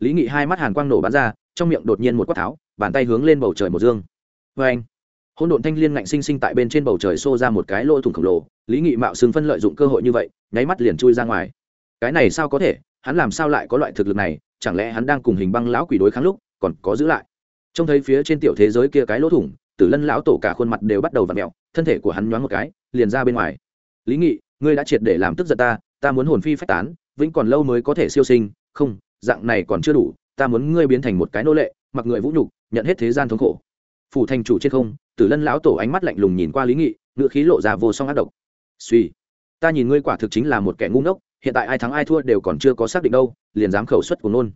lý nghị hai mắt hàn quang nổ bắn ra, trong miệng đột nhiên một quát tháo, bàn tay hướng lên bầu trời một dương. Vê anh, hỗn độn thanh liên ngạnh sinh sinh tại bên trên bầu trời xô ra một cái lỗ thủng khổng lồ, lý nghị mạo xương phân lợi dụng cơ hội như vậy, nháy mắt liền chui ra ngoài. Cái này sao có thể? Hắn làm sao lại có loại thực lực này? Chẳng lẽ hắn đang cùng hình băng lão quỷ đối kháng lúc, còn có giữ lại? Trông thấy phía trên tiểu thế giới kia cái lỗ thủng, tử lân lão tổ cả khuôn mặt đều bắt đầu v ặ mẹo thân thể của hắn nhoáng một cái, liền ra bên ngoài. Lý nghị, ngươi đã triệt để làm tức giận ta ta muốn hồn phi phách tán, vĩnh còn lâu mới có thể siêu sinh, không dạng này còn chưa đủ, ta muốn ngươi biến thành một cái nô lệ, mặc người vũ nhục, nhận hết thế gian thống khổ. Phủ thành chủ trên không, tử lân lão tổ ánh mắt lạnh lùng nhìn qua lý nghị ngựa khí lộ ra vô song ác độc. Suy, ta nhìn ngươi quả thực chính là một kẻ ngu ngốc, hiện tại ai thắng ai thua đều còn chưa có xác định đâu, liền dám khẩu xuất của nôn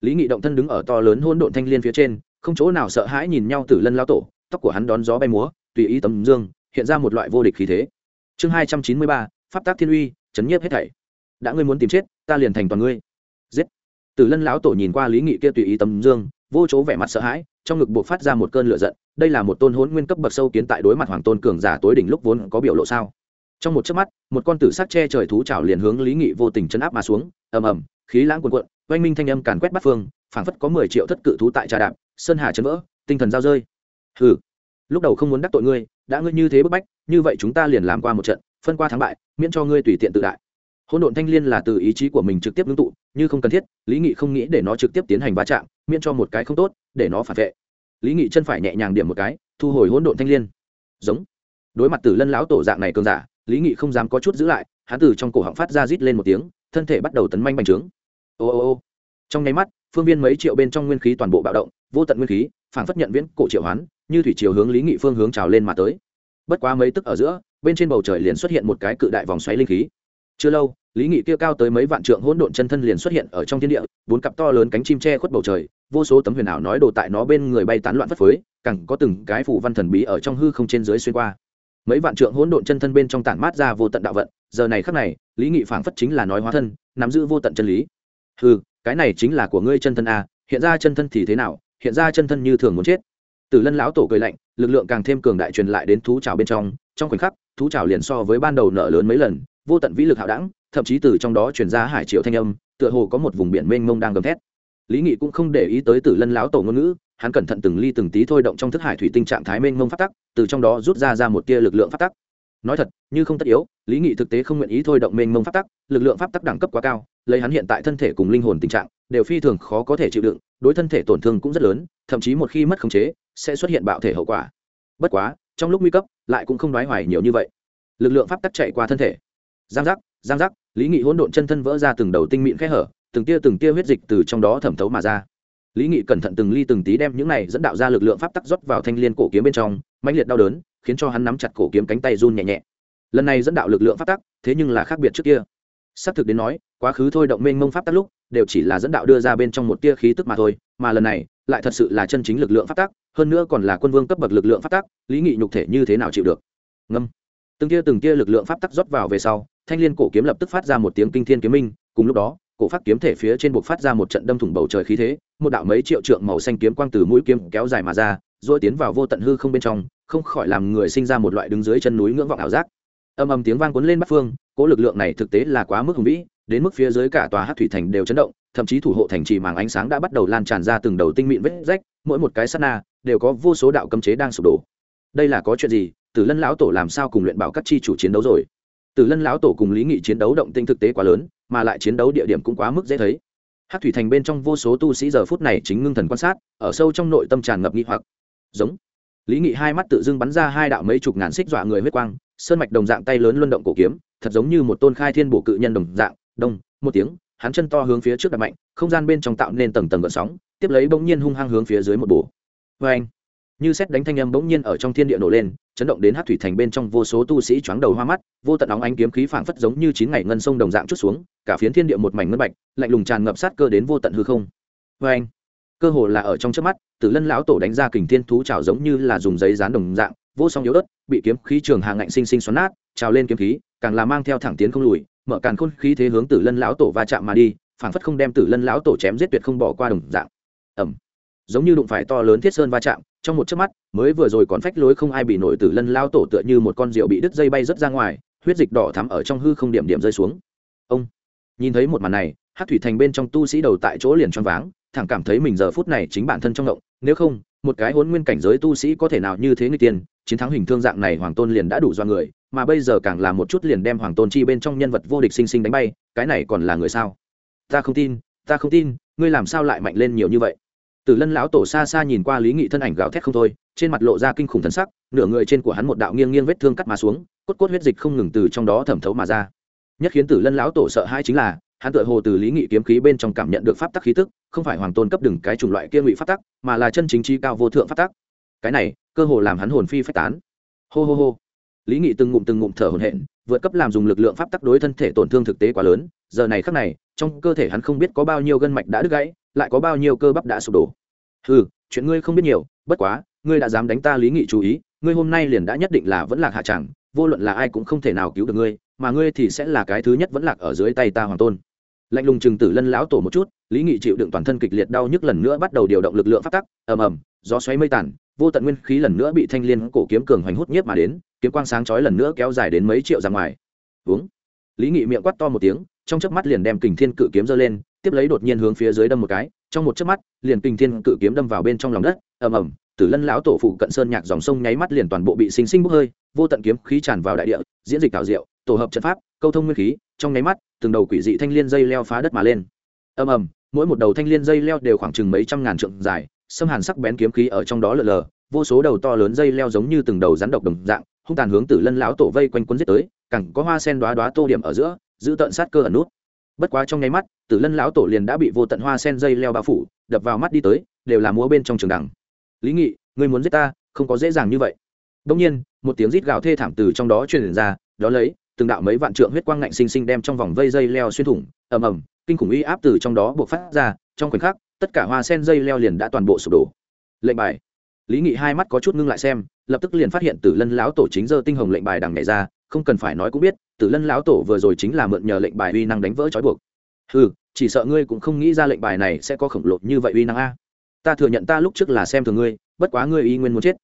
lý nghị động thân đứng ở to lớn hôn độn thanh liên phía trên, không chỗ nào sợ hãi nhìn nhau tử lân lão tổ, tóc của hắn đón gió bay múa, tùy ý tấm dương, hiện ra một loại vô địch khí thế. Chương hai trăm chín mươi ba, pháp tác thiên uy, chấn nhiếp hết thảy. Đã ngươi muốn tìm chết, ta liền thành toàn ngươi tử lân lão tổ nhìn qua lý nghị kia tùy ý tấm dương, vô chỗ vẻ mặt sợ hãi, trong ngực buộc phát ra một cơn lửa giận, đây là một tôn hốn nguyên cấp bậc sâu kiến tại đối mặt hoàng tôn cường giả tối đỉnh lúc vốn có biểu lộ sao? Trong một chớp mắt, một con tử sắc che trời thú trào liền hướng lý nghị vô tình chấn áp mà xuống, ầm ầm, khí lãng cuồn cuộn, oanh minh thanh âm càn quét bắt phương, phảng phất có mười triệu thất cự thú tại trà đạp, sơn hà chấn vỡ, tinh thần giao rơi. Hừ, lúc đầu không muốn đắc tội ngươi, đã ngươi như thế bức bách, như vậy chúng ta liền làm qua một trận, phân qua thắng bại, miễn cho ngươi tùy tiện tự đại. Hỗn độn thanh liên là từ ý chí của mình trực tiếp ngưng tụ như không cần thiết, lý nghị không nghĩ để nó trực tiếp tiến hành va chạm, miễn cho một cái không tốt, để nó phản vệ. Lý nghị chân phải nhẹ nhàng điểm một cái, thu hồi hỗn độn thanh liên. Giống. Đối mặt tử lân lão tổ dạng này cường giả, lý nghị không dám có chút giữ lại, hắn từ trong cổ họng phát ra rít lên một tiếng, thân thể bắt đầu tấn manh bành trướng. Ô ô ô. Trong nháy mắt, phương viên mấy triệu bên trong nguyên khí toàn bộ bạo động, vô tận nguyên khí phản phất nhận viễn cổ triệu hoán, như thủy chiều hướng lý nghị phương hướng trào lên mà tới. Bất quá mấy tức ở giữa, bên trên bầu trời liền xuất hiện một cái cự đại vòng xoáy linh khí chưa lâu, lý nghị kia cao tới mấy vạn trượng hỗn độn chân thân liền xuất hiện ở trong thiên địa, bốn cặp to lớn cánh chim che khuất bầu trời, vô số tấm huyền ảo nói đồ tại nó bên người bay tán loạn phất phới, cẳng có từng cái phủ văn thần bí ở trong hư không trên dưới xuyên qua. Mấy vạn trượng hỗn độn chân thân bên trong tản mát ra vô tận đạo vận, giờ này khắc này, lý nghị phảng phất chính là nói hóa thân, nắm giữ vô tận chân lý. Ừ cái này chính là của ngươi chân thân a hiện ra chân thân thì thế nào, hiện ra chân thân như thường muốn chết. Từ lân lão tổ cười lạnh, lực lượng càng thêm cường đại truyền lại đến thú trào bên trong trong khoảnh khắc, thú trào liền so với ban đầu nợ lớn mấy lần vô tận vĩ lực hạo đẳng, thậm chí từ trong đó truyền ra hải triệu thanh âm, tựa hồ có một vùng biển mênh mông đang gầm thét. Lý nghị cũng không để ý tới tử lân lão tổ ngôn ngữ, hắn cẩn thận từng ly từng tí thôi động trong thức hải thủy tinh trạng thái mênh mông phát tắc, từ trong đó rút ra ra một tia lực lượng phát tắc. Nói thật, như không tất yếu, lý nghị thực tế không nguyện ý thôi động mênh mông phát tắc, lực lượng pháp tắc đẳng cấp quá cao, lấy hắn hiện tại thân thể cùng linh hồn tình trạng, đều phi thường khó có thể chịu đựng, đối thân thể tổn thương cũng rất lớn, thậm chí một khi mất khống chế, sẽ xuất hiện bạo thể hậu quả. Bất quá, trong lúc nguy cấp, lại cũng không đoái hoài nhiều như vậy. Lực lượng pháp tắc chạy qua thân thể giang giác giang giác, lý nghị hỗn độn chân thân vỡ ra từng đầu tinh mịn khẽ hở, từng tia từng tia huyết dịch từ trong đó thẩm thấu mà ra. Lý nghị cẩn thận từng ly từng tí đem những này dẫn đạo ra lực lượng pháp tắc rót vào thanh liên cổ kiếm bên trong, mãnh liệt đau đớn, khiến cho hắn nắm chặt cổ kiếm cánh tay run nhẹ nhẹ. Lần này dẫn đạo lực lượng pháp tắc, thế nhưng là khác biệt trước kia. Xác thực đến nói, quá khứ thôi động mênh mông pháp tắc lúc, đều chỉ là dẫn đạo đưa ra bên trong một tia khí tức mà thôi, mà lần này, lại thật sự là chân chính lực lượng pháp tắc, hơn nữa còn là quân vương cấp bậc lực lượng pháp tắc, lý nghị nhục thể như thế nào chịu được? Ngâm. Từng tia từng tia lực lượng pháp tắc rót vào về sau thanh liên cổ kiếm lập tức phát ra một tiếng kinh thiên kiếm minh, cùng lúc đó, cổ phát kiếm thể phía trên buộc phát ra một trận đâm thủng bầu trời khí thế, một đạo mấy triệu trượng màu xanh kiếm quang từ mũi kiếm kéo dài mà ra, rồi tiến vào vô tận hư không bên trong, không khỏi làm người sinh ra một loại đứng dưới chân núi ngưỡng vọng ảo giác. Âm âm tiếng vang cuốn lên bắc phương cỗ lực lượng này thực tế là quá mức hùng vĩ, đến mức phía dưới cả tòa hát thủy thành đều chấn động, thậm chí thủ hộ thành trì màng ánh sáng đã bắt đầu lan tràn ra từng đầu tinh mịn vết rách, mỗi một cái sát na đều có vô số đạo cấm chế đang sụp đổ. Đây là có chuyện gì? Tử lân lão tổ làm sao cùng luyện bảo các chi chủ chiến đấu rồi? Tử lân lão tổ cùng lý nghị chiến đấu động tinh thực tế quá lớn, mà lại chiến đấu địa điểm cũng quá mức dễ thấy. Hát thủy thành bên trong vô số tu sĩ giờ phút này chính ngưng thần quan sát, ở sâu trong nội tâm tràn ngập nghi hoặc. Giống. Lý nghị hai mắt tự dưng bắn ra hai đạo mấy chục ngàn xích dọa người huyết quang, sơn mạch đồng dạng tay lớn luân động cổ kiếm, thật giống như một tôn khai thiên bổ cự nhân đồng dạng, đông, một tiếng, hắn chân to hướng phía trước đập mạnh, không gian bên trong tạo nên tầng tầng gợn sóng, tiếp lấy bỗng nhiên hung hăng hướng phía dưới một bổ. Vê anh như xét đánh thanh âm bỗng nhiên ở trong thiên địa nổ lên, chấn động đến hát thủy thành bên trong vô số tu sĩ choáng đầu hoa mắt, vô tận óng ánh kiếm khí phảng phất giống như chín ngày ngân sông đồng dạng chút xuống, cả phiến thiên địa một mảnh ngân bạch, lạnh lùng tràn ngập sát cơ đến vô tận hư không. Vê anh, cơ hồ là ở trong trước mắt, tử lân lão tổ đánh ra kình thiên thú trào giống như là dùng giấy dán đồng dạng, vô song yếu ớt, bị kiếm khí trường hàng ngạnh sinh sinh xoắn nát, trào lên kiếm khí, càng là mang theo thẳng tiến không lùi, mở càn khôn khí thế hướng tử lân lão tổ va chạm mà đi, phảng phất không đem tử lân lão tổ chém giết tuyệt không bỏ qua đồng dạng. Ẩm giống như đụng phải to lớn thiết sơn va chạm, trong một chớp mắt, mới vừa rồi còn phách lối không ai bị nổi tử lân lao tổ tựa như một con rượu bị đứt dây bay rớt ra ngoài, huyết dịch đỏ thắm ở trong hư không điểm điểm rơi xuống. Ông, nhìn thấy một màn này hát thủy thành bên trong tu sĩ đầu tại chỗ liền choáng váng, thẳng cảm thấy mình giờ phút này chính bản thân trong động nếu không, một cái hôn nguyên cảnh giới tu sĩ có thể nào như thế người tiên, chiến thắng hình thương dạng này hoàng tôn liền đã đủ do người, mà bây giờ càng là một chút liền đem hoàng tôn chi bên trong nhân vật vô địch sinh sinh đánh bay, cái này còn là người sao? Ta không tin, ta không tin, ngươi làm sao lại mạnh lên nhiều như vậy? Tử lân lão tổ xa xa nhìn qua lý nghị thân ảnh gào thét không thôi, trên mặt lộ ra kinh khủng thần sắc, nửa người trên của hắn một đạo nghiêng nghiêng vết thương cắt mà xuống, cốt cốt huyết dịch không ngừng từ trong đó thẩm thấu mà ra. Nhất khiến tử lân lão tổ sợ hãi chính là, hắn tựa hồ từ lý nghị kiếm khí bên trong cảm nhận được pháp tắc khí tức, không phải hoàng tôn cấp đừng cái chủng loại kia ngụy pháp tắc, mà là chân chính chi cao vô thượng pháp tắc. Cái này, cơ hồ làm hắn hồn phi phách tán. Hô hô hô. Lý nghị từng ngụm từng ngụm thở hổn hển, vượt cấp làm dùng lực lượng pháp tắc đối thân thể tổn thương thực tế quá lớn, giờ này khắc này, trong cơ thể hắn không biết có bao nhiêu gân mạch đã đứt gãy, lại có bao nhiêu cơ bắp đã sụp đổ ừ chuyện ngươi không biết nhiều bất quá ngươi đã dám đánh ta lý nghị chú ý ngươi hôm nay liền đã nhất định là vẫn lạc hạ chẳng vô luận là ai cũng không thể nào cứu được ngươi mà ngươi thì sẽ là cái thứ nhất vẫn lạc ở dưới tay ta hoàng tôn. Lạnh lùng chừng tử lân lão tổ một chút lý nghị chịu đựng toàn thân kịch liệt đau nhức lần nữa bắt đầu điều động lực lượng phát tắc ầm ầm gió xoáy mây tản, vô tận nguyên khí lần nữa bị thanh liên cổ kiếm cường hoành hút nhiếp mà đến kiếm quang sáng chói lần nữa kéo dài đến mấy triệu ra ngoài. Uống. Lý nghị miệng quát to một tiếng trong chớp mắt liền đem kình thiên cự kiếm giơ lên tiếp lấy đột nhiên hướng phía dưới đâm một cái trong một chớp mắt, liền kình thiên cự kiếm đâm vào bên trong lòng đất, ầm ầm tử lân lão tổ phụ cận sơn nhạc dòng sông nháy mắt liền toàn bộ bị sinh sinh bốc hơi, vô tận kiếm khí tràn vào đại địa, diễn dịch thảo diệu, tổ hợp trận pháp, câu thông nguyên khí, trong nháy mắt, từng đầu quỷ dị thanh liên dây leo phá đất mà lên. Ầm ầm, mỗi một đầu thanh liên dây leo đều khoảng chừng mấy trăm ngàn trượng dài, xâm hàn sắc bén kiếm khí ở trong đó lờ lờ, vô số đầu to lớn dây leo giống như từng đầu rắn độc đồng dạng, hung tàn hướng tử lân lão tổ vây quanh quân giết tới cẳng có hoa sen đoá đoá tô điểm ở giữa, giữ tận sát cơ ẩn nút bất quá trong nháy mắt, tử lân lão tổ liền đã bị vô tận hoa sen dây leo bao phủ, đập vào mắt đi tới, đều là múa bên trong trường đằng. Lý nghị, ngươi muốn giết ta, không có dễ dàng như vậy. Đông nhiên, một tiếng rít gào thê thảm từ trong đó truyền ra, đó lấy, từng đạo mấy vạn trượng huyết quang ngạnh sinh sinh đem trong vòng vây dây leo xuyên thủng, ầm ầm, kinh khủng uy áp từ trong đó buộc phát ra, trong khoảnh khắc, tất cả hoa sen dây leo liền đã toàn bộ sụp đổ. Lệnh bài. Lý nghị hai mắt có chút ngưng lại xem, lập tức liền phát hiện tử lân lão tổ chính giơ tinh hồng lệnh bài đằng nhảy ra không cần phải nói cũng biết tử lân lão tổ vừa rồi chính là mượn nhờ lệnh bài uy năng đánh vỡ trói buộc. Ừ chỉ sợ ngươi cũng không nghĩ ra lệnh bài này sẽ có khổng lồ như vậy uy năng a. Ta thừa nhận ta lúc trước là xem thường ngươi bất quá ngươi y nguyên muốn chết.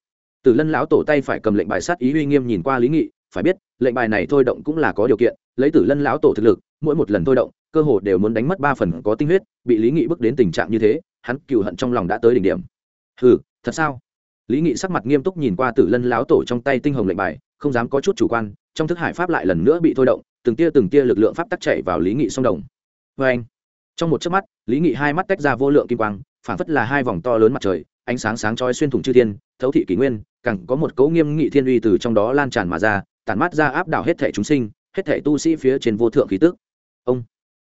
Tử lân lão tổ tay phải cầm lệnh bài sát ý uy nghiêm nhìn qua lý nghị phải biết lệnh bài này thôi động cũng là có điều kiện lấy tử lân lão tổ thực lực mỗi một lần thôi động cơ hồ đều muốn đánh mất ba phần có tinh huyết bị lý nghị bước đến tình trạng như thế hắn cựu hận trong lòng đã tới đỉnh điểm. Ừ, thật sao? Lý nghị sắc mặt nghiêm túc nhìn qua tử lân lão tổ trong tay tinh hồng lệnh bài không dám có chút chủ quan trong thức hải pháp lại lần nữa bị thôi động, từng tia từng tia lực lượng pháp tắc chạy vào lý nghị song đồng. Vê anh, trong một chớp mắt, lý nghị hai mắt tách ra vô lượng kim quang phản phất là hai vòng to lớn mặt trời, ánh sáng sáng chói xuyên thủng chư thiên, thấu thị kỷ nguyên, càng có một cấu nghiêm nghị thiên uy từ trong đó lan tràn mà ra, tản mát ra áp đảo hết thể chúng sinh, hết thể tu sĩ phía trên vô thượng khí tức. Ông,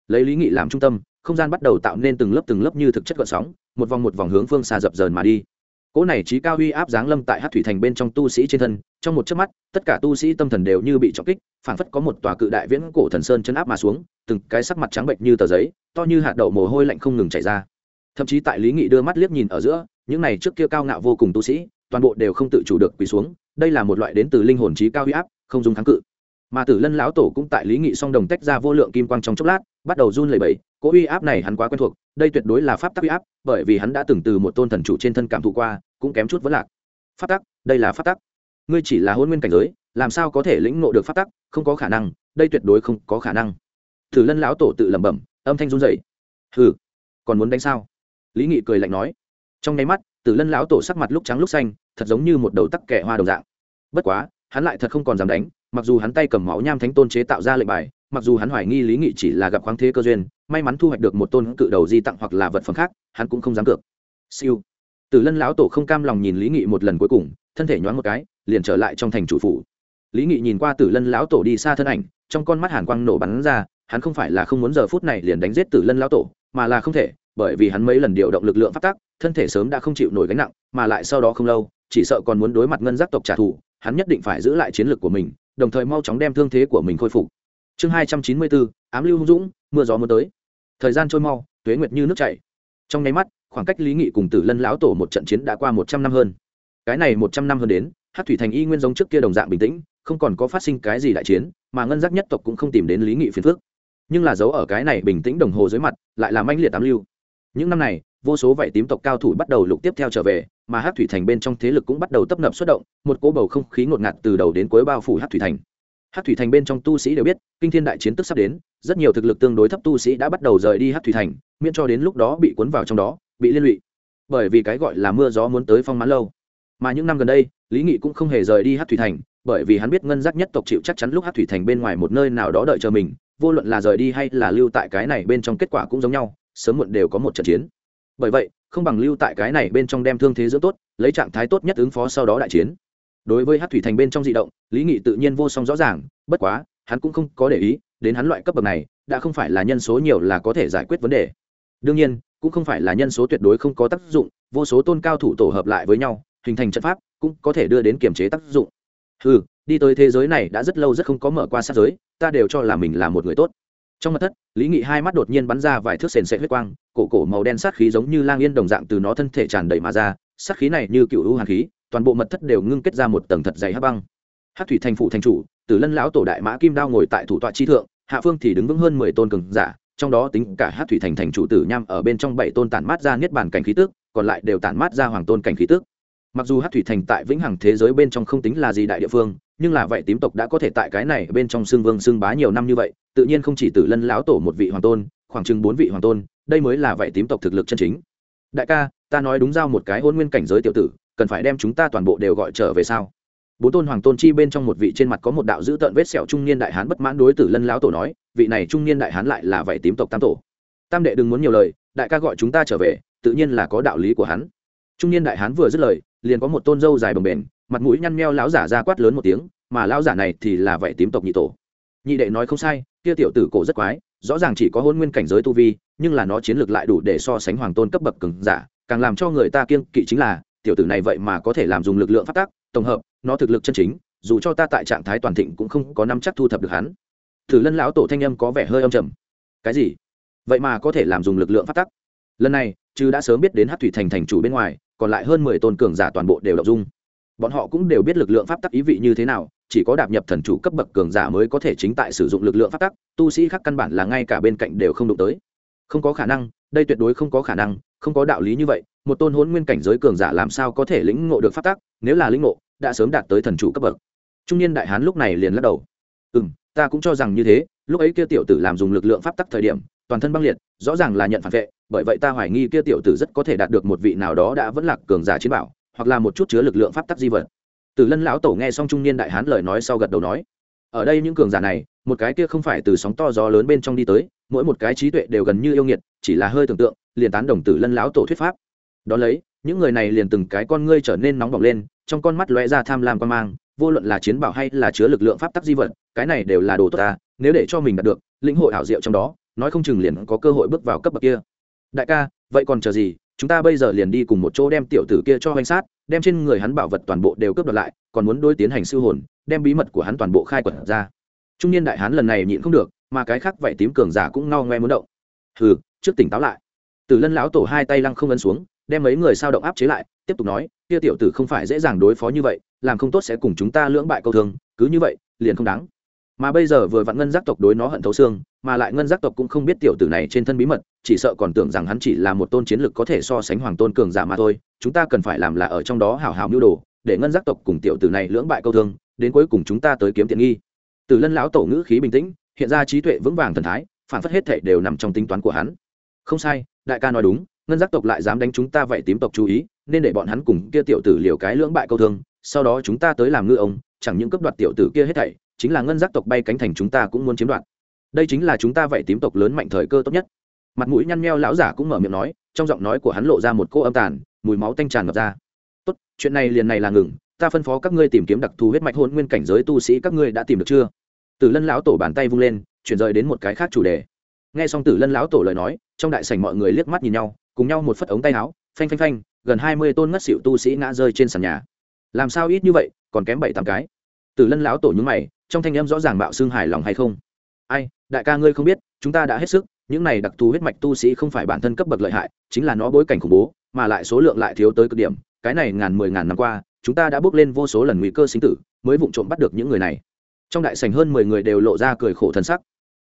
lấy lý nghị làm trung tâm, không gian bắt đầu tạo nên từng lớp từng lớp như thực chất gợn sóng, một vòng một vòng hướng phương xa dập dờn mà đi cỗ này trí cao uy áp giáng lâm tại hát thủy thành bên trong tu sĩ trên thân, trong một chớp mắt, tất cả tu sĩ tâm thần đều như bị trọng kích, phảng phất có một tòa cự đại viễn cổ thần sơn chân áp mà xuống, từng cái sắc mặt trắng bệnh như tờ giấy, to như hạt đậu mồ hôi lạnh không ngừng chảy ra. Thậm chí tại lý nghị đưa mắt liếc nhìn ở giữa, những này trước kia cao ngạo vô cùng tu sĩ, toàn bộ đều không tự chủ được quỳ xuống, đây là một loại đến từ linh hồn trí cao uy áp, không dùng kháng cự. Mà tử lân lão tổ cũng tại lý nghị song đồng tách ra vô lượng kim quang trong chốc lát, bắt đầu run lẩy bẩy cỗ uy áp này hắn quá quen thuộc, đây tuyệt đối là pháp tắc uy áp, bởi vì hắn đã từng từ một tôn thần chủ trên thân cảm thụ qua, cũng kém chút vẫn lạc. Pháp tắc, đây là pháp tắc. Ngươi chỉ là hôn nguyên cảnh giới, làm sao có thể lĩnh ngộ được pháp tắc? Không có khả năng, đây tuyệt đối không có khả năng. Tử lân lão tổ tự lẩm bẩm, âm thanh run rẩy. Hừ, còn muốn đánh sao? Lý nghị cười lạnh nói. Trong nháy mắt, tử lân lão tổ sắc mặt lúc trắng lúc xanh, thật giống như một đầu tắc kẻ hoa đồng dạng. Bất quá, hắn lại thật không còn dám đánh, mặc dù hắn tay cầm máu nham thánh tôn chế tạo ra lệnh bài mặc dù hắn hoài nghi lý nghị chỉ là gặp khoáng thế cơ duyên, may mắn thu hoạch được một tôn cự đầu di tặng hoặc là vật phẩm khác, hắn cũng không dám cược. Siêu. Tử lân lão tổ không cam lòng nhìn lý nghị một lần cuối cùng, thân thể nhoáng một cái, liền trở lại trong thành chủ phủ. Lý nghị nhìn qua tử lân lão tổ đi xa thân ảnh, trong con mắt hàn quang nổ bắn ra, hắn không phải là không muốn giờ phút này liền đánh giết tử lân lão tổ, mà là không thể, bởi vì hắn mấy lần điều động lực lượng phát tác thân thể sớm đã không chịu nổi gánh nặng, mà lại sau đó không lâu, chỉ sợ còn muốn đối mặt ngân giác tộc trả thù, hắn nhất định phải giữ lại chiến lược của mình, đồng thời mau chóng đem thương thế của mình khôi phục chương hai trăm chín mươi bốn, ám lưu hung dũng, mưa gió mưa tới. Thời gian trôi mau, tuế nguyệt như nước chảy. Trong nháy mắt, khoảng cách lý nghị cùng tử lân lão tổ một trận chiến đã qua một trăm năm hơn. Cái này một trăm năm hơn đến hát thủy thành y nguyên giống trước kia đồng dạng bình tĩnh, không còn có phát sinh cái gì đại chiến, mà ngân giác nhất tộc cũng không tìm đến lý nghị phiền phước nhưng là dấu ở cái này bình tĩnh đồng hồ dưới mặt, lại làm anh liệt tám lưu. Những năm này, vô số vảy tím tộc cao thủ bắt đầu lục tiếp theo trở về, mà hát thủy thành bên trong thế lực cũng bắt đầu tấp nập xuất động, một cỗ bầu không khí ngột ngạt từ đầu đến cuối bao phủ hát thủy thành hát thủy thành bên trong tu sĩ đều biết, kinh thiên đại chiến tức sắp đến, rất nhiều thực lực tương đối thấp tu sĩ đã bắt đầu rời đi hát thủy thành, miễn cho đến lúc đó bị cuốn vào trong đó, bị liên lụy. Bởi vì cái gọi là mưa gió muốn tới phong mãn lâu. Mà những năm gần đây, lý nghị cũng không hề rời đi hát thủy thành, bởi vì hắn biết ngân giác nhất tộc chịu chắc chắn lúc hát thủy thành bên ngoài một nơi nào đó đợi chờ mình, vô luận là rời đi hay là lưu tại cái này bên trong kết quả cũng giống nhau, sớm muộn đều có một trận chiến. Bởi vậy, không bằng lưu tại cái này bên trong đem thương thế dưỡng tốt, lấy trạng thái tốt nhất ứng phó sau đó đại chiến đối với hát thủy thành bên trong di động, lý nghị tự nhiên vô song rõ ràng, bất quá, hắn cũng không có để ý, đến hắn loại cấp bậc này, đã không phải là nhân số nhiều là có thể giải quyết vấn đề. Đương nhiên, cũng không phải là nhân số tuyệt đối không có tác dụng, vô số tôn cao thủ tổ hợp lại với nhau, hình thành trận pháp, cũng có thể đưa đến kiềm chế tác dụng. Ừ đi tới thế giới này đã rất lâu rất không có mở qua sát giới, ta đều cho là mình là một người tốt. Trong mặt thất, lý nghị hai mắt đột nhiên bắn ra vài thước sền sệ huyết quang, cổ cổ màu đen sát khí giống như lang yên đồng dạng từ nó thân thể tràn đầy mà ra, sát khí này như cựu hữu hàn khí toàn bộ mật thất đều ngưng kết ra một tầng thật dày hắc băng. Hát thủy thành phụ thành chủ, tử lân lão tổ đại mã kim đao ngồi tại thủ tọa chi thượng, hạ phương thì đứng vững hơn mười tôn cường giả, trong đó tính cả hát thủy thành thành chủ tử nham ở bên trong bảy tôn tản mát ra niết bàn cảnh khí tước còn lại đều tản mát ra hoàng tôn cảnh khí tước mặc dù hát thủy thành tại vĩnh hằng thế giới bên trong không tính là gì đại địa phương, nhưng là vậy tím tộc đã có thể tại cái này bên trong xương vương xương bá nhiều năm như vậy, tự nhiên không chỉ tử lân lão tổ một vị hoàng tôn, khoảng chừng bốn vị hoàng tôn, đây mới là vậy tím tộc thực lực chân chính. Đại ca, ta nói đúng giao một cái hôn nguyên cảnh giới tiểu tử cần phải đem chúng ta toàn bộ đều gọi trở về sao? Bốn tôn hoàng tôn chi bên trong một vị trên mặt có một đạo dữ tợn vết sẹo trung niên đại hán bất mãn đối tử lân lão tổ nói, vị này trung niên đại hán lại là vậy tím tộc tam tổ. Tam đệ đừng muốn nhiều lời, đại ca gọi chúng ta trở về, tự nhiên là có đạo lý của hắn. Trung niên đại hán vừa dứt lời, liền có một tôn dâu dài bồng bềnh, mặt mũi nhăn meo lão giả ra quát lớn một tiếng, mà lão giả này thì là vậy tím tộc nhị tổ. Nhị đệ nói không sai, kia tiểu tử cổ rất quái, rõ ràng chỉ có hôn nguyên cảnh giới tu vi, nhưng là nó chiến lược lại đủ để so sánh hoàng tôn cấp bậc cường giả, càng làm cho người ta kiêng kỵ chính là tiểu tử này vậy mà có thể làm dùng lực lượng phát tác, tổng hợp, nó thực lực chân chính, dù cho ta tại trạng thái toàn thịnh cũng không có năm chắc thu thập được hắn. Thử lân lão tổ thanh âm có vẻ hơi âm trầm. Cái gì? Vậy mà có thể làm dùng lực lượng phát tắc lần này, chứ đã sớm biết đến hát thủy thành thành chủ bên ngoài, còn lại hơn mười tôn cường giả toàn bộ đều đọc dung. Bọn họ cũng đều biết lực lượng pháp tắc ý vị như thế nào, chỉ có đạp nhập thần chủ cấp bậc cường giả mới có thể chính tại sử dụng lực lượng pháp tắc, tu sĩ khác căn bản là ngay cả bên cạnh đều không đụng tới. Không có khả năng, đây tuyệt đối không có khả năng không có đạo lý như vậy, một tôn hôn nguyên cảnh giới cường giả làm sao có thể lĩnh ngộ được pháp tắc, nếu là lĩnh ngộ, đã sớm đạt tới thần chủ cấp bậc. Trung niên đại hán lúc này liền lắc đầu. Ừ m ta cũng cho rằng như thế, lúc ấy kia tiểu tử làm dùng lực lượng pháp tắc thời điểm, toàn thân băng liệt, rõ ràng là nhận phản vệ, bởi vậy ta hoài nghi kia tiểu tử rất có thể đạt được một vị nào đó đã vẫn lạc cường giả chiến bảo, hoặc là một chút chứa lực lượng pháp tắc di vật. Từ lân lão tổ nghe xong trung niên đại hán lời nói sau gật đầu nói, ở đây những cường giả này một cái kia không phải từ sóng to gió lớn bên trong đi tới, mỗi một cái trí tuệ đều gần như yêu nghiệt, chỉ là hơi tưởng tượng, liền tán đồng tử lân lão tổ thuyết pháp. Đ ó lấy, những người này liền từng cái con ngươi trở nên nóng bỏng lên, trong con mắt lóe ra tham lam quan mang, vô luận là chiến bảo hay là chứa lực lượng pháp tắc di vật, cái này đều là đồ tốt ta, nếu để cho mình đạt được, lĩnh hội ảo diệu trong đó, nói không chừng liền có cơ hội bước vào cấp bậc kia. Đại ca, vậy còn chờ gì? Chúng ta bây giờ liền đi cùng một chỗ đem tiểu tử kia cho hoành sát, đem trên người hắn bảo vật toàn bộ đều cướp đoạt lại, còn muốn đối tiến hành siêu hồn, đem bí mật của hắn toàn bộ khai quật ra trung niên đại hán lần này nhịn không được, mà cái khác vậy tím cường giả cũng ngao ngoe muốn động. Hừ, trước tỉnh táo lại. Tử lân lão tổ hai tay lăng không ấn xuống, đem mấy người sao động áp chế lại, tiếp tục nói, kia tiểu tử không phải dễ dàng đối phó như vậy, làm không tốt sẽ cùng chúng ta lưỡng bại câu thương, cứ như vậy, liền không đáng. Mà bây giờ vừa vặn ngân giác tộc đối nó hận thấu xương, mà lại ngân giác tộc cũng không biết tiểu tử này trên thân bí mật, chỉ sợ còn tưởng rằng hắn chỉ là một tôn chiến lực có thể so sánh hoàng tôn cường giả mà thôi, chúng ta cần phải làm là ở trong đó hảo hảo mưu đồ, để ngân giác tộc cùng tiểu tử này lưỡng bại câu thương, đến cuối cùng chúng ta tới kiếm tiện nghi từ lân lão tổ ngữ khí bình tĩnh, hiện ra trí tuệ vững vàng thần thái, phản phất hết thảy đều nằm trong tính toán của hắn. Không sai, đại ca nói đúng, ngân giác tộc lại dám đánh chúng ta vậy tím tộc chú ý, nên để bọn hắn cùng kia tiểu tử liều cái lưỡng bại câu thương, sau đó chúng ta tới làm ngư ông, chẳng những cấp đoạt tiểu tử kia hết thảy, chính là ngân giác tộc bay cánh thành chúng ta cũng muốn chiếm đoạt. Đây chính là chúng ta vậy tím tộc lớn mạnh thời cơ tốt nhất. Mặt mũi nhăn nheo lão giả cũng mở miệng nói, trong giọng nói của hắn lộ ra một cô âm tàn, mùi máu tanh tràn ngập ra. Tốt, chuyện này liền này là ngừng ta phân phó các ngươi tìm kiếm đặc thù huyết mạch hôn nguyên cảnh giới tu sĩ các ngươi đã tìm được chưa? Tử lân lão tổ bàn tay vung lên, chuyển rời đến một cái khác chủ đề. Nghe xong tử lân lão tổ lời nói, trong đại sảnh mọi người liếc mắt nhìn nhau, cùng nhau một phất ống tay áo, phanh phanh phanh, gần hai mươi tôn ngất xỉu tu sĩ ngã rơi trên sàn nhà. Làm sao ít như vậy, còn kém bảy tám cái? Tử lân lão tổ nhúng mày, trong thanh âm rõ ràng bạo xương hài lòng hay không? Ai, đại ca ngươi không biết, chúng ta đã hết sức, những này đặc thù huyết mạch tu sĩ không phải bản thân cấp bậc lợi hại, chính là nó bối cảnh khủng bố, mà lại số lượng lại thiếu tới cực điểm, cái này ngàn mười ngàn năm qua chúng ta đã bước lên vô số lần nguy cơ sinh tử, mới vụng trộm bắt được những người này. Trong đại sảnh hơn mười người đều lộ ra cười khổ thân sắc.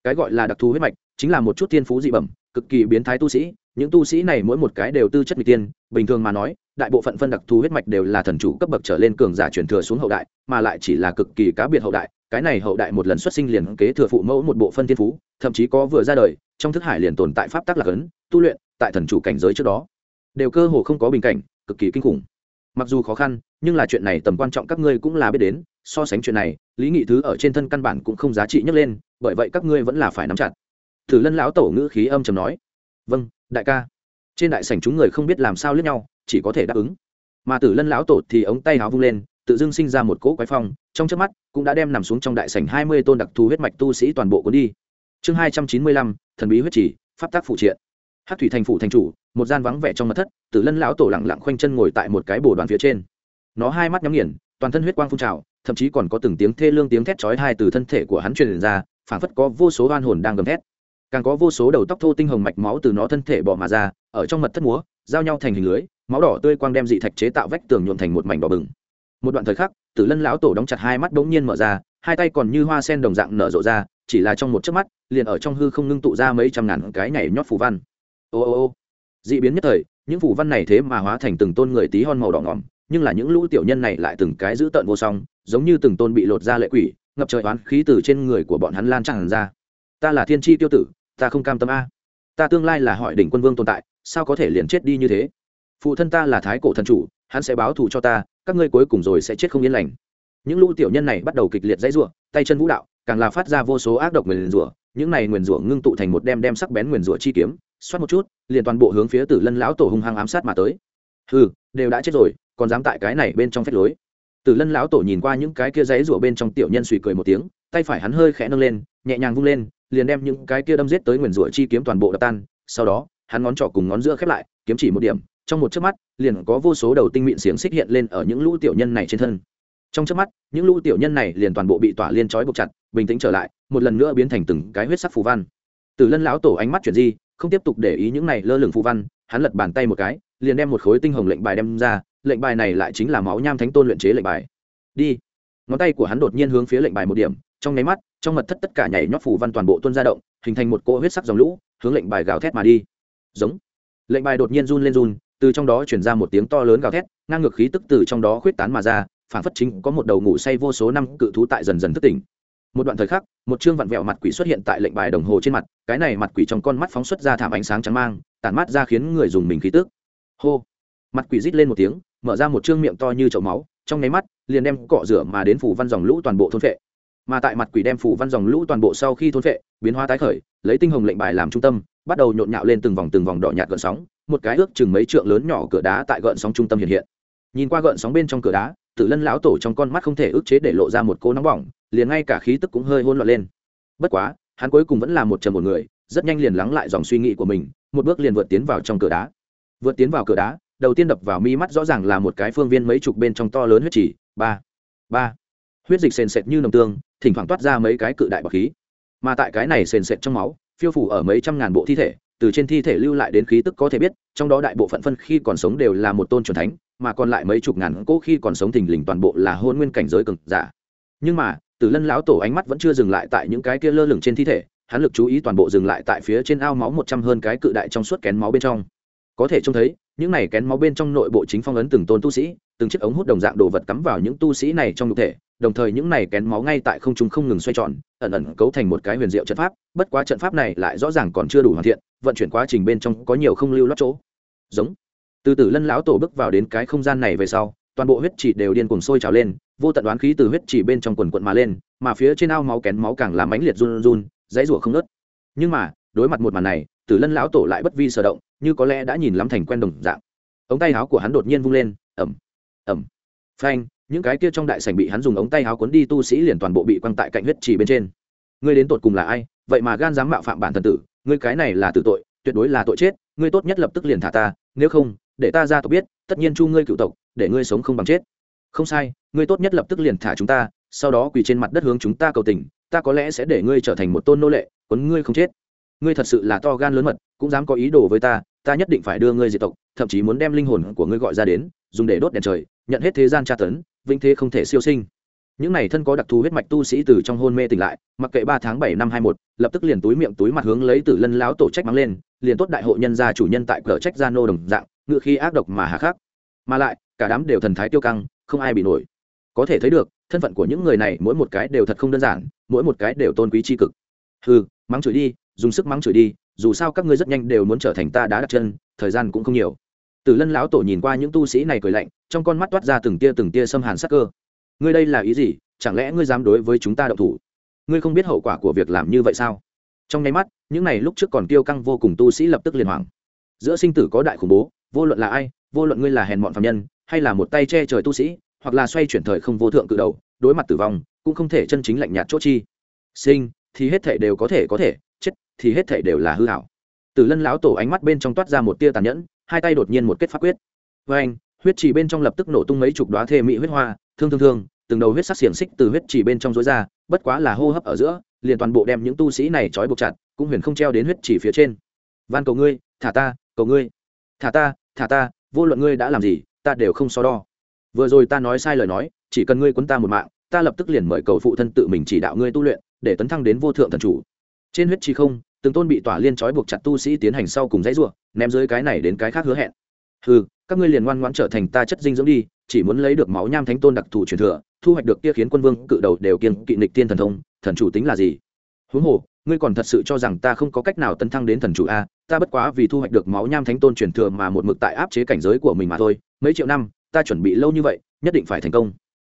Cái gọi là đặc thù huyết mạch, chính là một chút thiên phú dị bẩm, cực kỳ biến thái tu sĩ. Những tu sĩ này mỗi một cái đều tư chất n tiên, bình thường mà nói, đại bộ phận phân đặc thù huyết mạch đều là thần chủ cấp bậc trở lên cường giả truyền thừa xuống hậu đại, mà lại chỉ là cực kỳ cá biệt hậu đại. Cái này hậu đại một lần xuất sinh liền kế thừa phụ mẫu một bộ phân thiên phú, thậm chí có vừa ra đời, trong thức hải liền tồn tại pháp tắc lạc ấn, tu luyện tại thần chủ cảnh giới trước đó. Đều cơ hồ không có bình cảnh, cực kỳ kinh khủng. Mặc dù khó khăn nhưng là chuyện này tầm quan trọng các ngươi cũng là biết đến, so sánh chuyện này, lý nghị thứ ở trên thân căn bản cũng không giá trị nhấc lên, bởi vậy các ngươi vẫn là phải nắm chặt. Thử lân lão tổ ngữ khí âm chầm nói vâng đại ca. Trên đại sảnh chúng người không biết làm sao lướt nhau, chỉ có thể đáp ứng. Mà tử lân lão tổ thì ống tay áo vung lên, tự dưng sinh ra một cỗ quái phong, trong trước mắt cũng đã đem nằm xuống trong đại sảnh hai mươi tôn đặc thù huyết mạch tu sĩ toàn bộ cuốn đi. Chương hai trăm chín mươi lăm, thần bí huyết chỉ pháp tác phụ triện. Hát thủy thành phủ thành chủ, một gian vắng vẻ trong mật thất, tử lân lão tổ lẳng lặng khoanh chân ngồi tại một cái bồ đoàn phía trên nó hai mắt nhắm nghiền, toàn thân huyết quang phun trào, thậm chí còn có từng tiếng thê lương tiếng thét chói tai từ thân thể của hắn truyền ra, phảng phất có vô số oan hồn đang gầm thét. Càng có vô số đầu tóc thô tinh hồng mạch máu từ nó thân thể bỏ mà ra, ở trong mật thất múa, giao nhau thành hình lưới, máu đỏ tươi quang đem dị thạch chế tạo vách tường nhuộm thành một mảnh đỏ bừng. Một đoạn thời khắc, tử lân lão tổ đóng chặt hai mắt bỗng nhiên mở ra, hai tay còn như hoa sen đồng dạng nở rộ ra, chỉ là trong một chớp mắt, liền ở trong hư không ngưng tụ ra mấy trăm ngàn cái nhảy nhót phù văn. Ô ô ô. Dị biến nhất thời, những phù văn này thế mà hóa thành từng tôn người tí hon màu đỏ ngỏm nhưng là những lũ tiểu nhân này lại từng cái giữ tợn vô song, giống như từng tôn bị lột ra lệ quỷ, ngập trời oán khí từ trên người của bọn hắn lan tràn ra. Ta là thiên tri tiêu tử, ta không cam tâm a. Ta tương lai là hỏi đỉnh quân vương tồn tại, sao có thể liền chết đi như thế? Phụ thân ta là thái cổ thần chủ, hắn sẽ báo thù cho ta, các ngươi cuối cùng rồi sẽ chết không yên lành. Những lũ tiểu nhân này bắt đầu kịch liệt dãy rủa, tay chân vũ đạo, càng là phát ra vô số ác độc nguyền rủa, những này nguyền rủa ngưng tụ thành một đem đem sắc bén nguyền rủa chi kiếm, xoát một chút, liền toàn bộ hướng phía tử lân lão tổ hung hăng ám sát mà tới. Hừ, đều đã chết rồi còn dám tại cái này bên trong phép lối. Tử lân lão tổ nhìn qua những cái kia giấy rủa bên trong tiểu nhân suy cười một tiếng, tay phải hắn hơi khẽ nâng lên, nhẹ nhàng vung lên, liền đem những cái kia đâm giết tới nguyền rủa chi kiếm toàn bộ đập tan. Sau đó, hắn ngón trỏ cùng ngón giữa khép lại, kiếm chỉ một điểm, trong một chớp mắt, liền có vô số đầu tinh mịn xiềng xích hiện lên ở những lũ tiểu nhân này trên thân. Trong chớp mắt, những lũ tiểu nhân này liền toàn bộ bị tỏa liên trói buộc chặt, bình tĩnh trở lại, một lần nữa biến thành từng cái huyết sắc phù văn. Từ lân lão tổ ánh mắt chuyển di, không tiếp tục để ý những này lơ lửng phù văn, hắn lật bàn tay một cái, liền đem một khối tinh hồng lệnh bài đem ra lệnh bài này lại chính là máu nham thánh tôn luyện chế lệnh bài. Đi. Ngón tay của hắn đột nhiên hướng phía lệnh bài một điểm, trong nháy mắt, trong mật thất tất cả nhảy nhót phù văn toàn bộ tuôn ra động, hình thành một cỗ huyết sắc dòng lũ, hướng lệnh bài gào thét mà đi. Giống. Lệnh bài đột nhiên run lên run, từ trong đó chuyển ra một tiếng to lớn gào thét, ngang ngược khí tức từ trong đó khuyết tán mà ra, phản phất chính có một đầu ngủ say vô số năm cự thú tại dần dần thức tỉnh. Một đoạn thời khắc, một chương vặn vẹo mặt quỷ xuất hiện tại lệnh bài đồng hồ trên mặt, cái này mặt quỷ trong con mắt phóng xuất ra thảm ánh sáng trắng mang, tản mắt ra khiến người dùng mình khí tức. Hô. Mặt quỷ rít lên một tiếng mở ra một chương miệng to như chậu máu, trong nháy mắt, liền đem cọ rửa mà đến phủ văn dòng lũ toàn bộ thôn phệ. Mà tại mặt quỷ đem phủ văn dòng lũ toàn bộ sau khi thôn phệ, biến hóa tái khởi, lấy tinh hồng lệnh bài làm trung tâm, bắt đầu nhộn nhạo lên từng vòng từng vòng đỏ nhạt gợn sóng, một cái ước chừng mấy trượng lớn nhỏ cửa đá tại gợn sóng trung tâm hiện hiện. Nhìn qua gợn sóng bên trong cửa đá tử lân lão tổ trong con mắt không thể ức chế để lộ ra một cô nóng bỏng, liền ngay cả khí tức cũng hơi hôn loạn lên. Bất quá, hắn cuối cùng vẫn là một trầm một người, rất nhanh liền lắng lại dòng suy nghĩ của mình, một bước liền vượt tiến vào trong cửa đá. Vượt tiến vào cửa đá đầu tiên đập vào mi mắt rõ ràng là một cái phương viên mấy chục bên trong to lớn huyết chỉ, ba ba. Huyết dịch sền sệt như nồng tương, thỉnh thoảng toát ra mấy cái cự đại bọc khí. Mà tại cái này sền sệt trong máu, phiêu phủ ở mấy trăm ngàn bộ thi thể, từ trên thi thể lưu lại đến khí tức có thể biết, trong đó đại bộ phận phân khi còn sống đều là một tôn truyền thánh, mà còn lại mấy chục ngàn cỗ khi còn sống thình lình toàn bộ là hôn nguyên cảnh giới cực giả. Dạ. Nhưng mà, từ lân lão tổ ánh mắt vẫn chưa dừng lại tại những cái kia lơ lửng trên thi thể, hắn lực chú ý toàn bộ dừng lại tại phía trên ao máu một trăm hơn cái cự đại trong suốt kén máu bên trong. Có thể trông thấy những này kén máu bên trong nội bộ chính phong ấn từng tôn tu sĩ, từng chiếc ống hút đồng dạng đồ vật cắm vào những tu sĩ này trong nhục thể, đồng thời những này kén máu ngay tại không trung không ngừng xoay tròn, ẩn ẩn cấu thành một cái huyền diệu trận pháp, bất quá trận pháp này lại rõ ràng còn chưa đủ hoàn thiện, vận chuyển quá trình bên trong có nhiều không lưu lót chỗ. Giống. Từ từ lân lão tổ bước vào đến cái không gian này về sau, toàn bộ huyết chỉ đều điên cuồng sôi trào lên, vô tận đoán khí từ huyết chỉ bên trong quần quận mà lên, mà phía trên ao máu kén máu càng làm mãnh liệt run run, dãy rủa không nớt nhưng mà, đối mặt một màn này tử lân lão tổ lại bất vi sở động, như có lẽ đã nhìn lắm thành quen đồng dạng. Ống tay áo của hắn đột nhiên vung lên ẩm ẩm phanh, những cái kia trong đại sảnh bị hắn dùng ống tay áo cuốn đi tu sĩ liền toàn bộ bị quăng tại cạnh huyết trì bên trên. Ngươi đến tột cùng là ai? Vậy mà gan dám mạo phạm bản thần tử, ngươi cái này là tử tội, tuyệt đối là tội chết, ngươi tốt nhất lập tức liền thả ta, nếu không, để ta ra tộc biết, tất nhiên chu ngươi cựu tộc, để ngươi sống không bằng chết. Không sai, ngươi tốt nhất lập tức liền thả chúng ta, sau đó quỳ trên mặt đất hướng chúng ta cầu tình, ta có lẽ sẽ để ngươi trở thành một tôn nô lệ, quấn ngươi không chết ngươi thật sự là to gan lớn mật, cũng dám có ý đồ với ta ta nhất định phải đưa ngươi diệt tộc, thậm chí muốn đem linh hồn của ngươi gọi ra đến, dùng để đốt đèn trời, nhận hết thế gian tra tấn vinh thế không thể siêu sinh. Những này thân có đặc thù huyết mạch tu sĩ từ trong hôn mê tỉnh lại, mặc kệ ba tháng bảy năm hai một, lập tức liền túi miệng túi mặt hướng lấy tử lân láo tổ trách mắng lên, liền tốt đại hội nhân gia chủ nhân tại cờ trách gia nô đồng dạng, ngự khi ác độc mà hà khắc. Mà lại, cả đám đều thần thái tiêu căng, không ai bị nổi. Có thể thấy được, thân phận của những người này mỗi một cái đều thật không đơn giản, mỗi một cái đều tôn quý tri cực. Ừ mắng chửi đi, dùng sức mắng chửi đi, dù sao các ngươi rất nhanh đều muốn trở thành ta đã đặt chân, thời gian cũng không nhiều. Tử lân lão tổ nhìn qua những tu sĩ này cười lạnh, trong con mắt toát ra từng tia từng tia xâm hàn sắc cơ. Ngươi đây là ý gì? Chẳng lẽ ngươi dám đối với chúng ta động thủ? Ngươi không biết hậu quả của việc làm như vậy sao? Trong nháy mắt, những này lúc trước còn tiêu căng vô cùng tu sĩ lập tức liền hoảng. Giữa sinh tử có đại khủng bố, vô luận là ai, vô luận ngươi là hèn mọn phạm nhân, hay là một tay che trời tu sĩ, hoặc là xoay chuyển thời không vô thượng cự đầu, đối mặt tử vong, cũng không thể chân chính lạnh nhạt chốt chi. Sinh thì hết thể đều có thể có thể, chết, thì hết thể đều là hư hảo. Tử lân lão tổ ánh mắt bên trong toát ra một tia tàn nhẫn, hai tay đột nhiên một kết pháp quyết. Với anh huyết trì bên trong lập tức nổ tung mấy chục đoá thê mỹ huyết hoa, thương thương thương, từng đầu huyết sắc xiềng xích từ huyết trì bên trong rối ra, bất quá là hô hấp ở giữa, liền toàn bộ đem những tu sĩ này trói buộc chặt, cũng huyền không treo đến huyết trì phía trên. Van cầu ngươi, thả ta, cầu ngươi. Thả ta thả ta, vô luận ngươi đã làm gì, ta đều không so đo. Vừa rồi ta nói sai lời nói, chỉ cần ngươi quấn ta một mạng, ta lập tức liền mời cầu phụ thân tự mình chỉ đạo ngươi tu luyện để tấn thăng đến vô thượng thần chủ. Trên huyết trì không, từng tôn bị tỏa liên trói buộc chặt tu sĩ tiến hành sau cùng dãy ruộng ném dưới cái này đến cái khác hứa hẹn. Ừ các ngươi liền ngoan ngoãn trở thành ta chất dinh dưỡng đi, chỉ muốn lấy được máu nham thánh tôn đặc thù truyền thừa, thu hoạch được kia khiến quân vương cự đầu đều kiên kỵ nịch tiên thần thông, thần chủ tính là gì? Huống hồ, ngươi còn thật sự cho rằng ta không có cách nào tấn thăng đến thần chủ a, ta bất quá vì thu hoạch được máu nham thánh tôn truyền thừa mà một mực tại áp chế cảnh giới của mình mà thôi, mấy triệu năm, ta chuẩn bị lâu như vậy, nhất định phải thành công.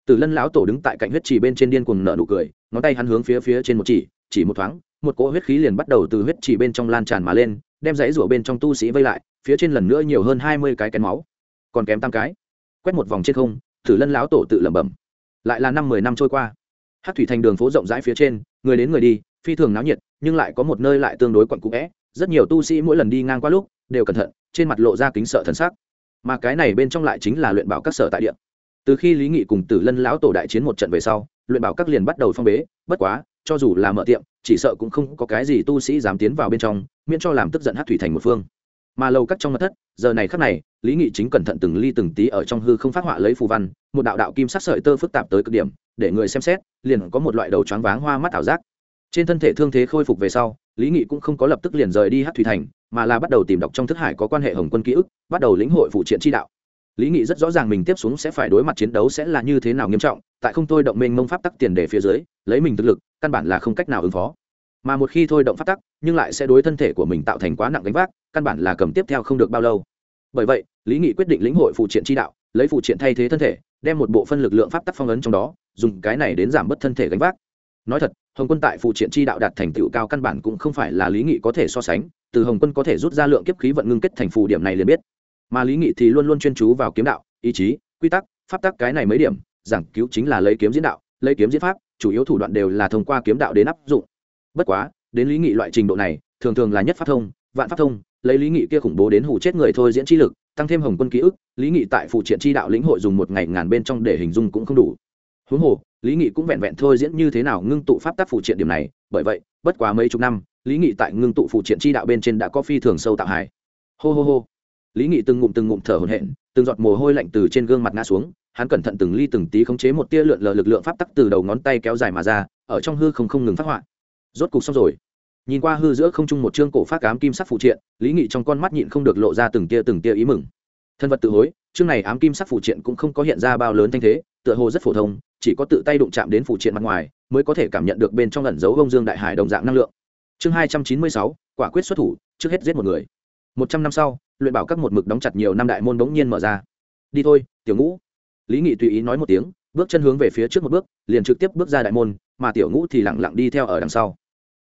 Từ lân lão tổ đứng tại cạnh huyết trì bên trên điên cuồng nở nụ cười ngón tay hắn hướng phía phía trên một chỉ chỉ một thoáng, một cỗ huyết khí liền bắt đầu từ huyết chỉ bên trong lan tràn mà lên, đem dãy rủa bên trong tu sĩ vây lại, phía trên lần nữa nhiều hơn hai mươi cái kén máu. Còn kém tam cái. Quét một vòng trên không, thử lân lão tổ tự lẩm bẩm. Lại là năm mười năm trôi qua. Hát thủy thành đường phố rộng rãi phía trên, người đến người đi, phi thường náo nhiệt, nhưng lại có một nơi lại tương đối quặn cũ vẽ. Rất nhiều tu sĩ mỗi lần đi ngang qua lúc, đều cẩn thận, trên mặt lộ ra kính sợ thần sắc. Mà cái này bên trong lại chính là luyện bảo các sở tại địa. Từ khi lý nghị cùng tử lân lão tổ đại chiến một trận về sau luyện bảo các liền bắt đầu phong bế, bất quá, cho dù là mở tiệm, chỉ sợ cũng không có cái gì tu sĩ dám tiến vào bên trong, miễn cho làm tức giận hát thủy thành một phương. Mà lâu các trong mặt thất, giờ này khắc này, lý nghị chính cẩn thận từng ly từng tí ở trong hư không phát họa lấy phù văn, một đạo đạo kim sắc sợi tơ phức tạp tới cực điểm, để người xem xét, liền có một loại đầu choáng váng hoa mắt ảo giác. Trên thân thể thương thế khôi phục về sau, lý nghị cũng không có lập tức liền rời đi hát thủy thành, mà là bắt đầu tìm đọc trong thức hải có quan hệ hồng quân ký ức, bắt đầu lĩnh hội phụ triện chi đạo lý nghị rất rõ ràng mình tiếp xuống sẽ phải đối mặt chiến đấu sẽ là như thế nào nghiêm trọng, tại không thôi động mênh mông pháp tắc tiền để phía dưới, lấy mình thực lực, căn bản là không cách nào ứng phó. Mà một khi thôi động pháp tắc, nhưng lại sẽ đối thân thể của mình tạo thành quá nặng gánh vác, căn bản là cầm tiếp theo không được bao lâu. Bởi vậy, lý nghị quyết định lĩnh hội phụ triện chi đạo, lấy phụ triện thay thế thân thể, đem một bộ phân lực lượng pháp tắc phong ấn trong đó, dùng cái này đến giảm bớt thân thể gánh vác. Nói thật, hồng quân tại phụ triện chi đạo đạt thành tựu cao căn bản cũng không phải là lý nghị có thể so sánh, từ hồng quân có thể rút ra lượng kiếp khí vận ngưng kết thành phù điểm này liền biết mà lý nghị thì luôn luôn chuyên chú vào kiếm đạo, ý chí, quy tắc, pháp tắc cái này mấy điểm, giảng cứu chính là lấy kiếm diễn đạo, lấy kiếm diễn pháp, chủ yếu thủ đoạn đều là thông qua kiếm đạo đến áp dụng. Bất quá, đến lý nghị loại trình độ này, thường thường là nhất pháp thông, vạn pháp thông, lấy lý nghị kia khủng bố đến hủ chết người thôi diễn chi lực, tăng thêm hồng quân ký ức, lý nghị tại phụ triện chi đạo lĩnh hội dùng một ngày ngàn bên trong để hình dung cũng không đủ. Huống hồ, lý nghị cũng vẹn vẹn thôi diễn như thế nào ngưng tụ pháp tác phụ triện điểm này, bởi vậy, bất quá mấy chục năm, lý nghị tại ngưng tụ phụ triện chi đạo bên trên đã có phi thường sâu tạo hải hô hô hô lý nghị từng ngụm từng ngụm thở hổn hển, từng giọt mồ hôi lạnh từ trên gương mặt ngã xuống, hắn cẩn thận từng ly từng tí khống chế một tia lượn lờ lực lượng pháp tắc từ đầu ngón tay kéo dài mà ra, ở trong hư không không ngừng phát họa. Rốt cục xong rồi. Nhìn qua hư giữa không trung một chương cổ phát ám kim sắc phụ triện, lý nghị trong con mắt nhịn không được lộ ra từng tia từng tia ý mừng. Thân vật tự hối, chương này ám kim sắc phụ triện cũng không có hiện ra bao lớn thanh thế, tựa hồ rất phổ thông, chỉ có tự tay đụng chạm đến phụ triện mặt ngoài, mới có thể cảm nhận được bên trong lẩn dấu bông dương đại hải đồng dạng năng lượng. Chương hai trăm chín mươi sáu, quả quyết xuất thủ, trước hết giết một người một trăm năm sau, luyện bảo các một mực đóng chặt nhiều năm đại môn bỗng nhiên mở ra. Đi thôi, tiểu ngũ. Lý nghị tùy ý nói một tiếng, bước chân hướng về phía trước một bước, liền trực tiếp bước ra đại môn, mà tiểu ngũ thì lẳng lặng đi theo ở đằng sau.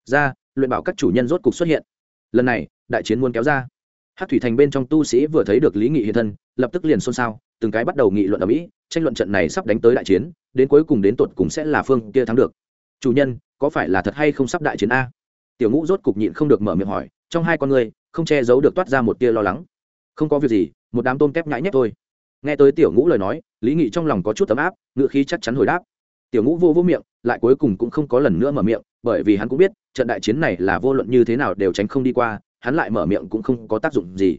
Ra, luyện bảo các chủ nhân rốt cục xuất hiện. Lần này, đại chiến muốn kéo ra. Hát thủy thành bên trong tu sĩ vừa thấy được lý nghị hiện thân, lập tức liền xôn xao, từng cái bắt đầu nghị luận ở mỹ, tranh luận trận này sắp đánh tới đại chiến, đến cuối cùng đến tột cùng sẽ là phương kia thắng được. Chủ nhân, có phải là thật hay không sắp đại chiến a? Tiểu ngũ rốt cục nhịn không được mở miệng hỏi, trong hai con người không che giấu được toát ra một tia lo lắng. Không có việc gì, một đám tôm tép nhãi nhép thôi. Nghe tới tiểu ngũ lời nói, lý nghị trong lòng có chút tấm áp, ngựa khí chắc chắn hồi đáp. Tiểu ngũ vô vô miệng, lại cuối cùng cũng không có lần nữa mở miệng, bởi vì hắn cũng biết, trận đại chiến này là vô luận như thế nào đều tránh không đi qua, hắn lại mở miệng cũng không có tác dụng gì.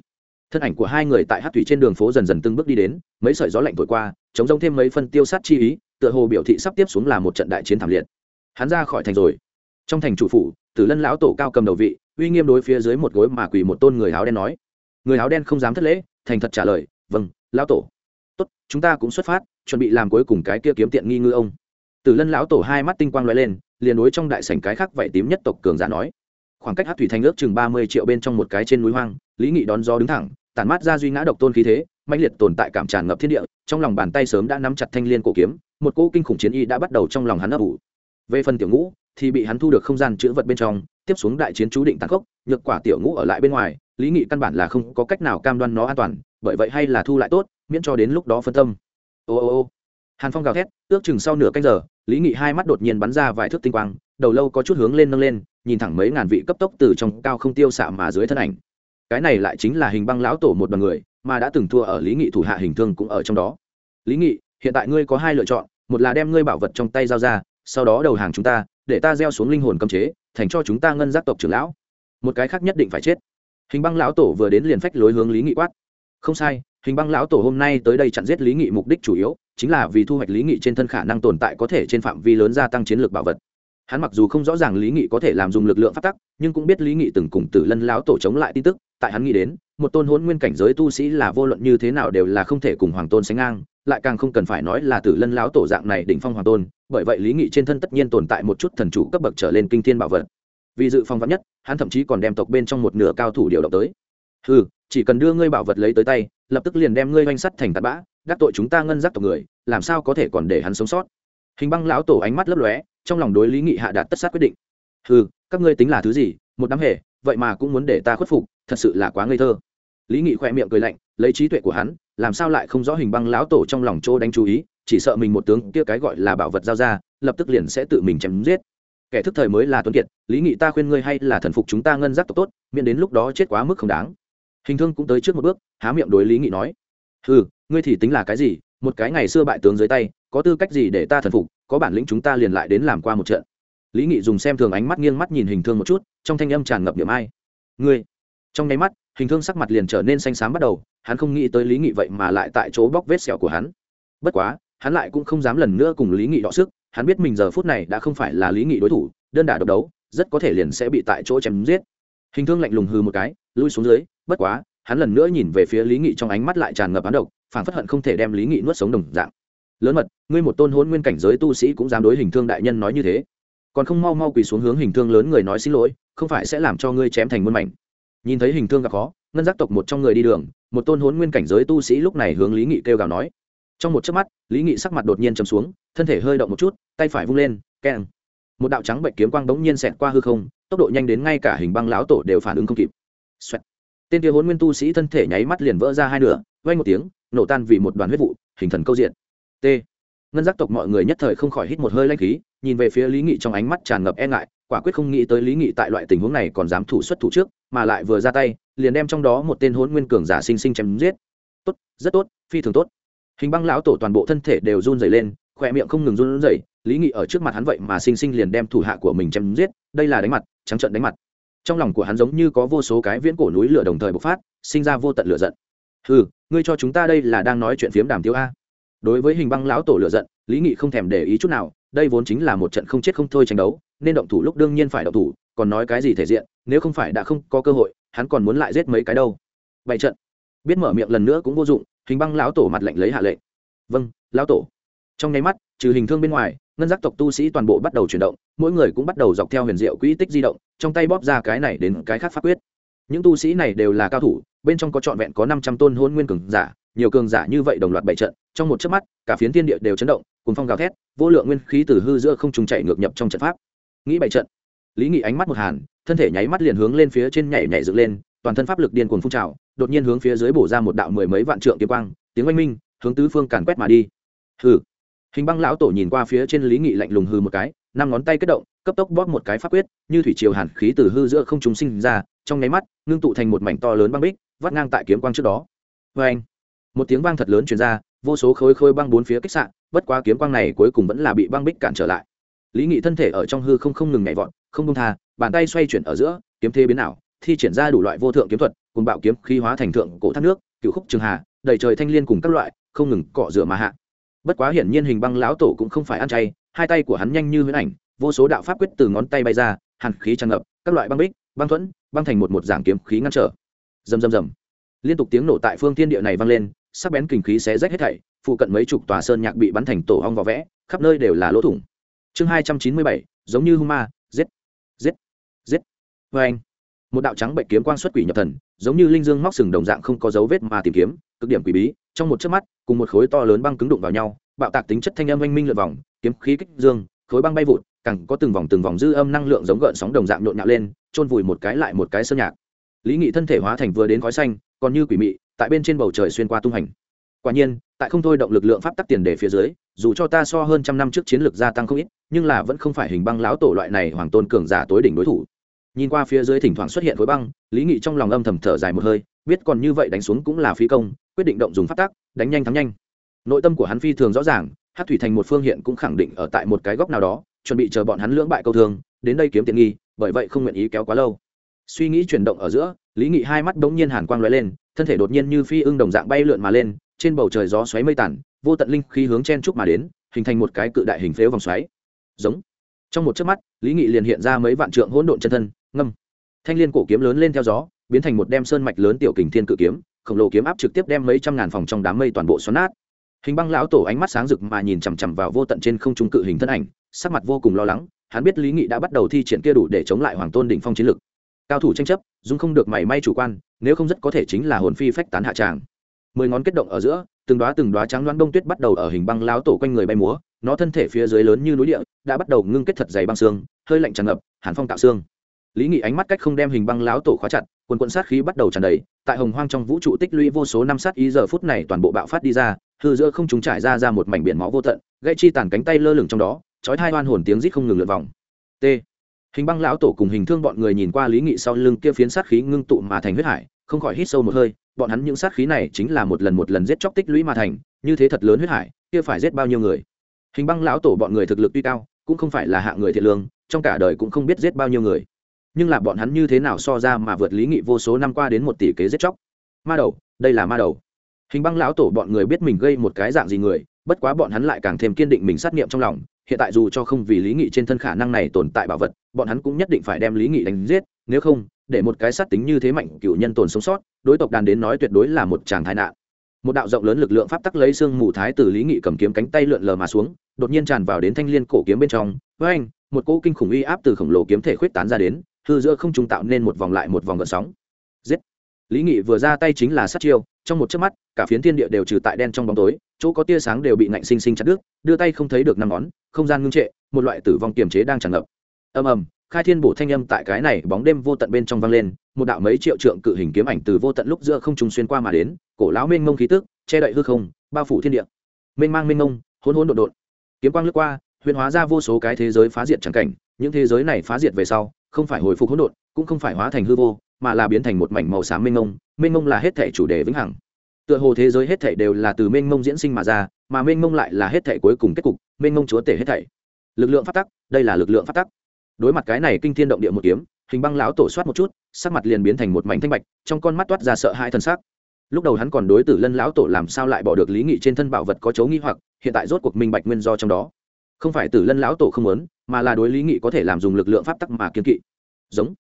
Thân ảnh của hai người tại hát thủy trên đường phố dần dần từng bước đi đến, mấy sợi gió lạnh thổi qua, chống rông thêm mấy phân tiêu sát chi ý, tựa hồ biểu thị sắp tiếp xuống là một trận đại chiến thảm liệt. Hắn ra khỏi thành rồi. Trong thành chủ phủ tử lân lão tổ cao cầm đầu vị, uy nghiêm đối phía dưới một gối mà quỳ một tôn người áo đen nói. Người áo đen không dám thất lễ, thành thật trả lời vâng lão tổ. Tốt, chúng ta cũng xuất phát, chuẩn bị làm cuối cùng cái kia kiếm tiện nghi ngư ông. Tử lân lão tổ hai mắt tinh quang lóe lên, liền đối trong đại sảnh cái khác vậy tím nhất tộc cường giả nói. Khoảng cách hát thủy thành ước chừng ba mươi triệu bên trong một cái trên núi hoang, lý nghị đón gió đứng thẳng, tản mát ra duy ngã độc tôn khí thế mạnh liệt tồn tại cảm tràn ngập thiên địa, trong lòng bàn tay sớm đã nắm chặt thanh liên cổ kiếm, một cỗ kinh khủng chiến y đã bắt đầu trong lòng hắn ấp ủ về phần tiểu ngũ, thì bị hắn thu được không gian chữ vật bên trong, tiếp xuống đại chiến chú định tàn khốc, nhược quả tiểu ngũ ở lại bên ngoài, lý nghị căn bản là không có cách nào cam đoan nó an toàn, bởi vậy hay là thu lại tốt, miễn cho đến lúc đó phân tâm. Ô ô ô. Hàn phong gào thét, ước chừng sau nửa canh giờ, lý nghị hai mắt đột nhiên bắn ra vài thước tinh quang, đầu lâu có chút hướng lên nâng lên, nhìn thẳng mấy ngàn vị cấp tốc từ trong cao không tiêu xạ mà dưới thân ảnh. Cái này lại chính là hình băng lão tổ một đoàn người, mà đã từng thua ở lý nghị thủ hạ hình thương cũng ở trong đó. Lý nghị, hiện tại ngươi có hai lựa chọn, một là đem ngươi bảo vật trong tay giao ra sau đó đầu hàng chúng ta, để ta gieo xuống linh hồn cấm chế, thành cho chúng ta ngân giác tộc trưởng lão. Một cái khác nhất định phải chết. Hình băng lão tổ vừa đến liền phách lối hướng lý nghị quát. Không sai, hình băng lão tổ hôm nay tới đây chặn giết lý nghị mục đích chủ yếu, chính là vì thu hoạch lý nghị trên thân khả năng tồn tại có thể trên phạm vi lớn gia tăng chiến lược bảo vật. Hắn mặc dù không rõ ràng lý nghị có thể làm dùng lực lượng phát tắc, nhưng cũng biết lý nghị từng cùng tử lân lão tổ chống lại tin tức, tại hắn nghĩ đến, một tôn hôn nguyên cảnh giới tu sĩ là vô luận như thế nào đều là không thể cùng hoàng tôn sánh ngang lại càng không cần phải nói là tử lân lão tổ dạng này đỉnh phong hoàng tôn, bởi vậy lý nghị trên thân tất nhiên tồn tại một chút thần chủ cấp bậc trở lên kinh thiên bảo vật. Vì dự phòng vắn nhất, hắn thậm chí còn đem tộc bên trong một nửa cao thủ điều động tới. Ừ chỉ cần đưa ngươi bảo vật lấy tới tay, lập tức liền đem ngươi oanh sắt thành tạt bã, đắc tội chúng ta ngân giác tộc người, làm sao có thể còn để hắn sống sót? Hình băng lão tổ ánh mắt lấp lóe, trong lòng đối lý nghị hạ đạt tất sát quyết định. Ừ các ngươi tính là thứ gì, một đám hề, vậy mà cũng muốn để ta khuất phục, thật sự là quá ngây thơ. Lý nghị khoe miệng cười lạnh, lấy trí tuệ của hắn làm sao lại không rõ hình băng lão tổ trong lòng chỗ đánh chú ý, chỉ sợ mình một tướng kia cái gọi là bảo vật giao ra, lập tức liền sẽ tự mình chém giết. Kẻ thức thời mới là tuấn kiệt, lý nghị ta khuyên ngươi hay là thần phục chúng ta ngân giác tộc tốt, miễn đến lúc đó chết quá mức không đáng. Hình thương cũng tới trước một bước, há miệng đối lý nghị nói ừ ngươi thì tính là cái gì, một cái ngày xưa bại tướng dưới tay, có tư cách gì để ta thần phục, có bản lĩnh chúng ta liền lại đến làm qua một trận. Lý nghị dùng xem thường ánh mắt nghiêng mắt nhìn hình thương một chút, trong thanh âm tràn ngập điểm ai. Ngươi. Trong nháy mắt, hình thương sắc mặt liền trở nên xanh xám bắt đầu hắn không nghĩ tới lý nghị vậy mà lại tại chỗ bóc vết sẹo của hắn. Bất quá, hắn lại cũng không dám lần nữa cùng lý nghị đọ sức, hắn biết mình giờ phút này đã không phải là lý nghị đối thủ, đơn đả độc đấu, rất có thể liền sẽ bị tại chỗ chém giết. Hình thương lạnh lùng hư một cái, lui xuống dưới, bất quá, hắn lần nữa nhìn về phía lý nghị trong ánh mắt lại tràn ngập án độc phản phất hận không thể đem lý nghị nuốt sống đồng dạng. Lớn mật, ngươi một tôn hôn nguyên cảnh giới tu sĩ cũng dám đối hình thương đại nhân nói như thế. Còn không mau mau quỳ xuống hướng hình thương lớn người nói xin lỗi, không phải sẽ làm cho ngươi chém thành muôn mảnh. Nhìn thấy hình thương gặp khó ngân giác tộc một trong người đi đường, một tôn hốn nguyên cảnh giới tu sĩ lúc này hướng lý nghị kêu gào nói. Trong một chớp mắt, lý nghị sắc mặt đột nhiên chầm xuống, thân thể hơi động một chút, tay phải vung lên, keng. Một đạo trắng bệnh kiếm quang bỗng nhiên xẹt qua hư không, tốc độ nhanh đến ngay cả hình băng lão tổ đều phản ứng không kịp. Xoẹt. tên kia hốn nguyên tu sĩ thân thể nháy mắt liền vỡ ra hai nửa vay một tiếng, nổ tan vì một đoàn huyết vụ, hình thần câu diện. T. Ngân giác tộc mọi người nhất thời không khỏi hít một hơi lanh khí, nhìn về phía lý nghị trong ánh mắt tràn ngập e ngại, quả quyết không nghĩ tới lý nghị tại loại tình huống này còn dám thủ xuất thủ trước, mà lại vừa ra tay liền đem trong đó một tên hỗn nguyên cường giả sinh sinh chém giết. Tốt, rất tốt, phi thường tốt. Hình băng lão tổ toàn bộ thân thể đều run rẩy lên, khỏe miệng không ngừng run rẩy, lý nghị ở trước mặt hắn vậy mà sinh sinh liền đem thủ hạ của mình chém giết, đây là đánh mặt, trắng trợn đánh mặt. Trong lòng của hắn giống như có vô số cái viễn cổ núi lửa đồng thời bộc phát, sinh ra vô tận lửa giận. Ừ ngươi cho chúng ta đây là đang nói chuyện phiếm đàm tiêu a. Đối với hình băng lão tổ lửa giận, lý nghị không thèm để ý chút nào, đây vốn chính là một trận không chết không thôi tranh đấu, nên động thủ lúc đương nhiên phải động thủ, còn nói cái gì thể diện, nếu không phải đã không có cơ hội hắn còn muốn lại giết mấy cái đâu. Bảy trận. Biết mở miệng lần nữa cũng vô dụng, hình băng lão tổ mặt lệnh lấy hạ lệnh. Vâng lão tổ. Trong nháy mắt, trừ hình thương bên ngoài, ngân giác tộc tu sĩ toàn bộ bắt đầu chuyển động, mỗi người cũng bắt đầu dọc theo huyền diệu quỹ tích di động, trong tay bóp ra cái này đến cái khác pháp quyết. Những tu sĩ này đều là cao thủ, bên trong có trọn vẹn có năm trăm tôn hôn nguyên cường giả, nhiều cường giả như vậy đồng loạt bảy trận, trong một chớp mắt, cả phiến thiên địa đều chấn động cùng phong gào thét, vô lượng nguyên khí từ hư giữa không trùng chạy ngược nhập trong trận pháp. Nghĩ bảy trận lý nghị ánh mắt một hàn, thân thể nháy mắt liền hướng lên phía trên nhảy nhảy dựng lên, toàn thân pháp lực điên cuồng phun trào, đột nhiên hướng phía dưới bổ ra một đạo mười mấy vạn trượng kiếm quang, tiếng oanh minh, hướng tứ phương càn quét mà đi. Hừ. Hình băng lão tổ nhìn qua phía trên lý nghị lạnh lùng hư một cái, năm ngón tay kết động, cấp tốc bóp một cái pháp quyết, như thủy triều hàn khí từ hư giữa không trung sinh ra, trong nháy mắt, ngưng tụ thành một mảnh to lớn băng bích, vắt ngang tại kiếm quang trước đó. Vê anh một tiếng vang thật lớn truyền ra, vô số khối khối băng bốn phía kích sạn bất quá kiếm quang này cuối cùng vẫn là bị băng bích cản trở lại. Lý nghị thân thể ở trong hư không không ngừng nhảy vọt không công tha, bàn tay xoay chuyển ở giữa, kiếm thế biến ảo, thi triển ra đủ loại vô thượng kiếm thuật, cùng bạo kiếm khí hóa thành thượng cổ thác nước cựu khúc trường hà, đầy trời thanh liên cùng các loại, không ngừng cọ rửa mà hạ. Bất quá hiển nhiên hình băng lão tổ cũng không phải ăn chay, hai tay của hắn nhanh như huyễn ảnh, vô số đạo pháp quyết từ ngón tay bay ra, hàn khí tràn ngập, các loại băng bích, băng thuẫn, băng thành một một giảng kiếm khí ngăn trở. Rầm rầm rầm. Liên tục tiếng nổ tại phương thiên địa này vang lên, sắc bén kình khí xé rách hết thảy, phụ cận mấy chục tòa sơn nhạc bị bắn thành tổ hong vỏ vẽ, khắp nơi đều là lỗ thủng. Chương hai trăm chín mươi bảy, giống như hung ma vê anh. Một đạo trắng bệnh kiếm quang xuất quỷ nhập thần, giống như linh dương móc sừng đồng dạng không có dấu vết mà tìm kiếm, cực điểm quỷ bí, trong một chớp mắt, cùng một khối to lớn băng cứng đụng vào nhau, bạo tạc tính chất thanh âm oanh minh lượt vòng, kiếm khí kích dương, khối băng bay vụt, càng có từng vòng từng vòng dư âm năng lượng giống gợn sóng đồng dạng nhộn nhạo lên trôn vùi một cái lại một cái sơn nhạc. Lý nghị thân thể hóa thành vừa đến khói xanh, còn như quỷ mị, tại bên trên bầu trời xuyên qua tung hành. Quả nhiên, tại không thôi động lực lượng pháp tắc tiền đề phía dưới, dù cho ta so hơn trăm năm trước chiến lược gia tăng không ít, nhưng là vẫn không phải hình băng láo tổ loại này hoàng tôn cường giả tối đỉnh đối thủ nhìn qua phía dưới thỉnh thoảng xuất hiện khối băng, lý nghị trong lòng âm thầm thở dài một hơi, biết còn như vậy đánh xuống cũng là phí công, quyết định động dùng pháp tắc, đánh nhanh thắng nhanh. Nội tâm của hắn phi thường rõ ràng hát thủy thành một phương hiện cũng khẳng định ở tại một cái góc nào đó, chuẩn bị chờ bọn hắn lưỡng bại câu thương, đến đây kiếm tiện nghi, bởi vậy không nguyện ý kéo quá lâu. Suy nghĩ chuyển động ở giữa, lý nghị hai mắt bỗng nhiên hàn quang lóe lên, thân thể đột nhiên như phi ưng đồng dạng bay lượn mà lên, trên bầu trời gió xoáy mây tản vô tận linh khí hướng chen trúc mà đến, hình thành một cái cự đại hình phếu vòng xoáy. Giống. Trong một chớp mắt, lý nghị liền hiện ra mấy vạn trượng hỗn độn chân thân ngâm. Thanh liên cổ kiếm lớn lên theo gió, biến thành một đem sơn mạch lớn tiểu kình thiên cự kiếm, khổng lồ kiếm áp trực tiếp đem mấy trăm ngàn phòng trong đám mây toàn bộ xoắn nát. Hình băng lão tổ ánh mắt sáng rực mà nhìn chằm chằm vào vô tận trên không trung cự hình thân ảnh, sắc mặt vô cùng lo lắng, hắn biết lý nghị đã bắt đầu thi triển kia đủ để chống lại hoàng tôn đỉnh phong chiến lực. Cao thủ tranh chấp dung không được mảy may chủ quan, nếu không rất có thể chính là hồn phi phách tán hạ tràng. Mười ngón kết động ở giữa, từng đoá từng đoá trắng loáng đông tuyết bắt đầu ở hình băng lão tổ quanh người bay múa, nó thân thể phía dưới lớn như núi địa, đã bắt đầu ngưng kết thật dày băng xương, hơi lạnh tràn ngập, hàn phong tạo xương lý nghị ánh mắt cách không đem hình băng lão tổ khóa chặt, quần quận sát khí bắt đầu tràn đầy, tại hồng hoang trong vũ trụ tích lũy vô số năm sát ý giờ phút này toàn bộ bạo phát đi ra, hư giữa không chúng trải ra ra một mảnh biển máu vô tận gây chi tàn cánh tay lơ lửng trong đó, chói thai oan hồn tiếng rít không ngừng lượt vòng. T. Hình băng lão tổ cùng hình thương bọn người nhìn qua lý nghị sau lưng kia phiến sát khí ngưng tụ mà thành huyết hải, không khỏi hít sâu một hơi, bọn hắn những sát khí này chính là một lần một lần giết chóc tích lũy mà thành, như thế thật lớn huyết hải, kia phải giết bao nhiêu người? Hình băng lão tổ bọn người thực lực tuy cao, cũng không phải là hạ người thiện lương, trong cả đời cũng không biết giết bao nhiêu người nhưng là bọn hắn như thế nào so ra mà vượt lý nghị vô số năm qua đến một tỷ kế giết chóc? Ma đầu, đây là ma đầu. Hình băng lão tổ bọn người biết mình gây một cái dạng gì người, bất quá bọn hắn lại càng thêm kiên định mình sát nghiệm trong lòng, hiện tại dù cho không vì lý nghị trên thân khả năng này tồn tại bảo vật, bọn hắn cũng nhất định phải đem lý nghị đánh giết, nếu không, để một cái sát tính như thế mạnh cựu nhân tồn sống sót, đối tộc đàn đến nói tuyệt đối là một tràng thái nạn. Một đạo rộng lớn lực lượng pháp tắc lấy xương mù thái từ lý nghị cầm kiếm cánh tay lượn lờ mà xuống, đột nhiên tràn vào đến thanh liên cổ kiếm bên trong. Với anh một cỗ kinh khủng uy áp từ khổng lồ kiếm thể khuyết tán ra đến hư giữa không trung tạo nên một vòng lại một vòng gợn sóng. Giết! Lý nghị vừa ra tay chính là sát chiêu, trong một chớp mắt, cả phiến thiên địa đều trừ tại đen trong bóng tối, chỗ có tia sáng đều bị ngạnh sinh sinh chặt đứt, đưa tay không thấy được năm ngón, không gian ngưng trệ, một loại tử vong kiềm chế đang tràn ngập. Ầm ầm, khai thiên bổ thanh âm tại cái này bóng đêm vô tận bên trong vang lên, một đạo mấy triệu trượng cự hình kiếm ảnh từ vô tận lúc giữa không trung xuyên qua mà đến, cổ lão mênh mông khí tức, che đậy hư không, bao phủ thiên địa. Mênh mang mênh mông, hỗn hỗn độn độn. Kiếm quang lướt qua, huyền hóa ra vô số cái thế giới phá diệt chẳng cảnh, những thế giới này phá diệt về sau không phải hồi phục hỗn độn, cũng không phải hóa thành hư vô, mà là biến thành một mảnh màu xám mênh mông. Mênh mông là hết thể chủ đề vĩnh hằng. Tựa hồ thế giới hết thể đều là từ mênh mông diễn sinh mà ra, mà mênh mông lại là hết thể cuối cùng kết cục, mênh mông chúa tể hết thảy. Lực lượng phát tắc, đây là lực lượng phát tắc. Đối mặt cái này kinh thiên động địa một kiếm, hình băng lão tổ soát một chút, sắc mặt liền biến thành một mảnh thanh bạch, trong con mắt toát ra sợ hai thân xác lúc đầu hắn còn đối tử lân lão tổ làm sao lại bỏ được lý nghị trên thân bảo vật có chấu nghi hoặc, hiện tại rốt cuộc minh bạch nguyên do trong đó không phải tử lân lão tổ không muốn, mà là đối lý nghị có thể làm dùng lực lượng pháp tắc mà kiên kỵ. Giống.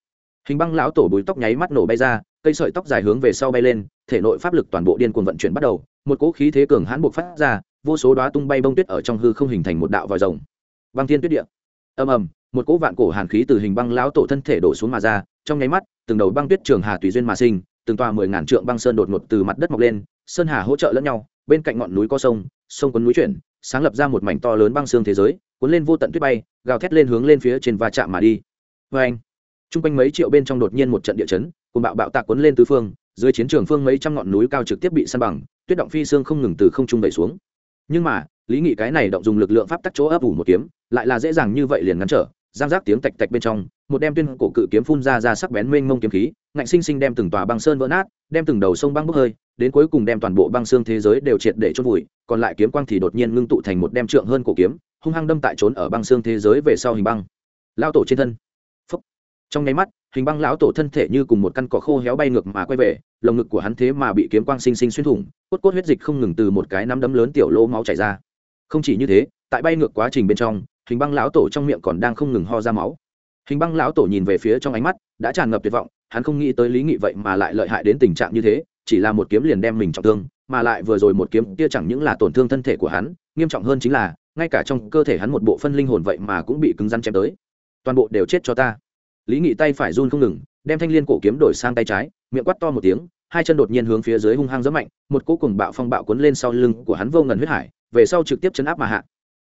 Hình băng lão tổ bùi tóc nháy mắt nổ bay ra, cây sợi tóc dài hướng về sau bay lên, thể nội pháp lực toàn bộ điên cuồng vận chuyển bắt đầu, một cỗ khí thế cường hãn buộc phát ra, vô số đoá tung bay bông tuyết ở trong hư không hình thành một đạo vòi rồng. Băng thiên tuyết địa. Ầm ầm, một cỗ vạn cổ hàn khí từ hình băng lão tổ thân thể đổ xuống mà ra, trong nháy mắt, từng đầu băng tuyết trường hà tùy duyên mà sinh, từng tòa mười ngàn trượng băng sơn đột ngột từ mặt đất mọc lên, sơn hà hỗ trợ lẫn nhau, bên cạnh ngọn núi có sông sông cuốn núi chuyển sáng lập ra một mảnh to lớn băng xương thế giới, cuốn lên vô tận tuyết bay, gào thét lên hướng lên phía trên va chạm mà đi. Vê anh t r u n g quanh mấy triệu bên trong đột nhiên một trận địa chấn cùng bạo bạo tạc cuốn lên tứ phương, dưới chiến trường phương mấy trăm ngọn núi cao trực tiếp bị săn bằng, tuyết động phi xương không ngừng từ không trung vẩy xuống. Nhưng mà, lý nghị cái này động dùng lực lượng pháp tắc chỗ ấp ủ một kiếm, lại là dễ dàng như vậy liền ngắn trở, giang giác tiếng tạch tạch bên trong, một đem tuyên cổ cự kiếm phun ra ra sắc bén mênh mông kiếm khí, ngạnh sinh sinh đem từng tòa băng sơn vỡ nát, đem từng đầu sông băng bốc hơi đến cuối cùng đem toàn bộ băng xương thế giới đều triệt để chôn vùi, còn lại kiếm quang thì đột nhiên ngưng tụ thành một đem trượng hơn cổ kiếm, hung hăng đâm tại trốn ở băng xương thế giới về sau hình băng. Lao tổ trên thân. Phốc. trong nháy mắt, hình băng lão tổ thân thể như cùng một căn cỏ khô héo bay ngược mà quay về, lồng ngực của hắn thế mà bị kiếm quang sinh sinh xuyên thủng, cốt cốt huyết dịch không ngừng từ một cái nắm đấm lớn tiểu lỗ máu chảy ra. Không chỉ như thế, tại bay ngược quá trình bên trong, hình băng lão tổ trong miệng còn đang không ngừng ho ra máu. Hình băng lão tổ nhìn về phía trong ánh mắt, đã tràn ngập tuyệt vọng, hắn không nghĩ tới lý nghị vậy mà lại lợi hại đến tình trạng như thế chỉ là một kiếm liền đem mình trọng thương, mà lại vừa rồi một kiếm kia chẳng những là tổn thương thân thể của hắn, nghiêm trọng hơn chính là, ngay cả trong cơ thể hắn một bộ phân linh hồn vậy mà cũng bị cứng rắn chém tới. Toàn bộ đều chết cho ta. Lý nghị tay phải run không ngừng, đem thanh l i ê n cổ kiếm đổi sang tay trái, miệng quát to một tiếng, hai chân đột nhiên hướng phía dưới hung hăng rất mạnh, một cỗ cùng bạo phong bạo cuốn lên sau lưng của hắn vô ngần huyết hải, về sau trực tiếp chấn áp mà hạ.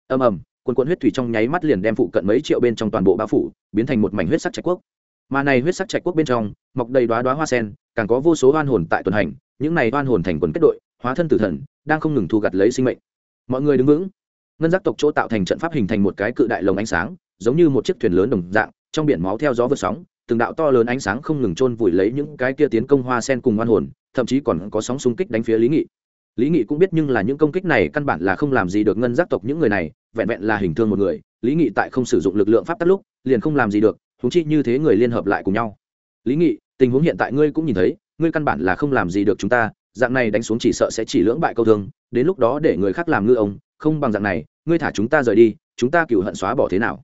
Ầm ầm quần quần huyết thủy trong nháy mắt liền đem phụ cận mấy triệu bên trong toàn bộ bao phủ, biến thành một mảnh huyết sắc trạch quốc mà này huyết sắc trạch quốc bên trong, mọc đầy đoá đoá hoa sen, càng có vô số oan hồn tại tuần hành, những này oan hồn thành quần kết đội, hóa thân tử thần, đang không ngừng thu gặt lấy sinh mệnh. Mọi người đứng vững. Ngân giác tộc chỗ tạo thành trận pháp hình thành một cái cự đại lồng ánh sáng, giống như một chiếc thuyền lớn đồng dạng, trong biển máu theo gió vượt sóng, từng đạo to lớn ánh sáng không ngừng chôn vùi lấy những cái kia tiến công hoa sen cùng oan hồn, thậm chí còn có sóng xung kích đánh phía lý nghị. Lý nghị cũng biết nhưng là những công kích này căn bản là không làm gì được ngân giác tộc những người này, vẹn vẹn là hình thương một người, lý nghị tại không sử dụng lực lượng pháp tắc lúc, liền không làm gì được huống chi như thế người liên hợp lại cùng nhau. Lý nghị, tình huống hiện tại ngươi cũng nhìn thấy, ngươi căn bản là không làm gì được chúng ta, dạng này đánh xuống chỉ sợ sẽ chỉ lưỡng bại câu thương, đến lúc đó để người khác làm ngư ông, không bằng dạng này, ngươi thả chúng ta rời đi, chúng ta cựu hận xóa bỏ thế nào?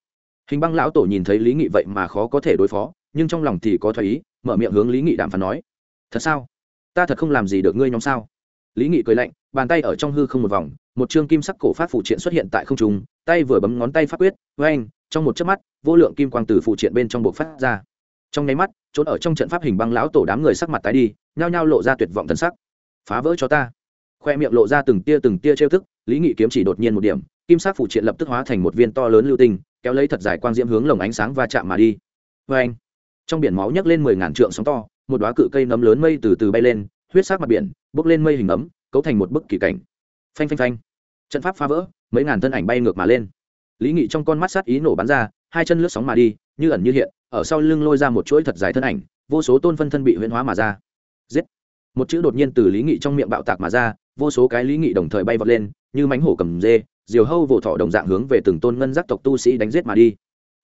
Hình băng lão tổ nhìn thấy lý nghị vậy mà khó có thể đối phó, nhưng trong lòng thì có thoái ý, mở miệng hướng lý nghị đàm phán nói. Thật sao? Ta thật không làm gì được ngươi nhóm sao? Lý nghị cười lạnh, bàn tay ở trong hư không một vòng, một chương kim sắc cổ phát phụ triện xuất hiện tại không trung, tay vừa bấm ngón tay pháp quyết với anh trong một chớp mắt, vô lượng kim quang từ phụ triện bên trong buộc phát ra. Trong nháy mắt, trốn ở trong trận pháp hình băng lão tổ đám người sắc mặt tái đi, nhao nhao lộ ra tuyệt vọng thần sắc. Phá vỡ cho ta. Khoe miệng lộ ra từng tia từng tia trêu thức lý nghị kiếm chỉ đột nhiên một điểm, kim sắc phụ triện lập tức hóa thành một viên to lớn lưu tinh, kéo lấy thật dài quang diễm hướng lồng ánh sáng và chạm mà đi. Vê anh, trong biển máu nhấc lên mười ngàn trượng sóng to, một đoá cự cây nấm lớn mây từ từ bay lên, huyết sắc mặt biển, bốc lên mây hình ấm, cấu thành một bức kỳ cảnh. Phanh phanh phanh. Trận pháp phá vỡ, mấy ngàn thân ảnh bay ngược mà lên lý nghị trong con mắt sát ý nổ bắn ra, hai chân lướt sóng mà đi, như ẩn như hiện, ở sau lưng lôi ra một chuỗi thật dài thân ảnh, vô số tôn phân thân bị huyễn hóa mà ra. Giết! Một chữ đột nhiên từ lý nghị trong miệng bạo tạc mà ra, vô số cái lý nghị đồng thời bay vọt lên, như mánh hổ cầm dê, diều hâu vỗ thọ đồng dạng hướng về từng tôn ngân giác tộc tu sĩ đánh giết mà đi.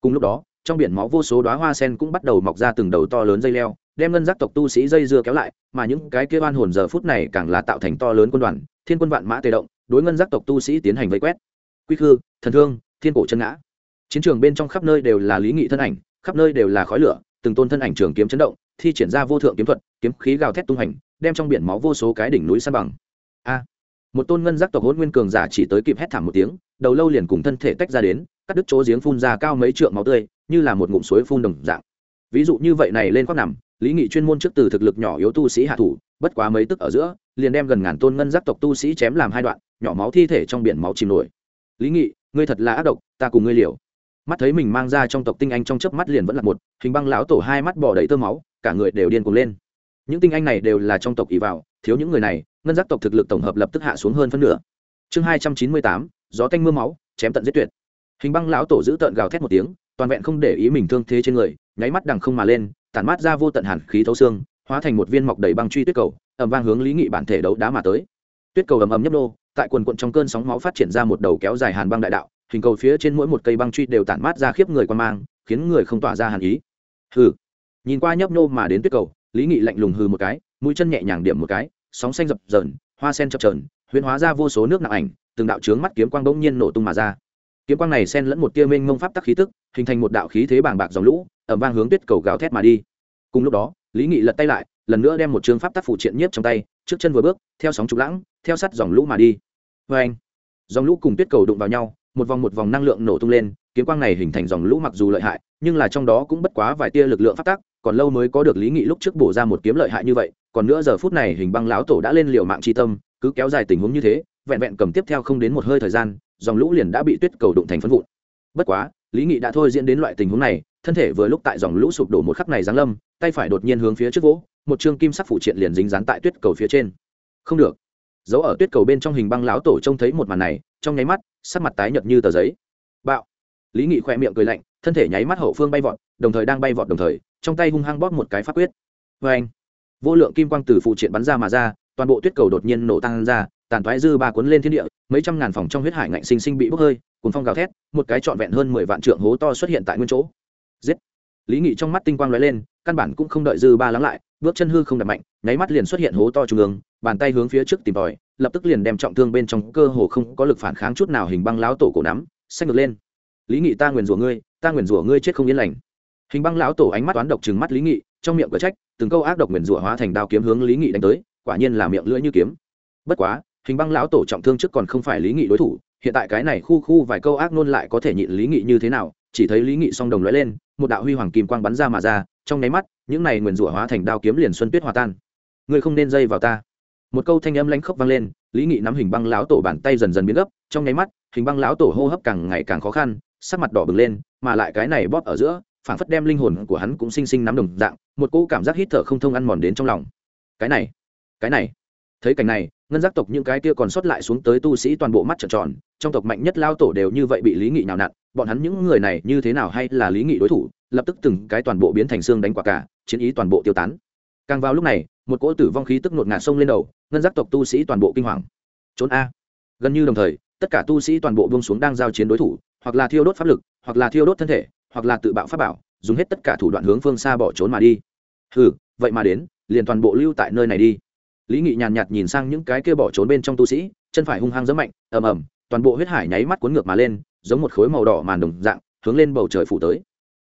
Cùng lúc đó, trong biển máu vô số đoá hoa sen cũng bắt đầu mọc ra từng đầu to lớn dây leo, đem ngân giác tộc tu sĩ dây dưa kéo lại, mà những cái kia oan hồn giờ phút này càng là tạo thành to lớn quân đoàn, thiên quân vạn mã tê động, đối ngân giác tộc tu sĩ tiến hành vây quét. Quy khư, thần thương thiên cổ chân ngã. Chiến trường bên trong khắp nơi đều là lý nghị thân ảnh, khắp nơi đều là khói lửa, từng tôn thân ảnh trường kiếm chấn động, thi triển ra vô thượng kiếm thuật, kiếm khí gào thét tung hành, đem trong biển máu vô số cái đỉnh núi san bằng. A! Một tôn ngân giác tộc hôn nguyên cường giả chỉ tới kịp hét thảm một tiếng, đầu lâu liền cùng thân thể tách ra đến, cắt đứt chỗ giếng phun ra cao mấy trượng máu tươi, như là một ngụm suối phun đồng dạng. Ví dụ như vậy này lên khoác nằm, lý nghị chuyên môn trước từ thực lực nhỏ yếu tu sĩ hạ thủ, bất quá mấy tức ở giữa, liền đem gần ngàn tôn ngân giác tộc tu sĩ chém làm hai đoạn, nhỏ máu thi thể trong biển máu chìm nổi. Lý nghị ngươi thật là ác độc, ta cùng ngươi liều. Mắt thấy mình mang ra trong tộc tinh anh trong chớp mắt liền vẫn là một, hình băng lão tổ hai mắt bỏ đầy tơ máu, cả người đều điên cuồng lên. Những tinh anh này đều là trong tộc ỷ vào, thiếu những người này, ngân giác tộc thực lực tổng hợp lập tức hạ xuống hơn phân nửa. Chương hai trăm chín mươi tám, gió tanh mưa máu, chém tận giết tuyệt. Hình băng lão tổ giữ tợn gào thét một tiếng, toàn vẹn không để ý mình thương thế trên người, nháy mắt đằng không mà lên, tản mát ra vô tận hàn khí thấu xương, hóa thành một viên mọc đầy băng truy tuyết cầu ẩm vang hướng lý nghị bản thể đấu đá mà tới. Tuyết cầu ầm ầm nhấp nô tại quần quận trong cơn sóng máu phát triển ra một đầu kéo dài hàn băng đại đạo, hình cầu phía trên mỗi một cây băng truy đều tản mát ra khiếp người quan mang, khiến người không tỏa ra hàn ý. Hừ. Nhìn qua nhấp nô mà đến tuyết cầu, lý nghị lạnh lùng hừ một cái, mũi chân nhẹ nhàng điểm một cái, sóng xanh dập dờn, hoa sen chập trờn huyễn hóa ra vô số nước nặng ảnh, từng đạo trướng mắt kiếm quang bỗng nhiên nổ tung mà ra. Kiếm quang này xen lẫn một tia mênh mông pháp tắc khí tức, hình thành một đạo khí thế bàng bạc dòng lũ ẩm vang hướng tuyết cầu gào thét mà đi. Cùng lúc đó, lý nghị lật tay lại, lần nữa đem một chương pháp tắc phụ triện nhiếp trong tay, trước chân vừa bước, theo sóng trục lãng theo sát dòng lũ mà đi. Vê anh, dòng lũ cùng tuyết cầu đụng vào nhau, một vòng một vòng năng lượng nổ tung lên, kiếm quang này hình thành dòng lũ mặc dù lợi hại, nhưng là trong đó cũng bất quá vài tia lực lượng pháp tắc còn lâu mới có được lý nghị lúc trước bổ ra một kiếm lợi hại như vậy, còn nữa giờ phút này hình băng lão tổ đã lên liều mạng tri tâm, cứ kéo dài tình huống như thế, vẹn vẹn cầm tiếp theo không đến một hơi thời gian, dòng lũ liền đã bị tuyết cầu đụng thành phân vụn. Bất quá, lý nghị đã thôi diễn đến loại tình huống này, thân thể vừa lúc tại dòng lũ sụp đổ một khắc này giáng lâm, tay phải đột nhiên hướng phía trước vỗ, một chương kim sắc phụ triện liền dính dán tại tuyết cầu phía trên. Không được dấu ở tuyết cầu bên trong hình băng láo tổ trông thấy một màn này, trong nháy mắt, sắc mặt tái nhợt như tờ giấy. Bạo. Lý nghị khoe miệng cười lạnh, thân thể nháy mắt hậu phương bay vọt, đồng thời đang bay vọt đồng thời, trong tay hung hăng bóp một cái pháp quyết. Vê anh, vô lượng kim quang từ phụ triện bắn ra mà ra, toàn bộ tuyết cầu đột nhiên nổ tăng ra, tàn thoái dư ba cuốn lên thiên địa, mấy trăm ngàn phòng trong huyết hải ngạnh sinh sinh bị bốc hơi cùng phong gào thét, một cái trọn vẹn hơn mười vạn trượng hố to xuất hiện tại nguyên chỗ. Giết. Lý nghị trong mắt tinh quang lóe lên, căn bản cũng không đợi dư ba lắng lại bước chân hư không đặt mạnh, nháy mắt liền xuất hiện hố to trung ương, bàn tay hướng phía trước tìm tòi, lập tức liền đem trọng thương bên trong cơ hồ không có lực phản kháng chút nào hình băng lão tổ cổ nắm xanh ngược lên. Lý nghị, ta nguyền rủa ngươi, ta nguyền rủa ngươi chết không yên lành. Hình băng lão tổ ánh mắt toán độc trừng mắt lý nghị, trong miệng có trách, từng câu ác độc nguyền rủa hóa thành đao kiếm hướng lý nghị đánh tới, quả nhiên là miệng lưỡi như kiếm. Bất quá, hình băng lão tổ trọng thương trước còn không phải lý nghị đối thủ, hiện tại cái này khu khu vài câu ác nôn lại có thể nhịn lý nghị như thế nào, chỉ thấy lý nghị song đồng lóe lên, một đạo huy hoàng kim quang bắn ra mà ra, trong nháy mắt những này nguyền rủa hóa thành đao kiếm liền xuân tuyết hòa tan. Ngươi không nên dây vào ta. Một câu thanh âm lãnh khốc vang lên, lý nghị nắm hình băng lão tổ bàn tay dần dần biến gấp, trong nháy mắt, hình băng lão tổ hô hấp càng ngày càng khó khăn, sắc mặt đỏ bừng lên, mà lại cái này bóp ở giữa phản phất đem linh hồn của hắn cũng sinh sinh nắm đồng dạng, một cỗ cảm giác hít thở không thông ăn mòn đến trong lòng. Cái này cái này. Thấy cảnh này, ngân giác tộc những cái kia còn sót lại xuống tới tu sĩ toàn bộ mắt trợn tròn, trong tộc mạnh nhất lao tổ đều như vậy bị lý nghị nào nặn, bọn hắn những người này như thế nào hay là lý nghị đối thủ, lập tức từng cái toàn bộ biến thành xương đánh quả cả chiến ý toàn bộ tiêu tán. Càng vào lúc này, một cỗ tử vong khí tức nột ngạt sông lên đầu, ngân giác tộc tu sĩ toàn bộ kinh hoàng. Trốn a. Gần như đồng thời, tất cả tu sĩ toàn bộ buông xuống đang giao chiến đối thủ, hoặc là thiêu đốt pháp lực, hoặc là thiêu đốt thân thể, hoặc là tự bạo pháp bảo, dùng hết tất cả thủ đoạn hướng phương xa bỏ trốn mà đi. Hừ, vậy mà đến, liền toàn bộ lưu tại nơi này đi. Lý nghị nhàn nhạt nhìn sang những cái kia bỏ trốn bên trong tu sĩ, chân phải hung hăng rất mạnh, ầm ầm, toàn bộ huyết hải nháy mắt cuốn ngược mà lên, giống một khối màu đỏ màn đồng dạng, hướng lên bầu trời phủ tới.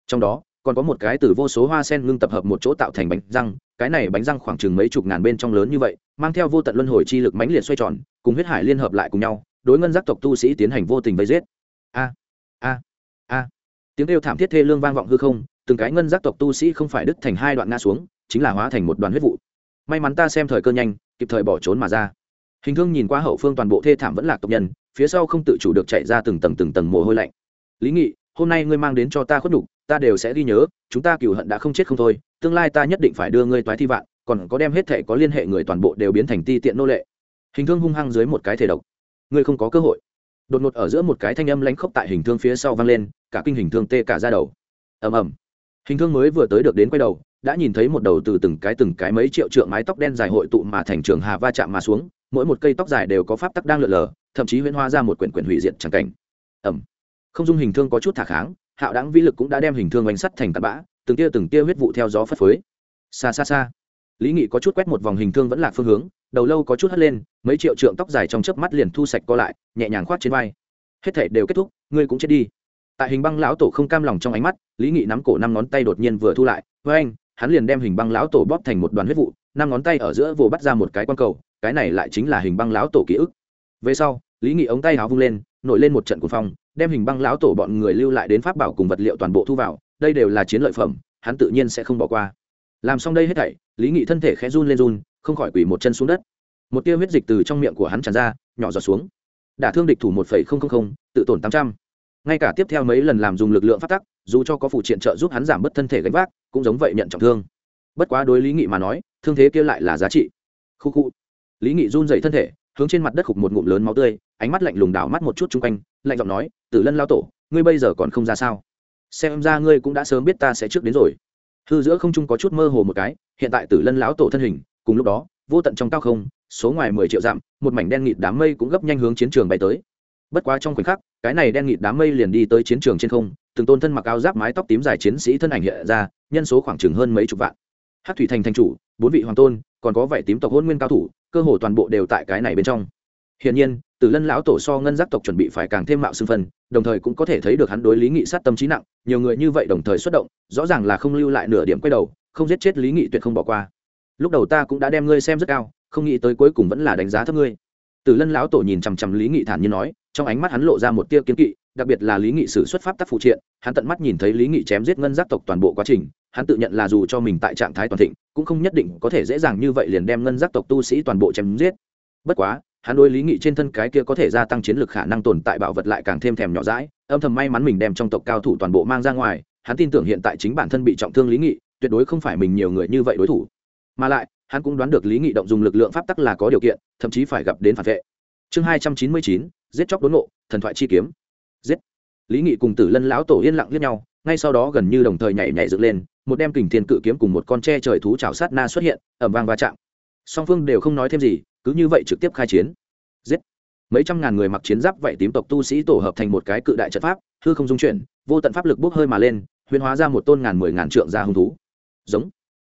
Trong đó còn có một cái từ vô số hoa sen ngưng tập hợp một chỗ tạo thành bánh răng, cái này bánh răng khoảng chừng mấy chục ngàn bên trong lớn như vậy, mang theo vô tận luân hồi chi lực mãnh liệt xoay tròn, cùng huyết hải liên hợp lại cùng nhau, đối ngân giác tộc tu sĩ tiến hành vô tình vây giết. A a a. Tiếng kêu thảm thiết thê lương vang vọng hư không, từng cái ngân giác tộc tu sĩ không phải đứt thành hai đoạn ngã xuống, chính là hóa thành một đoàn huyết vụ. May mắn ta xem thời cơ nhanh, kịp thời bỏ trốn mà ra. Hình thương nhìn qua hậu phương toàn bộ thê thảm vẫn là tộc nhân, phía sau không tự chủ được chạy ra từng tầng từng tầng mồ hôi lạnh. Lý nghị, hôm nay ngươi mang đến cho ta khuất đục ta đều sẽ ghi nhớ, chúng ta cựu hận đã không chết không thôi, tương lai ta nhất định phải đưa ngươi toái thi vạn, còn có đem hết thể có liên hệ người toàn bộ đều biến thành ti tiện nô lệ. Hình thương hung hăng dưới một cái thể độc. Ngươi không có cơ hội. Đột ngột ở giữa một cái thanh âm lánh khốc tại hình thương phía sau vang lên, cả kinh hình thương tê cả ra đầu. Ầm ầm. Hình thương mới vừa tới được đến quay đầu, đã nhìn thấy một đầu từ từng cái từng cái mấy triệu trượng mái tóc đen dài hội tụ mà thành trường hà va chạm mà xuống, mỗi một cây tóc dài đều có pháp tắc đang lượn lờ, thậm chí huyễn hoa ra một quyển quyển hủy diệt chẳng cảnh. Ẩm không dung hình thương có chút thả kháng hạo đáng vĩ lực cũng đã đem hình thương oanh sắt thành tạt bã, từng tia từng tia huyết vụ theo gió phất phới. Xa xa xa, lý nghị có chút quét một vòng hình thương vẫn là phương hướng, đầu lâu có chút hất lên, mấy triệu trượng tóc dài trong chớp mắt liền thu sạch co lại, nhẹ nhàng khoát trên vai. Hết thể đều kết thúc, ngươi cũng chết đi. Tại hình băng lão tổ không cam lòng trong ánh mắt, lý nghị nắm cổ năm ngón tay đột nhiên vừa thu lại, với anh, hắn liền đem hình băng lão tổ bóp thành một đoàn huyết vụ, năm ngón tay ở giữa vồ bắt ra một cái quan cầu, cái này lại chính là hình băng lão tổ ký ức. Về sau lý nghị ống tay áo vung lên, nổi lên một trận cuồng phong, đem hình băng lão tổ bọn người lưu lại đến pháp bảo cùng vật liệu toàn bộ thu vào, đây đều là chiến lợi phẩm, hắn tự nhiên sẽ không bỏ qua. Làm xong đây hết thảy, lý nghị thân thể khẽ run lên run, không khỏi quỳ một chân xuống đất. Một tia huyết dịch từ trong miệng của hắn tràn ra, nhỏ giọt xuống. Đả thương địch thủ một tự tổn tám trăm. Ngay cả tiếp theo mấy lần làm dùng lực lượng phát tắc, dù cho có phụ triện trợ giúp hắn giảm bớt thân thể gánh vác, cũng giống vậy nhận trọng thương. Bất quá đối lý nghị mà nói, thương thế kia lại là giá trị. Khu khu. Lý nghị run dậy thân thể hướng trên mặt đất khục một ngụm lớn máu tươi, ánh mắt lạnh lùng đảo mắt một chút chung quanh, lạnh giọng nói, tử lân lao tổ, ngươi bây giờ còn không ra sao? Xem ra ngươi cũng đã sớm biết ta sẽ trước đến rồi. Hư giữa không trung có chút mơ hồ một cái, hiện tại tử lân lão tổ thân hình, cùng lúc đó, vô tận trong cao không, số ngoài mười triệu dặm, một mảnh đen nghịt đám mây cũng gấp nhanh hướng chiến trường bay tới. Bất quá trong khoảnh khắc, cái này đen nghịt đám mây liền đi tới chiến trường trên không, từng tôn thân mặc áo giáp mái tóc tím dài chiến sĩ thân ảnh hiện ra, nhân số khoảng chừng hơn mấy chục vạn. Hát thủy thành thành chủ, bốn vị hoàng tôn, còn có vẻ tím tộc hôn nguyên cao thủ cơ hồ toàn bộ đều tại cái này bên trong. Hiển nhiên, tử lân lão tổ so ngân giác tộc chuẩn bị phải càng thêm mạo xưng phần, đồng thời cũng có thể thấy được hắn đối lý nghị sát tâm trí nặng, nhiều người như vậy đồng thời xuất động, rõ ràng là không lưu lại nửa điểm quay đầu, không giết chết lý nghị tuyệt không bỏ qua. Lúc đầu ta cũng đã đem ngươi xem rất cao, không nghĩ tới cuối cùng vẫn là đánh giá thấp ngươi. Tử lân lão tổ nhìn chằm chằm lý nghị thản nhiên nói, trong ánh mắt hắn lộ ra một tia kiến kỵ, đặc biệt là lý nghị sử xuất pháp tác phụ triện, hắn tận mắt nhìn thấy lý nghị chém giết ngân giác tộc toàn bộ quá trình hắn tự nhận là dù cho mình tại trạng thái toàn thịnh, cũng không nhất định có thể dễ dàng như vậy liền đem ngân giác tộc tu sĩ toàn bộ chém giết. Bất quá, hắn đối lý nghị trên thân cái kia có thể gia tăng chiến lược khả năng tồn tại bảo vật lại càng thêm thèm nhỏ rãi âm thầm may mắn mình đem trong tộc cao thủ toàn bộ mang ra ngoài, hắn tin tưởng hiện tại chính bản thân bị trọng thương lý nghị, tuyệt đối không phải mình nhiều người như vậy đối thủ. Mà lại, hắn cũng đoán được lý nghị động dùng lực lượng pháp tắc là có điều kiện, thậm chí phải gặp đến phản vệ. Chương hai trăm chín mươi chín, giết chóc đốn nộ thần thoại chi kiếm. Giết. Lý nghị cùng tử lân lão tổ yên lặng liếc nhau ngay sau đó gần như đồng thời nhảy nhảy dựng lên, một đem kình thiên cự kiếm cùng một con tre trời thú chảo sát na xuất hiện ẩm vang va chạm. Song phương đều không nói thêm gì, cứ như vậy trực tiếp khai chiến. Giết. Mấy trăm ngàn người mặc chiến giáp vậy tím tộc tu sĩ tổ hợp thành một cái cự đại trận pháp, hư không dung chuyển, vô tận pháp lực bốc hơi mà lên, huyền hóa ra một tôn ngàn mười ngàn trượng ra hung thú. Giống.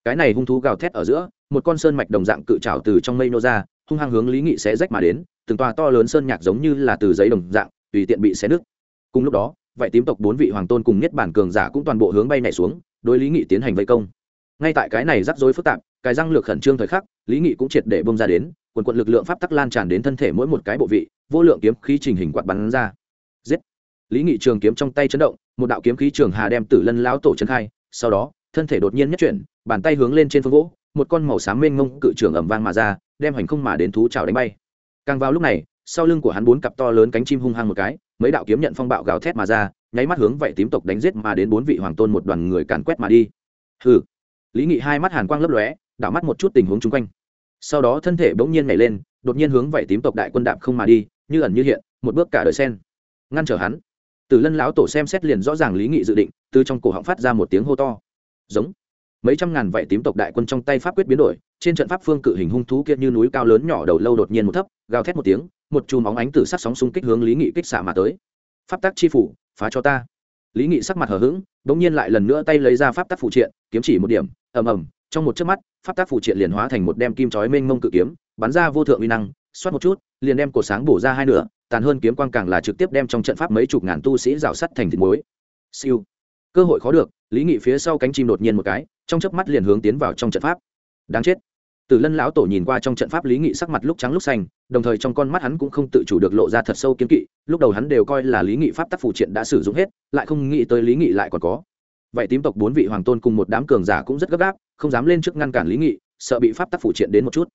Cái này hung thú gào thét ở giữa, một con sơn mạch đồng dạng cự trào từ trong mây nô ra, hung hăng hướng lý nghị sẽ rách mà đến, từng tòa to lớn sơn nhạc giống như là từ giấy đồng dạng, tùy tiện bị xé nứt. Cùng lúc đó vậy tím tộc bốn vị hoàng tôn cùng nhất bản cường giả cũng toàn bộ hướng bay nhảy xuống, đối lý nghị tiến hành vây công. Ngay tại cái này rắc rối phức tạp, cái răng lược khẩn trương thời khắc, lý nghị cũng triệt để bông ra đến, quần quận lực lượng pháp tắc lan tràn đến thân thể mỗi một cái bộ vị, vô lượng kiếm khí trình hình quạt bắn ra. Giết! Lý nghị trường kiếm trong tay chấn động, một đạo kiếm khí trường hà đem tử lân lão tổ trấn khai, sau đó, thân thể đột nhiên nhất chuyển, bàn tay hướng lên trên phương gỗ, một con màu xám mênh mông cự trường ẩm vang mà ra, đem hành không mà đến thú trào đánh bay. Càng vào lúc này sau lưng của hắn bốn cặp to lớn cánh chim hung hăng một cái, mấy đạo kiếm nhận phong bạo gào thét mà ra, nháy mắt hướng vậy tím tộc đánh giết mà đến bốn vị hoàng tôn một đoàn người càn quét mà đi. Hừ. Lý nghị hai mắt hàn quang lấp lóe, đảo mắt một chút tình huống chung quanh. Sau đó thân thể bỗng nhiên nhảy lên, đột nhiên hướng vậy tím tộc đại quân đạp không mà đi, như ẩn như hiện, một bước cả đời sen. Ngăn trở hắn. Từ lân lão tổ xem xét liền rõ ràng lý nghị dự định, từ trong cổ họng phát ra một tiếng hô to. Giống mấy trăm ngàn vảy tím tộc đại quân trong tay pháp quyết biến đổi, trên trận pháp phương cự hình hung thú kia như núi cao lớn nhỏ đầu lâu đột nhiên một thấp, gào thét một tiếng, một chùm óng ánh từ sắc sóng xung kích hướng lý nghị kích xả mà tới. Pháp tác chi phủ, phá cho ta. Lý nghị sắc mặt hờ hững, bỗng nhiên lại lần nữa tay lấy ra pháp tác phụ triện, kiếm chỉ một điểm, ầm ầm, trong một chớp mắt, pháp tác phụ triện liền hóa thành một đem kim chói mênh mông cự kiếm, bắn ra vô thượng uy năng, xoát một chút, liền đem cổ sáng bổ ra hai nửa, tàn hơn kiếm quang càng là trực tiếp đem trong trận pháp mấy chục ngàn tu sĩ rào sắt thành thịt muối. Siêu. Cơ hội khó được, lý nghị phía sau cánh chim đột nhiên một cái trong chớp mắt liền hướng tiến vào trong trận pháp đáng chết Tử Lân lão tổ nhìn qua trong trận pháp Lý Nghị sắc mặt lúc trắng lúc xanh, đồng thời trong con mắt hắn cũng không tự chủ được lộ ra thật sâu kiên kỵ, lúc đầu hắn đều coi là Lý Nghị pháp tắc phù triện đã sử dụng hết, lại không nghĩ tới Lý Nghị lại còn có. Vậy tím tộc bốn vị hoàng tôn cùng một đám cường giả cũng rất gấp gáp, không dám lên trước ngăn cản Lý Nghị, sợ bị pháp tắc phù triện đến một chút.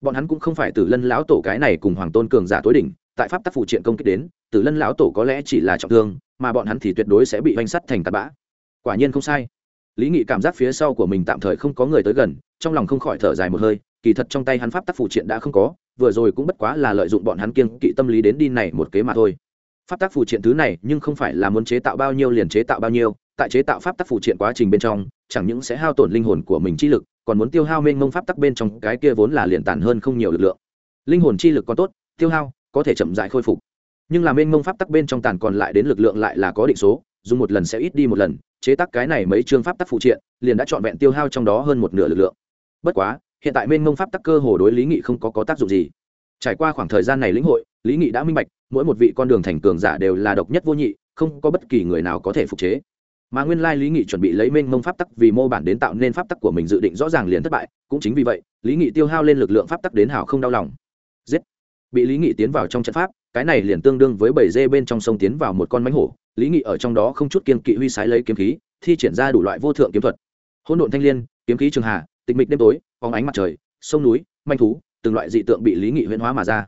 Bọn hắn cũng không phải Tử Lân lão tổ cái này cùng hoàng tôn cường giả tối đỉnh, tại pháp tắc phù triện công kích đến, Tử Lân lão tổ có lẽ chỉ là trọng thương, mà bọn hắn thì tuyệt đối sẽ bị vành sắt thành tạt bã. Quả nhiên không sai. Lý Nghị cảm giác phía sau của mình tạm thời không có người tới gần, trong lòng không khỏi thở dài một hơi, kỳ thật trong tay hắn pháp tắc phụ triện đã không có vừa rồi cũng bất quá là lợi dụng bọn hắn kiêng kỵ tâm lý đến đi này một kế mà thôi. Pháp tắc phụ triện thứ này nhưng không phải là muốn chế tạo bao nhiêu liền chế tạo bao nhiêu tại chế tạo pháp tắc phụ triện quá trình bên trong chẳng những sẽ hao tổn linh hồn của mình chi lực còn muốn tiêu hao mênh mông pháp tắc bên trong cái kia vốn là liền tàn hơn không nhiều lực lượng. Linh hồn chi lực còn tốt tiêu hao có thể chậm dại khôi phục. Nhưng là mênh mông pháp tắc bên trong tàn còn lại đến lực lượng lại là có định số dùng một lần sẽ ít đi một lần chế tác cái này mấy chương pháp tắc phụ triện liền đã trọn vẹn tiêu hao trong đó hơn một nửa lực lượng. Bất quá hiện tại mênh mông pháp tắc cơ hồ đối lý nghị không có, có tác dụng gì. Trải qua khoảng thời gian này lĩnh hội lý nghị đã minh bạch mỗi một vị con đường thành cường giả đều là độc nhất vô nhị không có bất kỳ người nào có thể phục chế. Mà nguyên lai lý nghị chuẩn bị lấy mênh mông pháp tắc vì mô bản đến tạo nên pháp tắc của mình dự định rõ ràng liền thất bại cũng chính vì vậy lý nghị tiêu hao lên lực lượng pháp tắc đến hảo không đau lòng. Giết! Bị lý nghị tiến vào trong trận pháp cái này liền tương đương với bảy dê bên trong sông tiến vào một con mánh hổ lý nghị ở trong đó không chút kiên kỵ huy sái lấy kiếm khí, thi triển ra đủ loại vô thượng kiếm thuật. Hỗn độn thanh l i ê n kiếm khí trường hà, tịch mịch đêm tối, phóng ánh mặt trời, sông núi, manh thú, từng loại dị tượng bị lý nghị huyễn hóa mà ra.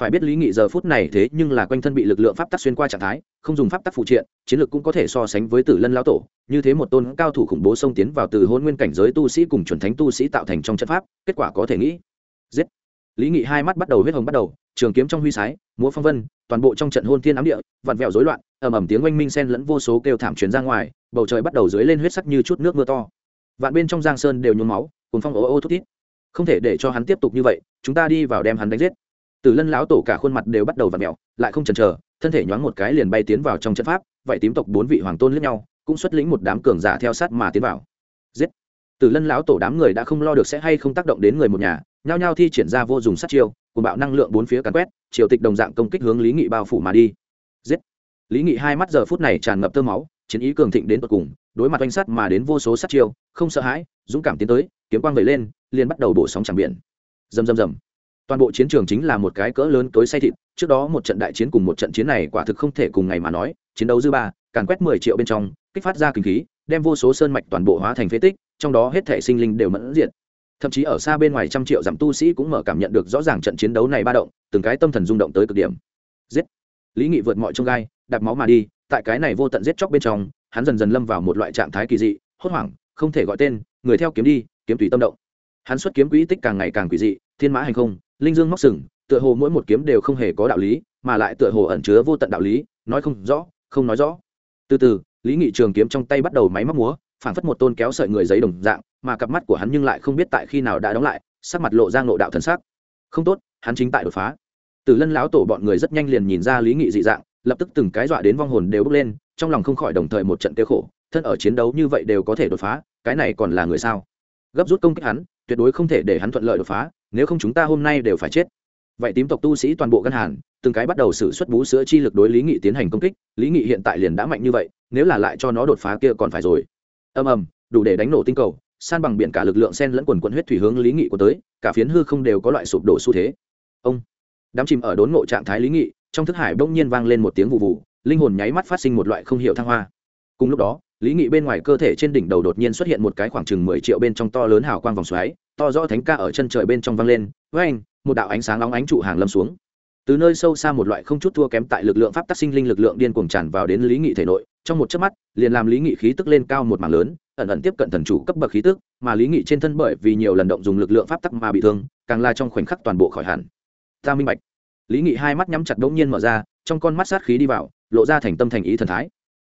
Phải biết lý nghị giờ phút này thế nhưng là quanh thân bị lực lượng pháp tắc xuyên qua trạng thái, không dùng pháp tắc phụ triện, chiến lược cũng có thể so sánh với tử lân lão tổ, như thế một tôn cao thủ khủng bố xông tiến vào từ hôn nguyên cảnh giới tu sĩ cùng chuẩn thánh tu sĩ tạo thành trong trận pháp, kết quả có thể nghĩ. Giết lý nghị hai mắt bắt đầu huyết hồng bắt đầu trường kiếm trong huy sái múa phong vân toàn bộ trong trận hôn thiên ám địa vặn vẹo rối loạn ầm ầm tiếng oanh minh sen lẫn vô số kêu thảm truyền ra ngoài bầu trời bắt đầu dưới lên huyết sắc như chút nước mưa to. Vạn bên trong giang sơn đều nhuốm máu cùng phong ố ô thút thít. Không thể để cho hắn tiếp tục như vậy chúng ta đi vào đem hắn đánh giết. Từ lân lão tổ cả khuôn mặt đều bắt đầu vặn vẹo, mẹo lại không chần chờ thân thể nhoáng một cái liền bay tiến vào trong trận pháp vậy tím tộc bốn vị hoàng tôn lẫn nhau cũng xuất lĩnh một đám cường giả theo sát mà tiến vào. Giết! Từ lân lão tổ đám người đã không lo được sẽ hay không tác động đến người một nhà nhao nhao thi triển ra vô dùng sát chiêu cùng bạo năng lượng bốn phía càn quét, triều tịch đồng dạng công kích hướng lý nghị bao phủ mà đi. Giết! Lý nghị hai mắt giờ phút này tràn ngập tơ máu, chiến ý cường thịnh đến tột cùng, đối mặt oanh sắt mà đến vô số sát chiêu, không sợ hãi, dũng cảm tiến tới, kiếm quang vẩy lên, liền bắt đầu bổ sóng chẳng biển. Rầm rầm rầm. Toàn bộ chiến trường chính là một cái cỡ lớn tối say thịt, trước đó một trận đại chiến cùng một trận chiến này quả thực không thể cùng ngày mà nói, chiến đấu dư ba, càn quét mười triệu bên trong, kích phát ra kinh khí, đem vô số sơn mạch toàn bộ hóa thành phế tích, trong đó hết thể sinh linh đều mẫn diện thậm chí ở xa bên ngoài trăm triệu giảm tu sĩ cũng mở cảm nhận được rõ ràng trận chiến đấu này ba động, từng cái tâm thần rung động tới cực điểm. Giết! Lý nghị vượt mọi trông gai, đạp máu mà đi, tại cái này vô tận giết chóc bên trong, hắn dần dần lâm vào một loại trạng thái kỳ dị, hốt hoảng, không thể gọi tên, người theo kiếm đi, kiếm tùy tâm động. Hắn xuất kiếm quỹ tích càng ngày càng quỷ dị, thiên mã hành không, linh dương móc sừng, tựa hồ mỗi một kiếm đều không hề có đạo lý, mà lại tựa hồ ẩn chứa vô tận đạo lý, nói không rõ, không nói rõ. Từ từ, lý nghị trường kiếm trong tay bắt đầu máy móc múa, phảng phất một tôn kéo sợi người giấy đồng dạng mà cặp mắt của hắn nhưng lại không biết tại khi nào đã đóng lại, sắc mặt lộ ra ngộ đạo thần sắc. Không tốt, hắn chính tại đột phá. Từ lân lão tổ bọn người rất nhanh liền nhìn ra lý nghị dị dạng, lập tức từng cái dọa đến vong hồn đều bước lên, trong lòng không khỏi đồng thời một trận tiêu khổ, thân ở chiến đấu như vậy đều có thể đột phá, cái này còn là người sao? Gấp rút công kích hắn, tuyệt đối không thể để hắn thuận lợi đột phá, nếu không chúng ta hôm nay đều phải chết. Vậy tím tộc tu sĩ toàn bộ ngân hàn, từng cái bắt đầu xử xuất bú sữa chi lực đối lý nghị tiến hành công kích, lý nghị hiện tại liền đã mạnh như vậy, nếu là lại cho nó đột phá kia còn phải rồi. Ầm ầm, đủ để đánh nổ tinh cầu san bằng biển cả lực lượng sen lẫn quần quận huyết thủy hướng lý nghị của tới, cả phiến hư không đều có loại sụp đổ xu thế. Ông đám chìm ở đốn ngộ trạng thái lý nghị, trong thức hải bỗng nhiên vang lên một tiếng vụ vụ, linh hồn nháy mắt phát sinh một loại không hiểu thăng hoa. Cùng lúc đó, lý nghị bên ngoài cơ thể trên đỉnh đầu đột nhiên xuất hiện một cái khoảng chừng mười triệu bên trong to lớn hào quang vòng xoáy, to rõ thánh ca ở chân trời bên trong vang lên với anh một đạo ánh sáng nóng ánh trụ hàng lâm xuống. Từ nơi sâu xa một loại không chút thua kém tại lực lượng pháp tác sinh linh lực lượng điên cuồng tràn vào đến lý nghị thể nội, trong một chớp mắt, liền làm lý nghị khí tức lên cao một mảng lớn ẩn ẩn tiếp cận thần chủ cấp bậc khí tức, mà lý nghị trên thân bởi vì nhiều lần động dùng lực lượng pháp tắc mà bị thương, càng là trong khoảnh khắc toàn bộ khỏi hẳn. Ta minh bạch. Lý nghị hai mắt nhắm chặt đống nhiên mở ra, trong con mắt sát khí đi vào, lộ ra thành tâm thành ý thần thái.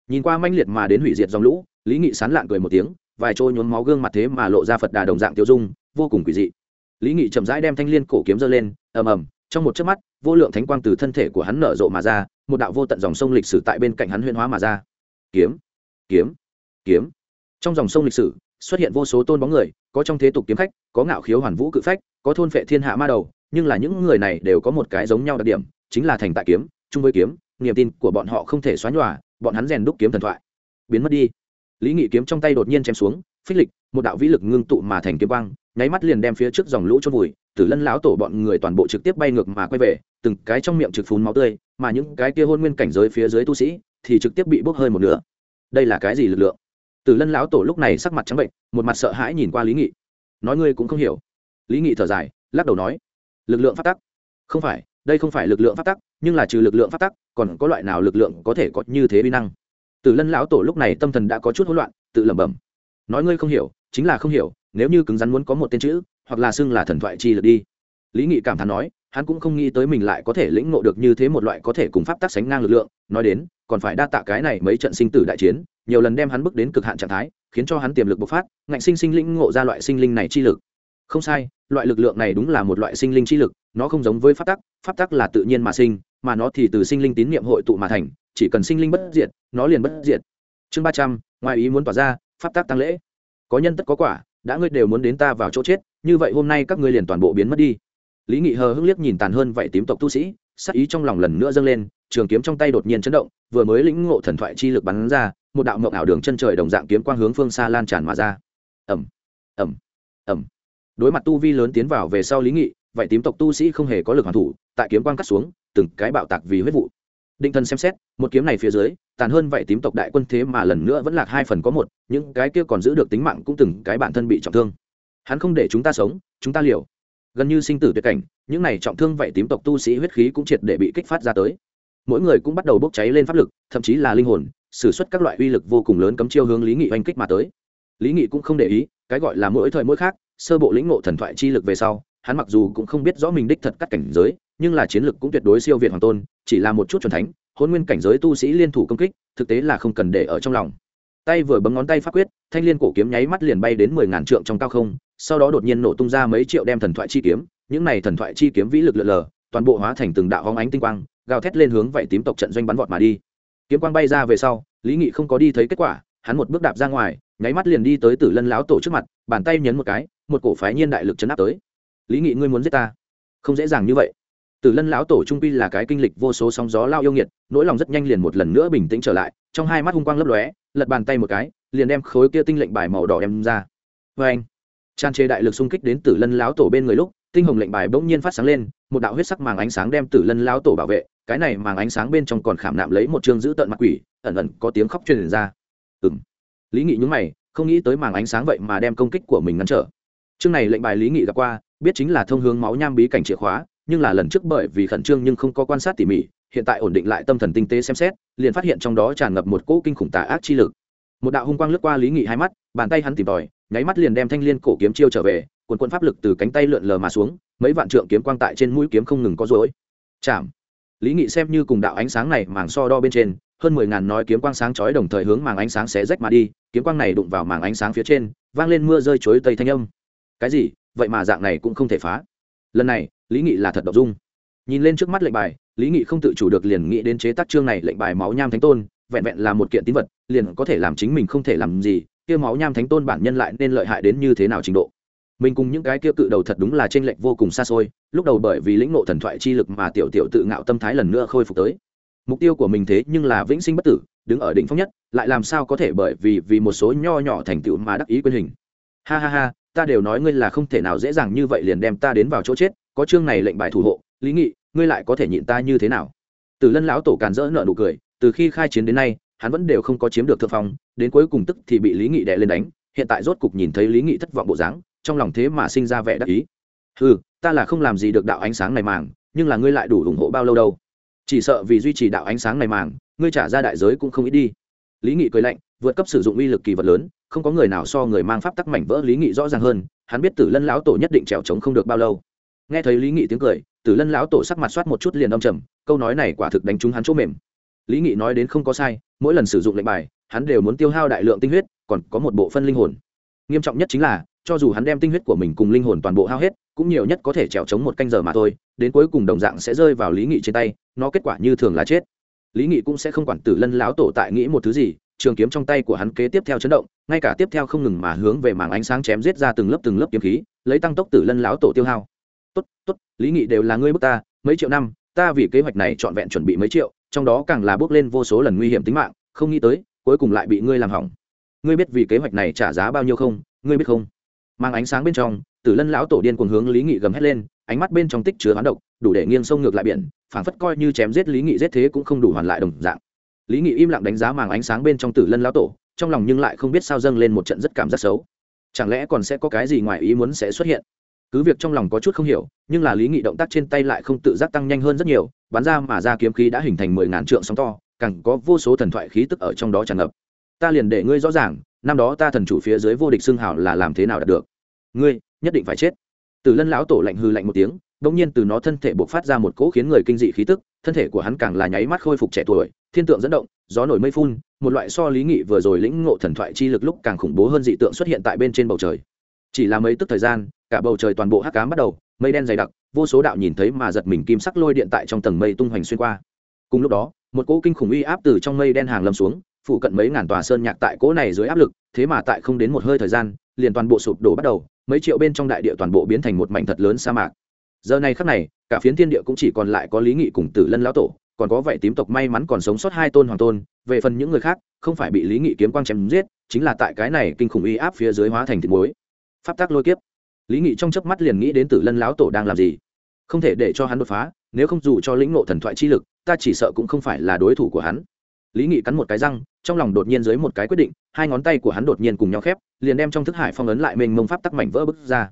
Nhìn qua manh liệt mà đến hủy diệt dòng lũ, lý nghị sán lạng cười một tiếng, vài trôi nhốn máu gương mặt thế mà lộ ra phật đà đồng dạng tiêu dung, vô cùng quỷ dị. Lý nghị chậm rãi đem thanh l i ê n cổ kiếm giơ lên, ầm ầm, trong một chớp mắt, vô lượng thánh quang từ thân thể của hắn nở rộ mà ra, một đạo vô tận dòng sông lịch sử tại bên cạnh hắn huyên hóa mà ra. Kiếm kiếm kiếm trong dòng sông lịch sử, xuất hiện vô số tôn bóng người, có trong thế tục kiếm khách, có ngạo khiếu hoàn vũ cự phách, có thôn phệ thiên hạ ma đầu, nhưng là những người này đều có một cái giống nhau đặc điểm, chính là thành tại kiếm, chung với kiếm, niềm tin của bọn họ không thể xóa nhòa, bọn hắn rèn đúc kiếm thần thoại. Biến mất đi. Lý nghị kiếm trong tay đột nhiên chém xuống, phích lịch, một đạo vĩ lực ngưng tụ mà thành kiếm quang, nháy mắt liền đem phía trước dòng lũ chôn vùi, tử lân lão tổ bọn người toàn bộ trực tiếp bay ngược mà quay về, từng cái trong miệng trực phun máu tươi, mà những cái kia hôn nguyên cảnh giới phía dưới tu sĩ thì trực tiếp bị bốc hơi một nửa. Đây là cái gì lực lượng? Tử lân lão tổ lúc này sắc mặt trắng bệnh, một mặt sợ hãi nhìn qua lý nghị. Nói ngươi cũng không hiểu. Lý nghị thở dài, lắc đầu nói, lực lượng phát tắc. Không phải, đây không phải lực lượng phát tắc, nhưng là trừ lực lượng phát tắc, còn có loại nào lực lượng có thể có như thế vi năng? Tử lân lão tổ lúc này tâm thần đã có chút hỗn loạn, tự lẩm bẩm. Nói ngươi không hiểu, chính là không hiểu, nếu như cứng rắn muốn có một tên chữ, hoặc là xưng là thần thoại chi lực đi. Lý nghị cảm thán nói, hắn cũng không nghĩ tới mình lại có thể lĩnh ngộ được như thế một loại có thể cùng pháp tác sánh ngang lực lượng. Nói đến, còn phải đa tạ cái này mấy trận sinh tử đại chiến nhiều lần đem hắn bước đến cực hạn trạng thái, khiến cho hắn tiềm lực bộc phát, ngạnh sinh sinh lĩnh ngộ ra loại sinh linh này chi lực. Không sai, loại lực lượng này đúng là một loại sinh linh chi lực, nó không giống với pháp tắc pháp tắc là tự nhiên mà sinh, mà nó thì từ sinh linh tín niệm hội tụ mà thành, chỉ cần sinh linh bất diệt, nó liền bất diệt. Chương ba trăm, ngoài ý muốn tỏa ra, pháp tắc tăng lễ. Có nhân tất có quả, đã ngươi đều muốn đến ta vào chỗ chết, như vậy hôm nay các ngươi liền toàn bộ biến mất đi. Lý nghị hờ hững liếc nhìn tàn hơn vậy tím tộc tu sĩ, sắc ý trong lòng lần nữa dâng lên, trường kiếm trong tay đột nhiên chấn động, vừa mới lĩnh ngộ thần thoại chi lực bắn ra một đạo mộng ảo đường chân trời đồng dạng kiếm quang hướng phương xa lan tràn mà ra. Ẩm ẩm ẩm đối mặt tu vi lớn tiến vào về sau lý nghị vậy tím tộc tu sĩ không hề có lực hoàn thủ, tại kiếm quang cắt xuống, từng cái bạo tạc vì huyết vụ. Định thần xem xét, một kiếm này phía dưới, tàn hơn vậy tím tộc đại quân thế mà lần nữa vẫn lạc hai phần có một, những cái kia còn giữ được tính mạng cũng từng cái bản thân bị trọng thương. Hắn không để chúng ta sống, chúng ta liều. Gần như sinh tử tuyệt cảnh, những này trọng thương vậy tím tộc tu sĩ huyết khí cũng triệt để bị kích phát ra tới. Mỗi người cũng bắt đầu bốc cháy lên pháp lực, thậm chí là linh hồn s ử suất các loại uy lực vô cùng lớn cấm chiêu hướng lý nghị oanh kích mà tới. Lý nghị cũng không để ý, cái gọi là mỗi thời mỗi khác, sơ bộ lĩnh ngộ thần thoại chi lực về sau, hắn mặc dù cũng không biết rõ mình đích thật cắt cảnh giới, nhưng là chiến lực cũng tuyệt đối siêu việt hoàng tôn, chỉ là một chút c thánh, hôn nguyên cảnh giới tu sĩ liên thủ công kích, thực tế là không cần để ở trong lòng. Tay vừa bấm ngón tay pháp quyết, thanh liên cổ kiếm nháy mắt liền bay đến mười ngàn trượng trong cao không, sau đó đột nhiên nổ tung ra mấy triệu đem thần thoại chi kiếm, những này thần thoại chi kiếm vĩ lực lượn lờ, toàn bộ hóa thành từng đạo hóng ánh tinh quang, gào thét lên hướng vảy tím tộc trận doanh bắn vọt mà đi kiếm quang bay ra về sau, lý nghị không có đi thấy kết quả, hắn một bước đạp ra ngoài, nháy mắt liền đi tới tử lân lão tổ trước mặt, bàn tay nhấn một cái, một cổ phái nhiên đại lực chấn áp tới. Lý nghị, ngươi muốn giết ta? Không dễ dàng như vậy. Tử lân lão tổ trung pi là cái kinh lịch vô số sóng gió lao yêu nghiệt, nỗi lòng rất nhanh liền một lần nữa bình tĩnh trở lại, trong hai mắt hung quang lấp lóe, lật bàn tay một cái, liền đem khối kia tinh lệnh bài màu đỏ đem ra. Vê anh tràn trề đại lực xung kích đến tử lân lão tổ bên người lúc tinh hồng lệnh bài bỗng nhiên phát sáng lên, một đạo huyết sắc màng ánh sáng đem tử lân lao tổ bảo vệ, cái này màng ánh sáng bên trong còn khảm nạm lấy một chương giữ tận mặt quỷ, ẩn ẩn có tiếng khóc truyền ra. Ừng lý nghị nhúng mày, không nghĩ tới màng ánh sáng vậy mà đem công kích của mình ngăn trở. Chương này lệnh bài lý nghị gặp qua, biết chính là thông hướng máu nham bí cảnh chìa khóa, nhưng là lần trước bởi vì khẩn trương nhưng không có quan sát tỉ mỉ, hiện tại ổn định lại tâm thần tinh tế xem xét, liền phát hiện trong đó tràn ngập một cỗ kinh khủng tà ác chi lực. Một đạo hung quang lướt qua lý nghị hai mắt, bàn tay hắn tìm tòi, nháy mắt liền đem thanh liên cổ kiếm chiêu trở về quần quân pháp lực từ cánh tay lượn lờ mà xuống, mấy vạn trượng kiếm quang tại trên mũi kiếm không ngừng có rối. Chạm lý nghị xem như cùng đạo ánh sáng này màng so đo bên trên, hơn mười ngàn nói kiếm quang sáng chói đồng thời hướng màng ánh sáng xé rách mà đi, kiếm quang này đụng vào màng ánh sáng phía trên, vang lên mưa rơi chối tây thanh âm. Cái gì? Vậy mà dạng này cũng không thể phá. Lần này, lý nghị là thật độc dung. Nhìn lên trước mắt lệnh bài, lý nghị không tự chủ được liền nghĩ đến chế tác chương này lệnh bài máu nham thánh tôn, vẹn vẹn là một kiện tín vật, liền có thể làm chính mình không thể làm gì, kia máu nham thánh tôn bản nhân lại nên lợi hại đến như thế nào trình độ? Mình cùng những cái kia cự đầu thật đúng là trên lệnh vô cùng xa xôi, lúc đầu bởi vì lĩnh ngộ thần thoại chi lực mà tiểu tiểu tự ngạo tâm thái lần nữa khôi phục tới. Mục tiêu của mình thế nhưng là vĩnh sinh bất tử, đứng ở đỉnh phong nhất, lại làm sao có thể bởi vì vì một số nho nhỏ thành tựu mà đắc ý quyền hình. Ha ha ha, ta đều nói ngươi là không thể nào dễ dàng như vậy liền đem ta đến vào chỗ chết, có chương này lệnh bài thủ hộ, lý nghị, ngươi lại có thể nhịn ta như thế nào? Từ lân lão tổ càn rỡ nợ nụ cười, từ khi khai chiến đến nay, hắn vẫn đều không có chiếm được thượng phong, đến cuối cùng tức thì bị lý nghị đè lên đánh, hiện tại rốt cục nhìn thấy lý nghị thất vọng bộ dáng trong lòng thế mà sinh ra vẻ đắc ý. Ừ ta là không làm gì được đạo ánh sáng này màng, nhưng là ngươi lại đủ ủng hộ bao lâu đâu? Chỉ sợ vì duy trì đạo ánh sáng này màng, ngươi trả ra đại giới cũng không ít đi. Lý nghị cười lạnh, vượt cấp sử dụng uy lực kỳ vật lớn, không có người nào so người mang pháp tắc mảnh vỡ lý nghị rõ ràng hơn, hắn biết tử lân lão tổ nhất định trèo trống không được bao lâu. Nghe thấy lý nghị tiếng cười, tử lân lão tổ sắc mặt soát một chút liền âm trầm, câu nói này quả thực đánh trúng hắn chỗ mềm. Lý nghị nói đến không có sai, mỗi lần sử dụng lệnh bài, hắn đều muốn tiêu hao đại lượng tinh huyết, còn có một bộ phân linh hồn. Nghiêm trọng nhất chính là cho dù hắn đem tinh huyết của mình cùng linh hồn toàn bộ hao hết, cũng nhiều nhất có thể trèo chống một canh giờ mà thôi, đến cuối cùng đồng dạng sẽ rơi vào lý nghị trên tay, nó kết quả như thường là chết. Lý nghị cũng sẽ không quản tử lân lão tổ tại nghĩ một thứ gì, trường kiếm trong tay của hắn kế tiếp theo chấn động, ngay cả tiếp theo không ngừng mà hướng về mảng ánh sáng chém giết ra từng lớp từng lớp kiếm khí, lấy tăng tốc tử lân lão tổ tiêu hao. Tốt tốt, lý nghị đều là ngươi bức ta, mấy triệu năm, ta vì kế hoạch này trọn vẹn chuẩn bị mấy triệu, trong đó càng là bước lên vô số lần nguy hiểm tính mạng, không nghĩ tới, cuối cùng lại bị ngươi làm hỏng. Ngươi biết vì kế hoạch này trả giá bao nhiêu không? Ngươi biết không? Mang ánh sáng bên trong, tử lân lão tổ điên cuồng hướng lý nghị gầm hét lên, ánh mắt bên trong tích chứa hoán độc, đủ để nghiêng sông ngược lại biển, phảng phất coi như chém giết lý nghị giết thế cũng không đủ hoàn lại đồng dạng. Lý nghị im lặng đánh giá màng ánh sáng bên trong tử lân lão tổ, trong lòng nhưng lại không biết sao dâng lên một trận rất cảm giác xấu. Chẳng lẽ còn sẽ có cái gì ngoài ý muốn sẽ xuất hiện? Cứ việc trong lòng có chút không hiểu, nhưng là lý nghị động tác trên tay lại không tự giác tăng nhanh hơn rất nhiều, bắn ra mà ra kiếm khí đã hình thành mười ngàn trượng sóng to, càng có vô số thần thoại khí tức ở trong đó tràn ngập. Ta liền để ngươi rõ ràng năm đó ta thần chủ phía dưới vô địch xưng hào là làm thế nào đạt được? Ngươi, nhất định phải chết. Từ lân lão tổ lạnh hư lạnh một tiếng bỗng nhiên từ nó thân thể buộc phát ra một cỗ khiến người kinh dị khí tức, thân thể của hắn càng là nháy mắt khôi phục trẻ tuổi, thiên tượng dẫn động, gió nổi mây phun, một loại so lý nghị vừa rồi lĩnh ngộ thần thoại chi lực lúc càng khủng bố hơn dị tượng xuất hiện tại bên trên bầu trời. Chỉ là mấy tức thời gian, cả bầu trời toàn bộ hắc cám bắt đầu, mây đen dày đặc, vô số đạo nhìn thấy mà giật mình kim sắc lôi điện tại trong tầng mây tung hoành xuyên qua. Cùng lúc đó, một cỗ kinh khủng uy áp từ trong mây đen hàng lâm xuống phụ cận mấy ngàn tòa sơn nhạc tại cỗ này dưới áp lực, thế mà tại không đến một hơi thời gian, liền toàn bộ sụp đổ bắt đầu, mấy triệu bên trong đại địa toàn bộ biến thành một mảnh thật lớn sa mạc. Giờ này khắc này, cả phiến thiên địa cũng chỉ còn lại có lý nghị cùng tử lân lão tổ, còn có vậy tím tộc may mắn còn sống sót hai tôn hoàng tôn, về phần những người khác, không phải bị lý nghị kiếm quang chém giết, chính là tại cái này kinh khủng uy áp phía dưới hóa thành thịt muối. Pháp tác lôi kiếp. Lý nghị trong chớp mắt liền nghĩ đến tử lân lão tổ đang làm gì. Không thể để cho hắn đột phá, nếu không dù cho lĩnh ngộ thần thoại chi lực, ta chỉ sợ cũng không phải là đối thủ của hắn lý nghị cắn một cái răng, trong lòng đột nhiên dưới một cái quyết định, hai ngón tay của hắn đột nhiên cùng nhau khép, liền đem trong thức hải phong ấn lại mình mông pháp tắc mảnh vỡ bức ra.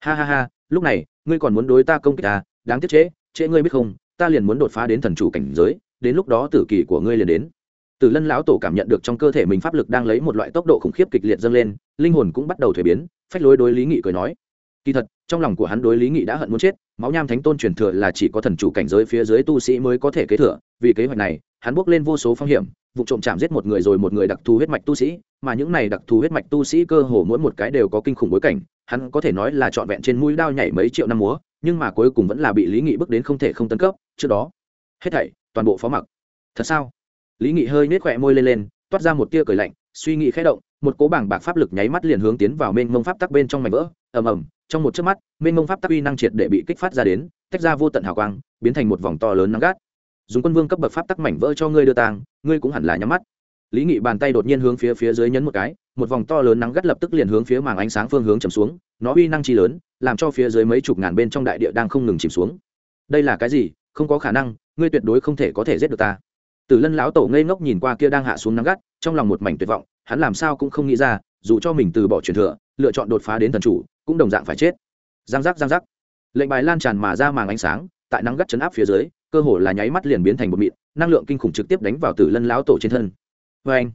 Ha ha ha, lúc này, ngươi còn muốn đối ta công kích ta, đáng tiếc trễ trễ ngươi biết không, ta liền muốn đột phá đến thần chủ cảnh giới, đến lúc đó tử kỳ của ngươi liền đến. Từ lân lão tổ cảm nhận được trong cơ thể mình pháp lực đang lấy một loại tốc độ khủng khiếp kịch liệt dâng lên, linh hồn cũng bắt đầu thuế biến, phách lối đối lý nghị cười nói, kỳ thật trong lòng của hắn đối lý nghị đã hận muốn chết, máu nham thánh tôn truyền thừa là chỉ có thần chủ cảnh giới phía dưới tu sĩ mới có thể kế thừa, vì kế hoạch này, hắn bước lên vô số phong hiểm, vụ trộm chạm giết một người rồi một người đặc thù huyết mạch tu sĩ, mà những này đặc thù huyết mạch tu sĩ cơ hồ mỗi một cái đều có kinh khủng bối cảnh, hắn có thể nói là trọn vẹn trên mũi đao nhảy mấy triệu năm múa, nhưng mà cuối cùng vẫn là bị lý nghị bước đến không thể không tấn cấp, trước đó, hết thảy, toàn bộ phó mặc. Thật sao? Lý nghị hơi nết khỏe môi lên lên, toát ra một tia cười lạnh, suy nghĩ khẽ động, một cố bảng bạc pháp lực nháy mắt liền hướng tiến vào mênh mông pháp tắc bên trong mảnh vỡ, ầm ầm trong một chớp mắt, mênh mông pháp tắc uy năng triệt để bị kích phát ra đến, tách ra vô tận hào quang, biến thành một vòng to lớn nắng gắt. Dùng quân vương cấp bậc pháp tắc mảnh vỡ cho ngươi đưa tàng ngươi cũng hẳn là nhắm mắt. Lý nghị bàn tay đột nhiên hướng phía phía dưới nhấn một cái, một vòng to lớn nắng gắt lập tức liền hướng phía màng ánh sáng phương hướng chầm xuống, nó uy năng chi lớn, làm cho phía dưới mấy chục ngàn bên trong đại địa đang không ngừng chìm xuống. Đây là cái gì? Không có khả năng, ngươi tuyệt đối không thể có thể giết được ta. Tử lân lão tổ ngây ngốc nhìn qua kia đang hạ xuống nắng gắt, trong lòng một mảnh tuyệt vọng, hắn làm sao cũng không nghĩ ra, dù cho mình từ bỏ truyền thừa, lựa chọn đột phá đến thần chủ cũng đồng dạng phải chết. Giang giác giang giác. Lệnh bài lan tràn mà ra màng ánh sáng, tại nắng gắt chấn áp phía dưới, cơ hồ là nháy mắt liền biến thành một mịn, năng lượng kinh khủng trực tiếp đánh vào tử lân lão tổ trên thân. Vê anh,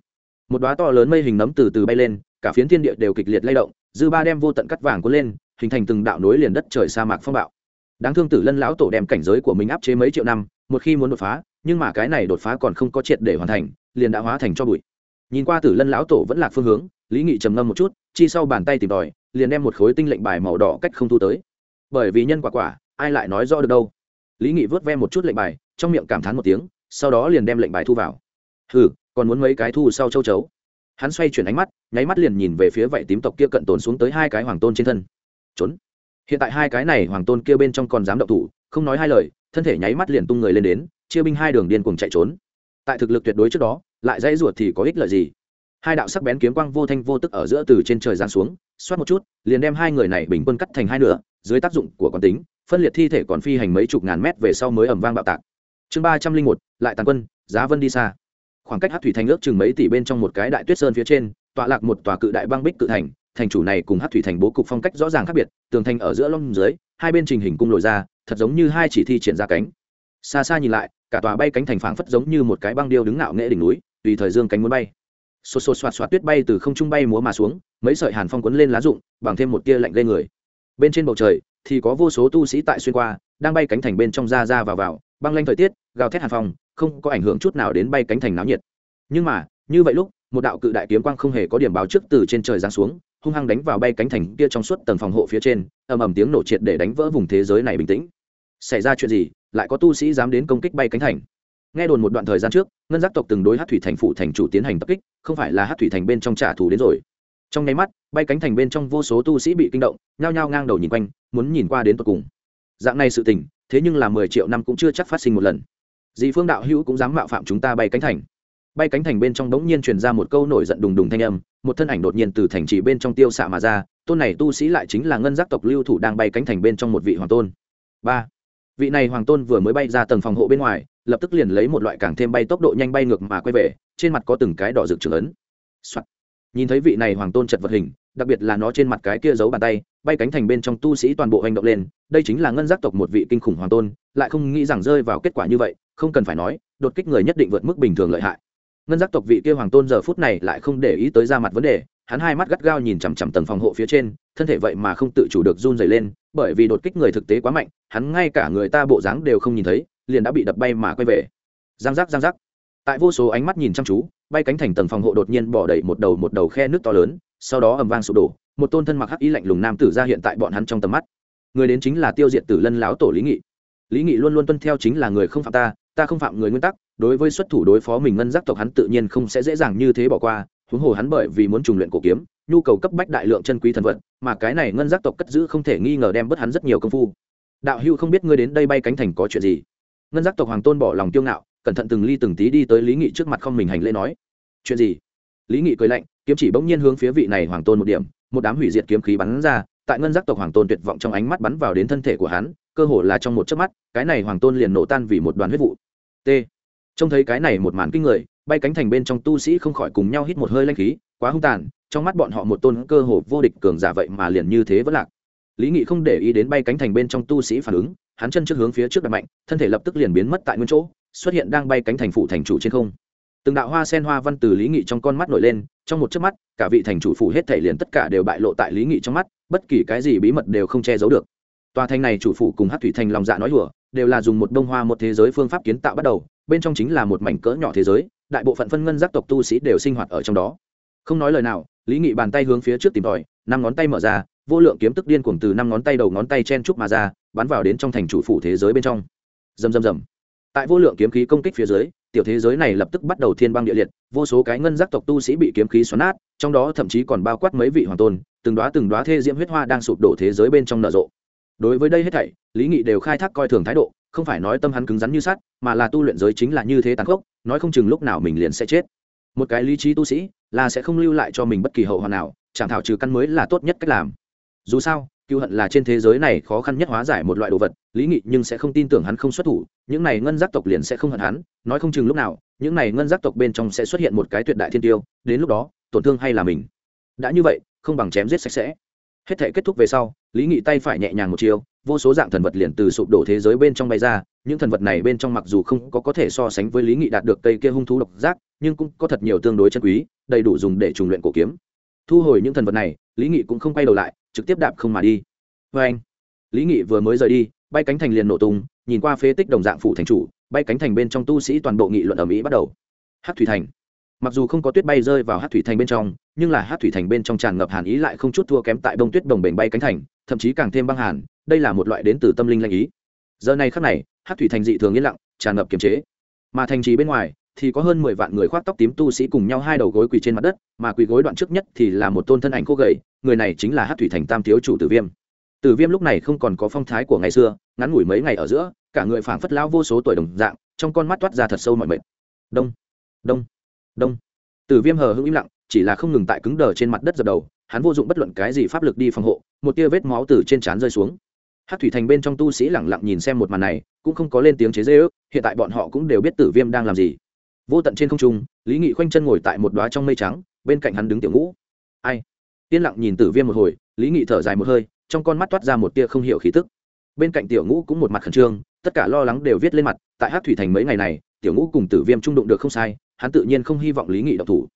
một đoá to lớn mây hình nấm từ từ bay lên, cả phiến thiên địa đều kịch liệt lay động, dư ba đem vô tận cắt vàng cuốn lên, hình thành từng đạo nối liền đất trời sa mạc phong bạo. Đáng thương tử lân lão tổ đem cảnh giới của mình áp chế mấy triệu năm, một khi muốn đột phá, nhưng mà cái này đột phá còn không có triệt để hoàn thành, liền đã hóa thành cho bụi. Nhìn qua tử lân lão tổ vẫn là phương hướng, lý nghị trầm ngâm một chút, chi sau bàn tay tìm tòi liền đem một khối tinh lệnh bài màu đỏ cách không thu tới. Bởi vì nhân quả quả, ai lại nói rõ được đâu? Lý nghị vớt ve một chút lệnh bài, trong miệng cảm thán một tiếng, sau đó liền đem lệnh bài thu vào. Hừ, còn muốn mấy cái thu sau châu chấu. Hắn xoay chuyển ánh mắt, nháy mắt liền nhìn về phía vậy tím tộc kia cận tồn xuống tới hai cái hoàng tôn trên thân. Trốn. Hiện tại hai cái này hoàng tôn kia bên trong còn dám động thủ, không nói hai lời, thân thể nháy mắt liền tung người lên đến, chia binh hai đường điên cùng chạy trốn. Tại thực lực tuyệt đối trước đó, lại dãy ruột thì có ích lợi gì? Hai đạo sắc bén kiếm quang vô thanh vô tức ở giữa từ trên trời giáng xuống xoát một chút, liền đem hai người này bình quân cắt thành hai nửa, dưới tác dụng của quán tính, phân liệt thi thể còn phi hành mấy chục ngàn mét về sau mới ẩm vang bạo tạc. Chương ba trăm linh một, lại tàn quân, giá vân đi xa. Khoảng cách hát thủy thành ước chừng mấy tỷ bên trong một cái đại tuyết sơn phía trên, tọa lạc một tòa cự đại băng bích cự thành thành chủ này cùng hát thủy thành bố cục phong cách rõ ràng khác biệt, tường thành ở giữa lông dưới, hai bên trình hình cung lồi ra, thật giống như hai chỉ thi triển ra cánh. Xa xa nhìn lại, cả tòa bay cánh thành phảng phất giống như một cái băng điêu đứng ngạo nghễ đỉnh núi, tùy thời dương cánh muốn bay xô xô xoạt xoạt tuyết bay từ không trung bay múa mà xuống, mấy sợi hàn phong quấn lên lá rụng, bằng thêm một tia lạnh lên người. Bên trên bầu trời thì có vô số tu sĩ tại xuyên qua, đang bay cánh thành bên trong ra ra vào vào, băng lanh thời tiết, gào thét hàn phong, không có ảnh hưởng chút nào đến bay cánh thành náo nhiệt. Nhưng mà, như vậy lúc, một đạo cự đại kiếm quang không hề có điểm báo trước từ trên trời giáng xuống, hung hăng đánh vào bay cánh thành kia trong suốt tầng phòng hộ phía trên, ầm ầm tiếng nổ triệt để đánh vỡ vùng thế giới này bình tĩnh. Xảy ra chuyện gì, lại có tu sĩ dám đến công kích bay cánh thành? Nghe đồn một đoạn thời gian trước, ngân giác tộc từng đối hát thủy thành phụ thành chủ tiến hành tập kích, không phải là hát thủy thành bên trong trả thù đến rồi. Trong nháy mắt, bay cánh thành bên trong vô số tu sĩ bị kinh động, nhao nhao ngang đầu nhìn quanh, muốn nhìn qua đến tận cùng. Dạng này sự tình, thế nhưng là mười triệu năm cũng chưa chắc phát sinh một lần. Dì phương đạo hữu cũng dám mạo phạm chúng ta bay cánh thành. Bay cánh thành bên trong bỗng nhiên truyền ra một câu nổi giận đùng đùng thanh âm, một thân ảnh đột nhiên từ thành trì bên trong tiêu xạ mà ra, tôn này tu sĩ lại chính là ngân giác tộc lưu thủ đang bay cánh thành bên trong một vị hoàng tôn. Ba vị này hoàng tôn vừa mới bay ra tầng phòng hộ bên ngoài, lập tức liền lấy một loại càng thêm bay tốc độ nhanh bay ngược mà quay về, trên mặt có từng cái đỏ rực trưởng ấn、Soạn. nhìn thấy vị này hoàng tôn chật vật hình, đặc biệt là nó trên mặt cái kia giấu bàn tay, bay cánh thành bên trong tu sĩ toàn bộ hành động lên, đây chính là ngân giác tộc một vị kinh khủng hoàng tôn, lại không nghĩ rằng rơi vào kết quả như vậy, không cần phải nói, đột kích người nhất định vượt mức bình thường lợi hại ngân giác tộc vị kia hoàng tôn giờ phút này lại không để ý tới ra mặt vấn đề hắn hai mắt gắt gao nhìn chằm chằm tầng phòng hộ phía trên, thân thể vậy mà không tự chủ được run dày lên, bởi vì đột kích người thực tế quá mạnh, hắn ngay cả người ta bộ dáng đều không nhìn thấy, liền đã bị đập bay mà quay về. Giang giác giang giác. Tại vô số ánh mắt nhìn chăm chú, bay cánh thành tầng phòng hộ đột nhiên bỏ đẩy một đầu một đầu khe nước to lớn, sau đó ầm vang sụp đổ, một tôn thân mặc hắc ý lạnh lùng nam tử ra hiện tại bọn hắn trong tầm mắt. Người đến chính là tiêu diệt tử lân lão tổ lý nghị. Lý nghị luôn luôn tuân theo chính là người không phạm ta ta không phạm người nguyên tắc, đối với xuất thủ đối phó mình ngân giác tộc hắn tự nhiên không sẽ dễ dàng như thế bỏ qua huống hồ hắn bởi vì muốn trùng luyện cổ kiếm, nhu cầu cấp bách đại lượng chân quý thần vật, mà cái này ngân giác tộc cất giữ không thể nghi ngờ đem bớt hắn rất nhiều công phu. Đạo hưu không biết ngươi đến đây bay cánh thành có chuyện gì. Ngân giác tộc hoàng tôn bỏ lòng kiêu ngạo, cẩn thận từng ly từng tí đi tới lý nghị trước mặt không mình hành lễ nói, chuyện gì? Lý nghị cười lạnh, kiếm chỉ bỗng nhiên hướng phía vị này hoàng tôn một điểm, một đám hủy diệt kiếm khí bắn ra, tại ngân giác tộc hoàng tôn tuyệt vọng trong ánh mắt bắn vào đến thân thể của hắn, cơ hồ là trong một chớp mắt, cái này hoàng tôn liền nổ tan vì một đoàn huyết vụ. T trông thấy cái này một màn kinh người, bay cánh thành bên trong tu sĩ không khỏi cùng nhau hít một hơi lanh khí, quá hung tàn, trong mắt bọn họ một tôn cơ hồ vô địch cường giả vậy mà liền như thế vẫn lạc. Lý nghị không để ý đến bay cánh thành bên trong tu sĩ phản ứng, hắn chân trước hướng phía trước đặt mạnh, thân thể lập tức liền biến mất tại nguyên chỗ, xuất hiện đang bay cánh thành phụ thành chủ trên không. Từng đạo hoa sen hoa văn từ lý nghị trong con mắt nổi lên, trong một chớp mắt, cả vị thành chủ phủ hết thể liền tất cả đều bại lộ tại lý nghị trong mắt, bất kỳ cái gì bí mật đều không che giấu được. Tòa thành này chủ phủ cùng hát thủy thành lòng dạ nói hùa đều là dùng một đông hoa một thế giới phương pháp kiến tạo bắt đầu bên trong chính là một mảnh cỡ nhỏ thế giới, đại bộ phận phân ngân giác tộc tu sĩ đều sinh hoạt ở trong đó. Không nói lời nào, lý nghị bàn tay hướng phía trước tìm tòi, năm ngón tay mở ra, vô lượng kiếm tức điên cuồng từ năm ngón tay đầu ngón tay chen trúc mà ra, bắn vào đến trong thành chủ phủ thế giới bên trong. Rầm rầm rầm. Tại vô lượng kiếm khí công kích phía dưới, tiểu thế giới này lập tức bắt đầu thiên băng địa liệt, vô số cái ngân giác tộc tu sĩ bị kiếm khí xoắn nát, trong đó thậm chí còn bao quát mấy vị hoàng tôn, từng đoá từng đoá thê diễm huyết hoa đang sụp đổ thế giới bên trong nở rộ. Đối với đây hết thảy, lý nghị đều khai thác coi thường thái độ không phải nói tâm hắn cứng rắn như sắt, mà là tu luyện giới chính là như thế tàn khốc, nói không chừng lúc nào mình liền sẽ chết. Một cái lý trí tu sĩ, là sẽ không lưu lại cho mình bất kỳ hậu hoạn nào, chẳng thảo trừ căn mới là tốt nhất cách làm. Dù sao, cựu hận là trên thế giới này khó khăn nhất hóa giải một loại đồ vật, lý nghị nhưng sẽ không tin tưởng hắn không xuất thủ, những này ngân giác tộc liền sẽ không hận hắn, nói không chừng lúc nào, những này ngân giác tộc bên trong sẽ xuất hiện một cái tuyệt đại thiên tiêu, đến lúc đó, tổn thương hay là mình? Đã như vậy, không bằng chém giết sạch sẽ. Hết thể kết thúc về sau, lý nghị tay phải nhẹ nhàng một chiều vô số dạng thần vật liền từ sụp đổ thế giới bên trong bay ra, những thần vật này bên trong mặc dù không có có thể so sánh với lý nghị đạt được cây kia hung thú độc giác, nhưng cũng có thật nhiều tương đối chân quý, đầy đủ dùng để trùng luyện cổ kiếm. Thu hồi những thần vật này, lý nghị cũng không quay đầu lại, trực tiếp đạp không mà đi. Vê anh lý nghị vừa mới rời đi, bay cánh thành liền nổ tung, nhìn qua phế tích đồng dạng phủ thành chủ, bay cánh thành bên trong tu sĩ toàn bộ nghị luận ở mỹ bắt đầu. Hát thủy thành mặc dù không có tuyết bay rơi vào hát thủy thành bên trong, nhưng là hát thủy thành bên trong tràn ngập hàn ý lại không chút thua kém tại bông tuyết đồng bềnh bay cánh thành, thậm chí càng thêm băng hàn, đây là một loại đến từ tâm linh lanh ý. Giờ này khắc này, hát thủy thành dị thường yên lặng, tràn ngập kiềm chế. Mà thành trì bên ngoài, thì có hơn mười vạn người khoác tóc tím tu sĩ cùng nhau hai đầu gối quỳ trên mặt đất, mà quỳ gối đoạn trước nhất thì là một tôn thân ảnh khô gầy, người này chính là hát thủy thành tam thiếu chủ tử viêm. Tử viêm lúc này không còn có phong thái của ngày xưa, ngắn ngủi mấy ngày ở giữa, cả người phảng phất lao vô số tuổi đồng dạng, trong con mắt toát ra thật sâu mọi mệt. Đông đông đông. Tử viêm hờ hững im lặng, chỉ là không ngừng tại cứng đờ trên mặt đất dập đầu, hắn vô dụng bất luận cái gì pháp lực đi phòng hộ, một tia vết máu từ trên trán rơi xuống. Hát thủy thành bên trong tu sĩ lẳng lặng nhìn xem một màn này, cũng không có lên tiếng chế dê ước hiện tại bọn họ cũng đều biết tử viêm đang làm gì. Vô tận trên không trung, lý nghị khoanh chân ngồi tại một đoá trong mây trắng, bên cạnh hắn đứng tiểu ngũ. Ai? Yên lặng nhìn tử viêm một hồi, lý nghị thở dài một hơi, trong con mắt toát ra một tia không hiểu khí tức. Bên cạnh tiểu ngũ cũng một mặt khẩn trương, tất cả lo lắng đều viết lên mặt, tại hát thủy thành mấy ngày này, tiểu ngũ cùng tử viêm trung đụng được không sai hắn tự nhiên không hy vọng lý nghị độc thủ.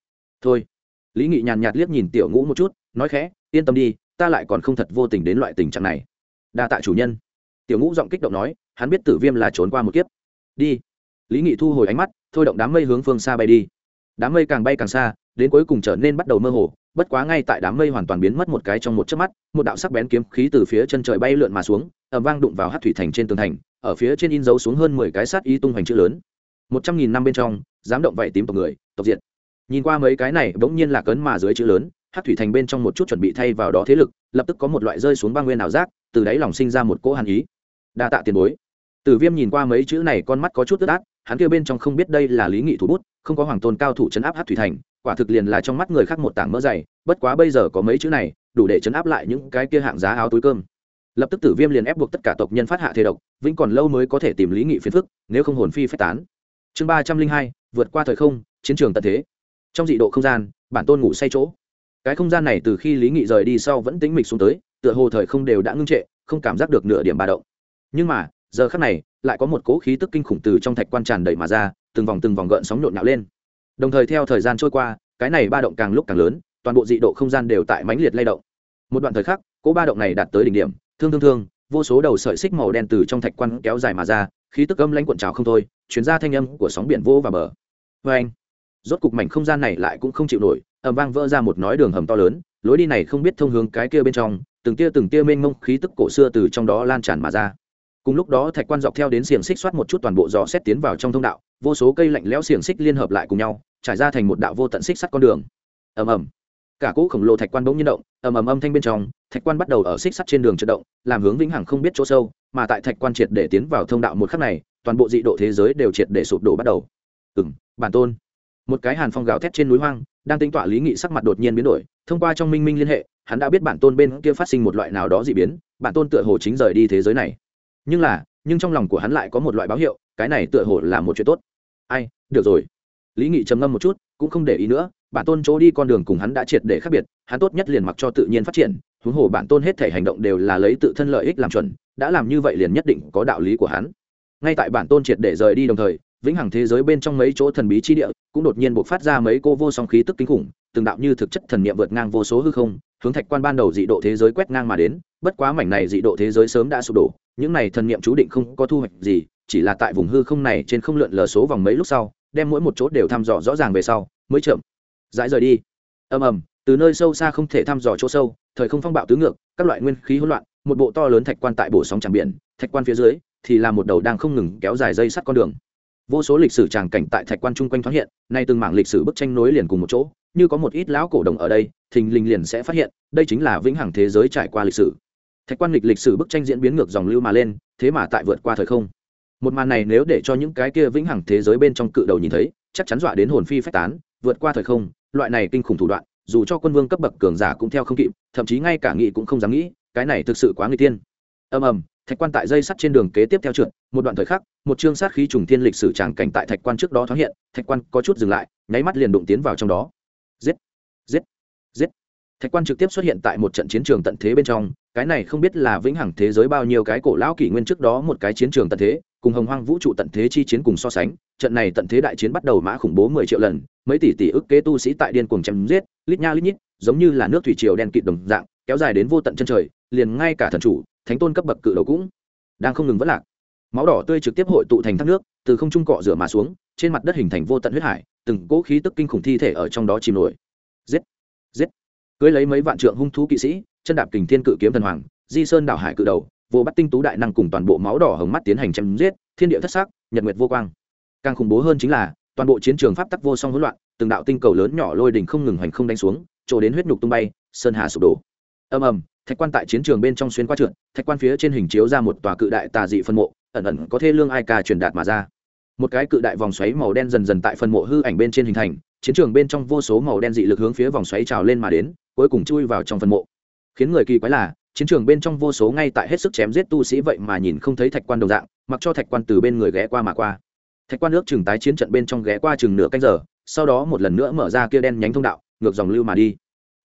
Thôi. Lý nghị nhàn nhạt liếc nhìn tiểu ngũ một chút, nói khẽ, yên tâm đi, ta lại còn không thật vô tình đến loại tình trạng này. Đa tạ chủ nhân. Tiểu ngũ giọng kích động nói, hắn biết tử viêm là trốn qua một kiếp. Đi. Lý nghị thu hồi ánh mắt, thôi động đám mây hướng phương xa bay đi. Đám mây càng bay càng xa, đến cuối cùng trở nên bắt đầu mơ hồ, bất quá ngay tại đám mây hoàn toàn biến mất một cái trong một chớp mắt, một đạo sắc bén kiếm khí từ phía chân trời bay lượn mà xuống ẩm vang đụng vào hát thủy thành trên tường thành, ở phía trên in dấu xuống hơn mười cái sát y tung hoành chữ lớn. Một trăm nghìn năm bên trong dám động vậy tím tộc người, tộc diện nhìn qua mấy cái này, bỗng nhiên là cấn mà dưới chữ lớn hát thủy thành bên trong một chút chuẩn bị thay vào đó thế lực, lập tức có một loại rơi xuống băng nguyên ảo giác, từ đáy lòng sinh ra một cỗ hàn ý. Đa tạ tiền bối. Tử viêm nhìn qua mấy chữ này, con mắt có chút tức át, hắn kia bên trong không biết đây là lý nghị thủ bút, không có hoàng tôn cao thủ chấn áp hát thủy thành, quả thực liền là trong mắt người khác một tảng mỡ dày, bất quá bây giờ có mấy chữ này, đủ để chấn áp lại những cái kia hạng giá áo túi cơm. Lập tức tử viêm liền ép buộc tất cả tộc nhân phát hạ thế độc, vĩnh còn lâu mới có thể tìm lý nghị phiền phức, nếu không hồn phi phách tán. Chương ba trăm linh hai vượt qua thời không, chiến trường tận thế. Trong dị độ không gian, bản tôn ngủ say chỗ. Cái không gian này từ khi lý nghị rời đi sau vẫn tính mịch xuống tới, tựa hồ thời không đều đã ngưng trệ, không cảm giác được nửa điểm ba động. Nhưng mà, giờ khắc này, lại có một cỗ khí tức kinh khủng từ trong thạch quan tràn đầy mà ra, từng vòng từng vòng gợn sóng nhộn nhạo lên. Đồng thời theo thời gian trôi qua, cái này ba động càng lúc càng lớn, toàn bộ dị độ không gian đều tại mãnh liệt lay động. Một đoạn thời khắc, cỗ ba động này đạt tới đỉnh điểm, thương thương thương, vô số đầu sợi xích màu đen từ trong thạch quan kéo dài mà ra, khí tức âm lãnh cuộn trào không thôi chuyển ra thanh âm của sóng biển vô và bờ. Vê anh, rốt cục mảnh không gian này lại cũng không chịu nổi ẩm vang vỡ ra một nói đường hầm to lớn, lối đi này không biết thông hướng cái kia bên trong, từng tia từng tia mênh mông khí tức cổ xưa từ trong đó lan tràn mà ra. Cùng lúc đó, thạch quan dọc theo đến xiềng xích xoát một chút toàn bộ dò xét tiến vào trong thông đạo, vô số cây lạnh lẽo xiềng xích liên hợp lại cùng nhau, trải ra thành một đạo vô tận xích sắt con đường. Ầm ầm. Cả cỗ khổng lồ thạch quan bỗng nhiên động, ầm ầm âm thanh bên trong, thạch quan bắt đầu ở xích sắt trên đường chật động, làm hướng vĩnh hằng không biết chỗ sâu, mà tại thạch quan triệt để tiến vào thông đạo một khắc này toàn bộ dị độ thế giới đều triệt để sụp đổ bắt đầu. Ừ m bản tôn. Một cái hàn phong gào thét trên núi hoang, đang tính tọa lý nghị sắc mặt đột nhiên biến đổi, thông qua trong minh minh liên hệ, hắn đã biết bản tôn bên kia phát sinh một loại nào đó dị biến, bản tôn tựa hồ chính rời đi thế giới này. Nhưng là, nhưng trong lòng của hắn lại có một loại báo hiệu, cái này tựa hồ là một chuyện tốt. Ai, được rồi. Lý nghị trầm ngâm một chút, cũng không để ý nữa, bản tôn chỗ đi con đường cùng hắn đã triệt để khác biệt, hắn tốt nhất liền mặc cho tự nhiên phát triển, huống hồ bản tôn hết thể hành động đều là lấy tự thân lợi ích làm chuẩn, đã làm như vậy liền nhất định có đạo lý của hắn ngay tại bản tôn triệt để rời đi đồng thời, vĩnh hằng thế giới bên trong mấy chỗ thần bí chi địa cũng đột nhiên bộc phát ra mấy cô vô song khí tức kinh khủng, từng đạo như thực chất thần niệm vượt ngang vô số hư không, hướng thạch quan ban đầu dị độ thế giới quét ngang mà đến. Bất quá mảnh này dị độ thế giới sớm đã sụp đổ, những này thần niệm chú định không có thu hoạch gì, chỉ là tại vùng hư không này trên không lượn lờ số vòng mấy lúc sau, đem mỗi một chỗ đều thăm dò rõ ràng về sau, mới chậm dãi rời đi. Ầm ầm, từ nơi sâu xa không thể thăm dò chỗ sâu, thời không phong bạo tứ ngược, các loại nguyên khí hỗn loạn, một bộ to lớn thạch quan tại bổ sóng tràng biển, thạch quan phía dưới thì là một đầu đang không ngừng kéo dài dây sắt con đường. Vô số lịch sử tràng cảnh tại thạch quan chung quanh thoáng hiện, nay từng mảng lịch sử bức tranh nối liền cùng một chỗ, như có một ít lão cổ đồng ở đây, thình lình liền sẽ phát hiện, đây chính là vĩnh hằng thế giới trải qua lịch sử. Thạch quan lịch lịch sử bức tranh diễn biến ngược dòng lưu mà lên, thế mà tại vượt qua thời không. Một màn này nếu để cho những cái kia vĩnh hằng thế giới bên trong cự đầu nhìn thấy, chắc chắn dọa đến hồn phi phách tán, vượt qua thời không, loại này kinh khủng thủ đoạn, dù cho quân vương cấp bậc cường giả cũng theo không kịp, thậm chí ngay cả nghị cũng không dám nghĩ, cái này thực sự quá người tiên. Ầm ầm thạch quan tại dây sắt trên đường kế tiếp theo trượt, một đoạn thời khắc, một chương sát khí trùng thiên lịch sử tràng cảnh tại thạch quan trước đó thoáng hiện, thạch quan có chút dừng lại, nháy mắt liền đụng tiến vào trong đó. Giết! Giết! Giết! Thạch quan trực tiếp xuất hiện tại một trận chiến trường tận thế bên trong, cái này không biết là vĩnh hằng thế giới bao nhiêu cái cổ lão kỷ nguyên trước đó một cái chiến trường tận thế, cùng hồng hoang vũ trụ tận thế chi chiến cùng so sánh, trận này tận thế đại chiến bắt đầu mã khủng bố mười triệu lần, mấy tỷ tỷ ức kế tu sĩ tại điên cuồng chém giết, lít nha lít nhít, giống như là nước thủy triều đen kịt đồng dạng, kéo dài đến vô tận chân trời, liền ngay cả thần chủ thánh tôn cấp bậc cự đầu cũng đang không ngừng vất lạc. Máu đỏ tươi trực tiếp hội tụ thành thác nước, từ không trung cọ rửa mà xuống, trên mặt đất hình thành vô tận huyết hải, từng cỗ khí tức kinh khủng thi thể ở trong đó chìm nổi. Giết! Giết! Cưới lấy mấy vạn trượng hung thú kỵ sĩ, chân đạp kình thiên cự kiếm thần hoàng, di sơn đảo hải cự đầu, vô bắt tinh tú đại năng cùng toàn bộ máu đỏ hồng mắt tiến hành chém giết, thiên địa thất sắc, nhật nguyệt vô quang. Càng khủng bố hơn chính là, toàn bộ chiến trường pháp tắc vô song hỗn loạn, từng đạo tinh cầu lớn nhỏ lôi đỉnh không ngừng hoành không đánh xuống trổ đến huyết nhục tung bay, sơn hà sụp đổ. Ầm ầm thạch quan tại chiến trường bên trong xuyên qua trượt, thạch quan phía trên hình chiếu ra một tòa cự đại tà dị phân mộ, ẩn ẩn có thê lương ai ca truyền đạt mà ra. Một cái cự đại vòng xoáy màu đen dần dần tại phân mộ hư ảnh bên trên hình thành, chiến trường bên trong vô số màu đen dị lực hướng phía vòng xoáy trào lên mà đến, cuối cùng chui vào trong phân mộ. Khiến người kỳ quái là, chiến trường bên trong vô số ngay tại hết sức chém giết tu sĩ vậy mà nhìn không thấy thạch quan đồng dạng, mặc cho thạch quan từ bên người ghé qua mà qua. Thạch quan nước chừng tái chiến trận bên trong ghé qua chừng nửa canh giờ, sau đó một lần nữa mở ra kia đen nhánh thông đạo, ngược dòng lưu mà đi.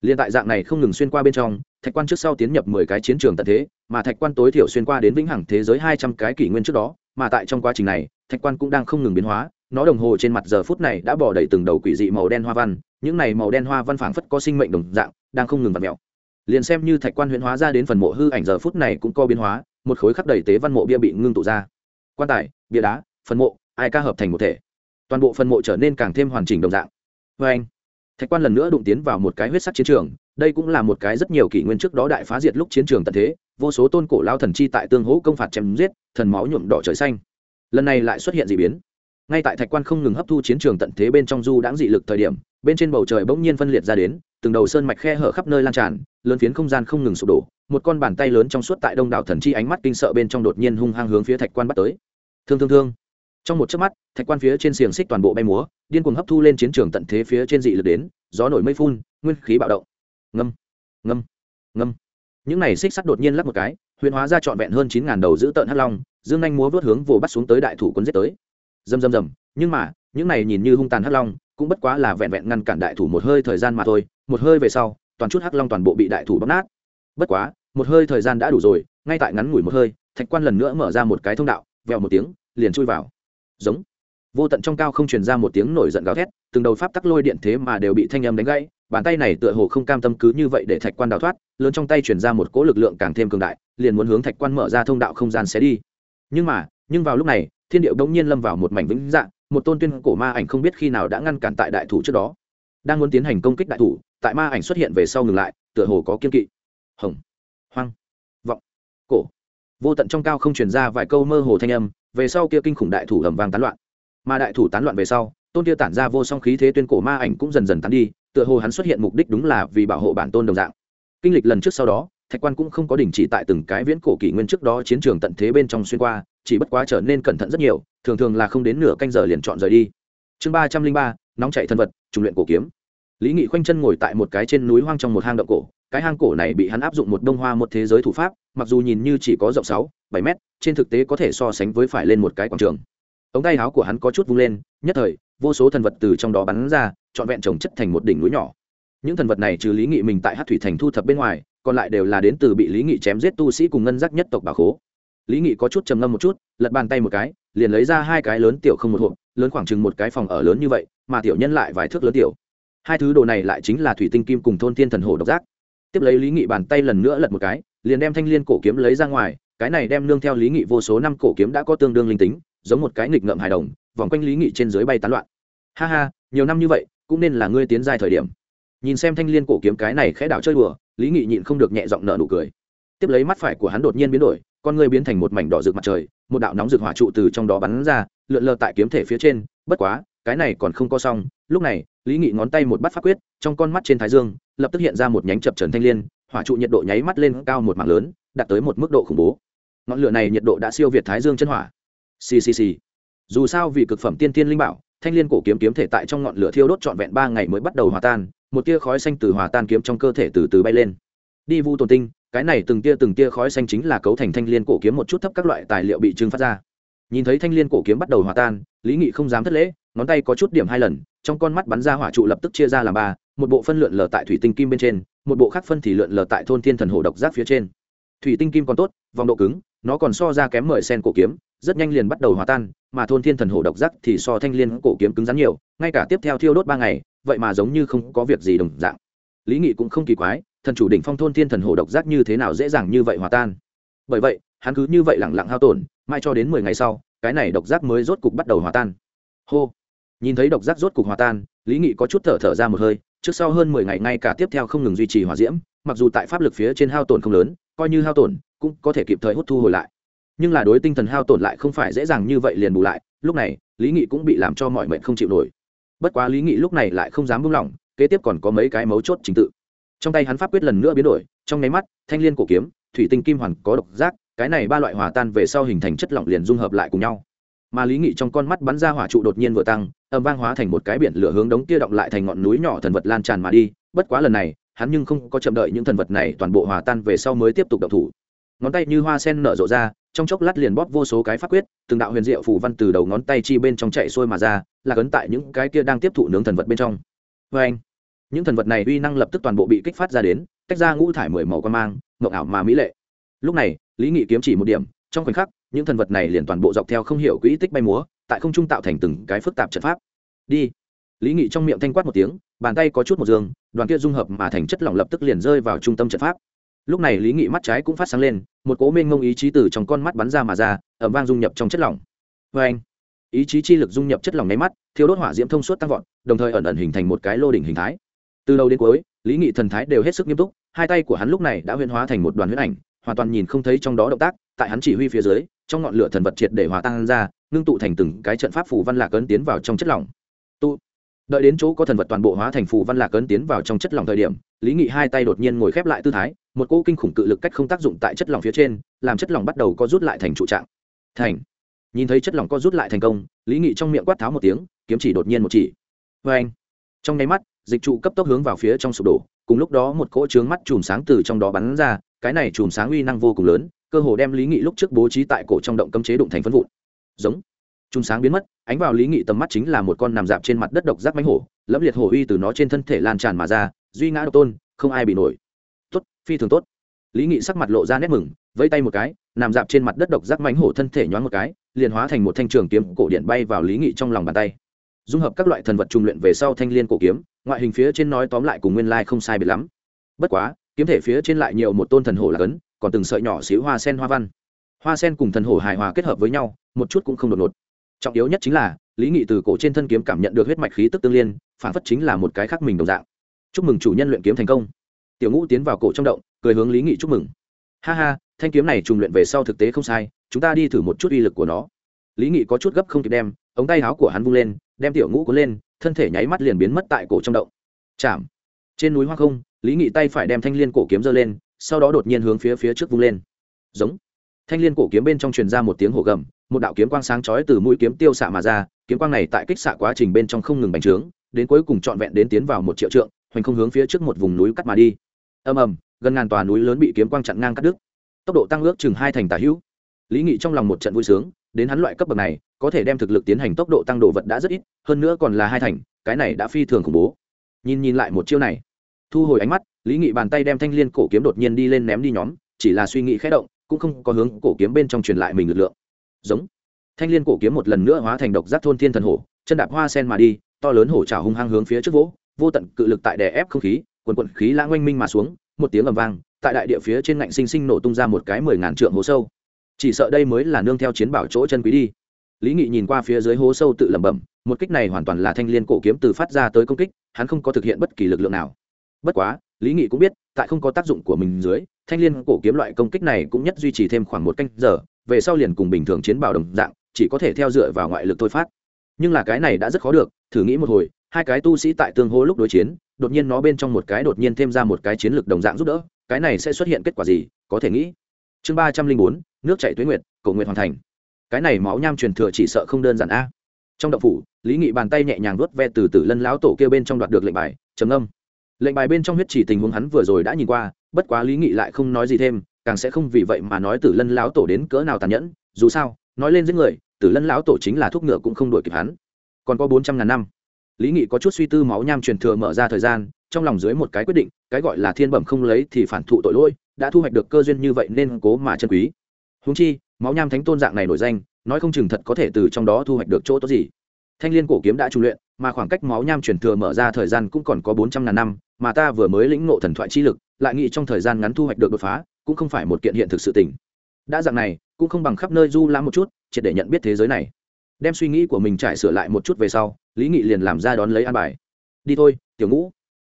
Liên tại dạng này không ngừng xuyên qua bên trong thạch quan trước sau tiến nhập mười cái chiến trường tận thế, mà thạch quan tối thiểu xuyên qua đến vĩnh hằng thế giới hai trăm cái kỷ nguyên trước đó, mà tại trong quá trình này, thạch quan cũng đang không ngừng biến hóa, nó đồng hồ trên mặt giờ phút này đã bỏ đầy từng đầu quỷ dị màu đen hoa văn, những này màu đen hoa văn phảng phất có sinh mệnh đồng dạng, đang không ngừng vặt mẹo liền xem như thạch quan huyễn hóa ra đến phần mộ hư ảnh giờ phút này cũng có biến hóa, một khối khắp đầy tế văn mộ bia bị ngưng tụ ra. Quan tài, bia đá, phần mộ, ai ca hợp thành một thể. Toàn bộ phần mộ trở nên càng thêm hoàn chỉnh đồng dạng. Vê anh thạch quan lần nữa đụng tiến vào một cái huyết sắc chiến trường đây cũng là một cái rất nhiều kỷ nguyên trước đó đại phá diệt lúc chiến trường tận thế, vô số tôn cổ lao thần chi tại tương hỗ công phạt chém giết, thần máu nhuộm đỏ trời xanh. Lần này lại xuất hiện d ị biến. Ngay tại thạch quan không ngừng hấp thu chiến trường tận thế bên trong du đãng dị lực thời điểm, bên trên bầu trời bỗng nhiên phân liệt ra đến, từng đầu sơn mạch khe hở khắp nơi lan tràn, lớn phiến không gian không ngừng sụp đổ, một con bàn tay lớn trong suốt tại đông đảo thần chi ánh mắt kinh sợ bên trong đột nhiên hung hăng hướng phía thạch quan bắt tới. Thương thương thương. Trong một chớp mắt, thạch quan phía trên xiềng xích toàn bộ bay múa, điên cuồng hấp thu lên chiến trường tận thế phía trên dị lực đến, gió nổi mây phun, nguyên khí bạo động ngâm. Ngâm. Ngâm. Những này xích sắt đột nhiên lắp một cái, huyền hóa ra trọn vẹn hơn chín ngàn đầu giữ tợn hắc long, dương anh múa vớt hướng vồ bắt xuống tới đại thủ quân giết tới. Dầm dầm dầm nhưng mà, những này nhìn như hung tàn hắc long, cũng bất quá là vẹn vẹn ngăn cản đại thủ một hơi thời gian mà thôi, một hơi về sau, toàn chút hắc long toàn bộ bị đại thủ bóc nát. Bất quá, một hơi thời gian đã đủ rồi, ngay tại ngắn ngủi một hơi, thạch quan lần nữa mở ra một cái thông đạo, vèo một tiếng, liền chui vào. Giống. Vô tận trong cao không truyền ra một tiếng nổi giận gào thét, từng đầu pháp tắc lôi điện thế mà đều bị thanh âm đánh gãy bàn tay này tựa hồ không cam tâm cứ như vậy để thạch quan đào thoát, lớn trong tay truyền ra một cỗ lực lượng càng thêm cường đại, liền muốn hướng thạch quan mở ra thông đạo không gian xé đi. Nhưng mà, nhưng vào lúc này, thiên điệu bỗng nhiên lâm vào một mảnh vĩnh dạng, một tôn tuyên cổ ma ảnh không biết khi nào đã ngăn cản tại đại thủ trước đó. Đang muốn tiến hành công kích đại thủ, tại ma ảnh xuất hiện về sau ngừng lại, tựa hồ có kiên kỵ. Hồng, hoang, vọng, cổ. Vô tận trong cao không truyền ra vài câu mơ hồ thanh âm, về sau kia kinh khủng đại thủ ầm vang tán loạn. Mà đại thủ tán loạn về sau, tôn kia tản ra vô song khí thế tuyên cổ ma ảnh cũng dần dần tán đi tựa hồ hắn xuất hiện mục đích đúng là vì bảo hộ bản tôn đồng dạng. Kinh lịch lần trước sau đó, thạch quan cũng không có đình chỉ tại từng cái viễn cổ kỷ nguyên trước đó chiến trường tận thế bên trong xuyên qua, chỉ bất quá trở nên cẩn thận rất nhiều, thường thường là không đến nửa canh giờ liền chọn rời đi. Chương ba trăm linh ba, nóng chạy thân vật, trùng luyện cổ kiếm. Lý nghị khoanh chân ngồi tại một cái trên núi hoang trong một hang động cổ, cái hang cổ này bị hắn áp dụng một đông hoa một thế giới thủ pháp, mặc dù nhìn như chỉ có rộng sáu, bảy mét, trên thực tế có thể so sánh với phải lên một cái quảng trường. Ống tay áo của hắn có chút vung lên, nhất thời, vô số thần vật từ trong đó bắn ra trọn vẹn trồng chất thành một đỉnh núi nhỏ. Những thần vật này trừ lý nghị mình tại hát thủy thành thu thập bên ngoài, còn lại đều là đến từ bị lý nghị chém giết tu sĩ cùng ngân giác nhất tộc bà khố. Lý nghị có chút trầm ngâm một chút, lật bàn tay một cái, liền lấy ra hai cái lớn tiểu không một hộp, lớn khoảng chừng một cái phòng ở lớn như vậy, mà tiểu nhân lại vài thước lớn tiểu. Hai thứ đồ này lại chính là thủy tinh kim cùng thôn thiên thần hồ độc giác. Tiếp lấy lý nghị bàn tay lần nữa lật một cái, liền đem thanh l i ê n cổ kiếm lấy ra ngoài, cái này đem nương theo lý nghị vô số năm cổ kiếm đã có tương đương linh tính, giống một cái nghịch ngợm hài đồng, vòng quanh lý nghị trên dưới bay tán loạn. Ha ha, nhiều năm như vậy cũng nên là ngươi tiến giai thời điểm. Nhìn xem thanh l i ê n cổ kiếm cái này khẽ đảo chơi đùa, lý nghị nhịn không được nhẹ giọng nợ nụ cười. Tiếp lấy mắt phải của hắn đột nhiên biến đổi, con ngươi biến thành một mảnh đỏ rực mặt trời, một đạo nóng rực hỏa trụ từ trong đó bắn ra, lượn lờ tại kiếm thể phía trên, bất quá, cái này còn không có xong. Lúc này, lý nghị ngón tay một bắt phát quyết, trong con mắt trên thái dương, lập tức hiện ra một nhánh chập trần thanh l i ê n hỏa trụ nhiệt độ nháy mắt lên cao một mạng lớn, đạt tới một mức độ khủng bố. Ngọn lửa này nhiệt độ đã siêu việt thái dương chân hỏa. Ccc dù sao vì cực phẩm tiên tiên linh bảo thanh l i ê n cổ kiếm kiếm thể tại trong ngọn lửa thiêu đốt trọn vẹn ba ngày mới bắt đầu hòa tan, một tia khói xanh từ hòa tan kiếm trong cơ thể từ từ bay lên. Đi vu tồn tinh, cái này từng tia từng tia khói xanh chính là cấu thành thanh l i ê n cổ kiếm một chút thấp các loại tài liệu bị trưng phát ra. Nhìn thấy thanh l i ê n cổ kiếm bắt đầu hòa tan, lý nghị không dám thất lễ, ngón tay có chút điểm hai lần, trong con mắt bắn ra hỏa trụ lập tức chia ra làm ba, một bộ phân lượn lờ tại thủy tinh kim bên trên, một bộ khác phân thì lượn lờ tại thôn thiên thần hồ độc giác phía trên. Thủy tinh kim còn tốt, vòng độ cứng, nó còn so ra kém mười sen cổ kiếm rất nhanh liền bắt đầu hòa tan, mà thôn thiên thần hổ độc giác thì so thanh liên cổ kiếm cứng rắn nhiều, ngay cả tiếp theo thiêu đốt ba ngày, vậy mà giống như không có việc gì đồng dạng. Lý nghị cũng không kỳ quái, thần chủ đỉnh phong thôn thiên thần hổ độc giác như thế nào dễ dàng như vậy hòa tan. Bởi vậy, hắn cứ như vậy lẳng lặng hao tổn mai cho đến mười ngày sau, cái này độc giác mới rốt cục bắt đầu hòa tan. Hô! Nhìn thấy độc giác rốt cục hòa tan, lý nghị có chút thở thở ra một hơi, trước sau hơn mười ngày ngay cả tiếp theo không ngừng duy trì hòa diễm, mặc dù tại pháp lực phía trên hao tổn không lớn, coi như hao tổn, cũng có thể kịp thời hút thu hồi lại nhưng là đối tinh thần hao tổn lại không phải dễ dàng như vậy liền bù lại, lúc này, lý nghị cũng bị làm cho mọi mệnh không chịu nổi. Bất quá lý nghị lúc này lại không dám buông lỏng, kế tiếp còn có mấy cái mấu chốt trình tự. Trong tay hắn pháp quyết lần nữa biến đổi, trong nháy mắt, thanh l i ê n cổ kiếm, thủy tinh kim hoàn có độc giác, cái này ba loại hòa tan về sau hình thành chất lỏng liền dung hợp lại cùng nhau. Mà lý nghị trong con mắt bắn ra hỏa trụ đột nhiên vừa tăng, âm vang hóa thành một cái biển lửa hướng đống kia động lại thành ngọn núi nhỏ thần vật lan tràn mà đi, bất quá lần này, hắn nhưng không có chậm đợi những thần vật này toàn bộ hòa tan về sau mới tiếp tục đậu thủ. Ngón tay như hoa sen nở rộ ra trong chốc lát liền bóp vô số cái pháp quyết, từng đạo huyền diệu phủ văn từ đầu ngón tay chi bên trong chạy xuôi mà ra, là cấn tại những cái kia đang tiếp thụ nướng thần vật bên trong. Vê anh, những thần vật này uy năng lập tức toàn bộ bị kích phát ra đến, tách ra ngũ thải mười màu quan mang ngọc ảo mà mỹ lệ. Lúc này, lý nghị kiếm chỉ một điểm, trong khoảnh khắc, những thần vật này liền toàn bộ dọc theo không hiểu quỹ tích bay múa, tại không trung tạo thành từng cái phức tạp trận pháp. Đi. Lý nghị trong miệng thanh quát một tiếng, bàn tay có chút một giường đoàn kia dung hợp mà thành chất lỏng lập tức liền rơi vào trung tâm trận pháp lúc này lý nghị mắt trái cũng phát sáng lên, một cố mênh ngông ý chí từ trong con mắt bắn ra mà ra ẩm vang dung nhập trong chất lỏng. Vê anh, ý chí chi lực dung nhập chất lỏng nháy mắt thiếu đốt hỏa diễm thông suốt tăng vọt, đồng thời ẩn ẩn hình thành một cái lô đỉnh hình thái. Từ đầu đến cuối, lý nghị thần thái đều hết sức nghiêm túc, hai tay của hắn lúc này đã huyên hóa thành một đoàn huyết ảnh, hoàn toàn nhìn không thấy trong đó động tác, tại hắn chỉ huy phía dưới, trong ngọn lửa thần vật triệt để hòa tan ra, ngưng tụ thành từng cái trận pháp phù văn lạc ấn tiến vào trong chất lỏng. Tụ đợi đến chỗ có thần vật toàn bộ hóa thành phù văn lạc ấn tiến vào trong chất lỏng thời điểm lý nghị hai tay đột nhiên ngồi khép lại tư thái, một cỗ kinh khủng cự lực cách không tác dụng tại chất lỏng phía trên, làm chất lỏng bắt đầu có rút lại thành trụ trạng. Thành. Nhìn thấy chất lỏng có rút lại thành công, lý nghị trong miệng quát tháo một tiếng, kiếm chỉ đột nhiên một chỉ. Vê anh trong nháy mắt, dịch trụ cấp tốc hướng vào phía trong sụp đổ, cùng lúc đó một cỗ trướng mắt chùm sáng từ trong đó bắn ra, cái này chùm sáng uy năng vô cùng lớn, cơ hồ đem lý nghị lúc trước bố trí tại cổ trong động cấm chế đụng thành phân vụn. Giống. Chùm sáng biến mất, ánh vào lý nghị tầm mắt chính là một con nằm dạp trên mặt đất độc giác mánh hổ, lẫm liệt hổ uy từ nó trên thân thể lan tràn mà ra duy ngã độc tôn, không ai bị nổi. Tốt, phi thường tốt. Lý nghị sắc mặt lộ ra nét mừng, vẫy tay một cái, nằm dạp trên mặt đất độc giác mánh hổ thân thể nhoáng một cái, liền hóa thành một thanh trường kiếm cổ điện bay vào lý nghị trong lòng bàn tay. Dung hợp các loại thần vật trung luyện về sau thanh liên cổ kiếm, ngoại hình phía trên nói tóm lại cùng nguyên lai không sai biệt lắm. Bất quá, kiếm thể phía trên lại nhiều một tôn thần hổ là cấn, còn từng sợi nhỏ xíu hoa sen hoa văn. Hoa sen cùng thần hổ hài hòa kết hợp với nhau, một chút cũng không đột ngột. Trọng yếu nhất chính là, lý nghị từ cổ trên thân kiếm cảm nhận được huyết mạch khí tức tương liên, phản phất chính là một cái khác mình đồng dạng chúc mừng chủ nhân luyện kiếm thành công. Tiểu ngũ tiến vào cổ trong động, cười hướng lý nghị chúc mừng. Ha ha, thanh kiếm này trùng luyện về sau thực tế không sai, chúng ta đi thử một chút uy lực của nó. Lý nghị có chút gấp không kịp đem, ống tay áo của hắn vung lên, đem tiểu ngũ cuốn lên, thân thể nháy mắt liền biến mất tại cổ trong động. Chạm. Trên núi hoa không, lý nghị tay phải đem thanh l i ê n cổ kiếm giơ lên, sau đó đột nhiên hướng phía phía trước vung lên. Giống. Thanh l i ê n cổ kiếm bên trong truyền ra một tiếng hổ gầm, một đạo kiếm quang sáng chói từ mũi kiếm tiêu xạ mà ra, kiếm quang này tại kích xạ quá trình bên trong không ngừng bành trướng, đến cuối cùng trọn vẹn đến tiến vào một triệu trượng hoành không hướng phía trước một vùng núi cắt mà đi. Ầm ầm, gần ngàn tòa núi lớn bị kiếm quang chặn ngang cắt đứt. Tốc độ tăng ước chừng hai thành tả hữu. Lý nghị trong lòng một trận vui sướng, đến hắn loại cấp bậc này, có thể đem thực lực tiến hành tốc độ tăng độ vật đã rất ít, hơn nữa còn là hai thành, cái này đã phi thường khủng bố. Nhìn nhìn lại một chiêu này, thu hồi ánh mắt, lý nghị bàn tay đem thanh l i ê n cổ kiếm đột nhiên đi lên ném đi nhóm, chỉ là suy nghĩ khé động, cũng không có hướng cổ kiếm bên trong truyền lại mình lực lượng. Giống. Thanh l i ê n cổ kiếm một lần nữa hóa thành độc giác thôn thiên thần hổ, chân đạp hoa sen mà đi, to lớn hổ trào hung hăng hướng phía trước vỗ vô tận cự lực tại đè ép không khí, quần quận khí lãng oanh minh mà xuống, một tiếng ầm vang, tại đại địa phía trên ngạnh sinh sinh nổ tung ra một cái mười ngàn trượng hố sâu. Chỉ sợ đây mới là nương theo chiến bảo chỗ chân quý đi. Lý nghị nhìn qua phía dưới hố sâu tự lẩm bẩm, một kích này hoàn toàn là thanh l i ê n cổ kiếm từ phát ra tới công kích, hắn không có thực hiện bất kỳ lực lượng nào. Bất quá, lý nghị cũng biết, tại không có tác dụng của mình dưới, thanh l i ê n cổ kiếm loại công kích này cũng nhất duy trì thêm khoảng một canh giờ, về sau liền cùng bình thường chiến bảo đồng dạng, chỉ có thể theo dựa vào ngoại lực thôi phát. Nhưng là cái này đã rất khó được, thử nghĩ một hồi hai cái tu sĩ tại tương hô lúc đối chiến, đột nhiên nó bên trong một cái đột nhiên thêm ra một cái chiến lược đồng dạng giúp đỡ, cái này sẽ xuất hiện kết quả gì, có thể nghĩ. Chương ba trăm linh bốn, nước chạy tuế nguyệt, cầu nguyện hoàn thành. Cái này máu nham truyền thừa chỉ sợ không đơn giản a. Trong động phủ, lý nghị bàn tay nhẹ nhàng vuốt ve từ từ lân lão tổ kêu bên trong đoạt được lệnh bài, trầm âm lệnh bài bên trong huyết chỉ tình huống hắn vừa rồi đã nhìn qua, bất quá lý nghị lại không nói gì thêm, càng sẽ không vì vậy mà nói tử lân lão tổ đến cỡ nào tàn nhẫn, dù sao, nói lên giết người tử lân lão tổ chính là thuốc ngựa cũng không đổi kịp hắn. Còn có bốn trăm ngàn năm lý nghị có chút suy tư máu nham truyền thừa mở ra thời gian, trong lòng dưới một cái quyết định, cái gọi là thiên bẩm không lấy thì phản thụ tội lỗi, đã thu hoạch được cơ duyên như vậy nên cố mà chân quý. Húng chi, máu nham thánh tôn dạng này nổi danh, nói không chừng thật có thể từ trong đó thu hoạch được chỗ tốt gì. Thanh l i ê n cổ kiếm đã trung luyện, mà khoảng cách máu nham truyền thừa mở ra thời gian cũng còn có bốn trăm ngàn năm, mà ta vừa mới lĩnh ngộ thần thoại chi lực, lại nghĩ trong thời gian ngắn thu hoạch được đột phá, cũng không phải một kiện hiện thực sự tình. Đã dạng này, cũng không bằng khắp nơi du lãm một chút, triệt để nhận biết thế giới này. Đem suy nghĩ của mình trải sửa lại một chút về sau lý nghị liền làm ra đón lấy an bài. Đi thôi, tiểu ngũ.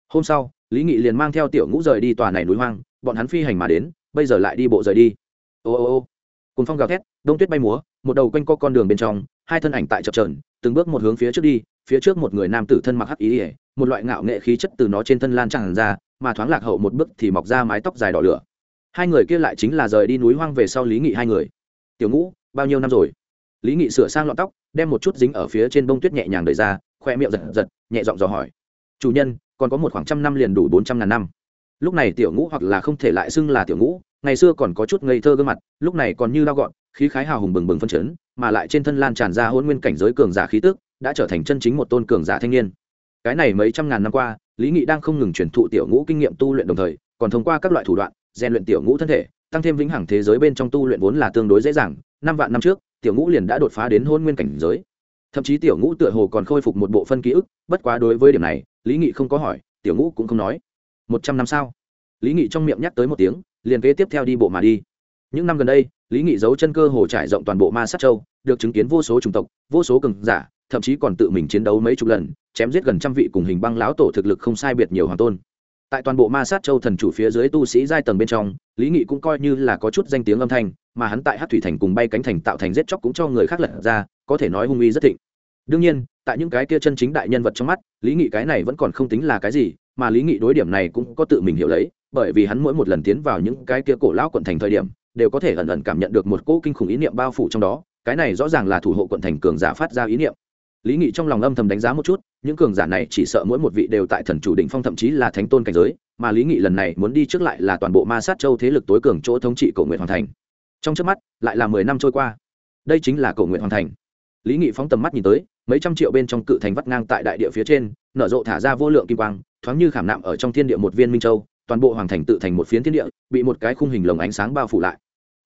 Hôm sau, lý nghị liền mang theo tiểu ngũ rời đi tòa này núi hoang, bọn hắn phi hành mà đến, bây giờ lại đi bộ rời đi. Ô ô ô. Cùng phong gào thét, đông tuyết bay múa, một đầu quanh co con đường bên trong, hai thân ảnh tại chập trờn từng bước một hướng phía trước đi, phía trước một người nam tử thân mặc hắc ý ỉa một loại ngạo nghệ khí chất từ nó trên thân lan tràn ra, mà thoáng lạc hậu một bước thì mọc ra mái tóc dài đỏ lửa. Hai người kia lại chính là rời đi núi hoang về sau lý nghị hai người. Tiểu ngũ, bao nhiêu năm rồi? Lý nghị sửa sang lọn tóc đem một chút dính ở phía trên bông tuyết nhẹ nhàng đợi ra, khoe miệng giật giật, nhẹ giọng dò hỏi. Chủ nhân, còn có một khoảng trăm năm liền đủ bốn trăm ngàn năm. Lúc này tiểu ngũ hoặc là không thể lại xưng là tiểu ngũ, ngày xưa còn có chút ngây thơ gương mặt, lúc này còn như lao gọn, khí khái hào hùng bừng bừng phân chấn, mà lại trên thân lan tràn ra hôn nguyên cảnh giới cường giả khí tức, đã trở thành chân chính một tôn cường giả thanh niên. Cái này mấy trăm ngàn năm qua, lý nghị đang không ngừng truyền thụ tiểu ngũ kinh nghiệm tu luyện đồng thời, còn thông qua các loại thủ đoạn, rèn luyện tiểu ngũ thân thể, tăng thêm vĩnh hằng thế giới bên trong tu luyện vốn là tương đối dễ dàng, năm vạn năm trước tiểu ngũ liền đã đột phá đến hôn nguyên cảnh giới. Thậm chí tiểu ngũ tựa hồ còn khôi phục một bộ phân ký ức, bất quá đối với điểm này, lý nghị không có hỏi, tiểu ngũ cũng không nói. Một trăm năm sau, lý nghị trong miệng nhắc tới một tiếng, liền kế tiếp theo đi bộ mà đi. Những năm gần đây, lý nghị giấu chân cơ hồ trải rộng toàn bộ ma sát châu, được chứng kiến vô số chủng tộc, vô số cường giả, thậm chí còn tự mình chiến đấu mấy chục lần, chém giết gần trăm vị cùng hình băng lão tổ thực lực không sai biệt nhiều hoàng tôn tại toàn bộ ma sát châu thần chủ phía dưới tu sĩ giai tầng bên trong, lý nghị cũng coi như là có chút danh tiếng âm thanh, mà hắn tại hát thủy thành cùng bay cánh thành tạo thành giết chóc cũng cho người khác lật ra, có thể nói hung uy rất thịnh. Đương nhiên, tại những cái kia chân chính đại nhân vật trong mắt, lý nghị cái này vẫn còn không tính là cái gì, mà lý nghị đối điểm này cũng có tự mình hiểu lấy, bởi vì hắn mỗi một lần tiến vào những cái kia cổ lão quận thành thời điểm, đều có thể ẩn ẩn cảm nhận được một cỗ kinh khủng ý niệm bao phủ trong đó, cái này rõ ràng là thủ hộ quận thành cường giả phát ra ý niệm lý nghị trong lòng âm thầm đánh giá một chút, những cường giả này chỉ sợ mỗi một vị đều tại thần chủ định phong thậm chí là thánh tôn cảnh giới, mà lý nghị lần này muốn đi trước lại là toàn bộ ma sát châu thế lực tối cường chỗ thống trị cổ nguyện hoàn thành. Trong trước mắt, lại là mười năm trôi qua. Đây chính là cổ nguyện hoàn thành. Lý nghị phóng tầm mắt nhìn tới, mấy trăm triệu bên trong cự thành vắt ngang tại đại địa phía trên, nở rộ thả ra vô lượng kim quang, thoáng như khảm nạm ở trong thiên địa một viên minh châu, toàn bộ hoàng thành tự thành một phiến thiên địa, bị một cái khung hình lồng ánh sáng bao phủ lại.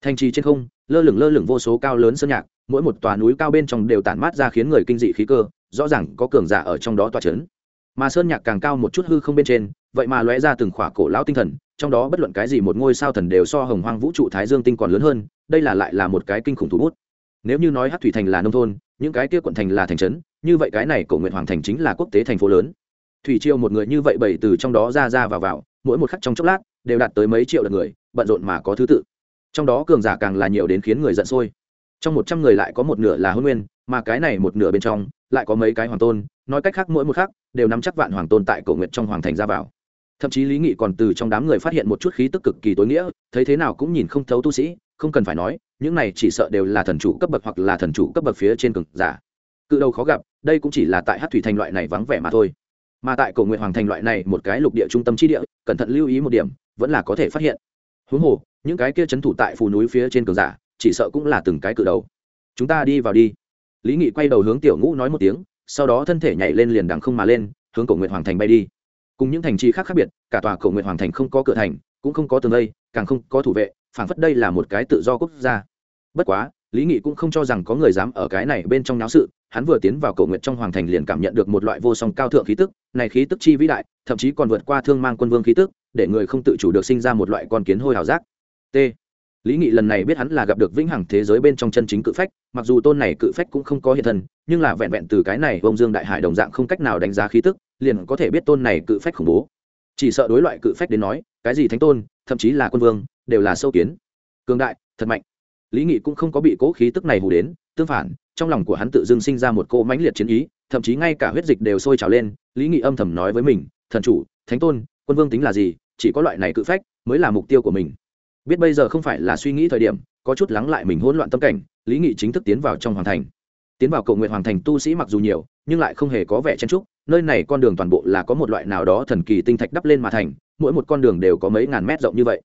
Thành trì trên không, lơ lửng lơ lửng vô số cao lớn sơn nhạc mỗi một tòa núi cao bên trong đều tản mát ra khiến người kinh dị khí cơ, rõ ràng có cường giả ở trong đó tòa chấn. mà sơn nhạc càng cao một chút hư không bên trên, vậy mà lóe ra từng khỏa cổ lão tinh thần, trong đó bất luận cái gì một ngôi sao thần đều so hồng hoang vũ trụ thái dương tinh còn lớn hơn, đây là lại là một cái kinh khủng thủ bút. Nếu như nói hát thủy thành là nông thôn, những cái kia quận thành là thành trấn, như vậy cái này cổ nguyện hoàng thành chính là quốc tế thành phố lớn. Thủy triều một người như vậy bảy từ trong đó ra ra vào vào, mỗi một khắc trong chốc lát, đều đạt tới mấy triệu lượt người, bận rộn mà có thứ tự. Trong đó cường giả càng là nhiều đến khiến người giận sôi trong một trăm người lại có một nửa là hôn nguyên, mà cái này một nửa bên trong, lại có mấy cái hoàng tôn, nói cách khác mỗi một khắc, đều nắm chắc vạn hoàng tôn tại cổ nguyện trong hoàng thành ra vào. Thậm chí lý nghị còn từ trong đám người phát hiện một chút khí tức cực kỳ tối nghĩa, thấy thế nào cũng nhìn không thấu tu sĩ, không cần phải nói, những này chỉ sợ đều là thần chủ cấp bậc hoặc là thần chủ cấp bậc phía trên cực giả. Cự đầu khó gặp, đây cũng chỉ là tại hát thủy thành loại này vắng vẻ mà thôi. Mà tại cầu nguyện hoàng thành loại này một cái lục địa trung tâm chi địa, cẩn thận lưu ý một điểm, vẫn là có thể phát hiện. Huống hồ, những cái kia c h ấ n thủ tại phù núi phía trên cường giả chỉ sợ cũng là từng cái cự đầu. Chúng ta đi vào đi. Lý nghị quay đầu hướng tiểu ngũ nói một tiếng, sau đó thân thể nhảy lên liền đằng không mà lên, hướng cổ nguyện hoàng thành bay đi. Cùng những thành trì khác khác biệt, cả tòa cổ nguyện hoàng thành không có cửa thành, cũng không có tường lây càng không có thủ vệ, phảng phất đây là một cái tự do quốc gia. Bất quá, lý nghị cũng không cho rằng có người dám ở cái này bên trong náo sự, hắn vừa tiến vào cầu nguyện trong hoàng thành liền cảm nhận được một loại vô song cao thượng khí tức, này khí tức chi vĩ đại, thậm chí còn vượt qua thương mang quân vương khí tức, để người không tự chủ được sinh ra một loại con kiến hôi hào giác. T lý nghị lần này biết hắn là gặp được vĩnh hằng thế giới bên trong chân chính cự phách, mặc dù tôn này cự phách cũng không có hiện thân, nhưng là vẹn vẹn từ cái này ông dương đại hải đồng dạng không cách nào đánh giá khí tức, liền có thể biết tôn này cự phách khủng bố. Chỉ sợ đối loại cự phách đến nói, cái gì thánh tôn, thậm chí là quân vương, đều là sâu kiến. Cường đại, thật mạnh. Lý nghị cũng không có bị cố khí tức này hù đến, tương phản, trong lòng của hắn tự dưng sinh ra một cô mãnh liệt chiến ý, thậm chí ngay cả huyết dịch đều sôi trào lên, lý nghị âm thầm nói với mình, thần chủ, thánh tôn, quân vương tính là gì, chỉ có loại này cự phách mới là mục tiêu của mình biết bây giờ không phải là suy nghĩ thời điểm, có chút lắng lại mình hỗn loạn tâm cảnh, lý nghị chính thức tiến vào trong hoàng thành. Tiến vào cầu nguyện hoàng thành tu sĩ mặc dù nhiều, nhưng lại không hề có vẻ chen trúc nơi này con đường toàn bộ là có một loại nào đó thần kỳ tinh thạch đắp lên mà thành, mỗi một con đường đều có mấy ngàn mét rộng như vậy.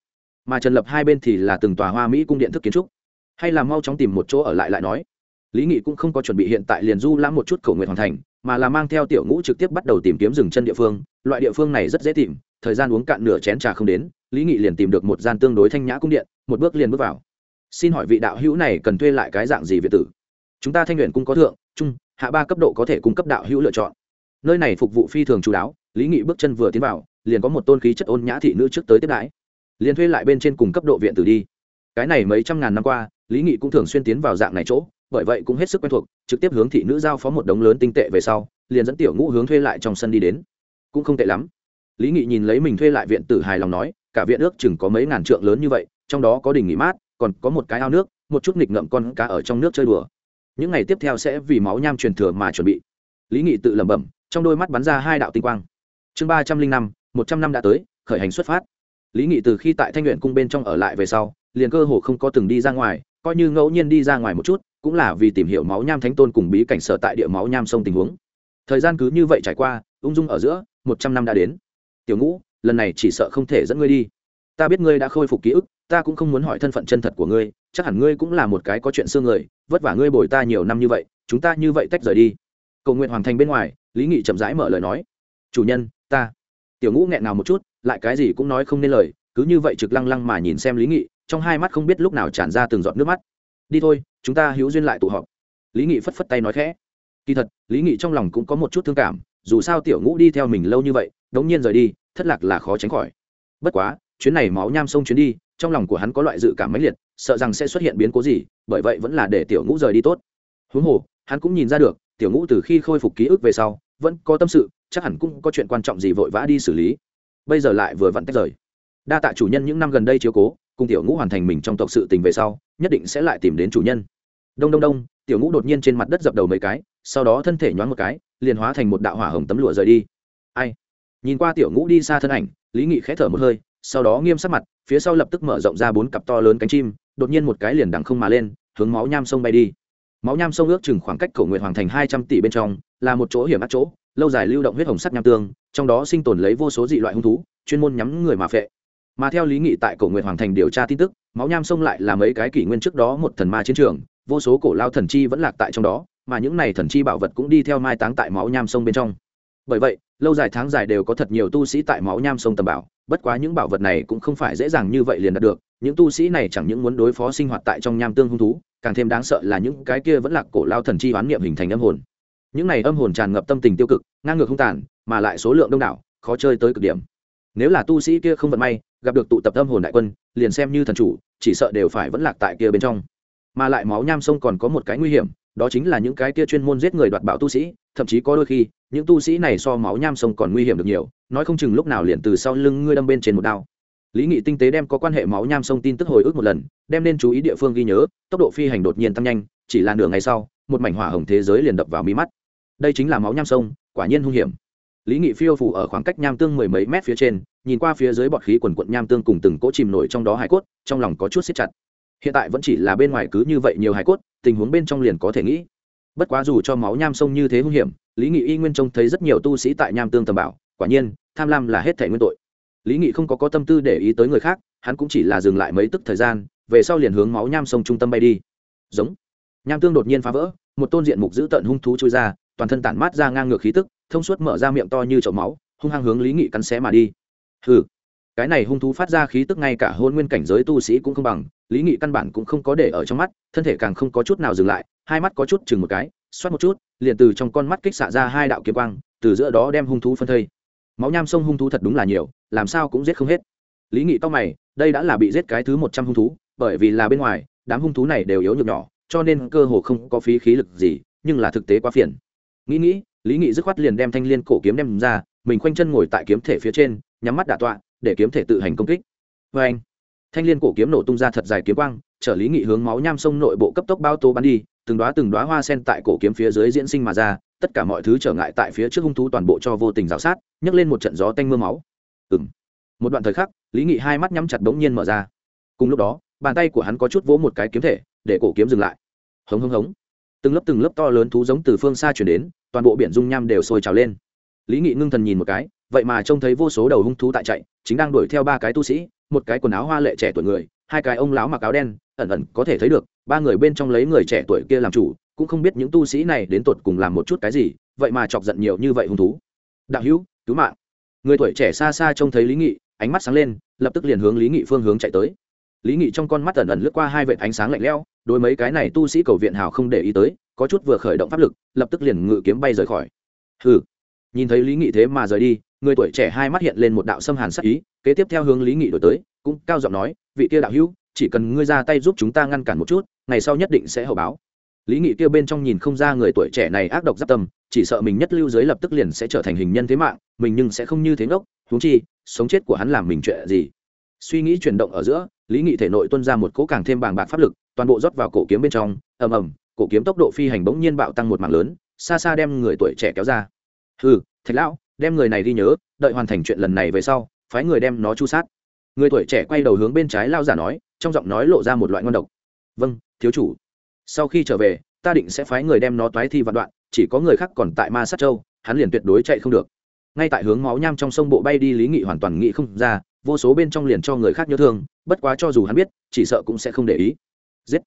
Mà trần lập hai bên thì là từng tòa hoa mỹ cung điện thức kiến trúc. Hay là mau chóng tìm một chỗ ở lại lại nói. Lý nghị cũng không có chuẩn bị hiện tại liền du lãm một chút cầu nguyện hoàn thành, mà là mang theo tiểu ngũ trực tiếp bắt đầu tìm kiếm rừng chân địa phương. Loại địa phương này rất dễ tìm, thời gian uống cạn nửa chén trà không đến lý nghị liền tìm được một gian tương đối thanh nhã cung điện, một bước liền bước vào. Xin hỏi vị đạo hữu này cần thuê lại cái dạng gì việt tử? Chúng ta thanh luyện cung có thượng, trung, hạ ba cấp độ có thể cung cấp đạo hữu lựa chọn. Nơi này phục vụ phi thường chú đáo, lý nghị bước chân vừa tiến vào, liền có một tôn khí chất ôn nhã thị nữ trước tới tiếp đãi. Liền thuê lại bên trên cùng cấp độ viện tử đi. Cái này mấy trăm ngàn năm qua, lý nghị cũng thường xuyên tiến vào dạng này chỗ, bởi vậy cũng hết sức quen thuộc, trực tiếp hướng thị nữ giao phó một đống lớn tinh tệ về sau, liền dẫn tiểu ngũ hướng thuê lại trong sân đi đến. Cũng không tệ lắm. Lý nghị nhìn lấy mình thuê lại viện tử hài lòng nói cả viện ước chừng có mấy ngàn trượng lớn như vậy, trong đó có đình nghỉ mát, còn có một cái ao nước, một chút nghịch ngậm con cá ở trong nước chơi đùa. Những ngày tiếp theo sẽ vì máu nham truyền thừa mà chuẩn bị. Lý nghị tự lẩm bẩm, trong đôi mắt bắn ra hai đạo tinh quang. Chương ba trăm linh năm, một trăm năm đã tới, khởi hành xuất phát. Lý nghị từ khi tại thanh luyện cung bên trong ở lại về sau, liền cơ hồ không có từng đi ra ngoài, coi như ngẫu nhiên đi ra ngoài một chút, cũng là vì tìm hiểu máu nham thánh tôn cùng bí cảnh sở tại địa máu nham sông tình huống. Thời gian cứ như vậy trải qua, ung dung ở giữa, một trăm năm đã đến. Tiểu ngũ lần này chỉ sợ không thể dẫn ngươi đi. Ta biết ngươi đã khôi phục ký ức, ta cũng không muốn hỏi thân phận chân thật của ngươi, chắc hẳn ngươi cũng là một cái có chuyện xương người, vất vả ngươi bồi ta nhiều năm như vậy, chúng ta như vậy tách rời đi. Cầu nguyện hoàng thành bên ngoài, lý nghị chậm rãi mở lời nói. Chủ nhân, ta. Tiểu ngũ nghẹn nào một chút, lại cái gì cũng nói không nên lời, cứ như vậy trực lăng lăng mà nhìn xem lý nghị, trong hai mắt không biết lúc nào tràn ra từng giọt nước mắt. Đi thôi, chúng ta hữu duyên lại tụ họp. Lý nghị phất phất tay nói khẽ. Kỳ thật, lý nghị trong lòng cũng có một chút thương cảm, dù sao tiểu ngũ đi theo mình lâu như vậy, đống nhiên rời đi thất lạc là khó tránh khỏi. Bất quá, chuyến này máu nham sông chuyến đi, trong lòng của hắn có loại dự cảm mãnh liệt, sợ rằng sẽ xuất hiện biến cố gì, bởi vậy vẫn là để tiểu ngũ rời đi tốt. Huống hồ, hắn cũng nhìn ra được, tiểu ngũ từ khi khôi phục ký ức về sau, vẫn có tâm sự, chắc hẳn cũng có chuyện quan trọng gì vội vã đi xử lý. Bây giờ lại vừa vặn tách rời. Đa tạ chủ nhân những năm gần đây chiếu cố, cùng tiểu ngũ hoàn thành mình trong tộc sự tình về sau, nhất định sẽ lại tìm đến chủ nhân. Đông đông đông, tiểu ngũ đột nhiên trên mặt đất dập đầu mấy cái, sau đó thân thể nhoáng một cái, liền hóa thành một đạo hỏa hồng tấm lụa rời đi. Ai? Nhìn qua tiểu ngũ đi xa thân ảnh, lý nghị khẽ thở một hơi, sau đó nghiêm sắc mặt, phía sau lập tức mở rộng ra bốn cặp to lớn cánh chim, đột nhiên một cái liền đằng không mà lên, hướng máu nham sông bay đi. Máu nham sông ước chừng khoảng cách cổ nguyện hoàng thành hai trăm tỷ bên trong, là một chỗ hiểm ác chỗ, lâu dài lưu động huyết hồng sắt nham tương, trong đó sinh tồn lấy vô số dị loại hung thú, chuyên môn nhắm người mà phệ. Mà theo lý nghị tại cổ nguyện hoàng thành điều tra tin tức, máu nham sông lại là mấy cái kỷ nguyên trước đó một thần ma chiến trường, vô số cổ lao thần chi vẫn lạc tại trong đó, mà những này thần chi bảo vật cũng đi theo mai táng tại máu nham sông bên trong bởi vậy, lâu dài tháng dài đều có thật nhiều tu sĩ tại máu nham sông tầm bảo, bất quá những bảo vật này cũng không phải dễ dàng như vậy liền đạt được. Những tu sĩ này chẳng những muốn đối phó sinh hoạt tại trong nham tương hung thú, càng thêm đáng sợ là những cái kia vẫn là cổ lao thần chi hoán niệm hình thành âm hồn. Những này âm hồn tràn ngập tâm tình tiêu cực, ngang ngược không tàn, mà lại số lượng đông đảo, khó chơi tới cực điểm. Nếu là tu sĩ kia không vận may, gặp được tụ tập âm hồn đại quân, liền xem như thần chủ, chỉ sợ đều phải vẫn lạc tại kia bên trong. Mà lại máu nham sông còn có một cái nguy hiểm đó chính là những cái kia chuyên môn giết người đoạt bảo tu sĩ, thậm chí có đôi khi, những tu sĩ này so máu nham sông còn nguy hiểm được nhiều, nói không chừng lúc nào liền từ sau lưng ngươi đâm bên trên một đao. Lý nghị tinh tế đem có quan hệ máu nham sông tin tức hồi ức một lần, đem nên chú ý địa phương ghi nhớ, tốc độ phi hành đột nhiên tăng nhanh, chỉ là nửa ngày sau, một mảnh hỏa hồng thế giới liền đập vào mí mắt. Đây chính là máu nham sông, quả nhiên hung hiểm. Lý nghị phiêu phủ ở khoảng cách nham tương mười mấy mét phía trên, nhìn qua phía dưới bọt khí quần quận nham tương cùng từng cỗ chìm nổi trong đó hải cốt, trong lòng có chút xếp chặt hiện tại vẫn chỉ là bên ngoài cứ như vậy nhiều hải cốt, tình huống bên trong liền có thể nghĩ. Bất quá dù cho máu nham sông như thế hung hiểm, lý nghị y nguyên trông thấy rất nhiều tu sĩ tại nham tương tầm bảo, quả nhiên, tham lam là hết thể nguyên tội. Lý nghị không có có tâm tư để ý tới người khác, hắn cũng chỉ là dừng lại mấy tức thời gian, về sau liền hướng máu nham sông trung tâm bay đi. Giống. Nham tương đột nhiên phá vỡ, một tôn diện mục dữ tận hung thú trôi ra, toàn thân tản mát ra ngang ngược khí tức, thông suốt mở ra miệng to như chậu máu, hung hăng hướng lý nghị cắn xé mà đi. Hừ cái này hung thú phát ra khí tức ngay cả hôn nguyên cảnh giới tu sĩ cũng không bằng, lý nghị căn bản cũng không có để ở trong mắt, thân thể càng không có chút nào dừng lại, hai mắt có chút chừng một cái, xoát một chút, liền từ trong con mắt kích xạ ra hai đạo kiếm quang, từ giữa đó đem hung thú phân thây. Máu nham sông hung thú thật đúng là nhiều, làm sao cũng giết không hết. Lý nghị to mày, đây đã là bị giết cái thứ một trăm hung thú, bởi vì là bên ngoài, đám hung thú này đều yếu nhược nhỏ, cho nên cơ hồ không có phí khí lực gì, nhưng là thực tế quá phiền. Nghĩ nghĩ, lý nghị dứt khoát liền đem thanh l i ê n cổ kiếm đem ra, mình khoanh chân ngồi tại kiếm thể phía trên, nhắm mắt đả tọa để kiếm thể tự hành công kích. Vê anh, thanh l i ê n cổ kiếm nổ tung ra thật dài kiếm quang trợ lý nghị hướng máu nham sông nội bộ cấp tốc bao tố bắn đi, từng đoá từng đoá hoa sen tại cổ kiếm phía dưới diễn sinh mà ra, tất cả mọi thứ trở ngại tại phía trước hung thú toàn bộ cho vô tình g sát, nhấc lên một trận gió tanh m ư a máu. Ừm. một đoạn thời khắc, lý nghị hai mắt nhắm chặt bỗng nhiên mở ra. Cùng lúc đó, bàn tay của hắn có chút vỗ một cái kiếm thể, để cổ kiếm dừng lại. Hống hống hống. Từng lớp từng lớp to lớn thú giống từ phương xa chuyển đến, toàn bộ biển dung nham đều sôi trào lên lý nghị ngưng thần nhìn một cái, vậy mà trông thấy vô số đầu hung thú tại chạy, chính đang đuổi theo ba cái tu sĩ, một cái quần áo hoa lệ trẻ tuổi người, hai cái ông lão mặc áo đen, ẩn ẩn có thể thấy được, ba người bên trong lấy người trẻ tuổi kia làm chủ, cũng không biết những tu sĩ này đến tột cùng làm một chút cái gì, vậy mà chọc giận nhiều như vậy hung thú. Đạo hữu, cứu mạng. Người tuổi trẻ xa xa trông thấy lý nghị, ánh mắt sáng lên, lập tức liền hướng lý nghị phương hướng chạy tới. Lý nghị trong con mắt ẩn ẩn lướt qua hai vệt ánh sáng lạnh lẽo, đối mấy cái này tu sĩ cầu viện hào không để ý tới, có chút vừa khởi động pháp lực, lập tức liền ngự kiếm bay rời khỏi. Hừ nhìn thấy lý nghị thế mà rời đi, người tuổi trẻ hai mắt hiện lên một đạo xâm hàn sắc ý, kế tiếp theo hướng lý nghị đổi tới, cũng cao giọng nói, vị kia đạo hữu, chỉ cần ngươi ra tay giúp chúng ta ngăn cản một chút, ngày sau nhất định sẽ hậu báo. Lý nghị kia bên trong nhìn không ra người tuổi trẻ này ác độc giáp tâm, chỉ sợ mình nhất lưu giới lập tức liền sẽ trở thành hình nhân thế mạng, mình nhưng sẽ không như thế ngốc thú chi, sống chết của hắn làm mình chuyện gì? Suy nghĩ chuyển động ở giữa, lý nghị thể nội tuân ra một cỗ càng thêm bàng bạc pháp lực, toàn bộ rót vào cổ kiếm bên trong, ầm ầm, cổ kiếm tốc độ phi hành bỗng nhiên bạo tăng một mạng lớn, xa xa đem người tuổi trẻ kéo ra ừ thạch lão, đem người này đi nhớ, đợi hoàn thành chuyện lần này về sau, phái người đem nó chu sát. Người tuổi trẻ quay đầu hướng bên trái lao giả nói, trong giọng nói lộ ra một loại ngon độc. Vâng thiếu chủ. Sau khi trở về, ta định sẽ phái người đem nó toái thi vạn đoạn, chỉ có người khác còn tại ma sát châu, hắn liền tuyệt đối chạy không được. Ngay tại hướng máu nham trong sông bộ bay đi lý nghị hoàn toàn nghị không ra, vô số bên trong liền cho người khác nhớ thương, bất quá cho dù hắn biết, chỉ sợ cũng sẽ không để ý. Giết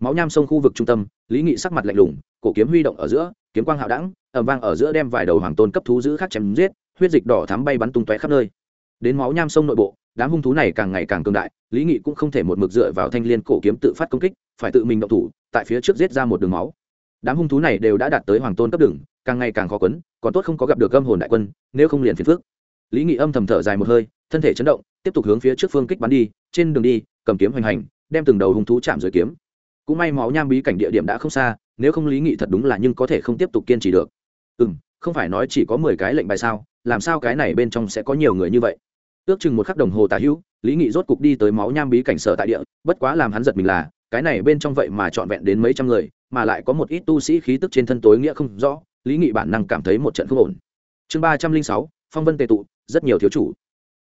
máu nham sông khu vực trung tâm, lý nghị sắc mặt lạnh lùng, cổ kiếm huy động ở giữa, kiếm quang hạo đẳng ẩm vang ở giữa đem vài đầu hoàng tôn cấp thú giữ khác chém giết, huyết dịch đỏ thắm bay bắn tung tóe khắp nơi. Đến máu nham sông nội bộ, đám hung thú này càng ngày càng cường đại, lý nghị cũng không thể một mực dựa vào thanh liên cổ kiếm tự phát công kích, phải tự mình động thủ, tại phía trước giết ra một đường máu. Đám hung thú này đều đã đạt tới hoàng tôn cấp đường càng ngày càng khó quấn, còn tốt không có gặp được âm hồn đại quân, nếu không liền phiền phước lý nghị âm thầm thở dài một hơi, thân thể chấn động, tiếp tục hướng phía trước phương kích bắn đi, trên đường đi, cầm kiếm hoành hành, đem từng đầu hung thú chạm dưới kiếm cũng may máu nham bí cảnh địa điểm đã không xa, nếu không lý nghị thật đúng là nhưng có thể không tiếp tục kiên trì được. Ừ m không phải nói chỉ có mười cái lệnh bài sao, làm sao cái này bên trong sẽ có nhiều người như vậy? Ước chừng một khắc đồng hồ tà hữu, lý nghị rốt cục đi tới máu nham bí cảnh sở tại địa, bất quá làm hắn giật mình là, cái này bên trong vậy mà trọn vẹn đến mấy trăm người, mà lại có một ít tu sĩ khí tức trên thân tối nghĩa không rõ, lý nghị bản năng cảm thấy một trận không ổn. Chương ba trăm linh sáu, phong vân tề tụ, rất nhiều thiếu chủ.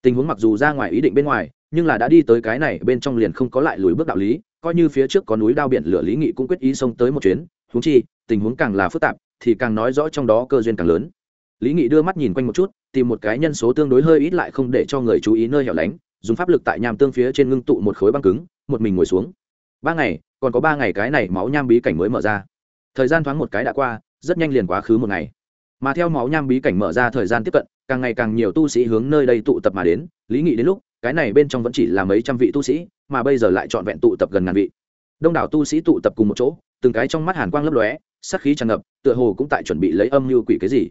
Tình huống mặc dù ra ngoài ý định bên ngoài nhưng là đã đi tới cái này bên trong liền không có lại lùi bước đạo lý, coi như phía trước có núi đao biển lửa lý nghị cũng quyết ý xông tới một chuyến húng chi, tình huống càng là phức tạp, thì càng nói rõ trong đó cơ duyên càng lớn. Lý nghị đưa mắt nhìn quanh một chút, tìm một cái nhân số tương đối hơi ít lại không để cho người chú ý nơi hẻo lánh, dùng pháp lực tại nham tương phía trên ngưng tụ một khối băng cứng, một mình ngồi xuống. Ba ngày, còn có ba ngày cái này máu nham bí cảnh mới mở ra. Thời gian thoáng một cái đã qua, rất nhanh liền quá khứ một ngày. Mà theo máu nham bí cảnh mở ra thời gian tiếp cận, càng ngày càng nhiều tu sĩ hướng nơi đây tụ tập mà đến, lý nghị đến lúc cái này bên trong vẫn chỉ là mấy trăm vị tu sĩ, mà bây giờ lại trọn vẹn tụ tập gần ngàn vị. Đông đảo tu sĩ tụ tập cùng một chỗ, từng cái trong mắt hàn quang lấp lóe sắc khí tràn ngập, tựa hồ cũng tại chuẩn bị lấy âm mưu quỷ cái gì.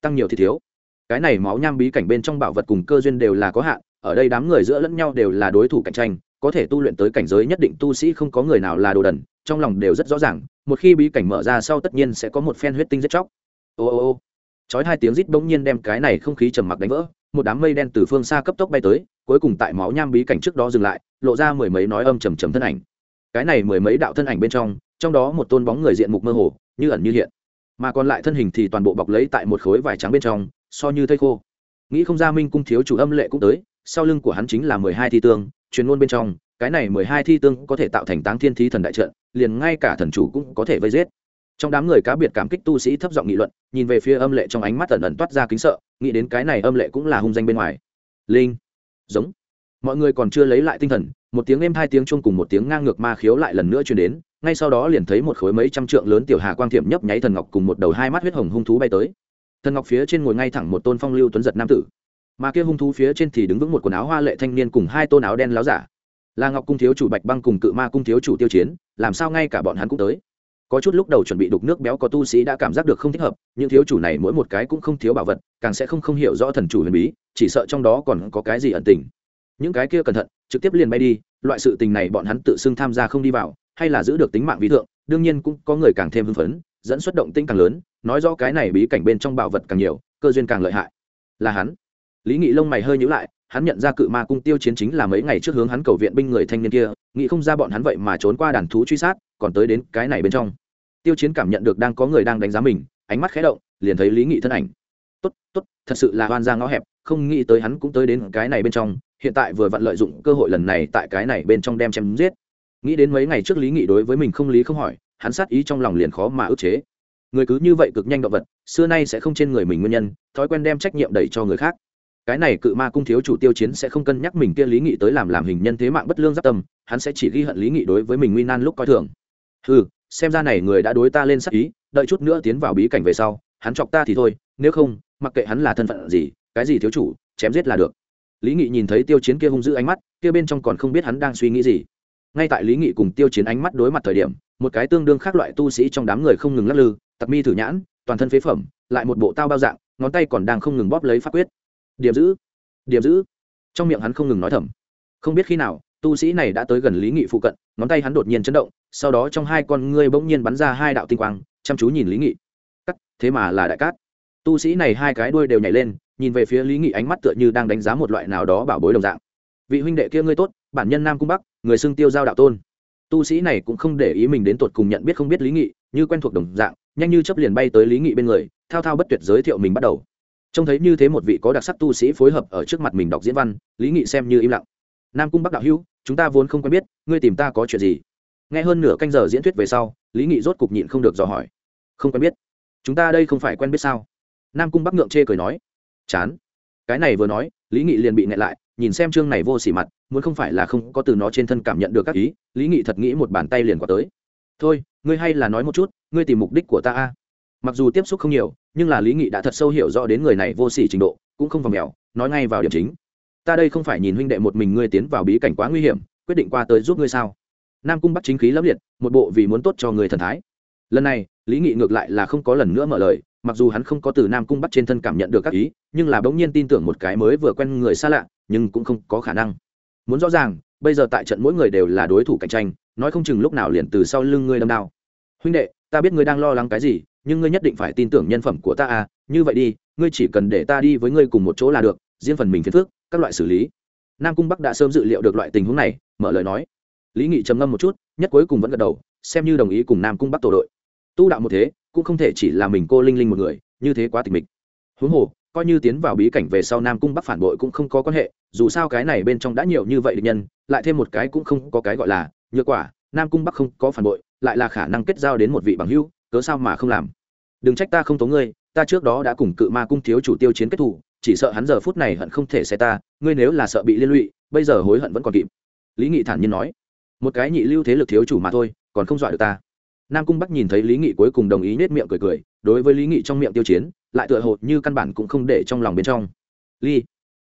Tăng nhiều thì thiếu. Cái này máu nham bí cảnh bên trong bảo vật cùng cơ duyên đều là có hạn, ở đây đám người giữa lẫn nhau đều là đối thủ cạnh tranh, có thể tu luyện tới cảnh giới nhất định tu sĩ không có người nào là đồ đần, trong lòng đều rất rõ ràng, một khi bí cảnh mở ra sau tất nhiên sẽ có một phen huyết tinh rất chóc. Ô ô ô. Chói hai tiếng rít bỗng nhiên đem cái này không khí trầm mặc đánh vỡ một đám mây đen từ phương xa cấp tốc bay tới, cuối cùng tại máu nham bí cảnh trước đó dừng lại, lộ ra mười mấy nói âm trầm trầm thân ảnh. Cái này mười mấy đạo thân ảnh bên trong trong đó một tôn bóng người diện mục mơ hồ, như ẩn như hiện. Mà còn lại thân hình thì toàn bộ bọc lấy tại một khối vải trắng bên trong, so như thây khô. Nghĩ không ra minh cung thiếu chủ âm lệ cũng tới, sau lưng của hắn chính là mười hai thi tương, truyền ngôn bên trong, cái này mười hai thi tương có thể tạo thành táng thiên thi thần đại trận, liền ngay cả thần chủ cũng có thể vây giết trong đám người cá biệt cảm kích tu sĩ thấp giọng nghị luận, nhìn về phía âm lệ trong ánh mắt ẩn ẩn toát ra kính sợ, nghĩ đến cái này âm lệ cũng là hung danh bên ngoài. Linh. Giống. Mọi người còn chưa lấy lại tinh thần, một tiếng êm hai tiếng chung cùng một tiếng ngang ngược ma khiếu lại lần nữa truyền đến, ngay sau đó liền thấy một khối mấy trăm trượng lớn tiểu hà quang thiểm nhấp nháy thần ngọc cùng một đầu hai mắt huyết hồng hung thú bay tới. Thần ngọc phía trên ngồi ngay thẳng một tôn phong lưu tuấn giật nam tử. Mà kia hung thú phía trên thì đứng vững một quần áo hoa lệ thanh niên cùng hai tôn áo đen láo giả. Là ngọc cung thiếu chủ bạch băng cùng cự ma cung thiếu chủ tiêu chiến, làm sao ngay cả bọn hắn cũng tới? Có chút lúc đầu chuẩn bị đục nước béo có tu sĩ đã cảm giác được không thích hợp, những thiếu chủ này mỗi một cái cũng không thiếu bảo vật, càng sẽ không không hiểu rõ thần chủ huyền bí, chỉ sợ trong đó còn có cái gì ẩn tình. Những cái kia cẩn thận, trực tiếp liền bay đi, loại sự tình này bọn hắn tự xưng tham gia không đi vào, hay là giữ được tính mạng ví thượng, đương nhiên cũng có người càng thêm hưng phấn, dẫn xuất động tinh càng lớn, nói rõ cái này bí cảnh bên trong bảo vật càng nhiều, cơ duyên càng lợi hại. Là hắn. Lý nghị lông mày hơi nhữ lại, hắn nhận ra cự ma cung tiêu chiến chính là mấy ngày trước hướng hắn cầu viện binh người thanh niên kia, nghĩ không ra bọn hắn vậy mà trốn qua đàn thú truy sát, còn tới đến cái này bên trong tiêu chiến cảm nhận được đang có người đang đánh giá mình, ánh mắt khé động, liền thấy lý nghị thân ảnh. Tốt tốt, thật sự là hoan ra ngõ hẹp, không nghĩ tới hắn cũng tới đến cái này bên trong, hiện tại vừa vặn lợi dụng cơ hội lần này tại cái này bên trong đem chém giết. Nghĩ đến mấy ngày trước lý nghị đối với mình không lý không hỏi, hắn sát ý trong lòng liền khó mà ức chế. Người cứ như vậy cực nhanh động vật, xưa nay sẽ không trên người mình nguyên nhân, thói quen đem trách nhiệm đẩy cho người khác. Cái này cự ma cung thiếu chủ tiêu chiến sẽ không cân nhắc mình kia lý nghị tới làm làm hình nhân thế mạng bất lương giáp tâm, hắn sẽ chỉ ghi hận lý nghị đối với mình nguy nan lúc coi thường. Ừ xem ra này người đã đối ta lên sắc ý, đợi chút nữa tiến vào bí cảnh về sau, hắn chọc ta thì thôi, nếu không, mặc kệ hắn là thân phận gì, cái gì thiếu chủ, chém giết là được. Lý nghị nhìn thấy tiêu chiến kia hung dữ ánh mắt, kia bên trong còn không biết hắn đang suy nghĩ gì. Ngay tại lý nghị cùng tiêu chiến ánh mắt đối mặt thời điểm, một cái tương đương khác loại tu sĩ trong đám người không ngừng lắc lư tặc mi thử nhãn, toàn thân phế phẩm, lại một bộ tao bao dạng, ngón tay còn đang không ngừng bóp lấy pháp quyết. Điểm giữ điểm giữ. Trong miệng hắn không ngừng nói thầm. Không biết khi nào tu sĩ này đã tới gần lý nghị phụ cận, ngón tay hắn đột nhiên chấn động, sau đó trong hai con ngươi bỗng nhiên bắn ra hai đạo tinh quang, chăm chú nhìn lý nghị. Cắt, thế mà là đại cát. Tu sĩ này hai cái đuôi đều nhảy lên, nhìn về phía lý nghị ánh mắt tựa như đang đánh giá một loại nào đó bảo bối đồng dạng. Vị huynh đệ kia ngươi tốt, bản nhân nam cung bắc, người xưng tiêu giao đạo tôn. Tu sĩ này cũng không để ý mình đến tột cùng nhận biết không biết lý nghị, như quen thuộc đồng dạng, nhanh như chấp liền bay tới lý nghị bên người, thao thao bất tuyệt giới thiệu mình bắt đầu. Trông thấy như thế một vị có đặc sắc tu sĩ phối hợp ở trước mặt mình đọc diễn văn, lý nghị xem như im lặng nam cung bắc đạo hữu, chúng ta vốn không quen biết, ngươi tìm ta có chuyện gì? Nghe hơn nửa canh giờ diễn thuyết về sau, lý nghị rốt cục nhịn không được dò hỏi. Không quen biết? Chúng ta đây không phải quen biết sao? Nam cung bắc ngượng chê cười nói. Chán. Cái này vừa nói, lý nghị liền bị nghẹn lại, nhìn xem chương này vô xỉ mặt, muốn không phải là không có từ nó trên thân cảm nhận được các ý, lý nghị thật nghĩ một bàn tay liền quả tới. Thôi, ngươi hay là nói một chút, ngươi tìm mục đích của ta a. Mặc dù tiếp xúc không nhiều, nhưng là lý nghị đã thật sâu hiểu rõ đến người này vô s ỉ trình độ, cũng không vòng mèo, nói ngay vào điểm chính ta đây không phải nhìn huynh đệ một mình ngươi tiến vào bí cảnh quá nguy hiểm, quyết định qua tới giúp ngươi sao? Nam cung bắt chính khí lấp liệt, một bộ vì muốn tốt cho người thần thái. Lần này, lý nghị ngược lại là không có lần nữa mở lời, mặc dù hắn không có từ nam cung bắt trên thân cảm nhận được các ý, nhưng là bỗng nhiên tin tưởng một cái mới vừa quen người xa lạ, nhưng cũng không có khả năng. Muốn rõ ràng, bây giờ tại trận mỗi người đều là đối thủ cạnh tranh, nói không chừng lúc nào liền từ sau lưng ngươi đâm đao. Huynh đệ, ta biết ngươi đang lo lắng cái gì, nhưng ngươi nhất định phải tin tưởng nhân phẩm của ta à như vậy đi, ngươi chỉ cần để ta đi với ngươi cùng một chỗ là được, riêng phần mình phiền phước các loại xử lý. Nam cung bắc đã sớm dự liệu được loại tình huống này, mở lời nói. Lý nghị trầm ngâm một chút, nhất cuối cùng vẫn gật đầu, xem như đồng ý cùng nam cung bắc tổ đội. Tu đạo một thế, cũng không thể chỉ là mình cô linh linh một người, như thế quá tịch mịch. Huống hồ, coi như tiến vào bí cảnh về sau nam cung bắc phản bội cũng không có quan hệ, dù sao cái này bên trong đã nhiều như vậy địch nhân, lại thêm một cái cũng không có cái gọi là nhược quả, nam cung bắc không có phản bội, lại là khả năng kết giao đến một vị bằng hữu, cớ sao mà không làm? Đừng trách ta không tố ngươi, ta trước đó đã cùng cự ma cung thiếu chủ tiêu chiến kết thủ chỉ sợ hắn giờ phút này hận không thể xe ta, ngươi nếu là sợ bị liên lụy, bây giờ hối hận vẫn còn kịp. Lý nghị thản nhiên nói. Một cái nhị lưu thế lực thiếu chủ mà thôi, còn không dọa được ta. Nam cung bắc nhìn thấy lý nghị cuối cùng đồng ý nết miệng cười cười, đối với lý nghị trong miệng tiêu chiến, lại tựa hồ như căn bản cũng không để trong lòng bên trong. Lý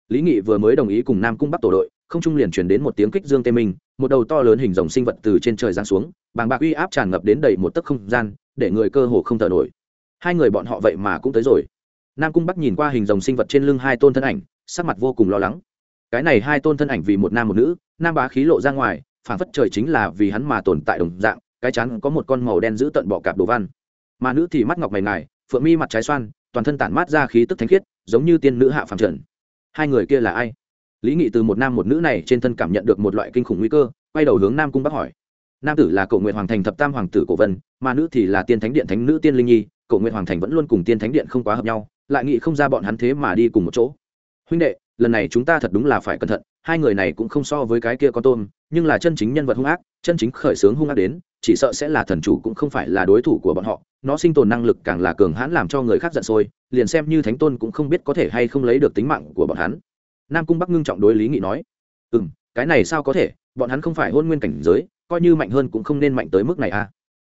lý nghị vừa mới đồng ý cùng nam cung bắc tổ đội, không trung liền chuyển đến một tiếng kích dương tê minh, một đầu to lớn hình rồng sinh vật từ trên trời giáng xuống, bàng bạc uy áp tràn ngập đến đầy một tấc không gian, để người cơ hồ không thở nổi. Hai người bọn họ vậy mà cũng tới rồi nam cung bắc nhìn qua hình rồng sinh vật trên lưng hai tôn thân ảnh, sắc mặt vô cùng lo lắng. Cái này hai tôn thân ảnh vì một nam một nữ, nam bá khí lộ ra ngoài phản phất trời chính là vì hắn mà tồn tại đồng dạng, cái chán có một con màu đen giữ tận bọ cạp đồ văn. Mà nữ thì mắt ngọc mày ngài, phượng mi mặt trái xoan, toàn thân tản mát ra khí tức thánh khiết, giống như tiên nữ hạ phàm trần. Hai người kia là ai? Lý nghị từ một nam một nữ này trên thân cảm nhận được một loại kinh khủng nguy cơ, quay đầu hướng nam cung bắc hỏi. Nam tử là cầu nguyện hoàng thành thập tam hoàng tử cổ vân, mà nữ thì là tiên thánh điện thánh nữ tiên linh nhi cầu nguyện hoàng thành vẫn luôn cùng tiên thánh điện không quá hợp nhau lại nghĩ không ra bọn hắn thế mà đi cùng một chỗ. Huynh đệ, lần này chúng ta thật đúng là phải cẩn thận, hai người này cũng không so với cái kia con tôm, nhưng là chân chính nhân vật hung ác, chân chính khởi xướng hung ác đến, chỉ sợ sẽ là thần chủ cũng không phải là đối thủ của bọn họ, nó sinh tồn năng lực càng là cường hãn làm cho người khác giận sôi, liền xem như thánh tôn cũng không biết có thể hay không lấy được tính mạng của bọn hắn. Nam cung bắc ngưng trọng đối lý nghị nói ừ m cái này sao có thể, bọn hắn không phải hôn nguyên cảnh giới, coi như mạnh hơn cũng không nên mạnh tới mức này à.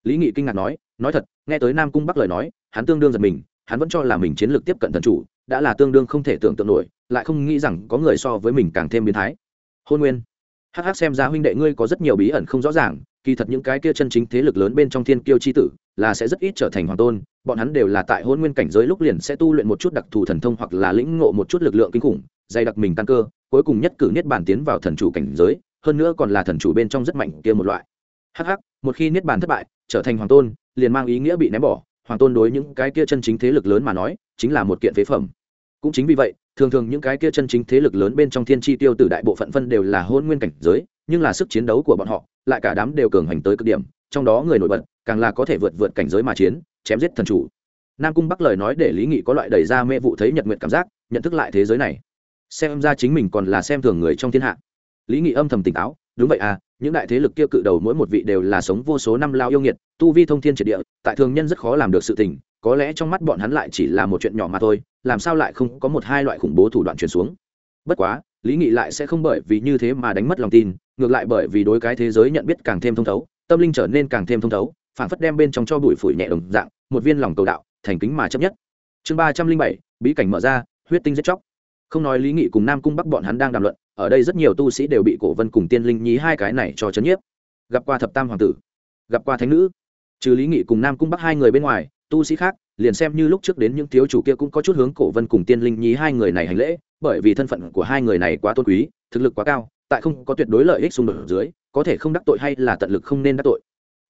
Lý nghị kinh ngạc nói nói thật, nghe tới nam cung bắc lời nói, hắn tương đương giật mình hắn vẫn cho là mình chiến lược tiếp cận thần chủ, đã là tương đương không thể tưởng tượng nổi, lại không nghĩ rằng có người so với mình càng thêm biến thái. Hôn nguyên. Hắc hắc xem ra huynh đệ ngươi có rất nhiều bí ẩn không rõ ràng, kỳ thật những cái kia chân chính thế lực lớn bên trong thiên kiêu chi tử, là sẽ rất ít trở thành hoàng tôn, bọn hắn đều là tại hôn nguyên cảnh giới lúc liền sẽ tu luyện một chút đặc thù thần thông hoặc là lĩnh ngộ một chút lực lượng kinh khủng, dày đặc mình tăng cơ, cuối cùng nhất cử niết bản tiến vào thần chủ cảnh giới, hơn nữa còn là thần chủ bên trong rất mạnh kia một loại. Hắc hắc, một khi niết bản thất bại, trở thành hoàng tôn, liền mang ý nghĩa bị ném bỏ hoàng tôn đối những cái kia chân chính thế lực lớn mà nói, chính là một kiện phế phẩm. Cũng chính vì vậy, thường thường những cái kia chân chính thế lực lớn bên trong thiên tri tiêu tử đại bộ phận phân đều là hôn nguyên cảnh giới, nhưng là sức chiến đấu của bọn họ, lại cả đám đều cường hành tới cực điểm, trong đó người nổi bật, càng là có thể vượt vượt cảnh giới mà chiến, chém giết thần chủ. Nam cung bắc lời nói để lý nghị có loại đẩy ra mê vụ thấy nhật nguyện cảm giác, nhận thức lại thế giới này. Xem ra chính mình còn là xem thường người trong thiên hạ. Lý nghị âm thầm tỉnh táo đúng vậy à những đại thế lực kia cự đầu mỗi một vị đều là sống vô số năm lao yêu nghiệt, tu vi thông thiên triệt địa, tại thường nhân rất khó làm được sự tình, có lẽ trong mắt bọn hắn lại chỉ là một chuyện nhỏ mà thôi, làm sao lại không có một hai loại khủng bố thủ đoạn truyền xuống. Bất quá, lý nghị lại sẽ không bởi vì như thế mà đánh mất lòng tin, ngược lại bởi vì đối cái thế giới nhận biết càng thêm thông thấu, tâm linh trở nên càng thêm thông thấu phản phất đem bên trong cho bụi phủi nhẹ đồng dạng, một viên lòng cầu đạo, thành kính mà chấp nhất. Chương ba trăm linh bảy, bí cảnh mở ra, huyết tinh giết chóc. Không nói lý nghị cùng nam cung bắc bọn hắn đang đàm luận ở đây rất nhiều tu sĩ đều bị cổ vân cùng tiên linh nhí hai cái này cho chấn nhiếp. Gặp qua thập tam hoàng tử, gặp qua thánh nữ, trừ lý nghị cùng nam cung bắc hai người bên ngoài, tu sĩ khác, liền xem như lúc trước đến những thiếu chủ kia cũng có chút hướng cổ vân cùng tiên linh nhí hai người này hành lễ, bởi vì thân phận của hai người này quá tôn quý, thực lực quá cao, tại không có tuyệt đối lợi ích xung đột ở dưới, có thể không đắc tội hay là tận lực không nên đắc tội.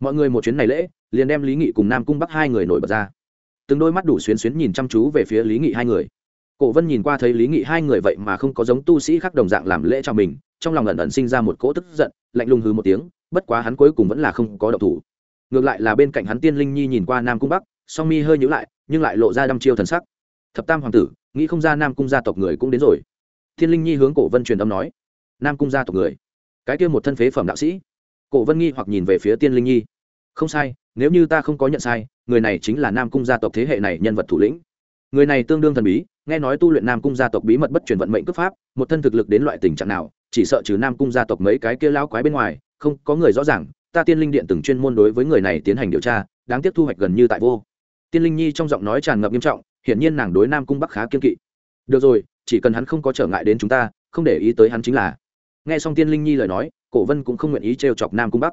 Mọi người một chuyến này lễ, liền đem lý nghị cùng nam cung bắc hai người nổi bật ra. Từng đôi mắt đủ xuyến xuyến nhìn chăm chú về phía lý nghị hai người cổ vân nhìn qua thấy lý nghị hai người vậy mà không có giống tu sĩ khác đồng dạng làm lễ cho mình, trong lòng ẩn ẩn sinh ra một cỗ tức giận, lạnh lùng hứ một tiếng, bất quá hắn cuối cùng vẫn là không có độc thủ. Ngược lại là bên cạnh hắn tiên linh nhi nhìn qua nam cung bắc, song mi hơi nhữ lại, nhưng lại lộ ra đăm chiêu thần sắc. Thập tam hoàng tử, nghĩ không ra nam cung gia tộc người cũng đến rồi. Thiên linh nhi hướng cổ vân truyền âm nói, nam cung gia tộc người, cái kia một thân phế phẩm đạo sĩ. Cổ vân nghi hoặc nhìn về phía tiên linh nhi, không sai, nếu như ta không có nhận sai, người này chính là nam cung gia tộc thế hệ này nhân vật thủ lĩnh. Người này tương đương thần bí nghe nói tu luyện nam cung gia tộc bí mật bất truyền vận mệnh cấp pháp, một thân thực lực đến loại tình trạng nào, chỉ sợ trừ nam cung gia tộc mấy cái kia lao quái bên ngoài, không có người rõ ràng, ta tiên linh điện từng chuyên môn đối với người này tiến hành điều tra, đáng tiếc thu hoạch gần như tại vô. Tiên linh nhi trong giọng nói tràn ngập nghiêm trọng, hiển nhiên nàng đối nam cung bắc khá kiên kỵ. Được rồi, chỉ cần hắn không có trở ngại đến chúng ta, không để ý tới hắn chính là. Nghe xong tiên linh nhi lời nói, cổ vân cũng không nguyện ý trêu chọc nam cung bắc.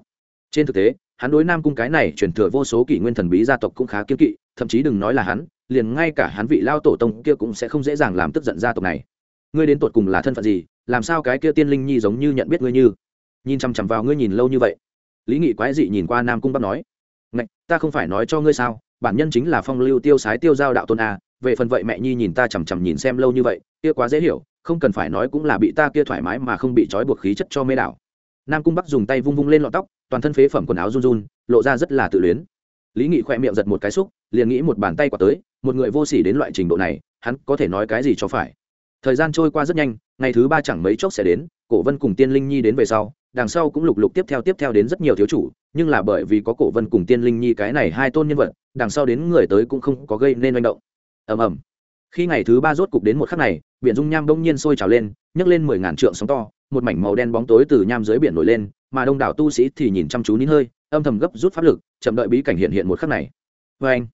Trên thực tế, hắn đối nam cung cái này chuyển thừa vô số kỷ nguyên thần bí gia tộc cũng khá kiên kỵ, thậm chí đừng nói là hắn liền ngay cả hắn vị lao tổ tông kia cũng sẽ không dễ dàng làm tức giận gia tộc này. Ngươi đến tột cùng là thân phận gì, làm sao cái kia tiên linh nhi giống như nhận biết ngươi như? Nhìn chằm chằm vào ngươi nhìn lâu như vậy. Lý nghị quái dị nhìn qua nam cung bắc nói, ngạch, ta không phải nói cho ngươi sao, bản nhân chính là phong lưu tiêu sái tiêu giao đạo tôn a, về phần vậy mẹ nhi nhìn ta chằm chằm nhìn xem lâu như vậy, kia quá dễ hiểu, không cần phải nói cũng là bị ta kia thoải mái mà không bị trói buộc khí chất cho mê đảo. Nam cung bắc dùng tay vung vung lên lọn tóc, toàn thân phế phẩm quần áo run run, lộ ra rất là tự luyến. Lý nghị khoe miệng giật một cái xúc, liền nghĩ một bàn tay quả tới một người vô sỉ đến loại trình độ này, hắn có thể nói cái gì cho phải? Thời gian trôi qua rất nhanh, ngày thứ ba chẳng mấy chốc sẽ đến, cổ vân cùng tiên linh nhi đến về sau, đằng sau cũng lục lục tiếp theo tiếp theo đến rất nhiều thiếu chủ, nhưng là bởi vì có cổ vân cùng tiên linh nhi cái này hai tôn nhân vật, đằng sau đến người tới cũng không có gây nên manh động. Ầm ầm. Khi ngày thứ ba rốt cục đến một khắc này, biển dung nham đông nhiên sôi trào lên, nhấc lên mười ngàn trượng sóng to, một mảnh màu đen bóng tối từ nham dưới biển nổi lên, mà đông đảo tu sĩ thì nhìn chăm chú nín hơi, âm thầm gấp rút pháp lực, chậm đợi bí cảnh hiện hiện một khắc này. Vê anh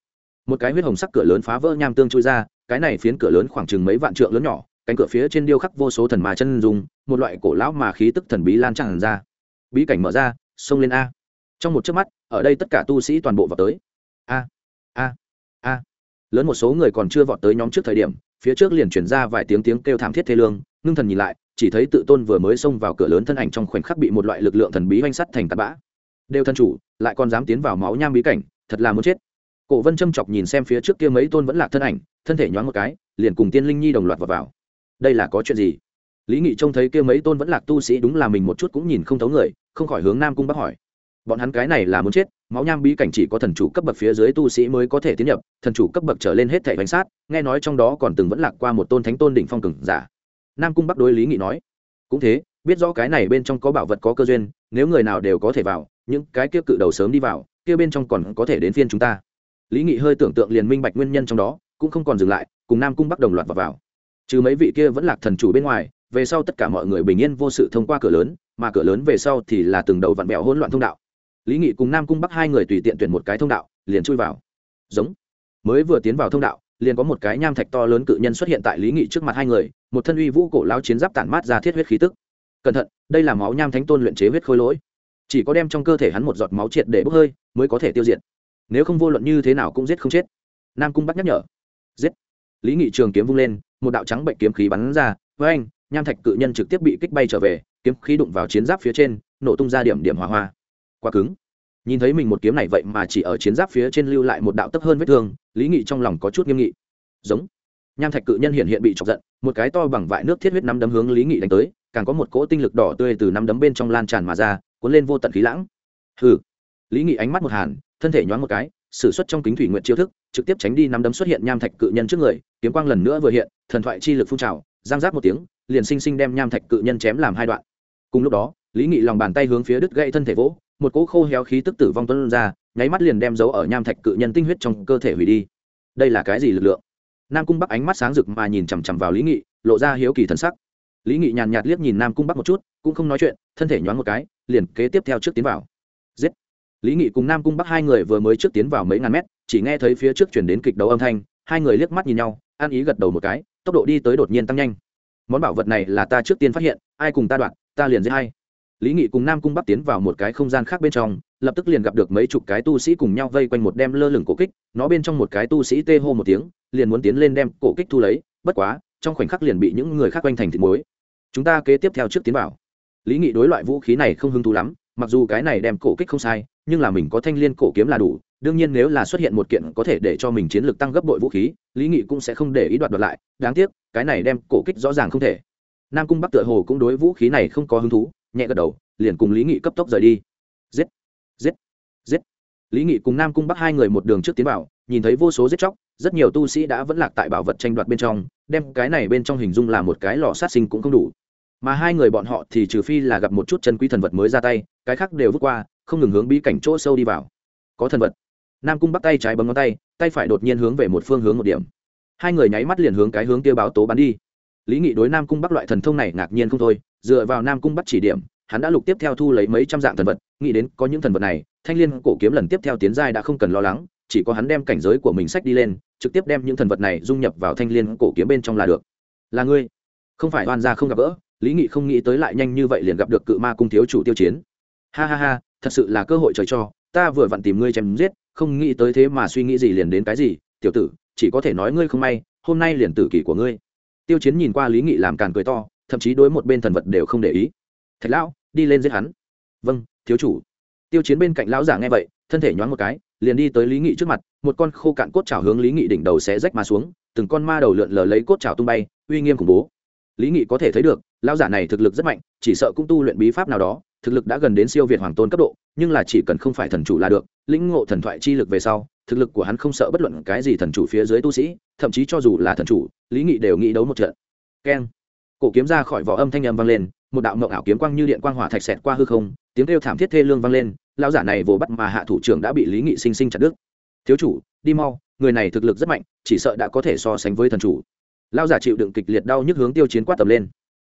một cái huyết hồng sắc cửa lớn phá vỡ nham tương trôi ra, cái này phiến cửa lớn khoảng chừng mấy vạn trượng lớn nhỏ, cánh cửa phía trên điêu khắc vô số thần mà chân dùng một loại cổ lão mà khí tức thần bí lan tràn ra. Bí cảnh mở ra, xông lên a. Trong một chớp mắt, ở đây tất cả tu sĩ toàn bộ vào tới. A a a. Lớn một số người còn chưa vọt tới nhóm trước thời điểm, phía trước liền chuyển ra vài tiếng tiếng kêu thảm thiết thê lương, ngưng thần nhìn lại, chỉ thấy tự tôn vừa mới xông vào cửa lớn thân ảnh trong khoảnh khắc bị một loại lực lượng thần bí oanh sắt thành tạt bã. Đều thân chủ, lại còn dám tiến vào máu nham bí cảnh, thật là muốn chết cổ vân châm chọc nhìn xem phía trước kia mấy tôn vẫn lạc thân ảnh thân thể nhoáng một cái liền cùng tiên linh nhi đồng loạt vào, vào. đây là có chuyện gì? Lý nghị trông thấy kia mấy tôn vẫn lạc tu sĩ đúng là mình một chút cũng nhìn không thấu người không khỏi hướng nam cung bắc hỏi. Bọn hắn cái này là muốn chết máu nham bí cảnh chỉ có thần chủ cấp bậc phía dưới tu sĩ mới có thể tiến nhập thần chủ cấp bậc trở lên hết thể bánh sát nghe nói trong đó còn từng vẫn lạc qua một tôn thánh tôn đỉnh phong cường giả. Nam cung bắc đối lý nghị nói cũng thế biết rõ cái này bên trong có bảo vật có cơ duyên nếu người nào đều có thể vào những cái kia cự đầu sớm đi vào kia bên trong còn có thể đến phiên chúng ta lý nghị hơi tưởng tượng liền minh bạch nguyên nhân trong đó cũng không còn dừng lại cùng nam cung bắc đồng loạt vào, vào. trừ mấy vị kia vẫn lạc thần chủ bên ngoài về sau tất cả mọi người bình yên vô sự thông qua cửa lớn mà cửa lớn về sau thì là từng đầu vặn bẹo hỗn loạn thông đạo. Lý nghị cùng nam cung bắc hai người tùy tiện tuyển một cái thông đạo liền chui vào. Giống. Mới vừa tiến vào thông đạo liền có một cái nham thạch to lớn cự nhân xuất hiện tại lý nghị trước mặt hai người một thân uy vũ cổ lao chiến giáp tản mát ra thiết huyết khí tức. Cẩn thận đây là máu nham thánh tôn luyện chế huyết khôi lỗi. Chỉ có đem trong cơ thể hắn một giọt máu triệt để bốc hơi mới có thể tiêu diệt nếu không vô luận như thế nào cũng giết không chết. Nam cung bắc nhắc nhở. Giết. Lý nghị trường kiếm vung lên, một đạo trắng bệnh kiếm khí bắn ra với anh nham thạch cự nhân trực tiếp bị kích bay trở về, kiếm khí đụng vào chiến giáp phía trên, nổ tung ra điểm điểm hỏa hoa. Quá cứng. Nhìn thấy mình một kiếm này vậy mà chỉ ở chiến giáp phía trên lưu lại một đạo tấp hơn vết thương, lý nghị trong lòng có chút nghiêm nghị. Giống. Nham thạch cự nhân hiện hiện bị chọc giận, một cái to bằng vại nước thiết huyết năm đấm hướng lý nghị đánh tới, càng có một cỗ tinh lực đỏ tươi từ năm đấm bên trong lan tràn mà ra, cuốn lên vô tận khí lãng. Hừ. Lý nghị ánh mắt một hàn thân thể nhoáng một cái s ử suất trong kính thủy nguyện chiêu thức, trực tiếp tránh đi năm đấm xuất hiện nham thạch cự nhân trước người, kiếm quang lần nữa vừa hiện, thần thoại chi lực phun trào, giang giác một tiếng, liền sinh sinh đem nham thạch cự nhân chém làm hai đoạn. Cùng lúc đó, lý nghị lòng bàn tay hướng phía đứt gãy thân thể vỗ, một cỗ khô héo khí tức tử vong tuân ra, nháy mắt liền đem dấu ở nham thạch cự nhân tinh huyết trong cơ thể hủy đi. Đây là cái gì lực lượng? Nam cung bắc ánh mắt sáng rực mà nhìn chằm chằm vào lý nghị, lộ ra hiếu kỳ thân sắc. Lý nghị nhàn nhạt liếc nhìn nam cung bắc một chút, cũng không nói chuyện, thân thể nhoáng một cái, liền kế tiếp theo trước tiến vào lý nghị cùng nam cung bắc hai người vừa mới trước tiến vào mấy ngàn mét chỉ nghe thấy phía trước chuyển đến kịch đấu âm thanh hai người liếc mắt nhìn nhau ăn ý gật đầu một cái tốc độ đi tới đột nhiên tăng nhanh món bảo vật này là ta trước tiên phát hiện ai cùng ta đoạn ta liền giết hay lý nghị cùng nam cung bắc tiến vào một cái không gian khác bên trong lập tức liền gặp được mấy chục cái tu sĩ cùng nhau vây quanh một đem lơ lửng cổ kích nó bên trong một cái tu sĩ tê hô một tiếng liền muốn tiến lên đem cổ kích thu lấy bất quá trong khoảnh khắc liền bị những người khác quanh thành thịt muối chúng ta kế tiếp theo trước tiến vào lý nghị đối loại vũ khí này không hứng thú lắm mặc dù cái này đem cổ kích không sai nhưng là mình có thanh liên cổ kiếm là đủ, đương nhiên nếu là xuất hiện một kiện có thể để cho mình chiến lược tăng gấp bội vũ khí, lý nghị cũng sẽ không để ý đoạt đoạt lại, đáng tiếc, cái này đem cổ kích rõ ràng không thể. Nam cung bắc tựa hồ cũng đối vũ khí này không có hứng thú, nhẹ gật đầu, liền cùng lý nghị cấp tốc rời đi. Giết giết giết. Lý nghị cùng nam cung bắc hai người một đường trước tiến vào, nhìn thấy vô số giết chóc, rất nhiều tu sĩ đã vẫn lạc tại bảo vật tranh đoạt bên trong, đem cái này bên trong hình dung là một cái lò sát sinh cũng không đủ. Mà hai người bọn họ thì trừ phi là gặp một chút chân quý thần vật mới ra tay, cái khác đều vứt qua không ngừng hướng bí cảnh chỗ sâu đi vào. Có thần vật. Nam cung bắt tay trái bấm ngón tay tay phải đột nhiên hướng về một phương hướng một điểm. Hai người nháy mắt liền hướng cái hướng kia báo tố bắn đi. Lý nghị đối nam cung bắc loại thần thông này ngạc nhiên không thôi, dựa vào nam cung bắt chỉ điểm, hắn đã lục tiếp theo thu lấy mấy trăm dạng thần vật, nghĩ đến có những thần vật này, thanh liên cổ kiếm lần tiếp theo tiến giai đã không cần lo lắng, chỉ có hắn đem cảnh giới của mình sách đi lên, trực tiếp đem những thần vật này dung nhập vào thanh liên cổ kiếm bên trong là được. Là ngươi. Không phải oan gia không gặp gỡ, lý nghị không nghĩ tới lại nhanh như vậy liền gặp được cự ma cung thiếu chủ tiêu chiến. Ha ha ha thật sự là cơ hội trời cho, ta vừa vặn tìm ngươi chém giết, không nghĩ tới thế mà suy nghĩ gì liền đến cái gì, tiểu tử, chỉ có thể nói ngươi không may, hôm nay liền tử kỷ của ngươi. Tiêu chiến nhìn qua lý nghị làm càn cười to, thậm chí đối một bên thần vật đều không để ý. Thạch lão, đi lên giết hắn. Vâng thiếu chủ. Tiêu chiến bên cạnh lão giả nghe vậy, thân thể nhoáng một cái, liền đi tới lý nghị trước mặt, một con khô cạn cốt trào hướng lý nghị đỉnh đầu xé rách mà xuống, từng con ma đầu lượn lờ lấy cốt trào tung bay, uy nghiêm khủng bố. Lý nghị có thể thấy được, lão giả này thực lực rất mạnh, chỉ sợ cũng tu luyện bí pháp nào đó thực lực đã gần đến siêu việt hoàng tôn cấp độ, nhưng là chỉ cần không phải thần chủ là được, lĩnh ngộ thần thoại chi lực về sau, thực lực của hắn không sợ bất luận cái gì thần chủ phía dưới tu sĩ, thậm chí cho dù là thần chủ, lý nghị đều nghĩ đấu một trận. Keng. Cổ kiếm ra khỏi vỏ âm thanh âm vang lên, một đạo mộng ảo kiếm quang như điện quang hỏa thạch xẹt qua hư không, tiếng kêu thảm thiết thê lương vang lên, lão giả này vồ bắt mà hạ thủ trưởng đã bị lý nghị sinh sinh chặt đứt. Thiếu chủ, đi mau, người này thực lực rất mạnh, chỉ sợ đã có thể so sánh với thần chủ. Lão giả chịu đựng kịch liệt đau nhức hướng tiêu chiến quát tập lên.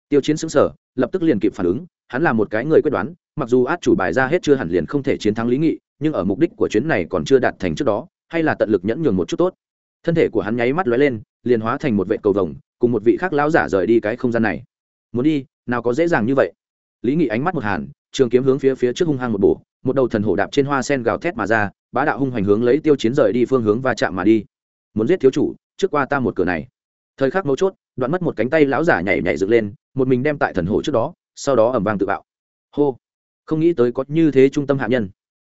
Tiêu chiến xứng sở lập tức liền kịp phản ứng hắn là một cái người quyết đoán, mặc dù át chủ bài ra hết chưa hẳn liền không thể chiến thắng lý nghị, nhưng ở mục đích của chuyến này còn chưa đạt thành trước đó, hay là tận lực nhẫn nhường một chút tốt. Thân thể của hắn nháy mắt lóe lên, liền hóa thành một vệ cầu vồng, cùng một vị khác lão giả rời đi cái không gian này. Muốn đi, nào có dễ dàng như vậy. Lý nghị ánh mắt một hàn, trường kiếm hướng phía phía trước hung hăng một bổ, một đầu thần hổ đạp trên hoa sen gào thét mà ra, bá đạo hung hoành hướng lấy tiêu chiến rời đi phương hướng va chạm mà đi. Muốn giết thiếu chủ, trước qua ta một cửa này. Thời khắc mấu chốt, đoạn mất một cánh tay lão giả nhảy nhảy dựng lên, một mình đem tại thần hổ trước đó sau đó ẩm vang tự bạo. Hô. Không nghĩ tới có như thế trung tâm hạ nhân.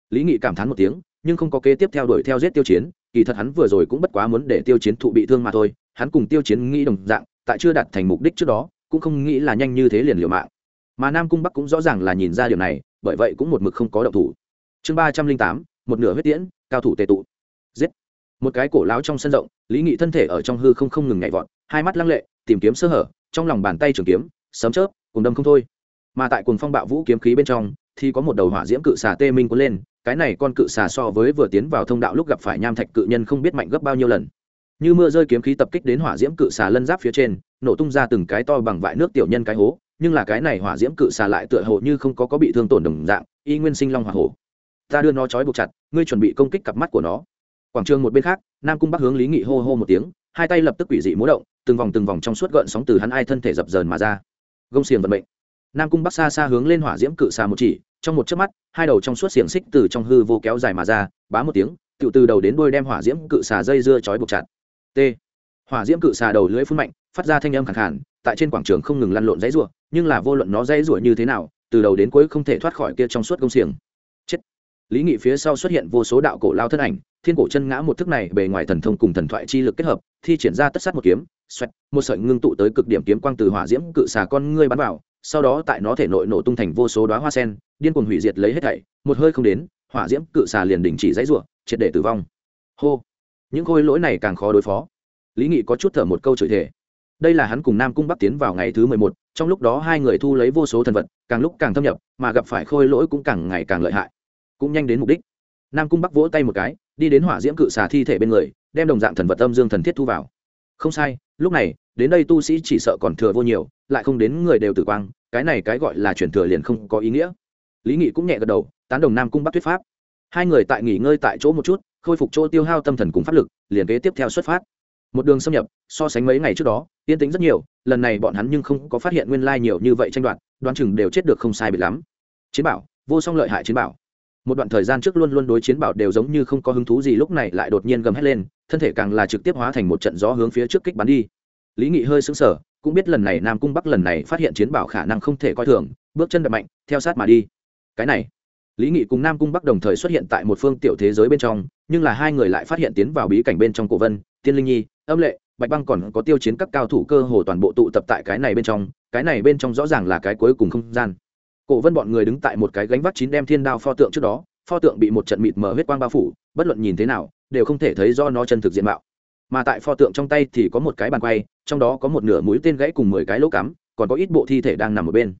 Lý nghị cảm thán một tiếng, nhưng không có kế tiếp theo đuổi theo giết tiêu chiến, kỳ thật hắn vừa rồi cũng bất quá muốn để tiêu chiến thụ bị thương mà thôi, hắn cùng tiêu chiến nghĩ đồng dạng, tại chưa đạt thành mục đích trước đó, cũng không nghĩ là nhanh như thế liền liều mạng. Mà nam cung bắc cũng rõ ràng là nhìn ra điều này, bởi vậy cũng một mực không có động thủ. Chương ba trăm linh tám, một nửa huyết tiễn, cao thủ tệ tụ. Giết. Một cái cổ láo trong sân rộng, lý nghị thân thể ở trong hư không không ngừng nhảy vọt, hai mắt lăng lệ, tìm kiếm sơ hở, trong lòng bàn tay trường kiếm, sấm chớp cùng đâm không thôi. Mà tại cùng phong bạo vũ kiếm khí bên trong, thì có một đầu hỏa diễm cự xà tê minh cuốn lên, cái này con cự xà so với vừa tiến vào thông đạo lúc gặp phải nham thạch cự nhân không biết mạnh gấp bao nhiêu lần. Như mưa rơi kiếm khí tập kích đến hỏa diễm cự xà lân giáp phía trên, nổ tung ra từng cái to bằng vại nước tiểu nhân cái hố, nhưng là cái này hỏa diễm cự xà lại tựa hồ như không có có bị thương tổn đồng dạng, y nguyên sinh long hỏa hổ. Ta đưa nó trói buộc chặt, ngươi chuẩn bị công kích cặp mắt của nó. Quảng trường một bên khác, nam cung bắc hướng lý nghị hô hô một tiếng, hai tay lập tức quỷ dị múa động, từng vòng từng vòng trong suốt gợn sóng từ hắn ai thân thể dập dờn mà ra gông xiềng vận mệnh. Nam cung bắc xa xa hướng lên hỏa diễm cự xà một chỉ, trong một chớp mắt, hai đầu trong suốt xiềng xích từ trong hư vô kéo dài mà ra, bá một tiếng tự từ đầu đến đuôi đem hỏa diễm cự xà dây dưa chói buộc chặt. T. Hỏa diễm cự xà đầu lưỡi phun mạnh, phát ra thanh âm khẳng khản tại trên quảng trường không ngừng lăn lộn dãy rủa, nhưng là vô luận nó dãy rủa như thế nào, từ đầu đến cuối không thể thoát khỏi kia trong suốt công xiềng. Chết. Lý nghị phía sau xuất hiện vô số đạo cổ lao thân ảnh thiên cổ chân ngã một thức này bề ngoài thần thông cùng thần thoại chi lực kết hợp, thi triển ra tất sát một kiếm, xoẹt, một sợi ngưng tụ tới cực điểm kiếm quang từ hỏa diễm cự xà con ngươi bắn vào, sau đó tại nó thể nội nổ tung thành vô số đoá hoa sen, điên cuồng hủy diệt lấy hết thảy, một hơi không đến, hỏa diễm cự xà liền đình chỉ dãy rủa, triệt để tử vong. Hô! Những khôi lỗi này càng khó đối phó. Lý nghị có chút thở một câu chửi thể đây là hắn cùng nam cung bắc tiến vào ngày thứ mười một, trong lúc đó hai người thu lấy vô số thần vật, càng lúc càng thâm nhập, mà gặp phải khôi lỗi cũng càng ngày càng lợi hại. Cũng nhanh đến mục đích. Nam cung bắc vỗ tay một cái đi đến hỏa diễm cự xà thi thể bên người, đem đồng dạng thần vật âm dương thần thiết thu vào. Không sai, lúc này, đến đây tu sĩ chỉ sợ còn thừa vô nhiều, lại không đến người đều tử quang, cái này cái gọi là chuyển thừa liền không có ý nghĩa. Lý nghị cũng nhẹ gật đầu, tán đồng nam cung bắc thuyết pháp. Hai người tại nghỉ ngơi tại chỗ một chút, khôi phục chỗ tiêu hao tâm thần cùng pháp lực, liền kế tiếp theo xuất phát. Một đường xâm nhập, so sánh mấy ngày trước đó, yên tĩnh rất nhiều, lần này bọn hắn nhưng không có phát hiện nguyên lai nhiều như vậy tranh đoạt, đoán chừng đều chết được không sai bị lắm. Chiến bảo, vô song lợi hại chiến bảo một đoạn thời gian trước luôn luôn đối chiến bảo đều giống như không có hứng thú gì, lúc này lại đột nhiên gầm hét lên, thân thể càng là trực tiếp hóa thành một trận gió hướng phía trước kích bắn đi. Lý nghị hơi sững sờ, cũng biết lần này nam cung bắc lần này phát hiện chiến bảo khả năng không thể coi thường, bước chân đập mạnh, theo sát mà đi. Cái này, lý nghị cùng nam cung bắc đồng thời xuất hiện tại một phương tiểu thế giới bên trong, nhưng là hai người lại phát hiện tiến vào bí cảnh bên trong cổ vân, tiên linh nhi, âm lệ, bạch băng còn có tiêu chiến các cao thủ cơ hồ toàn bộ tụ tập tại cái này bên trong, cái này bên trong rõ ràng là cái cuối cùng không gian cổ vân bọn người đứng tại một cái gánh vác chín đem thiên đao pho tượng trước đó, pho tượng bị một trận mịt mờ huyết quang bao phủ, bất luận nhìn thế nào, đều không thể thấy do nó chân thực diện mạo. Mà tại pho tượng trong tay thì có một cái bàn quay, trong đó có một nửa mũi tên gãy cùng mười cái lỗ cắm, còn có ít bộ thi thể đang nằm ở bên.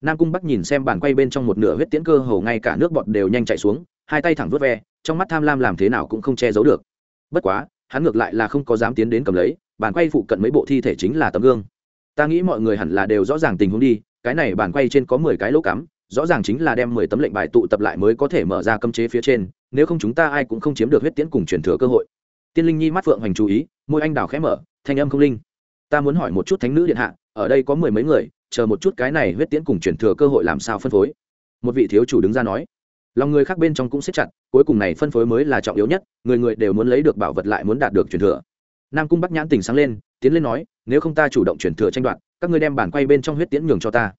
Nam cung bắc nhìn xem bàn quay bên trong một nửa huyết tiễn cơ hầu ngay cả nước bọt đều nhanh chạy xuống, hai tay thẳng vớt ve, trong mắt tham lam làm thế nào cũng không che giấu được. Bất quá, hắn ngược lại là không có dám tiến đến cầm lấy, bàn quay phụ cận mấy bộ thi thể chính là tấm gương. Ta nghĩ mọi người hẳn là đều rõ ràng tình huống đi cái này bàn quay trên có mười cái lỗ cắm, rõ ràng chính là đem mười tấm lệnh bài tụ tập lại mới có thể mở ra cấm chế phía trên, nếu không chúng ta ai cũng không chiếm được huyết tiễn cùng truyền thừa cơ hội. Tiên linh nhi mắt phượng hoành chú ý, môi anh đào khẽ mở, thanh âm không linh. Ta muốn hỏi một chút thánh nữ điện hạ, ở đây có mười mấy người, chờ một chút cái này huyết tiễn cùng truyền thừa cơ hội làm sao phân phối? Một vị thiếu chủ đứng ra nói. Lòng người khác bên trong cũng xếp chặt, cuối cùng này phân phối mới là trọng yếu nhất, người người đều muốn lấy được bảo vật lại muốn đạt được truyền thừa. Nam cung bắc nhãn tình sáng lên, tiến lên nói, nếu không ta chủ động truyền thừa tranh đoạt các ngươi đem bản quay bên trong huyết tiễn nhường cho ta.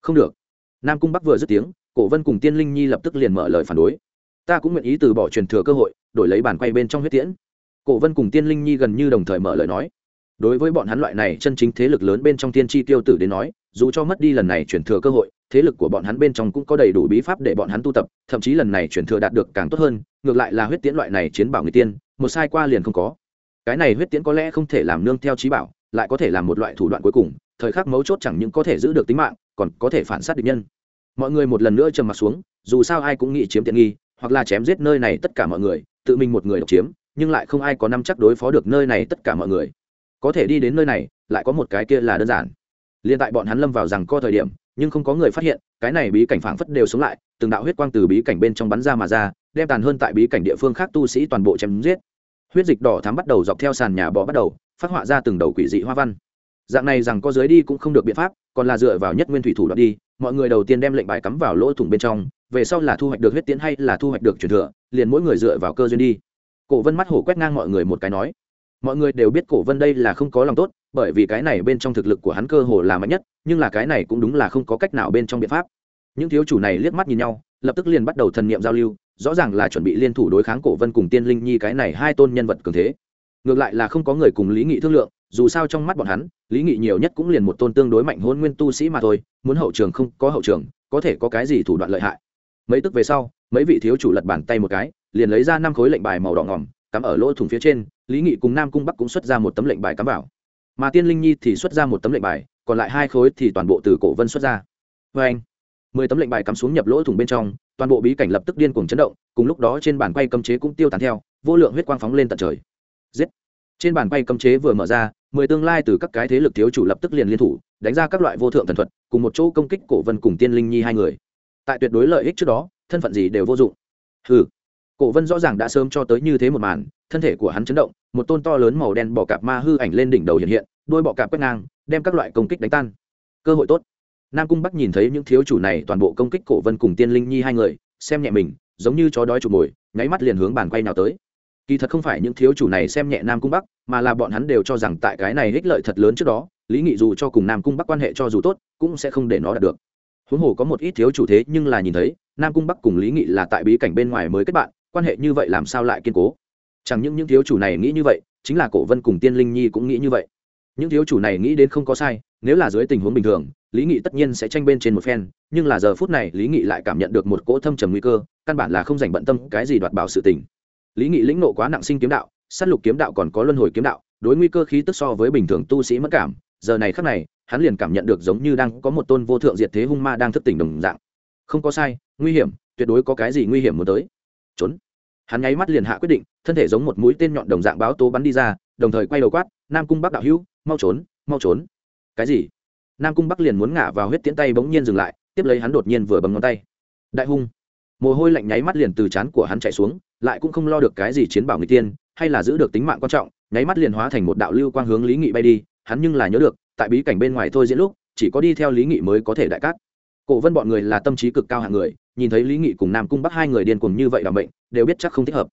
Không được. Nam cung bắc vừa dứt tiếng, cổ vân cùng tiên linh nhi lập tức liền mở lời phản đối. Ta cũng nguyện ý từ bỏ truyền thừa cơ hội, đổi lấy bản quay bên trong huyết tiễn. Cổ vân cùng tiên linh nhi gần như đồng thời mở lời nói. Đối với bọn hắn loại này chân chính thế lực lớn bên trong tiên tri tiêu tử đến nói, dù cho mất đi lần này truyền thừa cơ hội, thế lực của bọn hắn bên trong cũng có đầy đủ bí pháp để bọn hắn tu tập, thậm chí lần này truyền thừa đạt được càng tốt hơn, ngược lại là huyết tiễn loại này chiến bảo người tiên, một sai qua liền không có. Cái này huyết tiễn có lẽ không thể làm nương theo trí bảo, lại có thể làm một loại thủ đoạn cuối cùng thời khắc mấu chốt chẳng những có thể giữ được tính mạng, còn có thể phản sát địch nhân. Mọi người một lần nữa trầm mặt xuống, dù sao ai cũng nghĩ chiếm tiện nghi, hoặc là chém giết nơi này tất cả mọi người, tự mình một người độc chiếm, nhưng lại không ai có năm chắc đối phó được nơi này tất cả mọi người. Có thể đi đến nơi này, lại có một cái kia là đơn giản. Liên tại bọn hắn lâm vào rằng co thời điểm, nhưng không có người phát hiện, cái này bí cảnh phảng phất đều sống lại, từng đạo huyết quang từ bí cảnh bên trong bắn ra mà ra, đem tàn hơn tại bí cảnh địa phương khác tu sĩ toàn bộ chém giết. Huyết dịch đỏ thắm bắt đầu dọc theo sàn nhà bò bắt đầu, phát họa ra từng đầu quỷ dị hoa văn dạng này rằng có dưới đi cũng không được biện pháp, còn là dựa vào nhất nguyên thủy thủ đoạn đi, mọi người đầu tiên đem lệnh bài cắm vào lỗ thủng bên trong, về sau là thu hoạch được huyết tiễn hay là thu hoạch được truyền thừa, liền mỗi người dựa vào cơ duyên đi. Cổ vân mắt hổ quét ngang mọi người một cái nói, mọi người đều biết cổ vân đây là không có lòng tốt, bởi vì cái này bên trong thực lực của hắn cơ hồ là mạnh nhất, nhưng là cái này cũng đúng là không có cách nào bên trong biện pháp. Những thiếu chủ này liếc mắt nhìn nhau, lập tức liền bắt đầu thần niệm giao lưu, rõ ràng là chuẩn bị liên thủ đối kháng cổ vân cùng tiên linh nhi cái này hai tôn nhân vật cường thế. Ngược lại là không có người cùng lý nghị thương lượng dù sao trong mắt bọn hắn, lý nghị nhiều nhất cũng liền một tôn tương đối mạnh hôn nguyên tu sĩ mà thôi, muốn hậu trường không có hậu trường, có thể có cái gì thủ đoạn lợi hại. Mấy tức về sau, mấy vị thiếu chủ lật bàn tay một cái, liền lấy ra năm khối lệnh bài màu đỏ ngỏm, cắm ở lỗ thủng phía trên, lý nghị cùng nam cung bắc cũng xuất ra một tấm lệnh bài cắm vào. Mà tiên linh nhi thì xuất ra một tấm lệnh bài, còn lại hai khối thì toàn bộ từ cổ vân xuất ra. Vê anh, mười tấm lệnh bài cắm xuống nhập lỗ thủng bên trong, toàn bộ bí cảnh lập tức điên cuồng chấn động, cùng lúc đó trên bàn quay cấm chế cũng tiêu tán theo, vô lượng huyết quang phóng lên tận trời. Giết! Trên bàn quay cấm chế vừa mở ra, mười tương lai từ các cái thế lực thiếu chủ lập tức liền liên thủ, đánh ra các loại vô thượng thần thuật, cùng một chỗ công kích cổ vân cùng tiên linh nhi hai người. Tại tuyệt đối lợi ích trước đó, thân phận gì đều vô dụng. Hừ. Cổ vân rõ ràng đã sớm cho tới như thế một màn, thân thể của hắn chấn động, một tôn to lớn màu đen bọ cạp ma hư ảnh lên đỉnh đầu hiện hiện, đôi bọ cạp quét ngang, đem các loại công kích đánh tan. Cơ hội tốt. Nam cung bắc nhìn thấy những thiếu chủ này toàn bộ công kích cổ vân cùng tiên linh nhi hai người, xem nhẹ mình, giống như chó đói chụp mồi, nháy mắt liền hướng bàn quay nào tới kỳ thật không phải những thiếu chủ này xem nhẹ nam cung bắc, mà là bọn hắn đều cho rằng tại cái này ích lợi thật lớn trước đó, lý nghị dù cho cùng nam cung bắc quan hệ cho dù tốt, cũng sẽ không để nó đạt được. Huống hồ có một ít thiếu chủ thế nhưng là nhìn thấy, nam cung bắc cùng lý nghị là tại bí cảnh bên ngoài mới kết bạn, quan hệ như vậy làm sao lại kiên cố? Chẳng những những thiếu chủ này nghĩ như vậy, chính là cổ vân cùng tiên linh nhi cũng nghĩ như vậy. Những thiếu chủ này nghĩ đến không có sai, nếu là dưới tình huống bình thường, lý nghị tất nhiên sẽ tranh bên trên một phen, nhưng là giờ phút này lý nghị lại cảm nhận được một cỗ thâm trầm nguy cơ, căn bản là không dành bận tâm cái gì đoạt bảo sự tình lý nghị lĩnh nộ quá nặng sinh kiếm đạo s á t lục kiếm đạo còn có luân hồi kiếm đạo, đối nguy cơ khí tức so với bình thường tu sĩ mất cảm, giờ này khắc này, hắn liền cảm nhận được giống như đang có một tôn vô thượng diệt thế hung ma đang thức tỉnh đồng dạng. Không có sai, nguy hiểm, tuyệt đối có cái gì nguy hiểm muốn tới. Trốn. Hắn nháy mắt liền hạ quyết định, thân thể giống một mũi tên nhọn đồng dạng báo tố bắn đi ra, đồng thời quay đầu quát, nam cung bắc đạo hữu, mau trốn mau trốn. Cái gì? Nam cung bắc liền muốn ngả vào huyết tiễn tay bỗng nhiên dừng lại, tiếp lấy hắn đột nhiên vừa bấm ngón tay. Đại hung mồ hôi lạnh nháy mắt liền từ trán của hắn chạy xuống, lại cũng không lo được cái gì chiến bảo người tiên, hay là giữ được tính mạng quan trọng, nháy mắt liền hóa thành một đạo lưu quang hướng lý nghị bay đi, hắn nhưng là nhớ được, tại bí cảnh bên ngoài thôi diễn lúc, chỉ có đi theo lý nghị mới có thể đại cát. Cổ vân bọn người là tâm trí cực cao hạng người, nhìn thấy lý nghị cùng nam cung bắc hai người điên cùng như vậy là bệnh đều biết chắc không thích hợp.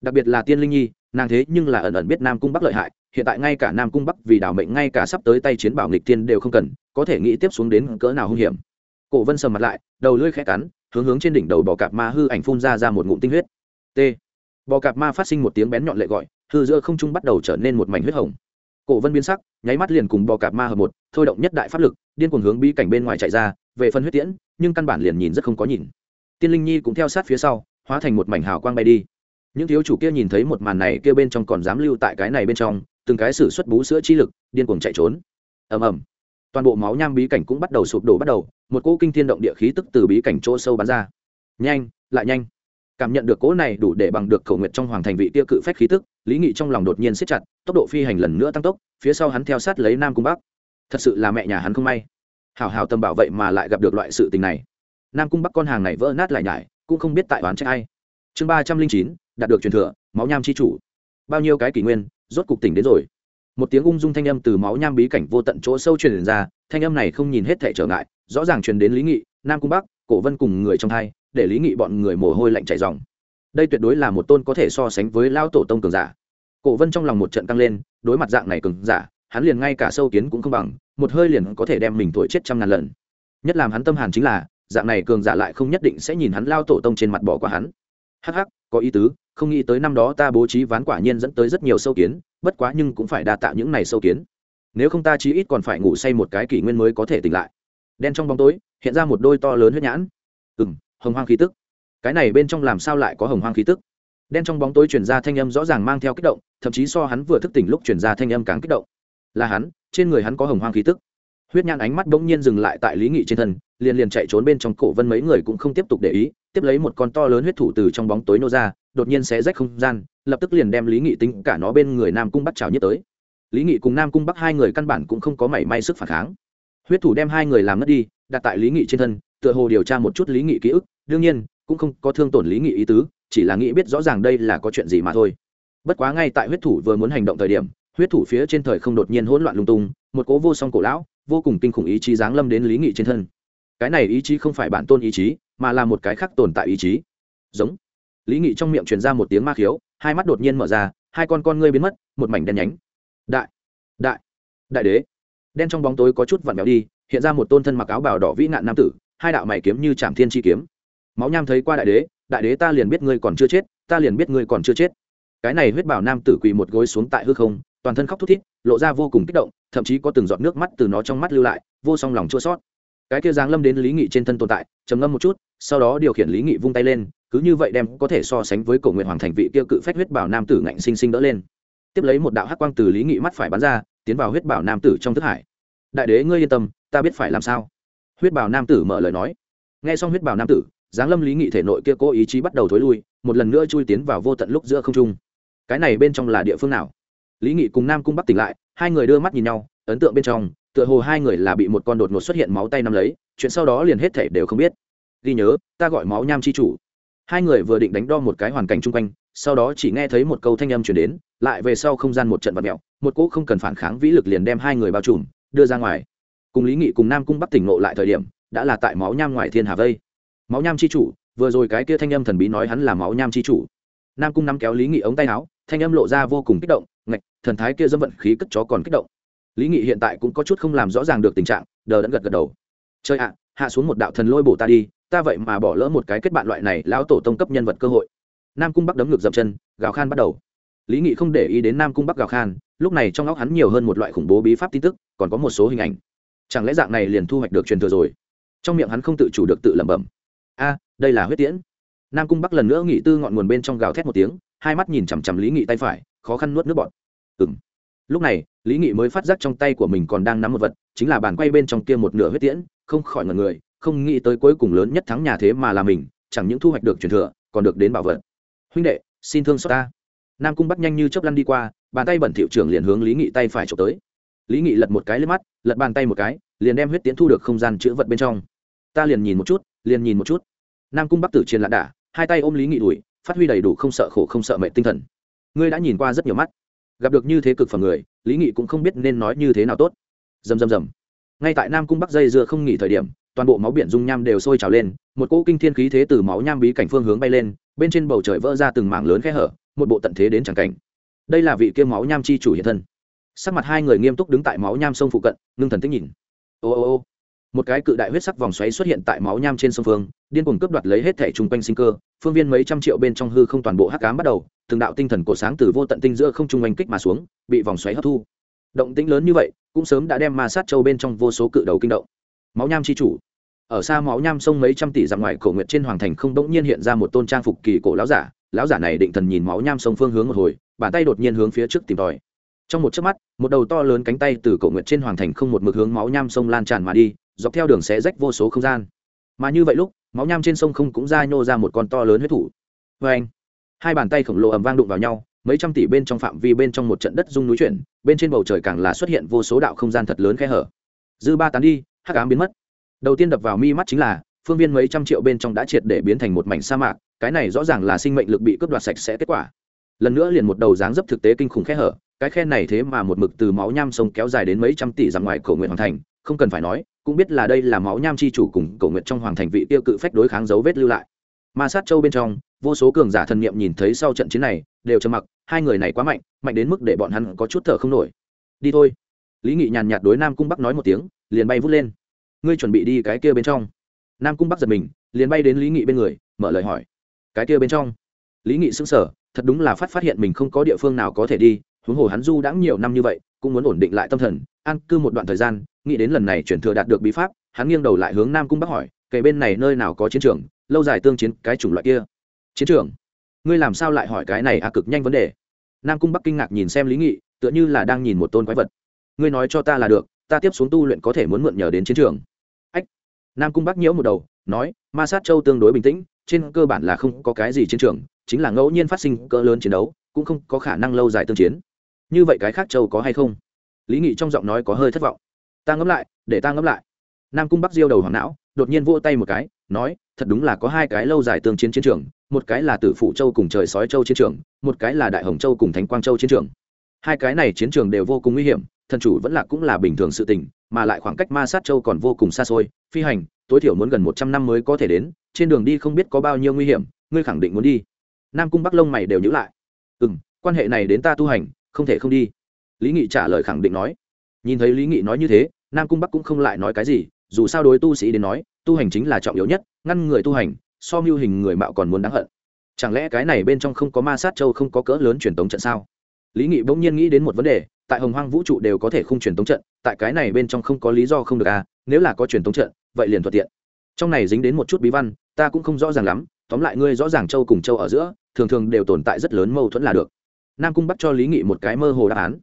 Đặc biệt là tiên linh nhi, nàng thế nhưng là ẩn ẩn biết nam cung bắc lợi hại, hiện tại ngay cả nam cung bắc vì đảo mệnh ngay cả sắp tới tay chiến bảo nghịch tiên đều không cần, có thể nghĩ tiếp xuống đến cỡ nào hung hiểm. Cổ vân sầm mặt lại, đầu lưỡi khẽ cắn hướng hướng trên đỉnh đầu bò cạp ma hư ảnh phun ra ra một ngụm tinh huyết. T. Bò cạp ma phát sinh một tiếng bén nhọn lệ gọi, hư giữa không trung bắt đầu trở nên một mảnh huyết hồng. Cổ vân biến sắc, nháy mắt liền cùng bò cạp ma hợp một, thôi động nhất đại pháp lực, điên cuồng hướng bi cảnh bên ngoài chạy ra, về phân huyết tiễn, nhưng căn bản liền nhìn rất không có nhìn. Tiên linh nhi cũng theo sát phía sau, hóa thành một mảnh hào quang bay đi. Những thiếu chủ kia nhìn thấy một màn này kia bên trong còn dám lưu tại cái này bên trong, từng cái sử xuất bú sữa chi lực, điên cuồng chạy trốn. Ầm ầm toàn bộ máu nham bí cảnh cũng bắt đầu sụp đổ bắt đầu, một cỗ kinh thiên động địa khí tức từ bí cảnh chỗ sâu bắn ra. Nhanh, lại nhanh. Cảm nhận được cỗ này đủ để bằng được cầu nguyện trong hoàng thành vị tiêu cự phách khí tức, lý nghị trong lòng đột nhiên siết chặt, tốc độ phi hành lần nữa tăng tốc, phía sau hắn theo sát lấy nam cung bắc. Thật sự là mẹ nhà hắn không may. Hảo hảo tâm bảo vậy mà lại gặp được loại sự tình này. Nam cung bắc con hàng này vỡ nát lại nhải, cũng không biết tại oán trách ai. Chương ba trăm linh chín, đạt được truyền thừa, máu nham chi chủ. Bao nhiêu cái kỷ nguyên, rốt cục tỉnh đến rồi một tiếng ung dung thanh âm từ máu nham bí cảnh vô tận chỗ sâu truyền ra, thanh âm này không nhìn hết thể trở ngại, rõ ràng truyền đến lý nghị, nam cung bắc, cổ vân cùng người trong thai, để lý nghị bọn người mồ hôi lạnh chảy dòng đây tuyệt đối là một tôn có thể so sánh với lao tổ tông cường giả. Cổ vân trong lòng một trận căng lên, đối mặt dạng này cường giả, hắn liền ngay cả sâu kiến cũng không bằng, một hơi liền có thể đem mình thổi chết trăm ngàn lần. Nhất làm hắn tâm hàn chính là, dạng này cường giả lại không nhất định sẽ nhìn hắn lao tổ tông trên mặt bỏ qua hắn hắc hắc, có ý tứ, không nghĩ tới năm đó ta bố trí ván quả nhiên dẫn tới rất nhiều sâu kiến, bất quá nhưng cũng phải đa tạo những này sâu kiến. Nếu không ta chí ít còn phải ngủ say một cái kỷ nguyên mới có thể tỉnh lại. Đen trong bóng tối, hiện ra một đôi to lớn huyết nhãn. Ừ m hồng hoang khí tức. Cái này bên trong làm sao lại có hồng hoang khí tức? Đen trong bóng tối chuyển ra thanh âm rõ ràng mang theo kích động, thậm chí so hắn vừa thức tỉnh lúc chuyển ra thanh âm càng kích động. Là hắn, trên người hắn có hồng hoang khí tức huyết Nhan ánh mắt bỗng nhiên dừng lại tại lý nghị trên thân, liền liền chạy trốn bên trong cổ vân mấy người cũng không tiếp tục để ý, tiếp lấy một con to lớn huyết thủ từ trong bóng tối nô ra, đột nhiên sẽ rách không gian, lập tức liền đem lý nghị tính cả nó bên người nam cung bắt trào nhất tới. Lý nghị cùng nam cung bắc hai người căn bản cũng không có mảy may sức phản kháng. Huyết thủ đem hai người làm mất đi, đặt tại lý nghị trên thân, tựa hồ điều tra một chút lý nghị ký ức, đương nhiên, cũng không có thương tổn lý nghị ý tứ, chỉ là nghĩ biết rõ ràng đây là có chuyện gì mà thôi. Bất quá ngay tại huyết thủ vừa muốn hành động thời điểm, huyết thủ phía trên thời không đột nhiên hỗn loạn lung tung, một cố vô song cổ lão vô cùng kinh khủng ý chí giáng lâm đến lý nghị trên thân. Cái này ý chí không phải bản tôn ý chí, mà là một cái khác tồn tại ý chí. Giống. Lý nghị trong miệng truyền ra một tiếng ma khiếu, hai mắt đột nhiên mở ra, hai con con ngươi biến mất, một mảnh đen nhánh. Đại. Đại. Đại đế. Đen trong bóng tối có chút vặn vẹo đi, hiện ra một tôn thân mặc áo bào đỏ vĩ nạn nam tử, hai đạo mày kiếm như trạm thiên chi kiếm. Máu nham thấy qua đại đế đại đế ta liền biết ngươi còn chưa chết, ta liền biết ngươi còn chưa chết cái này huyết bảo nam tử quỳ một gối xuống tại hư không, toàn thân khóc thút thít, lộ ra vô cùng kích động, thậm chí có từng giọt nước mắt từ nó trong mắt lưu lại, vô song lòng chua sót. Cái kia giáng lâm đến lý nghị trên thân tồn tại, trầm ngâm một chút, sau đó điều khiển lý nghị vung tay lên, cứ như vậy đem có thể so sánh với cổ nguyện hoàng thành vị kia cự phách huyết bảo nam tử ngạnh sinh sinh đỡ lên. Tiếp lấy một đạo hắc quang từ lý nghị mắt phải bắn ra, tiến vào huyết bảo nam tử trong thức hải. Đại đế, ngươi yên tâm, ta biết phải làm sao. Huyết bảo nam tử mở lời nói. Nghe xong huyết bảo nam tử giáng lâm lý nghị thể nội kia cố ý chí bắt đầu thối lui, một lần nữa chui tiến vào vô tận lúc giữa không trung cái này bên trong là địa phương nào? Lý nghị cùng nam cung bắc tỉnh lại, hai người đưa mắt nhìn nhau, ấn tượng bên trong, tựa hồ hai người là bị một con đột ngột xuất hiện máu tay nắm lấy, chuyện sau đó liền hết thể đều không biết. Ghi nhớ, ta gọi máu nham chi chủ. Hai người vừa định đánh đo một cái hoàn cảnh chung quanh, sau đó chỉ nghe thấy một câu thanh âm chuyển đến, lại về sau không gian một trận vật mẹo, một cỗ không cần phản kháng vĩ lực liền đem hai người bao trùm, đưa ra ngoài. Cùng lý nghị cùng nam cung bắc tỉnh nộ lại thời điểm, đã là tại máu nham ngoài thiên hà vây. Máu nham chi chủ, vừa rồi cái kia thanh âm thần bí nói hắn là máu nham chi chủ. Nam cung nắm kéo lý nghị ống tay áo thanh âm lộ ra vô cùng kích động, ngạch, thần thái kia dâm vận khí cất chó còn kích động. Lý nghị hiện tại cũng có chút không làm rõ ràng được tình trạng, đờ đẫn gật gật đầu. Chơi ạ, hạ xuống một đạo thần lôi bổ ta đi, ta vậy mà bỏ lỡ một cái kết bạn loại này lão tổ tông cấp nhân vật cơ hội. Nam cung bắc đấm ngược dậm chân, gào khan bắt đầu. Lý nghị không để ý đến nam cung bắc gào khan, lúc này trong óc hắn nhiều hơn một loại khủng bố bí pháp tin tức, còn có một số hình ảnh. Chẳng lẽ dạng này liền thu hoạch được truyền thừa rồi? Trong miệng hắn không tự chủ được tự lẩm bẩm. A, đây là huyết tiễn nam cung bắc lần nữa nghị tư ngọn nguồn bên trong gào thét một tiếng hai mắt nhìn chằm chằm lý nghị tay phải khó khăn nuốt nước bọt. Ừng lúc này, lý nghị mới phát giác trong tay của mình còn đang nắm một vật, chính là bàn quay bên trong kia một nửa huyết tiễn, không khỏi ngần người, không nghĩ tới cuối cùng lớn nhất thắng nhà thế mà là mình, chẳng những thu hoạch được truyền thừa, còn được đến bảo vật. Huynh đệ, xin thương xót ta. Nam cung bắc nhanh như chớp lăn đi qua, bàn tay bẩn thiệu trưởng liền hướng lý nghị tay phải trộm tới. Lý nghị lật một cái lên mắt, lật bàn tay một cái, liền đem huyết tiễn thu được không gian chữ vật bên trong. Ta liền nhìn một chút, liền nhìn một chút. Nam cung bắc tử chiến lạ đả hai tay ôm lý nghị đuổi, phát huy đầy đủ không sợ khổ không sợ mệnh tinh thần. Ngươi đã nhìn qua rất nhiều mắt. Gặp được như thế cực phẩm người, lý nghị cũng không biết nên nói như thế nào tốt. Dầm dầm dầm ngay tại nam cung bắc dây dưa không nghỉ thời điểm, toàn bộ máu biển dung nham đều sôi trào lên, một cỗ kinh thiên khí thế từ máu nham bí cảnh phương hướng bay lên, bên trên bầu trời vỡ ra từng mảng lớn khe hở, một bộ tận thế đến chẳng cảnh. Đây là vị kia máu nham chi chủ hiện thân. Sắc mặt hai người nghiêm túc đứng tại máu nham sông phụ cận, ngưng thần tích nhìn. Ô ô ô một cái cự đại huyết sắc vòng xoáy xuất hiện tại máu nham trên sông phương, điên cuồng cướp đoạt lấy hết thể chung quanh sinh cơ, phương viên mấy trăm triệu bên trong hư không toàn bộ hắc cám bắt đầu, từng đạo tinh thần cổ sáng từ vô tận tinh giữa không trung oanh kích mà xuống, bị vòng xoáy hấp thu. Động tĩnh lớn như vậy, cũng sớm đã đem ma sát châu bên trong vô số cự đầu kinh động. Máu nham chi chủ. Ở xa máu nham sông mấy trăm tỷ dặm ngoài cổ nguyệt trên hoàng thành không bỗng nhiên hiện ra một tôn trang phục kỳ cổ lão giả lão giả này định thần nhìn máu nham sông phương hướng một hồi bàn tay đột nhiên hướng phía trước tìm tòi. Trong một chớp mắt, một đầu to lớn cánh tay từ cổ nguyệt trên hoàng thành không một mực hướng máu nham sông lan tràn mà đi dọc theo đường sẽ rách vô số không gian. Mà như vậy lúc, máu nham trên sông không cũng ra nhô ra một con to lớn huyết thủ. Vê anh, hai bàn tay khổng lồ ầm vang đụng vào nhau, mấy trăm tỷ bên trong phạm vi bên trong một trận đất rung núi chuyển, bên trên bầu trời càng là xuất hiện vô số đạo không gian thật lớn khe hở. Dư ba tán đi, hắc ám biến mất. Đầu tiên đập vào mi mắt chính là, phương viên mấy trăm triệu bên trong đã triệt để biến thành một mảnh sa mạc, cái này rõ ràng là sinh mệnh lực bị cướp đoạt sạch sẽ kết quả. Lần nữa liền một đầu dáng dấp thực tế kinh khủng khe hở, cái khe này thế mà một mực từ máu nham sông kéo dài đến mấy trăm tỷ dặm ngoài cổ nguyện hoàng thành không cần phải nói, cũng biết là đây là máu nham chi chủ cùng cầu nguyện trong hoàng thành vị tiêu cự phách đối kháng dấu vết lưu lại. Ma sát châu bên trong, vô số cường giả thần niệm nhìn thấy sau trận chiến này, đều trầm mặc, hai người này quá mạnh mạnh đến mức để bọn hắn có chút thở không nổi. Đi thôi. Lý nghị nhàn nhạt đối nam cung bắc nói một tiếng, liền bay vút lên. Ngươi chuẩn bị đi cái kia bên trong. Nam cung bắc giật mình, liền bay đến lý nghị bên người, mở lời hỏi. Cái kia bên trong. Lý nghị sững sờ, thật đúng là phát phát hiện mình không có địa phương nào có thể đi, huống hồ hắn du đã nhiều năm như vậy, cũng muốn ổn định lại tâm thần, an cư một đoạn thời gian nghĩ đến lần này chuyển thừa đạt được bí pháp, hắn nghiêng đầu lại hướng nam cung bắc hỏi, kể bên này nơi nào có chiến trường, lâu dài tương chiến, cái chủng loại kia? Chiến trường? Ngươi làm sao lại hỏi cái này a, cực nhanh vấn đề. Nam cung bắc kinh ngạc nhìn xem lý nghị, tựa như là đang nhìn một tôn quái vật. Ngươi nói cho ta là được, ta tiếp xuống tu luyện có thể muốn mượn nhờ đến chiến trường. Ách. Nam cung bắc nhiễu một đầu, nói, ma sát châu tương đối bình tĩnh, trên cơ bản là không có cái gì chiến trường, chính là ngẫu nhiên phát sinh cỡ lớn chiến đấu, cũng không có khả năng lâu dài tương chiến. Như vậy cái khác châu có hay không? Lý nghị trong giọng nói có hơi thất vọng ta ngẫm lại, để ta ngẫm lại. Nam cung bắc diêu đầu hoàng não, đột nhiên vỗ tay một cái, nói, thật đúng là có hai cái lâu dài tương chiến chiến trường, một cái là tử phụ châu cùng trời sói châu chiến trường, một cái là đại hồng châu cùng thánh quang châu chiến trường. Hai cái này chiến trường đều vô cùng nguy hiểm, thần chủ vẫn là cũng là bình thường sự tình, mà lại khoảng cách ma sát châu còn vô cùng xa xôi, phi hành, tối thiểu muốn gần một trăm năm mới có thể đến, trên đường đi không biết có bao nhiêu nguy hiểm, ngươi khẳng định muốn đi. Nam cung bắc lông mày đều nhữ lại. Ừ m quan hệ này đến ta tu hành, không thể không đi. Lý nghị trả lời khẳng định nói. Nhìn thấy lý nghị nói như thế nam cung bắc cũng không lại nói cái gì, dù sao đối tu sĩ đến nói, tu hành chính là trọng yếu nhất, ngăn người tu hành, so mưu hình người mạo còn muốn đáng hận. Chẳng lẽ cái này bên trong không có ma sát châu không có cỡ lớn truyền tống trận sao? Lý nghị bỗng nhiên nghĩ đến một vấn đề, tại hồng hoang vũ trụ đều có thể không truyền tống trận, tại cái này bên trong không có lý do không được à nếu là có truyền tống trận, vậy liền thuận tiện. Trong này dính đến một chút bí văn, ta cũng không rõ ràng lắm, tóm lại ngươi rõ ràng châu cùng châu ở giữa, thường thường đều tồn tại rất lớn mâu thuẫn là được. Nam cung bắt cho lý nghị một cái mơ hồ đáp án.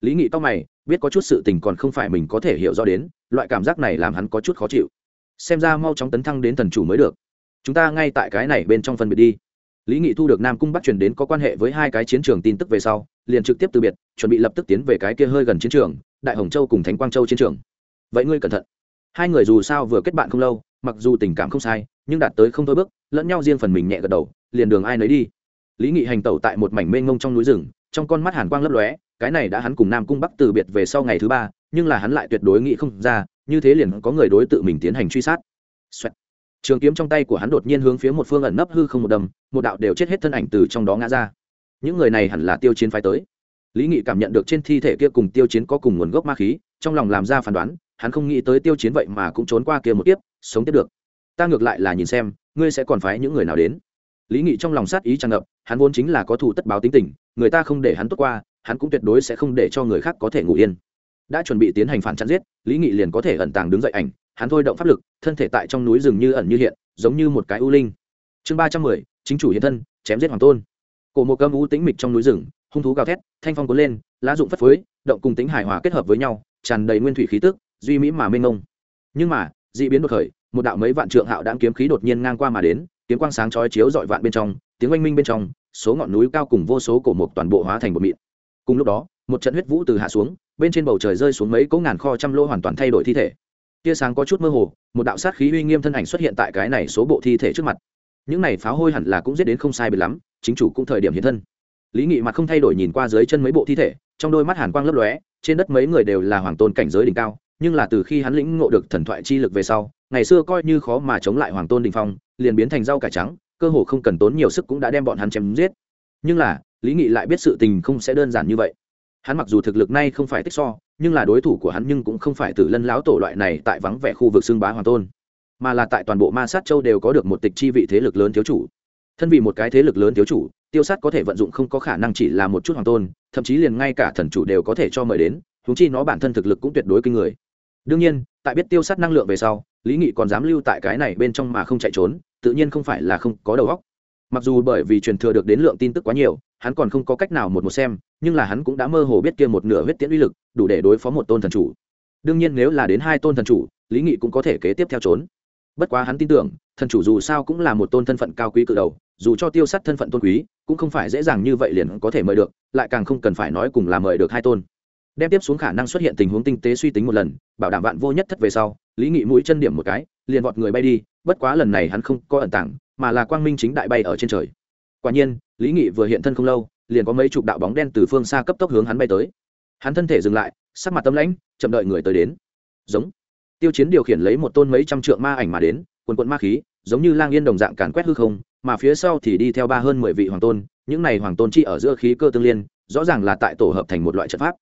Lý nghị to mày biết có chút sự tình còn không phải mình có thể hiểu rõ đến, loại cảm giác này làm hắn có chút khó chịu. Xem ra mau chóng tấn thăng đến thần chủ mới được. Chúng ta ngay tại cái này bên trong phân biệt đi. Lý nghị thu được nam cung bắt chuyển đến có quan hệ với hai cái chiến trường tin tức về sau, liền trực tiếp từ biệt, chuẩn bị lập tức tiến về cái kia hơi gần chiến trường, đại hồng châu cùng thánh quang châu chiến trường. Vậy ngươi cẩn thận. Hai người dù sao vừa kết bạn không lâu, mặc dù tình cảm không sai, nhưng đạt tới không thôi bước, lẫn nhau riêng phần mình nhẹ gật đầu, liền đường ai nấy đi. Lý nghị hành tẩu tại một mảnh mênh ngông trong núi rừng, trong con mắt hàn quang lấp lóe cái này đã hắn cùng nam cung bắc từ biệt về sau ngày thứ ba, nhưng là hắn lại tuyệt đối nghĩ không ra, như thế liền có người đối tự mình tiến hành truy sát. Xoẹt. trường kiếm trong tay của hắn đột nhiên hướng phía một phương ẩn nấp hư không một đầm, một đạo đều chết hết thân ảnh từ trong đó ngã ra. Những người này hẳn là tiêu chiến phái tới. Lý nghị cảm nhận được trên thi thể kia cùng tiêu chiến có cùng nguồn gốc ma khí, trong lòng làm ra phán đoán, hắn không nghĩ tới tiêu chiến vậy mà cũng trốn qua kia một tiếp sống tiếp được. Ta ngược lại là nhìn xem, ngươi sẽ còn phái những người nào đến. Lý nghị trong lòng sát ý tràn ngập, hắn vốn chính là có thù tất báo tính tình, người ta không để hắn tốt qua hắn cũng tuyệt đối sẽ không để cho người khác có thể ngủ yên. Đã chuẩn bị tiến hành phản chặn giết, lý nghị liền có thể ẩn tàng đứng dậy ảnh, hắn thôi động pháp lực, thân thể tại trong núi rừng như ẩn như hiện, giống như một cái u linh. Chương ba trăm mười, chính chủ hiện thân, chém giết hoàng tôn. Cổ một cơm u tĩnh mịch trong núi rừng, hung thú gào thét, thanh phong cuốn lên, lá dụng phất phới, động cùng tính hài hòa kết hợp với nhau, tràn đầy nguyên thủy khí tức, duy mỹ mà mênh mông. Nhưng mà d ị biến đột khởi, một đạo mấy vạn trượng hạo đáng kiếm khí đột nhiên ngang qua mà đến, kiếm quang sáng chói chiếu dọi vạn bên trong, tiếng oanh minh bên trong, số ngọn núi cao cùng vô số cổ mục toàn bộ hóa thành một mịn cùng lúc đó, một trận huyết vũ từ hạ xuống, bên trên bầu trời rơi xuống mấy cỗ ngàn kho trăm lô hoàn toàn thay đổi thi thể. Tia sáng có chút mơ hồ, một đạo sát khí uy nghiêm thân ảnh xuất hiện tại cái này số bộ thi thể trước mặt. Những này pháo hôi hẳn là cũng giết đến không sai biệt lắm, chính chủ cũng thời điểm hiện thân. Lý nghị mặt không thay đổi nhìn qua dưới chân mấy bộ thi thể, trong đôi mắt hàn quang lấp lóe, trên đất mấy người đều là hoàng tôn cảnh giới đỉnh cao, nhưng là từ khi hắn lĩnh ngộ được thần thoại chi lực về sau, ngày xưa coi như khó mà chống lại hoàng tôn đình phong, liền biến thành rau cải trắng, cơ hồ không cần tốn nhiều sức cũng đã đem bọn hắn chém giết. Nhưng là lý nghị lại biết sự tình không sẽ đơn giản như vậy. Hắn mặc dù thực lực nay không phải tích so, nhưng là đối thủ của hắn nhưng cũng không phải tử lân láo tổ loại này tại vắng vẻ khu vực xưng bá hoàng tôn, mà là tại toàn bộ ma sát châu đều có được một tịch chi vị thế lực lớn thiếu chủ. Thân vì một cái thế lực lớn thiếu chủ, tiêu sát có thể vận dụng không có khả năng chỉ là một chút hoàng tôn, thậm chí liền ngay cả thần chủ đều có thể cho mời đến thúng chi nó bản thân thực lực cũng tuyệt đối kinh người. Đương nhiên, tại biết tiêu sát năng lượng về sau, lý nghị còn dám lưu tại cái này bên trong mà không chạy trốn, tự nhiên không phải là không có đầu óc mặc dù bởi vì truyền thừa được đến lượng tin tức quá nhiều, hắn còn không có cách nào một một xem, nhưng là hắn cũng đã mơ hồ biết kia một nửa huyết tiễn uy lực, đủ để đối phó một tôn thần chủ. Đương nhiên nếu là đến hai tôn thần chủ, lý nghị cũng có thể kế tiếp theo trốn. Bất quá hắn tin tưởng, thần chủ dù sao cũng là một tôn thân phận cao quý cự đầu, dù cho tiêu sát thân phận tôn quý, cũng không phải dễ dàng như vậy liền có thể mời được, lại càng không cần phải nói cùng là mời được hai tôn. Đem tiếp xuống khả năng xuất hiện tình huống tinh tế suy tính một lần, bảo đảm bạn vô nhất thất về sau, lý nghị mũi chân điểm một cái, liền vọt người bay đi bất quá lần này hắn không có ẩn tàng, mà là quang minh chính đại bay ở trên trời. Quả nhiên, lý nghị vừa hiện thân không lâu, liền có mấy chục đạo bóng đen từ phương xa cấp tốc hướng hắn bay tới. Hắn thân thể dừng lại, sắc mặt tâm lãnh, chậm đợi người tới đến. Giống. Tiêu chiến điều khiển lấy một tôn mấy trăm trượng ma ảnh mà đến, quần quận ma khí, giống như lang yên đồng dạng càn quét hư không, mà phía sau thì đi theo ba hơn mười vị hoàng tôn, những này hoàng tôn chi ở giữa khí cơ tương liên, rõ ràng là tại tổ hợp thành một loại trận pháp.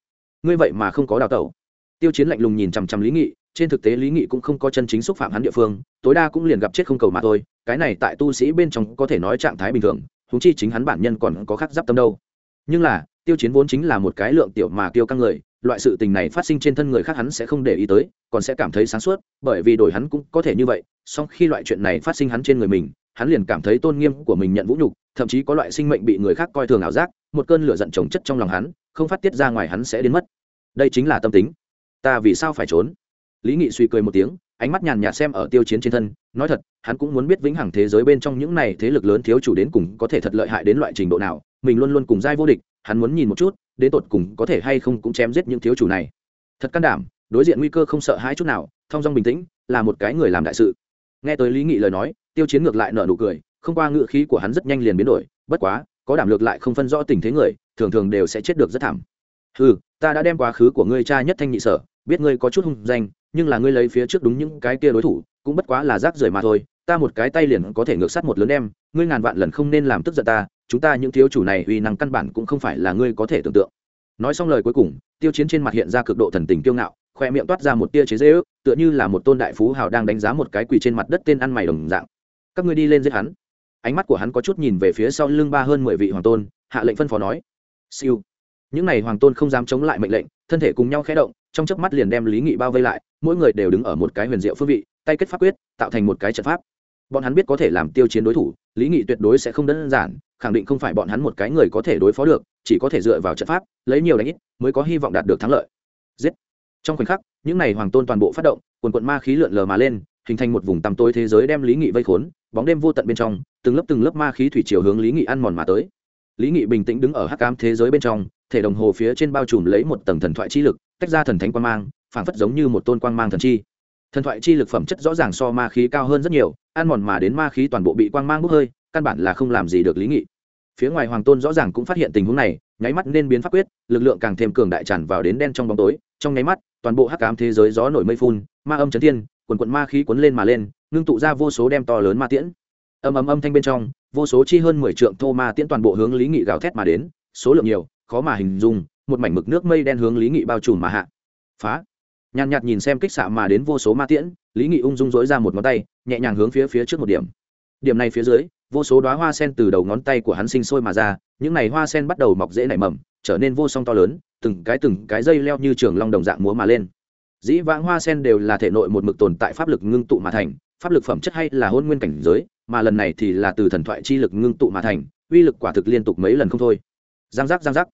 Ngươi vậy mà không có đào tẩu. Tiêu chiến lạnh lùng nhìn chằm chằm lý nghị trên thực tế lý nghị cũng không có chân chính xúc phạm hắn địa phương, tối đa cũng liền gặp chết không cầu mà thôi, cái này tại tu sĩ bên trong có thể nói trạng thái bình thường húng chi chính hắn bản nhân còn có khắc giáp tâm đâu. Nhưng là, tiêu chiến vốn chính là một cái lượng tiểu mà tiêu căng người, loại sự tình này phát sinh trên thân người khác hắn sẽ không để ý tới, còn sẽ cảm thấy sáng suốt, bởi vì đổi hắn cũng có thể như vậy, song khi loại chuyện này phát sinh hắn trên người mình, hắn liền cảm thấy tôn nghiêm của mình nhận vũ nhục, thậm chí có loại sinh mệnh bị người khác coi thường ảo giác, một cơn lửa giận trồng chất trong lòng hắn, không phát tiết ra ngoài hắn sẽ đến mất. Đây chính là tâm tính. Ta vì sao phải trốn? Lý nghị suy cười một tiếng, ánh mắt nhàn nhạt xem ở tiêu chiến trên thân, nói thật, hắn cũng muốn biết vĩnh hằng thế giới bên trong những này thế lực lớn thiếu chủ đến cùng có thể thật lợi hại đến loại trình độ nào, mình luôn luôn cùng giai vô địch, hắn muốn nhìn một chút, đến tột cùng có thể hay không cũng chém giết những thiếu chủ này. Thật can đảm, đối diện nguy cơ không sợ hãi chút nào thong dong bình tĩnh, là một cái người làm đại sự. Nghe tới lý nghị lời nói, tiêu chiến ngược lại nở nụ cười, không qua ngựa khí của hắn rất nhanh liền biến đổi, bất quá, có đảm lược lại không phân rõ tình thế người, thường thường đều sẽ chết được rất thảm. Ừ ta đã đem quá khứ của ngươi cha nhất thanh nhị sở, biết ngươi có chút hung danh nhưng là ngươi lấy phía trước đúng những cái kia đối thủ, cũng bất quá là rác rưởi mà thôi, ta một cái tay liền có thể ngược sát một lớn em ngươi ngàn vạn lần không nên làm tức giận ta, chúng ta những thiếu chủ này uy năng căn bản cũng không phải là ngươi có thể tưởng tượng. Nói xong lời cuối cùng, tiêu chiến trên mặt hiện ra cực độ thần tình kiêu ngạo, khoe miệng toát ra một tia chế dễ ước tựa như là một tôn đại phú hào đang đánh giá một cái quỳ trên mặt đất tên ăn mày đồng dạng. Các ngươi đi lên giết hắn. Ánh mắt của hắn có chút nhìn về phía sau lưng ba hơn mười vị hoàng tôn, hạ lệnh phân phó nói. Siêu. Những n à y hoàng tôn không dám chống lại mệnh lệnh, thân thể cùng nhau khé động trong chớp mắt liền đem lý nghị bao vây lại, mỗi người đều đứng ở một cái huyền diệu phương vị, tay kết pháp quyết, tạo thành một cái trận pháp. Bọn hắn biết có thể làm tiêu chiến đối thủ, lý nghị tuyệt đối sẽ không đơn giản, khẳng định không phải bọn hắn một cái người có thể đối phó được, chỉ có thể dựa vào trận pháp, lấy nhiều đánh ít, mới có hy vọng đạt được thắng lợi. Giết! Trong khoảnh khắc, những n à y hoàng tôn toàn bộ phát động, quần quận ma khí lượn lờ mà lên, hình thành một vùng tăm tối thế giới đem lý nghị vây khốn, bóng đêm vô tận bên trong, từng lớp từng lớp ma khí thủy chiều hướng lý nghị ăn mòn mà tới. Lý nghị bình tĩnh đứng ở hắc cam thế giới bên trong, thể đồng hồ phía trên bao trùm lấy một tầng thần thoại chi lực tách ra thần thánh quang mang, phảng phất giống như một tôn quang mang thần chi. Thần thoại chi lực phẩm chất rõ ràng so ma khí cao hơn rất nhiều, ăn mòn mà đến ma khí toàn bộ bị quang mang bốc hơi, căn bản là không làm gì được lý nghị. Phía ngoài hoàng tôn rõ ràng cũng phát hiện tình huống này, nháy mắt nên biến pháp quyết, lực lượng càng thêm cường đại tràn vào đến đen trong bóng tối, trong nháy mắt, toàn bộ hắc ám thế giới gió nổi mây phun, ma âm chấn thiên, quần quận ma khí cuốn lên mà lên, ngưng tụ ra vô số đem to lớn ma tiễn. Âm ầm âm thanh bên trong, vô số chi hơn mười trượng thô ma tiễn toàn bộ hướng lý nghị gào thét mà đến, số lượng nhiều, khó mà hình dung một mảnh mực nước mây đen hướng lý nghị bao trùm mà hạ. Phá. Nhàn nhạt nhìn xem kích xạ mà đến vô số ma tiễn, lý nghị ung dung dối ra một ngón tay, nhẹ nhàng hướng phía phía trước một điểm. Điểm này phía dưới, vô số đoá hoa sen từ đầu ngón tay của hắn sinh sôi mà ra, những n à y hoa sen bắt đầu mọc dễ nảy mầm, trở nên vô song to lớn, từng cái từng cái dây leo như trường long đồng dạng múa mà lên. Dĩ vãng hoa sen đều là thể nội một mực tồn tại pháp lực ngưng tụ mà thành, pháp lực phẩm chất hay là hôn nguyên cảnh giới, mà lần này thì là từ thần thoại chi lực ngưng tụ mà thành, uy lực quả thực liên tục mấy lần không thôi. Giang giác giang giác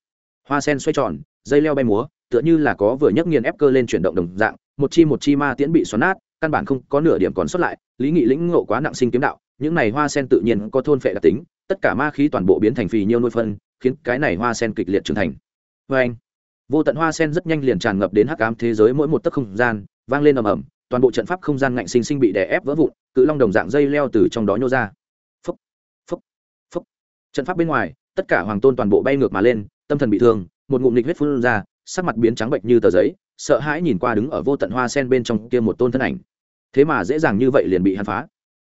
hoa sen xoay tròn, dây leo bay múa, tựa như là có vừa nhấc nghiền ép cơ lên chuyển động đồng dạng, một chi một chi ma tiễn bị xoắn nát, căn bản không có nửa điểm còn sót lại, lý nghị lĩnh ngộ quá nặng sinh kiếm đạo, những này hoa sen tự nhiên có thôn phệ đặc tính, tất cả ma khí toàn bộ biến thành phì nhiêu nuôi phân, khiến cái này hoa sen kịch liệt trưởng thành. Vê anh, vô tận hoa sen rất nhanh liền tràn ngập đến hắc ám thế giới mỗi một tấc không gian, vang lên ầm ầm, toàn bộ trận pháp không gian ngạnh sinh sinh bị đè ép vỡ vụn, cự long đồng dạng dây leo từ trong đó nhô ra. Phúc phúc phúc trận pháp bên ngoài, tất cả hoàng tôn toàn bộ bay ngược mà lên tâm thần bị thương, một ngụm nịch huyết phun ra, sắc mặt biến trắng bệnh như tờ giấy, sợ hãi nhìn qua đứng ở vô tận hoa sen bên trong kia một tôn thân ảnh. Thế mà dễ dàng như vậy liền bị hắn phá.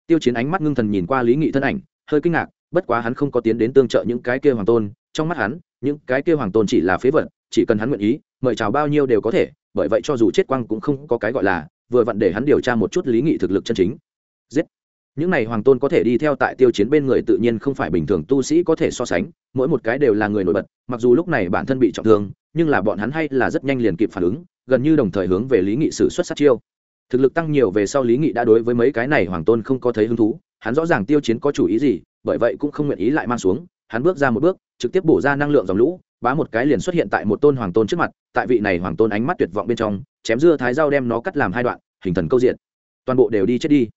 Tiêu chiến ánh mắt ngưng thần nhìn qua lý nghị thân ảnh, hơi kinh ngạc, bất quá hắn không có tiến đến tương trợ những cái kia hoàng tôn, trong mắt hắn, những cái kia hoàng tôn chỉ là phế vật, chỉ cần hắn nguyện ý, mời chào bao nhiêu đều có thể, bởi vậy cho dù chết quang cũng không có cái gọi là, vừa vặn để hắn điều tra một chút lý nghị thực lực chân chính. Giết! Những này hoàng tôn có thể đi theo tại tiêu chiến bên người tự nhiên không phải bình thường tu sĩ có thể so sánh, mỗi một cái đều là người nổi bật, mặc dù lúc này bản thân bị trọng thương, nhưng là bọn hắn hay là rất nhanh liền kịp phản ứng, gần như đồng thời hướng về lý nghị sử xuất sát chiêu. Thực lực tăng nhiều về sau lý nghị đã đối với mấy cái này hoàng tôn không có thấy hứng thú, hắn rõ ràng tiêu chiến có chủ ý gì, bởi vậy cũng không nguyện ý lại mang xuống, hắn bước ra một bước, trực tiếp bổ ra năng lượng dòng lũ, bá một cái liền xuất hiện tại một tôn hoàng tôn trước mặt, tại vị này hoàng tôn ánh mắt tuyệt vọng bên trong, chém dưa thái dao đem nó cắt làm hai đoạn, hình thần câu diện toàn bộ đều đi chết đi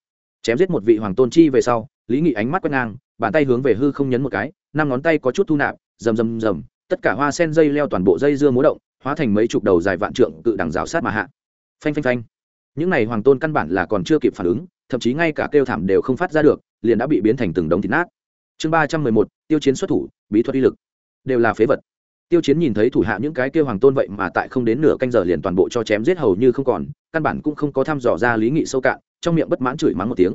chém giết một vị hoàng tôn chi về sau, lý nghị ánh mắt quét ngang, bàn tay hướng về hư không nhấn một cái, năm ngón tay có chút thu nạp, rầm rầm rầm, tất cả hoa sen dây leo toàn bộ dây dưa múa động, hóa thành mấy chục đầu dài vạn trượng cự đằng rào sát mà hạ. Phanh phanh phanh. Những này hoàng tôn căn bản là còn chưa kịp phản ứng, thậm chí ngay cả kêu thảm đều không phát ra được, liền đã bị biến thành từng đống thịt nát. Chương ba trăm mười một, tiêu chiến xuất thủ, bí thuật uy lực. Đều là phế vật. Tiêu chiến nhìn thấy thủ hạ những cái kêu hoàng tôn vậy mà tại không đến nửa canh giờ liền toàn bộ cho chém giết hầu như không còn, căn bản cũng không có thăm dò ra lý nghị sâu cạn trong miệng bất mãn chửi mắng một tiếng.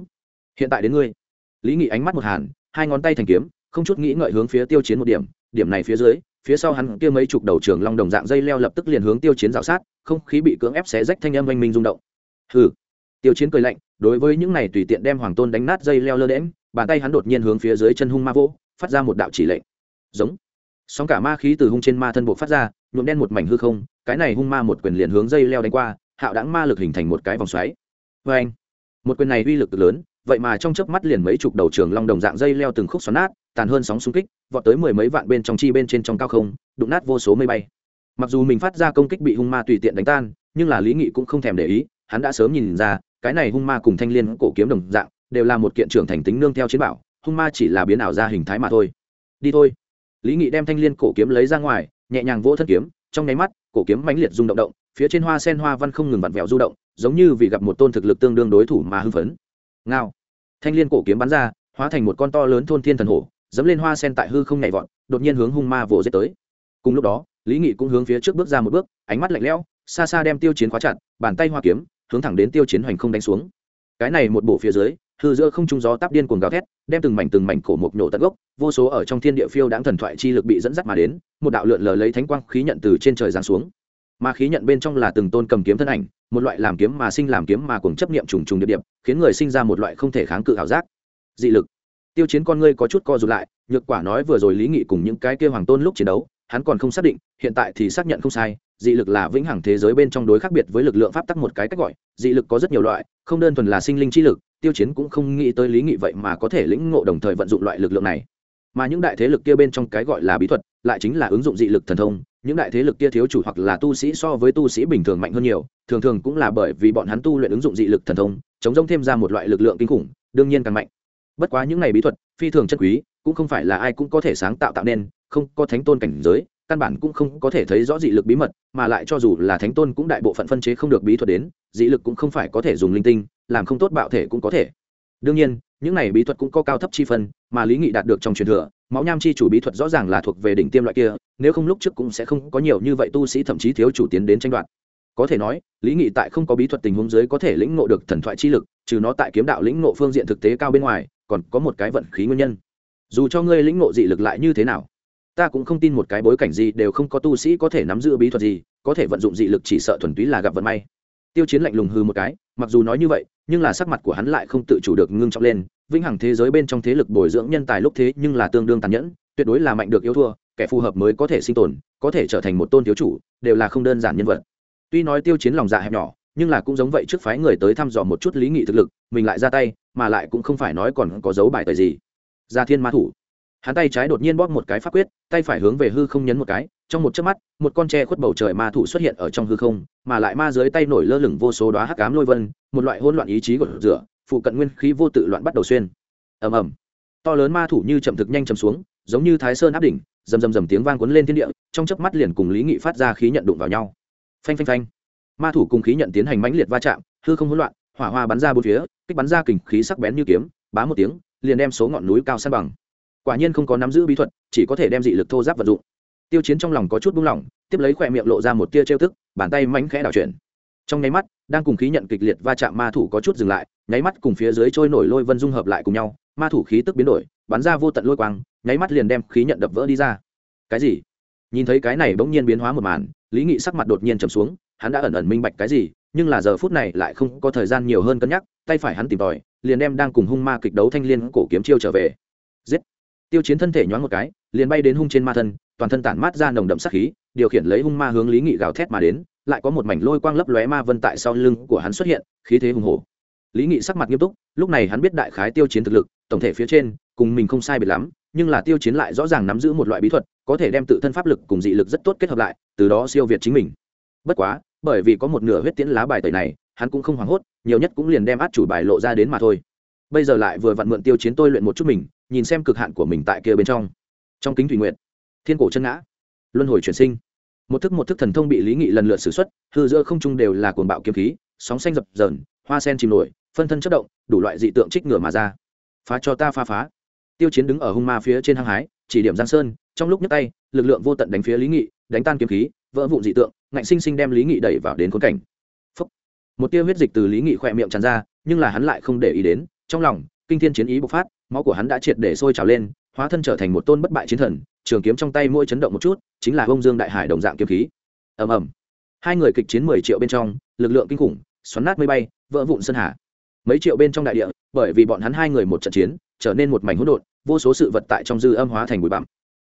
Hiện tại đến ngươi. Lý nghị ánh mắt một hàn, hai ngón tay thành kiếm, không chút nghĩ ngợi hướng phía tiêu chiến một điểm. Điểm này phía dưới, phía sau hắn kia mấy chục đầu trường long đồng dạng dây leo lập tức liền hướng tiêu chiến rào sát, không khí bị cưỡng ép xé rách thanh âm oanh minh rung động. Hừ. Tiêu chiến cười lạnh, đối với những này tùy tiện đem hoàng tôn đánh nát dây leo lơ đễm bàn tay hắn đột nhiên hướng phía dưới chân hung ma vỗ, phát ra một đạo chỉ lệnh. Giống. Sóng cả ma khí từ hung trên ma thân bộ phát ra, nhuộm đen một mảnh hư không, cái này hung ma một quyền liền hướng dây leo đánh qua, hạo đáng ma lực hình thành một cái vòng xoáy. Vê anh một quyền này uy lực cực lớn, vậy mà trong chớp mắt liền mấy chục đầu trường long đồng dạng dây leo từng khúc xoắn nát, tàn hơn sóng xung kích, vọt tới mười mấy vạn bên trong chi bên trên trong cao không, đụng nát vô số mây bay. Mặc dù mình phát ra công kích bị hung ma tùy tiện đánh tan, nhưng là lý nghị cũng không thèm để ý, hắn đã sớm nhìn ra, cái này hung ma cùng thanh liên cổ kiếm đồng dạng, đều là một kiện trưởng thành tính nương theo chiến bảo, hung ma chỉ là biến ảo ra hình thái mà thôi. Đi thôi. Lý nghị đem thanh liên cổ kiếm lấy ra ngoài, nhẹ nhàng vỗ thân kiếm, trong nháy mắt, cổ kiếm mãnh liệt rung động động phía trên hoa sen hoa văn không ngừng vặn vẹo du động, giống như vì gặp một tôn thực lực tương đương đối thủ mà hưng phấn. Ngao. Thanh liên cổ kiếm bắn ra, hóa thành một con to lớn thôn thiên thần hổ, dẫm lên hoa sen tại hư không nhảy vọt, đột nhiên hướng hung ma vồ giết tới. Cùng lúc đó, lý nghị cũng hướng phía trước bước ra một bước, ánh mắt lạnh lẽo, xa xa đem tiêu chiến khóa chặt, bàn tay hoa kiếm, hướng thẳng đến tiêu chiến hoành không đánh xuống. Cái này một bổ phía dưới, hư giữa không trung gió táp điên cuồng gào thét, đem từng mảnh từng mảnh cổ mục nhổ tận gốc, vô số ở trong thiên địa phiêu đáng thần thoại chi lực bị dẫn dắt mà đến, một đạo lượn lờ lấy thánh quang khí nhận từ trên trời giáng xuống mà khí nhận bên trong là từng tôn cầm kiếm thân ảnh, một loại làm kiếm mà sinh làm kiếm mà cùng chấp niệm trùng trùng địa điểm, khiến người sinh ra một loại không thể kháng cự ảo giác. Dị lực. Tiêu chiến con ngươi có chút co rụt lại, nhược quả nói vừa rồi lý nghị cùng những cái kia hoàng tôn lúc chiến đấu, hắn còn không xác định, hiện tại thì xác nhận không sai, dị lực là vĩnh hằng thế giới bên trong đối khác biệt với lực lượng pháp tắc một cái cách gọi, dị lực có rất nhiều loại, không đơn thuần là sinh linh chi lực, tiêu chiến cũng không nghĩ tới lý nghị vậy mà có thể lĩnh ngộ đồng thời vận dụng loại lực lượng này mà những đại thế lực kia bên trong cái gọi là bí thuật lại chính là ứng dụng dị lực thần thông. Những đại thế lực kia thiếu chủ hoặc là tu sĩ so với tu sĩ bình thường mạnh hơn nhiều, thường thường cũng là bởi vì bọn hắn tu luyện ứng dụng dị lực thần thông, chống rông thêm ra một loại lực lượng kinh khủng, đương nhiên càng mạnh. Bất quá những này bí thuật, phi thường chất quý, cũng không phải là ai cũng có thể sáng tạo tạo nên, không có thánh tôn cảnh giới, căn bản cũng không có thể thấy rõ dị lực bí mật, mà lại cho dù là thánh tôn cũng đại bộ phận phân chế không được bí thuật đến, dị lực cũng không phải có thể dùng linh tinh, làm không tốt bạo thể cũng có thể. Đương nhiên những này bí thuật cũng có cao thấp chi phân, mà lý nghị đạt được trong truyền thừa, máu nham chi chủ bí thuật rõ ràng là thuộc về đỉnh tiêm loại kia, nếu không lúc trước cũng sẽ không có nhiều như vậy tu sĩ thậm chí thiếu chủ tiến đến tranh đoạt. Có thể nói, lý nghị tại không có bí thuật tình huống dưới có thể lĩnh ngộ được thần thoại chi lực, trừ nó tại kiếm đạo lĩnh ngộ phương diện thực tế cao bên ngoài, còn có một cái vận khí nguyên nhân. Dù cho ngươi lĩnh ngộ dị lực lại như thế nào, ta cũng không tin một cái bối cảnh gì đều không có tu sĩ có thể nắm giữ bí thuật gì, có thể vận dụng dị lực chỉ sợ thuần túy là gặp vận may tiêu chiến lạnh lùng hư một cái, mặc dù nói như vậy, nhưng là sắc mặt của hắn lại không tự chủ được ngưng trọng lên, vĩnh hằng thế giới bên trong thế lực bồi dưỡng nhân tài lúc thế nhưng là tương đương tàn nhẫn, tuyệt đối là mạnh được yếu thua, kẻ phù hợp mới có thể sinh tồn, có thể trở thành một tôn thiếu chủ, đều là không đơn giản nhân vật. Tuy nói tiêu chiến lòng dạ hẹp nhỏ, nhưng là cũng giống vậy trước phái người tới thăm dò một chút lý nghị thực lực, mình lại ra tay, mà lại cũng không phải nói còn có dấu bài tời gì. Gia thiên ma thủ hắn tay trái đột nhiên bóp một cái pháp quyết, tay phải hướng về hư không nhấn một cái, trong một chớp mắt, một con tre khuất bầu trời ma thủ xuất hiện ở trong hư không, mà lại ma dưới tay nổi lơ lửng vô số đoá hắc cám lôi vân, một loại hỗn loạn ý chí gột rửa, phụ cận nguyên khí vô tự loạn bắt đầu xuyên. Ầm ầm. To lớn ma thủ như chậm thực nhanh chậm xuống, giống như thái sơn áp đỉnh, rầm rầm rầm tiếng vang cuốn lên thiên địa, trong chớp mắt liền cùng lý nghị phát ra khí nhận đụng vào nhau. Phanh phanh phanh. Ma thủ cùng khí nhận tiến hành mãnh liệt va chạm, hư không hỗn loạn, hỏa hoa bắn ra bốn phía, kích bắn ra kình khí sắc bén như kiếm, bá một tiếng, liền đem số ngọn núi cao san bằng quả nhiên không có nắm giữ bí thuật, chỉ có thể đem dị lực thô giáp vận dụng. Tiêu chiến trong lòng có chút buông lỏng, tiếp lấy khỏe miệng lộ ra một tia trêu tức, bàn tay mánh khẽ đảo chuyển. Trong nháy mắt, đang cùng khí nhận kịch liệt va chạm ma thủ có chút dừng lại, nháy mắt cùng phía dưới trôi nổi lôi vân dung hợp lại cùng nhau, ma thủ khí tức biến đổi, bắn ra vô tận lôi quang, nháy mắt liền đem khí nhận đập vỡ đi ra. Cái gì? Nhìn thấy cái này bỗng nhiên biến hóa một màn, lý nghị sắc mặt đột nhiên trầm xuống, hắn đã ẩn ẩn minh bạch cái gì, nhưng là giờ phút này lại không có thời gian nhiều hơn cân nhắc, tay phải hắn tìm tòi, liền đem đang cùng hung ma kịch đấu thanh liên cổ kiếm chiêu trở về. Giết! Tiêu chiến thân thể nhoáng một cái, liền bay đến hung trên ma thân, toàn thân tản mát ra nồng đậm sắc khí, điều khiển lấy hung ma hướng lý nghị gào thét mà đến, lại có một mảnh lôi quang lấp lóe ma vân tại sau lưng của hắn xuất hiện, khí thế hùng hổ. Lý nghị sắc mặt nghiêm túc, lúc này hắn biết đại khái tiêu chiến thực lực, tổng thể phía trên, cùng mình không sai biệt lắm, nhưng là tiêu chiến lại rõ ràng nắm giữ một loại bí thuật, có thể đem tự thân pháp lực cùng dị lực rất tốt kết hợp lại, từ đó siêu việt chính mình. Bất quá, bởi vì có một nửa huyết tiễn lá bài tẩy này, hắn cũng không hoảng hốt, nhiều nhất cũng liền đem át chủ bài lộ ra đến mà thôi. Bây giờ lại vừa vặn mượn tiêu chiến tôi luyện một chút mình nhìn xem cực hạn của mình tại kia bên trong. Trong kính thủy nguyện thiên cổ chân ngã, luân hồi chuyển sinh. Một thức một thức thần thông bị lý nghị lần lượt xử x u ấ t hư giữa không trung đều là cuồng bạo kiếm khí, sóng xanh dập dờn, hoa sen chìm nổi, phân thân chất động, đủ loại dị tượng trích ngửa mà ra. Phá cho ta phá phá. Tiêu chiến đứng ở hung ma phía trên hang hái, chỉ điểm giang sơn, trong lúc nhấc tay, lực lượng vô tận đánh phía lý nghị, đánh tan kiếm khí, vỡ vụn dị tượng, ngạnh sinh sinh đem lý nghị đẩy vào đến khốn cảnh. Phúc. một tia huyết dịch từ lý nghị khỏe miệng tràn ra, nhưng là hắn lại không để ý đến, trong lòng, kinh thiên chiến ý bộc phát máu của hắn đã triệt để sôi trào lên, hóa thân trở thành một tôn bất bại chiến thần, trường kiếm trong tay mỗi chấn động một chút, chính là bông dương đại hải đồng dạng kiếm khí. Ầm ầm. Hai người kịch chiến mười triệu bên trong, lực lượng kinh khủng, xoắn nát mây bay, vỡ vụn sơn hà. Mấy triệu bên trong đại địa, bởi vì bọn hắn hai người một trận chiến, trở nên một mảnh hỗn độn, vô số sự vật tại trong dư âm hóa thành bụi bặm.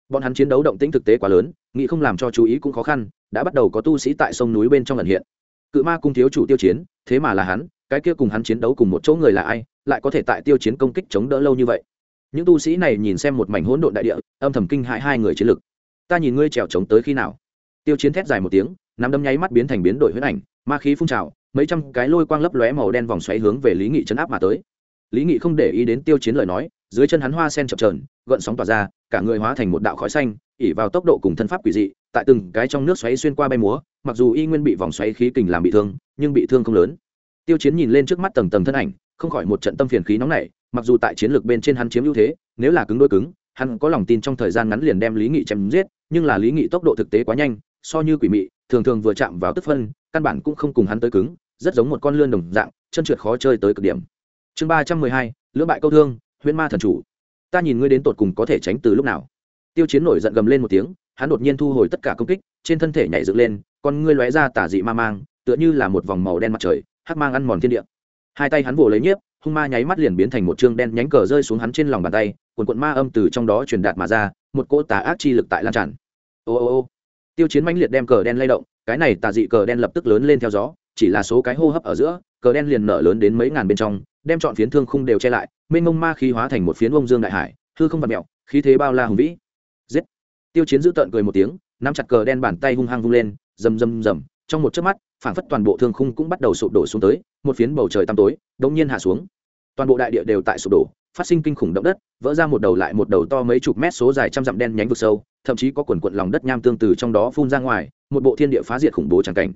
Bọn hắn chiến đấu động tĩnh thực tế quá lớn, nghĩ không làm cho chú ý cũng khó khăn, đã bắt đầu có tu sĩ tại sông núi bên trong lần hiện. Cự ma cung thiếu chủ tiêu chiến, thế mà là hắn, cái kia cùng hắn chiến đấu cùng một chỗ người là ai lại có thể tại tiêu chiến công kích chống đỡ lâu như vậy. Những tu sĩ này nhìn xem một mảnh hỗn độn đại địa, âm thầm kinh hại hai người chiến lực. Ta nhìn ngươi trèo chống tới khi nào? Tiêu chiến thét dài một tiếng, nắm đấm nháy mắt biến thành biến đổi huyết ảnh, ma khí phun trào, mấy trăm cái lôi quang lấp lóe màu đen vòng xoáy hướng về lý nghị chấn áp mà tới. Lý nghị không để ý đến tiêu chiến lời nói, dưới chân hắn hoa sen chập trờn gợn sóng tỏa ra, cả người hóa thành một đạo khói xanh, ỉ vào tốc độ cùng thân pháp quỷ dị, tại từng cái trong nước xoáy xuyên qua bay múa, mặc dù y nguyên bị vòng xoáy khí kình làm bị thương, nhưng bị thương không lớn tiêu chiến nhìn lên trước mắt tầng tầng thân ảnh, không khỏi một trận tâm phiền khí nóng nảy, mặc dù tại chiến lược bên trên hắn chiếm ưu thế, nếu là cứng đôi cứng, hắn có lòng tin trong thời gian ngắn liền đem lý nghị chém giết, nhưng là lý nghị tốc độ thực tế quá nhanh, so như quỷ mị, thường thường vừa chạm vào tức phân, căn bản cũng không cùng hắn tới cứng, rất giống một con lươn đồng dạng, chân trượt khó chơi tới cực điểm. Chương ba trăm mười hai, lưỡng bại câu thương, huyễn ma thần chủ. Ta nhìn ngươi đến tột cùng có thể tránh từ lúc nào? Tiêu chiến nổi giận gầm lên một tiếng, hắn đột nhiên thu hồi tất cả công kích, trên thân thể nhảy dựng lên, con ngươi lóe ra tả dị ma mang, tựa như là một vòng màu đen mặt trời hắc mang ăn mòn thiên địa. Hai tay hắn vồ lấy nhiếp, hung ma nháy mắt liền biến thành một chương đen nhánh cờ rơi xuống hắn trên lòng bàn tay quần quận ma âm từ trong đó truyền đạt mà ra, một cỗ tà ác chi lực tại lan tràn. Ô ô ô. Tiêu chiến mãnh liệt đem cờ đen lay động, cái này tà dị cờ đen lập tức lớn lên theo gió, chỉ là số cái hô hấp ở giữa, cờ đen liền nở lớn đến mấy ngàn bên trong, đem chọn phiến thương khung đều che lại, mênh mông ma khí hóa thành một phiến bông dương đại hải, hư không vật mẹo khí thế bao la hùng vĩ. Giết. Tiêu chiến giữ tợn cười một tiếng, nắm chặt cờ đen bàn tay hung hăng vung lên, rầm rầm rầm, trong một chớp mắt phảng phất toàn bộ thương khung cũng bắt đầu sụp đổ xuống tới, một phiến bầu trời tăm tối đông nhiên hạ xuống. Toàn bộ đại địa đều tại sụp đổ, phát sinh kinh khủng động đất, vỡ ra một đầu lại một đầu to mấy chục mét số dài trăm dặm đen nhánh vực sâu, thậm chí có quần quận lòng đất nham tương từ trong đó phun ra ngoài, một bộ thiên địa phá diệt khủng bố tràng cảnh.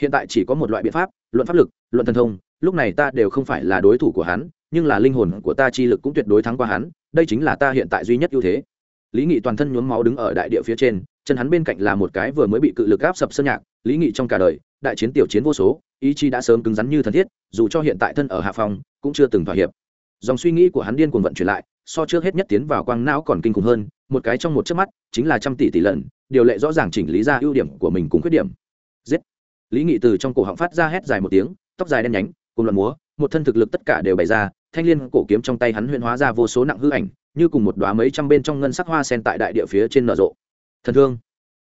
Hiện tại chỉ có một loại biện pháp, luận pháp lực, luận thần thông, lúc này ta đều không phải là đối thủ của hắn, nhưng là linh hồn của ta chi lực cũng tuyệt đối thắng qua hắn, đây chính là ta hiện tại duy nhất ưu thế. Lý nghị toàn thân nhuốm máu đứng ở đại địa phía trên, chân hắn bên cạnh là một cái vừa mới bị cự lực áp sập sơn nhạc lý nghị trong cả đời, đại chiến tiểu chiến vô số, ý chí đã sớm cứng rắn như thần thiết, dù cho hiện tại thân ở hạ phòng cũng chưa từng thỏa hiệp. Dòng suy nghĩ của hắn điên cuồng vận chuyển lại, so trước hết nhất tiến vào quang não còn kinh khủng hơn, một cái trong một chớp mắt, chính là trăm tỷ tỷ lần, điều lệ rõ ràng chỉnh lý ra ưu điểm của mình cùng khuyết điểm. Giết! Lý nghị từ trong cổ họng phát ra hét dài một tiếng, tóc dài đen nhánh cùng loạn múa, một thân thực lực tất cả đều bày ra, thanh liên cổ kiếm trong tay hắn huyễn hóa ra vô số nặng hư ảnh, như cùng một đóa mấy trăm bên trong ngân sắc hoa sen tại đại địa phía trên nở rộ. Thần thương!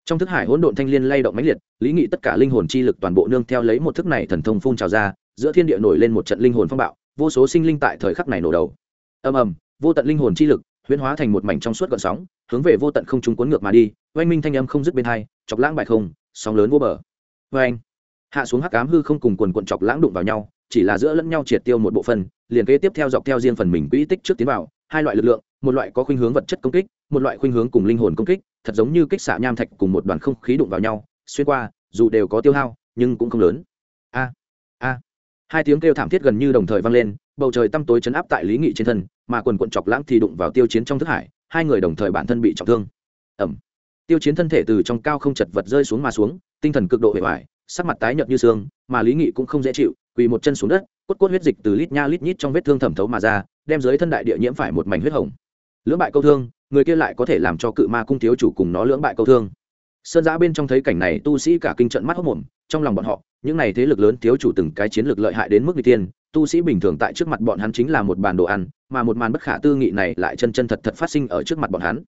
Trong thức hải hỗn độn thanh liên lay động mãnh liệt, lý nghị tất cả linh hồn chi lực toàn bộ nương theo lấy một thức này thần thông phun trào ra, giữa thiên địa nổi lên một trận linh hồn phong bạo, vô số sinh linh tại thời khắc này nổ đầu. Ầm ầm, vô tận linh hồn chi lực huyễn hóa thành một mảnh trong suốt gợn sóng, hướng về vô tận không trung cuốn ngược mà đi, oanh minh thanh âm không dứt bên hai, chọc lãng bại không, sóng lớn vô bờ. Vê hạ xuống hắc ám hư không cùng quần quận chọc lãng đụng vào nhau, chỉ là giữa lẫn nhau triệt tiêu một bộ phận, liền kế tiếp theo dọc theo riêng phần mình quỹ tích trước tiến vào, hai loại lực lượng, một loại có khuynh hướng vật chất công kích, một loại khuynh hướng cùng linh hồn công kích thật giống như kích xạ nham thạch cùng một đoàn không khí đụng vào nhau, xuyên qua, dù đều có tiêu hao, nhưng cũng không lớn. A a. Hai tiếng kêu thảm thiết gần như đồng thời vang lên, bầu trời tăm tối chấn áp tại lý nghị trên thân, mà quần quận chọc lãng thì đụng vào tiêu chiến trong thức hải, hai người đồng thời bản thân bị trọng thương. Ẩm tiêu chiến thân thể từ trong cao không chật vật rơi xuống mà xuống, tinh thần cực độ hề hoài sắc mặt tái nhợt như xương, mà lý nghị cũng không dễ chịu, quỳ một chân xuống đất, cốt cốt huyết dịch từ lít nha lít nhít trong vết thương thẩm thấu mà ra, đem dưới thân đại địa nhiễm phải một mảnh huyết hồng. Lưỡng bại câu thương người kia lại có thể làm cho cự ma cung thiếu chủ cùng nó lưỡng bại câu thương. Sơn giã bên trong thấy cảnh này, tu sĩ cả kinh trận mắt hốc mồm, trong lòng bọn họ, những này thế lực lớn thiếu chủ từng cái chiến lược lợi hại đến mức n tiên tu sĩ bình thường tại trước mặt bọn hắn chính là một bàn đồ ăn, mà một màn bất khả tư nghị này lại chân chân thật thật phát sinh ở trước mặt bọn hắn.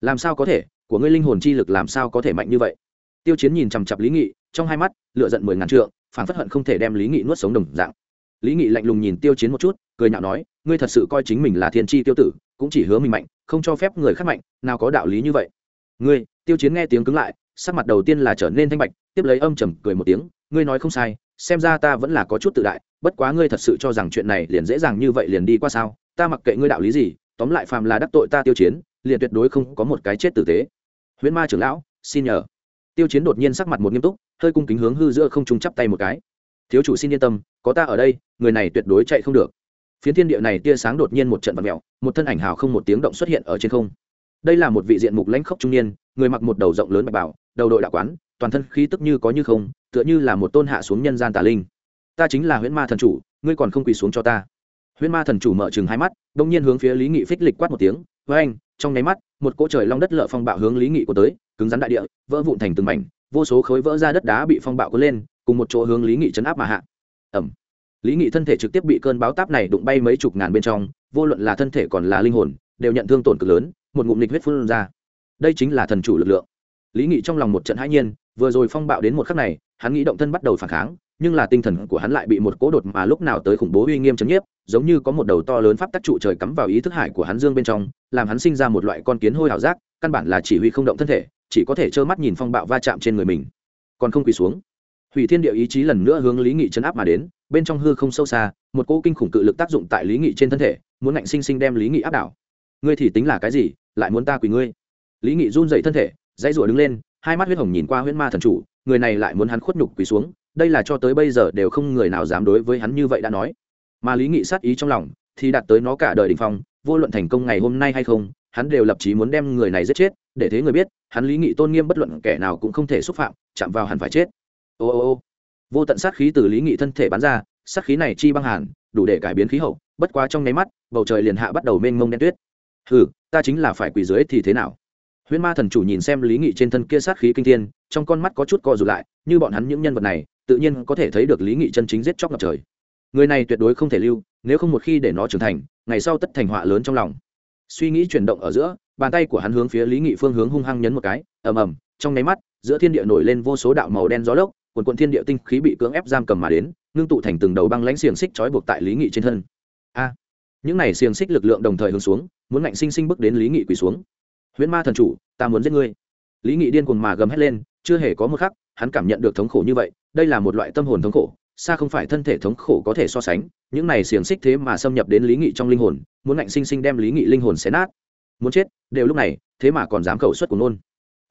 Làm sao có thể? Của ngươi linh hồn chi lực làm sao có thể mạnh như vậy? Tiêu chiến nhìn chằm chặp lý nghị, trong hai mắt lựa giận mười ngàn trượng phản phất hận không thể đem lý nghị nuốt sống đồng dạng. Lý nghị lạnh lùng nhìn tiêu chiến một chút, cười nhạo nói, ngươi thật sự coi chính mình là thiên tri tiêu tử cũng chỉ hứa mình mạnh, không cho phép người khác mạnh, nào có đạo lý như vậy. Ngươi, tiêu chiến nghe tiếng cứng lại, sắc mặt đầu tiên là trở nên thanh bạch, tiếp lấy âm trầm cười một tiếng, ngươi nói không sai, xem ra ta vẫn là có chút tự đại, bất quá ngươi thật sự cho rằng chuyện này liền dễ dàng như vậy liền đi qua sao, ta mặc kệ ngươi đạo lý gì, tóm lại phàm là đắc tội ta tiêu chiến, liền tuyệt đối không có một cái chết tử tế. Huyễn ma trưởng lão, xin nhờ. Tiêu chiến đột nhiên sắc mặt một nghiêm túc, hơi cung kính hướng hư giữa không trung chắp tay một cái. Thiếu chủ xin yên tâm, có ta ở đây, người này tuyệt đối chạy không được phiến thiên địa này tia sáng đột nhiên một trận vật mèo, một thân ảnh hào không một tiếng động xuất hiện ở trên không. Đây là một vị diện mục lãnh khốc trung niên, người mặc một đầu rộng lớn bạch bảo, đầu đội đạo quán, toàn thân khí tức như có như không, tựa như là một tôn hạ xuống nhân gian tà linh. Ta chính là huyễn ma thần chủ, ngươi còn không quỳ xuống cho ta. Huyễn ma thần chủ mở chừng hai mắt, đông nhiên hướng phía lý nghị phích lịch quát một tiếng với anh trong nháy mắt, một cỗ trời long đất lợ phong bạo hướng lý nghị của tới, cứng rắn đại địa, vỡ vụn thành từng mảnh, vô số khối vỡ ra đất đá bị phong bạo cuốn lên, cùng một chỗ hướng lý nghị chấn áp mà hạ. Ẩm lý nghị thân thể trực tiếp bị cơn báo táp này đụng bay mấy chục ngàn bên trong, vô luận là thân thể còn là linh hồn, đều nhận thương tổn cực lớn, một ngụm nịch huyết phun ra. Đây chính là thần chủ lực lượng. Lý nghị trong lòng một trận hãi nhiên, vừa rồi phong bạo đến một khắc này, hắn nghĩ động thân bắt đầu phản kháng, nhưng là tinh thần của hắn lại bị một cố đột mà lúc nào tới khủng bố uy nghiêm chấn nhiếp, giống như có một đầu to lớn pháp tắc trụ trời cắm vào ý thức hải của hắn dương bên trong, làm hắn sinh ra một loại con kiến hôi hảo giác, căn bản là chỉ huy không động thân thể, chỉ có thể trơ mắt nhìn phong bạo va chạm trên người mình. Còn không quỳ xuống. Hủy thiên địa ý chí lần nữa hướng lý nghị chấn áp mà đến bên trong hư không sâu xa, một cỗ kinh khủng cự lực tác dụng tại lý nghị trên thân thể, muốn ngạnh sinh sinh đem lý nghị áp đảo. Ngươi thì tính là cái gì? Lại muốn ta quỳ ngươi? Lý nghị run dậy thân thể, dãy rủa đứng lên, hai mắt huyết hồng nhìn qua huyễn ma thần chủ, người này lại muốn hắn khuất nhục quỳ xuống, đây là cho tới bây giờ đều không người nào dám đối với hắn như vậy đã nói. Mà lý nghị sát ý trong lòng, thì đạt tới nó cả đời đình phong, vô luận thành công ngày hôm nay hay không, hắn đều lập chí muốn đem người này giết chết, để thế người biết, hắn lý nghị tôn nghiêm bất luận kẻ nào cũng không thể xúc phạm, chạm vào hẳn phải chết. Ô ô ô vô tận sát khí từ lý nghị thân thể bắn ra, sát khí này chi băng hàn, đủ để cải biến khí hậu, bất quá trong nháy mắt, bầu trời liền hạ bắt đầu mênh mông đen tuyết. Hừ, ta chính là phải quỳ dưới thì thế nào? Huyễn ma thần chủ nhìn xem lý nghị trên thân kia sát khí kinh thiên, trong con mắt có chút co rụt lại, như bọn hắn những nhân vật này, tự nhiên có thể thấy được lý nghị chân chính giết chóc ngập trời. Người này tuyệt đối không thể lưu, nếu không một khi để nó trưởng thành, ngày sau tất thành họa lớn trong lòng. Suy nghĩ chuyển động ở giữa, bàn tay của hắn hướng phía lý nghị phương hướng hung hăng nhấn một cái, ầm ầm, trong nháy mắt, giữa thiên địa nổi lên vô số đạo màu đen gió lốc quần quận thiên địa tinh khí bị cưỡng ép giam cầm mà đến, ngưng tụ thành từng đầu băng lãnh xiềng xích trói buộc tại lý nghị trên thân. A! Những này xiềng xích lực lượng đồng thời hướng xuống, muốn ngạnh sinh sinh bước đến lý nghị quỳ xuống. Huyễn ma thần chủ, ta muốn giết ngươi. Lý nghị điên cuồng mà gầm hét lên, chưa hề có một khắc, hắn cảm nhận được thống khổ như vậy, đây là một loại tâm hồn thống khổ, xa không phải thân thể thống khổ có thể so sánh, những này xiềng xích thế mà xâm nhập đến lý nghị trong linh hồn, muốn ngạnh sinh sinh đem lý nghị linh hồn xé nát. Muốn chết, đều lúc này, thế mà còn dám khẩu suất của nôn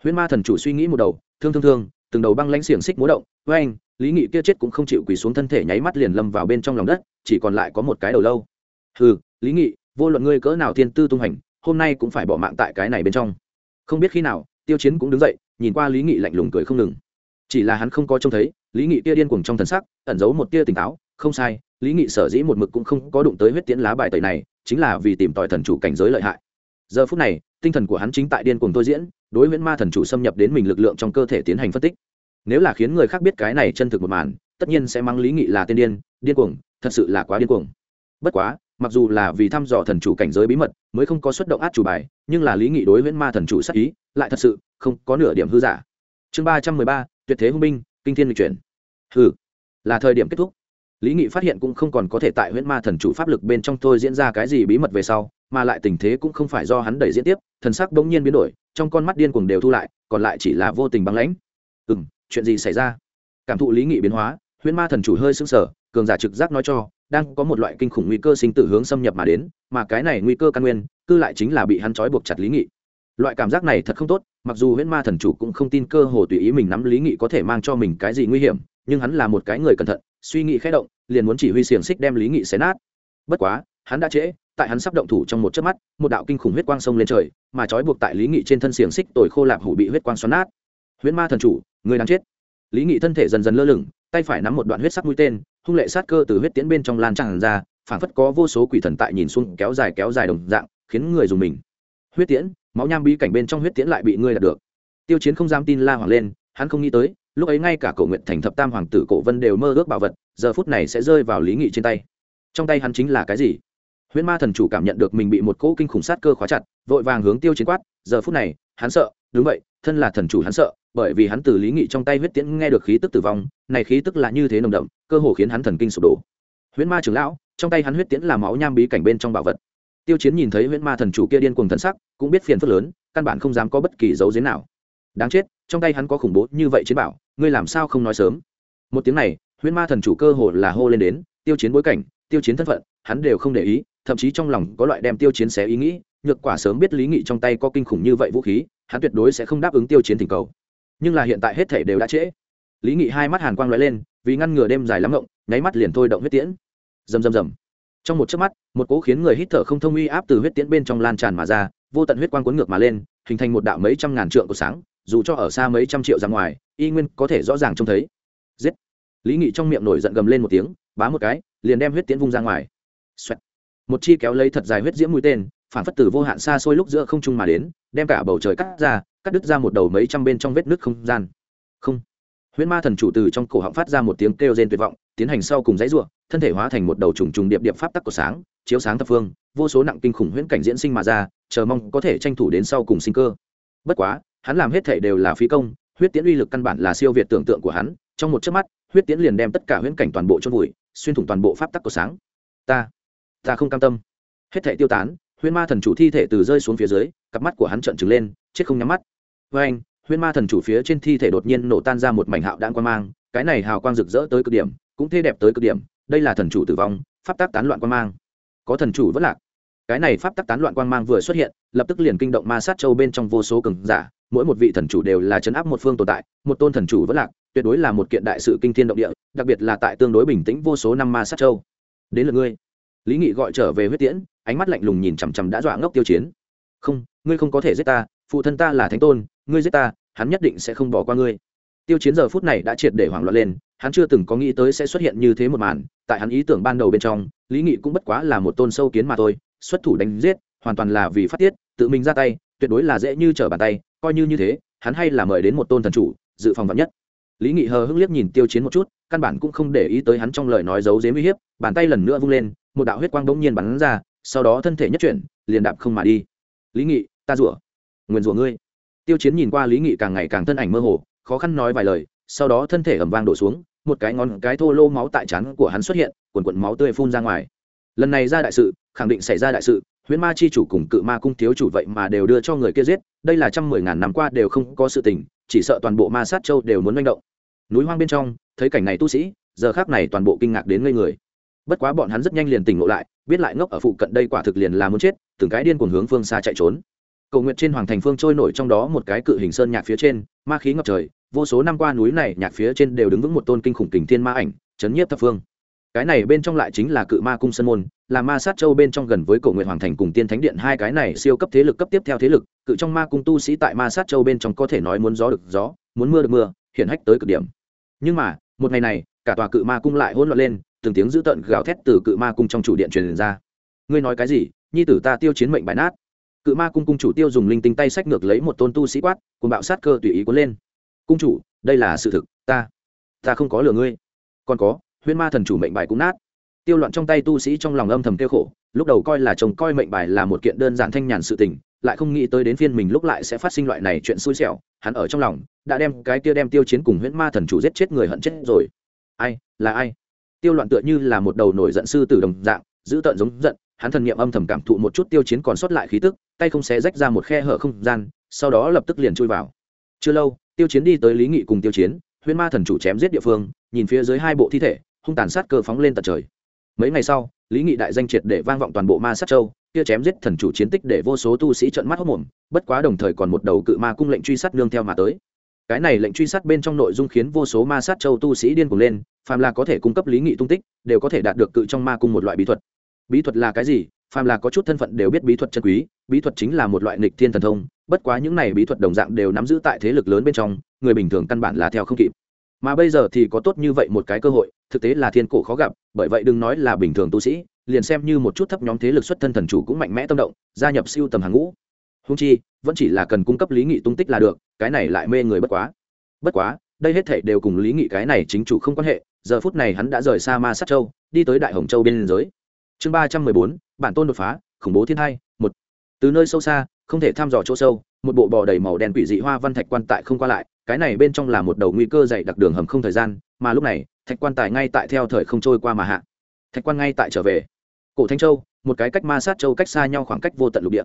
huyễn ma thần chủ suy nghĩ một đầu, thương thương thương từng đầu băng lãnh xiềng xích múa động, với anh, lý nghị kia chết cũng không chịu quỳ xuống thân thể nháy mắt liền lâm vào bên trong lòng đất, chỉ còn lại có một cái đầu lâu. Hừ, lý nghị, vô luận ngươi cỡ nào thiên tư tung hành, hôm nay cũng phải bỏ mạng tại cái này bên trong. Không biết khi nào, tiêu chiến cũng đứng dậy, nhìn qua lý nghị lạnh lùng cười không ngừng. Chỉ là hắn không có trông thấy, lý nghị tia điên cuồng trong thần sắc, ẩn giấu một tia tỉnh táo, không sai, lý nghị sở dĩ một mực cũng không có đụng tới huyết tiễn lá bài tẩy này, chính là vì tìm tòi thần chủ cảnh giới lợi hại. Giờ phút này, tinh thần của hắn chính tại điên cuồng tôi diễn đối huyễn ma thần chủ xâm nhập đến mình lực lượng trong cơ thể tiến hành phân tích. Nếu là khiến người khác biết cái này chân thực một màn, tất nhiên sẽ mang lý nghị là tên điên điên cuồng, thật sự là quá điên cuồng. Bất quá, mặc dù là vì thăm dò thần chủ cảnh giới bí mật, mới không có xuất động át chủ bài, nhưng là lý nghị đối huyễn ma thần chủ sắc ý, lại thật sự không có nửa điểm hư giả. Chương ba trăm mười ba, tuyệt thế hung binh, kinh thiên lịch chuyển. Hừ, là thời điểm kết thúc. Lý nghị phát hiện cũng không còn có thể tại huyễn ma thần chủ pháp lực bên trong thôi diễn ra cái gì bí mật về sau, mà lại tình thế cũng không phải do hắn đẩy diễn tiếp, thần sắc bỗng nhiên biến đổi trong con mắt điên cuồng đều thu lại, còn lại chỉ là vô tình băng lãnh. Ừ m chuyện gì xảy ra? Cảm thụ lý nghị biến hóa, huyễn ma thần chủ hơi sững sờ, cường giả trực giác nói cho, đang có một loại kinh khủng nguy cơ sinh tử hướng xâm nhập mà đến, mà cái này nguy cơ căn nguyên, cư lại chính là bị hắn trói buộc chặt lý nghị. Loại cảm giác này thật không tốt, mặc dù huyễn ma thần chủ cũng không tin cơ hồ tùy ý mình nắm lý nghị có thể mang cho mình cái gì nguy hiểm, nhưng hắn là một cái người cẩn thận, suy nghĩ khẽ động, liền muốn chỉ huy xiềng xích đem lý nghị xé nát. Bất quá, hắn đã trễ tại hắn sắp động thủ trong một chớp mắt, một đạo kinh khủng huyết quang sông lên trời, mà trói buộc tại lý nghị trên thân xiềng xích tồi khô lạp hủ bị huyết quang xoắn nát. Huyễn ma thần chủ, người đang chết. Lý nghị thân thể dần dần lơ lửng, tay phải nắm một đoạn huyết sắc mũi tên, hung lệ sát cơ từ huyết tiễn bên trong lan tràn ra, phảng phất có vô số quỷ thần tại nhìn xuống, kéo dài kéo dài đồng dạng, khiến người dùng mình. Huyết tiễn, máu nham bí cảnh bên trong huyết tiễn lại bị ngươi đạt được. Tiêu chiến không dám tin la hoàng lên, hắn không nghĩ tới, lúc ấy ngay cả cổ nguyện thành thập tam hoàng tử cổ vân đều mơ ước bảo vật, giờ phút này sẽ rơi vào lý nghị trên tay. Trong tay hắn chính là cái gì? Huyễn ma thần chủ cảm nhận được mình bị một cỗ kinh khủng sát cơ khóa chặt, vội vàng hướng tiêu chiến quát, giờ phút này, hắn sợ, đúng vậy, thân là thần chủ hắn sợ, bởi vì hắn từ lý nghị trong tay huyết tiễn nghe được khí tức tử vong, này khí tức là như thế nồng đậm, cơ hồ khiến hắn thần kinh sụp đổ. Huyễn ma trưởng lão, trong tay hắn huyết tiễn là máu nham bí cảnh bên trong bảo vật. Tiêu chiến nhìn thấy huyễn ma thần chủ kia điên cuồng thần sắc, cũng biết phiền phức lớn, căn bản không dám có bất kỳ dấu giếm nào. Đáng chết, trong tay hắn có khủng bố như vậy chiến bảo, ngươi làm sao không nói sớm? Một tiếng này, huyễn ma thần chủ cơ hồ là hô lên đến, tiêu chiến bối cảnh, tiêu chiến thân phận hắn đều không để ý, thậm chí trong lòng có loại đem tiêu chiến xé ý nghĩ, nhược quả sớm biết lý nghị trong tay có kinh khủng như vậy vũ khí, hắn tuyệt đối sẽ không đáp ứng tiêu chiến thỉnh cầu. Nhưng là hiện tại hết thể đều đã trễ. Lý nghị hai mắt hàn quang l lên, vì ngăn ngừa đêm dài lắm ngộng, nháy mắt liền thôi động huyết tiễn. Rầm rầm rầm. Trong một chớp mắt, một cỗ khiến người hít thở không thông uy áp từ huyết tiễn bên trong lan tràn mà ra, vô tận huyết quang cuốn ngược mà lên, hình thành một đạo mấy trăm ngàn trượng của sáng, dù cho ở xa mấy trăm triệu ra ngoài, y nguyên có thể rõ ràng trông thấy. Giết. Lý nghị trong miệng nổi giận gầm lên một tiếng, bá một cái, liền đem huyết tiễn vung ra ngoài. Xoẹt. một chi kéo lấy thật dài huyết diễm mũi tên, phản phất từ vô hạn xa xôi lúc giữa không trung mà đến, đem cả bầu trời cắt ra, cắt đứt ra một đầu mấy trăm bên trong vết nứt không gian. Không. Huyễn ma thần chủ từ trong cổ họng phát ra một tiếng kêu rên tuyệt vọng, tiến hành sau cùng dãy ruộng thân thể hóa thành một đầu trùng trùng điệp điệp pháp tắc của sáng, chiếu sáng thập phương, vô số nặng kinh khủng huyễn cảnh diễn sinh mà ra, chờ mong có thể tranh thủ đến sau cùng sinh cơ. Bất quá, hắn làm hết thể đều là phí công, huyết tiễn uy lực căn bản là siêu việt tưởng tượng của hắn, trong một chớp mắt, huyết tiễn liền đem tất cả huyễn cảnh toàn bộ chôn vùi, xuyên thủng toàn bộ pháp tắc của sáng. Ta ta không cam tâm. Hết thể tiêu tán huyên ma thần chủ thi thể từ rơi xuống phía dưới, cặp mắt của hắn trợn trừng lên, chết không nhắm mắt. Với anh huyên ma thần chủ phía trên thi thể đột nhiên nổ tan ra một mảnh hạo đạn quan mang, cái này hào quang rực rỡ tới cực điểm, cũng thê đẹp tới cực điểm, đây là thần chủ tử vong, pháp tác tán loạn quan mang. Có thần chủ vẫn lạc. Cái này pháp tắc tán loạn quan mang vừa xuất hiện, lập tức liền kinh động ma sát châu bên trong vô số cường giả, mỗi một vị thần chủ đều là chấn áp một phương tồn tại, một tôn thần chủ vẫn lạc, tuyệt đối là một kiện đại sự kinh thiên động địa, đặc biệt là tại tương đối bình tĩnh vô số năm ma sát châu. Đến lượt ngươi lý nghị gọi trở về huyết tiễn, ánh mắt lạnh lùng nhìn chằm chằm đã dọa ngốc tiêu chiến. Không, ngươi không có thể giết ta, phụ thân ta là thánh tôn, ngươi giết ta, hắn nhất định sẽ không bỏ qua ngươi. Tiêu chiến giờ phút này đã triệt để hoảng loạn lên, hắn chưa từng có nghĩ tới sẽ xuất hiện như thế một màn, tại hắn ý tưởng ban đầu bên trong, lý nghị cũng bất quá là một tôn sâu kiến mà thôi, xuất thủ đánh giết, hoàn toàn là vì phát tiết, tự mình ra tay, tuyệt đối là dễ như trở bàn tay, coi như như thế, hắn hay là mời đến một tôn thần chủ, dự phòng vắn nhất. Lý nghị hờ hững liếc nhìn tiêu chiến một chút, căn bản cũng không để ý tới hắn trong lời nói giấu dếm uy hiếp, bàn tay lần nữa vung lên một đạo huyết quang bỗng nhiên bắn ra, sau đó thân thể nhất chuyển, liền đạp không mà đi. Lý nghị, ta rủa. Nguyền rủa ngươi. Tiêu chiến nhìn qua lý nghị càng ngày càng thân ảnh mơ hồ, khó khăn nói vài lời, sau đó thân thể ẩm vang đổ xuống, một cái ngón cái thô lô máu tại chắn của hắn xuất hiện quần quần máu tươi phun ra ngoài. Lần này ra đại sự, khẳng định xảy ra đại sự, huyễn ma chi chủ cùng cự ma cung thiếu chủ vậy mà đều đưa cho người kia giết, đây là trăm mười ngàn năm qua đều không có sự tình, chỉ sợ toàn bộ ma sát châu đều muốn manh động. Núi hoang bên trong, thấy cảnh này tu sĩ, giờ khác này toàn bộ kinh ngạc đến ngây người bất quá bọn hắn rất nhanh liền tỉnh ngộ lại, biết lại ngốc ở phụ cận đây quả thực liền là muốn chết, từng cái điên cuồng hướng phương xa chạy trốn. Cầu nguyện trên hoàng thành phương trôi nổi trong đó một cái cự hình sơn nhạc phía trên, ma khí ngập trời, vô số năm qua núi này nhạc phía trên đều đứng vững một tôn kinh khủng kình thiên ma ảnh, chấn nhiếp thập phương. Cái này bên trong lại chính là cự ma cung sơn môn, là ma sát châu bên trong gần với cổ nguyện hoàng thành cùng tiên thánh điện hai cái này siêu cấp thế lực cấp tiếp theo thế lực, cự trong ma cung tu sĩ tại ma sát châu bên trong có thể nói muốn gió được gió, muốn mưa được mưa hiện hách tới cực điểm. Nhưng mà, một ngày này, cả tòa cự ma cung lại hỗn loạn lên từng tiếng dữ tợn gào thét từ cự ma cung trong chủ điện truyền ra. Ngươi nói cái gì? Nhi tử ta tiêu chiến mệnh bại nát. Cự ma cung cung chủ tiêu dùng linh tinh tay sách ngược lấy một tôn tu sĩ quát cùng bạo sát cơ tùy ý cuốn lên. Cung chủ, đây là sự thực, ta ta không có lừa ngươi. Còn có, huyên ma thần chủ mệnh bài cũng nát. Tiêu loạn trong tay tu sĩ trong lòng âm thầm tiêu khổ, lúc đầu coi là chồng coi mệnh bài là một kiện đơn giản thanh nhàn sự tình, lại không nghĩ tới đến phiên mình lúc lại sẽ phát sinh loại này chuyện xui xẻo, hắn ở trong lòng, đã đem cái kia đem tiêu chiến cùng huyễn ma thần chủ giết chết người hận chết rồi. Ai, là ai? Tiêu loạn tựa như là một đầu nổi giận sư từ đồng dạng, giữ tợn giống giận, hắn thần niệm âm thầm cảm thụ một chút tiêu chiến còn sót lại khí tức, tay không xé rách ra một khe hở không gian, sau đó lập tức liền chui vào. Chưa lâu, tiêu chiến đi tới lý nghị cùng tiêu chiến huyễn ma thần chủ chém giết địa phương, nhìn phía dưới hai bộ thi thể, hung tàn sát cơ phóng lên tận trời. Mấy ngày sau, lý nghị đại danh triệt để vang vọng toàn bộ ma sát châu, kia chém giết thần chủ chiến tích để vô số tu sĩ trợn mắt hốc mồm bất quá đồng thời còn một đầu cự ma cung lệnh truy sát nương theo mà tới cái này lệnh truy sát bên trong nội dung khiến vô số ma sát châu tu sĩ điên cuồng lên, phàm là có thể cung cấp lý nghị tung tích, đều có thể đạt được cự trong ma cung một loại bí thuật. Bí thuật là cái gì? Phàm là có chút thân phận đều biết bí thuật chân quý, bí thuật chính là một loại nghịch thiên thần thông, bất quá những này bí thuật đồng dạng đều nắm giữ tại thế lực lớn bên trong, người bình thường căn bản là theo không kịp. Mà bây giờ thì có tốt như vậy một cái cơ hội, thực tế là thiên cổ khó gặp, bởi vậy đừng nói là bình thường tu sĩ, liền xem như một chút thấp nhóm thế lực xuất thân thần chủ cũng mạnh mẽ tâm động, gia nhập siêu tầm hàng ngũ húng chi, vẫn chỉ là cần cung cấp lý nghị tung tích là được, cái này lại mê người bất quá. Bất quá, đây hết thể đều cùng lý nghị cái này chính chủ không quan hệ, giờ phút này hắn đã rời xa ma sát châu, đi tới đại hồng châu bên giới. Chương ba trăm mười bốn, bản tôn đột phá, khủng bố thiên hai một. Từ nơi sâu xa, không thể thăm dò chỗ sâu, một bộ bò đầy màu đen quỷ dị hoa văn thạch quan tại không qua lại, cái này bên trong là một đầu nguy cơ dày đặc đường hầm không thời gian, mà lúc này, thạch quan tài ngay tại theo thời không trôi qua mà hạ. Thạch quan ngay tại trở về. Cổ thanh châu, một cái cách ma sát châu cách xa nhau khoảng cách vô tận lục địa.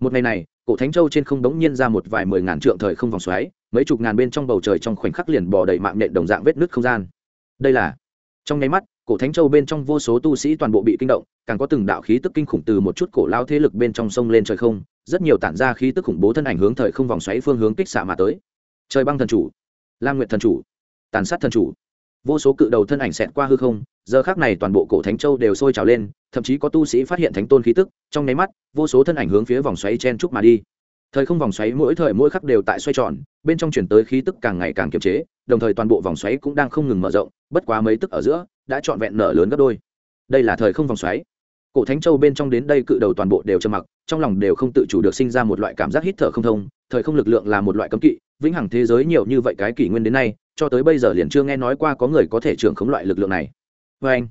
Một ngày này cổ thánh châu trên không đống nhiên ra một vài mười ngàn trượng thời không vòng xoáy, mấy chục ngàn bên trong bầu trời trong khoảnh khắc liền bò đầy mạng nện đồng dạng vết nứt không gian. Đây là, trong nháy mắt, cổ thánh châu bên trong vô số tu sĩ toàn bộ bị kinh động, càng có từng đạo khí tức kinh khủng từ một chút cổ lao thế lực bên trong sông lên trời không, rất nhiều tản ra khí tức khủng bố thân ảnh hướng thời không vòng xoáy phương hướng kích xạ mà tới. Trời băng thần chủ, lam nguyệt thần chủ, tàn sát thần chủ, vô số cự đầu thân ảnh xẹt qua hư không giờ khác này toàn bộ cổ thánh châu đều sôi trào lên, thậm chí có tu sĩ phát hiện thánh tôn khí tức, trong nháy mắt, vô số thân ảnh hướng phía vòng xoáy chen trúc mà đi. Thời không vòng xoáy mỗi thời mỗi khắc đều tại xoay tròn, bên trong chuyển tới khí tức càng ngày càng kiềm chế, đồng thời toàn bộ vòng xoáy cũng đang không ngừng mở rộng, bất quá mấy tức ở giữa, đã trọn vẹn nở lớn gấp đôi. Đây là thời không vòng xoáy. Cổ thánh châu bên trong đến đây cự đầu toàn bộ đều trầm mặc, trong lòng đều không tự chủ được sinh ra một loại cảm giác hít thở không thông, thời không lực lượng là một loại cấm kỵ, vĩnh hằng thế giới nhiều như vậy cái kỷ nguyên đến nay, cho tới bây giờ liền chưa nghe nói qua có người có thể trưởng khống loại lực lượng này vê anh,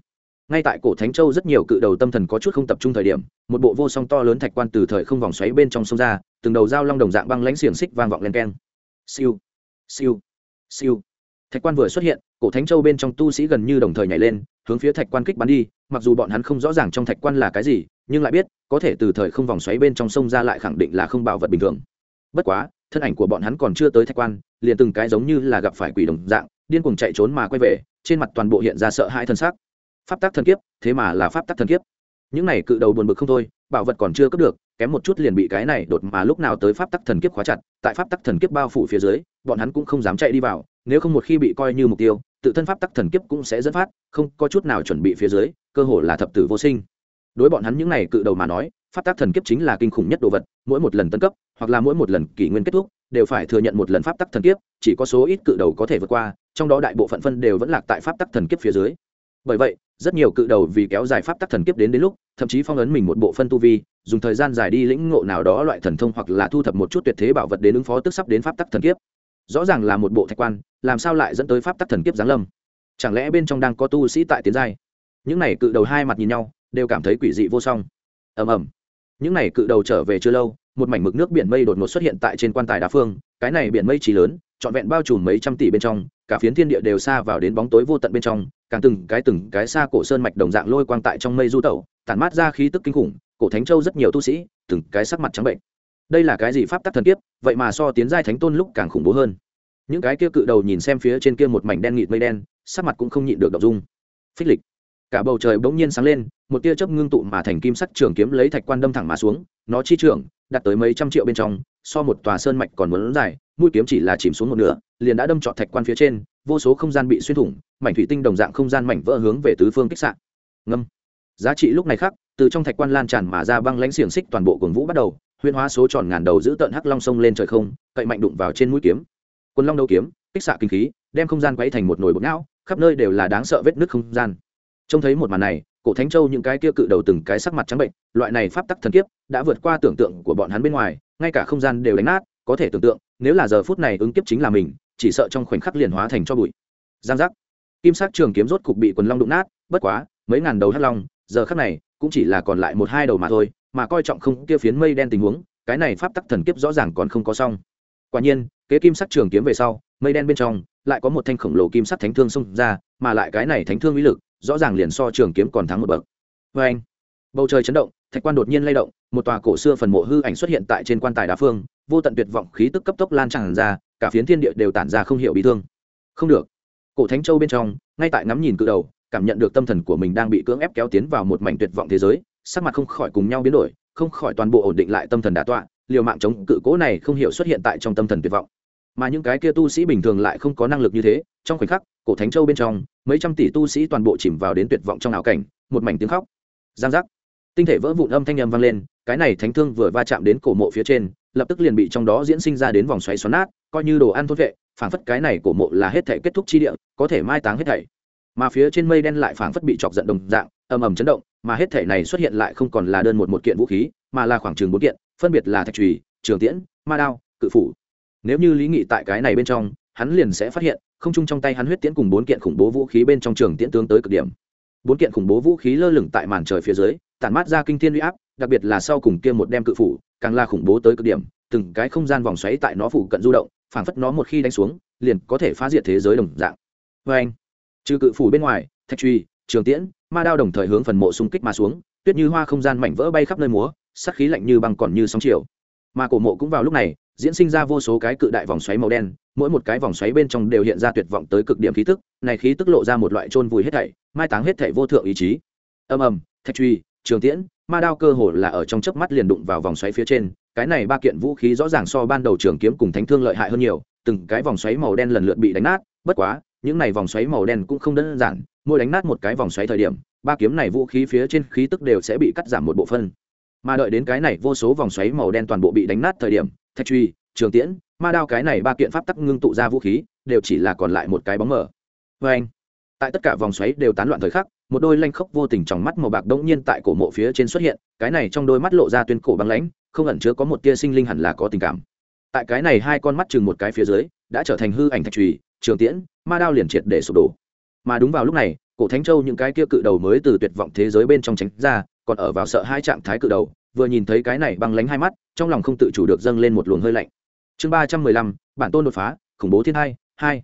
ngay tại cổ thánh châu rất nhiều cự đầu tâm thần có chút không tập trung thời điểm, một bộ vô song to lớn thạch quan từ thời không vòng xoáy bên trong sông ra, từng đầu dao long đồng dạng băng lãnh xiềng xích vang vọng len keng. Siêu siêu siêu. Thạch quan vừa xuất hiện, cổ thánh châu bên trong tu sĩ gần như đồng thời nhảy lên, hướng phía thạch quan kích bắn đi, mặc dù bọn hắn không rõ ràng trong thạch quan là cái gì, nhưng lại biết, có thể từ thời không vòng xoáy bên trong sông ra lại khẳng định là không bảo vật bình thường. Bất quá, thân ảnh của bọn hắn còn chưa tới thạch quan, liền từng cái giống như là gặp phải quỷ đồng dạng, điên cuồng chạy trốn mà quay về trên mặt toàn bộ hiện ra sợ hãi thân xác. Pháp tắc thần kiếp, thế mà là pháp tắc thần kiếp. Những này cự đầu buồn bực không thôi, bảo vật còn chưa cướp được, kém một chút liền bị cái này đột mà lúc nào tới pháp tắc thần kiếp khóa chặt, tại pháp tắc thần kiếp bao phủ phía dưới, bọn hắn cũng không dám chạy đi vào, nếu không một khi bị coi như mục tiêu, tự thân pháp tắc thần kiếp cũng sẽ dẫn phát, không có chút nào chuẩn bị phía dưới, cơ hội là thập tử vô sinh. Đối bọn hắn những này cự đầu mà nói, pháp tắc thần kiếp chính là kinh khủng nhất đồ vật, mỗi một lần tấn cấp, hoặc là mỗi một lần kỷ nguyên kết thúc, đều phải thừa nhận một lần pháp tắc thần kiếp, chỉ có số ít cự đầu có thể vượt qua trong đó đại bộ phận phân đều vẫn lạc tại pháp tắc thần kiếp phía dưới. Bởi vậy, rất nhiều cự đầu vì kéo dài pháp tắc thần kiếp đến đến lúc, thậm chí phong ấn mình một bộ phân tu vi, dùng thời gian dài đi lĩnh ngộ nào đó loại thần thông hoặc là thu thập một chút tuyệt thế bảo vật đến ứng phó tức sắp đến pháp tắc thần kiếp. Rõ ràng là một bộ thạch quan, làm sao lại dẫn tới pháp tắc thần kiếp giáng lâm? Chẳng lẽ bên trong đang có tu sĩ tại tiến giai? Những này cự đầu hai mặt nhìn nhau, đều cảm thấy quỷ dị vô song. Ầm ầm. Những này cự đầu trở về chưa lâu, một mảnh mực nước biển mây đột ngột xuất hiện tại trên quan tài đá phương, cái này biển mây trí lớn, trọn vẹn bao trùm mấy trăm tỷ bên trong cả phiến thiên địa đều xa vào đến bóng tối vô tận bên trong, càng từng cái từng cái xa cổ sơn mạch đồng dạng lôi quang tại trong mây du tẩu, tản mát ra khí tức kinh khủng, cổ thánh châu rất nhiều tu sĩ, từng cái sắc mặt trắng bệnh. Đây là cái gì pháp tắc thần kiếp? Vậy mà so tiến giai thánh tôn lúc càng khủng bố hơn. Những cái kia cự đầu nhìn xem phía trên kia một mảnh đen nghịt mây đen, sắc mặt cũng không nhịn được đ dung. Phích lịch. Cả bầu trời bỗng nhiên sáng lên, một tia chớp ngưng tụ mà thành kim sắc trường kiếm lấy thạch quan đâm thẳng mà xuống, nó chi trưởng, đặt tới mấy trăm triệu bên trong, so một tòa sơn mạch còn muốn dài mũi kiếm chỉ là chìm xuống một nửa, liền đã đâm trọn thạch quan phía trên, vô số không gian bị xuyên thủng, mảnh thủy tinh đồng dạng không gian mảnh vỡ hướng về tứ phương kích sạn ngâm. Giá trị lúc này khác từ trong thạch quan lan tràn mà ra băng lãnh xiềng xích toàn bộ cuồng vũ bắt đầu huyên hóa số tròn ngàn đầu giữ tận hắc long sông lên trời không, cậy mạnh đụng vào trên mũi kiếm. Quân long đấu kiếm, kích xạ kinh khí, đem không gian quấy thành một nồi bột não, khắp nơi đều là đáng sợ vết nứt không gian. Trông thấy một màn này, cổ thánh châu những cái kia cự đầu từng cái sắc mặt trắng bệnh, loại này pháp tắc thần kiếp, đã vượt qua tưởng tượng của bọn hắn bên ngoài, ngay cả không gian đều đánh nát có thể tưởng tượng, nếu là giờ phút này ứng kiếp chính là mình, chỉ sợ trong khoảnh khắc liền hóa thành cho bụi. Giang giác. Kim sắc trường kiếm rốt cục bị quần long đụng nát, bất quá, mấy ngàn đầu hắc long, giờ khắc này, cũng chỉ là còn lại một hai đầu mà thôi, mà coi trọng không kia phiến mây đen tình huống, cái này pháp tắc thần kiếp rõ ràng còn không có xong. Quả nhiên, kế kim sắc trường kiếm về sau, mây đen bên trong, lại có một thanh khổng lồ kim sắc thánh thương xông ra, mà lại cái này thánh thương uy lực, rõ ràng liền so trường kiếm còn thắng một bậc. Vê anh bầu trời chấn động thạch quan đột nhiên lay động, một tòa cổ xưa phần mộ hư ảnh xuất hiện tại trên quan tài đá phương, vô tận tuyệt vọng khí tức cấp tốc lan tràn ra, cả phiến thiên địa đều tản ra không hiểu bị thương. Không được. Cổ thánh châu bên trong, ngay tại ngắm nhìn cự đầu, cảm nhận được tâm thần của mình đang bị cưỡng ép kéo tiến vào một mảnh tuyệt vọng thế giới, sắc mặt không khỏi cùng nhau biến đổi, không khỏi toàn bộ ổn định lại tâm thần đà tọa, liều mạng chống cự cố này không hiểu xuất hiện tại trong tâm thần tuyệt vọng. Mà những cái kia tu sĩ bình thường lại không có năng lực như thế, trong khoảnh khắc, cổ thánh châu bên trong, mấy trăm tỷ tu sĩ toàn bộ chìm vào đến tuyệt vọng trong ảo cảnh, một mảnh tiếng khóc. Giang giác tinh thể vỡ vụn âm thanh âm vang lên, cái này thánh thương vừa va chạm đến cổ mộ phía trên, lập tức liền bị trong đó diễn sinh ra đến vòng xoáy xoắn nát, coi như đồ ăn thốt vệ, phảng phất cái này cổ mộ là hết thể kết thúc chi địa, có thể mai táng hết thảy. Mà phía trên mây đen lại phảng phất bị chọc giận đồng dạng, ầm ầm chấn động, mà hết thể này xuất hiện lại không còn là đơn một một kiện vũ khí, mà là khoảng chừng bốn kiện, phân biệt là thạch trùy trường tiễn, ma đao, cự phủ. Nếu như lý nghị tại cái này bên trong, hắn liền sẽ phát hiện, không chung trong tay hắn huyết tiễn cùng bốn kiện khủng bố vũ khí bên trong trường tiễn tướng tới cực điểm bốn kiện khủng bố vũ khí lơ lửng tại màn trời phía dưới, tản mát ra kinh thiên uy áp, đặc biệt là sau cùng kia một đem cự phủ, càng là khủng bố tới cực điểm, từng cái không gian vòng xoáy tại nó phủ cận du động, phảng phất nó một khi đánh xuống, liền có thể phá diệt thế giới đồng dạng. Vê anh, trừ cự phủ bên ngoài, thạch truy, trường tiễn, ma đao đồng thời hướng phần mộ xung kích mà xuống, tuyết như hoa không gian mảnh vỡ bay khắp nơi múa sắc khí lạnh như băng còn như sóng chiều. Mà cổ mộ cũng vào lúc này, diễn sinh ra vô số cái cự đại vòng xoáy màu đen mỗi một cái vòng xoáy bên trong đều hiện ra tuyệt vọng tới cực điểm khí tức, này khí tức lộ ra một loại trôn vùi hết thảy, mai táng hết thảy vô thượng ý chí. Ầm ầm, thạch truy, trường tiễn, ma đao cơ hồ là ở trong chớp mắt liền đụng vào vòng xoáy phía trên, cái này ba kiện vũ khí rõ ràng so ban đầu trường kiếm cùng thánh thương lợi hại hơn nhiều, từng cái vòng xoáy màu đen lần lượt bị đánh nát, bất quá, những này vòng xoáy màu đen cũng không đơn giản, mỗi đánh nát một cái vòng xoáy thời điểm, ba kiếm này vũ khí phía trên khí tức đều sẽ bị cắt giảm một bộ phân mà đợi đến cái này vô số vòng xoáy màu đen toàn bộ bị đánh nát thời điểm, thạch truy, trường tiễn ma đao cái này ba kiện pháp tắc ngưng tụ ra vũ khí, đều chỉ là còn lại một cái bóng mờ. Vê anh, tại tất cả vòng xoáy đều tán loạn thời khắc, một đôi lanh khốc vô tình trong mắt màu bạc đống nhiên tại cổ mộ phía trên xuất hiện, cái này trong đôi mắt lộ ra tuyên cổ băng lãnh, không ẩn chứa có một tia sinh linh hẳn là có tình cảm. Tại cái này hai con mắt chừng một cái phía dưới, đã trở thành hư ảnh thạch trùy trường tiễn, ma đao liền triệt để sụp đổ. Mà đúng vào lúc này, cổ thánh châu những cái kia cự đầu mới từ tuyệt vọng thế giới bên trong tránh ra, còn ở vào sợ hai trạng thái cự đầu, vừa nhìn thấy cái này băng lánh hai mắt, trong lòng không tự chủ được dâng lên một luồng hơi lạnh chương ba trăm mười lăm, bản tôn đột phá, khủng bố thiên hai hai.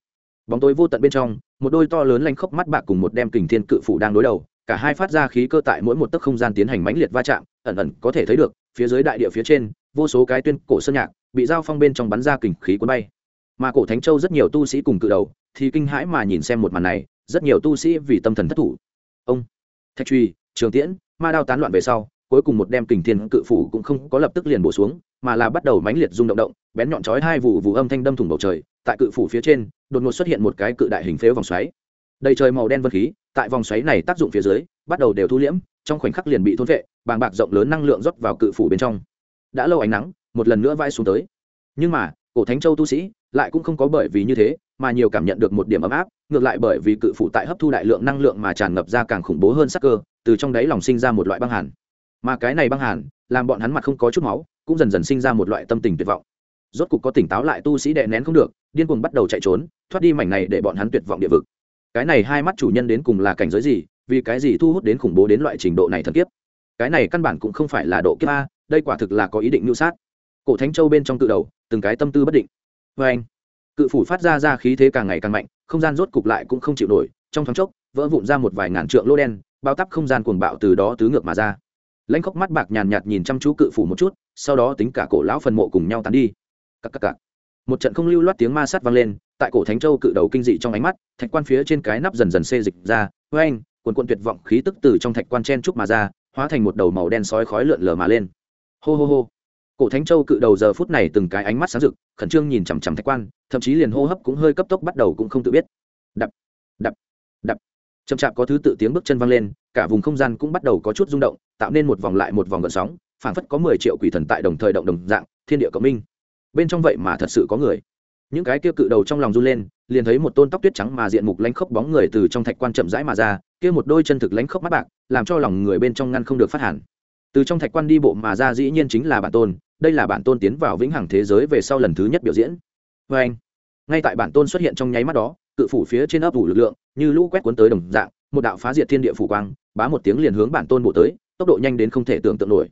Bóng tối vô tận bên trong, một đôi to lớn lanh khốc mắt bạc cùng một đem kình thiên cự phủ đang đối đầu, cả hai phát ra khí cơ tại mỗi một tấc không gian tiến hành mãnh liệt va chạm, ẩn ẩn có thể thấy được, phía dưới đại địa phía trên, vô số cái tuyên cổ sơn nhạc bị giao phong bên trong bắn ra kình khí cuốn bay. Mà cổ thánh châu rất nhiều tu sĩ cùng cự đầu, thì kinh hãi mà nhìn xem một màn này, rất nhiều tu sĩ vì tâm thần thất thủ. Ông thạch truy, trường tiễn, ma đao tán loạn về sau, cuối cùng một đem kình thiên cự phủ cũng không có lập tức liền bổ xuống mà là bắt đầu mãnh liệt rung động động, bén nhọn chói hai vụ vụ âm thanh đâm thủng bầu trời, tại cự phủ phía trên, đột ngột xuất hiện một cái cự đại hình phếu vòng xoáy. Đầy trời màu đen vân khí, tại vòng xoáy này tác dụng phía dưới, bắt đầu đều thu liễm, trong khoảnh khắc liền bị thôn vệ, bàng bạc rộng lớn năng lượng rót vào cự phủ bên trong. Đã lâu ánh nắng, một lần nữa vai xuống tới. Nhưng mà, cổ thánh châu tu sĩ lại cũng không có bởi vì như thế mà nhiều cảm nhận được một điểm ấm áp, ngược lại bởi vì cự phủ tại hấp thu đại lượng năng lượng mà tràn ngập ra càng khủng bố hơn sắc cơ, từ trong đáy lòng sinh ra một loại băng hàn. Mà cái này băng hàn, làm bọn hắn mặt không có chút máu cũng dần dần sinh ra một loại tâm tình tuyệt vọng. Rốt cục có tỉnh táo lại tu sĩ đè nén không được, điên cuồng bắt đầu chạy trốn, thoát đi mảnh này để bọn hắn tuyệt vọng địa vực. Cái này hai mắt chủ nhân đến cùng là cảnh giới gì, vì cái gì thu hút đến khủng bố đến loại trình độ này thần kiếp? Cái này căn bản cũng không phải là độ kiếp a, đây quả thực là có ý định mưu sát. Cổ thánh châu bên trong tự đầu, từng cái tâm tư bất định. Vê anh, cự phủ phát ra ra khí thế càng ngày càng mạnh, không gian rốt cục lại cũng không chịu nổi, trong thoáng chốc, vỡ vụn ra một vài ngàn trượng lô đen, bao tắp không gian cuồng bạo từ đó tứ ngược mà ra. Lãnh khóc mắt bạc nhàn nhạt nhìn chăm chú cự phủ một chút sau đó tính cả cổ lão phần mộ cùng nhau tán đi. Cắc cắc cắc. một trận không lưu loát tiếng ma sát vang lên, tại cổ thánh châu cự đầu kinh dị trong ánh mắt, thạch quan phía trên cái nắp dần dần xê dịch ra vê anh quần quận tuyệt vọng khí tức từ trong thạch quan chen trúc mà ra, hóa thành một đầu màu đen sói khói lượn lờ mà lên. Hô hô hô. Cổ thánh châu cự đầu giờ phút này từng cái ánh mắt sáng rực, khẩn trương nhìn chằm chằm thạch quan, thậm chí liền hô hấp cũng hơi cấp tốc bắt đầu cũng không tự biết. Đập đập đập. Chậm chạp có thứ tự tiếng bước chân vang lên, cả vùng không gian cũng bắt đầu có chút rung động, tạo nên một vòng lại một vòng gợn sóng phảng phất có mười triệu quỷ thần tại đồng thời động đồng dạng, thiên địa cộng minh. Bên trong vậy mà thật sự có người. Những cái kia cự đầu trong lòng run lên, liền thấy một tôn tóc tuyết trắng mà diện mục lánh khốc bóng người từ trong thạch quan chậm rãi mà ra, kia một đôi chân thực lánh khốc mắt bạc, làm cho lòng người bên trong ngăn không được phát hẳn từ trong thạch quan đi bộ mà ra dĩ nhiên chính là bản tôn, đây là bản tôn tiến vào vĩnh hằng thế giới về sau lần thứ nhất biểu diễn. Vê anh, ngay tại bản tôn xuất hiện trong nháy mắt đó, cự phủ phía trên ấp ủ lực lượng, như lũ quét cuốn tới đồng dạng, một đạo phá diệt thiên địa phủ quang, bá một tiếng liền hướng bản tôn bộ tới, tốc độ nhanh đến không thể tưởng tượng nổi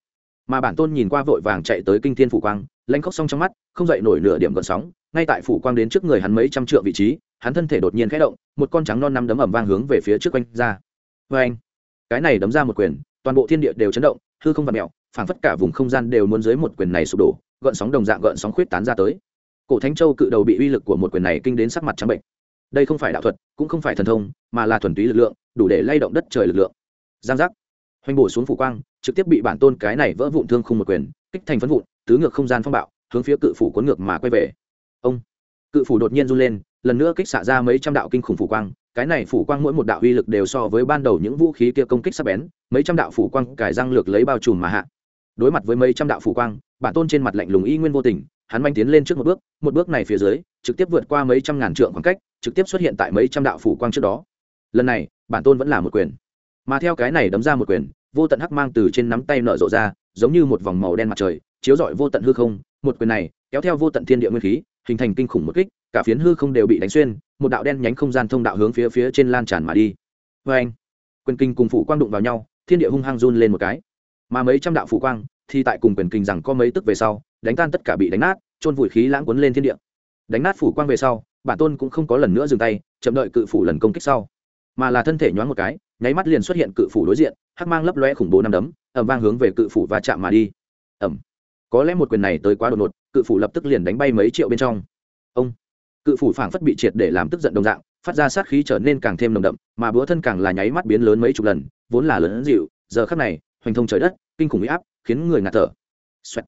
mà bản tôn nhìn qua vội vàng chạy tới kinh thiên phủ quang, lanh khóc xong trong mắt, không dậy nổi nửa điểm gợn sóng. Ngay tại phủ quang đến trước người hắn mấy trăm trượng vị trí, hắn thân thể đột nhiên khẽ động, một con trắng non năm đấm ẩm vang hướng về phía trước quanh ra. Vê anh, cái này đấm ra một quyền, toàn bộ thiên địa đều chấn động, hư không vặt mẹo phảng phất cả vùng không gian đều muốn dưới một quyền này sụp đổ, gợn sóng đồng dạng gợn sóng khuyết tán ra tới. Cổ thánh châu cự đầu bị uy lực của một quyền này kinh đến sắc mặt trắng bệnh. Đây không phải đạo thuật, cũng không phải thần thông, mà là thuần túy lực lượng, đủ để lay động đất trời lực lượng. Giang giác hoành bổ xuống phủ quang, trực tiếp bị bản tôn cái này vỡ vụn thương khung một quyền, kích thành phấn vụn, tứ ngược không gian phong bạo, hướng phía cự phủ cuốn ngược mà quay về. Ông, cự phủ đột nhiên run lên, lần nữa kích xạ ra mấy trăm đạo kinh khủng phủ quang, cái này phủ quang mỗi một đạo uy lực đều so với ban đầu những vũ khí kia công kích sắc bén, mấy trăm đạo phủ quang cải răng lược lấy bao trùm mà hạ. Đối mặt với mấy trăm đạo phủ quang, bản tôn trên mặt lạnh lùng y nguyên vô tình, hắn manh tiến lên trước một bước một bước này phía dưới, trực tiếp vượt qua mấy trăm ngàn trượng khoảng cách, trực tiếp xuất hiện tại mấy trăm đạo phủ quang trước đó. Lần này, bản tôn vẫn là một quyền mà theo cái này đấm ra một quyền, vô tận hắc mang từ trên nắm tay nở rộ ra, giống như một vòng màu đen mặt trời, chiếu rọi vô tận hư không. Một quyền này, kéo theo vô tận thiên địa nguyên khí, hình thành kinh khủng một kích, cả phiến hư không đều bị đánh xuyên, một đạo đen nhánh không gian thông đạo hướng phía phía trên lan tràn mà đi. Vê anh, quyền kinh cùng phủ quang đụng vào nhau, thiên địa hung hăng run lên một cái. Mà mấy trăm đạo phủ quang, thì tại cùng quyền kinh rằng có mấy tức về sau, đánh tan tất cả bị đánh nát trôn vùi khí lãng cuốn lên thiên địa. Đánh nát phủ quang về sau, bản tôn cũng không có lần nữa dừng tay, chậm đợi cự phủ lần công kích sau, mà là thân thể nhoáng một cái nháy mắt liền xuất hiện cự phủ đối diện, hắc mang lấp loe khủng bố năm đấm ẩm vang hướng về cự phủ và chạm mà đi. Ẩm có lẽ một quyền này tới quá đột ngột, cự phủ lập tức liền đánh bay mấy triệu bên trong. Ông. Cự phủ phảng phất bị triệt để làm tức giận đồng dạng, phát ra sát khí trở nên càng thêm nồng đậm, mà búa thân càng là nháy mắt biến lớn mấy chục lần, vốn là lớn dịu, giờ khắc này, hoành thông trời đất, kinh khủng huy áp, khiến người ngạt thở. Xoẹt.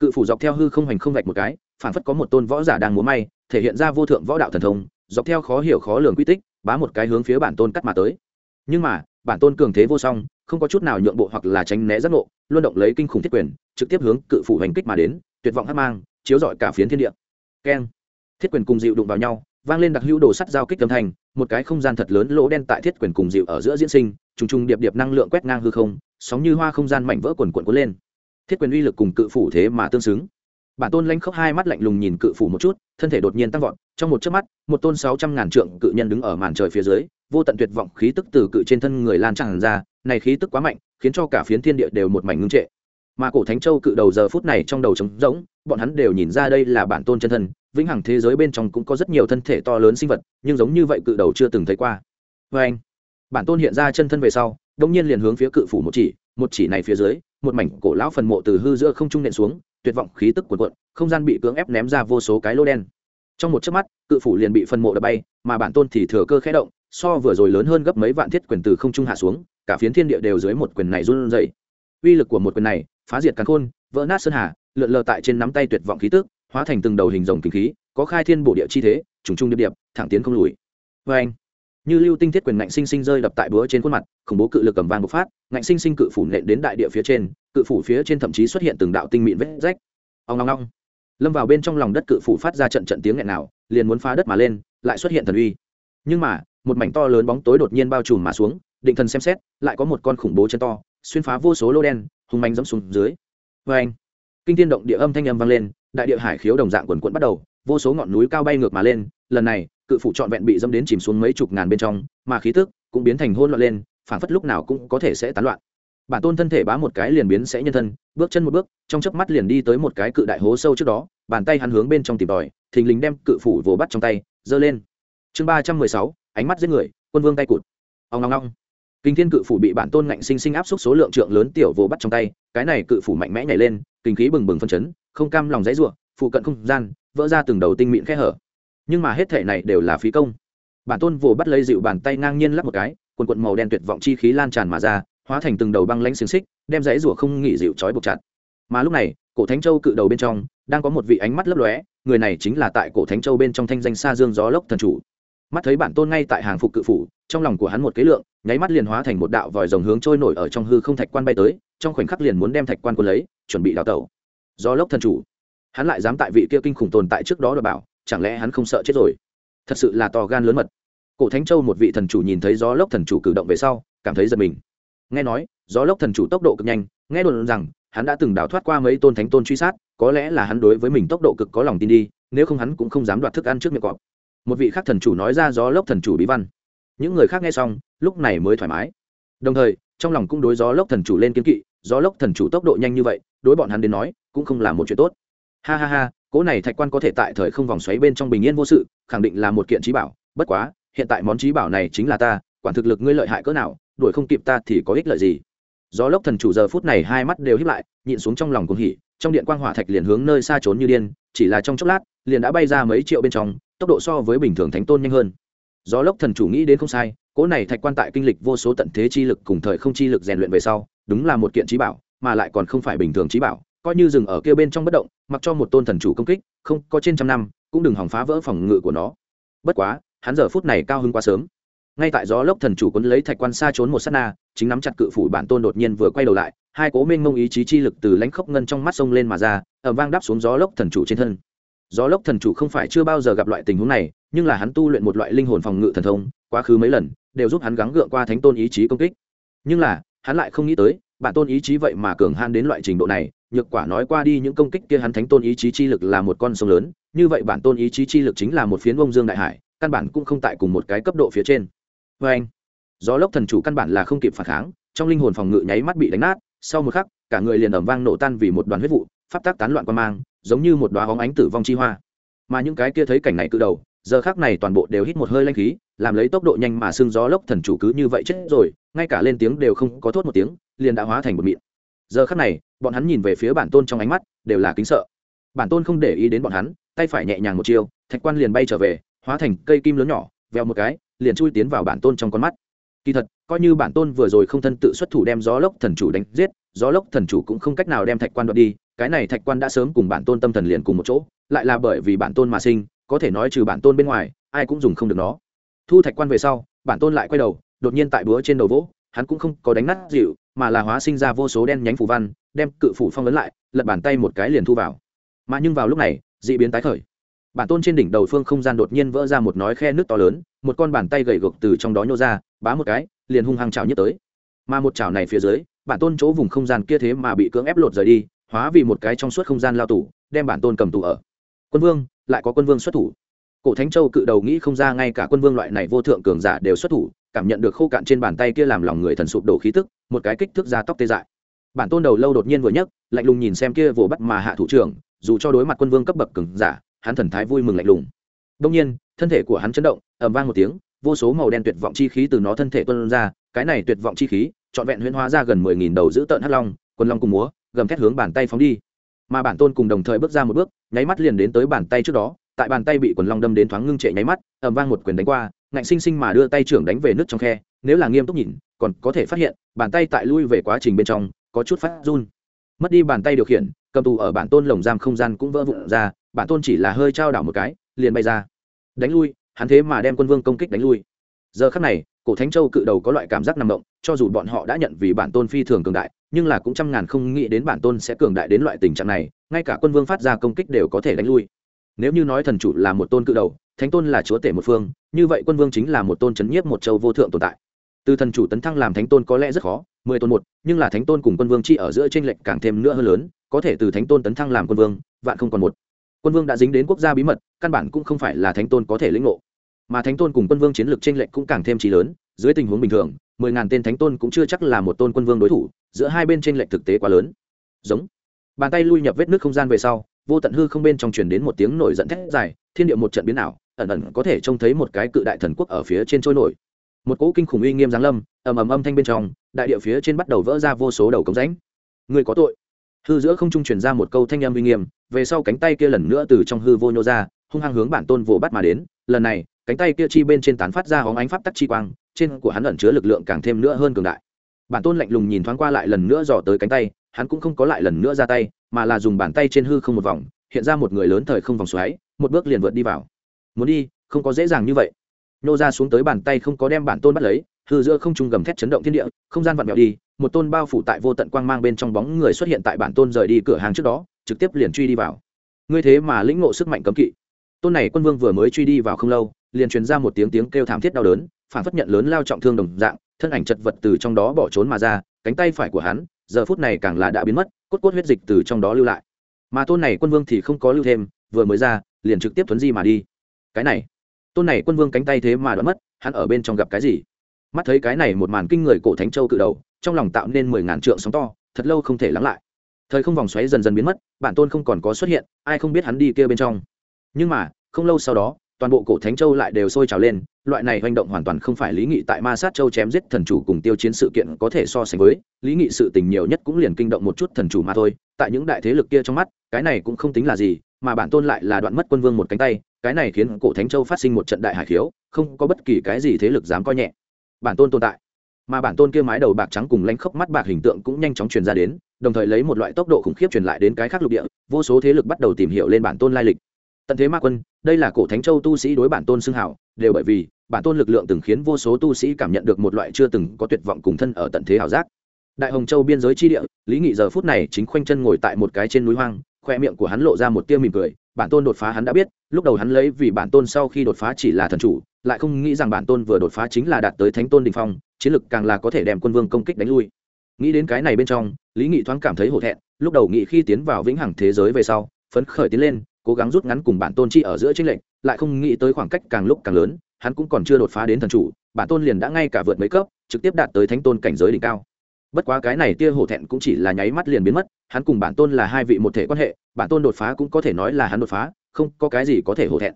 cự phủ dọc theo hư không hoành không vạch một cái, phảng phất có một tôn võ giả đang múa may, thể hiện ra vô thượng võ đạo thần thông, dọc theo khó hiểu khó lường quy tích, bá một cái hướng phía bản tôn cắt mà tới nhưng mà, bản tôn cường thế vô song, không có chút nào nhượng bộ hoặc là tránh né giác ngộ, luôn động lấy kinh khủng thiết quyền, trực tiếp hướng cự phủ hành kích mà đến, tuyệt vọng hát mang, chiếu rọi cả phiến thiên địa. Keng. Thiết quyền cùng dịu đụng vào nhau, vang lên đặc hữu đồ sắt giao kích âm thanh, một cái không gian thật lớn lỗ đen tại thiết quyền cùng dịu ở giữa diễn sinh, trùng trùng điệp điệp năng lượng quét ngang hư không, sóng như hoa không gian mảnh vỡ quần quần cuốn lên. Thiết quyền uy lực cùng cự phủ thế mà tương xứng bản tôn lanh khóc hai mắt lạnh lùng nhìn cự phủ một chút, thân thể đột nhiên tăng vọt, trong một chớp mắt, một tôn sáu trăm ngàn trượng cự nhân đứng ở màn trời phía dưới, vô tận tuyệt vọng khí tức từ cự trên thân người lan tràn ra, này khí tức quá mạnh, khiến cho cả phiến thiên địa đều một mảnh ngưng trệ. Mà cổ thánh châu cự đầu giờ phút này trong đầu trống rỗng, bọn hắn đều nhìn ra đây là bản tôn chân thân, vĩnh hằng thế giới bên trong cũng có rất nhiều thân thể to lớn sinh vật, nhưng giống như vậy cự đầu chưa từng thấy qua. Vê anh, bản tôn hiện ra chân thân về sau đông nhiên liền hướng phía cự phủ một chỉ một chỉ này phía dưới, một mảnh cổ lão phần mộ từ hư giữa không trung nện xuống tuyệt vọng khí tức cuồn cuộn, không gian bị cưỡng ép ném ra vô số cái lô đen. Trong một chớp mắt, cự phủ liền bị phần mộ đập bay, mà bản tôn thì thừa cơ khẽ động, so vừa rồi lớn hơn gấp mấy vạn thiết quyền từ không trung hạ xuống, cả phiến thiên địa đều dưới một quyền này run rẩy. Uy lực của một quyền này, phá diệt càn khôn, vỡ nát sơn hà, lượn lờ tại trên nắm tay tuyệt vọng khí tức, hóa thành từng đầu hình rồng kinh khí, có khai thiên bổ địa chi thế, trùng trung điệp điệp, thẳng tiến không lùi. Vê anh như lưu tinh thiết quyền ngạnh sinh sinh rơi đập tại búa trên khuôn mặt, khủng bố cự lực cầm vàng bộc phát, ngạnh sinh sinh cự phủ nện đến đại địa phía trên, cự phủ phía trên thậm chí xuất hiện từng đạo tinh mịn vết rách. Ông long long lâm vào bên trong lòng đất cự phủ phát ra trận trận tiếng nghẹn nào, liền muốn phá đất mà lên, lại xuất hiện thần uy. Nhưng mà, một mảnh to lớn bóng tối đột nhiên bao trùm mà xuống, định thần xem xét, lại có một con khủng bố chân to, xuyên phá vô số lô đen hùng manh dẫm xuống dưới. Vê anh kinh thiên động địa âm thanh âm vang lên, đại địa hải khiếu đồng dạng quần quẫn bắt đầu, vô số ngọn núi cao bay ngược mà lên, lần này cự phủ trọn vẹn bị dâm đến chìm xuống mấy chục ngàn bên trong, mà khí tức cũng biến thành hôn loạn lên phản phất lúc nào cũng có thể sẽ tán loạn. Bản tôn thân thể bá một cái liền biến sẽ nhân thân, bước chân một bước, trong chớp mắt liền đi tới một cái cự đại hố sâu trước đó, bàn tay hắn hướng bên trong tìm tòi, thình lình đem cự phủ vồ bắt trong tay, giơ lên. Chương ba trăm mười sáu, ánh mắt giết người, quân vương tay cụt. Ông ngong ngong kinh thiên cự phủ bị bản tôn ngạnh sinh sinh áp suất số lượng trượng lớn tiểu vồ bắt trong tay, cái này cự phủ mạnh mẽ nhảy lên, kinh khí bừng bừng phân chấn, không cam lòng dãy ruộng phụ cận không gian, vỡ ra từng đầu tinh mịn khe hở nhưng mà hết thể này đều là phí công. Bản tôn vồ bắt lấy dịu bàn tay ngang nhiên lắp một cái, quần quận màu đen tuyệt vọng chi khí lan tràn mà ra, hóa thành từng đầu băng lãnh xiềng xích, đem dãy rủa không nghỉ dịu trói buộc chặt. Mà lúc này, cổ thánh châu cự đầu bên trong, đang có một vị ánh mắt lấp lóe, người này chính là tại cổ thánh châu bên trong thanh danh xa dương gió lốc thần chủ. Mắt thấy bản tôn ngay tại hàng phục cự phủ, trong lòng của hắn một kế lượng, nháy mắt liền hóa thành một đạo vòi rồng hướng trôi nổi ở trong hư không thạch quan bay tới, trong khoảnh khắc liền muốn đem thạch quan quân lấy, chuẩn bị đào tẩu. Gió lốc thần chủ. Hắn lại dám tại vị kia kinh khủng tồn tại trước đó đ bảo chẳng lẽ hắn không sợ chết rồi? Thật sự là to gan lớn mật. Cổ thánh châu một vị thần chủ nhìn thấy gió lốc thần chủ cử động về sau, cảm thấy giật mình. Nghe nói, gió lốc thần chủ tốc độ cực nhanh, nghe đồn rằng, hắn đã từng đào thoát qua mấy tôn thánh tôn truy sát, có lẽ là hắn đối với mình tốc độ cực có lòng tin đi, nếu không hắn cũng không dám đoạt thức ăn trước miệng cọp. Một vị khác thần chủ nói ra gió lốc thần chủ bí văn. Những người khác nghe xong, lúc này mới thoải mái. Đồng thời, trong lòng cũng đối gió lốc thần chủ lên kiến kỵ, gió lốc thần chủ tốc độ nhanh như vậy, đối bọn hắn đến nói, cũng không là một chuyện tốt. Ha ha ha cỗ này thạch quan có thể tại thời không vòng xoáy bên trong bình yên vô sự, khẳng định là một kiện trí bảo. Bất quá, hiện tại món trí bảo này chính là ta, quản thực lực ngươi lợi hại cỡ nào, đuổi không kịp ta thì có ích lợi gì? Gió lốc thần chủ giờ phút này hai mắt đều hiếp lại, nhịn xuống trong lòng cuồng hỉ, trong điện quang hỏa thạch liền hướng nơi xa trốn như điên, chỉ là trong chốc lát, liền đã bay ra mấy triệu bên trong, tốc độ so với bình thường thánh tôn nhanh hơn. Gió lốc thần chủ nghĩ đến không sai cỗ này thạch quan tại kinh lịch vô số tận thế chi lực cùng thời không chi lực rèn luyện về sau, đúng là một kiện trí bảo, mà lại còn không phải bình thường trí bảo coi như dừng ở kia bên trong bất động, mặc cho một tôn thần chủ công kích, không, có trên trăm năm, cũng đừng hỏng phá vỡ phòng ngự của nó. Bất quá, hắn giờ phút này cao hơn quá sớm. Ngay tại gió lốc thần chủ quấn lấy thạch quan xa trốn một s á t na, chính nắm chặt cự phủ bản tôn đột nhiên vừa quay đầu lại, hai cố minh mông ý chí chi lực từ lãnh khốc ngân trong mắt sông lên mà ra ở vang đáp xuống gió lốc thần chủ trên thân. Gió lốc thần chủ không phải chưa bao giờ gặp loại tình huống này, nhưng là hắn tu luyện một loại linh hồn phòng ngự thần thông, quá khứ mấy lần, đều giúp hắn gắng gượng qua thánh tôn ý chí công kích. Nhưng là, hắn lại không nghĩ tới, bản tôn ý chí vậy mà cường han đến loại trình độ này nhược quả nói qua đi, những công kích kia hắn thánh tôn ý chí chi lực là một con sông lớn, như vậy bản tôn ý chí chi lực chính là một phiến bông dương đại hải, căn bản cũng không tại cùng một cái cấp độ phía trên. Vê anh, gió lốc thần chủ căn bản là không kịp phản kháng, trong linh hồn phòng ngự nháy mắt bị đánh nát, sau một khắc, cả người liền ẩm vang nổ tan vì một đoàn huyết vụ, pháp tác tán loạn quan mang, giống như một đoá hóng ánh tử vong chi hoa. Mà những cái kia thấy cảnh này cự đầu, giờ khác này toàn bộ đều hít một hơi lanh khí, làm lấy tốc độ nhanh mà xương gió lốc thần chủ cứ như vậy chết rồi, ngay cả lên tiếng đều không có thốt một tiếng, liền đã hóa thành một mịn giờ khắc này bọn hắn nhìn về phía bản tôn trong ánh mắt đều là kính sợ. Bản tôn không để ý đến bọn hắn tay phải nhẹ nhàng một chiều, thạch quan liền bay trở về hóa thành cây kim lớn nhỏ veo một cái liền chui tiến vào bản tôn trong con mắt. Kỳ thật coi như bản tôn vừa rồi không thân tự xuất thủ đem gió lốc thần chủ đánh giết gió lốc thần chủ cũng không cách nào đem thạch quan đoạt đi cái này thạch quan đã sớm cùng bản tôn tâm thần liền cùng một chỗ lại là bởi vì bản tôn mà sinh có thể nói trừ bản tôn bên ngoài ai cũng dùng không được nó. Thu thạch quan về sau bản tôn lại quay đầu đột nhiên tại búa trên đầu vỗ hắn cũng không có đánh nát dịu mà là hóa sinh ra vô số đen nhánh phủ văn, đem cự phủ phong ấn lại, lật bàn tay một cái liền thu vào. Mà nhưng vào lúc này d ị biến tái khởi. Bản tôn trên đỉnh đầu phương không gian đột nhiên vỡ ra một nói khe nước to lớn, một con bàn tay gầy gộc từ trong đó nhô ra, bá một cái, liền hung hăng chảo nhất tới. Mà một chảo này phía dưới, bản tôn chỗ vùng không gian kia thế mà bị cưỡng ép lột rời đi, hóa vì một cái trong suốt không gian lao tủ đem bản tôn cầm tù ở. Quân vương, lại có quân vương xuất thủ. Cổ thánh châu cự đầu nghĩ không ra ngay cả quân vương loại này vô thượng cường giả đều xuất thủ cảm nhận được khô cạn trên bàn tay kia làm lòng người thần sụp đổ khí tức, một cái kích thước ra tóc tê dại. Bản tôn đầu lâu đột nhiên vừa nhấc, lạnh lùng nhìn xem kia vồ bắt mà hạ thủ trưởng, dù cho đối mặt quân vương cấp bậc cường giả, hắn thần thái vui mừng lạnh lùng. Đông nhiên, thân thể của hắn chấn động, ầm vang một tiếng, vô số màu đen tuyệt vọng chi khí từ nó thân thể tuôn ra, cái này tuyệt vọng chi khí, trọn vẹn huyễn hóa ra gần mười nghìn đầu giữ tợn hắc long quân long cùng múa, gầm thét hướng bàn tay phóng đi. Mà bản tôn cùng đồng thời bước ra một bước, nháy mắt liền đến tới bàn tay trước đó tại bàn tay bị quần long đâm đến thoáng ngưng trệ nháy mắt, ầm vang một quyền đánh qua, ngạnh sinh sinh mà đưa tay trưởng đánh về nước trong khe, nếu là nghiêm túc nhìn, còn có thể phát hiện, bàn tay tại lui về quá trình bên trong, có chút phát run. Mất đi bàn tay điều khiển, cầm tù ở bản tôn lồng giam không gian cũng vỡ vụn ra, bản tôn chỉ là hơi trao đảo một cái, liền bay ra. Đánh lui, hắn thế mà đem quân vương công kích đánh lui. Giờ khắc này, cổ thánh châu cự đầu có loại cảm giác nằm động, cho dù bọn họ đã nhận vì bản tôn phi thường cường đại, nhưng là cũng trăm ngàn không nghĩ đến bản tôn sẽ cường đại đến loại tình trạng này, ngay cả quân vương phát ra công kích đều có thể đánh lui nếu như nói thần chủ là một tôn cự đầu, thánh tôn là chúa tể một phương, như vậy quân vương chính là một tôn chấn nhiếp một châu vô thượng tồn tại. Từ thần chủ tấn thăng làm thánh tôn có lẽ rất khó, mười tôn một, nhưng là thánh tôn cùng quân vương chi ở giữa tranh lệch càng thêm nữa hơn lớn, có thể từ thánh tôn tấn thăng làm quân vương, vạn không còn một. Quân vương đã dính đến quốc gia bí mật, căn bản cũng không phải là thánh tôn có thể lĩnh ngộ. Mà thánh tôn cùng quân vương chiến lược tranh lệch cũng càng thêm trí lớn, dưới tình huống bình thường, mười ngàn tên thánh tôn cũng chưa chắc là một tôn quân vương đối thủ, giữa hai bên tranh lệch thực tế quá lớn. Giống. Bàn tay lui nhập vết nước không gian về sau vô tận hư không bên trong truyền đến một tiếng nổi giận thét dài thiên địa một trận biến ảo ẩn ẩn có thể trông thấy một cái cự đại thần quốc ở phía trên trôi nổi. Một cỗ kinh khủng uy nghiêm giáng lâm ầm ầm âm thanh bên trong đại địa phía trên bắt đầu vỡ ra vô số đầu cống rãnh. Người có tội. Hư giữa không trung truyền ra một câu thanh âm uy nghiêm về sau cánh tay kia lần nữa từ trong hư vô nhô ra hung hăng hướng bản tôn vồ bắt mà đến. Lần này cánh tay kia chi bên trên tán phát ra hóng ánh pháp tắc chi quang trên của hắn ẩn chứa lực lượng càng thêm nữa hơn cường đại. Bản tôn lạnh lùng nhìn thoáng qua lại lần nữa dò tới cánh tay hắn cũng không có lại lần nữa ra tay, mà là dùng bàn tay trên hư không một vòng, hiện ra một người lớn thời không vòng xoáy, một bước liền vượt đi vào. Muốn đi, không có dễ dàng như vậy. Nô ra xuống tới bàn tay không có đem bản tôn bắt lấy, hư giữa không trung gầm thét chấn động thiên địa, không gian vặn vẹo đi, một tôn bao phủ tại vô tận quang mang bên trong bóng người xuất hiện tại bản tôn rời đi cửa hàng trước đó, trực tiếp liền truy đi vào. Ngươi thế mà lĩnh ngộ sức mạnh cấm kỵ. Tôn này quân vương vừa mới truy đi vào không lâu, liền truyền ra một tiếng tiếng kêu thảm thiết đau đớn, phản phất nhận lớn lao trọng thương đồng dạng, thân ảnh chật vật từ trong đó bỏ trốn mà ra, cánh tay phải của hắn giờ phút này càng là đã biến mất, cốt cốt huyết dịch từ trong đó lưu lại. Mà tôn này quân vương thì không có lưu thêm, vừa mới ra, liền trực tiếp thuấn di mà đi. Cái này, tôn này quân vương cánh tay thế mà đoán mất, hắn ở bên trong gặp cái gì? Mắt thấy cái này một màn kinh người cổ thánh châu cự đầu, trong lòng tạo nên mười ngàn trượng sóng to, thật lâu không thể lắng lại. Thời không vòng xoáy dần dần biến mất, bản tôn không còn có xuất hiện, ai không biết hắn đi kia bên trong. Nhưng mà, không lâu sau đó toàn bộ cổ thánh châu lại đều sôi trào lên, loại này hành động hoàn toàn không phải lý nghị tại ma sát châu chém giết thần chủ cùng tiêu chiến sự kiện có thể so sánh với, lý nghị sự tình nhiều nhất cũng liền kinh động một chút thần chủ mà thôi, tại những đại thế lực kia trong mắt, cái này cũng không tính là gì, mà bản tôn lại là đoạn mất quân vương một cánh tay, cái này khiến cổ thánh châu phát sinh một trận đại hải khiếu, không có bất kỳ cái gì thế lực dám coi nhẹ. Bản tôn tồn tại. Mà bản tôn kia mái đầu bạc trắng cùng lanh khốc mắt bạc hình tượng cũng nhanh chóng truyền ra đến, đồng thời lấy một loại tốc độ khủng khiếp truyền lại đến cái khác lục địa, vô số thế lực bắt đầu tìm hiểu lên bản tôn lai lịch tận thế ma quân, đây là cổ thánh châu tu sĩ đối bản tôn xưng hảo, đều bởi vì, bản tôn lực lượng từng khiến vô số tu sĩ cảm nhận được một loại chưa từng có tuyệt vọng cùng thân ở tận thế hảo giác. Đại hồng châu biên giới chi địa, lý nghị giờ phút này chính khoanh chân ngồi tại một cái trên núi hoang, khoe miệng của hắn lộ ra một tia mỉm cười, bản tôn đột phá hắn đã biết, lúc đầu hắn lấy vì bản tôn sau khi đột phá chỉ là thần chủ, lại không nghĩ rằng bản tôn vừa đột phá chính là đạt tới thánh tôn đình phong, chiến lực càng là có thể đem quân vương công kích đánh lui. Nghĩ đến cái này bên trong, lý nghị thoáng cảm thấy hổ thẹn, lúc đầu nghị khi tiến vào vĩnh hằng thế giới về sau, phấn khởi tiến lên cố gắng rút ngắn cùng bản tôn chi ở giữa tranh lệnh lại không nghĩ tới khoảng cách càng lúc càng lớn, hắn cũng còn chưa đột phá đến thần chủ, bản tôn liền đã ngay cả vượt mấy cấp, trực tiếp đạt tới thánh tôn cảnh giới đỉnh cao. Bất quá cái này tia hổ thẹn cũng chỉ là nháy mắt liền biến mất, hắn cùng bản tôn là hai vị một thể quan hệ, bản tôn đột phá cũng có thể nói là hắn đột phá, không có cái gì có thể hổ thẹn.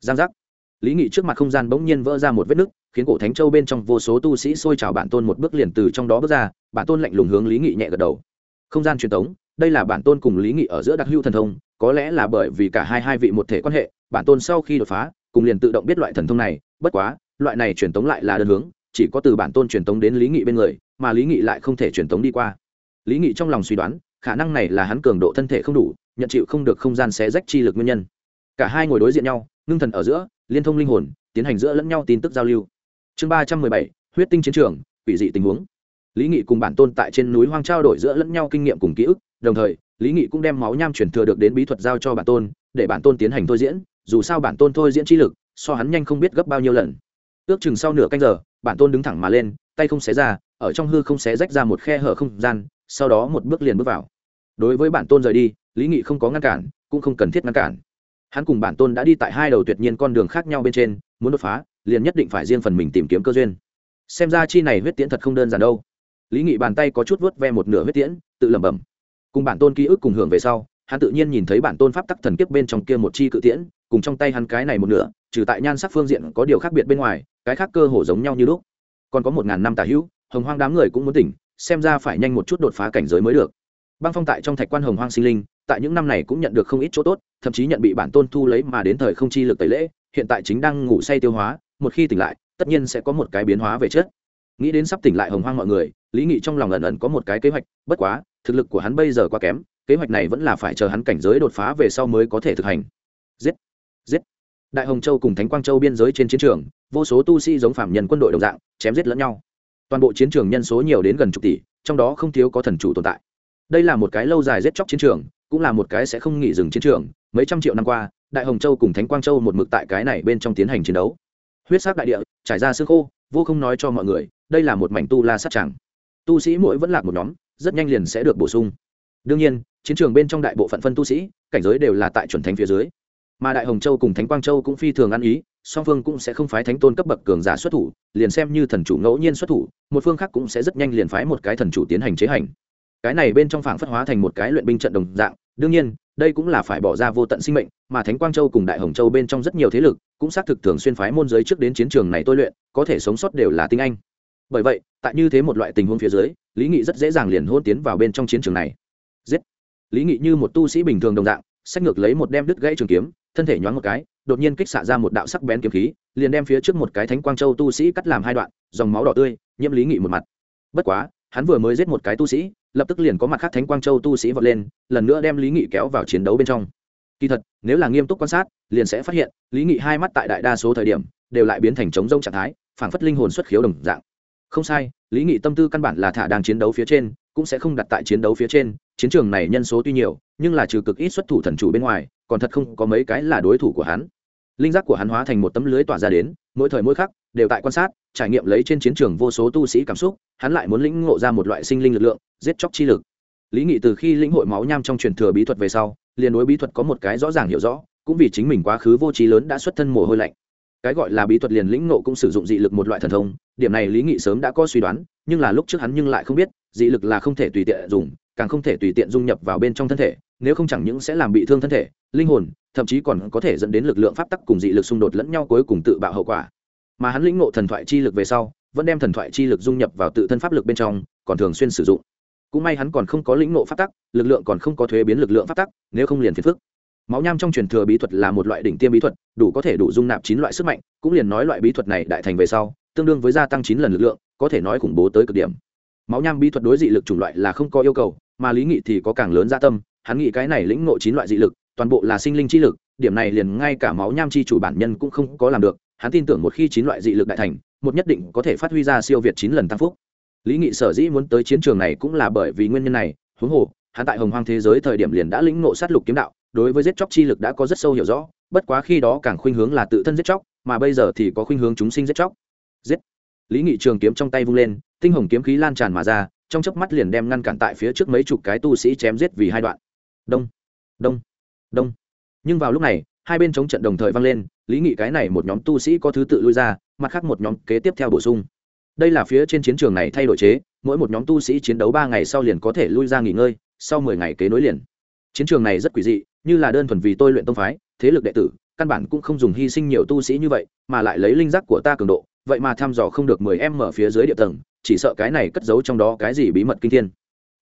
Giang giác. Lý nghị trước mặt không gian bỗng nhiên vỡ ra một vết nứt, khiến cổ thánh châu bên trong vô số tu sĩ xôi trào bản tôn một bước liền từ trong đó bước ra, bản tôn lạnh lùng hướng lý nghị nhẹ gật đầu. Không gian truyền thống đây là bản tôn cùng lý nghị ở giữa đặc hữu thần thông có lẽ là bởi vì cả hai hai vị một thể quan hệ, bản tôn sau khi đột phá, cùng liền tự động biết loại thần thông này, bất quá, loại này truyền tống lại là đơn hướng, chỉ có từ bản tôn truyền tống đến lý nghị bên người, mà lý nghị lại không thể truyền tống đi qua. Lý nghị trong lòng suy đoán, khả năng này là hắn cường độ thân thể không đủ, nhận chịu không được không gian xé rách chi lực nguyên nhân. Cả hai ngồi đối diện nhau, ngưng thần ở giữa, liên thông linh hồn, tiến hành giữa lẫn nhau tin tức giao lưu. Chương ba trăm mười bảy, huyết tinh chiến trường, quỷ dị tình huống. Lý nghị cùng bản tôn tại trên núi hoang trao đổi giữa lẫn nhau kinh nghiệm cùng ký ức đồng thời, lý nghị cũng đem máu nham chuyển thừa được đến bí thuật giao cho bản tôn, để bản tôn tiến hành thôi diễn, dù sao bản tôn thôi diễn chi lực, so hắn nhanh không biết gấp bao nhiêu lần. Ước chừng sau nửa canh giờ, bản tôn đứng thẳng mà lên, tay không xé ra, ở trong hư không xé rách ra một khe hở không gian, sau đó một bước liền bước vào. Đối với bản tôn rời đi, lý nghị không có ngăn cản, cũng không cần thiết ngăn cản. Hắn cùng bản tôn đã đi tại hai đầu tuyệt nhiên con đường khác nhau bên trên, muốn đột phá, liền nhất định phải riêng phần mình tìm kiếm cơ duyên. Xem ra chi này huyết tiễn thật không đơn giản đâu. Lý nghị bàn tay có chút vớt ve một nửa huyết tiễn, tự lẩm bẩm cùng bản tôn ký ức cùng hưởng về sau, hắn tự nhiên nhìn thấy bản tôn pháp tắc thần kiếp bên trong kia một chi cự tiễn, cùng trong tay hắn cái này một nửa, trừ tại nhan sắc phương diện có điều khác biệt bên ngoài, cái khác cơ hồ giống nhau như lúc. Còn có một ngàn năm tà hữu, hồng hoang đám người cũng muốn tỉnh, xem ra phải nhanh một chút đột phá cảnh giới mới được. Băng phong tại trong thạch quan hồng hoang sinh linh, tại những năm này cũng nhận được không ít chỗ tốt, thậm chí nhận bị bản tôn thu lấy mà đến thời không chi lực tẩy lễ, hiện tại chính đang ngủ say tiêu hóa, một khi tỉnh lại, tất nhiên sẽ có một cái biến hóa về chất. Nghĩ đến sắp tỉnh lại hồng hoang mọi người, lý nghị trong lòng ẩn ẩn có một cái kế hoạch, bất quá thực lực của hắn bây giờ quá kém, kế hoạch này vẫn là phải chờ hắn cảnh giới đột phá về sau mới có thể thực hành. Giết! Giết! Đại hồng châu cùng thánh quang châu biên giới trên chiến trường, vô số tu sĩ giống phạm nhân quân đội đồng dạng, chém giết lẫn nhau. Toàn bộ chiến trường nhân số nhiều đến gần chục tỷ, trong đó không thiếu có thần chủ tồn tại. Đây là một cái lâu dài giết chóc chiến trường, cũng là một cái sẽ không nghỉ dừng chiến trường. Mấy trăm triệu năm qua, đại hồng châu cùng thánh quang châu một mực tại cái này bên trong tiến hành chiến đấu. Huyết sắc đại địa, trải ra xương khô, vô không nói cho mọi người, đây là một mảnh tu la sát tràng. Tu sĩ mỗi vẫn lạc một nhóm rất nhanh liền sẽ được bổ sung. Đương nhiên, chiến trường bên trong đại bộ phận phân tu sĩ, cảnh giới đều là tại chuẩn thánh phía dưới. Mà đại hồng châu cùng thánh quang châu cũng phi thường ăn ý, song phương cũng sẽ không phái thánh tôn cấp bậc cường giả xuất thủ, liền xem như thần chủ ngẫu nhiên xuất thủ, một phương khác cũng sẽ rất nhanh liền phái một cái thần chủ tiến hành chế hành. Cái này bên trong phảng phất hóa thành một cái luyện binh trận đồng dạng, đương nhiên, đây cũng là phải bỏ ra vô tận sinh mệnh, mà thánh quang châu cùng đại hồng châu bên trong rất nhiều thế lực, cũng xác thực thường xuyên phái môn giới trước đến chiến trường này tôi luyện, có thể sống sót đều là tinh anh. Bởi vậy, tại như thế một loại tình huống phía dưới lý nghị rất dễ dàng liền hôn tiến vào bên trong chiến trường này. Giết. Lý nghị như một tu sĩ bình thường đồng dạng sách ngược lấy một đem đứt gãy trường kiếm, thân thể nhoáng một cái, đột nhiên kích xạ ra một đạo sắc bén kiếm khí, liền đem phía trước một cái thánh quang châu tu sĩ cắt làm hai đoạn, dòng máu đỏ tươi, nhiễm lý nghị một mặt. Bất quá, hắn vừa mới giết một cái tu sĩ, lập tức liền có mặt khác thánh quang châu tu sĩ vọt lên, lần nữa đem lý nghị kéo vào chiến đấu bên trong. Kỳ thật, nếu là nghiêm túc quan sát, liền sẽ phát hiện, lý nghị hai mắt tại đại đa số thời điểm, đều lại biến thành trống rông trạng thái, phảng phất linh hồn xuất khiếu đồng dạng không sai, lý nghị tâm tư căn bản là thả đang chiến đấu phía trên, cũng sẽ không đặt tại chiến đấu phía trên. Chiến trường này nhân số tuy nhiều, nhưng là trừ cực ít xuất thủ thần chủ bên ngoài, còn thật không có mấy cái là đối thủ của hắn. Linh giác của hắn hóa thành một tấm lưới tỏa ra đến, mỗi thời mỗi khắc, đều tại quan sát, trải nghiệm lấy trên chiến trường vô số tu sĩ cảm xúc, hắn lại muốn lĩnh ngộ ra một loại sinh linh lực lượng, giết chóc chi lực. Lý nghị từ khi lĩnh hội máu nham trong truyền thừa bí thuật về sau, liền đối bí thuật có một cái rõ ràng hiểu rõ, cũng vì chính mình quá khứ vô trí lớn đã xuất thân mồ hôi lạnh. Cái gọi là bí thuật liền lĩnh ngộ cũng sử dụng dị lực một loại thần thông điểm này lý nghị sớm đã có suy đoán, nhưng là lúc trước hắn nhưng lại không biết, dị lực là không thể tùy tiện dùng, càng không thể tùy tiện dung nhập vào bên trong thân thể, nếu không chẳng những sẽ làm bị thương thân thể, linh hồn, thậm chí còn có thể dẫn đến lực lượng pháp tắc cùng dị lực xung đột lẫn nhau cuối cùng tự bạo hậu quả. Mà hắn lĩnh ngộ thần thoại chi lực về sau, vẫn đem thần thoại chi lực dung nhập vào tự thân pháp lực bên trong, còn thường xuyên sử dụng. Cũng may hắn còn không có lĩnh ngộ pháp tắc, lực lượng còn không có thuế biến lực lượng pháp tắc, nếu không liền phiền phức. Máu nham trong truyền thừa bí thuật là một loại đỉnh tiêm bí thuật, đủ có thể đủ dung nạp chín loại sức mạnh, cũng liền nói loại bí thuật này đại thành về sau tương đương với gia tăng chín lần lực lượng, có thể nói khủng bố tới cực điểm. Máu nham bí thuật đối dị lực chủng loại là không có yêu cầu, mà lý nghị thì có càng lớn gia tâm, hắn nghĩ cái này lĩnh ngộ chín loại dị lực, toàn bộ là sinh linh chi lực, điểm này liền ngay cả máu nham chi chủ bản nhân cũng không có làm được, hắn tin tưởng một khi chín loại dị lực đại thành, một nhất định có thể phát huy ra siêu việt chín lần tăng phúc. Lý nghị sở dĩ muốn tới chiến trường này cũng là bởi vì nguyên nhân này, huống hồ, hắn tại hồng hoang thế giới thời điểm liền đã lĩnh ngộ sát lục kiếm đạo, đối với giết chóc chi lực đã có rất sâu hiểu rõ, bất quá khi đó càng khuynh hướng là tự thân giết chóc, mà bây giờ thì có khuynh hướng chúng sinh giết chóc giết. Lý nghị trường kiếm trong tay vung lên, tinh hồng kiếm khí lan tràn mà ra, trong chớp mắt liền đem ngăn cản tại phía trước mấy chục cái tu sĩ chém giết vì hai đoạn. Đông đông đông. Nhưng vào lúc này, hai bên chống trận đồng thời vang lên, lý nghị cái này một nhóm tu sĩ có thứ tự lui ra, mặt khác một nhóm kế tiếp theo bổ sung. Đây là phía trên chiến trường này thay đổi chế, mỗi một nhóm tu sĩ chiến đấu ba ngày sau liền có thể lui ra nghỉ ngơi, sau mười ngày kế nối liền. Chiến trường này rất quỷ dị, như là đơn thuần vì tôi luyện tông phái, thế lực đệ tử, căn bản cũng không dùng hy sinh nhiều tu sĩ như vậy, mà lại lấy linh giác của ta cường độ vậy mà thăm dò không được mười em mở phía dưới địa tầng, chỉ sợ cái này cất giấu trong đó cái gì bí mật kinh thiên.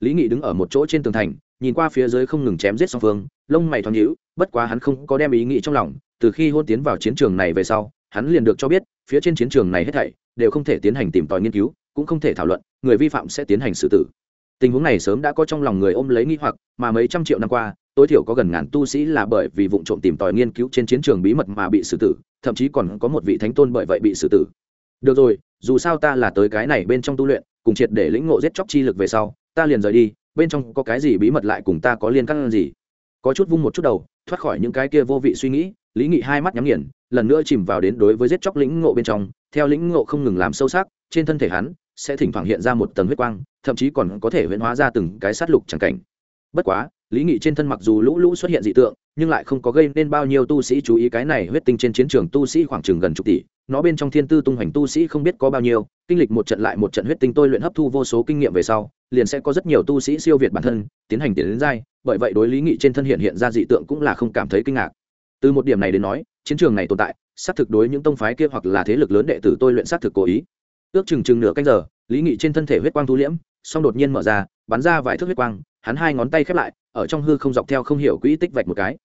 Lý nghị đứng ở một chỗ trên tường thành, nhìn qua phía dưới không ngừng chém giết song phương, lông mày thoáng nhíu, bất quá hắn không có đem ý nghĩ trong lòng, từ khi hôn tiến vào chiến trường này về sau, hắn liền được cho biết, phía trên chiến trường này hết thảy đều không thể tiến hành tìm tòi nghiên cứu, cũng không thể thảo luận, người vi phạm sẽ tiến hành xử tử. Tình huống này sớm đã có trong lòng người ôm lấy nghi hoặc, mà mấy trăm triệu năm qua, tối thiểu có gần ngàn tu sĩ là bởi vì vụ trộm tìm tòi nghiên cứu trên chiến trường bí mật mà bị xử tử, thậm chí còn có một vị thánh tôn bởi vậy bị xử tử được rồi, dù sao ta là tới cái này bên trong tu luyện, cùng triệt để lĩnh ngộ giết chóc chi lực về sau, ta liền rời đi, bên trong có cái gì bí mật lại cùng ta có liên căn gì? Có chút vung một chút đầu, thoát khỏi những cái kia vô vị suy nghĩ, lý nghị hai mắt nhắm nghiền, lần nữa chìm vào đến đối với giết chóc lĩnh ngộ bên trong, theo lĩnh ngộ không ngừng làm sâu sắc, trên thân thể hắn sẽ thỉnh thoảng hiện ra một tầng huyết quang, thậm chí còn có thể huyễn hóa ra từng cái sát lục chẳng cảnh. Bất quá lý nghị trên thân mặc dù lũ lũ xuất hiện dị tượng, nhưng lại không có gây nên bao nhiêu tu sĩ chú ý cái này huyết tinh trên chiến trường tu sĩ khoảng chừng gần chục tỷ, nó bên trong thiên tư tung hoành tu sĩ không biết có bao nhiêu, kinh lịch một trận lại một trận huyết tinh tôi luyện hấp thu vô số kinh nghiệm về sau, liền sẽ có rất nhiều tu sĩ siêu việt bản thân, tiến hành tiến đến giai, bởi vậy đối lý nghị trên thân hiện hiện ra dị tượng cũng là không cảm thấy kinh ngạc. Từ một điểm này đến nói, chiến trường này tồn tại, xác thực đối những tông phái kia hoặc là thế lực lớn đệ tử tôi luyện xác thực cố ý. Ước chừng chừng nửa canh giờ, lý nghị trên thân thể huyết quang thu liễm xong đột nhiên mở ra, bắn ra vài thước huyết quang, hắn hai ngón tay khép lại ở trong hư không dọc theo không hiểu quỹ tích vạch một cái.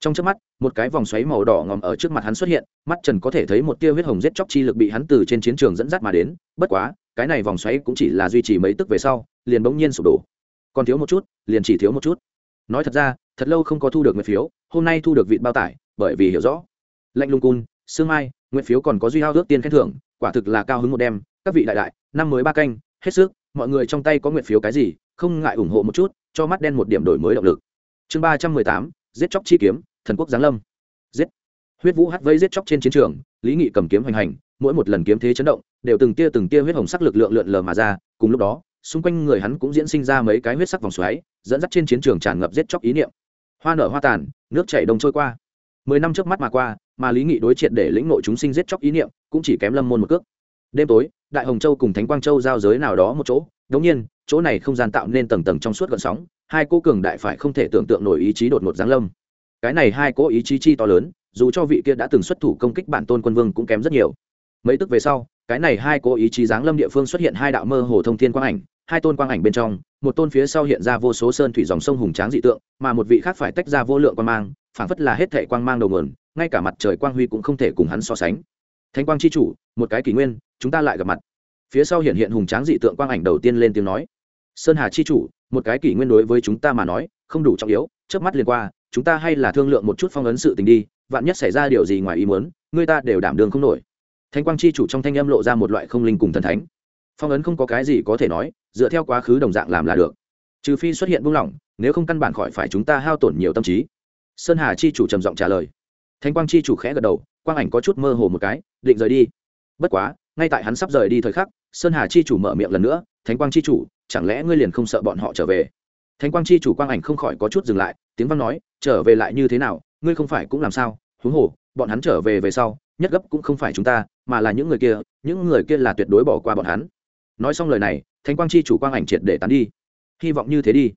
Trong trước mắt, một cái vòng xoáy màu đỏ ngòm ở trước mặt hắn xuất hiện, mắt trần có thể thấy một tia huyết hồng giết chóc chi lực bị hắn từ trên chiến trường dẫn dắt mà đến, bất quá, cái này vòng xoáy cũng chỉ là duy trì mấy tức về sau, liền bỗng nhiên sụp đổ. Còn thiếu một chút, liền chỉ thiếu một chút. Nói thật ra, thật lâu không có thu được nguyện phiếu, hôm nay thu được vị bao tải, bởi vì hiểu rõ. Lạnh lung cun, sương mai nguyện phiếu còn có duy hao ước tiên khen thưởng, quả thực là cao hứng một đêm, các vị đại đại, năm mới ba canh, hết sức, mọi người trong tay có nguyện phiếu cái gì, không ngại ủng hộ một chút cho mắt đen một điểm đổi mới động lực. Chương ba trăm mười tám, giết chóc chi kiếm, thần quốc giáng lâm. Giết. Huyết vũ hắt vây giết chóc trên chiến trường, lý nghị cầm kiếm hoành hành, mỗi một lần kiếm thế chấn động, đều từng tia từng tia huyết hồng sắc lực lượng lượn lờ mà ra, cùng lúc đó, xung quanh người hắn cũng diễn sinh ra mấy cái huyết sắc vòng xoáy, dẫn dắt trên chiến trường tràn ngập giết chóc ý niệm. Hoa nở hoa tàn, nước chảy đông trôi qua. Mười năm trước mắt mà qua, mà lý nghị đối triệt để lĩnh nội chúng sinh giết chóc ý niệm, cũng chỉ kém lâm môn một cước. Đêm tối, đại hồng châu cùng thánh quang châu giao giới nào đó một chỗ, đống nhiên chỗ này không gian tạo nên tầng tầng trong suốt gợn sóng, hai cô cường đại phải không thể tưởng tượng nổi ý chí đột ngột giáng lâm. Cái này hai cô ý chí chi to lớn, dù cho vị kia đã từng xuất thủ công kích bản tôn quân vương cũng kém rất nhiều. Mấy tức về sau, cái này hai cô ý chí giáng lâm địa phương xuất hiện hai đạo mơ hồ thông thiên quang ảnh, hai tôn quang ảnh bên trong, một tôn phía sau hiện ra vô số sơn thủy dòng sông hùng tráng dị tượng, mà một vị khác phải tách ra vô lượng quang mang, phảng phất là hết thảy quang mang đầu nguồn, ngay cả mặt trời quang huy cũng không thể cùng hắn so sánh. Thanh quang chi chủ, một cái kỷ nguyên, chúng ta lại gặp mặt phía sau hiện hiện hùng tráng dị tượng quang ảnh đầu tiên lên tiếng nói. Sơn hà chi chủ, một cái kỷ nguyên đối với chúng ta mà nói, không đủ trọng yếu trước mắt liền qua, chúng ta hay là thương lượng một chút phong ấn sự tình đi, vạn nhất xảy ra điều gì ngoài ý muốn, người ta đều đảm đường không nổi. Thánh quang chi chủ trong thanh âm lộ ra một loại không linh cùng thần thánh. Phong ấn không có cái gì có thể nói, dựa theo quá khứ đồng dạng làm là được. Trừ phi xuất hiện buông lỏng, nếu không căn bản khỏi phải chúng ta hao tổn nhiều tâm trí. Sơn hà chi chủ trầm giọng trả lời. Thánh quang chi chủ khẽ gật đầu, quang ảnh có chút mơ hồ một cái, định rời đi. Bất quá ngay tại hắn sắp rời đi thời khắc, sơn hà chi chủ mở miệng lần nữa, thánh quang chi chủ, chẳng lẽ ngươi liền không sợ bọn họ trở về? Thánh quang chi chủ quang ảnh không khỏi có chút dừng lại, tiếng văn nói, trở về lại như thế nào, ngươi không phải cũng làm sao? Huống hồ, bọn hắn trở về về sau, nhất gấp cũng không phải chúng ta, mà là những người kia, những người kia là tuyệt đối bỏ qua bọn hắn. Nói xong lời này, thánh quang chi chủ quang ảnh triệt để tán đi. Hy vọng như thế đi.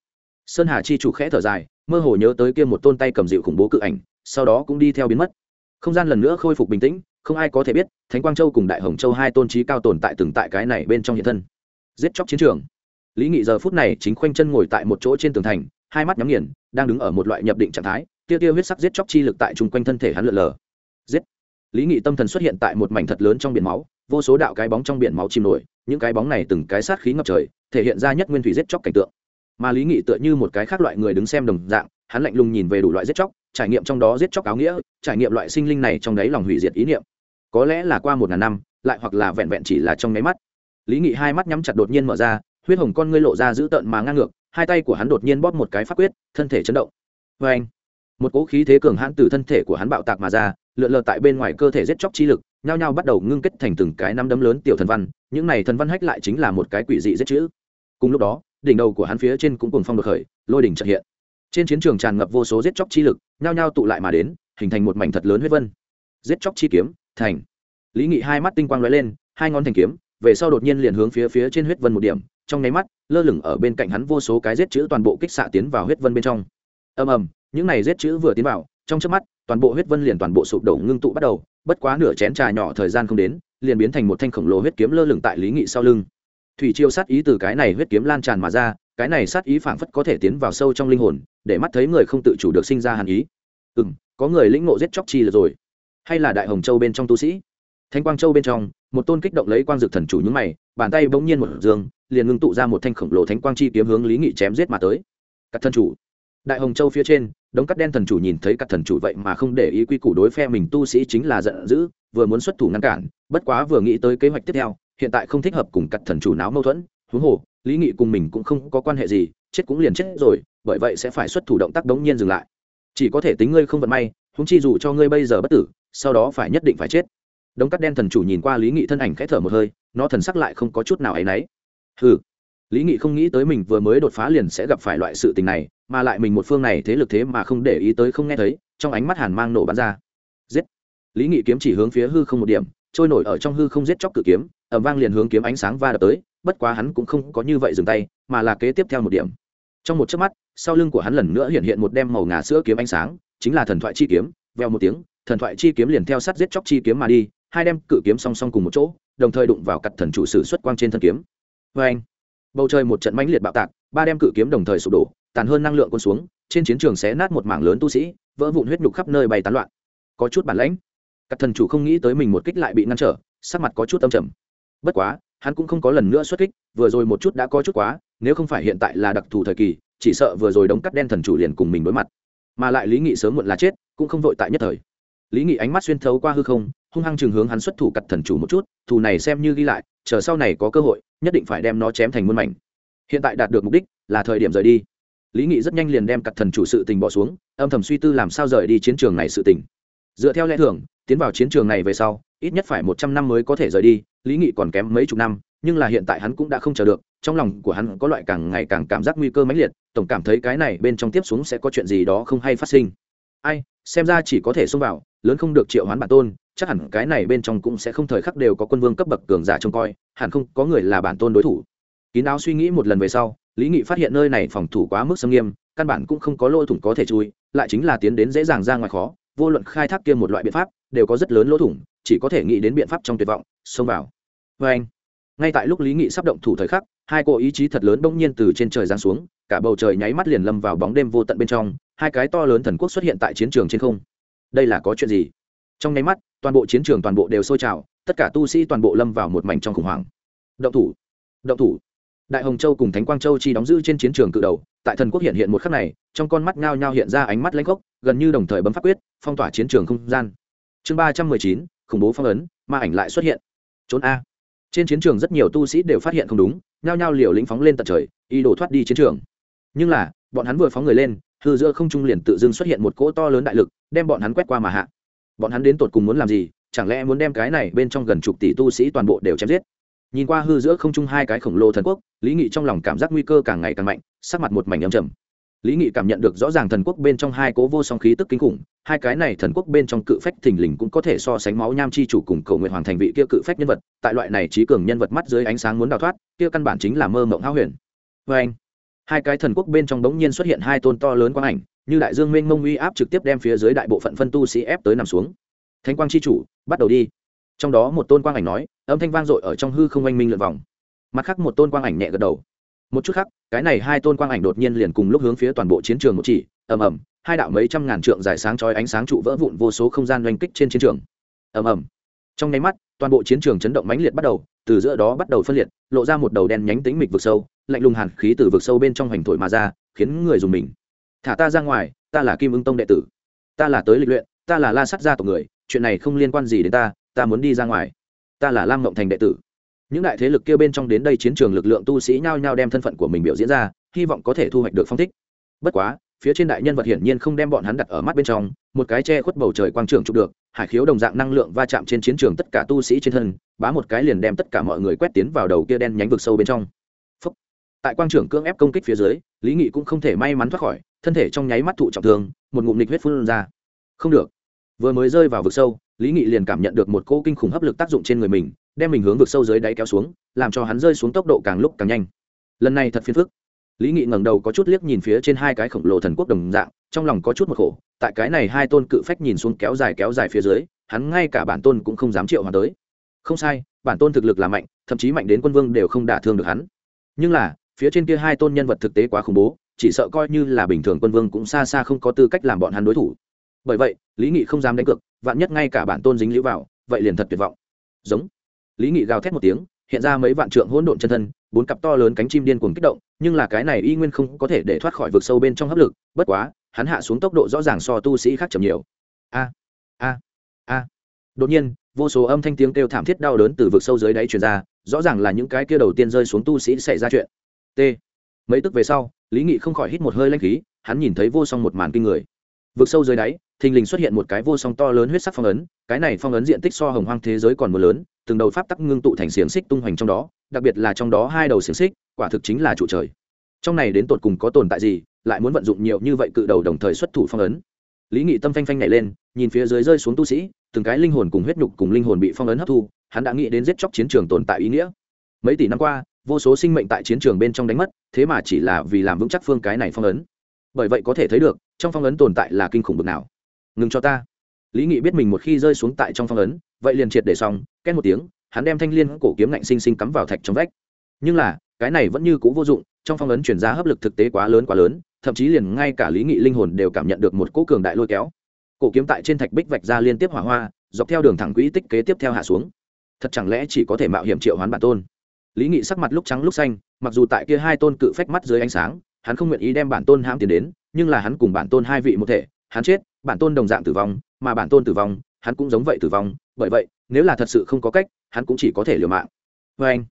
Sơn hà chi chủ khẽ thở dài, mơ hồ nhớ tới kia một tôn tay cầm dịu khủng bố cự ảnh, sau đó cũng đi theo biến mất. Không gian lần nữa khôi phục bình tĩnh không ai có thể biết, thánh quang châu cùng đại hồng châu hai tôn trí cao tồn tại từng tại cái này bên trong hiện thân. Giết chóc chiến trường. Lý nghị giờ phút này chính khoanh chân ngồi tại một chỗ trên tường thành, hai mắt nhắm nghiền, đang đứng ở một loại nhập định trạng thái tiêu tiêu huyết sắc giết chóc chi lực tại chung quanh thân thể hắn lượn lờ. Giết. Lý nghị tâm thần xuất hiện tại một mảnh thật lớn trong biển máu, vô số đạo cái bóng trong biển máu chìm nổi, những cái bóng này từng cái sát khí ngập trời, thể hiện ra nhất nguyên thủy giết chóc cảnh tượng. Mà lý nghị tựa như một cái khác loại người đứng xem đồng dạng, hắn lạnh lùng nhìn về đủ loại giết chóc, trải nghiệm trong đó giết chóc áo nghĩa, trải nghiệm loại sinh linh này trong đáy lòng hủy diệt ý niệm có lẽ là qua một ngàn năm, lại hoặc là vẹn vẹn chỉ là trong nháy mắt. Lý nghị hai mắt nhắm chặt đột nhiên mở ra, huyết hồng con ngươi lộ ra dữ tợn mà ngang ngược, hai tay của hắn đột nhiên bóp một cái pháp quyết, thân thể chấn động. Vê anh, một cỗ khí thế cường hãn từ thân thể của hắn bạo tạc mà ra, lượn lờ tại bên ngoài cơ thể giết chóc chi lực, nhao nhao bắt đầu ngưng kết thành từng cái năm đấm lớn tiểu thần văn, những này thần văn hách lại chính là một cái quỷ dị giết chữ. Cùng lúc đó, đỉnh đầu của hắn phía trên cũng cùng phong được khởi, lôi đỉnh trợ hiện. Trên chiến trường tràn ngập vô số giết chóc chi lực, nhao nhao tụ lại mà đến, hình thành một mảnh thật lớn huyết vân. Giết chóc chi kiếm thành. Lý nghị hai mắt tinh quang lóe lên, hai ngón thành kiếm, về sau đột nhiên liền hướng phía phía trên huyết vân một điểm, trong nháy mắt, lơ lửng ở bên cạnh hắn vô số cái giết chữ toàn bộ kích xạ tiến vào huyết vân bên trong. Ầm ầm, những này giết chữ vừa tiến vào, trong chớp mắt, toàn bộ huyết vân liền toàn bộ sụp đổ ngưng tụ bắt đầu, bất quá nửa chén trà nhỏ thời gian không đến, liền biến thành một thanh khổng lồ huyết kiếm lơ lửng tại lý nghị sau lưng. Thủy chiêu sát ý từ cái này huyết kiếm lan tràn mà ra, cái này sát ý phảng phất có thể tiến vào sâu trong linh hồn, để mắt thấy người không tự chủ được sinh ra hàn ý. Ừ có người lĩnh ngộ giết chóc chi là rồi hay là đại hồng châu bên trong tu sĩ? Thanh quang châu bên trong, một tôn kích động lấy quang dực thần chủ nhúng mày, bàn tay bỗng nhiên một dương, liền ngưng tụ ra một thanh khổng lồ thánh quang chi kiếm hướng lý nghị chém giết mà tới. Các thần chủ. Đại hồng châu phía trên, đống cắt đen thần chủ nhìn thấy các thần chủ vậy mà không để ý quy củ đối phe mình tu sĩ chính là giận dữ, vừa muốn xuất thủ ngăn cản, bất quá vừa nghĩ tới kế hoạch tiếp theo, hiện tại không thích hợp cùng các thần chủ náo mâu thuẫn. Huống hồ, lý nghị cùng mình cũng không có quan hệ gì, chết cũng liền chết rồi, bởi vậy sẽ phải xuất thủ động tác đống nhiên dừng lại. Chỉ có thể tính ngươi không vận may húng chi dù cho ngươi bây giờ bất tử sau đó phải nhất định phải chết. Đống cắt đen thần chủ nhìn qua lý nghị thân ảnh khẽ thở một hơi, nó thần sắc lại không có chút nào áy náy. Hừ, lý nghị không nghĩ tới mình vừa mới đột phá liền sẽ gặp phải loại sự tình này, mà lại mình một phương này thế lực thế mà không để ý tới không nghe thấy, trong ánh mắt hàn mang nổ bắn ra. Giết! Lý nghị kiếm chỉ hướng phía hư không một điểm, trôi nổi ở trong hư không giết chóc cự kiếm ẩm vang liền hướng kiếm ánh sáng va đập tới, bất quá hắn cũng không có như vậy dừng tay, mà là kế tiếp theo một điểm. Trong một chớp mắt, sau lưng của hắn lần nữa hiện hiện một đem màu ngà sữa kiếm ánh sáng, chính là thần thoại chi kiếm veo một tiếng thần thoại chi kiếm liền theo sát giết chóc chi kiếm mà đi, hai đem cự kiếm song song cùng một chỗ, đồng thời đụng vào cặt thần chủ sử xuất quang trên thân kiếm. Vê anh, bầu trời một trận mãnh liệt bạo tạc, ba đem cự kiếm đồng thời sụp đổ, tàn hơn năng lượng quân xuống, trên chiến trường xé nát một mảng lớn tu sĩ, vỡ vụn huyết nhục khắp nơi bay tán loạn. Có chút bản lãnh. Các thần chủ không nghĩ tới mình một kích lại bị ngăn trở, sắc mặt có chút âm trầm. Bất quá, hắn cũng không có lần nữa xuất kích, vừa rồi một chút đã có chút quá, nếu không phải hiện tại là đặc thù thời kỳ, chỉ sợ vừa rồi đống cắt đen thần chủ liền cùng mình đối mặt. Mà lại lý nghị sớm muộn là chết, cũng không vội tại nhất thời lý nghị ánh mắt xuyên thấu qua hư không, hung hăng chừng hướng hắn xuất thủ cặt thần chủ một chút, thù này xem như ghi lại, chờ sau này có cơ hội, nhất định phải đem nó chém thành muôn mảnh. Hiện tại đạt được mục đích là thời điểm rời đi. Lý nghị rất nhanh liền đem cặt thần chủ sự tình bỏ xuống, âm thầm suy tư làm sao rời đi chiến trường này sự tình. Dựa theo lẽ thường, tiến vào chiến trường này về sau, ít nhất phải một trăm năm mới có thể rời đi, lý nghị còn kém mấy chục năm, nhưng là hiện tại hắn cũng đã không chờ được, trong lòng của hắn có loại càng ngày càng cảm giác nguy cơ mãnh liệt, tổng cảm thấy cái này bên trong tiếp xuống sẽ có chuyện gì đó không hay phát sinh. Ai xem ra chỉ có thể xông vào, lớn không được triệu hoán bản tôn, chắc hẳn cái này bên trong cũng sẽ không thời khắc đều có quân vương cấp bậc cường giả trông coi, hẳn không có người là bản tôn đối thủ. Kín áo suy nghĩ một lần về sau, lý nghị phát hiện nơi này phòng thủ quá mức xâm nghiêm, căn bản cũng không có lỗ thủng có thể chui, lại chính là tiến đến dễ dàng ra ngoài khó, vô luận khai thác kia một loại biện pháp, đều có rất lớn lỗ thủng, chỉ có thể nghĩ đến biện pháp trong tuyệt vọng, xông vào. Vê anh, ngay tại lúc lý nghị sắp động thủ thời khắc, hai cô ý chí thật lớn bỗng nhiên từ trên trời giáng xuống, cả bầu trời nháy mắt liền lâm vào bóng đêm vô tận bên trong hai cái to lớn thần quốc xuất hiện tại chiến trường trên không. Đây là có chuyện gì? Trong nháy mắt, toàn bộ chiến trường toàn bộ đều sôi trào, tất cả tu sĩ toàn bộ lâm vào một mảnh trong khủng hoảng. Động thủ! Động thủ! Đại hồng châu cùng thánh quang châu chi đóng giữ trên chiến trường cự đầu, tại thần quốc hiện hiện một khắc này, trong con mắt ngao nhao hiện ra ánh mắt lãnh gốc, gần như đồng thời bấm pháp quyết, phong tỏa chiến trường không gian. Chương ba trăm mười chín, khủng bố phong ấn, ma ảnh lại xuất hiện. Trốn a! Trên chiến trường rất nhiều tu sĩ đều phát hiện không đúng, nhao nhao liều lính phóng lên tận trời y đổ thoát đi chiến trường. Nhưng là, bọn hắn vừa phóng người lên hư giữa không trung liền tự dưng xuất hiện một cỗ to lớn đại lực, đem bọn hắn quét qua mà hạ. Bọn hắn đến tột cùng muốn làm gì, chẳng lẽ muốn đem cái này bên trong gần chục tỷ tu sĩ toàn bộ đều chém giết? Nhìn qua hư giữa không trung hai cái khổng lồ thần quốc, lý nghị trong lòng cảm giác nguy cơ càng ngày càng mạnh, sắc mặt một mảnh âm trầm. Lý nghị cảm nhận được rõ ràng thần quốc bên trong hai cố vô song khí tức kinh khủng, hai cái này thần quốc bên trong cự phách thình lình cũng có thể so sánh máu nham chi chủ cùng cầu nguyện hoàng thành vị kia cự phách nhân vật, tại loại này trí cường nhân vật mắt dưới ánh sáng muốn đào thoát, kia căn bản chính là mơ mộng háo huyền. Vê anh hai cái thần quốc bên trong đống nhiên xuất hiện hai tôn to lớn quang ảnh, như đại dương mênh mông uy áp trực tiếp đem phía dưới đại bộ phận phân tu sĩ ép tới nằm xuống. Thánh quang chi chủ, bắt đầu đi. Trong đó một tôn quang ảnh nói, âm thanh vang dội ở trong hư không oanh minh lượn vòng. Mặt khác một tôn quang ảnh nhẹ gật đầu. Một chút khác, cái này hai tôn quang ảnh đột nhiên liền cùng lúc hướng phía toàn bộ chiến trường một chỉ, ầm ầm, hai đạo mấy trăm ngàn trượng dài sáng chói ánh sáng trụ vỡ vụn vô số không gian oanh kích trên chiến trường. Ầm ầm. Trong nháy mắt toàn bộ chiến trường chấn động mãnh liệt bắt đầu, từ giữa đó bắt đầu phân liệt, lộ ra một đầu đen nhánh tính mịch vực sâu, lạnh lùng hàn khí từ vực sâu bên trong hoành thổi mà ra, khiến người dùng mình. Thả ta ra ngoài, ta là kim ưng tông đệ tử, ta là tới lịch luyện, ta là la sắt gia tộc người, chuyện này không liên quan gì đến ta ta muốn đi ra ngoài. Ta là lam Ngộng thành đệ tử. Những đại thế lực kia bên trong đến đây chiến trường lực lượng tu sĩ nhao nhao đem thân phận của mình biểu diễn ra, hy vọng có thể thu hoạch được phong thích. Bất quá phía trên đại nhân vật hiển nhiên không đem bọn hắn đặt ở mắt bên trong, một cái che khuất bầu trời quang trường chụp được, hải khiếu đồng dạng năng lượng va chạm trên chiến trường tất cả tu sĩ trên thân, bá một cái liền đem tất cả mọi người quét tiến vào đầu kia đen nhánh vực sâu bên trong. Phúc. tại quang trường cưỡng ép công kích phía dưới, lý nghị cũng không thể may mắn thoát khỏi, thân thể trong nháy mắt thụ trọng thương, một ngụm nịch huyết phun ra. Không được. Vừa mới rơi vào vực sâu, lý nghị liền cảm nhận được một cỗ kinh khủng hấp lực tác dụng trên người mình, đem mình hướng vực sâu dưới đáy kéo xuống, làm cho hắn rơi xuống tốc độ càng lúc càng nhanh. Lần này thật phiền phức lý nghị ngẩng đầu có chút liếc nhìn phía trên hai cái khổng lồ thần quốc đồng dạng, trong lòng có chút một khổ, tại cái này hai tôn cự phách nhìn xuống kéo dài kéo dài phía dưới, hắn ngay cả bản tôn cũng không dám triệu hoàn tới. Không sai, bản tôn thực lực là mạnh, thậm chí mạnh đến quân vương đều không đả thương được hắn. Nhưng là, phía trên kia hai tôn nhân vật thực tế quá khủng bố, chỉ sợ coi như là bình thường quân vương cũng xa xa không có tư cách làm bọn hắn đối thủ. Bởi vậy, lý nghị không dám đánh cược, vạn nhất ngay cả bản tôn dính lũ vào, vậy liền thật tuyệt vọng. Giống. Lý nghị gào thét một tiếng, hiện ra mấy vạn trượng hỗn độn chân thân bốn cặp to lớn cánh chim điên cuồng kích động, nhưng là cái này y nguyên không có thể để thoát khỏi vực sâu bên trong hấp lực, bất quá, hắn hạ xuống tốc độ rõ ràng so tu sĩ khác chậm nhiều. A a a. Đột nhiên, vô số âm thanh tiếng kêu thảm thiết đau đớn từ vực sâu dưới đáy truyền ra, rõ ràng là những cái kia đầu tiên rơi xuống tu sĩ xảy ra chuyện. T. Mấy tức về sau, lý nghị không khỏi hít một hơi lanh khí, hắn nhìn thấy vô song một màn kinh người. Vực sâu dưới đáy, thình lình xuất hiện một cái vô song to lớn huyết sắc phong ấn, cái này phong ấn diện tích so hồng hoang thế giới còn mưa lớn từng đầu pháp tắc ngưng tụ thành xiềng xích tung hoành trong đó, đặc biệt là trong đó hai đầu xiềng xích, quả thực chính là trụ trời. Trong này đến tột cùng có tồn tại gì, lại muốn vận dụng nhiều như vậy cự đầu đồng thời xuất thủ phong ấn. Lý nghị tâm phanh phanh nhảy lên, nhìn phía dưới rơi xuống tu sĩ, từng cái linh hồn cùng huyết nhục cùng linh hồn bị phong ấn hấp thu, hắn đã nghĩ đến giết chóc chiến trường tồn tại ý nghĩa. Mấy tỷ năm qua, vô số sinh mệnh tại chiến trường bên trong đánh mất, thế mà chỉ là vì làm vững chắc phương cái này phong ấn. Bởi vậy có thể thấy được, trong phong ấn tồn tại là kinh khủng bực nào. Ngừng cho ta. Lý nghị biết mình một khi rơi xuống tại trong phong ấn vậy liền triệt để xong, két một tiếng, hắn đem thanh liên cổ kiếm ngạnh sinh sinh cắm vào thạch trong vách. Nhưng là, cái này vẫn như c ũ vô dụng, trong phong ấn chuyển ra hấp lực thực tế quá lớn quá lớn, thậm chí liền ngay cả lý nghị linh hồn đều cảm nhận được một cỗ cường đại lôi kéo. Cổ kiếm tại trên thạch bích vạch ra liên tiếp hỏa hoa, dọc theo đường thẳng quỹ tích kế tiếp theo hạ xuống. Thật chẳng lẽ chỉ có thể mạo hiểm triệu hoán bản tôn? Lý nghị sắc mặt lúc trắng lúc xanh, mặc dù tại kia hai tôn cự phách mắt dưới ánh sáng, hắn không nguyện ý đem bản tôn hãm tiền đến, nhưng là hắn cùng bản tôn hai vị một thể, hắn chết, bản tôn đồng dạng tử vong, mà bản tôn tử vong, hắn cũng giống vậy tử vong bởi vậy, nếu là thật sự không có cách, hắn cũng chỉ có thể liều mạng. Vê anh,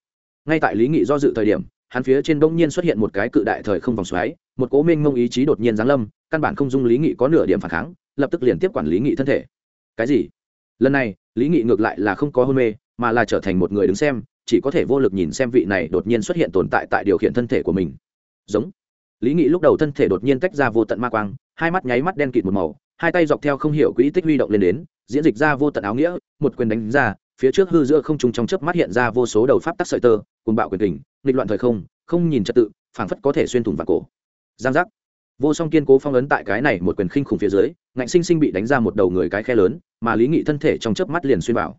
ngay tại lý nghị do dự thời điểm, hắn phía trên bỗng nhiên xuất hiện một cái cự đại thời không vòng xoáy, một cố minh mông ý chí đột nhiên giáng lâm, căn bản không dung lý nghị có nửa điểm phản kháng, lập tức liền tiếp quản lý nghị thân thể. Cái gì? Lần này, lý nghị ngược lại là không có hôn mê, mà là trở thành một người đứng xem, chỉ có thể vô lực nhìn xem vị này đột nhiên xuất hiện tồn tại tại điều khiển thân thể của mình. Giống. Lý nghị lúc đầu thân thể đột nhiên tách ra vô tận ma quang, hai mắt nháy mắt đen kịt một màu hai tay dọc theo không hiểu quỹ tích huy động lên đến, diễn dịch ra vô tận áo nghĩa, một quyền đánh ra, phía trước hư giữa không trung trong chớp mắt hiện ra vô số đầu pháp tắc sợi tơ cùng bạo quyền tình nghịch loạn thời không không nhìn trật tự, phảng phất có thể xuyên thủng vào cổ. Giang giác. Vô song kiên cố phong ấn tại cái này một quyền khinh khủng phía dưới, ngạnh sinh sinh bị đánh ra một đầu người cái khe lớn, mà lý nghị thân thể trong chớp mắt liền xuyên vào.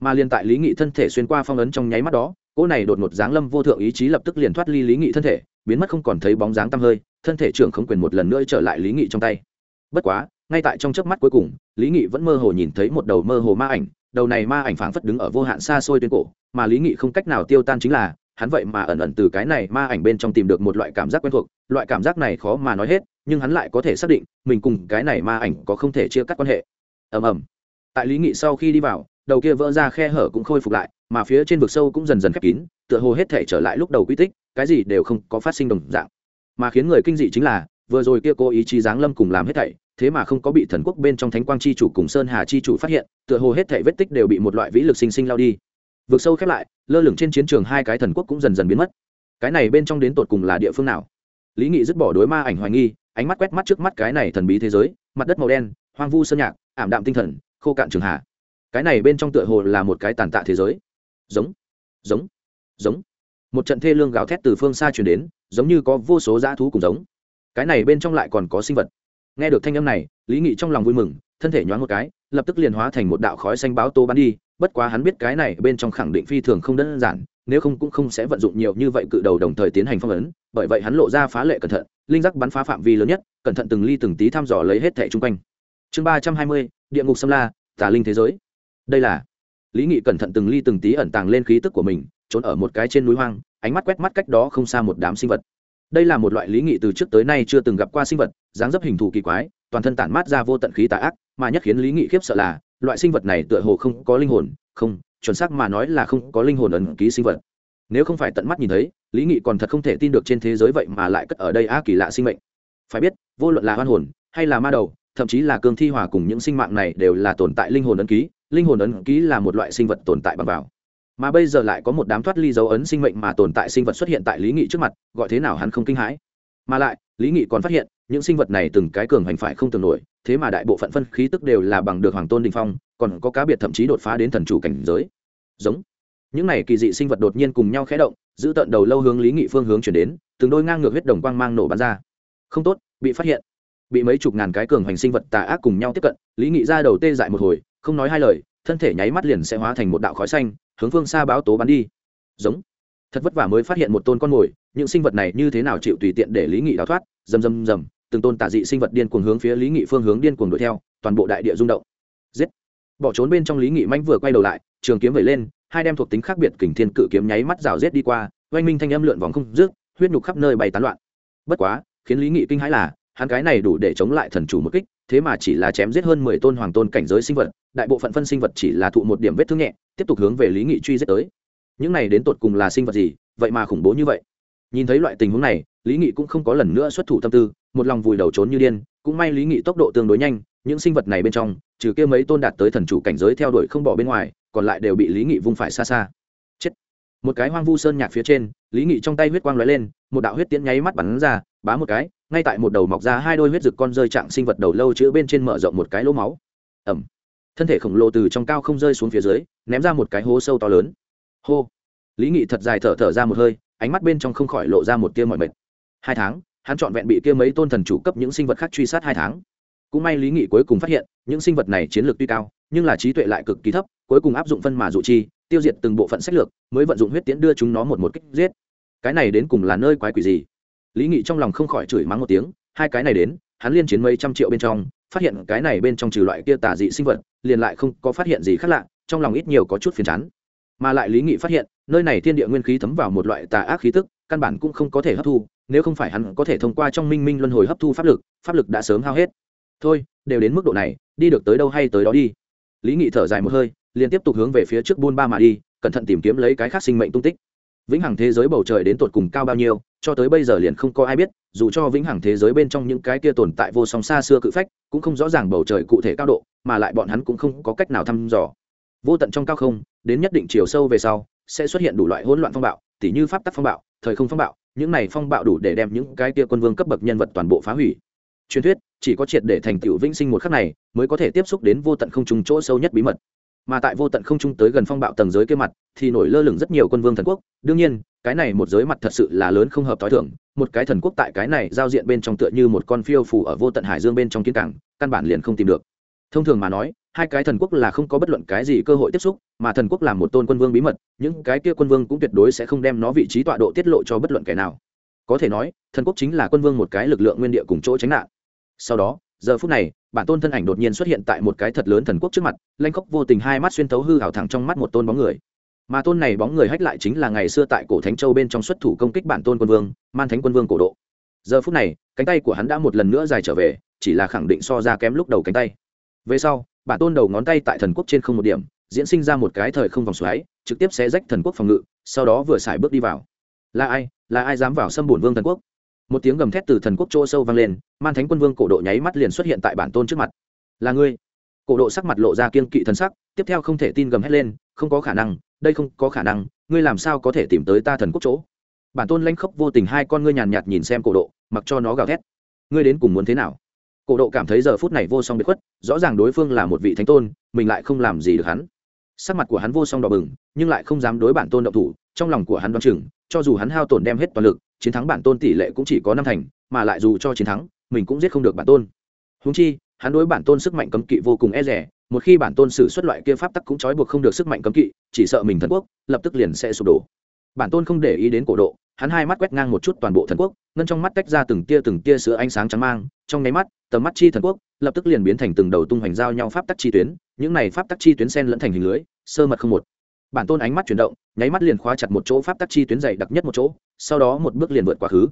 Mà liền tại lý nghị thân thể xuyên qua phong ấn trong nháy mắt đó, cỗ này đột ngột giáng lâm vô thượng ý chí lập tức liền thoát ly lý nghị thân thể, biến mất không còn thấy bóng dáng tăm hơi, thân thể trưởng không quyền một lần nữa trở lại lý nghị trong tay. Bất quá ngay tại trong chớp mắt cuối cùng, lý nghị vẫn mơ hồ nhìn thấy một đầu mơ hồ ma ảnh, đầu này ma ảnh phảng phất đứng ở vô hạn xa xôi tuyến cổ, mà lý nghị không cách nào tiêu tan chính là, hắn vậy mà ẩn ẩn từ cái này ma ảnh bên trong tìm được một loại cảm giác quen thuộc, loại cảm giác này khó mà nói hết, nhưng hắn lại có thể xác định, mình cùng cái này ma ảnh có không thể chia cắt quan hệ. Ầm ầm. Tại lý nghị sau khi đi vào, đầu kia vỡ ra khe hở cũng khôi phục lại, mà phía trên vực sâu cũng dần dần khép kín, tựa hồ hết thể trở lại lúc đầu quy tích, cái gì đều không có phát sinh đồng dạng. Mà khiến người kinh dị chính là, vừa rồi kia cô ý chí giáng lâm cùng làm hết thảy thế mà không có bị thần quốc bên trong thánh quang chi chủ cùng sơn hà chi chủ phát hiện, tựa hồ hết thảy vết tích đều bị một loại vĩ lực sinh sinh lao đi. Vượt sâu khép lại, lơ lửng trên chiến trường hai cái thần quốc cũng dần dần biến mất. Cái này bên trong đến tột cùng là địa phương nào? Lý nghị dứt bỏ đối ma ảnh hoài nghi, ánh mắt quét mắt trước mắt cái này thần bí thế giới, mặt đất màu đen, hoang vu sơn nhạc, ảm đạm tinh thần, khô cạn trường hạ. Cái này bên trong tựa hồ là một cái tàn tạ thế giới. Giống giống giống. Một trận thê lương gào thét từ phương xa truyền đến, giống như có vô số dã thú cùng giống. Cái này bên trong lại còn có sinh vật nghe được thanh âm này, lý nghị trong lòng vui mừng, thân thể nhoáng một cái, lập tức liền hóa thành một đạo khói xanh báo tô bắn đi. Bất quá hắn biết cái này bên trong khẳng định phi thường không đơn giản, nếu không cũng không sẽ vận dụng nhiều như vậy cự đầu đồng thời tiến hành phong ấn. Bởi vậy hắn lộ ra phá lệ cẩn thận, linh giác bắn phá phạm vi lớn nhất, cẩn thận từng ly từng tí thăm dò lấy hết thẻ chung quanh. Chương ba trăm hai mươi, địa ngục sâm la, tà linh thế giới. Đây là lý nghị cẩn thận từng ly từng tí ẩn tàng lên khí tức của mình, trốn ở một cái trên núi hoang, ánh mắt quét mắt cách đó không xa một đám sinh vật đây là một loại lý nghị từ trước tới nay chưa từng gặp qua sinh vật, dáng dấp hình thù kỳ quái, toàn thân tản mát ra vô tận khí tà ác, mà nhất khiến lý nghị khiếp sợ là, loại sinh vật này tựa hồ không có linh hồn, không, chuẩn xác mà nói là không có linh hồn ẩn ký sinh vật. Nếu không phải tận mắt nhìn thấy, lý nghị còn thật không thể tin được trên thế giới vậy mà lại cất ở đây á kỳ lạ sinh mệnh. Phải biết, vô luận là hoan hồn, hay là ma đầu, thậm chí là cương thi hòa cùng những sinh mạng này đều là tồn tại linh hồn ấn ký, linh hồn ấn ký là một loại sinh vật tồn tại bằng vào mà bây giờ lại có một đám thoát ly dấu ấn sinh mệnh mà tồn tại sinh vật xuất hiện tại lý nghị trước mặt, gọi thế nào hắn không kinh hãi. Mà lại, lý nghị còn phát hiện, những sinh vật này từng cái cường hành phải không tưởng nổi, thế mà đại bộ phận phân khí tức đều là bằng được hoàng tôn đình phong, còn có cá biệt thậm chí đột phá đến thần chủ cảnh giới. Giống. Những này kỳ dị sinh vật đột nhiên cùng nhau khé động, giữ tận đầu lâu hướng lý nghị phương hướng chuyển đến, từng đôi ngang ngược huyết đồng quang mang nổ bắn ra. Không tốt, bị phát hiện. Bị mấy chục ngàn cái cường hành sinh vật tà ác cùng nhau tiếp cận, lý nghị ra đầu tê dại một hồi, không nói hai lời, thân thể nháy mắt liền sẽ hóa thành một đạo khói xanh hướng phương xa báo tố bắn đi. Giống. Thật vất vả mới phát hiện một tôn con mồi, những sinh vật này như thế nào chịu tùy tiện để lý nghị đào thoát, rầm rầm rầm, từng tôn tả dị sinh vật điên cuồng hướng phía lý nghị phương hướng điên cuồng đuổi theo, toàn bộ đại địa rung động. Giết. Bỏ trốn bên trong lý nghị manh vừa quay đầu lại, trường kiếm vẩy lên, hai đem thuộc tính khác biệt kình thiên cự kiếm nháy mắt rào rết đi qua, oanh minh thanh âm lượn vòng không rước huyết nhục khắp nơi bay tán loạn. Bất quá, khiến lý nghị kinh hãi là hắn cái này đủ để chống lại thần chủ một kích, thế mà chỉ là chém giết hơn mười tôn hoàng tôn cảnh giới sinh vật, đại bộ phận phân sinh vật chỉ là thụ một điểm vết thương nhẹ, tiếp tục hướng về lý nghị truy giết tới. Những này đến tột cùng là sinh vật gì, vậy mà khủng bố như vậy? Nhìn thấy loại tình huống này, lý nghị cũng không có lần nữa xuất thủ tâm tư, một lòng vùi đầu trốn như điên, cũng may lý nghị tốc độ tương đối nhanh, những sinh vật này bên trong, trừ kia mấy tôn đạt tới thần chủ cảnh giới theo đuổi không bỏ bên ngoài, còn lại đều bị lý nghị vung phải xa xa. Chết. Một cái hoang vu sơn nhạc phía trên, lý nghị trong tay huyết quang lóe lên, một đạo huyết tiễn nháy mắt bắn ra bá một cái, ngay tại một đầu mọc ra hai đôi huyết rực con rơi trạng sinh vật đầu lâu chữ bên trên mở rộng một cái lỗ máu. Ẩm. Thân thể khổng lồ từ trong cao không rơi xuống phía dưới, ném ra một cái hố sâu to lớn. Hô. Lý nghị thật dài thở thở ra một hơi, ánh mắt bên trong không khỏi lộ ra một tia mọi mệt. Hai tháng, hắn trọn vẹn bị kia mấy tôn thần chủ cấp những sinh vật khác truy sát hai tháng. Cũng may lý nghị cuối cùng phát hiện, những sinh vật này chiến lược tuy cao, nhưng là trí tuệ lại cực kỳ thấp, cuối cùng áp dụng phân mà dụ chi, tiêu diệt từng bộ phận sách lược, mới vận dụng huyết tiễn đưa chúng nó một một kích giết. Cái này đến cùng là nơi quái quỷ gì? Lý nghị trong lòng không khỏi chửi mắng một tiếng, hai cái này đến, hắn liên chiến mấy trăm triệu bên trong, phát hiện cái này bên trong trừ loại kia tả dị sinh vật, liền lại không có phát hiện gì khác lạ, trong lòng ít nhiều có chút phiền chán. Mà lại lý nghị phát hiện, nơi này thiên địa nguyên khí thấm vào một loại tà ác khí tức, căn bản cũng không có thể hấp thu, nếu không phải hắn có thể thông qua trong minh minh luân hồi hấp thu pháp lực pháp lực đã sớm hao hết. Thôi, đều đến mức độ này, đi được tới đâu hay tới đó đi. Lý nghị thở dài một hơi, liền tiếp tục hướng về phía trước buôn ba mà đi, cẩn thận tìm kiếm lấy cái khác sinh mệnh tung tích. Vĩnh hằng thế giới bầu trời đến tột cùng cao bao nhiêu cho tới bây giờ liền không có ai biết, dù cho vĩnh hằng thế giới bên trong những cái kia tồn tại vô song xa xưa cự phách, cũng không rõ ràng bầu trời cụ thể cao độ, mà lại bọn hắn cũng không có cách nào thăm dò. Vô tận trong cao không, đến nhất định chiều sâu về sau, sẽ xuất hiện đủ loại hỗn loạn phong bạo, tỉ như pháp tắc phong bạo, thời không phong bạo, những này phong bạo đủ để đem những cái kia quân vương cấp bậc nhân vật toàn bộ phá hủy. Truyền thuyết, chỉ có triệt để thành tựu vĩnh sinh một khắc này, mới có thể tiếp xúc đến vô tận không trùng chỗ sâu nhất bí mật mà tại vô tận không trung tới gần phong bạo tầng giới kia mặt, thì nổi lơ lửng rất nhiều quân vương thần quốc. Đương nhiên, cái này một giới mặt thật sự là lớn không hợp t h o i thưởng một cái thần quốc tại cái này giao diện bên trong tựa như một con phiêu phủ ở vô tận hải dương bên trong kiến cảng, căn bản liền không tìm được. Thông thường mà nói, hai cái thần quốc là không có bất luận cái gì cơ hội tiếp xúc, mà thần quốc là một tôn quân vương bí mật, những cái kia quân vương cũng tuyệt đối sẽ không đem nó vị trí tọa độ tiết lộ cho bất luận kẻ nào. Có thể nói, thần quốc chính là quân vương một cái lực lượng nguyên địa cùng chỗ tránh nạn. Sau đó, giờ phút này bản tôn thân ảnh đột nhiên xuất hiện tại một cái thật lớn thần quốc trước mặt, lanh khóc vô tình hai mắt xuyên thấu hư hào thẳng trong mắt một tôn bóng người. Mà tôn này bóng người hách lại chính là ngày xưa tại cổ thánh châu bên trong xuất thủ công kích bản tôn quân vương, man thánh quân vương cổ độ. Giờ phút này, cánh tay của hắn đã một lần nữa dài trở về, chỉ là khẳng định so ra kém lúc đầu cánh tay. Về sau, bản tôn đầu ngón tay tại thần quốc trên không một điểm, diễn sinh ra một cái thời không vòng xoáy, trực tiếp xé rách thần quốc phòng ngự, sau đó vừa xài bước đi vào. Là ai? Là ai dám vào xâm bổn vương thần quốc? Một tiếng gầm thét từ thần quốc chỗ sâu vang lên, man thánh quân vương cổ độ nháy mắt liền xuất hiện tại bản tôn trước mặt. Là ngươi? Cổ độ sắc mặt lộ ra kiên kỵ thần sắc, tiếp theo không thể tin gầm hét lên, không có khả năng, đây không có khả năng, ngươi làm sao có thể tìm tới ta thần quốc chỗ? Bản tôn lãnh khốc vô tình hai con ngươi nhàn nhạt nhìn xem cổ độ, mặc cho nó gào thét. Ngươi đến cùng muốn thế nào? Cổ độ cảm thấy giờ phút này vô song biệt khuất, rõ ràng đối phương là một vị thánh tôn, mình lại không làm gì được hắn. Sắc mặt của hắn vô song đỏ bừng, nhưng lại không dám đối bản tôn động thủ, trong lòng của hắn đoán chừng, cho dù hắn hao tổn đem hết toàn lực chiến thắng bản tôn tỷ lệ cũng chỉ có năm thành, mà lại dù cho chiến thắng, mình cũng giết không được bản tôn. Húng chi, hắn đối bản tôn sức mạnh cấm kỵ vô cùng e rẻ một khi bản tôn sử xuất loại kia pháp tắc cũng trói buộc không được sức mạnh cấm kỵ, chỉ sợ mình thần quốc lập tức liền sẽ sụp đổ. Bản tôn không để ý đến cổ độ, hắn hai mắt quét ngang một chút toàn bộ thần quốc, ngân trong mắt tách ra từng tia từng tia sữa ánh sáng trắng mang, trong nháy mắt, tầm mắt chi thần quốc lập tức liền biến thành từng đầu tung hoành giao nhau pháp tắc chi tuyến, những này pháp tắc chi tuyến sen lẫn thành hình lưới, sơ mật không một bản tôn ánh mắt chuyển động, nháy mắt liền khóa chặt một chỗ pháp tắc chi tuyến dày đặc nhất một chỗ, sau đó một bước liền vượt quá khứ.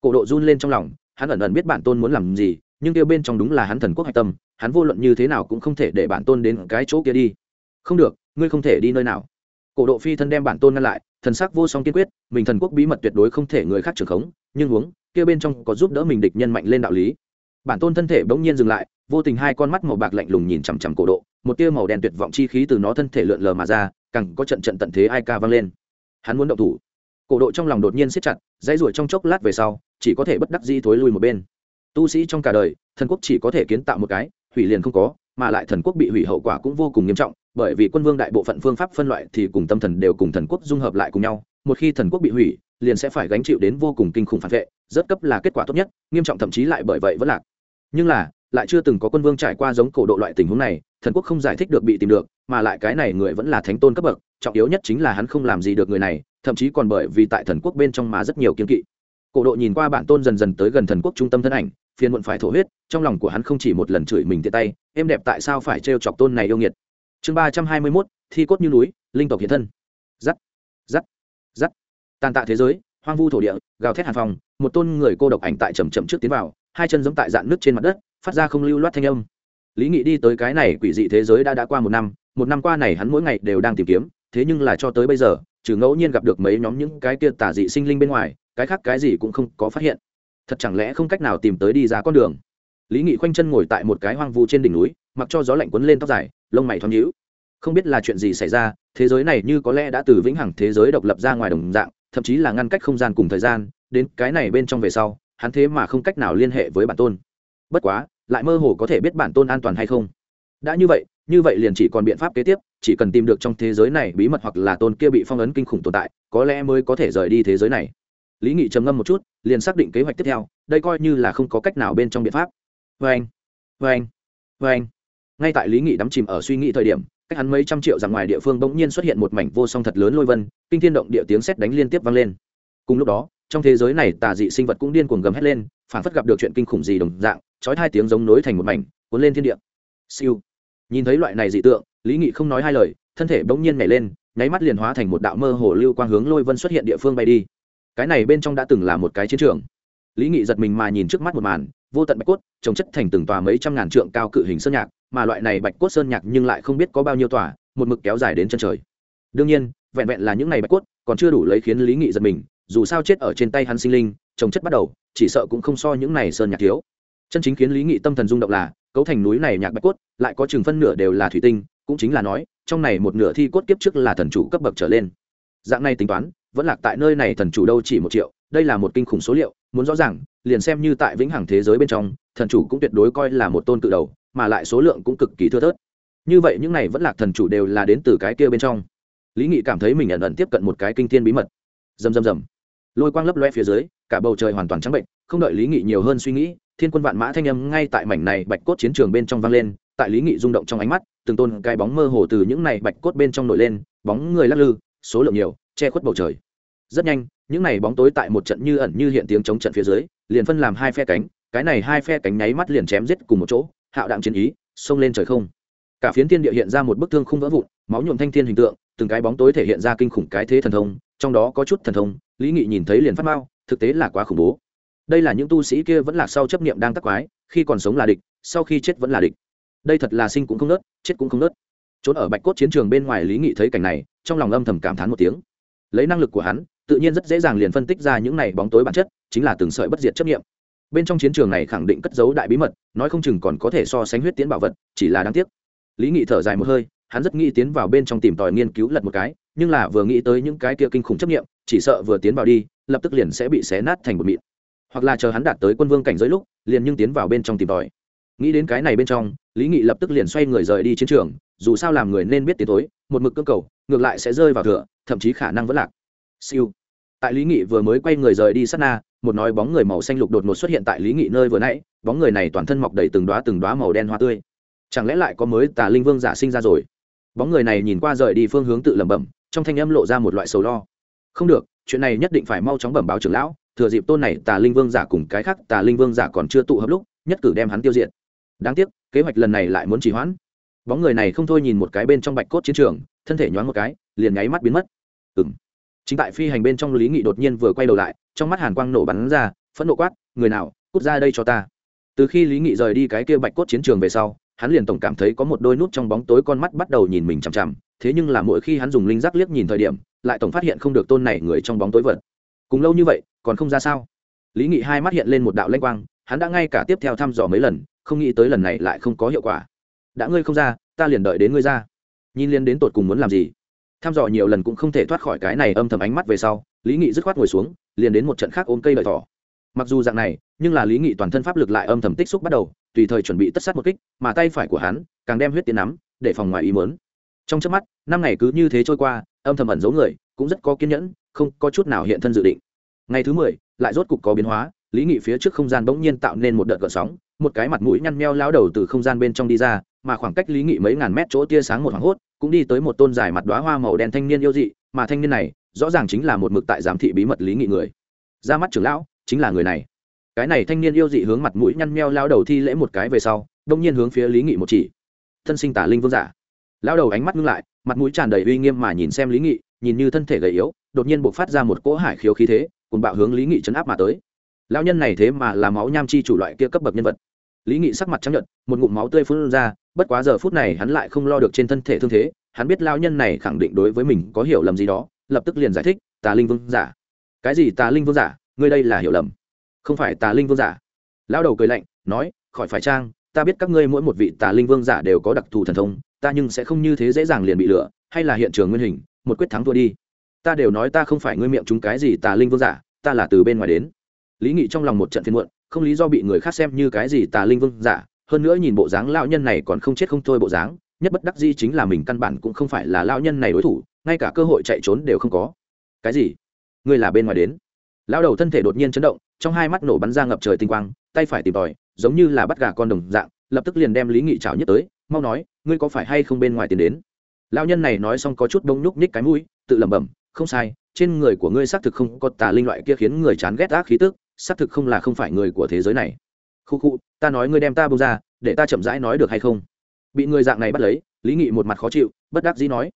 Cổ độ run lên trong lòng, hắn ẩn ẩn biết bản tôn muốn làm gì, nhưng kêu bên trong đúng là hắn thần quốc hạch tâm, hắn vô luận như thế nào cũng không thể để bản tôn đến cái chỗ kia đi. Không được, ngươi không thể đi nơi nào. Cổ độ phi thân đem bản tôn ngăn lại, thần sắc vô song kiên quyết, mình thần quốc bí mật tuyệt đối không thể người khác trưởng khống, nhưng huống kia bên trong có giúp đỡ mình địch nhân mạnh lên đạo lý. Bản tôn thân thể bỗng nhiên dừng lại, vô tình hai con mắt màu bạc lạnh lùng nhìn chằm chằm cổ độ, một tia màu đen tuyệt vọng chi khí từ nó thân thể lượn lờ mà ra càng có trận trận tận thế ai ca vang lên. Hắn muốn động thủ. Cổ độ trong lòng đột nhiên siết chặt, dãy ruổi trong chốc lát về sau, chỉ có thể bất đắc dĩ thối lui một bên. Tu sĩ trong cả đời, thần quốc chỉ có thể kiến tạo một cái, hủy liền không có, mà lại thần quốc bị hủy hậu quả cũng vô cùng nghiêm trọng, bởi vì quân vương đại bộ phận phương pháp phân loại thì cùng tâm thần đều cùng thần quốc dung hợp lại cùng nhau. Một khi thần quốc bị hủy, liền sẽ phải gánh chịu đến vô cùng kinh khủng phản vệ, rất cấp là kết quả tốt nhất, nghiêm trọng thậm chí lại bởi vậy vẫn lạc. Nhưng là, lại chưa từng có quân vương trải qua giống cổ độ loại tình huống này, thần quốc không giải thích được bị tìm được mà lại cái này người vẫn là thánh tôn cấp bậc, trọng yếu nhất chính là hắn không làm gì được người này, thậm chí còn bởi vì tại thần quốc bên trong mà rất nhiều kiên kỵ. Cổ độ nhìn qua bản tôn dần dần tới gần thần quốc trung tâm thân ảnh, phiền muộn phải thổ huyết, trong lòng của hắn không chỉ một lần chửi mình tiện tay em đẹp tại sao phải trêu chọc tôn này yêu nghiệt. Chương ba trăm hai mươi mốt, thi cốt như núi, linh tộc hiện thân. Giắt giắt giắt. Tàn tạ thế giới, hoang vu thổ địa, gào thét hàn phòng, một tôn người cô độc ảnh tại chầm chậm trước tiến vào, hai chân giống tại dạn nước trên mặt đất, phát ra không lưu loát thanh âm. Lý nghị đi tới cái này quỷ dị thế giới đã đã qua một năm một năm qua này hắn mỗi ngày đều đang tìm kiếm, thế nhưng là cho tới bây giờ, trừ ngẫu nhiên gặp được mấy nhóm những cái kia tả dị sinh linh bên ngoài, cái khác cái gì cũng không có phát hiện. Thật chẳng lẽ không cách nào tìm tới đi ra con đường? Lý nghị khoanh chân ngồi tại một cái hoang vu trên đỉnh núi, mặc cho gió lạnh quấn lên tóc dài, lông mày thoáng nhíu. Không biết là chuyện gì xảy ra, thế giới này như có lẽ đã từ vĩnh hằng thế giới độc lập ra ngoài đồng dạng, thậm chí là ngăn cách không gian cùng thời gian, đến cái này bên trong về sau, hắn thế mà không cách nào liên hệ với bản tôn. Bất quá, lại mơ hồ có thể biết bản tôn an toàn hay không. Đã như vậy như vậy liền chỉ còn biện pháp kế tiếp, chỉ cần tìm được trong thế giới này bí mật hoặc là tôn kia bị phong ấn kinh khủng tồn tại, có lẽ mới có thể rời đi thế giới này. Lý nghị trầm ngâm một chút, liền xác định kế hoạch tiếp theo, đây coi như là không có cách nào bên trong biện pháp. Vê anh vê anh vê anh. Ngay tại lý nghị đắm chìm ở suy nghĩ thời điểm, cách hắn mấy trăm triệu rằng ngoài địa phương bỗng nhiên xuất hiện một mảnh vô song thật lớn lôi vân, kinh thiên động địa tiếng sét đánh liên tiếp vang lên. Cùng lúc đó, trong thế giới này tà dị sinh vật cũng điên cuồng gầm hét lên, phản phất gặp được chuyện kinh khủng gì đồng dạng, chói hai tiếng giống nối thành một mảnh, cuốn lên thiên địa. Siêu nhìn thấy loại này dị tượng, lý nghị không nói hai lời, thân thể bỗng nhiên nhảy lên, nháy mắt liền hóa thành một đạo mơ hồ lưu quang hướng lôi vân xuất hiện địa phương bay đi. Cái này bên trong đã từng là một cái chiến trường. Lý nghị giật mình mà nhìn trước mắt một màn, vô tận bạch cốt, trồng chất thành từng tòa mấy trăm ngàn trượng cao cự hình sơn nhạc, mà loại này bạch cốt sơn nhạc nhưng lại không biết có bao nhiêu tòa, một mực kéo dài đến chân trời. Đương nhiên, vẹn vẹn là những này bạch cốt, còn chưa đủ lấy khiến lý nghị giật mình, dù sao chết ở trên tay hắn sinh linh, trồng chất bắt đầu, chỉ sợ cũng không so những này sơn nhạc thiếu chân chính khiến lý nghị tâm thần rung động là, cấu thành núi này nhạc bạch cốt, lại có chừng phân nửa đều là thủy tinh, cũng chính là nói, trong này một nửa thi cốt kiếp trước là thần chủ cấp bậc trở lên. Dạng này tính toán, vẫn lạc tại nơi này thần chủ đâu chỉ một triệu, đây là một kinh khủng số liệu, muốn rõ ràng, liền xem như tại vĩnh hằng thế giới bên trong, thần chủ cũng tuyệt đối coi là một tôn cự đầu, mà lại số lượng cũng cực kỳ thưa thớt. Như vậy những này vẫn lạc thần chủ đều là đến từ cái kia bên trong. Lý nghị cảm thấy mình ẩn ẩn tiếp cận một cái kinh thiên bí mật. Dầm dầm dầm lôi quang lấp loe phía dưới, cả bầu trời hoàn toàn trắng bệnh, không đợi lý nghị nhiều hơn suy nghĩ thiên quân vạn mã thanh âm ngay tại mảnh này bạch cốt chiến trường bên trong vang lên, tại lý nghị rung động trong ánh mắt, từng tôn cái bóng mơ hồ từ những này bạch cốt bên trong nổi lên, bóng người lắc lư, số lượng nhiều, che khuất bầu trời. Rất nhanh, những này bóng tối tại một trận như ẩn như hiện tiếng chống trận phía dưới, liền phân làm hai phe cánh, cái này hai phe cánh nháy mắt liền chém giết cùng một chỗ, hạo đạm chiến ý, xông lên trời không. Cả phiến thiên địa hiện ra một bức thương không vỡ vụn, máu nhuộm thanh thiên hình tượng, từng cái bóng tối thể hiện ra kinh khủng cái thế thần thông, trong đó có chút thần thông, lý nghị nhìn thấy liền phát mao thực tế là quá khủng bố đây là những tu sĩ kia vẫn là sau chấp niệm đang tắc quái, khi còn sống là địch, sau khi chết vẫn là địch. Đây thật là sinh cũng không nớt, chết cũng không nớt. Trốn ở bạch cốt chiến trường bên ngoài lý nghị thấy cảnh này, trong lòng âm thầm cảm thán một tiếng. Lấy năng lực của hắn, tự nhiên rất dễ dàng liền phân tích ra những này bóng tối bản chất, chính là từng sợi bất diệt chấp nghiệm bên trong chiến trường này khẳng định cất giấu đại bí mật, nói không chừng còn có thể so sánh huyết tiến bảo vật, chỉ là đáng tiếc. Lý nghị thở dài một hơi, hắn rất nghĩ tiến vào bên trong tìm tòi nghiên cứu lật một cái, nhưng là vừa nghĩ tới những cái kia kinh khủng chấp nghiệm chỉ sợ vừa tiến vào đi, lập tức liền sẽ bị xé nát thành một mịn hoặc là chờ hắn đạt tới quân vương cảnh giới lúc, liền nhưng tiến vào bên trong tìm tòi. Nghĩ đến cái này bên trong, lý nghị lập tức liền xoay người rời đi chiến trường, dù sao làm người nên biết tiến tối một mực cơ cầu, ngược lại sẽ rơi vào thừa thậm chí khả năng vẫn lạc. Siêu. Tại lý nghị vừa mới quay người rời đi sát na, một nói bóng người màu xanh lục đột ngột xuất hiện tại lý nghị nơi vừa nãy, bóng người này toàn thân mọc đầy từng đoá từng đoá màu đen hoa tươi. Chẳng lẽ lại có mới tà linh vương giả sinh ra rồi? Bóng người này nhìn qua rời đi phương hướng tự lẩm bẩm, trong thanh âm lộ ra một loại sầu lo. Không được, chuyện này nhất định phải mau chóng bẩm báo trưởng lão thừa dịp tôn này tà linh vương giả cùng cái khác tà linh vương giả còn chưa tụ hợp lúc, nhất cử đem hắn tiêu diệt. Đáng tiếc, kế hoạch lần này lại muốn trì hoãn. Bóng người này không thôi nhìn một cái bên trong bạch cốt chiến trường, thân thể nhoáng một cái, liền nháy mắt biến mất. Ừng chính tại phi hành bên trong lý nghị đột nhiên vừa quay đầu lại, trong mắt hàn quang nổ bắn ra, phẫn nộ quát, người nào, cút ra đây cho ta. Từ khi lý nghị rời đi cái kia bạch cốt chiến trường về sau, hắn liền tổng cảm thấy có một đôi nút trong bóng tối con mắt bắt đầu nhìn mình chằm chằm, thế nhưng là mỗi khi hắn dùng linh giác liếc nhìn thời điểm, lại tổng phát hiện không được tôn này người trong bóng tối vật. Cùng lâu như vậy còn không ra sao? Lý nghị hai mắt hiện lên một đạo lanh quang, hắn đã ngay cả tiếp theo thăm dò mấy lần, không nghĩ tới lần này lại không có hiệu quả. Đã ngươi không ra, ta liền đợi đến ngươi ra. Nhìn liên đến tột cùng muốn làm gì? Thăm dò nhiều lần cũng không thể thoát khỏi cái này âm thầm ánh mắt về sau, lý nghị dứt khoát ngồi xuống, liền đến một trận khác ôm cây lợi thỏ. Mặc dù dạng này, nhưng là lý nghị toàn thân pháp lực lại âm thầm tích xúc bắt đầu, tùy thời chuẩn bị tất sát một kích, mà tay phải của hắn càng đem huyết tiến nắm, để phòng ngoài ý mớn trong trước mắt, năm ngày cứ như thế trôi qua, âm thầm ẩn giấu người, cũng rất có kiên nhẫn, không có chút nào hiện thân dự định ngày thứ mười, lại rốt cục có biến hóa, lý nghị phía trước không gian bỗng nhiên tạo nên một đợt gợn sóng, một cái mặt mũi nhăn meo lao đầu từ không gian bên trong đi ra, mà khoảng cách lý nghị mấy ngàn mét chỗ tia sáng một hoảng hốt, cũng đi tới một tôn dài mặt đoá hoa màu đen thanh niên yêu dị, mà thanh niên này, rõ ràng chính là một mực tại giám thị bí mật lý nghị người. Ra mắt trưởng lão, chính là người này. Cái này thanh niên yêu dị hướng mặt mũi nhăn meo lao đầu thi lễ một cái về sau đông nhiên hướng phía lý nghị một chỉ. Thân sinh tả linh vương giả. Lao đầu ánh mắt ngưng lại, mặt mũi tràn đầy uy nghiêm mà nhìn xem lý nghị, nhìn như thân thể gầy yếu, đột nhiên buộc phát ra một cỗ hải khiếu khí thế cùng bạo hướng lý nghị chấn áp mà tới. Lao nhân này thế mà là máu nham chi chủ loại kia cấp bậc nhân vật. Lý nghị sắc mặt chấp nhận một ngụm máu tươi phun ra, bất quá giờ phút này hắn lại không lo được trên thân thể thương thế, hắn biết lao nhân này khẳng định đối với mình có hiểu lầm gì đó, lập tức liền giải thích, tà linh vương giả. Cái gì tà linh vương giả? Ngươi đây là hiểu lầm. Không phải tà linh vương giả. Lão đầu cười lạnh, nói, khỏi phải trang, ta biết các ngươi mỗi một vị tà linh vương giả đều có đặc thù thần thông, ta nhưng sẽ không như thế dễ dàng liền bị lừa, hay là hiện trường nguyên hình, một quyết thắng thua đi ta đều nói ta không phải ngươi miệng chúng cái gì tà linh vương giả, ta là từ bên ngoài đến. Lý nghị trong lòng một trận phiên muộn, không lý do bị người khác xem như cái gì tà linh vương giả, hơn nữa nhìn bộ dáng lão nhân này còn không chết không thôi bộ dáng, nhất bất đắc di chính là mình căn bản cũng không phải là lão nhân này đối thủ, ngay cả cơ hội chạy trốn đều không có. Cái gì? Ngươi là bên ngoài đến. Lão đầu thân thể đột nhiên chấn động, trong hai mắt nổ bắn ra ngập trời tinh quang, tay phải tìm tòi, giống như là bắt gà con đồng dạng, lập tức liền đem lý nghị trào nhất tới, mau nói, ngươi có phải hay không bên ngoài tiến đến? Lão nhân này nói xong có chút đông nhúc nhích cái mũi, tự lẩm bẩm không sai, trên người của ngươi xác thực không có tà linh loại kia khiến người chán ghét ác khí tức, xác thực không là không phải người của thế giới này. Khu khu, ta nói ngươi đem ta bông ra, để ta chậm rãi nói được hay không? Bị người dạng này bắt lấy, lý nghị một mặt khó chịu, bất đắc dĩ nói.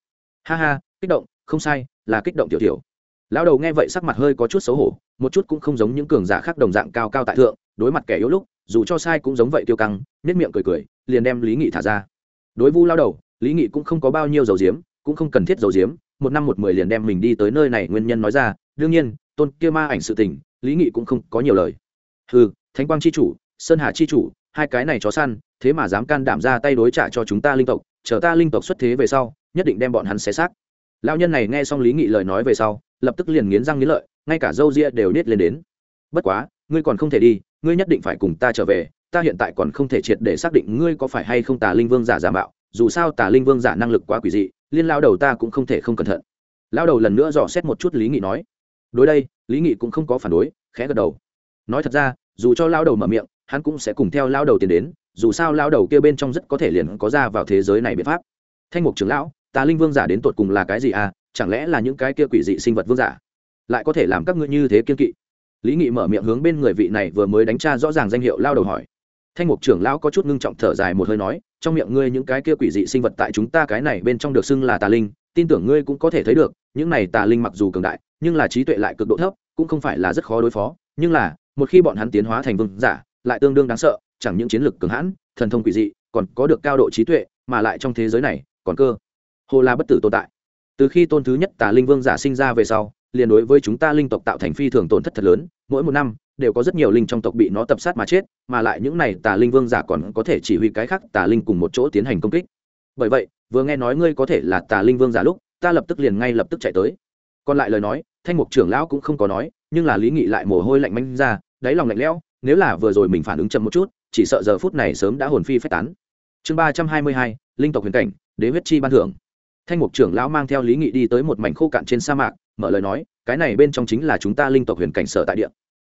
Ha ha, kích động, không sai, là kích động tiểu tiểu. Lão đầu nghe vậy sắc mặt hơi có chút xấu hổ, một chút cũng không giống những cường giả khác đồng dạng cao cao tại thượng, đối mặt kẻ yếu lúc, dù cho sai cũng giống vậy tiêu căng nếp miệng cười cười, liền đem lý nghị thả ra. Đối vu lao đầu, lý nghị cũng không có bao nhiêu dầu diếm, cũng không cần thiết dầu diếm một năm một mười liền đem mình đi tới nơi này, nguyên nhân nói ra. Đương nhiên, tôn kia ma ảnh sự tình, lý nghị cũng không có nhiều lời. Ừ thánh quang c h i chủ, sơn hà c h i chủ, hai cái này chó săn, thế mà dám can đảm ra tay đối trả cho chúng ta linh tộc, chờ ta linh tộc xuất thế về sau, nhất định đem bọn hắn xé xác. Lão nhân này nghe xong lý nghị lời nói về sau, lập tức liền nghiến răng nghiến lợi, ngay cả râu ria đều nết lên đến. Bất quá, ngươi còn không thể đi, ngươi nhất định phải cùng ta trở về, ta hiện tại còn không thể triệt để xác định ngươi có phải hay không tà linh vương giả giả mạo, dù sao tà linh vương giả năng lực quá quỷ dị liên lao đầu ta cũng không thể không cẩn thận. Lao đầu lần nữa dò xét một chút lý nghị nói. Đối đây, lý nghị cũng không có phản đối, khẽ gật đầu. Nói thật ra, dù cho lao đầu mở miệng, hắn cũng sẽ cùng theo lao đầu tiến đến, dù sao lao đầu kia bên trong rất có thể liền có ra vào thế giới này biện pháp. Thanh mục trưởng lão tà linh vương giả đến tột cùng là cái gì à? Chẳng lẽ là những cái kia quỷ dị sinh vật vương giả? Lại có thể làm các ngươi như thế kiên kỵ? Lý nghị mở miệng hướng bên người vị này vừa mới đánh tra rõ ràng danh hiệu lao đầu hỏi thanh mục trưởng lão có chút ngưng trọng thở dài một hơi nói, trong miệng ngươi những cái kia quỷ dị sinh vật tại chúng ta cái này bên trong được xưng là tà linh, tin tưởng ngươi cũng có thể thấy được, những này tà linh mặc dù cường đại, nhưng là trí tuệ lại cực độ thấp, cũng không phải là rất khó đối phó. Nhưng là, một khi bọn hắn tiến hóa thành vương giả, lại tương đương đáng sợ, chẳng những chiến lược cường hãn, thần thông quỷ dị, còn có được cao độ trí tuệ, mà lại trong thế giới này, còn cơ hồ là bất tử tồn tại. Từ khi tôn thứ nhất tà linh vương giả sinh ra về sau, liền đối với chúng ta linh tộc tạo thành phi thường tổn thất thật lớn mỗi một năm đều có rất nhiều linh trong tộc bị nó tập sát mà chết, mà lại những này tà linh vương giả còn có thể chỉ huy cái khác tà linh cùng một chỗ tiến hành công kích. Bởi vậy, vừa nghe nói ngươi có thể là tà linh vương giả lúc, ta lập tức liền ngay lập tức chạy tới. Còn lại lời nói, thanh mục trưởng lão cũng không có nói, nhưng là lý nghị lại mồ hôi lạnh manh ra, đáy lòng lạnh lẽo, nếu là vừa rồi mình phản ứng chậm một chút, chỉ sợ giờ phút này sớm đã hồn phi phách tán. Chương ba trăm hai mươi hai, linh tộc huyền cảnh, đế huyết chi ban thưởng. Thanh mục trưởng lão mang theo lý nghị đi tới một mảnh khô cạn trên sa mạc, mở lời nói, cái này bên trong chính là chúng ta linh tộc huyền cảnh sở tại địa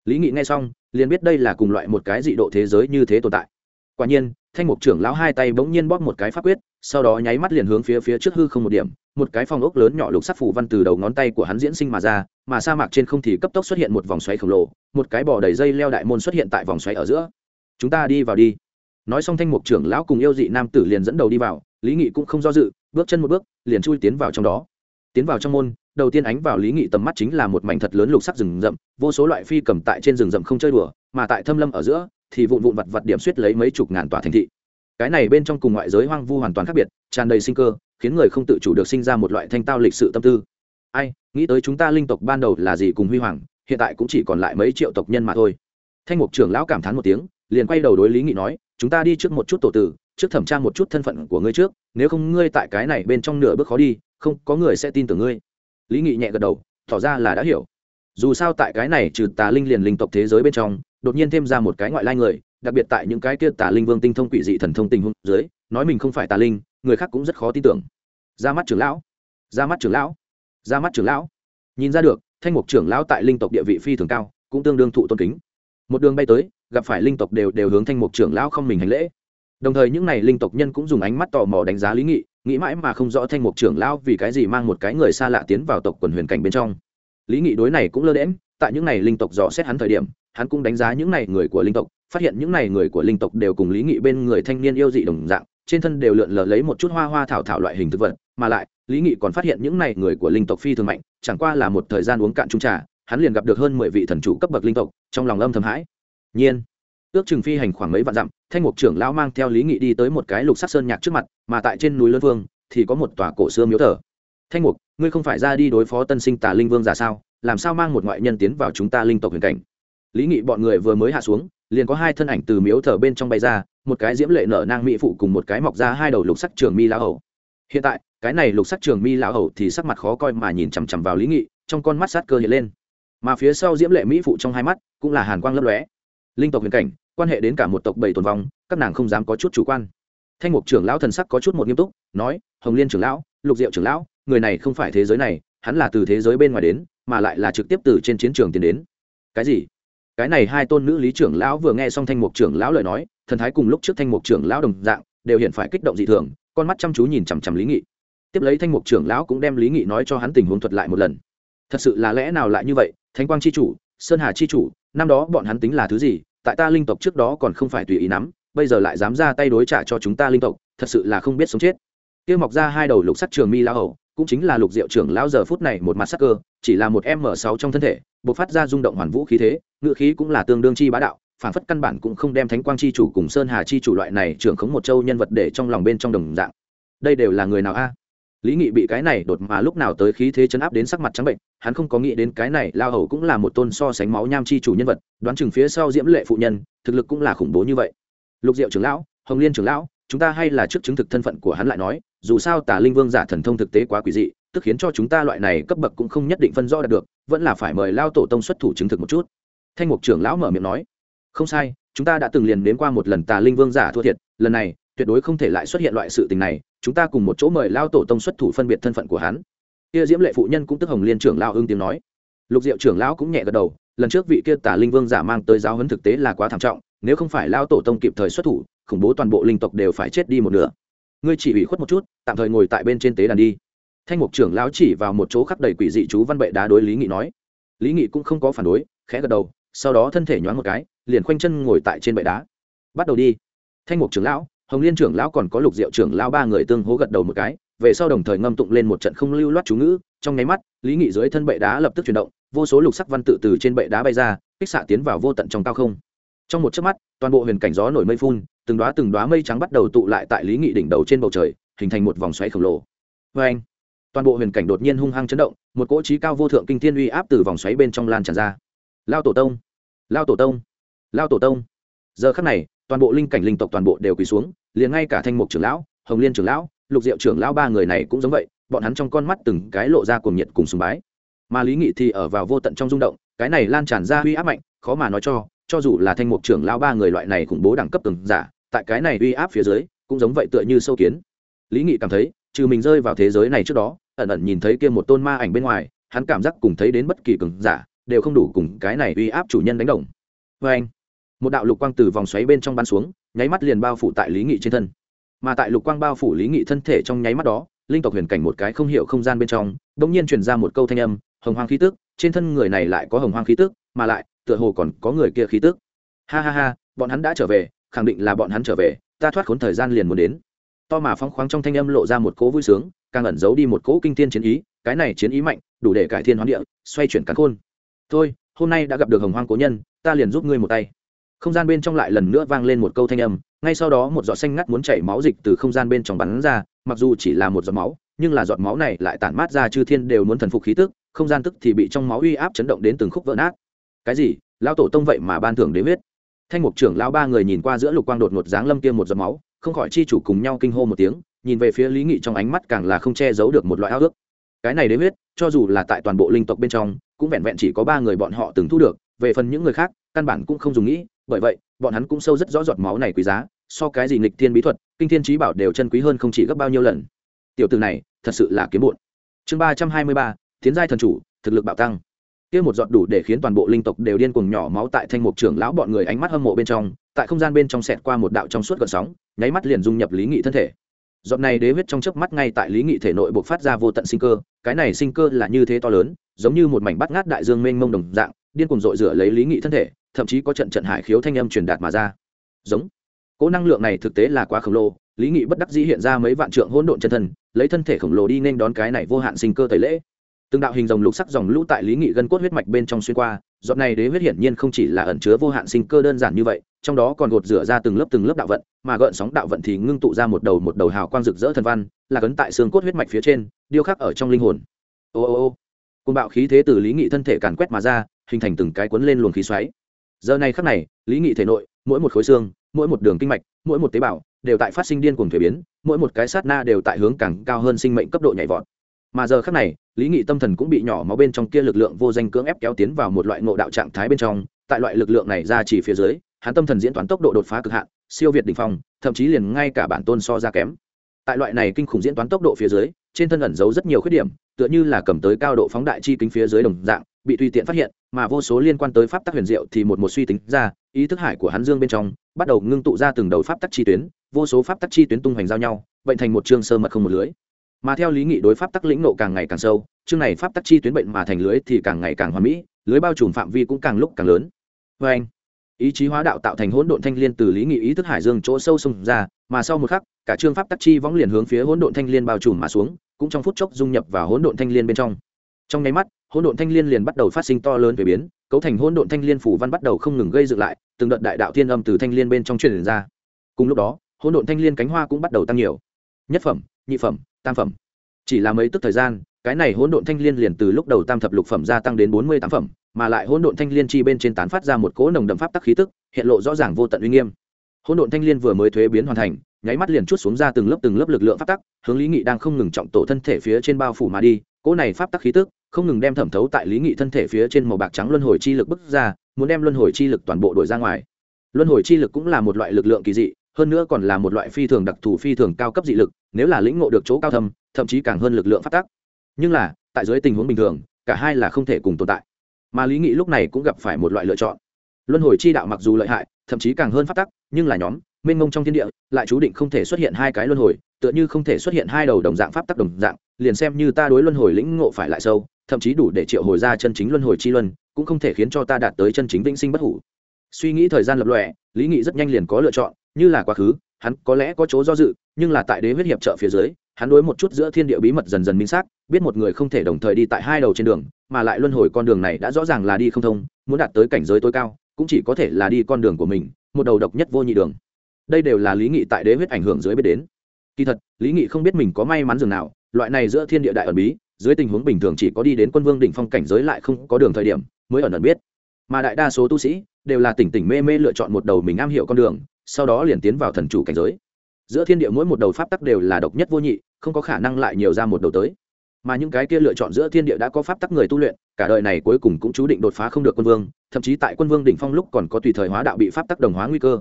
lý nghị nghe xong, liền biết đây là cùng loại một cái dị độ thế giới như thế tồn tại. Quả nhiên, thanh mục trưởng lão hai tay bỗng nhiên bóp một cái pháp quyết, sau đó nháy mắt liền hướng phía phía trước hư không một điểm, một cái phòng ốc lớn nhỏ lục sắc phủ văn từ đầu ngón tay của hắn diễn sinh mà ra, mà sa mạc trên không thì cấp tốc xuất hiện một vòng xoáy khổng lồ, một cái bò đầy dây leo đại môn xuất hiện tại vòng xoáy ở giữa. Chúng ta đi vào đi. Nói xong thanh mục trưởng lão cùng yêu dị nam tử liền dẫn đầu đi vào, lý nghị cũng không do dự, bước chân một bước, liền chui tiến vào trong đó. Tiến vào trong môn đầu tiên ánh vào lý nghị tầm mắt chính là một mảnh thật lớn lục sắc rừng rậm, vô số loại phi cầm tại trên rừng rậm không chơi đùa, mà tại thâm lâm ở giữa, thì vụn vụn vặt vặt điểm suýt lấy mấy chục ngàn tòa thành thị. Cái này bên trong cùng ngoại giới hoang vu hoàn toàn khác biệt, tràn đầy sinh cơ, khiến người không tự chủ được sinh ra một loại thanh tao lịch sự tâm tư. Ai, nghĩ tới chúng ta linh tộc ban đầu là gì cùng huy hoàng, hiện tại cũng chỉ còn lại mấy triệu tộc nhân mà thôi. Thanh mục trưởng lão cảm thán một tiếng, liền quay đầu đối lý nghị nói, chúng ta đi trước một chút tổ tử, trước thẩm tra một chút thân phận của ngươi trước, nếu không ngươi tại cái này bên trong nửa bước khó đi, không có người sẽ tin tưởng ngươi lý nghị nhẹ gật đầu, tỏ ra là đã hiểu. Dù sao tại cái này trừ tà linh liền linh tộc thế giới bên trong, đột nhiên thêm ra một cái ngoại lai người, đặc biệt tại những cái kia tà linh vương tinh thông quỷ dị thần thông tình huống dưới, nói mình không phải tà linh, người khác cũng rất khó tin tưởng. Ra mắt trưởng lão, ra mắt trưởng lão, ra mắt trưởng lão. Nhìn ra được, thanh mục trưởng lão tại linh tộc địa vị phi thường cao, cũng tương đương thụ tôn kính. Một đường bay tới, gặp phải linh tộc đều đều hướng thanh mục trưởng lão không mình hành lễ. Đồng thời những n à y linh tộc nhân cũng dùng ánh mắt tò mò đánh giá lý nghị nghĩ mãi mà không rõ thanh mục trưởng lão vì cái gì mang một cái người xa lạ tiến vào tộc quần huyền cảnh bên trong. Lý nghị đối này cũng lơ đễm tại những n à y linh tộc dò xét hắn thời điểm, hắn cũng đánh giá những n à y người của linh tộc, phát hiện những n à y người của linh tộc đều cùng lý nghị bên người thanh niên yêu dị đồng dạng, trên thân đều lượn lờ lấy một chút hoa hoa thảo thảo loại hình thực vật, mà lại, lý nghị còn phát hiện những n à y người của linh tộc phi thường mạnh, chẳng qua là một thời gian uống cạn trung trà, hắn liền gặp được hơn mười vị thần chủ cấp bậc linh tộc, trong lòng âm thầm hãi. Nhiên ước chừng phi hành khoảng mấy vạn dặm, thanh mục trưởng lão mang theo lý nghị đi tới một cái lục sắc sơn nhạc trước mặt, mà tại trên núi lớn vương thì có một tòa cổ xưa miếu thờ. Thanh mục, ngươi không phải ra đi đối phó tân sinh tà linh vương giả sao? Làm sao mang một ngoại nhân tiến vào chúng ta linh tộc huyền cảnh? Lý nghị bọn người vừa mới hạ xuống, liền có hai thân ảnh từ miếu thờ bên trong bay ra, một cái diễm lệ nở nang mỹ phụ cùng một cái mọc ra hai đầu lục sắc trường mi lão hầu. Hiện tại, cái này lục sắc trường mi lão hầu thì sắc mặt khó coi mà nhìn chằm chằm vào lý nghị, trong con mắt sát cơ hiện lên. Mà phía sau diễm lệ mỹ phụ trong hai mắt cũng là hàn quang lấp lóe. Linh tộc huyền cảnh quan hệ đến cả một tộc bảy tồn vong, các nàng không dám có chút chủ quan. Thanh mục trưởng lão thần sắc có chút một nghiêm túc, nói, hồng liên trưởng lão, lục diệu trưởng lão, người này không phải thế giới này, hắn là từ thế giới bên ngoài đến, mà lại là trực tiếp từ trên chiến trường tiến đến. Cái gì? Cái này hai tôn nữ lý trưởng lão vừa nghe xong thanh mục trưởng lão lời nói, thần thái cùng lúc trước thanh mục trưởng lão đồng dạng, đều hiện phải kích động dị thường, con mắt chăm chú nhìn chằm chằm lý nghị. Tiếp lấy thanh mục trưởng lão cũng đem lý nghị nói cho hắn tình huống thuật lại một lần. Thật sự là lẽ nào lại như vậy, thánh quang c h i chủ, sơn hà c h i chủ, năm đó bọn hắn tính là thứ gì tại ta linh tộc trước đó còn không phải tùy ý nắm, bây giờ lại dám ra tay đối trả cho chúng ta linh tộc, thật sự là không biết sống chết. Kia mọc ra hai đầu lục sắt trường mi lao hầu, cũng chính là lục diệu trưởng lão giờ phút này một mặt sắc cơ, chỉ là một m sáu trong thân thể buộc phát ra rung động hoàn vũ khí thế, ngự khí cũng là tương đương chi bá đạo, phản phất căn bản cũng không đem thánh quang chi chủ cùng sơn hà chi chủ loại này trưởng khống một châu nhân vật để trong lòng bên trong đồng dạng. Đây đều là người nào a? Lý nghị bị cái này đột mà lúc nào tới khí thế chấn áp đến sắc mặt trắng bệnh, hắn không có nghĩ đến cái này lao hầu cũng là một tôn so sánh máu nham chi chủ nhân vật, đoán chừng phía sau diễm lệ phụ nhân, thực lực cũng là khủng bố như vậy. Lục diệu trưởng lão, hồng liên trưởng lão, chúng ta hay là trước chứng thực thân phận của hắn lại nói, dù sao tả linh vương giả thần thông thực tế quá quỷ dị, tức khiến cho chúng ta loại này cấp bậc cũng không nhất định phân rõ được, vẫn là phải mời lao tổ tông xuất thủ chứng thực một chút. Thanh mục trưởng lão mở miệng nói, không sai, chúng ta đã từng liền đến qua một lần tà linh vương giả thua thiệt, lần này tuyệt đối không thể lại xuất hiện loại sự tình này, chúng ta cùng một chỗ mời lao tổ tông xuất thủ phân biệt thân phận của hắn. Kia diễm lệ phụ nhân cũng tức hồng liên trưởng lao ưng tiếng nói. Lục diệu trưởng lão cũng nhẹ gật đầu, lần trước vị kia tả linh vương giả mang tới giáo hấn thực tế là quá thảm trọng, nếu không phải lao tổ tông kịp thời xuất thủ, khủng bố toàn bộ linh tộc đều phải chết đi một nửa. Ngươi chỉ ủy khuất một chút, tạm thời ngồi tại bên trên tế đàn đi. Thanh mục trưởng lão chỉ vào một chỗ khắc đầy quỷ dị chú văn bệ đá đối lý nghị nói. Lý nghị cũng không có phản đối, khẽ gật đầu, sau đó thân thể nhoáng một cái, liền khoanh chân ngồi tại trên bệ đá. Bắt đầu đi. Thanh mục trưởng lão hồng liên trưởng lão còn có lục diệu trưởng lão ba người tương hố gật đầu một cái, về sau đồng thời ngâm tụng lên một trận không lưu loát chú ngữ, trong nháy mắt, lý nghị dưới thân bệ đá lập tức chuyển động, vô số lục sắc văn tự từ trên bệ đá bay ra, kích xạ tiến vào vô tận trong cao không. Trong một chớp mắt, toàn bộ huyền cảnh gió nổi mây phun, từng đoá từng đoá mây trắng bắt đầu tụ lại tại lý nghị đỉnh đầu trên bầu trời, hình thành một vòng xoáy khổng lồ. Vê anh toàn bộ huyền cảnh đột nhiên hung hăng chấn động, một cỗ trí cao vô thượng kinh thiên uy áp từ vòng xoáy bên trong lan tràn ra. Lao tổ tông! Lao tổ tông! Lao tổ tông! Giờ khắc này toàn bộ linh cảnh linh tộc toàn bộ đều quỳ xuống, liền ngay cả thanh mục trưởng lão, hồng liên trưởng lão, lục diệu trưởng lão ba người này cũng giống vậy, bọn hắn trong con mắt từng cái lộ ra cuồng nhiệt cùng sùng bái. Mà lý nghị thì ở vào vô tận trong rung động, cái này lan tràn ra uy áp mạnh, khó mà nói cho cho dù là thanh mục trưởng lão ba người loại này khủng bố đẳng cấp từng giả, tại cái này uy áp phía dưới, cũng giống vậy tựa như sâu kiến. Lý nghị cảm thấy, trừ mình rơi vào thế giới này trước đó, ẩn ẩn nhìn thấy kia một tôn ma ảnh bên ngoài, hắn cảm giác cùng thấy đến bất kỳ cường giả, đều không đủ cùng cái này uy áp chủ nhân đánh đồng. Vê anh một đạo lục quang từ vòng xoáy bên trong bắn xuống, nháy mắt liền bao phủ tại lý nghị trên thân. Mà tại lục quang bao phủ lý nghị thân thể trong nháy mắt đó, linh tộc huyền cảnh một cái không hiểu không gian bên trong đ ỗ n g nhiên truyền ra một câu thanh âm, hồng hoang khí tức, trên thân người này lại có hồng hoang khí tức, mà lại, tựa hồ còn có người kia khí tức. Ha ha ha, bọn hắn đã trở về, khẳng định là bọn hắn trở về, ta thoát khốn thời gian liền muốn đến. To mà phong khoáng trong thanh âm lộ ra một cỗ vui sướng, càng ẩn giấu đi một cỗ kinh thiên chiến ý, cái này chiến ý mạnh, đủ để cải thiên hoán địa, xoay chuyển cắn khôn. Thôi, hôm nay đã gặp được hồng hoang cố nhân, ta liền giúp ngươi một tay không gian bên trong lại lần nữa vang lên một câu thanh âm, ngay sau đó một giọt xanh ngắt muốn chảy máu dịch từ không gian bên trong bắn ra, mặc dù chỉ là một giọt máu, nhưng là giọt máu này lại tản mát ra chư thiên đều muốn thần phục khí tức, không gian tức thì bị trong máu uy áp chấn động đến từng khúc vỡ nát. Cái gì? Lao tổ tông vậy mà ban thưởng đế huyết. Thanh mục trưởng lao ba người nhìn qua giữa lục quang đột ngột dáng lâm kia một giọt máu, không khỏi chi chủ cùng nhau kinh hô một tiếng, nhìn về phía lý nghị trong ánh mắt càng là không che giấu được một loại ao ước. Cái này đế huyết, cho dù là tại toàn bộ linh tộc bên trong, cũng vẹn vẹn chỉ có ba người bọn họ từng thu được, về phần những người khác, căn bản cũng không dùng nghĩ bởi vậy, bọn hắn cũng sâu rất rõ giọt máu này quý giá, so cái gì nghịch thiên bí thuật, kinh thiên trí bảo đều chân quý hơn không chỉ gấp bao nhiêu lần. Tiểu từ này, thật sự là kiếm bụn chương ba trăm hai mươi ba, tiến giai thần chủ, thực lực bạo tăng. Kia một giọt đủ để khiến toàn bộ linh tộc đều điên cuồng nhỏ máu tại thanh mục trưởng lão bọn người ánh mắt hâm mộ bên trong, tại không gian bên trong xẹt qua một đạo trong suốt gợn sóng, nháy mắt liền dung nhập lý nghị thân thể. Giọt này đế huyết trong chớp mắt ngay tại lý nghị thể nội buộc phát ra vô tận sinh cơ, cái này sinh cơ là như thế to lớn, giống như một mảnh bắt ngát đại dương mênh mông đồng dạng, điên cuồng dội rửa lấy lý nghị thân thể thậm chí có trận trận hải khiếu thanh âm truyền đạt mà ra. Giống. Cỗ năng lượng này thực tế là quá khổng lồ, lý nghị bất đắc dĩ hiện ra mấy vạn trượng hỗn độn chân thân, lấy thân thể khổng lồ đi nên đón cái này vô hạn sinh cơ tẩy lễ. Từng đạo hình dòng lục sắc dòng lũ tại lý nghị gân cốt huyết mạch bên trong xuyên qua, giọt này đế huyết hiển nhiên không chỉ là ẩn chứa vô hạn sinh cơ đơn giản như vậy, trong đó còn gột rửa ra từng lớp từng lớp đạo vận, mà gợn sóng đạo vận thì ngưng tụ ra một đầu một đầu hào quang rực rỡ thần văn, là cấn tại xương cốt huyết mạch phía trên, điêu khắc ở trong linh hồn. Ô ô ô. Côn bạo khí thế từ lý nghị thân thể càn quét mà ra, hình thành từng cái cuốn lên luồng khí xoáy giờ này khắc này, lý nghị thể nội, mỗi một khối xương, mỗi một đường kinh mạch, mỗi một tế bào, đều tại phát sinh điên cuồng thuế biến, mỗi một cái sát na đều tại hướng càng cao hơn sinh mệnh cấp độ nhảy vọt. Mà giờ khắc này, lý nghị tâm thần cũng bị nhỏ máu bên trong kia lực lượng vô danh cưỡng ép kéo tiến vào một loại ngộ đạo trạng thái bên trong, tại loại lực lượng này ra chỉ phía dưới, hắn tâm thần diễn toán tốc độ đột phá cực hạn, siêu việt đỉnh phong, thậm chí liền ngay cả bản tôn so ra kém. Tại loại này kinh khủng diễn toán tốc độ phía dưới, trên thân ẩn giấu rất nhiều khuyết điểm, tựa như là cầm tới cao độ phóng đại chi kính phía dưới đồng dạng bị tùy tiện phát hiện, mà vô số liên quan tới pháp tắc huyền diệu thì một một suy tính ra, ý thức hải của hắn dương bên trong, bắt đầu ngưng tụ ra từng đầu pháp tắc chi tuyến, vô số pháp tắc chi tuyến tung hoành giao nhau, bệnh thành một chương sơ mật không một lưới. Mà theo lý nghị đối pháp tắc lĩnh nộ càng ngày càng sâu, chương này pháp tắc chi tuyến bệnh mà thành lưới thì càng ngày càng hoàn mỹ, lưới bao trùm phạm vi cũng càng lúc càng lớn. Vê anh, ý chí hóa đạo tạo thành hỗn độn thanh liên từ lý nghị ý thức hải dương chỗ sâu xông ra, mà sau một khắc, cả chương pháp tắc chi võng liền hướng phía hỗn độn thanh liên bao trùm mà xuống, cũng trong phút chốc dung nhập vào hỗn độn thanh liên bên trong trong nháy mắt, hỗn độn thanh liên liền bắt đầu phát sinh to lớn về biến, cấu thành hỗn độn thanh liên phủ văn bắt đầu không ngừng gây dựng lại, từng đợt đại đạo thiên âm từ thanh liên bên trong truyền ra. Cùng lúc đó, hỗn độn thanh liên cánh hoa cũng bắt đầu tăng nhiều. Nhất phẩm, nhị phẩm, tam phẩm. Chỉ là mấy tức thời gian, cái này hỗn độn thanh liên liền từ lúc đầu tam thập lục phẩm gia tăng đến bốn mươi tám phẩm, mà lại hỗn độn thanh liên chi bên trên tán phát ra một cỗ nồng đậm pháp tắc khí tức, hiện lộ rõ ràng vô tận uy nghiêm. Hỗn độn thanh liên vừa mới thuế biến hoàn thành, nháy mắt liền chút xuống ra từng lớp từng lớp lực lượng pháp tắc, hướng lý nghị đang không ngừng trọng tổ thân thể phía trên bao phủ mà đi cỗ này pháp tắc khí tức, không ngừng đem thẩm thấu tại lý nghị thân thể phía trên màu bạc trắng luân hồi chi lực bức ra, muốn đem luân hồi chi lực toàn bộ đổi ra ngoài. Luân hồi chi lực cũng là một loại lực lượng kỳ dị, hơn nữa còn là một loại phi thường đặc thù phi thường cao cấp dị lực, nếu là lĩnh ngộ được chỗ cao thâm, thậm chí càng hơn lực lượng phát tắc. Nhưng là, tại dưới tình huống bình thường, cả hai là không thể cùng tồn tại. Mà lý nghị lúc này cũng gặp phải một loại lựa chọn. Luân hồi chi đạo mặc dù lợi hại, thậm chí càng hơn phát tắc, nhưng là nhóm, mênh mông trong thiên địa, lại chú định không thể xuất hiện hai cái luân hồi tựa như không thể xuất hiện hai đầu đồng dạng pháp tắc đồng dạng, liền xem như ta đối luân hồi lĩnh ngộ phải lại sâu, thậm chí đủ để triệu hồi ra chân chính luân hồi chi luân, cũng không thể khiến cho ta đạt tới chân chính vĩnh sinh bất hủ. Suy nghĩ thời gian lập lòe, lý nghị rất nhanh liền có lựa chọn, như là quá khứ, hắn có lẽ có chỗ do dự, nhưng là tại đế huyết hiệp trợ phía dưới, hắn đối một chút giữa thiên địa bí mật dần dần minh xác, biết một người không thể đồng thời đi tại hai đầu trên đường, mà lại luân hồi con đường này đã rõ ràng là đi không thông, muốn đạt tới cảnh giới tối cao, cũng chỉ có thể là đi con đường của mình, một đầu độc nhất vô nhị đường. Đây đều là lý nghị tại đế huyết ảnh hưởng dưới biết đến kỳ thật, lý nghị không biết mình có may mắn dường nào, loại này giữa thiên địa đại ẩn bí, dưới tình huống bình thường chỉ có đi đến quân vương đỉnh phong cảnh giới lại không có đường thời điểm, mới ẩn ẩn biết. Mà đại đa số tu sĩ, đều là tỉnh tỉnh mê mê lựa chọn một đầu mình am hiểu con đường, sau đó liền tiến vào thần chủ cảnh giới. Giữa thiên địa mỗi một đầu pháp tắc đều là độc nhất vô nhị, không có khả năng lại nhiều ra một đầu tới. Mà những cái kia lựa chọn giữa thiên địa đã có pháp tắc người tu luyện, cả đời này cuối cùng cũng chú định đột phá không được quân vương, thậm chí tại quân vương đỉnh phong lúc còn có tùy thời hóa đạo bị pháp tắc đồng hóa nguy cơ.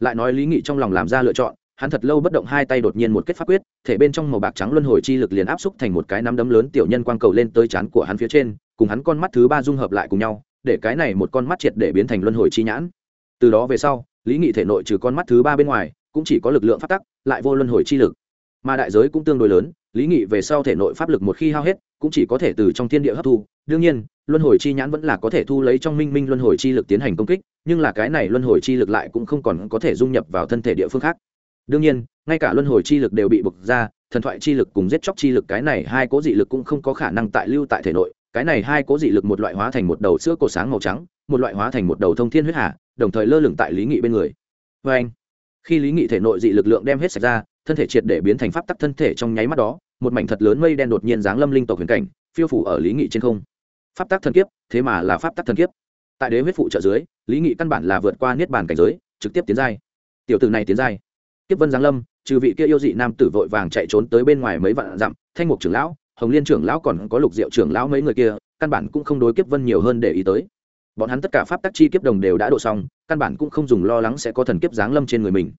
Lại nói lý nghị trong lòng làm ra lựa chọn hắn thật lâu bất động hai tay đột nhiên một kết pháp quyết, thể bên trong màu bạc trắng luân hồi chi lực liền áp xúc thành một cái nắm đấm lớn tiểu nhân quang cầu lên tới chán của hắn phía trên, cùng hắn con mắt thứ ba dung hợp lại cùng nhau, để cái này một con mắt triệt để biến thành luân hồi chi nhãn. Từ đó về sau, lý nghị thể nội trừ con mắt thứ ba bên ngoài, cũng chỉ có lực lượng phát tắc, lại vô luân hồi chi lực. Mà đại giới cũng tương đối lớn, lý nghị về sau thể nội pháp lực một khi hao hết, cũng chỉ có thể từ trong thiên địa hấp thu. Đương nhiên, luân hồi chi nhãn vẫn là có thể thu lấy trong minh minh luân hồi chi lực tiến hành công kích, nhưng là cái này luân hồi chi lực lại cũng không còn có thể dung nhập vào thân thể địa phương khác đương nhiên, ngay cả luân hồi chi lực đều bị bực ra, thần thoại chi lực cùng giết chóc chi lực cái này hai cố dị lực cũng không có khả năng tại lưu tại thể nội. Cái này hai cố dị lực một loại hóa thành một đầu sữa cổ sáng màu trắng, một loại hóa thành một đầu thông thiên huyết hà, đồng thời lơ lửng tại lý nghị bên người. Vê anh, khi lý nghị thể nội dị lực lượng đem hết sạch ra, thân thể triệt để biến thành pháp tắc thân thể trong nháy mắt đó, một mảnh thật lớn mây đen đột nhiên giáng lâm linh tộc huyền cảnh, phiêu phủ ở lý nghị trên không. Pháp tắc thần kiếp, thế mà là pháp tắc thần kiếp. Tại đế huyết phụ trợ dưới, lý nghị căn bản là vượt qua niết bàn cảnh giới, trực tiếp tiến giai. Tiểu tử này tiến giai tiếp vân giáng lâm trừ vị kia yêu dị nam tử vội vàng chạy trốn tới bên ngoài mấy vạn dặm thanh mục trưởng lão hồng liên trưởng lão còn có lục diệu trưởng lão mấy người kia căn bản cũng không đối kiếp vân nhiều hơn để ý tới. Bọn hắn tất cả pháp tắc chi kiếp đồng đều đã độ xong căn bản cũng không dùng lo lắng sẽ có thần kiếp giáng lâm trên người mình.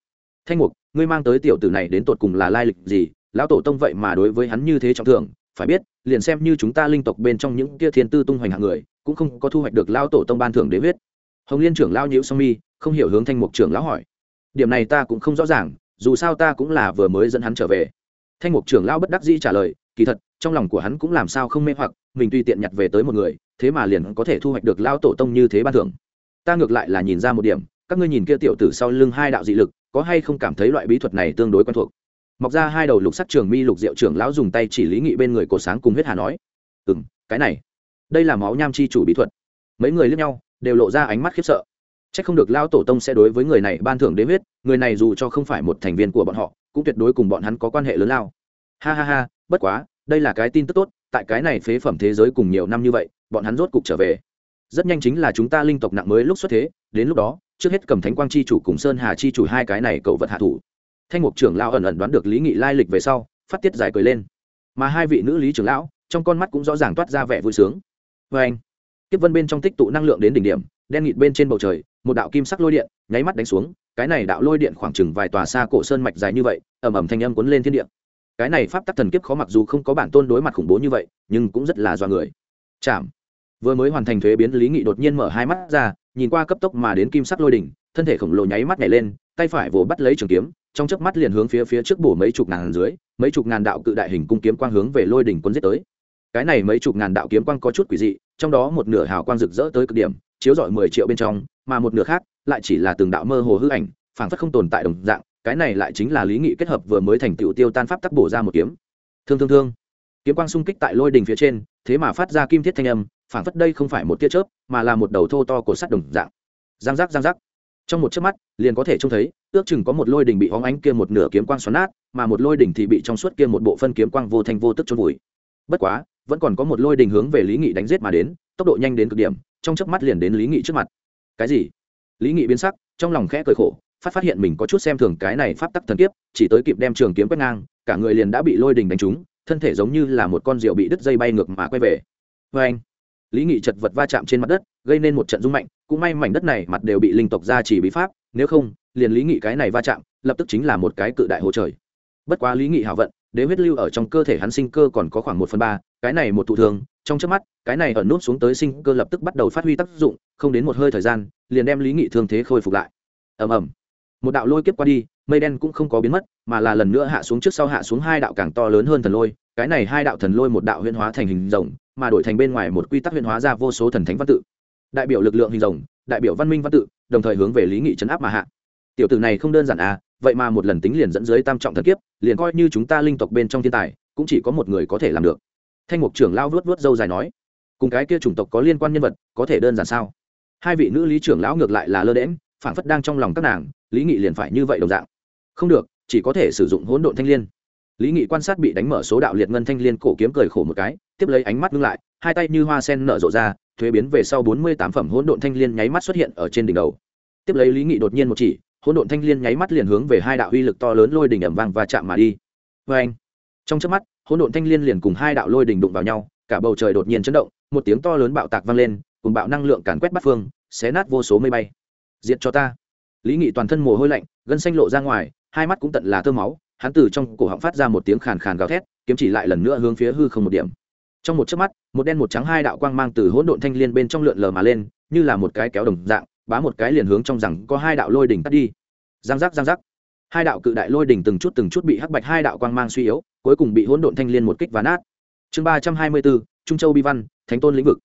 Thanh mục ngươi mang tới tiểu tử này đến tột cùng là lai lịch gì? Lão tổ tông vậy mà đối với hắn như thế trọng thường, phải biết liền xem như chúng ta linh tộc bên trong những kia thiên tư tung hoành hạng người cũng không có thu hoạch được lão tổ tông ban thưởng đế huyết hồng liên trưởng lão nhiễu song mi không hiểu hướng thanh mục trưởng lão hỏi điểm này ta cũng không rõ ràng, dù sao ta cũng là vừa mới dẫn hắn trở về. Thanh mục trưởng lão bất đắc dĩ trả lời, kỳ thật, trong lòng của hắn cũng làm sao không mê hoặc, mình tùy tiện nhặt về tới một người, thế mà liền có thể thu hoạch được lao tổ tông như thế ban thưởng. Ta ngược lại là nhìn ra một điểm, các ngươi nhìn kia tiểu tử sau lưng hai đạo dị lực, có hay không cảm thấy loại bí thuật này tương đối quen thuộc? Mọc ra hai đầu lục sắc trường mi lục diệu trưởng lão dùng tay chỉ lý nghị bên người cổ sáng cùng huyết hà nói ừ m cái này, đây là máu nham chi chủ bí thuật. Mấy người lướt nhau, đều lộ ra ánh mắt khiếp sợ c h ắ c không được lao tổ tông sẽ đối với người này ban thưởng đế huyết, người này dù cho không phải một thành viên của bọn họ, cũng tuyệt đối cùng bọn hắn có quan hệ lớn lao. Ha ha ha, bất quá, đây là cái tin tức tốt, tại cái này phế phẩm thế giới cùng nhiều năm như vậy, bọn hắn rốt cục trở về. Rất nhanh chính là chúng ta linh tộc nặng mới lúc xuất thế, đến lúc đó, trước hết cầm thánh quang chi chủ cùng sơn hà chi chủ hai cái này cậu vật hạ thủ. Thanh mục trưởng lão ẩn ẩn đoán được lý nghị lai lịch về sau, phát tiết giải cười lên. Mà hai vị nữ lý trưởng lão, trong con mắt cũng rõ ràng toát ra vẻ vui sướng. Vê anh tiếp vân bên trong tích tụ năng lượng đến đỉnh điểm, đen nghịt bên trên bầu trời một đạo kim sắc lôi điện, nháy mắt đánh xuống, cái này đạo lôi điện khoảng chừng vài tòa xa cổ sơn mạch dài như vậy ẩm ẩm thanh âm cuốn lên thiên địa. Cái này pháp tắc thần kiếp khó mặc dù không có bản tôn đối mặt khủng bố như vậy, nhưng cũng rất là do người. Chạm. Vừa mới hoàn thành thuế biến, lý nghị đột nhiên mở hai mắt ra, nhìn qua cấp tốc mà đến kim sắc lôi đỉnh, thân thể khổng lồ nháy mắt nhảy lên, tay phải vồ bắt lấy trường kiếm, trong chớp mắt liền hướng phía phía trước bổ mấy chục ngàn dưới, mấy chục ngàn đạo cự đại hình cung kiếm quang hướng về lôi đỉnh quân giết tới. Cái này mấy chục ngàn đạo kiếm quang có chút quỷ dị, trong đó một nửa hào quang rực rỡ tới cực điểm, chiếu rọi mười triệu bên trong mà một nửa khác lại chỉ là từng đạo mơ hồ hư ảnh, phảng phất không tồn tại đồng dạng, cái này lại chính là lý nghị kết hợp vừa mới thành tựu tiêu tan pháp tắc bổ ra một kiếm. Thương thương thương. Kiếm quang xung kích tại lôi đỉnh phía trên, thế mà phát ra kim thiết thanh âm, phảng phất đây không phải một tia chớp, mà là một đầu thô to của sắt đồng dạng. Giang giác giang giác. Trong một chớp mắt, liền có thể trông thấy, ước chừng có một lôi đỉnh bị hóng ánh kia một nửa kiếm quang xoắn nát, mà một lôi đỉnh thì bị trong suốt kia một bộ phân kiếm quang vô thanh vô tức trôn vùi. Bất quá, vẫn còn có một lôi đỉnh hướng về lý nghị đánh giết mà đến, tốc độ nhanh đến cực điểm, trong chớp mắt liền đến lý nghị trước mặt cái gì? Lý nghị biến sắc, trong lòng khẽ cười khổ, phát phát hiện mình có chút xem thường cái này pháp tắc thần kiếp, chỉ tới kịp đem trường kiếm quét ngang, cả người liền đã bị lôi đình đánh trúng, thân thể giống như là một con rượu bị đứt dây bay ngược mà quay về. Vê anh, lý nghị chật vật va chạm trên mặt đất, gây nên một trận rung mạnh, cũng may mảnh đất này mặt đều bị linh tộc ra chỉ bí pháp, nếu không, liền lý nghị cái này va chạm, lập tức chính là một cái cự đại hồ trời. Bất quá lý nghị hảo vận, đế huyết lưu ở trong cơ thể hắn sinh cơ còn có khoảng một phần ba, cái này một thụ thường trong trước mắt, cái này ở nút xuống tới sinh cơ lập tức bắt đầu phát huy tác dụng, không đến một hơi thời gian, liền đem lý nghị thương thế khôi phục lại. Ầm ầm. Một đạo lôi kiếp qua đi, mây đen cũng không có biến mất, mà là lần nữa hạ xuống trước sau hạ xuống hai đạo càng to lớn hơn thần lôi, cái này hai đạo thần lôi một đạo huyễn hóa thành hình rồng, mà đổi thành bên ngoài một quy tắc huyễn hóa ra vô số thần thánh văn tự. Đại biểu lực lượng hình rồng, đại biểu văn minh văn tự, đồng thời hướng về lý nghị chấn áp mà hạ. Tiểu tử này không đơn giản à vậy mà một lần tính liền dẫn dưới tam trọng thần kiếp, liền coi như chúng ta linh tộc bên trong thiên tài, cũng chỉ có một người có thể làm được thanh mục trưởng lao vuốt vuốt dâu dài nói, cùng cái kia chủng tộc có liên quan nhân vật, có thể đơn giản sao? Hai vị nữ lý trưởng lão ngược lại là lơ đễm phản phất đang trong lòng các nàng, lý nghị liền phải như vậy đồng dạng. Không được, chỉ có thể sử dụng hỗn độn thanh l i ê n lý nghị quan sát bị đánh mở số đạo liệt ngân thanh l i ê n cổ kiếm cười khổ một cái, tiếp lấy ánh mắt ngưng lại, hai tay như hoa sen nở rộ ra, thuế biến về sau bốn mươi tám phẩm hỗn độn thanh l i ê n nháy mắt xuất hiện ở trên đỉnh đầu. Tiếp lấy lý nghị đột nhiên một chỉ, hỗn độn thanh l i ê n nháy mắt liền hướng về hai đạo uy lực to lớn lôi đỉnh ẩm vang và chạm mà đi. Vê anh trong trước mắt hỗn độn thanh liên liền cùng hai đạo lôi đỉnh đụng vào nhau, cả bầu trời đột nhiên chấn động, một tiếng to lớn bạo tạc vang lên, cùng bạo năng lượng càn quét bắt phương, xé nát vô số mây bay. Diệt cho ta. Lý nghị toàn thân mồ hôi lạnh, gân xanh lộ ra ngoài, hai mắt cũng tận là tơ máu, hắn từ trong cổ họng phát ra một tiếng khàn khàn gào thét, kiếm chỉ lại lần nữa hướng phía hư không một điểm. Trong một chớp mắt, một đen một trắng hai đạo quang mang từ hỗn độn thanh liên bên trong lượn lờ mà lên, như là một cái kéo đồng dạng, bá một cái liền hướng trong rằng có hai đạo lôi đỉnh tắt đi. Giang giác giang giác hai đạo cự đại lôi đỉnh từng chút từng chút bị hắc bạch hai đạo quang mang suy yếu, cuối cùng bị hỗn độn thanh liên một kích và nát. Chương ba trăm hai mươi bốn trung châu bi văn, thánh tôn lĩnh vực.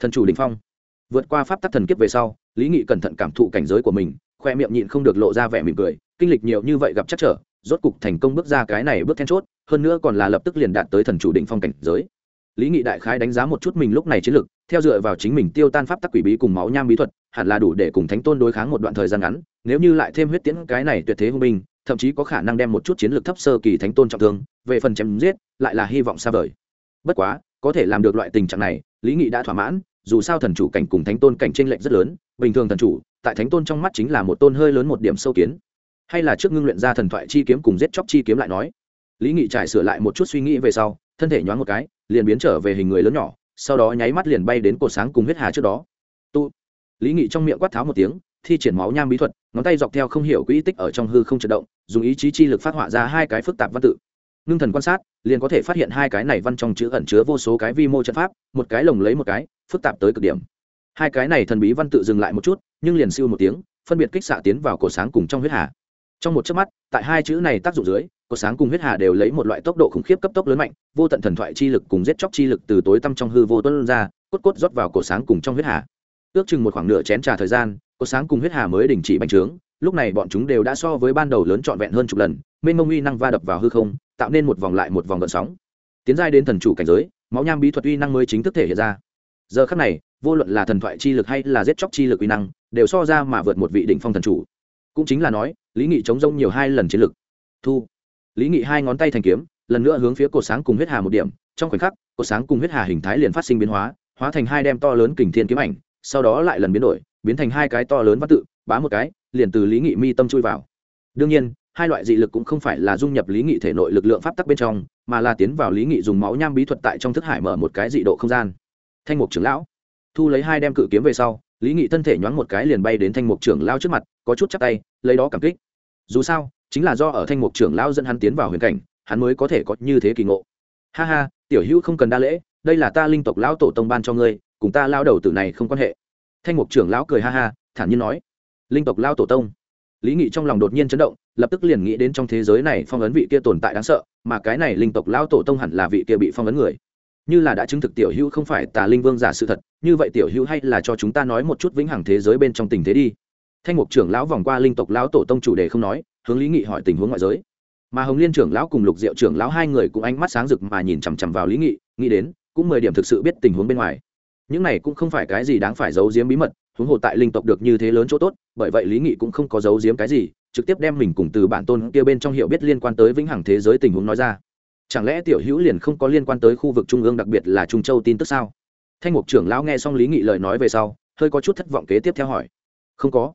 Thần chủ đình phong. Vượt qua pháp tắc thần kiếp về sau, lý nghị cẩn thận cảm thụ cảnh giới của mình, khoe miệng nhịn không được lộ ra vẻ mỉm cười, kinh lịch nhiều như vậy gặp chắc trở, rốt cục thành công bước ra cái này bước then chốt, hơn nữa còn là lập tức liền đạt tới thần chủ định phong cảnh giới. Lý nghị đại khái đánh giá một chút mình lúc này chiến lực, theo dựa vào chính mình tiêu tan pháp tắc quỷ bí cùng máu nham bí thuật, hẳn là đủ để cùng thánh tôn đối kháng một đoạn thời gian ngắn, nếu như lại thêm huyết tiễn cái này tuyệt thế hung binh thậm chí có khả năng đem một chút chiến lược thấp sơ kỳ thánh tôn trọng thương, về phần chém giết, lại là hy vọng xa vời. Bất quá, có thể làm được loại tình trạng này, lý nghị đã thỏa mãn, dù sao thần chủ cảnh cùng thánh tôn cảnh tranh lệch rất lớn, bình thường thần chủ, tại thánh tôn trong mắt chính là một tôn hơi lớn một điểm sâu kiến. Hay là trước ngưng luyện ra thần thoại chi kiếm cùng giết chóc chi kiếm lại nói. Lý nghị trải sửa lại một chút suy nghĩ về sau, thân thể nhoáng một cái, liền biến trở về hình người lớn nhỏ, sau đó nháy mắt liền bay đến cột sáng cùng huyết hà trước đó. Tu. Lý nghị trong miệng quát tháo một tiếng thi triển máu nham bí thuật, ngón tay dọc theo không hiểu quỹ tích ở trong hư không chật động, dùng ý chí chi lực phát họa ra hai cái phức tạp văn tự. Ngưng thần quan sát, liền có thể phát hiện hai cái này văn trong chữ ẩn chứa vô số cái vi mô trận pháp, một cái lồng lấy một cái, phức tạp tới cực điểm. Hai cái này thần bí văn tự dừng lại một chút, nhưng liền siêu một tiếng, phân biệt kích xạ tiến vào cổ sáng cùng trong huyết hà. Trong một chớp mắt, tại hai chữ này tác dụng dưới, cổ sáng cùng huyết hà đều lấy một loại tốc độ khủng khiếp cấp tốc lớn mạnh, vô tận thần thoại chi lực cùng giết chóc chi lực từ tối tăm trong hư vô tuân ra, cốt cốt rót vào cổ sáng cùng trong huyết hà. Ước chừng một khoảng nửa chén trà thời gian cổ sáng cùng huyết hà mới đình chỉ bành trướng, lúc này bọn chúng đều đã so với ban đầu lớn trọn vẹn hơn chục lần, mênh mông uy năng va đập vào hư không, tạo nên một vòng lại một vòng gợn sóng. Tiến giai đến thần chủ cảnh giới, máu nham bí thuật uy năng mới chính thức thể hiện ra. Giờ khắc này, vô luận là thần thoại chi lực hay là giết chóc chi lực uy năng, đều so ra mà vượt một vị đỉnh phong thần chủ. Cũng chính là nói, lý nghị chống rông nhiều hai lần chiến lực. Thu. Lý nghị hai ngón tay thành kiếm, lần nữa hướng phía cột sáng cùng huyết hà một điểm. Trong khoảnh khắc cột sáng cùng huyết hà hình thái liền phát sinh biến hóa hóa thành hai đem to lớn kình thiên kiếm ảnh, sau đó lại lần biến đổi biến thành hai cái to lớn văn tự, bá một cái, liền từ lý nghị mi tâm chui vào. Đương nhiên, hai loại dị lực cũng không phải là dung nhập lý nghị thể nội lực lượng pháp tắc bên trong, mà là tiến vào lý nghị dùng máu nham bí thuật tại trong thức hải mở một cái dị độ không gian. Thanh mục trưởng lão. Thu lấy hai đem cự kiếm về sau, lý nghị thân thể nhoáng một cái liền bay đến thanh mục trưởng lao trước mặt, có chút chắc tay, lấy đó cảm kích. Dù sao, chính là do ở thanh mục trưởng lao dẫn hắn tiến vào huyền cảnh, hắn mới có thể có như thế kỳ ngộ. Ha ha, tiểu hữu không cần đa lễ, đây là ta linh tộc lão tổ tông ban cho ngươi, cùng ta lao đầu tử này không quan hệ thanh mục trưởng lão cười ha ha, thản nhiên nói. Linh tộc lao tổ tông. Lý nghị trong lòng đột nhiên chấn động, lập tức liền nghĩ đến trong thế giới này phong ấn vị kia tồn tại đáng sợ, mà cái này linh tộc lao tổ tông hẳn là vị kia bị phong ấn người. Như là đã chứng thực tiểu hữu không phải tà linh vương giả sự thật, như vậy tiểu hữu hay là cho chúng ta nói một chút vĩnh hằng thế giới bên trong tình thế đi. Thanh mục trưởng lão vòng qua linh tộc lão tổ tông chủ đề không nói, hướng lý nghị hỏi tình huống ngoại giới. Mà hồng liên trưởng lão cùng lục diệu trưởng lão hai người cũng ánh mắt sáng rực mà nhìn chằm chằm vào lý nghị, nghĩ đến, cũng mười điểm thực sự biết tình huống bên ngoài những này cũng không phải cái gì đáng phải giấu giếm bí mật, huống hồ tại linh tộc được như thế lớn chỗ tốt, bởi vậy lý nghị cũng không có giấu giếm cái gì, trực tiếp đem mình cùng từ bản tôn kia bên trong hiểu biết liên quan tới vĩnh hằng thế giới tình huống nói ra. Chẳng lẽ tiểu hữu liền không có liên quan tới khu vực trung ương đặc biệt là trung châu tin tức sao? Thanh mục trưởng lão nghe xong lý nghị lời nói về sau, hơi có chút thất vọng kế tiếp theo hỏi. Không có.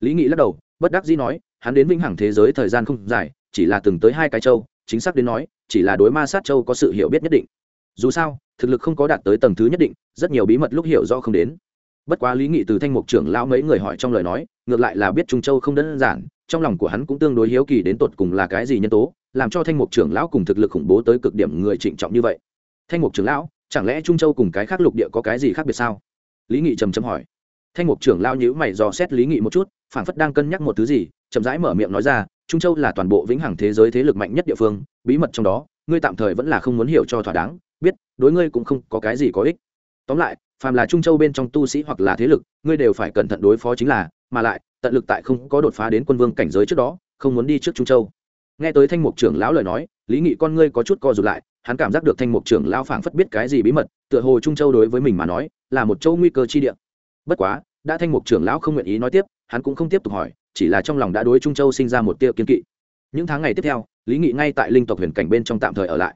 Lý nghị lắc đầu, bất đắc dĩ nói, hắn đến vĩnh hằng thế giới thời gian không dài, chỉ là từng tới hai cái châu, chính xác đến nói, chỉ là đối ma sát châu có sự hiểu biết nhất định. Dù sao thực lực không có đạt tới tầng thứ nhất định, rất nhiều bí mật lúc hiểu rõ không đến. Bất quá lý nghị từ thanh mục trưởng lão mấy người hỏi trong lời nói, ngược lại là biết trung châu không đơn giản, trong lòng của hắn cũng tương đối hiếu kỳ đến tột cùng là cái gì nhân tố, làm cho thanh mục trưởng lão cùng thực lực khủng bố tới cực điểm người trịnh trọng như vậy. Thanh mục trưởng lão, chẳng lẽ trung châu cùng cái khác lục địa có cái gì khác biệt sao? Lý nghị trầm trầm hỏi. Thanh mục trưởng lão nhữ mày dò xét lý nghị một chút, phảng phất đang cân nhắc một thứ gì, chậm rãi mở miệng nói ra, trung châu là toàn bộ vĩnh hằng thế giới thế lực mạnh nhất địa phương, bí mật trong đó, ngươi tạm thời vẫn là không muốn hiểu cho thỏa đáng biết, đối ngươi cũng không có cái gì có ích. Tóm lại, phàm là trung châu bên trong tu sĩ hoặc là thế lực, ngươi đều phải cẩn thận đối phó chính là, mà lại, tận lực tại không có đột phá đến quân vương cảnh giới trước đó, không muốn đi trước trung châu. Nghe tới thanh mục trưởng lão lời nói, lý nghị con ngươi có chút co rụt lại, hắn cảm giác được thanh mục trưởng lão phảng phất biết cái gì bí mật, tựa hồ trung châu đối với mình mà nói, là một châu nguy cơ chi địa. Bất quá, đã thanh mục trưởng lão không nguyện ý nói tiếp, hắn cũng không tiếp tục hỏi, chỉ là trong lòng đã đối trung châu sinh ra một tia kiên kỵ. Những tháng ngày tiếp theo, lý nghị ngay tại linh tộc huyền cảnh bên trong tạm thời ở lại.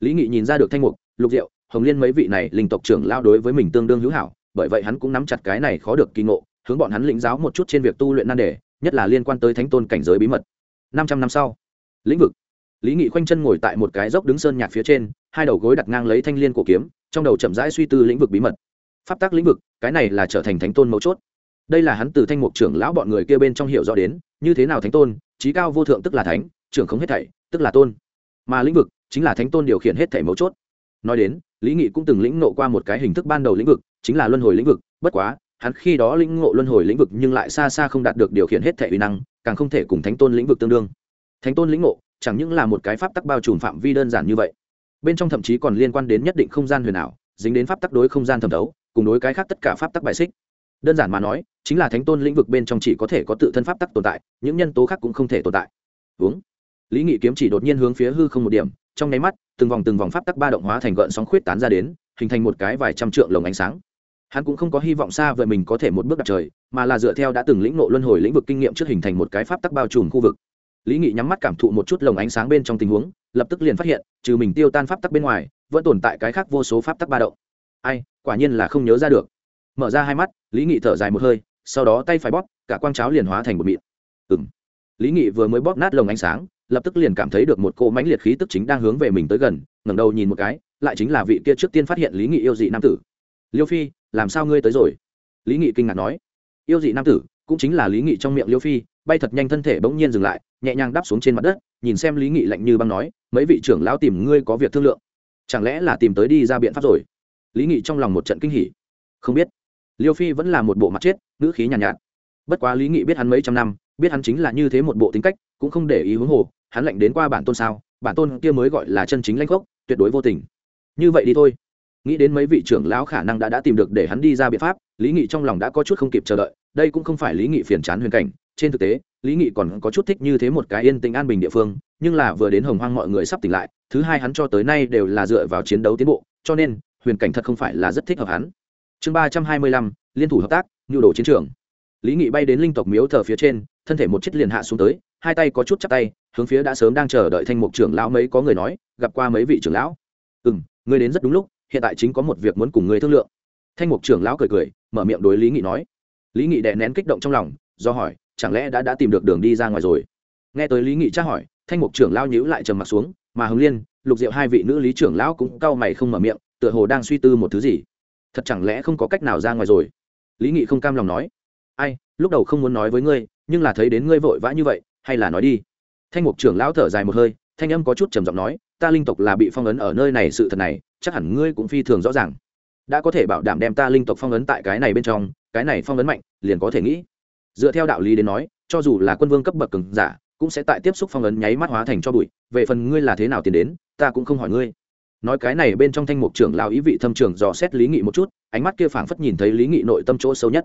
Lý nghị nhìn ra được thanh mục lục diệu, hồng liên mấy vị này linh tộc trưởng lao đối với mình tương đương hữu hảo, bởi vậy hắn cũng nắm chặt cái này khó được kỳ ngộ, hướng bọn hắn lĩnh giáo một chút trên việc tu luyện nan đề, nhất là liên quan tới thánh tôn cảnh giới bí mật. Năm trăm năm sau, lĩnh vực. Lý nghị khoanh chân ngồi tại một cái dốc đứng sơn nhạc phía trên, hai đầu gối đặt ngang lấy thanh l i ê n cổ kiếm, trong đầu chậm rãi suy tư lĩnh vực bí mật. Pháp tác lĩnh vực, cái này là trở thành thánh tôn mấu chốt. Đây là hắn từ thanh mục trưởng lão bọn người kia bên trong hiểu rõ đến, như thế nào thánh tôn trí cao vô thượng tức là thánh, trưởng không hết thảy, tức là tôn. Mà lĩnh vực chính là thánh tôn điều khiển hết thảy mấu chốt nói đến, lý nghị cũng từng lĩnh nộ qua một cái hình thức ban đầu lĩnh vực, chính là luân hồi lĩnh vực. Bất quá, hắn khi đó lĩnh ngộ luân hồi lĩnh vực nhưng lại xa xa không đạt được điều khiển hết thể uy năng, càng không thể cùng thánh tôn lĩnh vực tương đương. Thánh tôn lĩnh ngộ, chẳng những là một cái pháp tắc bao trùm phạm vi đơn giản như vậy, bên trong thậm chí còn liên quan đến nhất định không gian huyền ảo, dính đến pháp tắc đối không gian thẩm thấu, cùng đối cái khác tất cả pháp tắc bài xích. Đơn giản mà nói, chính là thánh tôn lĩnh vực bên trong chỉ có thể có tự thân pháp tắc tồn tại, những nhân tố khác cũng không thể tồn tại. Uống lý nghị kiếm chỉ đột nhiên hướng phía hư không một điểm, trong nháy mắt từng vòng từng vòng pháp tắc ba động hóa thành gợn sóng khuyết tán ra đến, hình thành một cái vài trăm trượng lồng ánh sáng. Hắn cũng không có hy vọng xa về mình có thể một bước đặt trời, mà là dựa theo đã từng lĩnh nộ luân hồi lĩnh vực kinh nghiệm trước hình thành một cái pháp tắc bao trùm khu vực. Lý nghị nhắm mắt cảm thụ một chút lồng ánh sáng bên trong tình huống, lập tức liền phát hiện, trừ mình tiêu tan pháp tắc bên ngoài, vẫn tồn tại cái khác vô số pháp tắc ba động. Ai, quả nhiên là không nhớ ra được. Mở ra hai mắt, lý nghị thở dài một hơi, sau đó tay phải bóp, cả quang cháo liền hóa thành một mịn. Ừng lý nghị vừa mới bóp nát lồng ánh sáng lập tức liền cảm thấy được một cỗ mãnh liệt khí tức chính đang hướng về mình tới gần ngẩng đầu nhìn một cái lại chính là vị kia trước tiên phát hiện lý nghị yêu dị nam tử. Liêu phi làm sao ngươi tới rồi? Lý nghị kinh ngạc nói. Yêu dị nam tử cũng chính là lý nghị trong miệng liêu phi. Bay thật nhanh thân thể bỗng nhiên dừng lại nhẹ nhàng đáp xuống trên mặt đất nhìn xem lý nghị lạnh như băng nói mấy vị trưởng lão tìm ngươi có việc thương lượng. Chẳng lẽ là tìm tới đi ra biện pháp rồi? Lý nghị trong lòng một trận kinh hỉ. Không biết. Liêu phi vẫn là một bộ mặt chết ngữ khí nhàn nhạt, nhạt bất quá lý nghị biết hắn mấy trăm năm biết hắn chính là như thế một bộ tính cách cũng không để ý huống hồ hắn lạnh đến qua bản tôn sao? Bản tôn kia mới gọi là chân chính lãnh gốc, tuyệt đối vô tình. Như vậy đi thôi. Nghĩ đến mấy vị trưởng lão khả năng đã đã tìm được để hắn đi ra biện pháp, lý nghị trong lòng đã có chút không kịp chờ đợi, đây cũng không phải lý nghị phiền chán huyền cảnh. Trên thực tế, lý nghị còn có chút thích như thế một cái yên tĩnh an bình địa phương, nhưng là vừa đến hồng hoang mọi người sắp tỉnh lại, thứ hai hắn cho tới nay đều là dựa vào chiến đấu tiến bộ, cho nên, huyền cảnh thật không phải là rất thích hợp hắn. Chương ba trăm hai mươi lăm, liên thủ hợp tác, nhu đồ chiến trường. Lý nghị bay đến linh tộc miếu thờ phía trên, thân thể một chiếc liền hạ xuống tới hai tay có chút chắc tay, hướng phía đã sớm đang chờ đợi thanh mục trưởng lão mấy có người nói, gặp qua mấy vị trưởng lão. Ừ m ngươi đến rất đúng lúc, hiện tại chính có một việc muốn cùng ngươi thương lượng. Thanh mục trưởng lão cười cười, mở miệng đối lý nghị nói. Lý nghị đè nén kích động trong lòng, do hỏi, chẳng lẽ đã đã tìm được đường đi ra ngoài rồi? Nghe tới lý nghị tra hỏi, thanh mục trưởng lão nhíu lại trầm mặt xuống, mà hồng liên, lục diệu hai vị nữ lý trưởng lão cũng cau mày không mở miệng, tựa hồ đang suy tư một thứ gì. Thật chẳng lẽ không có cách nào ra ngoài rồi? Lý nghị không cam lòng nói. Ai, lúc đầu không muốn nói với ngươi, nhưng là thấy đến ngươi vội vã như vậy hay là nói đi. Thanh mục trưởng lão thở dài một hơi, thanh âm có chút trầm giọng nói, ta linh tộc là bị phong ấn ở nơi này sự thật này, chắc hẳn ngươi cũng phi thường rõ ràng. Đã có thể bảo đảm đem ta linh tộc phong ấn tại cái này bên trong, cái này phong ấn mạnh, liền có thể nghĩ. Dựa theo đạo lý đến nói, cho dù là quân vương cấp bậc cường giả, cũng sẽ tại tiếp xúc phong ấn nháy mắt hóa thành cho bụi. Về phần ngươi là thế nào tiến đến, ta cũng không hỏi ngươi. Nói cái này bên trong thanh mục trưởng lão ý vị thâm trường dò xét lý nghị một chút, ánh mắt kia phảng phất nhìn thấy lý nghị nội tâm chỗ sâu nhất.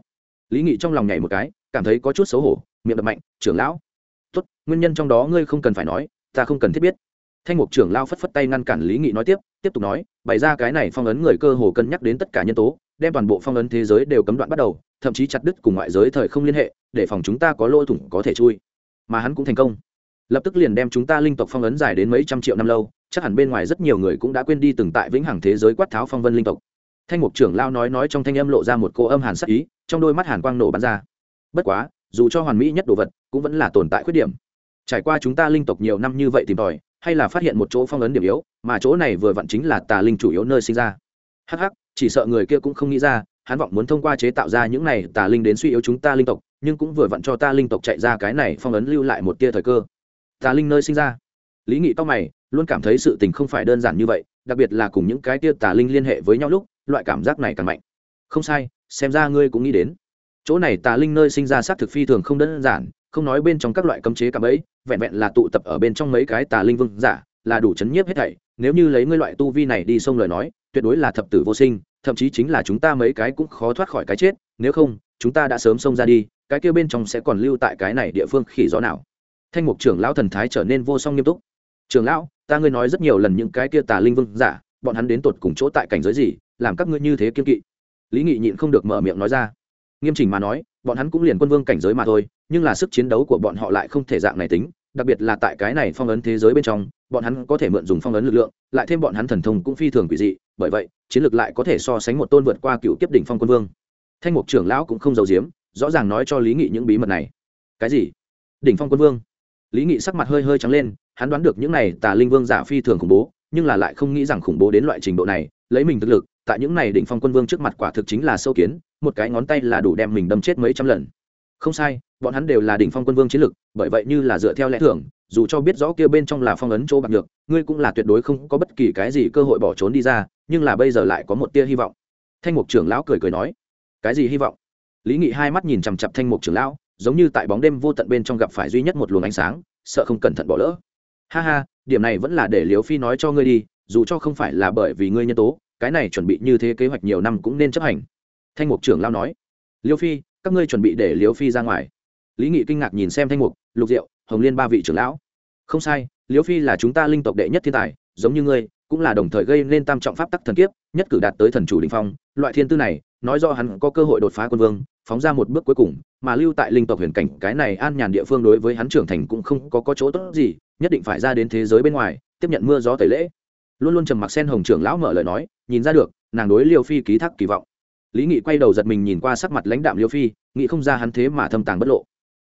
Lý nghị trong lòng nhảy một cái, cảm thấy có chút xấu hổ, miệng đập mạnh, trưởng lão tốt, nguyên nhân trong đó ngươi không cần phải nói, ta không cần thiết biết. Thanh mục trưởng lao phất phất tay ngăn cản lý nghị nói tiếp tiếp tục nói, bày ra cái này phong ấn người cơ hồ cân nhắc đến tất cả nhân tố, đem toàn bộ phong ấn thế giới đều cấm đoạn bắt đầu, thậm chí chặt đứt cùng ngoại giới thời không liên hệ, để phòng chúng ta có lỗ thủng có thể chui. Mà hắn cũng thành công. Lập tức liền đem chúng ta linh tộc phong ấn dài đến mấy trăm triệu năm lâu, chắc hẳn bên ngoài rất nhiều người cũng đã quên đi từng tại vĩnh hằng thế giới quát tháo phong vân linh tộc. Thanh mục trưởng lao nói nói trong thanh âm lộ ra một cô âm hàn sắc ý, trong đôi mắt hàn quang nổ bắn ra. Bất quá dù cho hoàn mỹ nhất đồ vật cũng vẫn là tồn tại khuyết điểm. Trải qua chúng ta linh tộc nhiều năm như vậy tìm tòi hay là phát hiện một chỗ phong ấn điểm yếu mà chỗ này vừa vặn chính là tà linh chủ yếu nơi sinh ra. Hắc hắc, chỉ sợ người kia cũng không nghĩ ra hắn vọng muốn thông qua chế tạo ra những này tà linh đến suy yếu chúng ta linh tộc nhưng cũng vừa vặn cho ta linh tộc chạy ra cái này phong ấn lưu lại một tia thời cơ. Tà linh nơi sinh ra. Lý nghị tóc mày luôn cảm thấy sự tình không phải đơn giản như vậy đặc biệt là cùng những cái tia tà linh liên hệ với nhau lúc loại cảm giác này càng mạnh. Không sai xem ra ngươi cũng nghĩ đến chỗ này tà linh nơi sinh ra xác thực phi thường không đơn giản, không nói bên trong các loại cấm chế cả ấy vẹn vẹn là tụ tập ở bên trong mấy cái tà linh vương giả, là đủ chấn nhiếp hết thảy. Nếu như lấy ngươi loại tu vi này đi xông lời nói, tuyệt đối là thập tử vô sinh, thậm chí chính là chúng ta mấy cái cũng khó thoát khỏi cái chết. Nếu không, chúng ta đã sớm xông ra đi, cái kia bên trong sẽ còn lưu tại cái này địa phương khỉ gió nào. Thanh mục trưởng lão thần thái trở nên vô song nghiêm túc. Trưởng lão, ta ngươi nói rất nhiều lần những cái kia tà linh vương giả, bọn hắn đến tột cùng chỗ tại cảnh giới gì, làm các ngươi như thế kiên kỵ? Lý nghị nhịn không được mở miệng nói ra nghiêm chỉnh mà nói, bọn hắn cũng liền quân vương cảnh giới mà thôi, nhưng là sức chiến đấu của bọn họ lại không thể dạng này tính, đặc biệt là tại cái này phong ấn thế giới bên trong, bọn hắn có thể mượn dùng phong ấn lực lượng, lại thêm bọn hắn thần thông cũng phi thường quỷ dị, bởi vậy, chiến lược lại có thể so sánh một tôn vượt qua cựu kiếp đỉnh phong quân vương. Thanh mục trưởng lão cũng không giấu giếm, rõ ràng nói cho lý nghị những bí mật này. Cái gì? Đỉnh phong quân vương? Lý nghị sắc mặt hơi hơi trắng lên, hắn đoán được những này tà linh vương giả phi thường khủng bố, nhưng là lại không nghĩ rằng khủng bố đến loại trình độ này, lấy mình thực lực tại những này đỉnh phong quân vương trước mặt quả thực chính là sâu kiến, một cái ngón tay là đủ đem mình đâm chết mấy trăm lần. Không sai, bọn hắn đều là đỉnh phong quân vương chiến lực, bởi vậy như là dựa theo lẽ thường, dù cho biết rõ kia bên trong là phong ấn chỗ bạc được ngươi cũng là tuyệt đối không có bất kỳ cái gì cơ hội bỏ trốn đi ra, nhưng là bây giờ lại có một tia hy vọng. Thanh mục trưởng lão cười cười nói, cái gì hy vọng? Lý nghị hai mắt nhìn chằm chặp thanh mục trưởng lão, giống như tại bóng đêm vô tận bên trong gặp phải duy nhất một luồng ánh sáng, sợ không cẩn thận bỏ lỡ. Ha ha, điểm này vẫn là để liếu phi nói cho ngươi đi, dù cho không phải là bởi vì ngươi nhân tố cái này chuẩn bị như thế kế hoạch nhiều năm cũng nên chấp hành. Thanh mục trưởng lao nói liêu phi các ngươi chuẩn bị để liêu phi ra ngoài. Lý nghị kinh ngạc nhìn xem thanh mục lục diệu hồng liên ba vị trưởng lão. Không sai liêu phi là chúng ta linh tộc đệ nhất thiên tài giống như ngươi cũng là đồng thời gây nên tam trọng pháp tắc thần kiếp nhất cử đạt tới thần chủ đình phong. Loại thiên tư này nói do hắn có cơ hội đột phá quân vương phóng ra một bước cuối cùng mà lưu tại linh tộc huyền cảnh cái này an nhàn địa phương đối với hắn trưởng thành cũng không có, có chỗ tốt gì nhất định phải ra đến thế giới bên ngoài tiếp nhận mưa gió tẩy lễ luôn luôn trầm mặc sen hồng trưởng lão mở lời nói nhìn ra được nàng đối liêu phi ký thác kỳ vọng. Lý nghị quay đầu giật mình nhìn qua sắc mặt lãnh đạm liêu phi nghị không ra hắn thế mà thâm tàng bất lộ.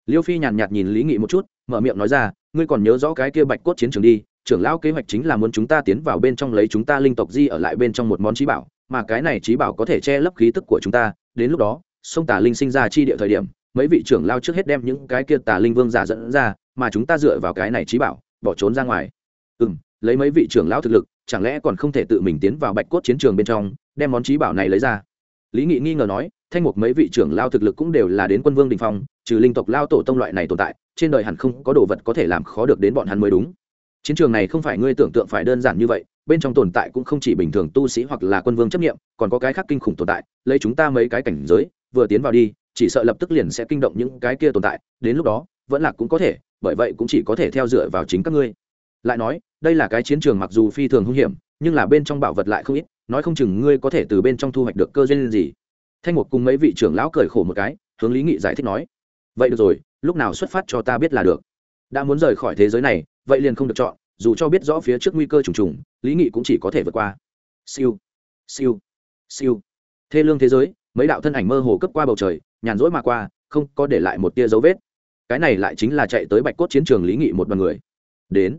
Liêu phi nhàn nhạt, nhìn lý nghị một chút mở miệng nói ra ngươi còn nhớ rõ cái kia bạch cốt chiến trường đi trưởng lão kế hoạch chính là muốn chúng ta tiến vào bên trong lấy chúng ta linh tộc di ở lại bên trong một món trí bảo mà cái này trí bảo có thể che lấp khí tức của chúng ta đến lúc đó sông tà linh sinh ra chi địa thời điểm mấy vị trưởng lao trước hết đem những cái kia tà linh vương giả dẫn ra mà chúng ta dựa vào cái này trí bảo bỏ trốn ra ngoài. Ừ m lấy mấy vị trưởng lão thực lực chẳng lẽ còn không thể tự mình tiến vào bạch cốt chiến trường bên trong, đem món trí bảo này lấy ra? Lý nghị nghi ngờ nói, thanh mục mấy vị trưởng lao thực lực cũng đều là đến quân vương đình phong, trừ linh tộc lao tổ tông loại này tồn tại, trên đời hẳn không có đồ vật có thể làm khó được đến bọn hắn mới đúng. Chiến trường này không phải ngươi tưởng tượng phải đơn giản như vậy, bên trong tồn tại cũng không chỉ bình thường tu sĩ hoặc là quân vương chấp nghiệm còn có cái khác kinh khủng tồn tại, lấy chúng ta mấy cái cảnh giới, vừa tiến vào đi, chỉ sợ lập tức liền sẽ kinh động những cái kia tồn tại, đến lúc đó, vẫn là cũng có thể, bởi vậy cũng chỉ có thể theo dựa vào chính các ngươi lại nói, đây là cái chiến trường mặc dù phi thường hung hiểm, nhưng là bên trong bảo vật lại không ít, nói không chừng ngươi có thể từ bên trong thu hoạch được cơ duyên gì. Thanh một cùng mấy vị trưởng lão cười khổ một cái, hướng lý nghị giải thích nói, vậy được rồi, lúc nào xuất phát cho ta biết là được. Đã muốn rời khỏi thế giới này, vậy liền không được chọn, dù cho biết rõ phía trước nguy cơ trùng trùng, lý nghị cũng chỉ có thể vượt qua. Siêu siêu siêu. Thê lương thế giới, mấy đạo thân ảnh mơ hồ cấp qua bầu trời, nhàn rỗi mà qua, không có để lại một tia dấu vết. Cái này lại chính là chạy tới bạch cốt chiến trường lý nghị một đoàn người. Đến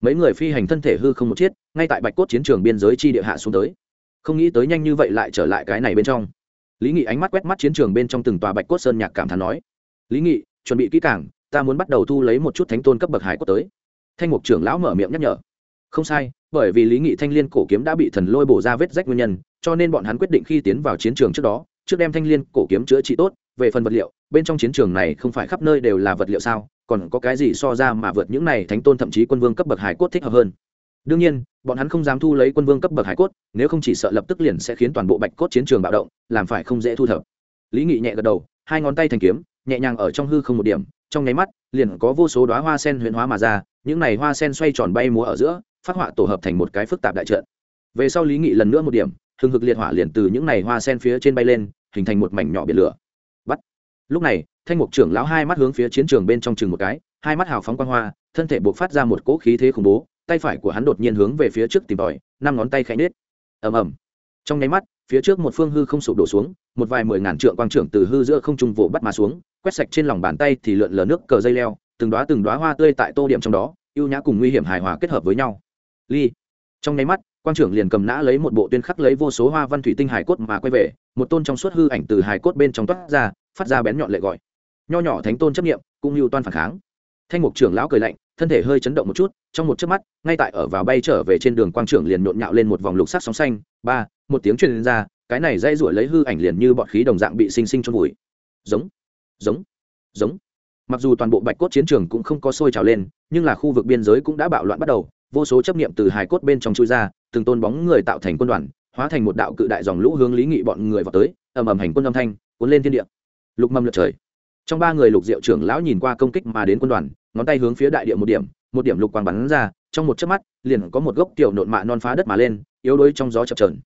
mấy người phi hành thân thể hư không một chiết ngay tại bạch cốt chiến trường biên giới chi địa hạ xuống tới. Không nghĩ tới nhanh như vậy lại trở lại cái này bên trong. Lý nghị ánh mắt quét mắt chiến trường bên trong từng tòa bạch cốt sơn nhạc cảm thán nói, lý nghị, chuẩn bị kỹ càng, ta muốn bắt đầu thu lấy một chút thánh tôn cấp bậc hải cốt tới. Thanh mục trưởng lão mở miệng nhắc nhở, không sai, bởi vì lý nghị thanh liên cổ kiếm đã bị thần lôi bổ ra vết rách nguyên nhân, cho nên bọn hắn quyết định khi tiến vào chiến trường trước đó, trước đem thanh liên cổ kiếm chữa trị tốt, về phần vật liệu, bên trong chiến trường này không phải khắp nơi đều là vật liệu sao? Còn có cái gì so ra mà vượt những này thánh tôn thậm chí quân vương cấp bậc hải cốt thích hợp hơn. Đương nhiên, bọn hắn không dám thu lấy quân vương cấp bậc hải cốt, nếu không chỉ sợ lập tức liền sẽ khiến toàn bộ bạch cốt chiến trường bạo động, làm phải không dễ thu thập. Lý nghị nhẹ gật đầu, hai ngón tay thành kiếm, nhẹ nhàng ở trong hư không một điểm, trong nháy mắt, liền có vô số đoá hoa sen huyền hóa mà ra, những này hoa sen xoay tròn bay múa ở giữa, phát họa tổ hợp thành một cái phức tạp đại trận. Về sau lý nghị lần nữa một điểm, hừng hực liệt hỏa liền từ những này hoa sen phía trên bay lên, hình thành một mảnh nhỏ biển lửa. Bắt. Lúc này thanh mục trưởng lão hai mắt hướng phía chiến trường bên trong chừng một cái, hai mắt hào phóng quang hoa, thân thể buộc phát ra một cỗ khí thế khủng bố, tay phải của hắn đột nhiên hướng về phía trước tìm tòi, năm ngón tay khẽ nết ầm ầm. Trong nháy mắt, phía trước một phương hư không sụp đổ xuống, một vài mười ngàn trượng quang trưởng từ hư giữa không trung vỗ bắt mà xuống, quét sạch trên lòng bàn tay thì lượn lờ nước cờ dây leo, từng đoá từng đoá hoa tươi tại tô điểm trong đó, ưu nhã cùng nguy hiểm hài hòa kết hợp với nhau. Ly. Trong nháy mắt, quang trưởng liền cầm nã lấy một bộ tuyên khắc lấy vô số hoa văn thủy tinh hài cốt mà quay về, một tôn trong suốt hư ảnh từ hài cốt bên trong toát ra, phát ra bén nhọn lệ gọi nho nhỏ thánh tôn chấp nghiệm cũng như toan phản kháng. Thanh mục trưởng lão cười lạnh, thân thể hơi chấn động một chút, trong một chớp mắt, ngay tại ở vào bay trở về trên đường quang trưởng liền nhộn nhạo lên một vòng lục sắc sóng xanh. Ba, một tiếng truyền ra, cái này dây ruổi lấy hư ảnh liền như bọt khí đồng dạng bị sinh sinh trong vùi. Giống giống giống. Mặc dù toàn bộ bạch cốt chiến trường cũng không có sôi trào lên, nhưng là khu vực biên giới cũng đã bạo loạn bắt đầu, vô số chấp niệm từ hài cốt bên trong chui ra, từng tôn bóng người tạo thành quân đoàn, hóa thành một đạo cự đại dòng lũ hướng lý nghị bọn người vào tới, ầm ầm hành quân âm thanh, cuốn lên thiên địa. Lục mâm lượt trời trong ba người lục diệu trưởng lão nhìn qua công kích mà đến quân đoàn, ngón tay hướng phía đại địa một điểm một điểm lục quang bắn ra, trong một chớp mắt, liền có một gốc tiểu nộn mạ non phá đất mà lên, yếu đuối trong gió chập trờn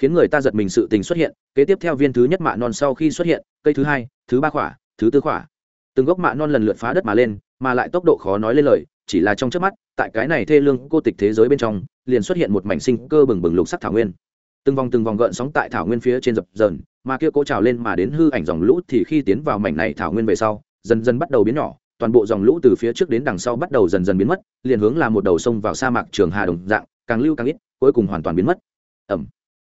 khiến người ta giật mình sự tình xuất hiện, kế tiếp theo viên thứ nhất mạ non sau khi xuất hiện, cây thứ hai, thứ ba khỏa, thứ tư khỏa. Từng gốc mạ non lần lượt phá đất mà lên, mà lại tốc độ khó nói lên lời, chỉ là trong chớp mắt, tại cái này thê lương cô tịch thế giới bên trong, liền xuất hiện một mảnh sinh cơ bừng bừng lục sắc thảo nguyên từng vòng từng vòng gợn sóng tại thảo nguyên phía trên dập dờn, mà kia cố trào lên mà đến hư ảnh dòng lũ thì khi tiến vào mảnh này thảo nguyên về sau, dần dần bắt đầu biến nhỏ, toàn bộ dòng lũ từ phía trước đến đằng sau bắt đầu dần dần biến mất, liền hướng là một đầu sông vào sa mạc trường hà đồng dạng, càng lưu càng ít, cuối cùng hoàn toàn biến mất. Ẩm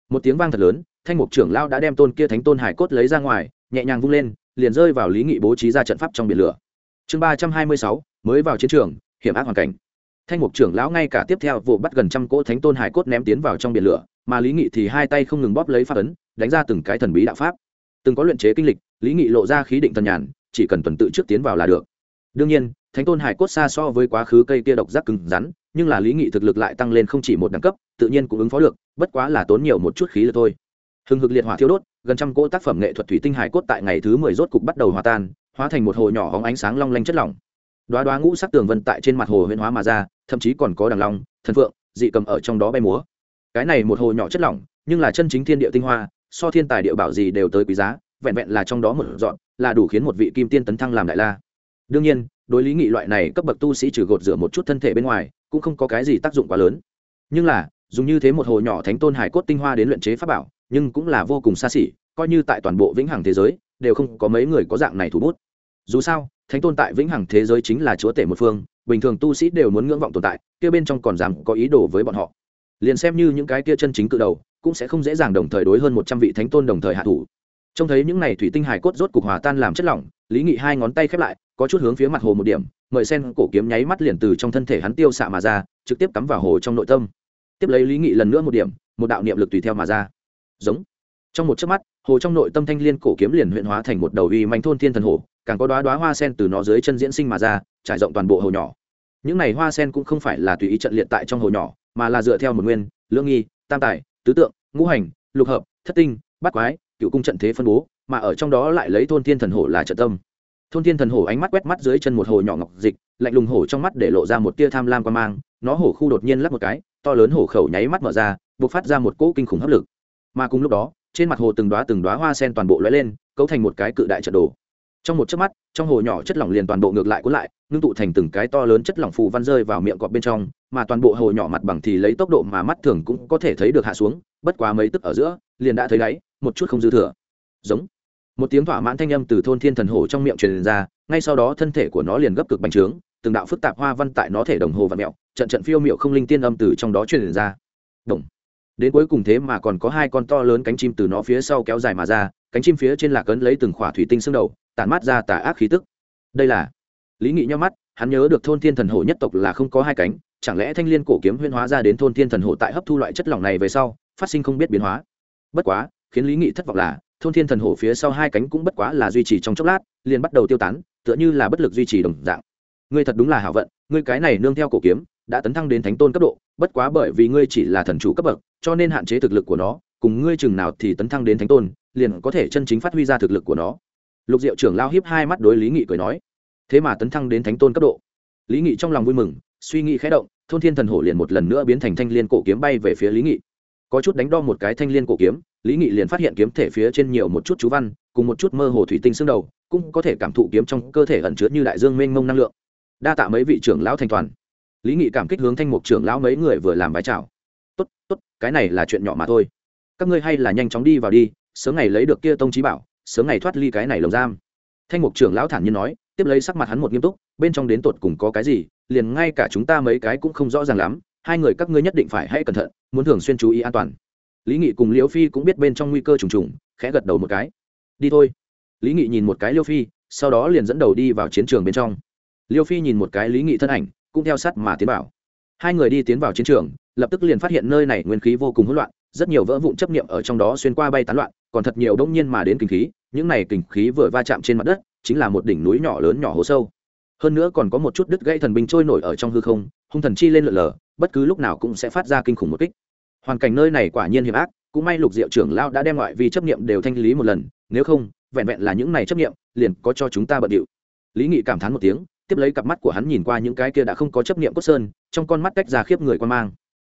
một tiếng vang thật lớn, thanh mục trưởng lao đã đem tôn kia thánh tôn hải cốt lấy ra ngoài, nhẹ nhàng vung lên, liền rơi vào lý nghị bố trí ra trận pháp trong biển lửa. Chương ba trăm hai mươi sáu, mới vào chiến trường, hiểm ác hoàn cảnh. Thanh mục trưởng lão ngay cả tiếp theo vụ bắt gần trăm cỗ thánh tôn hải cốt ném tiến vào trong biển lửa mà lý nghị thì hai tay không ngừng bóp lấy pháp ấn, đánh ra từng cái thần bí đạo pháp. Từng có luyện chế kinh lịch, lý nghị lộ ra khí định thần nhàn, chỉ cần tuần tự trước tiến vào là được. Đương nhiên, thánh tôn hải cốt xa so với quá khứ cây kia độc giác cứng rắn, nhưng là lý nghị thực lực lại tăng lên không chỉ một đẳng cấp, tự nhiên cũng ứng phó được, bất quá là tốn nhiều một chút khí lực thôi. Hừng hực liệt hỏa thiêu đốt, gần trăm cỗ tác phẩm nghệ thuật thủy tinh hải cốt tại ngày thứ mười rốt cục bắt đầu hòa tan, hóa thành một hồ nhỏ hóng ánh sáng long lanh chất lỏng. Đoá đoá ngũ sắc tường vân tại trên mặt hồ huyễn hóa mà ra, thậm chí còn có đằng long, thần phượng, dị cầm ở trong đó bay múa cái này một hồ nhỏ chất lỏng, nhưng là chân chính thiên địa tinh hoa, so thiên tài địa bảo gì đều tới quý giá, vẹn vẹn là trong đó một dọn, là đủ khiến một vị kim tiên tấn thăng làm đại la. Đương nhiên, đối lý nghị loại này cấp bậc tu sĩ trừ gột rửa một chút thân thể bên ngoài, cũng không có cái gì tác dụng quá lớn. Nhưng là, dùng như thế một hồ nhỏ thánh tôn hải cốt tinh hoa đến luyện chế pháp bảo, nhưng cũng là vô cùng xa xỉ, coi như tại toàn bộ vĩnh hằng thế giới, đều không có mấy người có dạng này thủ bút. Dù sao, thánh tôn tại vĩnh hằng thế giới chính là chúa tể một phương, bình thường tu sĩ đều muốn ngưỡng vọng tồn tại, kia bên trong còn dám có ý đồ với bọn họ liền xem như những cái kia chân chính cự đầu, cũng sẽ không dễ dàng đồng thời đối hơn một trăm vị thánh tôn đồng thời hạ thủ. Trông thấy những này thủy tinh hài cốt rốt cục hòa tan làm chất lỏng, lý nghị hai ngón tay khép lại, có chút hướng phía mặt hồ một điểm, mời sen cổ kiếm nháy mắt liền từ trong thân thể hắn tiêu xạ mà ra, trực tiếp cắm vào hồ trong nội tâm. Tiếp lấy lý nghị lần nữa một điểm, một đạo niệm lực tùy theo mà ra. Giống. Trong một chớp mắt, hồ trong nội tâm thanh liên cổ kiếm liền huyện hóa thành một đầu uy manh thôn thiên thần hồ, càng có đoá đoá hoa sen từ nó dưới chân diễn sinh mà ra, trải rộng toàn bộ hồ nhỏ. Những này hoa sen cũng không phải là tùy ý trận liệt tại trong hồ nhỏ mà là dựa theo một nguyên, lưỡng nghi, tam tài, tứ tượng, ngũ hành, lục hợp, thất tinh, bát quái, cựu cung trận thế phân bố, mà ở trong đó lại lấy thôn thiên thần hổ là trận tâm. Thôn thiên thần hổ ánh mắt quét mắt dưới chân một hồ nhỏ ngọc dịch, lạnh lùng hổ trong mắt để lộ ra một tia tham lam quan mang, nó hổ khu đột nhiên lắp một cái, to lớn hổ khẩu nháy mắt mở ra, buộc phát ra một cỗ kinh khủng hấp lực. Mà cùng lúc đó, trên mặt hồ từng đoá từng đoá hoa sen toàn bộ lóe lên, cấu thành một cái cự đại trận đồ trong một chớp mắt, trong hồ nhỏ chất lỏng liền toàn bộ ngược lại cuốn lại, ngưng tụ thành từng cái to lớn chất lỏng phù văn rơi vào miệng cọp bên trong, mà toàn bộ hồ nhỏ mặt bằng thì lấy tốc độ mà mắt thường cũng có thể thấy được hạ xuống, bất quá mấy tức ở giữa, liền đã thấy đáy, một chút không dư thừa. Giống. Một tiếng thỏa mãn thanh âm từ thôn thiên thần hồ trong miệng truyền ra, ngay sau đó thân thể của nó liền gấp cực bành trướng, từng đạo phức tạp hoa văn tại nó thể đồng hồ và mẹo, trận trận phiêu miệu không linh tiên âm từ trong đó truyền ra. Đồng. đến cuối cùng thế mà còn có hai con to lớn cánh chim từ nó phía sau kéo dài mà ra cánh chim phía trên lạc ấn lấy từng khỏa thủy tinh xương đầu, tản mát ra tà ác khí tức. Đây là lý nghị nhau mắt, hắn nhớ được thôn thiên thần hổ nhất tộc là không có hai cánh, chẳng lẽ thanh l i ê n cổ kiếm huyên hóa ra đến thôn thiên thần hổ tại hấp thu loại chất lỏng này về sau, phát sinh không biết biến hóa? Bất quá, khiến lý nghị thất vọng là, thôn thiên thần hổ phía sau hai cánh cũng bất quá là duy trì trong chốc lát, liền bắt đầu tiêu tán, tựa như là bất lực duy trì đồng dạng. Ngươi thật đúng là hảo vận, ngươi cái này nương theo cổ kiếm, đã tấn thăng đến thánh tôn cấp độ, bất quá bởi vì ngươi chỉ là thần chủ cấp bậc, cho nên hạn chế thực lực của nó, cùng ngươi chừng nào thì tấn thăng đến thánh tôn liền có thể chân chính phát huy ra thực lực của nó. Lục diệu trưởng lao hiếp hai mắt đối lý nghị cười nói, thế mà tấn thăng đến thánh tôn cấp độ. Lý nghị trong lòng vui mừng, suy nghĩ khẽ động, thôn thiên thần hổ liền một lần nữa biến thành thanh l i ê n cổ kiếm bay về phía lý nghị. Có chút đánh đo một cái thanh l i ê n cổ kiếm, lý nghị liền phát hiện kiếm thể phía trên nhiều một chút chú văn, cùng một chút mơ hồ thủy tinh xương đầu, cũng có thể cảm thụ kiếm trong cơ thể ẩn chứa như đại dương mênh mông năng lượng. Đa tạ mấy vị trưởng lão thành toàn. Lý nghị cảm kích hướng thanh mục trưởng lão mấy người vừa làm vái chào. Tốt tốt, cái này là chuyện nhỏ mà thôi. Các ngươi hay là nhanh chóng đi vào đi sớm ngày lấy được kia tông trí bảo, sớm ngày thoát ly cái này lồng giam. Thanh mục trưởng lão thản nhiên nói, tiếp lấy sắc mặt hắn một nghiêm túc, bên trong đến tột cùng có cái gì, liền ngay cả chúng ta mấy cái cũng không rõ ràng lắm, hai người các ngươi nhất định phải hãy cẩn thận, muốn thường xuyên chú ý an toàn. Lý nghị cùng liễu phi cũng biết bên trong nguy cơ trùng trùng, khẽ gật đầu một cái. Đi thôi. Lý nghị nhìn một cái liêu phi, sau đó liền dẫn đầu đi vào chiến trường bên trong. Liêu phi nhìn một cái lý nghị thân ảnh, cũng theo sát mà tiến bảo hai người đi tiến vào chiến trường, lập tức liền phát hiện nơi này nguyên khí vô cùng hỗn loạn, rất nhiều vỡ vụn chấp niệm ở trong đó xuyên qua bay tán loạn còn thật nhiều đông nhiên mà đến kinh khí, những này kinh khí vừa va chạm trên mặt đất, chính là một đỉnh núi nhỏ lớn nhỏ hố sâu. Hơn nữa còn có một chút đứt gãy thần binh trôi nổi ở trong hư không, hung thần chi lên lượn lờ, bất cứ lúc nào cũng sẽ phát ra kinh khủng một kích. Hoàn cảnh nơi này quả nhiên hiểm ác, cũng may lục diệu trưởng lao đã đem ngoại vi chấp niệm đều thanh lý một lần, nếu không, vẹn vẹn là những này chấp niệm, liền có cho chúng ta bận điệu. Lý nghị cảm thán một tiếng, tiếp lấy cặp mắt của hắn nhìn qua những cái kia đã không có chấp niệm cốt sơn, trong con mắt cách ra khiếp người quan mang.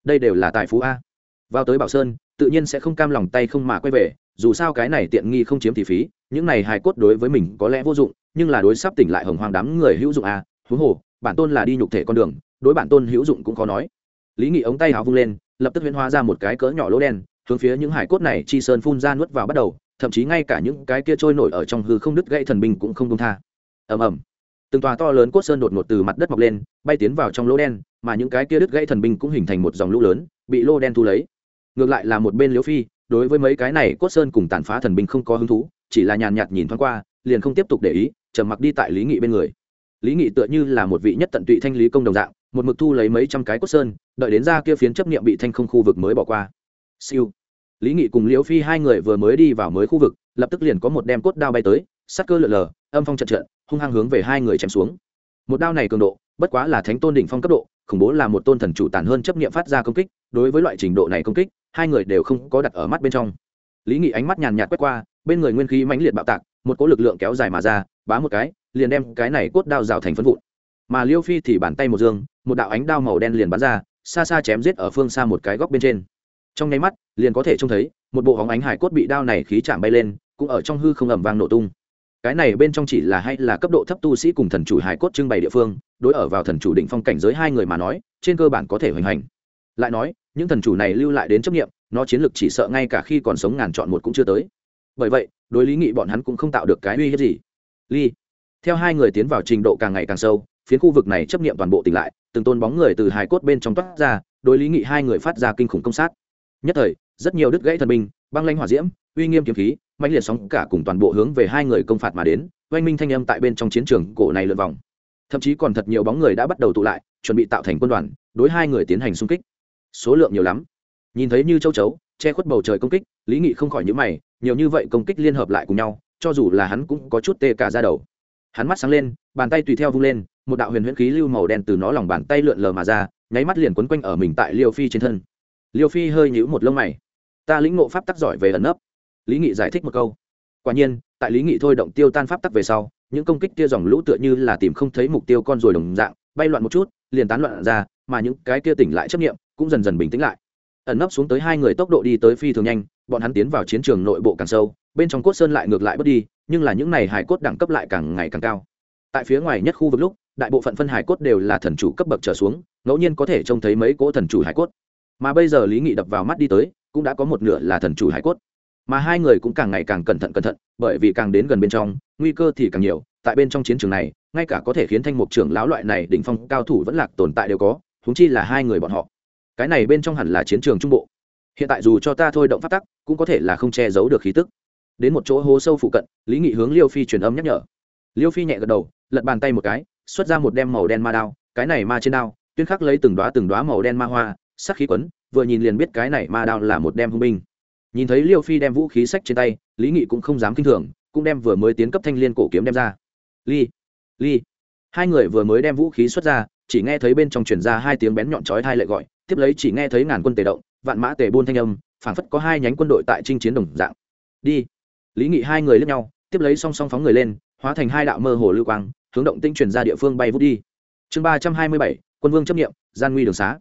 Đây đều là tài phú a vào tới bảo sơn, tự nhiên sẽ không cam lòng tay không mà quay về, dù sao cái này tiện nghi không chiếm thì phí, những này hài cốt đối với mình có lẽ vô dụng, nhưng là đối sắp tỉnh lại hồng hoàng đám người hữu dụng à huống hồ, bản tôn là đi nhục thể con đường, đối bản tôn hữu dụng cũng khó nói. Lý nghị ống tay hào vung lên, lập tức huyễn hóa ra một cái cỡ nhỏ lỗ đen, hướng phía những hải cốt này chi sơn phun ra nuốt vào bắt đầu, thậm chí ngay cả những cái kia trôi nổi ở trong hư không đứt gãy thần binh cũng không công tha. Ầm ầm. Từng tòa to lớn cốt sơn đột ngột từ mặt đất mọc lên, bay tiến vào trong lỗ đen, mà những cái kia đứt gãy thần binh cũng hình thành một dòng lũ lớn, bị lô đen thu lấy ngược lại là một bên liễu phi, đối với mấy cái này cốt sơn cùng tàn phá thần binh không có hứng thú, chỉ là nhàn nhạt nhìn thoáng qua, liền không tiếp tục để ý, trầm mặc đi tại lý nghị bên người. Lý nghị tựa như là một vị nhất tận tụy thanh lý công đồng dạng, một mực thu lấy mấy trăm cái cốt sơn, đợi đến ra kia phiến chấp nghiệm bị thanh không khu vực mới bỏ qua. Siêu. Lý nghị cùng liễu phi hai người vừa mới đi vào mới khu vực, lập tức liền có một đem cốt đao bay tới sắc cơ lượn lờ, âm phong trận trận, hung hăng hướng về hai người chém xuống. Một đao này cường độ, bất quá là thánh tôn đỉnh phong cấp độ, khủng bố là một tôn thần chủ tàn hơn chấp nghiệm phát ra công kích, đối với loại trình độ này công kích hai người đều không có đặt ở mắt bên trong. Lý nghị ánh mắt nhàn nhạt quét qua, bên người nguyên khí mãnh liệt bạo tạc, một cỗ lực lượng kéo dài mà ra, bá một cái, liền đem cái này cốt đao rào thành phân vụn. Mà liêu phi thì bàn tay một dương, một đạo ánh đao màu đen liền bắn ra, xa xa chém giết ở phương xa một cái góc bên trên. Trong nháy mắt, liền có thể trông thấy, một bộ hóng ánh hải cốt bị đao này khí chạm bay lên, cũng ở trong hư không ẩm vang nổ tung. Cái này bên trong chỉ là hay là cấp độ thấp tu sĩ cùng thần chủ hải cốt trưng bày địa phương, đối ở vào thần chủ định phong cảnh giới hai người mà nói, trên cơ bản có thể hoành hành. Lại nói những thần chủ này lưu lại đến chấp nghiệm, nó chiến lược chỉ sợ ngay cả khi còn sống ngàn chọn một cũng chưa tới. Bởi vậy, đối lý nghị bọn hắn cũng không tạo được cái uy hiếp gì. Ly, theo hai người tiến vào trình độ càng ngày càng sâu, phiến khu vực này chấp nghiệm toàn bộ tỉnh lại, từng tôn bóng người từ hài cốt bên trong toát ra, đối lý nghị hai người phát ra kinh khủng công sát. Nhất thời, rất nhiều đứt gãy thần binh, băng lanh hỏa diễm, uy nghiêm kiếm khí mạnh liệt sóng cả cùng toàn bộ hướng về hai người công phạt mà đến, oanh minh thanh âm tại bên trong chiến trường cổ này lượn vòng. Thậm chí còn thật nhiều bóng người đã bắt đầu tụ lại, chuẩn bị tạo thành quân đoàn, đối hai người tiến hành xung kích số lượng nhiều lắm. Nhìn thấy như châu chấu, che khuất bầu trời công kích, lý nghị không khỏi nhữ mày, nhiều như vậy công kích liên hợp lại cùng nhau, cho dù là hắn cũng có chút tê cả ra đầu. Hắn mắt sáng lên, bàn tay tùy theo vung lên, một đạo huyền huyễn khí lưu màu đen từ nó lòng bàn tay lượn lờ mà ra, nháy mắt liền quấn quanh ở mình tại liêu phi trên thân. Liêu phi hơi nhíu một lông mày. Ta lĩnh ngộ pháp tắc giỏi về ẩn nấp. Lý nghị giải thích một câu. Quả nhiên, tại lý nghị thôi động tiêu tan pháp tắc về sau, những công kích tia dòng lũ tựa như là tìm không thấy mục tiêu con rồi đồng dạng, bay loạn một chút liền tán loạn ra, mà những cái kia tỉnh lại chấp nghiệm cũng dần dần bình tĩnh lại. Ẩn nấp xuống tới hai người tốc độ đi tới phi thường nhanh, bọn hắn tiến vào chiến trường nội bộ càng sâu, bên trong cốt sơn lại ngược lại bớt đi, nhưng là những này hải cốt đẳng cấp lại càng ngày càng cao. Tại phía ngoài nhất khu vực lúc, đại bộ phận phân hải cốt đều là thần chủ cấp bậc trở xuống, ngẫu nhiên có thể trông thấy mấy cỗ thần chủ hải cốt. Mà bây giờ lý nghị đập vào mắt đi tới, cũng đã có một nửa là thần chủ hải cốt. Mà hai người cũng càng ngày càng cẩn thận cẩn thận, bởi vì càng đến gần bên trong, nguy cơ thì càng nhiều. Tại bên trong chiến trường này ngay cả có thể khiến thanh mục trưởng lão loại này đỉnh phong cao thủ vẫn lạc tồn tại đều có húng chi là hai người bọn họ. Cái này bên trong hẳn là chiến trường trung bộ. Hiện tại dù cho ta thôi động phát tắc, cũng có thể là không che giấu được khí tức. Đến một chỗ hố sâu phụ cận, lý nghị hướng liêu phi truyền âm nhắc nhở. Liêu phi nhẹ gật đầu, lật bàn tay một cái, xuất ra một đem màu đen ma đao, cái này ma trên đao, tuyên khắc lấy từng đoá từng đoá màu đen ma hoa, sắc khí quấn, vừa nhìn liền biết cái này ma đao là một đem hung binh. Nhìn thấy liêu phi đem vũ khí sách trên tay, lý nghị cũng không dám k i n h thường, cũng đem vừa mới tiến cấp thanh liên cổ kiếm đem ra. Ly ly. Hai người vừa mới đem vũ khí xuất ra, chỉ nghe thấy bên trong truyền ra hai tiếng bén nhọn chói hai lại gọi, tiếp lấy chỉ nghe thấy ngàn quân tề động, vạn mã tề buôn thanh âm, phảng phất có hai nhánh quân đội tại chinh chiến đồng dạng. Đi. Lý nghị hai người lướt nhau, tiếp lấy song song phóng người lên, hóa thành hai đạo mơ hồ lưu quang, hướng động tinh truyền ra địa phương bay vút đi. Chương ba trăm hai mươi bảy, quân vương chấp nghiệm gian nguy đường xá.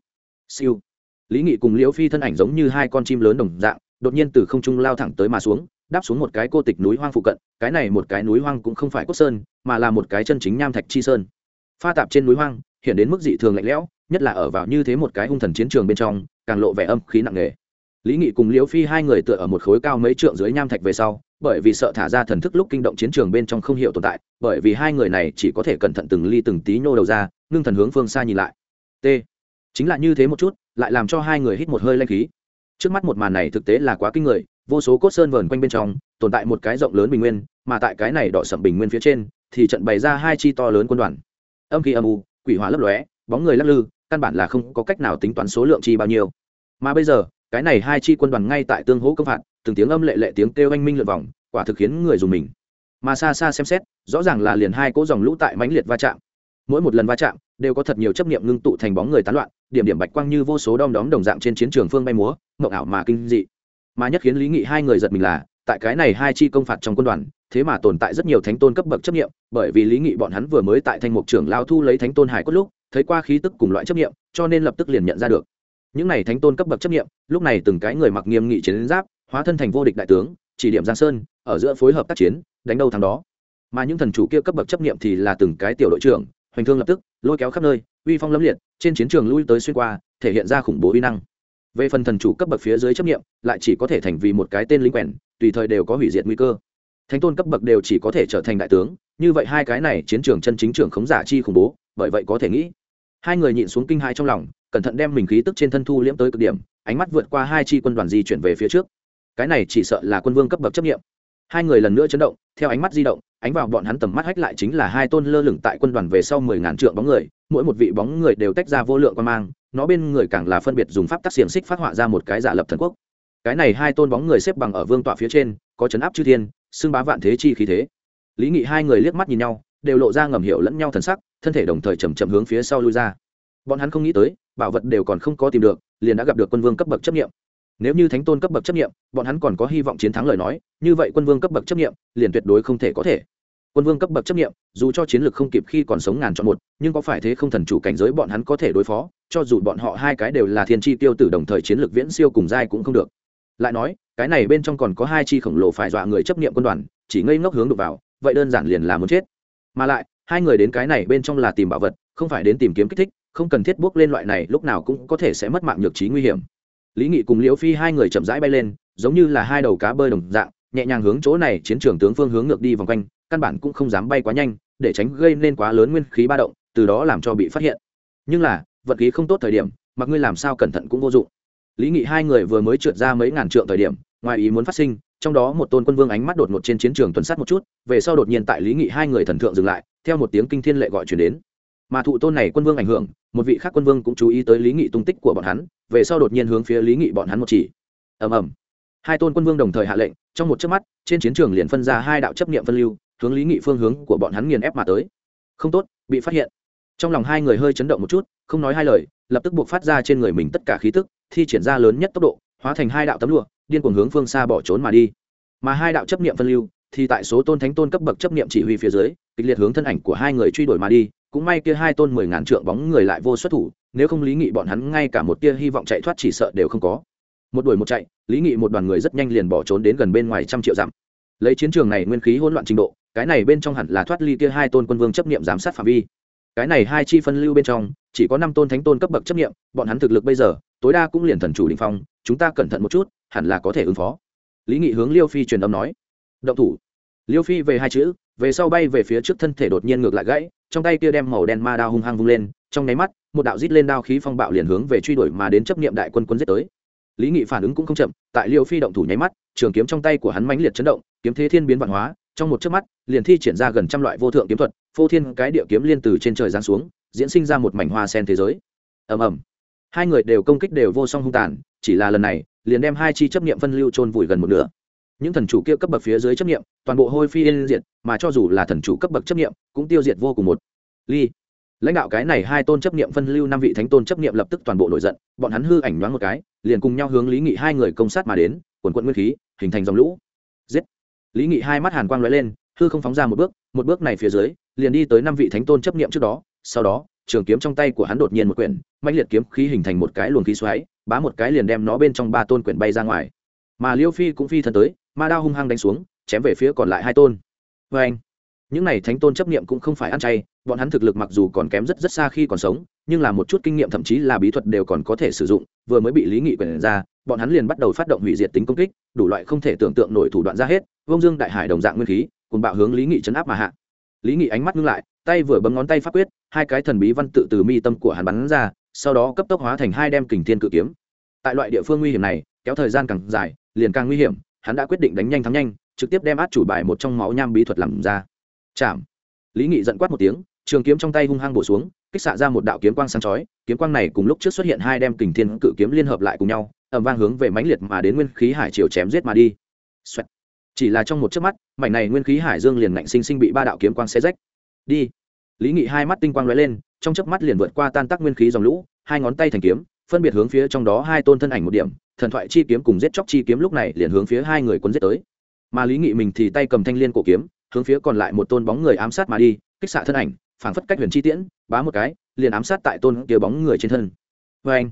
Siêu. Lý nghị cùng liễu phi thân ảnh giống như hai con chim lớn đồng dạng, đột nhiên từ không trung lao thẳng tới mà xuống đáp xuống một cái cô tịch núi hoang phụ cận, cái này một cái núi hoang cũng không phải cốt sơn, mà là một cái chân chính nham thạch chi sơn. Pha tạp trên núi hoang, hiện đến mức dị thường lạnh lẽo, nhất là ở vào như thế một cái hung thần chiến trường bên trong, càng lộ vẻ âm khí nặng nề. Lý nghị cùng liễu phi hai người tựa ở một khối cao mấy trượng dưới nham thạch về sau, bởi vì sợ thả ra thần thức lúc kinh động chiến trường bên trong không hiểu tồn tại, bởi vì hai người này chỉ có thể cẩn thận từng ly từng tí nhô đầu ra, ngưng thần hướng phương xa nhìn lại. T. Chính là như thế một chút, lại làm cho hai người hít một hơi lanh khí. Trước mắt một màn này thực tế là quá kinh người vô số cốt sơn vờn quanh bên trong, tồn tại một cái rộng lớn bình nguyên, mà tại cái này đỏ sậm bình nguyên phía trên, thì trận bày ra hai chi to lớn quân đoàn. Âm khi âm u, quỷ hỏa lấp lóe, bóng người lắc lư, căn bản là không có cách nào tính toán số lượng chi bao nhiêu. Mà bây giờ, cái này hai chi quân đoàn ngay tại tương hỗ công phạt, từng tiếng âm lệ lệ tiếng kêu anh minh lượt vòng, quả thực khiến người dùng mình. Mà xa xa xem xét, rõ ràng là liền hai cỗ dòng lũ tại mãnh liệt va chạm. Mỗi một lần va chạm, đều có thật nhiều chấp niệm ngưng tụ thành bóng người tán loạn, điểm điểm bạch quang như vô số đom đóm đồng dạng trên chiến trường phương bay múa, mộng ảo mà kinh dị mà nhất khiến lý nghị hai người giật mình là, tại cái này hai chi công phạt trong quân đoàn, thế mà tồn tại rất nhiều thánh tôn cấp bậc chấp nghiệm bởi vì lý nghị bọn hắn vừa mới tại thanh mục trưởng lao thu lấy thánh tôn hải cốt lúc, thấy qua khí tức cùng loại chấp nghiệm cho nên lập tức liền nhận ra được. Những này thánh tôn cấp bậc chấp nghiệm lúc này từng cái người mặc nghiêm nghị chiến giáp, hóa thân thành vô địch đại tướng, chỉ điểm giang sơn, ở giữa phối hợp tác chiến, đánh đâu thằng đó. Mà những thần chủ kia cấp bậc chấp nghiệm thì là từng cái tiểu đội trưởng, hoành thương lập tức, lôi kéo khắp nơi, uy phong lâm liệt, trên chiến trường lui tới xuyên qua, thể hiện ra khủng bố uy năng về phần thần chủ cấp bậc phía dưới chấp nghiệm lại chỉ có thể thành vì một cái tên lính quèn, tùy thời đều có hủy diệt nguy cơ. Thánh tôn cấp bậc đều chỉ có thể trở thành đại tướng, như vậy hai cái này chiến trường chân chính trường khống giả chi khủng bố, bởi vậy có thể nghĩ. Hai người nhịn xuống kinh hai trong lòng, cẩn thận đem mình khí tức trên thân thu liễm tới cực điểm, ánh mắt vượt qua hai chi quân đoàn di chuyển về phía trước. Cái này chỉ sợ là quân vương cấp bậc chấp nghiệm hai người lần nữa chấn động, theo ánh mắt di động, ánh vào bọn hắn tầm mắt hách lại chính là hai tôn lơ lửng tại quân đoàn về sau mười ngàn trượng bóng người, mỗi một vị bóng người đều tách ra vô lượng quan mang nó bên người càng là phân biệt dùng pháp tác xiềng xích phát họa ra một cái giả lập thần quốc. Cái này hai tôn bóng người xếp bằng ở vương tọa phía trên, có chấn áp chư thiên, xưng bá vạn thế chi khí thế. Lý nghị hai người liếc mắt nhìn nhau, đều lộ ra ngầm hiểu lẫn nhau thần sắc, thân thể đồng thời chầm chậm hướng phía sau lui ra. Bọn hắn không nghĩ tới, bảo vật đều còn không có tìm được, liền đã gặp được quân vương cấp bậc chấp nghiệm nếu như thánh tôn cấp bậc chấp nghiệm bọn hắn còn có hy vọng chiến thắng lời nói, như vậy quân vương cấp bậc chấp nghiệm liền tuyệt đối không thể có thể quân vương cấp bậc chấp nghiệm, dù cho chiến lược không kịp khi còn sống ngàn chọn một, nhưng có phải thế không thần chủ cảnh giới bọn hắn có thể đối phó, cho dù bọn họ hai cái đều là thiên tri tiêu tử đồng thời chiến lược viễn siêu cùng giai cũng không được. Lại nói, cái này bên trong còn có hai chi khổng lồ phải dọa người chấp nghiệm quân đoàn, chỉ ngây ngốc hướng đục vào, vậy đơn giản liền là muốn chết. Mà lại, hai người đến cái này bên trong là tìm bảo vật, không phải đến tìm kiếm kích thích, không cần thiết bước lên loại này, lúc nào cũng có thể sẽ mất mạng nhược trí nguy hiểm. Lý nghị cùng liễu phi hai người chậm rãi bay lên, giống như là hai đầu cá bơi đồng dạng nhẹ nhàng hướng chỗ này chiến trường tướng phương hướng ngược đi vòng quanh, căn bản cũng không dám bay quá nhanh, để tránh gây nên quá lớn nguyên khí ba động, từ đó làm cho bị phát hiện. Nhưng là, vật khí không tốt thời điểm, mặc ngươi làm sao cẩn thận cũng vô dụng. Lý nghị hai người vừa mới trượt ra mấy ngàn trượng thời điểm, ngoài ý muốn phát sinh, trong đó một tôn quân vương ánh mắt đột ngột trên chiến trường tuần sát một chút, về sau đột nhiên tại lý nghị hai người thần thượng dừng lại, theo một tiếng kinh thiên lệ gọi chuyển đến. Mà thụ tôn này quân vương ảnh hưởng, một vị khác quân vương cũng chú ý tới lý nghị tung tích của bọn hắn, về sau đột nhiên hướng phía lý nghị bọn hắn một chỉ. Ầm ầm hai tôn quân vương đồng thời hạ lệnh, trong một chớp mắt, trên chiến trường liền phân ra hai đạo chấp niệm phân lưu, hướng lý nghị phương hướng của bọn hắn nghiền ép mà tới. Không tốt, bị phát hiện. Trong lòng hai người hơi chấn động một chút, không nói hai lời, lập tức buộc phát ra trên người mình tất cả khí tức, thi triển ra lớn nhất tốc độ, hóa thành hai đạo tấm lụa, điên cuồng hướng phương xa bỏ trốn mà đi. Mà hai đạo chấp niệm phân lưu, thì tại số tôn thánh tôn cấp bậc chấp niệm chỉ huy phía dưới, kịch liệt hướng thân ảnh của hai người truy đuổi mà đi, cũng may kia hai tôn mười ngàn trượng bóng người lại vô xuất thủ, nếu không lý nghị bọn hắn ngay cả một tia hy vọng chạy thoát chỉ sợ đều không có một đuổi một chạy, lý nghị một đoàn người rất nhanh liền bỏ trốn đến gần bên ngoài trăm triệu dặm. Lấy chiến trường này nguyên khí hỗn loạn trình độ, cái này bên trong hẳn là thoát ly kia hai tôn quân vương chấp nghiệm giám sát phạm vi. Cái này hai chi phân lưu bên trong, chỉ có năm tôn thánh tôn cấp bậc chấp nghiệm bọn hắn thực lực bây giờ, tối đa cũng liền thần chủ đình phong, chúng ta cẩn thận một chút, hẳn là có thể ứng phó. Lý nghị hướng liêu phi truyền âm nói. Động thủ. Liêu phi về hai chữ, về sau bay về phía trước thân thể đột nhiên ngược lại gãy, trong tay kia đem màu đen ma đao hung hăng vung lên, trong nháy mắt, một đạo rít lên đao khí phong bạo liền hướng về truy đuổi mà đến chấp niệm đại quân quân giết tới lý nghị phản ứng cũng không chậm, tại liêu phi động thủ nháy mắt, trường kiếm trong tay của hắn mãnh liệt chấn động, kiếm thế thiên biến văn hóa, trong một chớp mắt, liền thi triển ra gần trăm loại vô thượng kiếm thuật, phô thiên cái địa kiếm liên từ trên trời giáng xuống, diễn sinh ra một mảnh hoa sen thế giới. Ầm ầm. Hai người đều công kích đều vô song hung tàn, chỉ là lần này, liền đem hai chi chấp niệm phân lưu trôn vùi gần một nửa. Những thần chủ kia cấp bậc phía dưới chấp niệm, toàn bộ hôi phi yên diệt, mà cho dù là thần chủ cấp bậc chấp niệm, cũng tiêu diệt vô cùng một. Ly lãnh đạo cái này hai tôn chấp niệm phân lưu năm vị thánh tôn chấp niệm lập tức toàn bộ nổi giận, bọn hắn hư ảnh nhoáng một cái, liền cùng nhau hướng lý nghị hai người công sát mà đến, quần quận nguyên khí, hình thành dòng lũ. Giết! Lý nghị hai mắt hàn quang lóe lên, hư không phóng ra một bước một bước này phía dưới, liền đi tới năm vị thánh tôn chấp niệm trước đó, sau đó, trường kiếm trong tay của hắn đột nhiên một quyển mạnh liệt kiếm khí hình thành một cái luồng khí xoáy, bá một cái liền đem nó bên trong ba tôn quyển bay ra ngoài. Mà liêu phi cũng phi thân tới, ma đao hung hăng đánh xuống, chém về phía còn lại hai tôn. Vê anh những này thánh tôn chấp niệm cũng không phải ăn chay bọn hắn thực lực mặc dù còn kém rất rất xa khi còn sống, nhưng là một chút kinh nghiệm thậm chí là bí thuật đều còn có thể sử dụng, vừa mới bị lý nghị quyền ra, bọn hắn liền bắt đầu phát động hủy diệt tính công kích, đủ loại không thể tưởng tượng nổi thủ đoạn ra hết vông dương đại hải đồng dạng nguyên khí, cùng bạo hướng lý nghị chấn áp mà hạ. Lý nghị ánh mắt ngưng lại, tay vừa bấm ngón tay pháp quyết, hai cái thần bí văn tự từ mi tâm của hắn bắn ra, sau đó cấp tốc hóa thành hai đem kình thiên cự kiếm. Tại loại địa phương nguy hiểm này, kéo thời gian càng dài, liền càng nguy hiểm, hắn đã quyết định đánh nhanh thắng nhanh, trực tiếp đem át chủ bài một trong máu nham bí thuật làm ra. Chạm. Lý nghị giận quát một tiếng trường kiếm trong tay hung hăng bổ xuống, kích xạ ra một đạo kiếm quang sáng chói, kiếm quang này cùng lúc trước xuất hiện hai đem kình thiên cự kiếm liên hợp lại cùng nhau ẩm vang hướng về mãnh liệt mà đến nguyên khí hải triều chém giết mà đi、Xoẹt. Chỉ là trong một chớp mắt, mảnh này nguyên khí hải dương liền ngạnh sinh sinh bị ba đạo kiếm quang xé rách. Đi. Lý nghị hai mắt tinh quang lóe lên, trong chớp mắt liền vượt qua tan tác nguyên khí dòng lũ, hai ngón tay thành kiếm, phân biệt hướng phía trong đó hai tôn thân ảnh một điểm, thần thoại chi kiếm cùng giết chóc chi kiếm lúc này liền hướng phía hai người quân giết tới. Mà lý nghị mình thì tay cầm thanh liên cổ kiếm, hướng phía còn lại một tôn bóng người ám sát mà đi, kích xạ thân ảnh phảng phất cách huyền chi tiễn, bá một cái, liền ám sát tại tôn kia bóng người trên thân. Vê anh,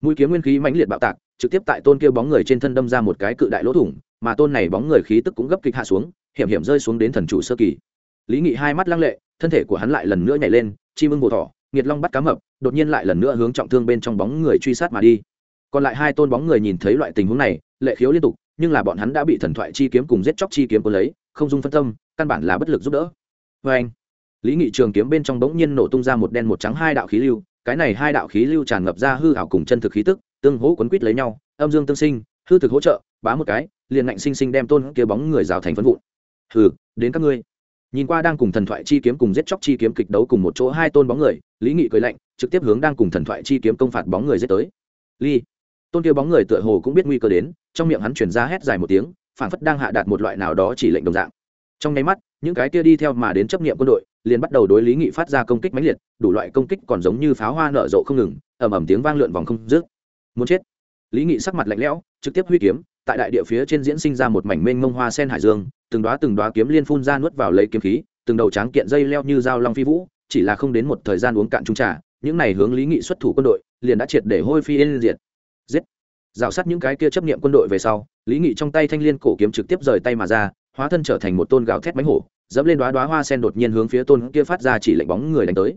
mũi kiếm nguyên khí mãnh liệt bạo tạc, trực tiếp tại tôn kia bóng người trên thân đâm ra một cái cự đại lỗ thủng, mà tôn này bóng người khí tức cũng gấp kịch hạ xuống, hiểm hiểm rơi xuống đến thần chủ sơ kỳ. Lý nghị hai mắt lăng lệ, thân thể của hắn lại lần nữa nhảy lên, chim ưng bồ thỏ, nghiệt long bắt cá mập, đột nhiên lại lần nữa hướng trọng thương bên trong bóng người truy sát mà đi. Còn lại hai tôn bóng người nhìn thấy loại tình huống này, lệ khiếu liên tục, nhưng là bọn hắn đã bị thần thoại chi kiếm cùng giết chóc chi kiếm của lấy, không dung phân tâm, căn bản là bất lực giúp đỡ. Vê anh lý nghị trường kiếm bên trong bỗng nhiên nổ tung ra một đen một trắng hai đạo khí lưu, cái này hai đạo khí lưu tràn ngập ra hư ảo cùng chân thực khí tức, tương hỗ quấn quýt lấy nhau, âm dương tương sinh, hư thực hỗ trợ, bá một cái, liền ngạnh sinh sinh đem tôn kia bóng người rào thành phân vụn. Hừ, đến các ngươi. Nhìn qua đang cùng thần thoại chi kiếm cùng giết chóc chi kiếm kịch đấu cùng một chỗ hai tôn bóng người, lý nghị cười lạnh, trực tiếp hướng đang cùng thần thoại chi kiếm công phạt bóng người giết tới. Ly. Tôn kia bóng người tựa hồ cũng biết nguy cơ đến, trong miệng hắn chuyển ra hét dài một tiếng phản phất đang hạ đạt một loại nào đó chỉ lệnh đồng dạng. Trong nháy mắt, những cái kia đi theo mà đến chấp nghiệm quân đội liền bắt đầu đối lý nghị phát ra công kích mãnh liệt, đủ loại công kích còn giống như pháo hoa nở rộ không ngừng, ầm ầm tiếng vang lượn vòng không dứt. Muốn chết. Lý nghị sắc mặt lạnh lẽo, trực tiếp huy kiếm, tại đại địa phía trên diễn sinh ra một mảnh mênh mông hoa sen hải dương, từng đoá từng đoá kiếm liên phun ra nuốt vào lấy kiếm khí, từng đầu tráng kiện dây leo như dao long phi vũ, chỉ là không đến một thời gian uống cạn trung trà, những này hướng lý nghị xuất thủ quân đội, liền đã triệt để hôi phi yên diệt. Giết. Rào sát những cái kia chấp nghiệm quân đội về sau, lý nghị trong tay thanh l i ê n cổ kiếm trực tiếp rời tay mà ra, hóa thân trở thành một tôn gào thét bánh hổ dẫm lên đoá đoá hoa sen đột nhiên hướng phía tôn kia phát ra chỉ lệnh bóng người đánh tới.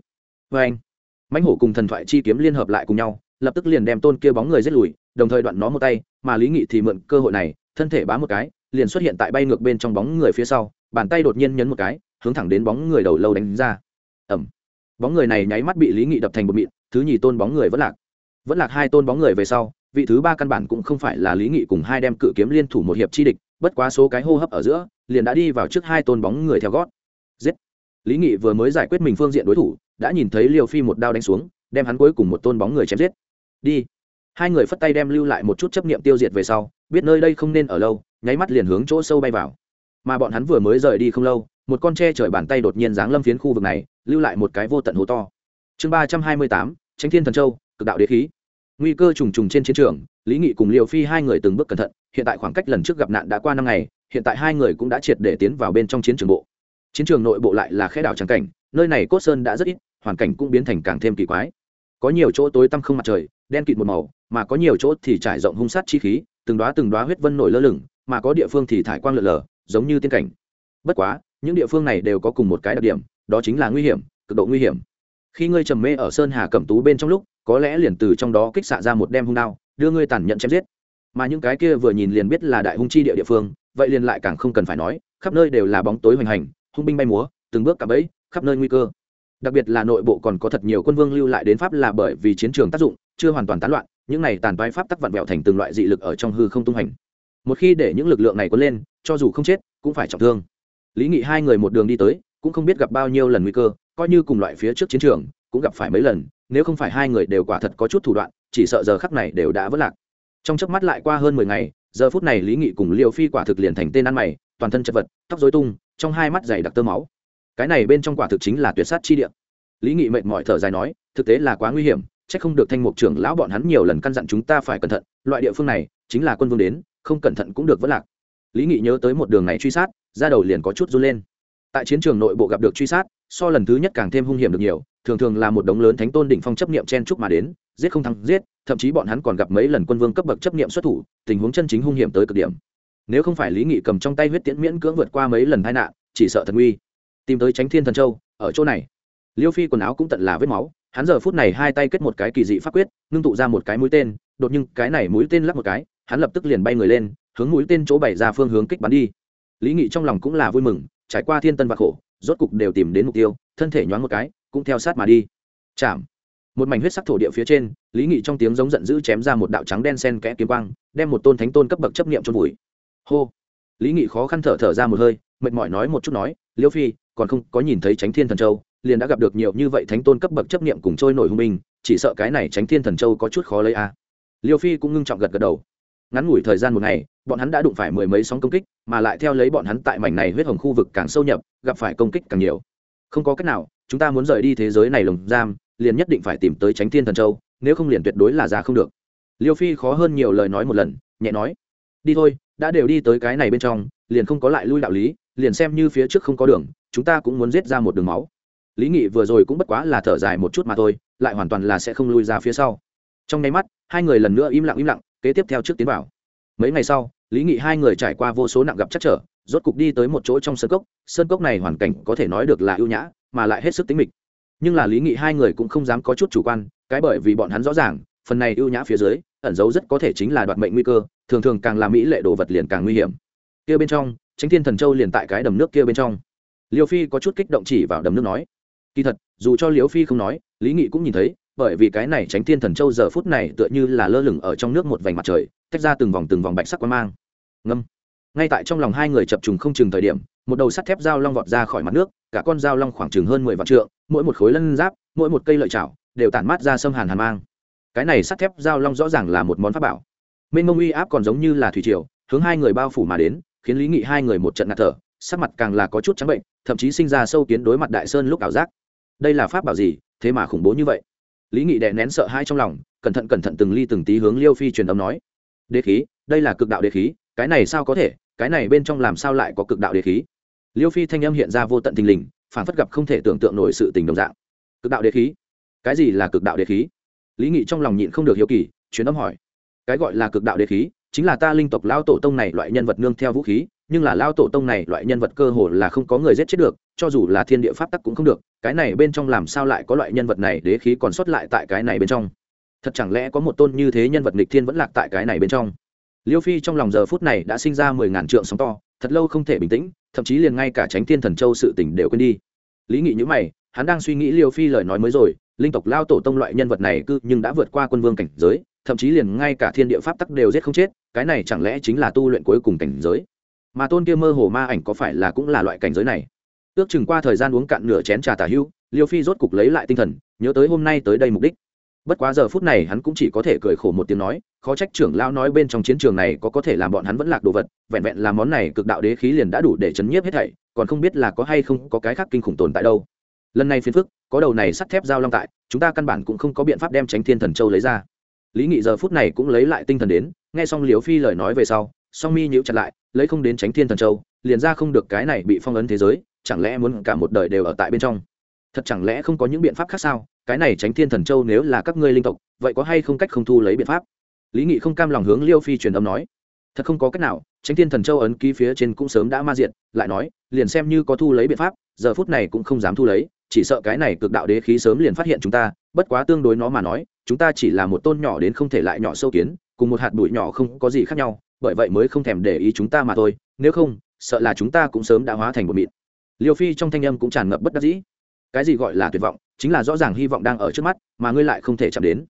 Vê anh, mãnh hổ cùng thần thoại chi kiếm liên hợp lại cùng nhau, lập tức liền đem tôn kia bóng người giết lùi, đồng thời đoạn nó một tay, mà lý nghị thì mượn cơ hội này, thân thể bá một cái, liền xuất hiện tại bay ngược bên trong bóng người phía sau, bàn tay đột nhiên nhấn một cái, hướng thẳng đến bóng người đầu lâu đánh ra. Ẩm bóng người này nháy mắt bị lý nghị đập thành một mịn, thứ nhì tôn bóng người vẫn lạc. Vẫn lạc hai tôn bóng người về sau, vị thứ ba căn bản cũng không phải là lý nghị cùng hai đem cự kiếm liên thủ một hiệp chi địch bất quá số cái hô hấp ở giữa, liền đã đi vào trước hai tôn bóng người theo gót. Giết! Lý nghị vừa mới giải quyết mình phương diện đối thủ, đã nhìn thấy liều phi một đao đánh xuống, đem hắn cuối cùng một tôn bóng người chém giết. Đi! Hai người phất tay đem lưu lại một chút chấp niệm tiêu diệt về sau, biết nơi đây không nên ở lâu, nháy mắt liền hướng chỗ sâu bay vào. Mà bọn hắn vừa mới rời đi không lâu, một con tre trời bàn tay đột nhiên giáng lâm phiến khu vực này, lưu lại một cái vô tận hố to. Chương ba trăm hai mươi tám tránh thiên thần châu, cực đạo đế khí nguy cơ trùng trùng trên chiến trường, lý nghị cùng liều phi hai người từng bước cẩn thận, hiện tại khoảng cách lần trước gặp nạn đã qua năm ngày, hiện tại hai người cũng đã triệt để tiến vào bên trong chiến trường bộ. Chiến trường nội bộ lại là khe đảo trắng cảnh, nơi này cốt sơn đã rất ít, hoàn cảnh cũng biến thành càng thêm kỳ quái. Có nhiều chỗ tối tăm không mặt trời, đen kịt một màu, mà có nhiều chỗ thì trải rộng hung sát chi khí, từng đoá từng đoá huyết vân nổi lơ lửng, mà có địa phương thì thải quang lượn lờ giống như tiên cảnh. Bất quá, những địa phương này đều có cùng một cái đặc điểm, đó chính là nguy hiểm, cực độ nguy hiểm khi ngươi trầm mê ở sơn hà cẩm tú bên trong lúc, có lẽ liền từ trong đó kích xạ ra một đem hung đao, đưa ngươi tàn nhẫn chém giết. Mà những cái kia vừa nhìn liền biết là đại hung chi địa địa phương, vậy liền lại càng không cần phải nói, khắp nơi đều là bóng tối hoành hành, hung binh bay múa, từng bước cả bẫy, khắp nơi nguy cơ. Đặc biệt là nội bộ còn có thật nhiều quân vương lưu lại đến pháp là bởi vì chiến trường tác dụng, chưa hoàn toàn tán loạn, những này tàn toái pháp tắc vặn vẹo thành từng loại dị lực ở trong hư không tung hành. Một khi để những lực lượng này quân lên, cho dù không chết, cũng phải trọng thương. Lý nghị hai người một đường đi tới, cũng không biết gặp bao nhiêu lần nguy cơ coi như cùng loại phía trước chiến trường, cũng gặp phải mấy lần, nếu không phải hai người đều quả thật có chút thủ đoạn, chỉ sợ giờ khắc này đều đã vất lạc. Trong chớp mắt lại qua hơn mười ngày, giờ phút này lý nghị cùng liều phi quả thực liền thành tên ăn mày, toàn thân chật vật, tóc dối tung, trong hai mắt dày đặc tơ máu. Cái này bên trong quả thực chính là tuyệt sát chi địa. Lý nghị mệt mỏi thở dài nói, thực tế là quá nguy hiểm c h ắ c không được thanh mục trưởng lão bọn hắn nhiều lần căn dặn chúng ta phải cẩn thận, loại địa phương này, chính là quân vương đến, không cẩn thận cũng được vất lạc. Lý nghị nhớ tới một đường này truy sát ra đầu liền có chút run lên tại chiến trường nội bộ gặp được truy sát, so lần thứ nhất càng thêm hung hiểm được nhiều, thường thường là một đống lớn thánh tôn đỉnh phong chấp niệm chen chúc mà đến, giết không thắng giết, thậm chí bọn hắn còn gặp mấy lần quân vương cấp bậc chấp niệm xuất thủ, tình huống chân chính hung hiểm tới cực điểm. Nếu không phải lý nghị cầm trong tay huyết tiễn miễn cưỡng vượt qua mấy lần tai nạn, chỉ sợ thần uy tìm tới tránh thiên thần châu, ở chỗ này. Liêu phi quần áo cũng tận là vết máu, hắn giờ phút này hai tay kết một cái kỳ dị pháp quyết, ngưng tụ ra một cái mũi tên, đột nhưng cái này mũi tên lắc một cái, hắn lập tức liền bay người lên, hướng mũi tên chỗ bày ra phương hướng kích bắn đi. Lý nghị trong lòng cũng là vui mừng trải qua thiên tân và khổ, rốt cục đều tìm đến mục tiêu, thân thể nhoáng một cái, cũng theo sát mà đi. Chạm. Một mảnh huyết sắc thổ địa phía trên, lý nghị trong tiếng giống giận dữ chém ra một đạo trắng đen sen kẽ kiếm quang, đem một tôn thánh tôn cấp bậc chấp niệm trong vùi. Hô. Lý nghị khó khăn thở thở ra một hơi, mệt mỏi nói một chút nói, liêu phi, còn không có nhìn thấy tránh thiên thần châu, liền đã gặp được nhiều như vậy thánh tôn cấp bậc chấp niệm cùng trôi nổi hung binh, chỉ sợ cái này tránh thiên thần châu có chút khó lấy a. À. liêu phi cũng ngưng trọng gật gật đầu ngắn ngủi thời gian một ngày, bọn hắn đã đụng phải mười mấy sóng công kích, mà lại theo lấy bọn hắn tại mảnh này huyết hồng khu vực càng sâu nhập, gặp phải công kích càng nhiều. Không có cách nào, chúng ta muốn rời đi thế giới này lồng giam, liền nhất định phải tìm tới tránh thiên thần châu, nếu không liền tuyệt đối là ra không được. Liêu phi khó hơn nhiều lời nói một lần, nhẹ nói, đi thôi, đã đều đi tới cái này bên trong, liền không có lại lui đạo lý, liền xem như phía trước không có đường, chúng ta cũng muốn giết ra một đường máu. Lý nghị vừa rồi cũng bất quá là thở dài một chút mà thôi, lại hoàn toàn là sẽ không lui ra phía sau. Trong nháy mắt, hai người lần nữa im lặng im lặng kế tiếp theo trước tiến vào. Mấy ngày sau, lý nghị hai người trải qua vô số nặng gặp chắc trở, rốt cục đi tới một chỗ trong sơn cốc. Sơn cốc này hoàn cảnh có thể nói được là ưu nhã, mà lại hết sức tính mịch. Nhưng là lý nghị hai người cũng không dám có chút chủ quan, cái bởi vì bọn hắn rõ ràng, phần này ưu nhã phía dưới, ẩn giấu rất có thể chính là đoạt mệnh nguy cơ, thường thường càng làm mỹ lệ đồ vật liền càng nguy hiểm. Kia bên trong, tránh thiên thần châu liền tại cái đầm nước kia bên trong. Liêu phi có chút kích động chỉ vào đầm nước nói, kỳ thật, dù cho liêu phi không nói, lý nghị cũng nhìn thấy bởi vì cái này tránh thiên thần châu giờ phút này tựa như là lơ lửng ở trong nước một vành mặt trời, tách ra từng vòng từng vòng bạch sắc quang mang. Ngâm. Ngay tại trong lòng hai người chập trùng không chừng thời điểm, một đầu sắt thép dao long vọt ra khỏi mặt nước, cả con dao long khoảng chừng hơn mười vạn trượng, mỗi một khối lân giáp, mỗi một cây lợi chảo, đều tản mát ra sâm hàn hàn mang. Cái này sắt thép dao long rõ ràng là một món pháp bảo. Mênh mông uy áp còn giống như là thủy triều, hướng hai người bao phủ mà đến, khiến lý nghị hai người một trận ngạt thở, sắc mặt càng là có chút trắng bệnh, thậm chí sinh ra sâu kiến đối mặt đại sơn lúc ảo giác. Đây là pháp bảo gì, thế mà khủng bố như vậy? Lý nghị đè nén sợ hai trong lòng, cẩn thận cẩn thận từng ly từng tí hướng liêu phi truyền âm nói. Đế khí, đây là cực đạo đế khí, cái này sao có thể, cái này bên trong làm sao lại có cực đạo đế khí? Liêu phi thanh âm hiện ra vô tận tình lình phản phất gặp không thể tưởng tượng nổi sự tình đồng dạng. Cực đạo đế khí? Cái gì là cực đạo đế khí? Lý nghị trong lòng nhịn không được hiếu kỳ chuyến âm hỏi. Cái gọi là cực đạo đế khí, chính là ta linh tộc lao tổ tông này loại nhân vật nương theo vũ khí, nhưng là lao tổ tông này loại nhân vật cơ hồ là không có người giết chết được cho dù là thiên địa pháp tắc cũng không được, cái này bên trong làm sao lại có loại nhân vật này, đế khí còn sót lại tại cái này bên trong? Thật chẳng lẽ có một tôn như thế nhân vật nghịch thiên vẫn lạc tại cái này bên trong? Liêu phi trong lòng giờ phút này đã sinh ra mười ngàn trượng sóng to, thật lâu không thể bình tĩnh, thậm chí liền ngay cả tránh thiên thần châu sự tỉnh đều quên đi. Lý nghị nhữ mày, hắn đang suy nghĩ liêu phi lời nói mới rồi, linh tộc lao tổ tông loại nhân vật này cư nhưng đã vượt qua quân vương cảnh giới, thậm chí liền ngay cả thiên địa pháp tắc đều giết không chết, cái này chẳng lẽ chính là tu luyện cuối cùng cảnh giới? Mà tôn kia mơ hồ ma ảnh có phải là cũng là loại cảnh giới này? Ước chừng qua thời gian uống cạn nửa chén trà tả hưu liêu phi rốt cục lấy lại tinh thần, nhớ tới hôm nay tới đây mục đích. Bất quá giờ phút này hắn cũng chỉ có thể cười khổ một tiếng nói, khó trách trưởng lao nói bên trong chiến trường này có có thể làm bọn hắn vẫn lạc đồ vật, vẹn vẹn là món này cực đạo đế khí liền đã đủ để chấn nhiếp hết thảy, còn không biết là có hay không có cái khác kinh khủng tồn tại đâu. Lần này phiền phức, có đầu này sắt thép giao long tại, chúng ta căn bản cũng không có biện pháp đem tránh thiên thần châu lấy ra. Lý nghị giờ phút này cũng lấy lại tinh thần đến, nghe xong liều phi lời nói về sau, song mi nhíu chặt lại, lấy không đến tránh thiên thần châu, liền ra không được cái này bị phong ấn thế giới chẳng lẽ muốn cả một đời đều ở tại bên trong? Thật chẳng lẽ không có những biện pháp khác sao? Cái này tránh thiên thần châu nếu là các ngươi linh tộc, vậy có hay không cách không thu lấy biện pháp? Lý nghị không cam lòng hướng liêu phi truyền âm nói. Thật không có cách nào, tránh thiên thần châu ấn ký phía trên cũng sớm đã ma diện lại nói, liền xem như có thu lấy biện pháp, giờ phút này cũng không dám thu lấy, chỉ sợ cái này cực đạo đế khí sớm liền phát hiện chúng ta, bất quá tương đối nó mà nói, chúng ta chỉ là một tôn nhỏ đến không thể lại nhỏ sâu kiến, cùng một hạt bụi nhỏ không có gì khác nhau, bởi vậy mới không thèm để ý chúng ta mà thôi, nếu không, sợ là chúng ta cũng sớm đã hóa thành một mịn liêu phi trong thanh âm cũng tràn ngập bất đắc dĩ. Cái gì gọi là tuyệt vọng, chính là rõ ràng hy vọng đang ở trước mắt, mà ngươi lại không thể chạm đến.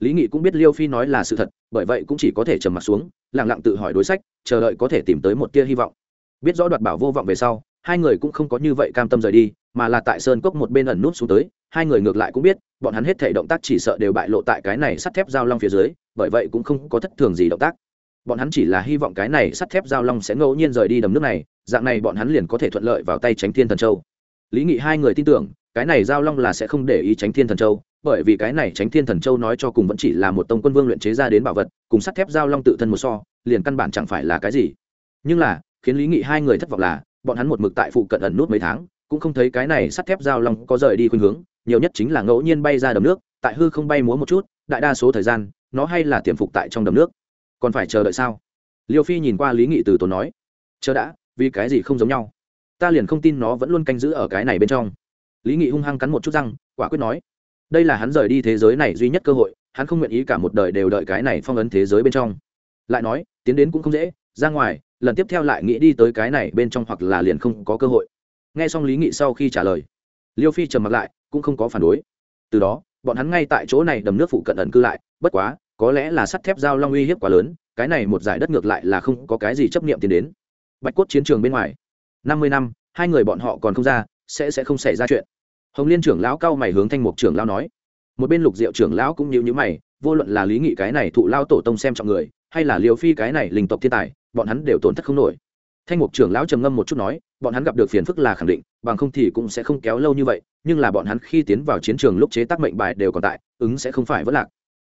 Lý nghị cũng biết liêu phi nói là sự thật, bởi vậy cũng chỉ có thể trầm m ặ t xuống lẳng lặng tự hỏi đối sách, chờ đợi có thể tìm tới một tia hy vọng. Biết rõ đoạt bảo vô vọng về sau, hai người cũng không có như vậy cam tâm rời đi, mà là tại sơn cốc một bên ẩn nút xuống tới, hai người ngược lại cũng biết, bọn hắn hết thể động tác chỉ sợ đều bại lộ tại cái này sắt thép giao long phía dưới, bởi vậy cũng không có thất thường gì động tác bọn hắn chỉ là hy vọng cái này sắt thép giao long sẽ ngẫu nhiên rời đi đầm nước này, dạng này bọn hắn liền có thể thuận lợi vào tay tránh thiên thần châu. Lý nghị hai người tin tưởng, cái này giao long là sẽ không để ý tránh thiên thần châu, bởi vì cái này tránh thiên thần châu nói cho cùng vẫn chỉ là một tông quân vương luyện chế ra đến bảo vật, cùng sắt thép giao long tự thân một so, liền căn bản chẳng phải là cái gì. Nhưng là, khiến lý nghị hai người thất vọng là, bọn hắn một mực tại phụ cận ẩn nút mấy tháng, cũng không thấy cái này sắt thép giao long có rời đi khuynh hướng, nhiều nhất chính là ngẫu nhiên bay ra đầm nước, tại hư không bay múa một chút, đại đa số thời gian, nó hay là tiềm phục tại trong đầm nước còn phải chờ đợi sao? Liêu phi nhìn qua lý nghị từ tốn nói, chờ đã, vì cái gì không giống nhau? Ta liền không tin nó vẫn luôn canh giữ ở cái này bên trong. Lý nghị hung hăng cắn một chút răng, quả quyết nói, đây là hắn rời đi thế giới này duy nhất cơ hội, hắn không nguyện ý cả một đời đều đợi cái này phong ấn thế giới bên trong. Lại nói, tiến đến cũng không dễ, ra ngoài, lần tiếp theo lại nghĩ đi tới cái này bên trong hoặc là liền không có cơ hội. Nghe xong lý nghị sau khi trả lời, liêu phi trầm mặt lại, cũng không có phản đối. Từ đó, bọn hắn ngay tại chỗ này đầm nước phụ cận ẩn cư lại, bất quá có lẽ là sắt thép giao long uy hiếp quá lớn, cái này một giải đất ngược lại là không có cái gì chấp niệm tiến đến. Bạch cốt chiến trường bên ngoài, năm mươi năm, hai người bọn họ còn không ra, sẽ sẽ không xảy ra chuyện. Hồng liên trưởng lão cao mày hướng thanh mục trưởng lão nói. Một bên lục diệu trưởng lão cũng nhíu nhíu mày, vô luận là lý nghị cái này thụ lao tổ tông xem trọng người, hay là liều phi cái này linh tộc thiên tài, bọn hắn đều tổn thất không nổi. Thanh mục trưởng lão trầm ngâm một chút nói, bọn hắn gặp được phiền phức là khẳng định, bằng không thì cũng sẽ không kéo lâu như vậy, nhưng là bọn hắn khi tiến vào chiến trường lúc chế tác mệnh bài đều còn tại, ứng sẽ không phải vất lạc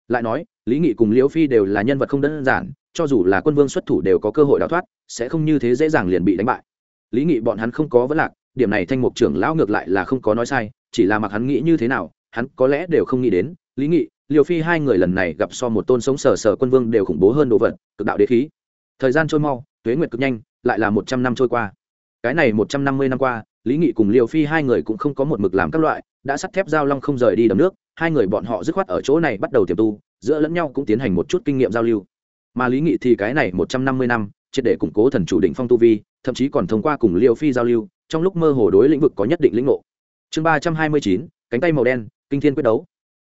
lại nói, lý nghị cùng liễu phi đều là nhân vật không đơn giản, cho dù là quân vương xuất thủ đều có cơ hội đào thoát, sẽ không như thế dễ dàng liền bị đánh bại. Lý nghị bọn hắn không có vấn lạc, điểm này thanh mục trưởng lão ngược lại là không có nói sai, chỉ là mặc hắn nghĩ như thế nào, hắn có lẽ đều không nghĩ đến, lý nghị liều phi hai người lần này gặp so một tôn sống sờ sờ quân vương đều khủng bố hơn đồ vật, cực đạo đế khí. Thời gian trôi mau, tuế nguyệt cực nhanh, lại là một trăm năm trôi qua. Cái này một trăm năm mươi năm qua, lý nghị cùng liều phi hai người cũng không có một mực làm các loại đã sắt thép giao long không rời đi đầm nước, hai người bọn họ dứt khoát ở chỗ này bắt đầu tiềm tu, giữa lẫn nhau cũng tiến hành một chút kinh nghiệm giao lưu. Mà lý nghị thì cái này một trăm năm mươi năm, triệt để củng cố thần chủ định phong tu vi, thậm chí còn thông qua cùng liều phi giao lưu, trong lúc mơ hồ đối lĩnh vực có nhất định lĩnh ngộ. Chương ba trăm hai mươi chín, cánh tay màu đen, kinh thiên quyết đấu.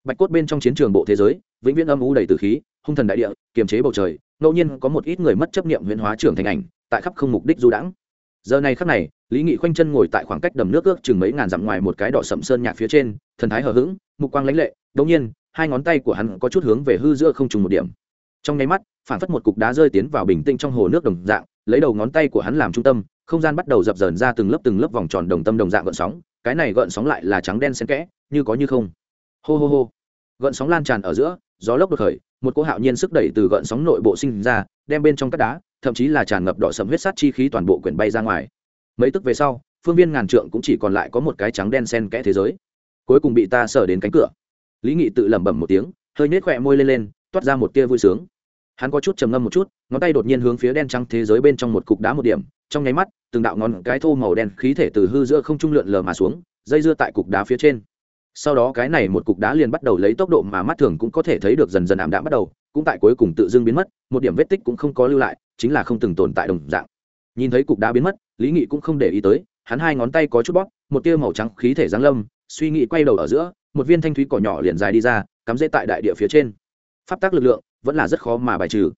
Bạch cốt bên trong chiến trường bộ thế giới, vĩnh viễn âm u đầy từ khí, hung thần đại địa, kiềm chế bầu trời, ngẫu nhiên có một ít người mất chấp niệm huyễn hóa trưởng thành ảnh, tại khắp không mục đích du đãng giờ này khắc này, lý nghị khoanh chân ngồi tại khoảng cách đầm nước ước chừng mấy ngàn dặm ngoài một cái đỏ sậm sơn nhạc phía trên, thần thái hờ hững, mục quang lãnh lệ, đống nhiên, hai ngón tay của hắn có chút hướng về hư giữa không trùng một điểm. Trong nháy mắt, phản phất một cục đá rơi tiến vào bình tĩnh trong hồ nước đồng dạng, lấy đầu ngón tay của hắn làm trung tâm, không gian bắt đầu dập dờn ra từng lớp từng lớp vòng tròn đồng tâm đồng dạng gợn sóng, cái này gợn sóng lại là trắng đen xen kẽ, như có như không. Hô hô hô. Gợn sóng lan tràn ở giữa, gió lốc đột khởi, một cỗ hạo nhiên sức đẩy từ gợn sóng nội bộ sinh ra, đem bên trong các đá thậm chí là tràn ngập đỏ sầm huyết sát chi khí toàn bộ quyển bay ra ngoài. Mấy tức về sau, phương viên ngàn trượng cũng chỉ còn lại có một cái trắng đen sen kẽ thế giới. Cuối cùng bị ta sờ đến cánh cửa. Lý nghị tự lẩm bẩm một tiếng, hơi nhếch khỏe môi lên lên, toát ra một tia vui sướng. Hắn có chút trầm ngâm một chút, ngón tay đột nhiên hướng phía đen trắng thế giới bên trong một cục đá một điểm, trong nháy mắt, từng đạo ngón cái thô màu đen khí thể từ hư giữa không trung lượn lờ mà xuống, dây dưa tại cục đá phía trên. Sau đó cái này một cục đá liền bắt đầu lấy tốc độ mà mắt thường cũng có thể thấy được dần dần ảm đạm bắt đầu, cũng tại cuối cùng tự dưng biến mất, một điểm vết tích cũng không có lưu lại chính là không từng tồn tại đồng dạng. Nhìn thấy cục đá biến mất, lý nghị cũng không để ý tới, hắn hai ngón tay có chút bóp, một tia màu trắng khí thể giáng lâm, suy nghĩ quay đầu ở giữa, một viên thanh thúy cỏ nhỏ liền dài đi ra, cắm rễ tại đại địa phía trên. Pháp tác lực lượng vẫn là rất khó mà bài trừ.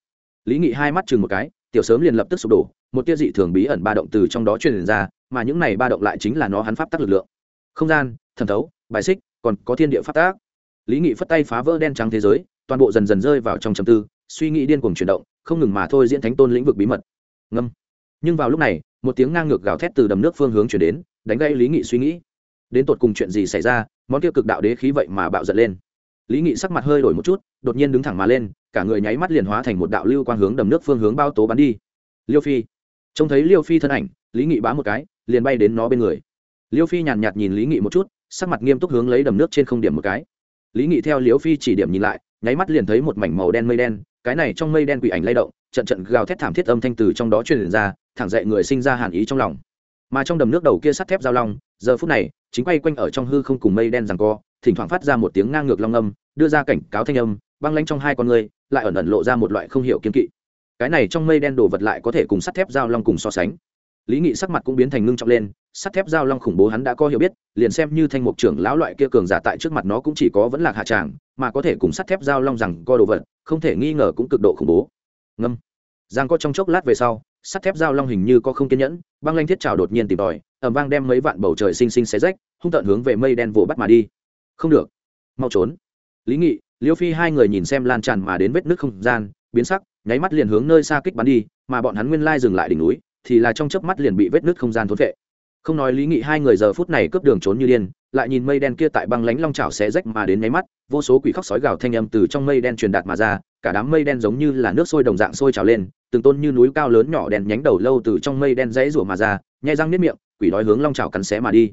Lý nghị hai mắt chừng một cái, tiểu sớm liền lập tức sụp đổ, một tia dị thường bí ẩn ba động từ trong đó truyền ra, mà những này ba động lại chính là nó hắn pháp tác lực lượng. Không gian, thần thấu, bài xích, còn có thiên địa pháp tác lý nghị phất tay phá vỡ đen trắng thế giới, toàn bộ dần dần rơi vào trong trầm tư, suy nghĩ điên cuồng chuyển động không ngừng mà thôi diễn thánh tôn lĩnh vực bí mật. Ngâm. Nhưng vào lúc này, một tiếng ngang ngược gào thét từ đầm nước phương hướng chuyển đến, đánh gây lý nghị suy nghĩ. Đến tột cùng chuyện gì xảy ra, món tiêu cực đạo đế khí vậy mà bạo giật lên. Lý nghị sắc mặt hơi đổi một chút, đột nhiên đứng thẳng mà lên, cả người nháy mắt liền hóa thành một đạo lưu quang hướng đầm nước phương hướng bao tố bắn đi. Liêu phi. Trông thấy liêu phi thân ảnh, lý nghị bá một cái, liền bay đến nó bên người. Liêu phi nhàn nhạt nhìn lý nghị một chút, sắc mặt nghiêm túc hướng lấy đầm nước trên không điểm một cái. Lý nghị theo liêu phi chỉ điểm nhìn lại, nháy mắt liền thấy một mảnh màu đen mây đen cái này trong mây đen quỷ ảnh lay động, trận trận gào thét thảm thiết âm thanh từ trong đó truyền ra, thẳng dậy người sinh ra hàn ý trong lòng. Mà trong đầm nước đầu kia sắt thép giao long, giờ phút này, chính quay quanh ở trong hư không cùng mây đen rằng co, thỉnh thoảng phát ra một tiếng ngang ngược long âm, đưa ra cảnh cáo thanh âm băng lanh trong hai con người, lại ẩn ẩn lộ ra một loại không hiểu kiên kỵ. Cái này trong mây đen đồ vật lại có thể cùng sắt thép giao long cùng so sánh lý nghị sắc mặt cũng biến thành ngưng trọng lên, sắt thép giao long khủng bố hắn đã có hiểu biết, liền xem như thanh mục trưởng lão loại kia cường giả tại trước mặt nó cũng chỉ có vẫn lạc hạ tràng, mà có thể cùng sắt thép giao long rằng co đồ vật, không thể nghi ngờ cũng cực độ khủng bố. Ngâm. Giang có trong chốc lát về sau, sắt thép giao long hình như có không kiên nhẫn, băng lanh thiết trào đột nhiên tìm tòi ẩm vang đem mấy vạn bầu trời xinh xinh xé rách, hung tợn hướng về mây đen vỗ bắt mà đi. Không được. Mau trốn. Lý nghị, liêu phi hai người nhìn xem lan tràn mà đến vết nước không gian, biến sắc, nháy mắt liền hướng nơi xa kích bắn đi, mà bọn hắn nguyên lai dừng lại đỉnh núi thì là trong chớp mắt liền bị vết nứt không gian thốn vệ không nói lý nghị hai người giờ phút này cướp đường trốn như điên, lại nhìn mây đen kia tại băng lánh long trào xé rách mà đến nháy mắt, vô số quỷ khóc sói gào thanh âm từ trong mây đen truyền đạt mà ra, cả đám mây đen giống như là nước sôi đồng dạng sôi trào lên, từng tôn như núi cao lớn nhỏ đèn nhánh đầu lâu từ trong mây đen rẽ rủa mà ra, nhai răng nếp miệng, quỷ đói hướng long trào cắn xé mà đi.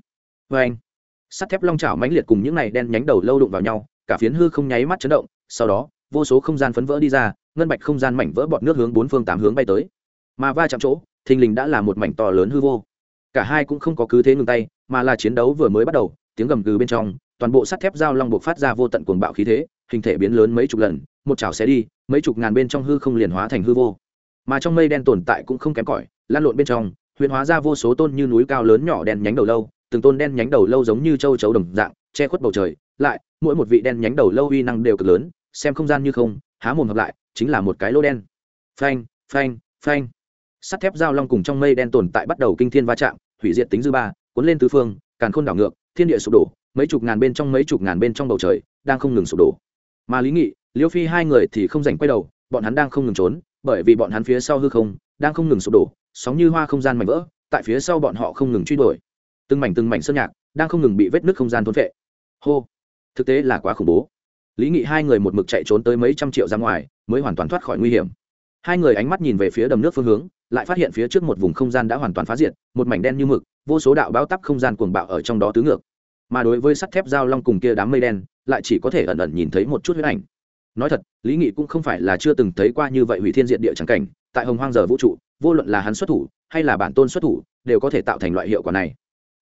Vê anh sắt thép long trào mãnh liệt cùng những này đen nhánh đầu lâu đụng vào nhau, cả phiến hư không nháy mắt chấn động, sau đó, vô số không gian phấn vỡ đi ra, ngân bạch không gian mảnh vỡ bọt nước hướng bốn phương tám hướng bay tới. Mà va chạm chỗ thình lình đã là một mảnh to lớn hư vô. Cả hai cũng không có cứ thế ngừng tay, mà là chiến đấu vừa mới bắt đầu, tiếng gầm gừ bên trong, toàn bộ sắt thép dao long buộc phát ra vô tận cuồng bạo khí thế, hình thể biến lớn mấy chục lần, một chảo xé đi, mấy chục ngàn bên trong hư không liền hóa thành hư vô. Mà trong mây đen tồn tại cũng không kém cỏi, lan lộn bên trong, huyền hóa ra vô số tôn như núi cao lớn nhỏ đen nhánh đầu lâu, từng tôn đen nhánh đầu lâu giống như châu chấu đồng dạng, che khuất bầu trời, lại, mỗi một vị đen nhánh đầu lâu uy năng đều cực lớn, xem không gian như không, há mồm hợp lại, chính là một cái lô đen. Phanh phanh phanh sắt thép giao long cùng trong mây đen tồn tại bắt đầu kinh thiên va chạm, hủy diệt tính dư ba, cuốn lên tứ phương, càn khôn đảo ngược, thiên địa sụp đổ, mấy chục ngàn bên trong mấy chục ngàn bên trong bầu trời đang không ngừng sụp đổ. Mà lý nghị, liêu phi hai người thì không dành quay đầu, bọn hắn đang không ngừng trốn, bởi vì bọn hắn phía sau hư không đang không ngừng sụp đổ, sóng như hoa không gian mảnh vỡ, tại phía sau bọn họ không ngừng truy đuổi. Từng mảnh từng mảnh sơn nhạc đang không ngừng bị vết nứt không gian thôn vệ hô, thực tế là quá khủng bố. Lý nghị hai người một mực chạy trốn tới mấy trăm triệu ra ngoài, mới hoàn toàn thoát khỏi nguy hiểm. Hai người ánh mắt nhìn về phía đầm nước phương hướng lại phát hiện phía trước một vùng không gian đã hoàn toàn phá diệt, một mảnh đen như mực, vô số đạo bao tắp không gian cuồng bạo ở trong đó tứ ngược. Mà đối với sắt thép giao long cùng kia đám mây đen, lại chỉ có thể ẩn ẩn nhìn thấy một chút huyết ảnh. Nói thật, lý nghị cũng không phải là chưa từng thấy qua như vậy hủy thiên diện địa trắng cảnh, tại hồng hoang giờ vũ trụ, vô luận là hắn xuất thủ, hay là bản tôn xuất thủ, đều có thể tạo thành loại hiệu quả này.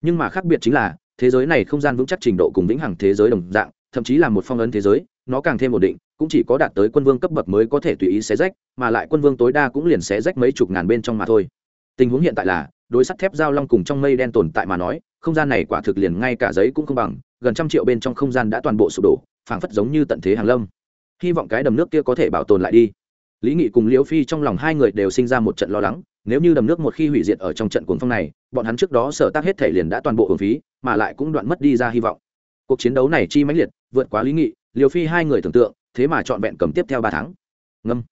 Nhưng mà khác biệt chính là, thế giới này không gian vững chắc trình độ cùng vĩnh hằng thế giới đồng dạng thậm chí là một phong ấn thế giới, nó càng thêm ổn định, cũng chỉ có đạt tới quân vương cấp bậc mới có thể tùy ý xé rách, mà lại quân vương tối đa cũng liền xé rách mấy chục ngàn bên trong mà thôi. Tình huống hiện tại là, đối sắt thép giao long cùng trong mây đen tồn tại mà nói, không gian này quả thực liền ngay cả giấy cũng không bằng, gần trăm triệu bên trong không gian đã toàn bộ sụp đổ, phảng phất giống như tận thế hàng lâm. Hy vọng cái đầm nước kia có thể bảo tồn lại đi. Lý nghị cùng liễu phi trong lòng hai người đều sinh ra một trận lo lắng, nếu như đầm nước một khi hủy diệt ở trong trận cuồng phong này, bọn hắn trước đó sở tác hết thể liền đã toàn bộ hưởng phí, mà lại cũng đoạn mất đi ra hy vọng. Cuộc chiến đấu này chi mãnh liệt vượt quá lý nghị liều phi hai người tưởng tượng, thế mà trọn vẹn cầm tiếp theo ba tháng. Ngâm.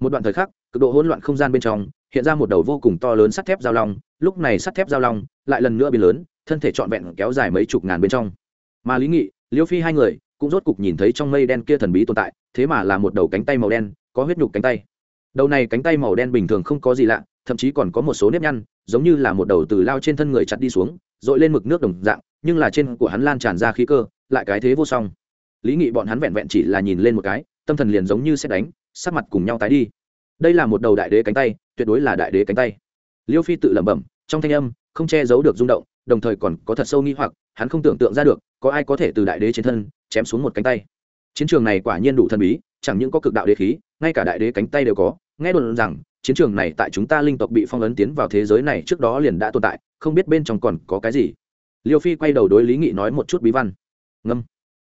Một đoạn thời khắc, cực độ hỗn loạn không gian bên trong, hiện ra một đầu vô cùng to lớn sắt thép giao long, lúc này sắt thép giao long lại lần nữa biến lớn, thân thể trọn vẹn kéo dài mấy chục ngàn bên trong. Mà lý nghị, liêu phi hai người cũng rốt cục nhìn thấy trong mây đen kia thần bí tồn tại, thế mà là một đầu cánh tay màu đen, có huyết nhục cánh tay. Đầu này cánh tay màu đen bình thường không có gì lạ, thậm chí còn có một số nếp nhăn, giống như là một đầu từ lao trên thân người chặt đi xuống dội lên mực nước đồng dạng, nhưng là trên của hắn lan tràn ra khí cơ, lại cái thế vô song lý nghị bọn hắn vẹn vẹn chỉ là nhìn lên một cái, tâm thần liền giống như xét đánh, sắc mặt cùng nhau tái đi. Đây là một đầu đại đế cánh tay, tuyệt đối là đại đế cánh tay. Liêu phi tự lẩm bẩm, trong thanh âm không che giấu được rung động, đồng thời còn có thật sâu nghi hoặc, hắn không tưởng tượng ra được, có ai có thể từ đại đế trên thân chém xuống một cánh tay. Chiến trường này quả nhiên đủ thần bí, chẳng những có cực đạo đế khí, ngay cả đại đế cánh tay đều có. Nghe đồn rằng, chiến trường này tại chúng ta linh tộc bị phong ấn tiến vào thế giới này trước đó liền đã tồn tại, không biết bên trong còn có cái gì. Liêu phi quay đầu đối lý nghị nói một chút bí văn. Ngâm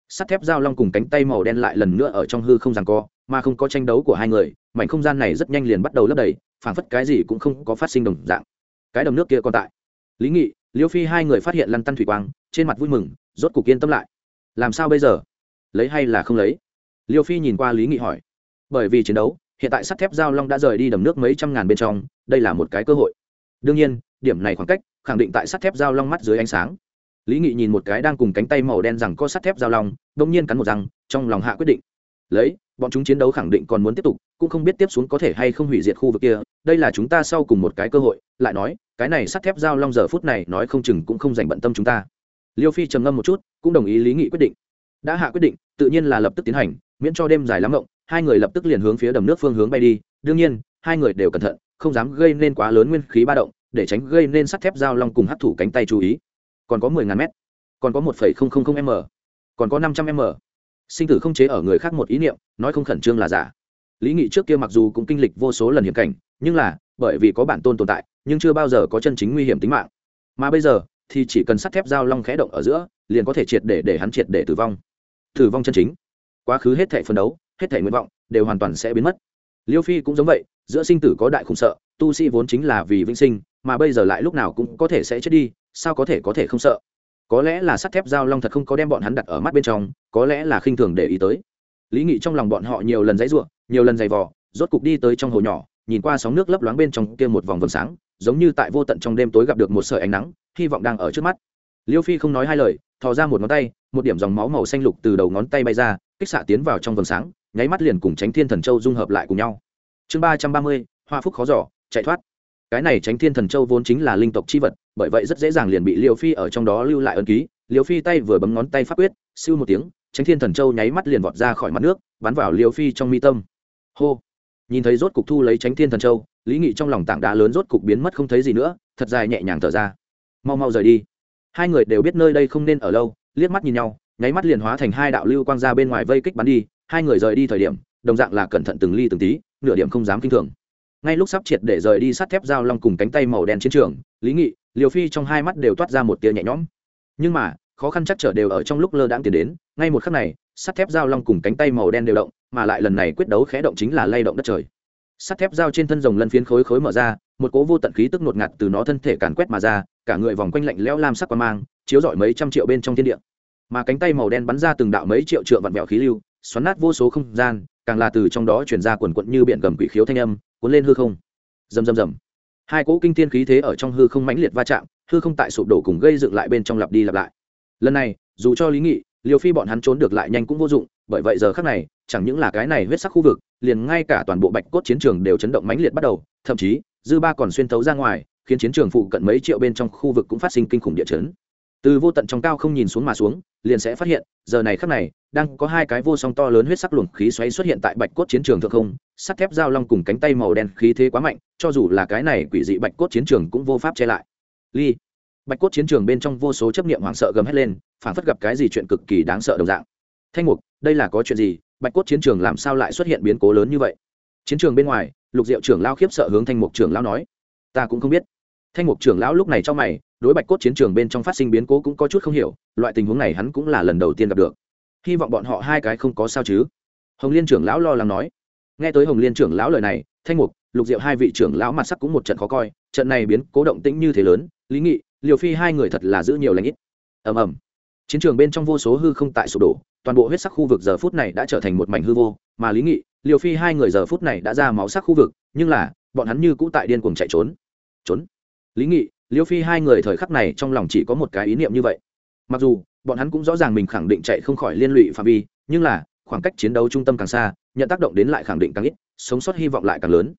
sắt thép giao long cùng cánh tay màu đen lại lần nữa ở trong hư không rằng co, mà không có tranh đấu của hai người, mảnh không gian này rất nhanh liền bắt đầu lấp đầy, phảng phất cái gì cũng không có phát sinh đồng dạng. Cái đầm nước kia còn tại. Lý nghị, liêu phi hai người phát hiện lăn tăn thủy quang, trên mặt vui mừng, rốt cục yên tâm lại. Làm sao bây giờ? Lấy hay là không lấy? Liêu phi nhìn qua lý nghị hỏi. Bởi vì chiến đấu, hiện tại sắt thép giao long đã rời đi đầm nước mấy trăm ngàn bên trong, đây là một cái cơ hội. Đương nhiên, điểm này khoảng cách, khẳng định tại sắt thép giao long mắt dưới ánh sáng lý nghị nhìn một cái đang cùng cánh tay màu đen rằng có sắt thép giao long đông nhiên cắn một răng, trong lòng hạ quyết định. Lấy, bọn chúng chiến đấu khẳng định còn muốn tiếp tục, cũng không biết tiếp xuống có thể hay không hủy diệt khu vực kia, đây là chúng ta sau cùng một cái cơ hội, lại nói, cái này sắt thép giao long giờ phút này nói không chừng cũng không dành bận tâm chúng ta. Liêu phi trầm ngâm một chút, cũng đồng ý lý nghị quyết định. Đã hạ quyết định, tự nhiên là lập tức tiến hành, miễn cho đêm dài lắm rộng hai người lập tức liền hướng phía đầm nước phương hướng bay đi. Đương nhiên, hai người đều cẩn thận, không dám gây nên quá lớn nguyên khí ba động, để tránh gây nên sắt thép giao long cùng hấp thủ cánh tay chú ý còn có mười ngàn mét, còn có một phẩy không không không m, còn có năm trăm m. Sinh tử không chế ở người khác một ý niệm, nói không khẩn trương là giả. Lý nghị trước kia mặc dù cũng kinh lịch vô số lần hiểm cảnh, nhưng là, bởi vì có bản tôn tồn tại, nhưng chưa bao giờ có chân chính nguy hiểm tính mạng. Mà bây giờ, thì chỉ cần sắt thép giao long khẽ động ở giữa, liền có thể triệt để để hắn triệt để tử vong. Tử vong chân chính. Quá khứ hết thảy phân đấu, hết thảy nguyện vọng, đều hoàn toàn sẽ biến mất. Liêu phi cũng giống vậy, giữa sinh tử có đại khủng sợ, tu sĩ vốn chính là vì vĩnh sinh, mà bây giờ lại lúc nào cũng có thể sẽ chết đi sao có thể có thể không sợ? Có lẽ là sắt thép giao long thật không có đem bọn hắn đặt ở mắt bên trong, có lẽ là khinh thường để ý tới. Lý nghị trong lòng bọn họ nhiều lần dãy ruộng nhiều lần giày vò, rốt cục đi tới trong hồ nhỏ, nhìn qua sóng nước lấp loáng bên trong kia một vòng vầng sáng, giống như tại vô tận trong đêm tối gặp được một sợi ánh nắng, hy vọng đang ở trước mắt. Liêu phi không nói hai lời, thò ra một ngón tay, một điểm dòng máu màu xanh lục từ đầu ngón tay bay ra, kích xạ tiến vào trong vầng sáng, nháy mắt liền cùng tránh thiên thần châu dung hợp lại cùng nhau. Chương ba trăm ba mươi, hoa phúc khó giỏ chạy thoát cái này tránh thiên thần châu vốn chính là linh tộc chi vật, bởi vậy rất dễ dàng liền bị liều phi ở trong đó lưu lại ân ký. Liều phi tay vừa bấm ngón tay pháp quyết, siêu một tiếng tránh thiên thần châu nháy mắt liền vọt ra khỏi mặt nước, bắn vào liều phi trong mi tâm. Hô! Nhìn thấy rốt cục thu lấy tránh thiên thần châu, lý nghị trong lòng tảng đá lớn rốt cục biến mất không thấy gì nữa, thật dài nhẹ nhàng thở ra. Mau mau rời đi. Hai người đều biết nơi đây không nên ở lâu, liếc mắt nhìn nhau, nháy mắt liền hóa thành hai đạo lưu quang ra bên ngoài vây kích bắn đi. Hai người rời đi thời điểm, đồng dạng là cẩn thận từng ly từng tí, nửa điểm không dám kinh thường ngay lúc sắp triệt để rời đi sắt thép dao long cùng cánh tay màu đen chiến trường, lý nghị, liều phi trong hai mắt đều toát ra một tia nhẹ nhõm. Nhưng mà, khó khăn chắc trở đều ở trong lúc lơ đãng tiến đến, ngay một khắc này, sắt thép dao long cùng cánh tay màu đen đều động, mà lại lần này quyết đấu khẽ động chính là lay động đất trời. Sắt thép dao trên thân rồng lân phiến khối khối mở ra, một cố vô tận khí tức ngột ngạt từ nó thân thể càn quét mà ra, cả người vòng quanh lạnh lẽo lam sắc qua mang, chiếu rọi mấy trăm triệu bên trong thiên địa. Mà cánh tay màu đen bắn ra từng đạo mấy triệu trượng vặn vẹo khí lưu, xoắn nát vô số không gian, càng là từ trong đó chuyển ra quần quận như biển gầm quỷ khiếu thanh âm cuốn lên hư không. Rầm rầm rầm. Hai cỗ kinh thiên khí thế ở trong hư không mãnh liệt va chạm, hư không tại sụp đổ cùng gây dựng lại bên trong lặp đi lặp lại. Lần này, dù cho lý nghị liều phi bọn hắn trốn được lại nhanh cũng vô dụng, bởi vậy giờ khác này, chẳng những là cái này huyết sắc khu vực, liền ngay cả toàn bộ bạch cốt chiến trường đều chấn động mãnh liệt bắt đầu, thậm chí, dư ba còn xuyên thấu ra ngoài, khiến chiến trường phụ cận mấy triệu bên trong khu vực cũng phát sinh kinh khủng địa chấn. Từ vô tận trong cao không nhìn xuống mà xuống, liền sẽ phát hiện, giờ này khắc này đang có hai cái vô song to lớn huyết sắc luồng khí xoáy xuất hiện tại bạch cốt chiến trường thượng không, sắt thép giao long cùng cánh tay màu đen khí thế quá mạnh, cho dù là cái này quỷ dị bạch cốt chiến trường cũng vô pháp che lại. Ly, bạch cốt chiến trường bên trong vô số chấp niệm hoảng sợ gầm hét lên phản phất gặp cái gì chuyện cực kỳ đáng sợ đồng dạng. Thanh mục, đây là có chuyện gì? Bạch cốt chiến trường làm sao lại xuất hiện biến cố lớn như vậy? Chiến trường bên ngoài, lục diệu trưởng lao khiếp sợ hướng thanh mục trưởng lao nói. Ta cũng không biết. Thanh mục trưởng lão lúc này trong mày, đối bạch cốt chiến trường bên trong phát sinh biến cố cũng có chút không hiểu, loại tình huống này hắn cũng là lần đầu tiên gặp được hy vọng bọn họ hai cái không có sao chứ. Hồng liên trưởng lão lo lắng nói. Nghe tới hồng liên trưởng lão lời này, thanh mục, lục diệu hai vị trưởng lão mặt sắc cũng một trận khó coi, trận này biến cố động tĩnh như thế lớn, lý nghị, liều phi hai người thật là giữ nhiều lãnh ít. Ầm ầm. Chiến trường bên trong vô số hư không tại sụp đổ, toàn bộ huyết sắc khu vực giờ phút này đã trở thành một mảnh hư vô, mà lý nghị, liều phi hai người giờ phút này đã ra máu sắc khu vực, nhưng là, bọn hắn như cũ tại điên cuồng chạy trốn. Trốn. Lý nghị liêu phi hai người thời khắc này trong lòng chỉ có một cái ý niệm như vậy. Mặc dù bọn hắn cũng rõ ràng mình khẳng định chạy không khỏi liên lụy phạm vi, nhưng là, khoảng cách chiến đấu trung tâm càng xa, nhận tác động đến lại khẳng định càng ít, sống sót hy vọng lại càng lớn.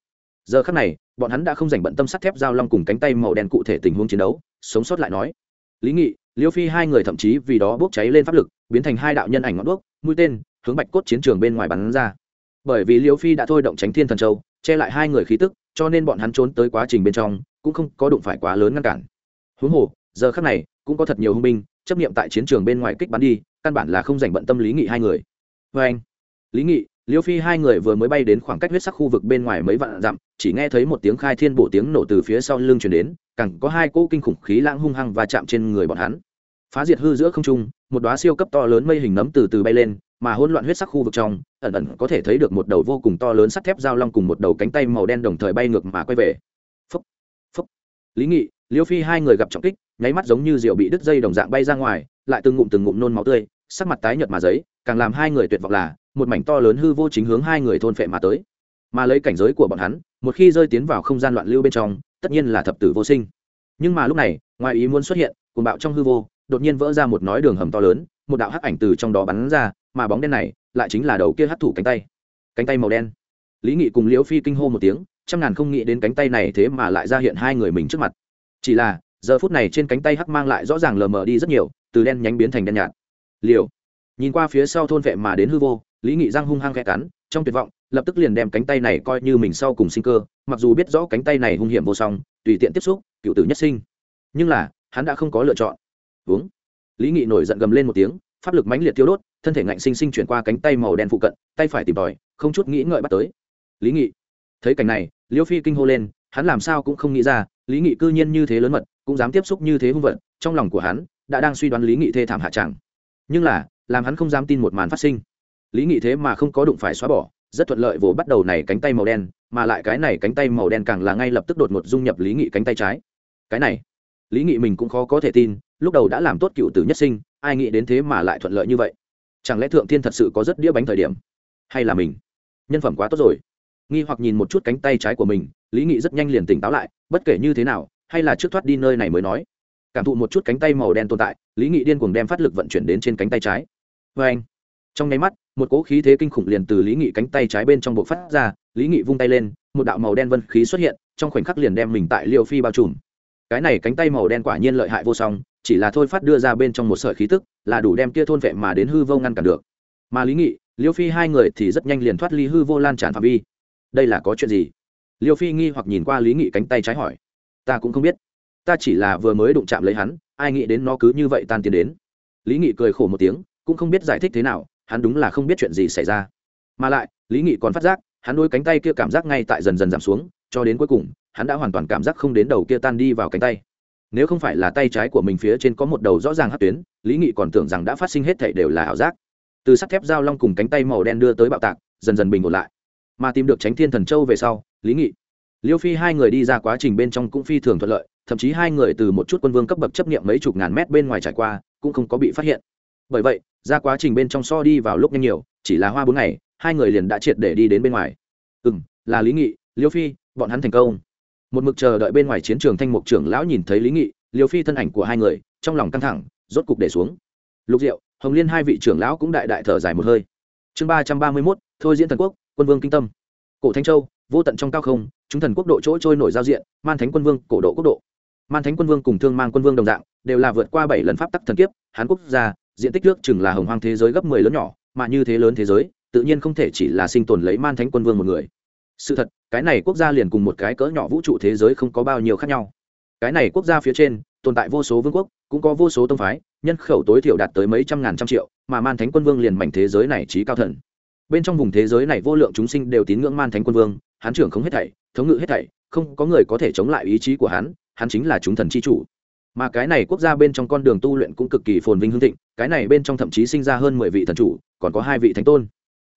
Giờ khắc này, bọn hắn đã không dành bận tâm sắt thép giao long cùng cánh tay màu đen cụ thể tình huống chiến đấu, sống sót lại nói. Lý nghị, liêu phi hai người thậm chí vì đó bốc cháy lên pháp lực, biến thành hai đạo nhân ảnh ngọn đuốc, mũi tên, hướng bạch cốt chiến trường bên ngoài bắn ra. Bởi vì liêu phi đã thôi động tránh thiên thần châu, che lại hai người khí tức, cho nên bọn hắn trốn tới quá trình bên trong, cũng không có đụng phải quá lớn ngăn cản. Huống hồ, giờ khắc này, cũng có thật nhiều hung binh chấp nghiệm tại chiến trường bên ngoài kích bắn đi, căn bản là không dành bận tâm lý nghị hai người. Vê anh, lý nghị, liêu phi hai người vừa mới bay đến khoảng cách huyết sắc khu vực bên ngoài mấy vạn dặm, chỉ nghe thấy một tiếng khai thiên bổ tiếng nổ từ phía sau lưng chuyển đến cẳng có hai cỗ kinh khủng khí lãng hung hăng và chạm trên người bọn hắn. Phá diệt hư giữa không trung, một đoá siêu cấp to lớn mây hình nấm từ từ bay lên, mà hỗn loạn huyết sắc khu vực trong, ẩn ẩn có thể thấy được một đầu vô cùng to lớn sắt thép giao long cùng một đầu cánh tay màu đen đồng thời bay ngược mà quay về. Phúc phúc. Lý nghị, liêu phi hai người gặp trọng kích nháy mắt giống như rượu bị đứt dây đồng dạng bay ra ngoài, lại từng ngụm từng ngụm nôn máu tươi, sắc mặt tái nhợt mà giấy, càng làm hai người tuyệt vọng là, một mảnh to lớn hư vô chính hướng hai người thôn phệ mà tới. Mà lấy cảnh giới của bọn hắn, một khi rơi tiến vào không gian loạn lưu bên trong, tất nhiên là thập tử vô sinh. Nhưng mà lúc này, ngoài ý muốn xuất hiện cùng bạo trong hư vô, đột nhiên vỡ ra một nói đường hầm to lớn, một đạo hắc ảnh từ trong đó bắn ra, mà bóng đen này lại chính là đầu kia hắc thủ cánh tay. Cánh tay màu đen. Lý nghị cùng liễu phi kinh hô một tiếng, trăm ngàn không nghĩ đến cánh tay này thế mà lại ra hiện hai người mình trước mặt. Chỉ là giờ phút này trên cánh tay hắc mang lại rõ ràng lờ mờ đi rất nhiều, từ đen nhánh biến thành đen nhạt. Liều. Nhìn qua phía sau thôn vệ mà đến hư vô, lý nghị giang hung hăng khẽ cắn, trong tuyệt vọng, lập tức liền đem cánh tay này coi như mình sau cùng sinh cơ, mặc dù biết rõ cánh tay này hung hiểm vô song, tùy tiện tiếp xúc, cựu tử nhất sinh. Nhưng là, hắn đã không có lựa chọn. Uống. Lý nghị nổi giận gầm lên một tiếng, pháp lực mãnh liệt tiêu đốt, thân thể ngạnh sinh sinh chuyển qua cánh tay màu đen phụ cận, tay phải tìm tòi, không chút nghĩ ngợi bắt tới. Lý nghị. Thấy cảnh này, liêu phi kinh hô lên, hắn làm sao cũng không nghĩ ra, lý nghị cư nhiên như thế lớn mật cũng dám tiếp xúc như thế hung vật, trong lòng của hắn đã đang suy đoán lý nghị thê thảm hạ tràng nhưng là làm hắn không dám tin một màn phát sinh. Lý nghị thế mà không có đụng phải xóa bỏ rất thuận lợi vồ bắt đầu này cánh tay màu đen mà lại cái này cánh tay màu đen càng là ngay lập tức đột ngột dung nhập lý nghị cánh tay trái. Cái này lý nghị mình cũng khó có thể tin lúc đầu đã làm tốt cựu tử nhất sinh ai nghĩ đến thế mà lại thuận lợi như vậy. Chẳng lẽ thượng thiên thật sự có rất đĩa bánh thời điểm? Hay là mình? Nhân phẩm quá tốt rồi. Nghi hoặc nhìn một chút cánh tay trái của mình lý nghị rất nhanh liền tỉnh táo lại bất kể như thế nào hay là trước thoát đi nơi này mới nói. Cảm thụ một chút cánh tay màu đen tồn tại, lý nghị điên cuồng đem phát lực vận chuyển đến trên cánh tay trái. Vê anh, trong nháy mắt, một cỗ khí thế kinh khủng liền từ lý nghị cánh tay trái bên trong bộ phát ra, lý nghị vung tay lên, một đạo màu đen vân khí xuất hiện, trong khoảnh khắc liền đem mình tại liều phi bao trùm. Cái này cánh tay màu đen quả nhiên lợi hại vô song, chỉ là thôi phát đưa ra bên trong một sợi khí tức, là đủ đem kia thôn vệ mà đến hư vô ngăn cản được. Mà lý nghị, liêu phi hai người thì rất nhanh liền thoát ly hư vô lan tràn phạm vi. Đây là có chuyện gì? Liêu phi nghi hoặc nhìn qua lý nghị cánh tay trái hỏi ta cũng không biết. Ta chỉ là vừa mới đụng chạm lấy hắn, ai nghĩ đến nó cứ như vậy tan tiến đến. Lý nghị cười khổ một tiếng, cũng không biết giải thích thế nào, hắn đúng là không biết chuyện gì xảy ra. Mà lại, lý nghị còn phát giác, hắn đôi cánh tay kia cảm giác ngay tại dần dần giảm xuống, cho đến cuối cùng, hắn đã hoàn toàn cảm giác không đến đầu kia tan đi vào cánh tay. Nếu không phải là tay trái của mình phía trên có một đầu rõ ràng hát tuyến, lý nghị còn tưởng rằng đã phát sinh hết thể đều là ảo giác. Từ sắt thép dao long cùng cánh tay màu đen đưa tới bạo tạc, dần dần bình ổn lại. Mà tìm được tránh thiên thần châu về sau, lý nghị liêu phi hai người đi ra quá trình bên trong cũng phi thường thuận lợi, thậm chí hai người từ một chút quân vương cấp bậc chấp nghiệm mấy chục ngàn mét bên ngoài trải qua, cũng không có bị phát hiện. Bởi vậy, ra quá trình bên trong so đi vào lúc nhanh nhiều, chỉ là hoa bốn ngày, hai người liền đã triệt để đi đến bên ngoài. Ừ m là lý nghị, liêu phi, bọn hắn thành công. Một mực chờ đợi bên ngoài chiến trường thanh mục trưởng lão nhìn thấy lý nghị, liêu phi thân ảnh của hai người, trong lòng căng thẳng, rốt cục để xuống. Lục diệu, hồng liên hai vị trưởng lão cũng đại đại thở dài một hơi. Chương ba trăm ba mươi mốt, thôi diễn thần quốc, quân vương kinh tâm. Cổ thanh châu, vô tận trong cao không chúng thần quốc độ chỗ trôi nổi giao diện, man thánh quân vương, cổ độ quốc độ. Man thánh quân vương cùng thương mang quân vương đồng dạng, đều là vượt qua bảy lần pháp tắc thần kiếp, hán quốc gia, diện tích nước chừng là hồng hoang thế giới gấp mười lớn nhỏ, mà như thế lớn thế giới, tự nhiên không thể chỉ là sinh tồn lấy man thánh quân vương một người. Sự thật, cái này quốc gia liền cùng một cái cỡ nhỏ vũ trụ thế giới không có bao nhiêu khác nhau. Cái này quốc gia phía trên, tồn tại vô số vương quốc, cũng có vô số tông phái, nhân khẩu tối thiểu đạt tới mấy trăm ngàn trăm triệu, mà man thánh quân vương liền mảnh thế giới này trí cao thần bên trong vùng thế giới này vô lượng chúng sinh đều tín ngưỡng man thánh quân vương, hắn trưởng không hết thảy, thống ngự hết thảy, không có người có thể chống lại ý chí của hắn hắn chính là chúng thần chi chủ. Mà cái này quốc gia bên trong con đường tu luyện cũng cực kỳ phồn vinh hương thịnh, cái này bên trong thậm chí sinh ra hơn mười vị thần chủ, còn có hai vị thánh tôn.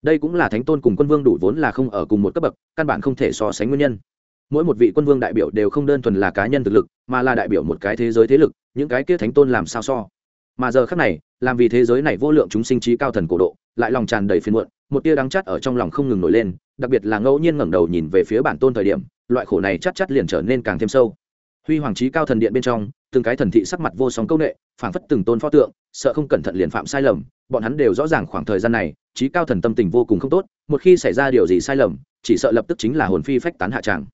Đây cũng là thánh tôn cùng quân vương đủ vốn là không ở cùng một cấp bậc, căn bản không thể so sánh nguyên nhân. Mỗi một vị quân vương đại biểu đều không đơn thuần là cá nhân thực lực, mà là đại biểu một cái thế giới thế lực, những cái kia thánh tôn làm sao so. Mà giờ khác này, làm vì thế giới này vô lượng chúng sinh trí cao thần cổ độ, lại lòng tràn đầy phiền muộn một tia đắng chát ở trong lòng không ngừng nổi lên, đặc biệt là ngẫu nhiên ngẩng đầu nhìn về phía bản tôn thời điểm, loại khổ này chắc chắn liền trở nên càng thêm sâu. Huy hoàng trí cao thần điện bên trong, từng cái thần thị sắc mặt vô song công nghệ phảng phất từng tôn pho tượng, sợ không cẩn thận liền phạm sai lầm, bọn hắn đều rõ ràng khoảng thời gian này, trí cao thần tâm tình vô cùng không tốt, một khi xảy ra điều gì sai lầm, chỉ sợ lập tức chính là hồn phi phách tán hạ tràng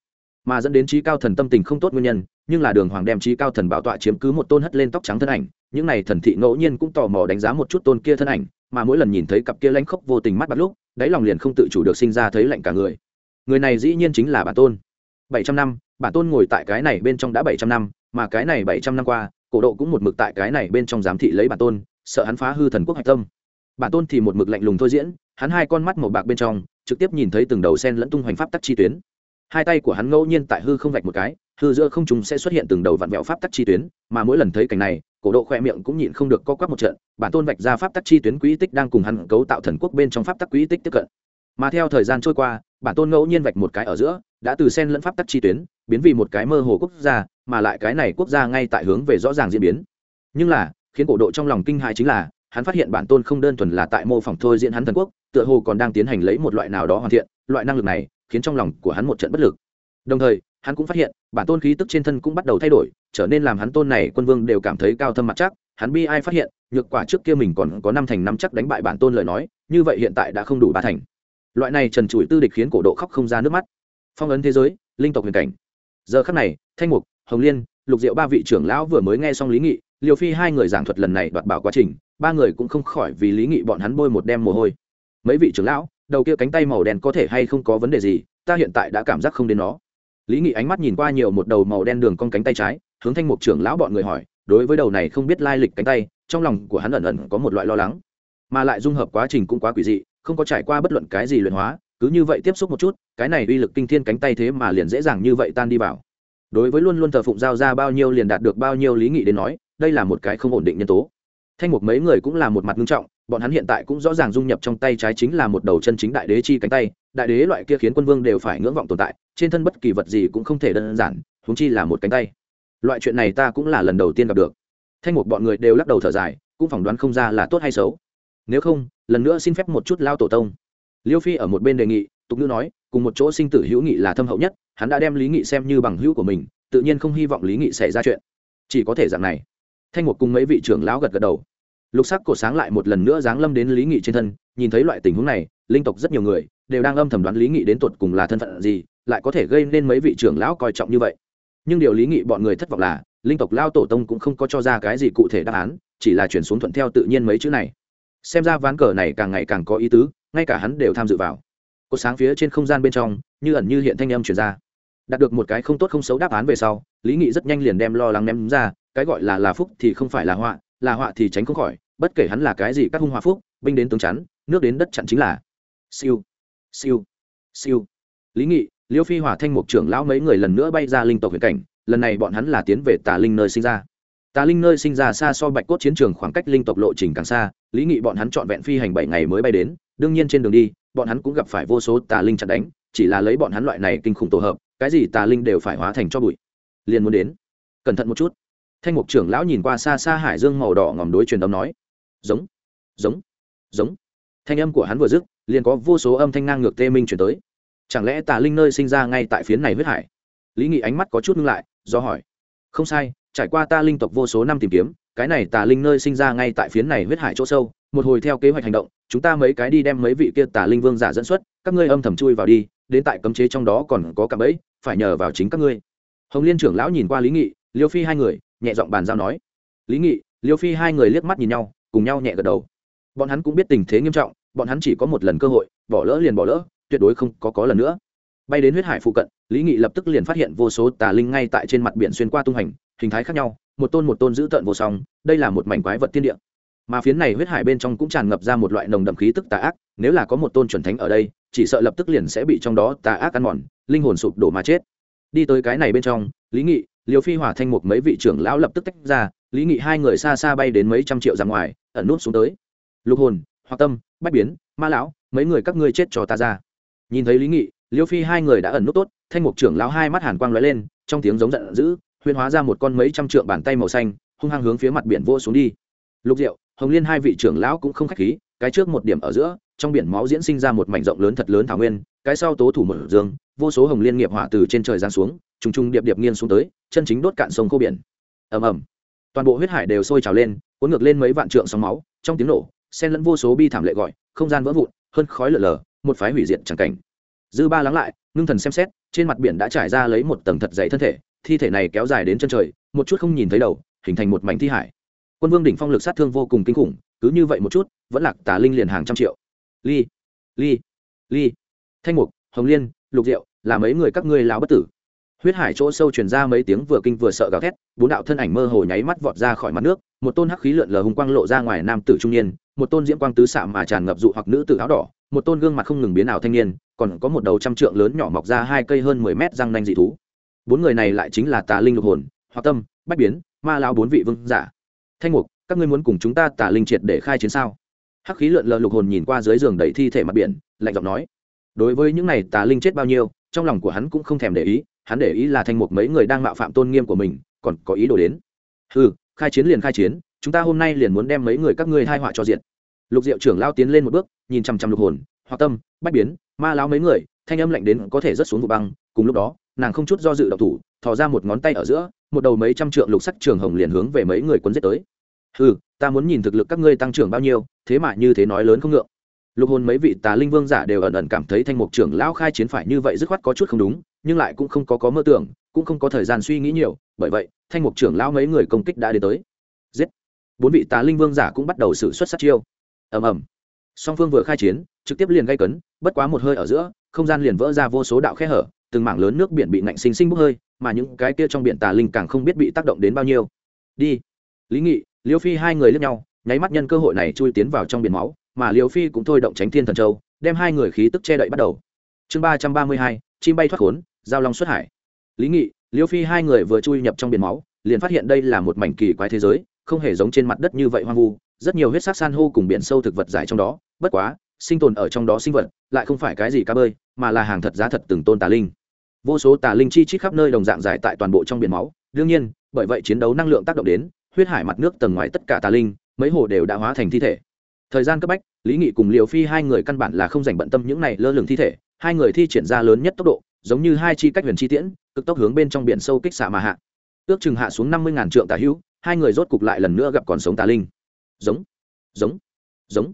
mà dẫn đến trí cao thần tâm tình không tốt nguyên nhân, nhưng là đường hoàng đem trí cao thần bảo tọa chiếm cứ một tôn hất lên tóc trắng thân ảnh, những này thần thị ngẫu nhiên cũng tò mò đánh giá một chút tôn kia thân ảnh mà mỗi lần nhìn thấy cặp kia lãnh khốc vô tình mắt bắt lúc, đáy lòng liền không tự chủ được sinh ra thấy lạnh cả người. Người này dĩ nhiên chính là bản tôn. Bảy trăm năm, bản tôn ngồi tại cái này bên trong đã bảy trăm năm, mà cái này bảy trăm năm qua, cổ độ cũng một mực tại cái này bên trong giám thị lấy bản tôn, sợ hắn phá hư thần quốc hạch tâm. Bản tôn thì một mực lạnh lùng thôi diễn, hắn hai con mắt màu bạc bên trong, trực tiếp nhìn thấy từng đầu sen lẫn tung hoành pháp tắc chi tuyến. Hai tay của hắn ngẫu nhiên tại hư không vạch một cái, hư giữa không trùng sẽ xuất hiện từng đầu vạn vẹo pháp tắc chi tuyến, mà mỗi lần thấy cảnh này cổ độ khoe miệng cũng nhịn không được co quắp một trận, bản tôn vạch ra pháp tắc chi tuyến quỹ tích đang cùng hắn cấu tạo thần quốc bên trong pháp tắc quỹ tích tiếp cận. Mà theo thời gian trôi qua, bản tôn ngẫu nhiên vạch một cái ở giữa, đã từ sen lẫn pháp tắc chi tuyến, biến vì một cái mơ hồ quốc gia, mà lại cái này quốc gia ngay tại hướng về rõ ràng diễn biến. Nhưng là, khiến cổ độ trong lòng kinh hại chính là, hắn phát hiện bản tôn không đơn thuần là tại mô phỏng thôi diễn hắn thần quốc, tựa hồ còn đang tiến hành lấy một loại nào đó hoàn thiện, loại năng lực này khiến trong lòng của hắn một trận bất lực. Đồng thời, hắn cũng phát hiện, bản tôn khí tức trên thân cũng bắt đầu thay đổi trở nên làm hắn tôn này quân vương đều cảm thấy cao thâm mặt chắc, hắn bi ai phát hiện, nhược quả trước kia mình còn có năm thành năm chắc đánh bại bản tôn lời nói, như vậy hiện tại đã không đủ ba thành. Loại này trần trụi tư địch khiến cổ độ khóc không ra nước mắt. Phong ấn thế giới, linh tộc huyền cảnh. Giờ khắc này, thanh mục, hồng liên, lục diệu ba vị trưởng lão vừa mới nghe xong lý nghị liều phi hai người giảng thuật lần này đoạt bảo quá trình, ba người cũng không khỏi vì lý nghị bọn hắn bôi một đem mồ hôi. Mấy vị trưởng lão, đầu kia cánh tay màu đen có thể hay không có vấn đề gì, ta hiện tại đã cảm giác không đến nó. Lý nghị ánh mắt nhìn qua nhiều một đầu màu đen đường con cánh tay trái hướng thanh mục trưởng lão bọn người hỏi, đối với đầu này không biết lai lịch cánh tay, trong lòng của hắn ẩn ẩn có một loại lo lắng. Mà lại dung hợp quá trình cũng quá quỷ dị, không có trải qua bất luận cái gì luyện hóa, cứ như vậy tiếp xúc một chút, cái này uy lực kinh thiên cánh tay thế mà liền dễ dàng như vậy tan đi vào. Đối với luôn luôn thờ phụng giao ra bao nhiêu liền đạt được bao nhiêu lý nghị đến nói, đây là một cái không ổn định nhân tố. Thanh mục mấy người cũng là một mặt nghiêm trọng, bọn hắn hiện tại cũng rõ ràng dung nhập trong tay trái chính là một đầu chân chính đại đế chi cánh tay, đại đế loại kia khiến quân vương đều phải ngưỡng vọng tồn tại, trên thân bất kỳ vật gì cũng không thể đơn giản húng chi là một cánh tay loại chuyện này ta cũng là lần đầu tiên gặp được. Thanh mục bọn người đều lắc đầu thở dài, cũng phỏng đoán không ra là tốt hay xấu. Nếu không, lần nữa xin phép một chút lao tổ tông. Liêu phi ở một bên đề nghị, tục ngữ nói, cùng một chỗ sinh tử hữu nghị là thâm hậu nhất, hắn đã đem lý nghị xem như bằng hữu của mình, tự nhiên không hy vọng lý nghị xảy ra chuyện. Chỉ có thể dạng này. Thanh mục cùng mấy vị trưởng lão gật gật đầu. Lục sắc cổ sáng lại một lần nữa giáng lâm đến lý nghị trên thân, nhìn thấy loại tình huống này, linh tộc rất nhiều người đều đang âm thầm đoán lý nghị đến tột cùng là thân phận gì, lại có thể gây nên mấy vị trưởng lão coi trọng như vậy nhưng điều lý nghị bọn người thất vọng là, linh tộc lao tổ tông cũng không có cho ra cái gì cụ thể đáp án, chỉ là chuyển xuống thuận theo tự nhiên mấy chữ này. Xem ra ván cờ này càng ngày càng có ý tứ, ngay cả hắn đều tham dự vào. Có sáng phía trên không gian bên trong, như ẩn như hiện thanh âm chuyển ra. Đạt được một cái không tốt không xấu đáp án về sau, lý nghị rất nhanh liền đem lo lắng ném ra, cái gọi là là phúc thì không phải là họa là họa thì tránh không khỏi, bất kể hắn là cái gì các hung hòa phúc, binh đến tướng chắn, nước đến đất chặn chính là. Siêu. Siêu. Siêu. Lý nghị liêu phi hỏa thanh mục trưởng lão mấy người lần nữa bay ra linh tộc huyền cảnh, lần này bọn hắn là tiến về tà linh nơi sinh ra. Tà linh nơi sinh ra xa so bạch cốt chiến trường khoảng cách linh tộc lộ trình càng xa, lý nghị bọn hắn trọn vẹn phi hành bảy ngày mới bay đến, đương nhiên trên đường đi, bọn hắn cũng gặp phải vô số tà linh chặn đánh, chỉ là lấy bọn hắn loại này kinh khủng tổ hợp, cái gì tà linh đều phải hóa thành cho bụi. Liền muốn đến. Cẩn thận một chút. Thanh mục trưởng lão nhìn qua xa xa hải dương màu đỏ ngòm đối truyền âm nói. Giống. Giống. Giống. Thanh âm của hắn vừa dứt, liền có vô số âm thanh ngang ngược tê minh chuyển tới chẳng lẽ tà linh nơi sinh ra ngay tại phiến này huyết hải? Lý nghị ánh mắt có chút ngưng lại, do hỏi. Không sai, trải qua ta linh tộc vô số năm tìm kiếm, cái này tà linh nơi sinh ra ngay tại phiến này huyết hải chỗ sâu, một hồi theo kế hoạch hành động, chúng ta mấy cái đi đem mấy vị kia tà linh vương giả dẫn xuất, các ngươi âm thầm chui vào đi, đến tại cấm chế trong đó còn có cả bẫy, phải nhờ vào chính các ngươi. Hồng liên trưởng lão nhìn qua lý nghị, liêu phi hai người, nhẹ giọng bàn giao nói. Lý nghị, liêu phi hai người liếc mắt nhìn nhau, cùng nhau nhẹ gật đầu. Bọn hắn cũng biết tình thế nghiêm trọng, bọn hắn chỉ có một lần cơ hội, bỏ lỡ liền bỏ lỡ tuyệt đối không có có lần nữa. Bay đến huyết hải phụ cận, lý nghị lập tức liền phát hiện vô số tà linh ngay tại trên mặt biển xuyên qua tung hành, hình thái khác nhau, một tôn một tôn giữ tợn vô song, đây là một mảnh quái vật thiên địa. Mà phiến này huyết hải bên trong cũng tràn ngập ra một loại nồng đậm khí tức tà ác, nếu là có một tôn chuẩn thánh ở đây, chỉ sợ lập tức liền sẽ bị trong đó tà ác ăn mòn, linh hồn sụp đổ mà chết. Đi tới cái này bên trong, lý nghị liều phi hỏa thanh mục mấy vị trưởng lão lập tức tách ra, lý nghị hai người xa xa bay đến mấy trăm triệu ra ngoài, ẩn nút xuống tới. Lục hồn hoặc tâm, bách biến, ma lão, mấy người các ngươi chết cho ta ra nhìn thấy lý nghị, liêu phi hai người đã ẩn nút tốt, thanh mục trưởng lão hai mắt hàn quang lóe lên, trong tiếng giống giận dữ huyên hóa ra một con mấy trăm trượng bàn tay màu xanh, hung hăng hướng phía mặt biển vô xuống đi. Lục diệu, hồng liên hai vị trưởng lão cũng không khách khí, cái trước một điểm ở giữa, trong biển máu diễn sinh ra một mảnh rộng lớn thật lớn thảo nguyên, cái sau tố thủ mở dương, vô số hồng liên nghiệp hỏa từ trên trời giáng xuống, trùng trùng điệp điệp nghiêng xuống tới, chân chính đốt cạn sông khô biển. Ầm ầm. Toàn bộ huyết hải đều sôi trào lên, cuốn ngược lên mấy vạn trượng sóng máu, trong tiếng nổ, xen lẫn vô số bi thảm lệ gọi, không gian vỡ vụn, hơn khói lở lở một phái hủy diệt chẳng cảnh. Dư ba lắng lại, ngưng thần xem xét, trên mặt biển đã trải ra lấy một tầng thật dày thân thể, thi thể này kéo dài đến chân trời, một chút không nhìn thấy đầu, hình thành một mảnh thi hải. Quân vương đỉnh phong lực sát thương vô cùng kinh khủng, cứ như vậy một chút, vẫn lạc tà linh liền hàng trăm triệu. Ly ly ly. Thanh mục, hồng liên, lục diệu, là mấy người các ngươi lão bất tử. Huyết hải chỗ sâu truyền ra mấy tiếng vừa kinh vừa sợ gào thét, bốn đạo thân ảnh mơ hồ nháy mắt vọt ra khỏi mặt nước, một tôn hắc khí lượn lờ hùng quang lộ ra ngoài nam tử trung niên, một tôn diễm quang tứ xạ mà tràn ngập dụ hoặc nữ tử áo đỏ một tôn gương mặt không ngừng biến ảo thanh niên, còn có một đầu trăm trượng lớn nhỏ mọc ra hai cây hơn mười mét răng nanh dị thú. Bốn người này lại chính là tà linh lục hồn hoặc tâm, bách biến, ma lao bốn vị vương giả. Thanh mục, các ngươi muốn cùng chúng ta tà linh triệt để khai chiến sao? Hắc khí lượn lờ lục hồn nhìn qua dưới giường đầy thi thể mặt biển, lạnh giọng nói. Đối với những này tà linh chết bao nhiêu, trong lòng của hắn cũng không thèm để ý, hắn để ý là thanh mục mấy người đang mạo phạm tôn nghiêm của mình, còn có ý đồ đến. Ừ khai chiến liền khai chiến, chúng ta hôm nay liền muốn đem mấy người các ngươi hai họa cho diện lục diệu trưởng lao tiến lên một bước, nhìn chằm chằm lục hồn, hoặc tâm, bách biến, ma lao mấy người, thanh âm lạnh đến có thể rớt xuống vụ băng. Cùng lúc đó, nàng không chút do dự độc thủ, thò ra một ngón tay ở giữa, một đầu mấy trăm trượng lục sắc trường hồng liền hướng về mấy người quân giết tới. Ừ ta muốn nhìn thực lực các ngươi tăng trưởng bao nhiêu, thế mà như thế nói lớn không ngượng. Lục hồn mấy vị tà linh vương giả đều ẩn ẩn cảm thấy thanh mục trưởng lão khai chiến phải như vậy dứt khoát có chút không đúng, nhưng lại cũng không có có mơ tưởng, cũng không có thời gian suy nghĩ nhiều, bởi vậy, thanh mục trưởng lão mấy người công kích đã đến tới. Giết! Bốn vị tà linh vương giả cũng bắt đầu xử xuất sát chiêu ầm ầm. Song phương vừa khai chiến, trực tiếp liền gây cấn, bất quá một hơi ở giữa, không gian liền vỡ ra vô số đạo khe hở, từng mảng lớn nước biển bị nạnh sinh sinh bốc hơi, mà những cái kia trong biển tà linh càng không biết bị tác động đến bao nhiêu. Đi. Lý nghị, liêu phi hai người lướt nhau, nháy mắt nhân cơ hội này chui tiến vào trong biển máu, mà liêu phi cũng thôi động tránh thiên thần châu, đem hai người khí tức che đậy bắt đầu. Chương ba trăm ba mươi hai, chim bay thoát khốn, giao long xuất hải. Lý nghị, liêu phi hai người vừa chui nhập trong biển máu, liền phát hiện đây là một mảnh kỳ quái thế giới không hề giống trên mặt đất như vậy hoang vu, rất nhiều huyết sắc san hô cùng biển sâu thực vật dài trong đó, bất quá, sinh tồn ở trong đó sinh vật lại không phải cái gì cá bơi, mà là hàng thật giá thật từng tôn tà linh. Vô số tà linh chi chít khắp nơi đồng dạng dài tại toàn bộ trong biển máu. Đương nhiên, bởi vậy chiến đấu năng lượng tác động đến, huyết hải mặt nước tầng ngoài tất cả tà linh, mấy hồ đều đã hóa thành thi thể. Thời gian cấp bách, lý nghị cùng liều phi hai người căn bản là không dành bận tâm những này lơ lửng thi thể. Hai người thi triển ra lớn nhất tốc độ, giống như hai chi cách huyền chi tiễn, cực tốc hướng bên trong biển sâu kích xạ mà hạ. Ước chừng hạ xuống năm mươi ngàn trượng tà hữu hai người rốt cục lại lần nữa gặp còn sống tà linh. Giống giống giống.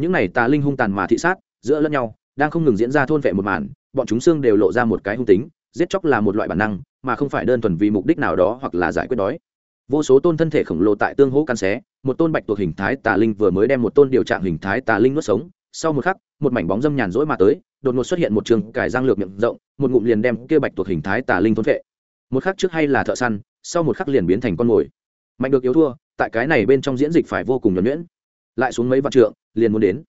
Những này tà linh hung tàn mà thị sát, giữa lẫn nhau, đang không ngừng diễn ra thôn vệ một màn, bọn chúng xương đều lộ ra một cái hung tính, giết chóc là một loại bản năng, mà không phải đơn thuần vì mục đích nào đó hoặc là giải quyết đói. Vô số tôn thân thể khổng lồ tại tương hỗ căn xé, một tôn bạch tuộc hình thái tà linh vừa mới đem một tôn điều trạng hình thái tà linh nuốt sống, sau một khắc, một mảnh bóng dâm nhàn rỗi mà tới, đột ngột xuất hiện một trường cải giang lược miệng rộng, một ngụm liền đem kia bạch tuộc hình thái tà linh thôn vệ. Một khắc trước hay là thợ săn, sau một khắc liền biến thành con mồi mạnh được yếu thua, tại cái này bên trong diễn dịch phải vô cùng nhuẩn nhuyễn. Lại xuống mấy vạn trượng, liền muốn đến.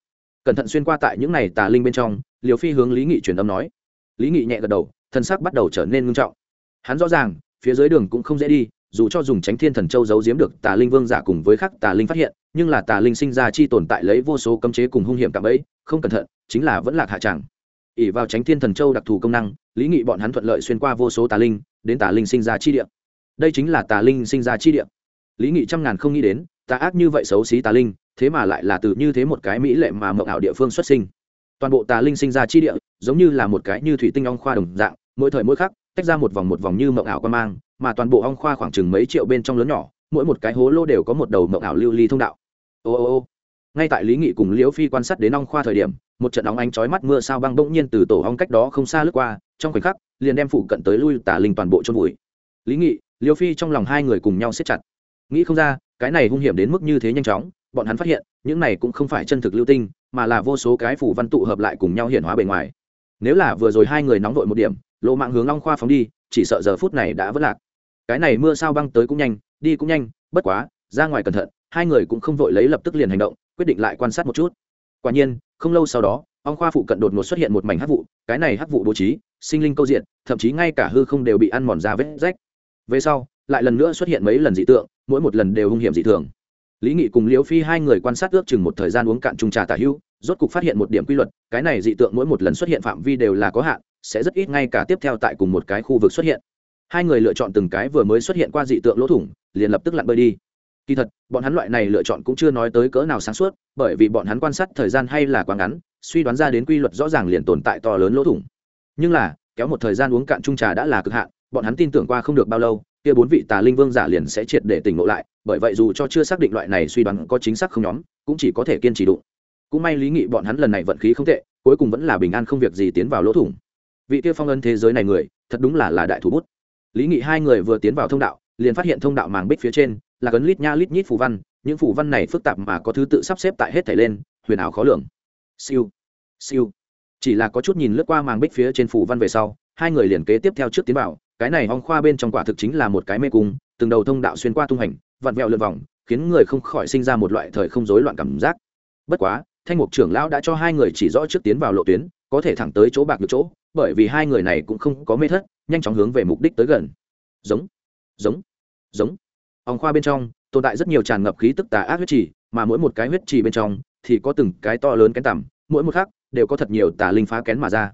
Cẩn thận xuyên qua tại những này tà linh bên trong, liều phi hướng lý nghị truyền âm nói. Lý nghị nhẹ gật đầu, thân xác bắt đầu trở nên ngưng trọng. Hắn rõ ràng, phía dưới đường cũng không dễ đi, dù cho dùng tránh thiên thần châu giấu giếm được tà linh vương giả cùng với khắc tà linh phát hiện, nhưng là tà linh sinh ra chi tồn tại lấy vô số cấm chế cùng hung hiểm cảm ấy, không cẩn thận, chính là vẫn lạc hạ tràng ỉ vào tránh thiên thần châu đặc thù công năng, lý nghị bọn hắn thuận lợi xuyên qua vô số tà linh, đến tà linh sinh ra chi địa. Đây chính là tà linh sinh ra chi địa lý nghị trăm ngàn không nghĩ đến, tà ác như vậy xấu xí tà linh, thế mà lại là từ như thế một cái mỹ lệ mà mộng ảo địa phương xuất sinh. Toàn bộ tà linh sinh ra chi địa, giống như là một cái như thủy tinh ong khoa đồng dạng, mỗi thời mỗi khắc, tách ra một vòng một vòng như mộng ảo quan mang, mà toàn bộ ong khoa khoảng chừng mấy triệu bên trong lớn nhỏ, mỗi một cái hố lô đều có một đầu mộng ảo lưu ly thông đạo. Ô ô ô. Ngay tại lý nghị cùng liễu phi quan sát đến ong khoa thời điểm, một trận óng ánh chói mắt mưa sao băng bỗng nhiên từ tổ ong cách đó không xa lướt qua, trong khoảnh khắc, liền đem phụ cận tới lui tà linh toàn bộ chôn vùi. Lý nghị, liễu phi trong lòng hai người cùng nhau siết chặt nghĩ không ra, cái này hung hiểm đến mức như thế nhanh chóng, bọn hắn phát hiện, những này cũng không phải chân thực lưu tinh, mà là vô số cái phủ văn tụ hợp lại cùng nhau hiện hóa bề ngoài. Nếu là vừa rồi hai người nóng vội một điểm lộ mạng hướng long khoa phóng đi, chỉ sợ giờ phút này đã vất lạc. Cái này mưa sao băng tới cũng nhanh, đi cũng nhanh, bất quá, ra ngoài cẩn thận, hai người cũng không vội lấy lập tức liền hành động, quyết định lại quan sát một chút. Quả nhiên, không lâu sau đó ông khoa phụ cận đột ngột xuất hiện một mảnh hắc vụ, cái này hắc vụ bố trí, sinh linh câu diện, thậm chí ngay cả hư không đều bị ăn mòn ra vết rách. Về sau, lại lần nữa xuất hiện mấy lần dị tượng mỗi một lần đều hung hiểm dị thường. Lý nghị cùng liễu phi hai người quan sát ước chừng một thời gian uống cạn trung trà tả hữu, rốt cục phát hiện một điểm quy luật, cái này dị tượng mỗi một lần xuất hiện phạm vi đều là có hạn, sẽ rất ít ngay cả tiếp theo tại cùng một cái khu vực xuất hiện. Hai người lựa chọn từng cái vừa mới xuất hiện qua dị tượng lỗ thủng, liền lập tức lặn bơi đi. Kỳ thật, bọn hắn loại này lựa chọn cũng chưa nói tới cỡ nào sáng suốt, bởi vì bọn hắn quan sát thời gian hay là quá ngắn, suy đoán ra đến quy luật rõ ràng liền tồn tại to lớn lỗ thủng. Nhưng là, kéo một thời gian uống cạn trung trà đã là cực hạn, bọn hắn tin tưởng qua không được bao lâu kia bốn vị tà linh vương giả liền sẽ triệt để tỉnh ngộ lại, bởi vậy dù cho chưa xác định loại này suy đoán có chính xác không nhóm, cũng chỉ có thể kiên trì đụng. Cũng may lý nghị bọn hắn lần này vận khí không tệ, cuối cùng vẫn là bình an không việc gì tiến vào lỗ thủng. Vị kia phong ân thế giới này người, thật đúng là là đại thủ bút. Lý nghị hai người vừa tiến vào thông đạo, liền phát hiện thông đạo màng bích phía trên, là cấn lít nha lít nhít phù văn, những phù văn này phức tạp mà có thứ tự sắp xếp tại hết thảy lên, huyền ảo khó lường. Siêu siêu. Chỉ là có chút nhìn lướt qua màng bích phía trên phù văn về sau, hai người liền kế tiếp theo trước tiến vào cái này hong khoa bên trong quả thực chính là một cái mê cung, từng đầu thông đạo xuyên qua tung hành, vặn vẹo lượt vòng, khiến người không khỏi sinh ra một loại thời không rối loạn cảm giác. Bất quá, thanh mục trưởng lão đã cho hai người chỉ rõ trước tiến vào lộ tuyến, có thể thẳng tới chỗ bạc được chỗ, bởi vì hai người này cũng không có mê thất, nhanh chóng hướng về mục đích tới gần. Giống giống giống. Ong khoa bên trong, tồn tại rất nhiều tràn ngập khí tức tà ác huyết trì, mà mỗi một cái huyết trì bên trong, thì có từng cái to lớn kén tằm, mỗi một khắc đều có thật nhiều tà linh phá kén mà ra.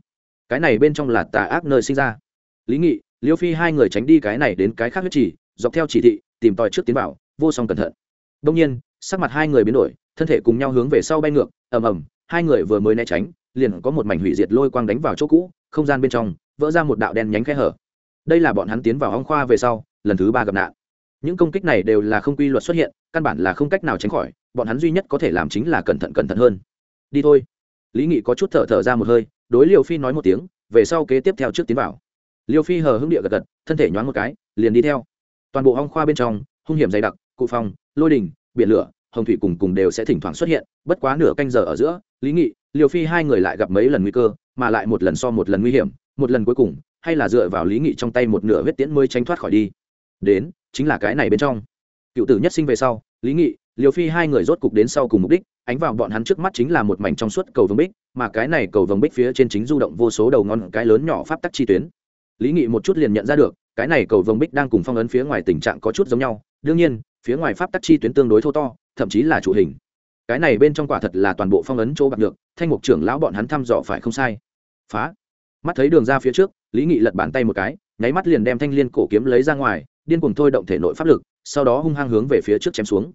Cái này bên trong là tà ác nơi sinh ra. Lý nghị liêu phi hai người tránh đi cái này đến cái khác huyết trì, dọc theo chỉ thị, tìm tòi trước tiến vào, vô song cẩn thận. Đông nhiên, sắc mặt hai người biến đổi, thân thể cùng nhau hướng về sau bay ngược, ầm ầm, hai người vừa mới né tránh, liền có một mảnh hủy diệt lôi quang đánh vào chỗ cũ, không gian bên trong, vỡ ra một đạo đen nhánh khe hở. Đây là bọn hắn tiến vào hong khoa về sau, lần thứ ba gặp nạn. Những công kích này đều là không quy luật xuất hiện, căn bản là không cách nào tránh khỏi, bọn hắn duy nhất có thể làm chính là cẩn thận cẩn thận hơn. Đi thôi. Lý nghị có chút thở thở ra một hơi, đối liều phi nói một tiếng, về sau kế tiếp theo trước tiến vào liêu phi hờ hưng địa gật gật, thân thể nhoáng một cái, liền đi theo. Toàn bộ hong khoa bên trong, hung hiểm dày đặc, cụ phong lôi đình, biển lửa, hồng thủy cùng cùng đều sẽ thỉnh thoảng xuất hiện, bất quá nửa canh giờ ở giữa, lý nghị liều phi hai người lại gặp mấy lần nguy cơ, mà lại một lần so một lần nguy hiểm, một lần cuối cùng, hay là dựa vào lý nghị trong tay một nửa huyết tiễn mới tránh thoát khỏi đi. Đến, chính là cái này bên trong. Cựu tử nhất sinh về sau, lý nghị liều phi hai người rốt cục đến sau cùng mục đích, ánh vào bọn hắn trước mắt chính là một mảnh trong suốt cầu vồng bích, mà cái này cầu vồng bích phía trên chính du động vô số đầu ngón cái lớn nhỏ pháp tắc chi tuyến lý nghị một chút liền nhận ra được, cái này cầu vồng bích đang cùng phong ấn phía ngoài tình trạng có chút giống nhau, đương nhiên, phía ngoài pháp tắc chi tuyến tương đối thô to, thậm chí là chủ hình. Cái này bên trong quả thật là toàn bộ phong ấn chỗ bạc được thanh mục trưởng lão bọn hắn thăm dò phải không sai. Phá. Mắt thấy đường ra phía trước, lý nghị lật bàn tay một cái, nháy mắt liền đem thanh liên cổ kiếm lấy ra ngoài, điên cuồng thôi động thể nội pháp lực, sau đó hung hăng hướng về phía trước chém xuống.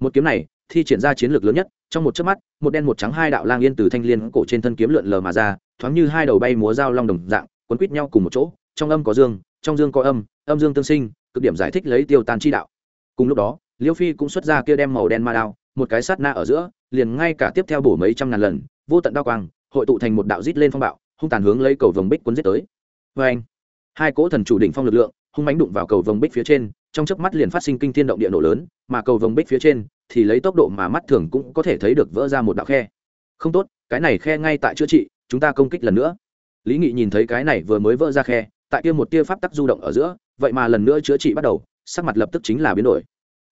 Một kiếm này, thi triển ra chiến lược lớn nhất, trong một chớp mắt, một đen một trắng hai đạo lang yên từ thanh liên cổ trên thân kiếm lượn lờ mà ra, thoáng như hai đầu bay múa dao long đồng dạng, quấn quít nhau cùng một chỗ trong âm có dương, trong dương có âm âm dương tương sinh, cực điểm giải thích lấy tiêu tan chi đạo. Cùng lúc đó liêu phi cũng xuất ra kia đem màu đen ma đao, một cái sát na ở giữa, liền ngay cả tiếp theo bổ mấy trăm ngàn lần, vô tận đao quang, hội tụ thành một đạo rít lên phong bạo, hung tàn hướng lấy cầu vồng bích cuốn giết tới. Vê anh, hai cỗ thần chủ đỉnh phong lực lượng, hung mánh đụng vào cầu vồng bích phía trên, trong chớp mắt liền phát sinh kinh thiên động địa nổ lớn, mà cầu vồng bích phía trên thì lấy tốc độ mà mắt thường cũng có thể thấy được vỡ ra một đạo khe. Không tốt, cái này khe ngay tại chữa trị, chúng ta công kích lần nữa. Lý nghị nhìn thấy cái này vừa mới vỡ ra khe tại kia một tia pháp tắc du động ở giữa vậy mà lần nữa chữa trị bắt đầu sắc mặt lập tức chính là biến đổi.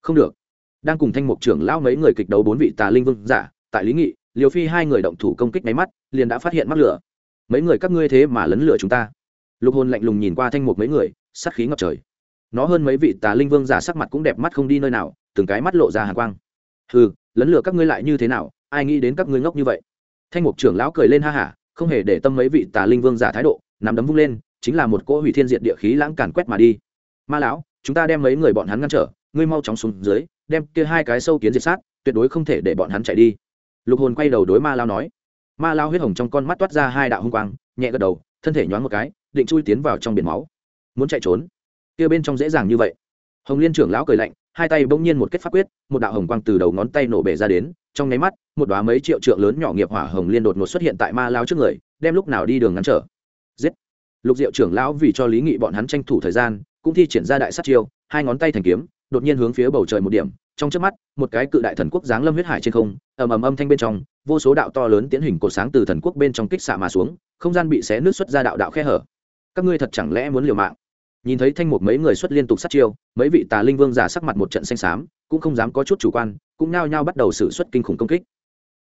Không được. Đang cùng thanh mục trưởng lão mấy người kịch đấu bốn vị tà linh vương giả tại lý nghị liều phi hai người động thủ công kích máy mắt liền đã phát hiện mắc lửa. Mấy người các ngươi thế mà lấn lửa chúng ta. Lục hồn lạnh lùng nhìn qua thanh mục mấy người sát khí ngập trời. Nó hơn mấy vị tà linh vương giả sắc mặt cũng đẹp mắt không đi nơi nào từng cái mắt lộ ra hàng quang. Hừ, lấn lửa các ngươi lại như thế nào ai nghĩ đến các ngươi ngốc như vậy? Thanh mục trưởng lão cười lên ha hả không hề để tâm mấy vị tà linh vương giả thái độ nắm đấm vung lên chính là một cỗ hủy thiên diệt địa khí lãng càn quét mà đi. Ma lão, chúng ta đem mấy người bọn hắn ngăn trở, ngươi mau chóng xuống dưới, đem kia hai cái sâu kiến diệt sát, tuyệt đối không thể để bọn hắn chạy đi. Lục hồn quay đầu đối ma lao nói. Ma lao huyết hồng trong con mắt toát ra hai đạo hung quang, nhẹ gật đầu, thân thể nhoáng một cái, định chui tiến vào trong biển máu. Muốn chạy trốn? Kia bên trong dễ dàng như vậy. Hồng liên trưởng lão cười lạnh, hai tay bỗng nhiên một kết pháp quyết, một đạo hồng quang từ đầu ngón tay nổ bể ra đến, trong nháy mắt, một đoá mấy triệu trượng lớn nhỏ nghiệp hỏa hồng liên đột ngột xuất hiện tại ma lao trước người, đem lúc nào đi đường ngăn trở. Giết! Lục diệu trưởng lão vì cho lý nghị bọn hắn tranh thủ thời gian, cũng thi triển ra đại sát chiêu, hai ngón tay thành kiếm, đột nhiên hướng phía bầu trời một điểm. Trong trước mắt, một cái cự đại thần quốc giáng lâm huyết hải trên không, ầm ầm âm thanh bên trong, vô số đạo to lớn tiến hình cột sáng từ thần quốc bên trong kích xạ mà xuống, không gian bị xé nứt xuất ra đạo đạo khe hở. Các ngươi thật chẳng lẽ muốn liều mạng? Nhìn thấy thanh một mấy người xuất liên tục sát chiêu, mấy vị tà linh vương giả sắc mặt một trận xanh xám, cũng không dám có chút chủ quan, cũng nao nhao bắt đầu xử xuất kinh khủng công kích.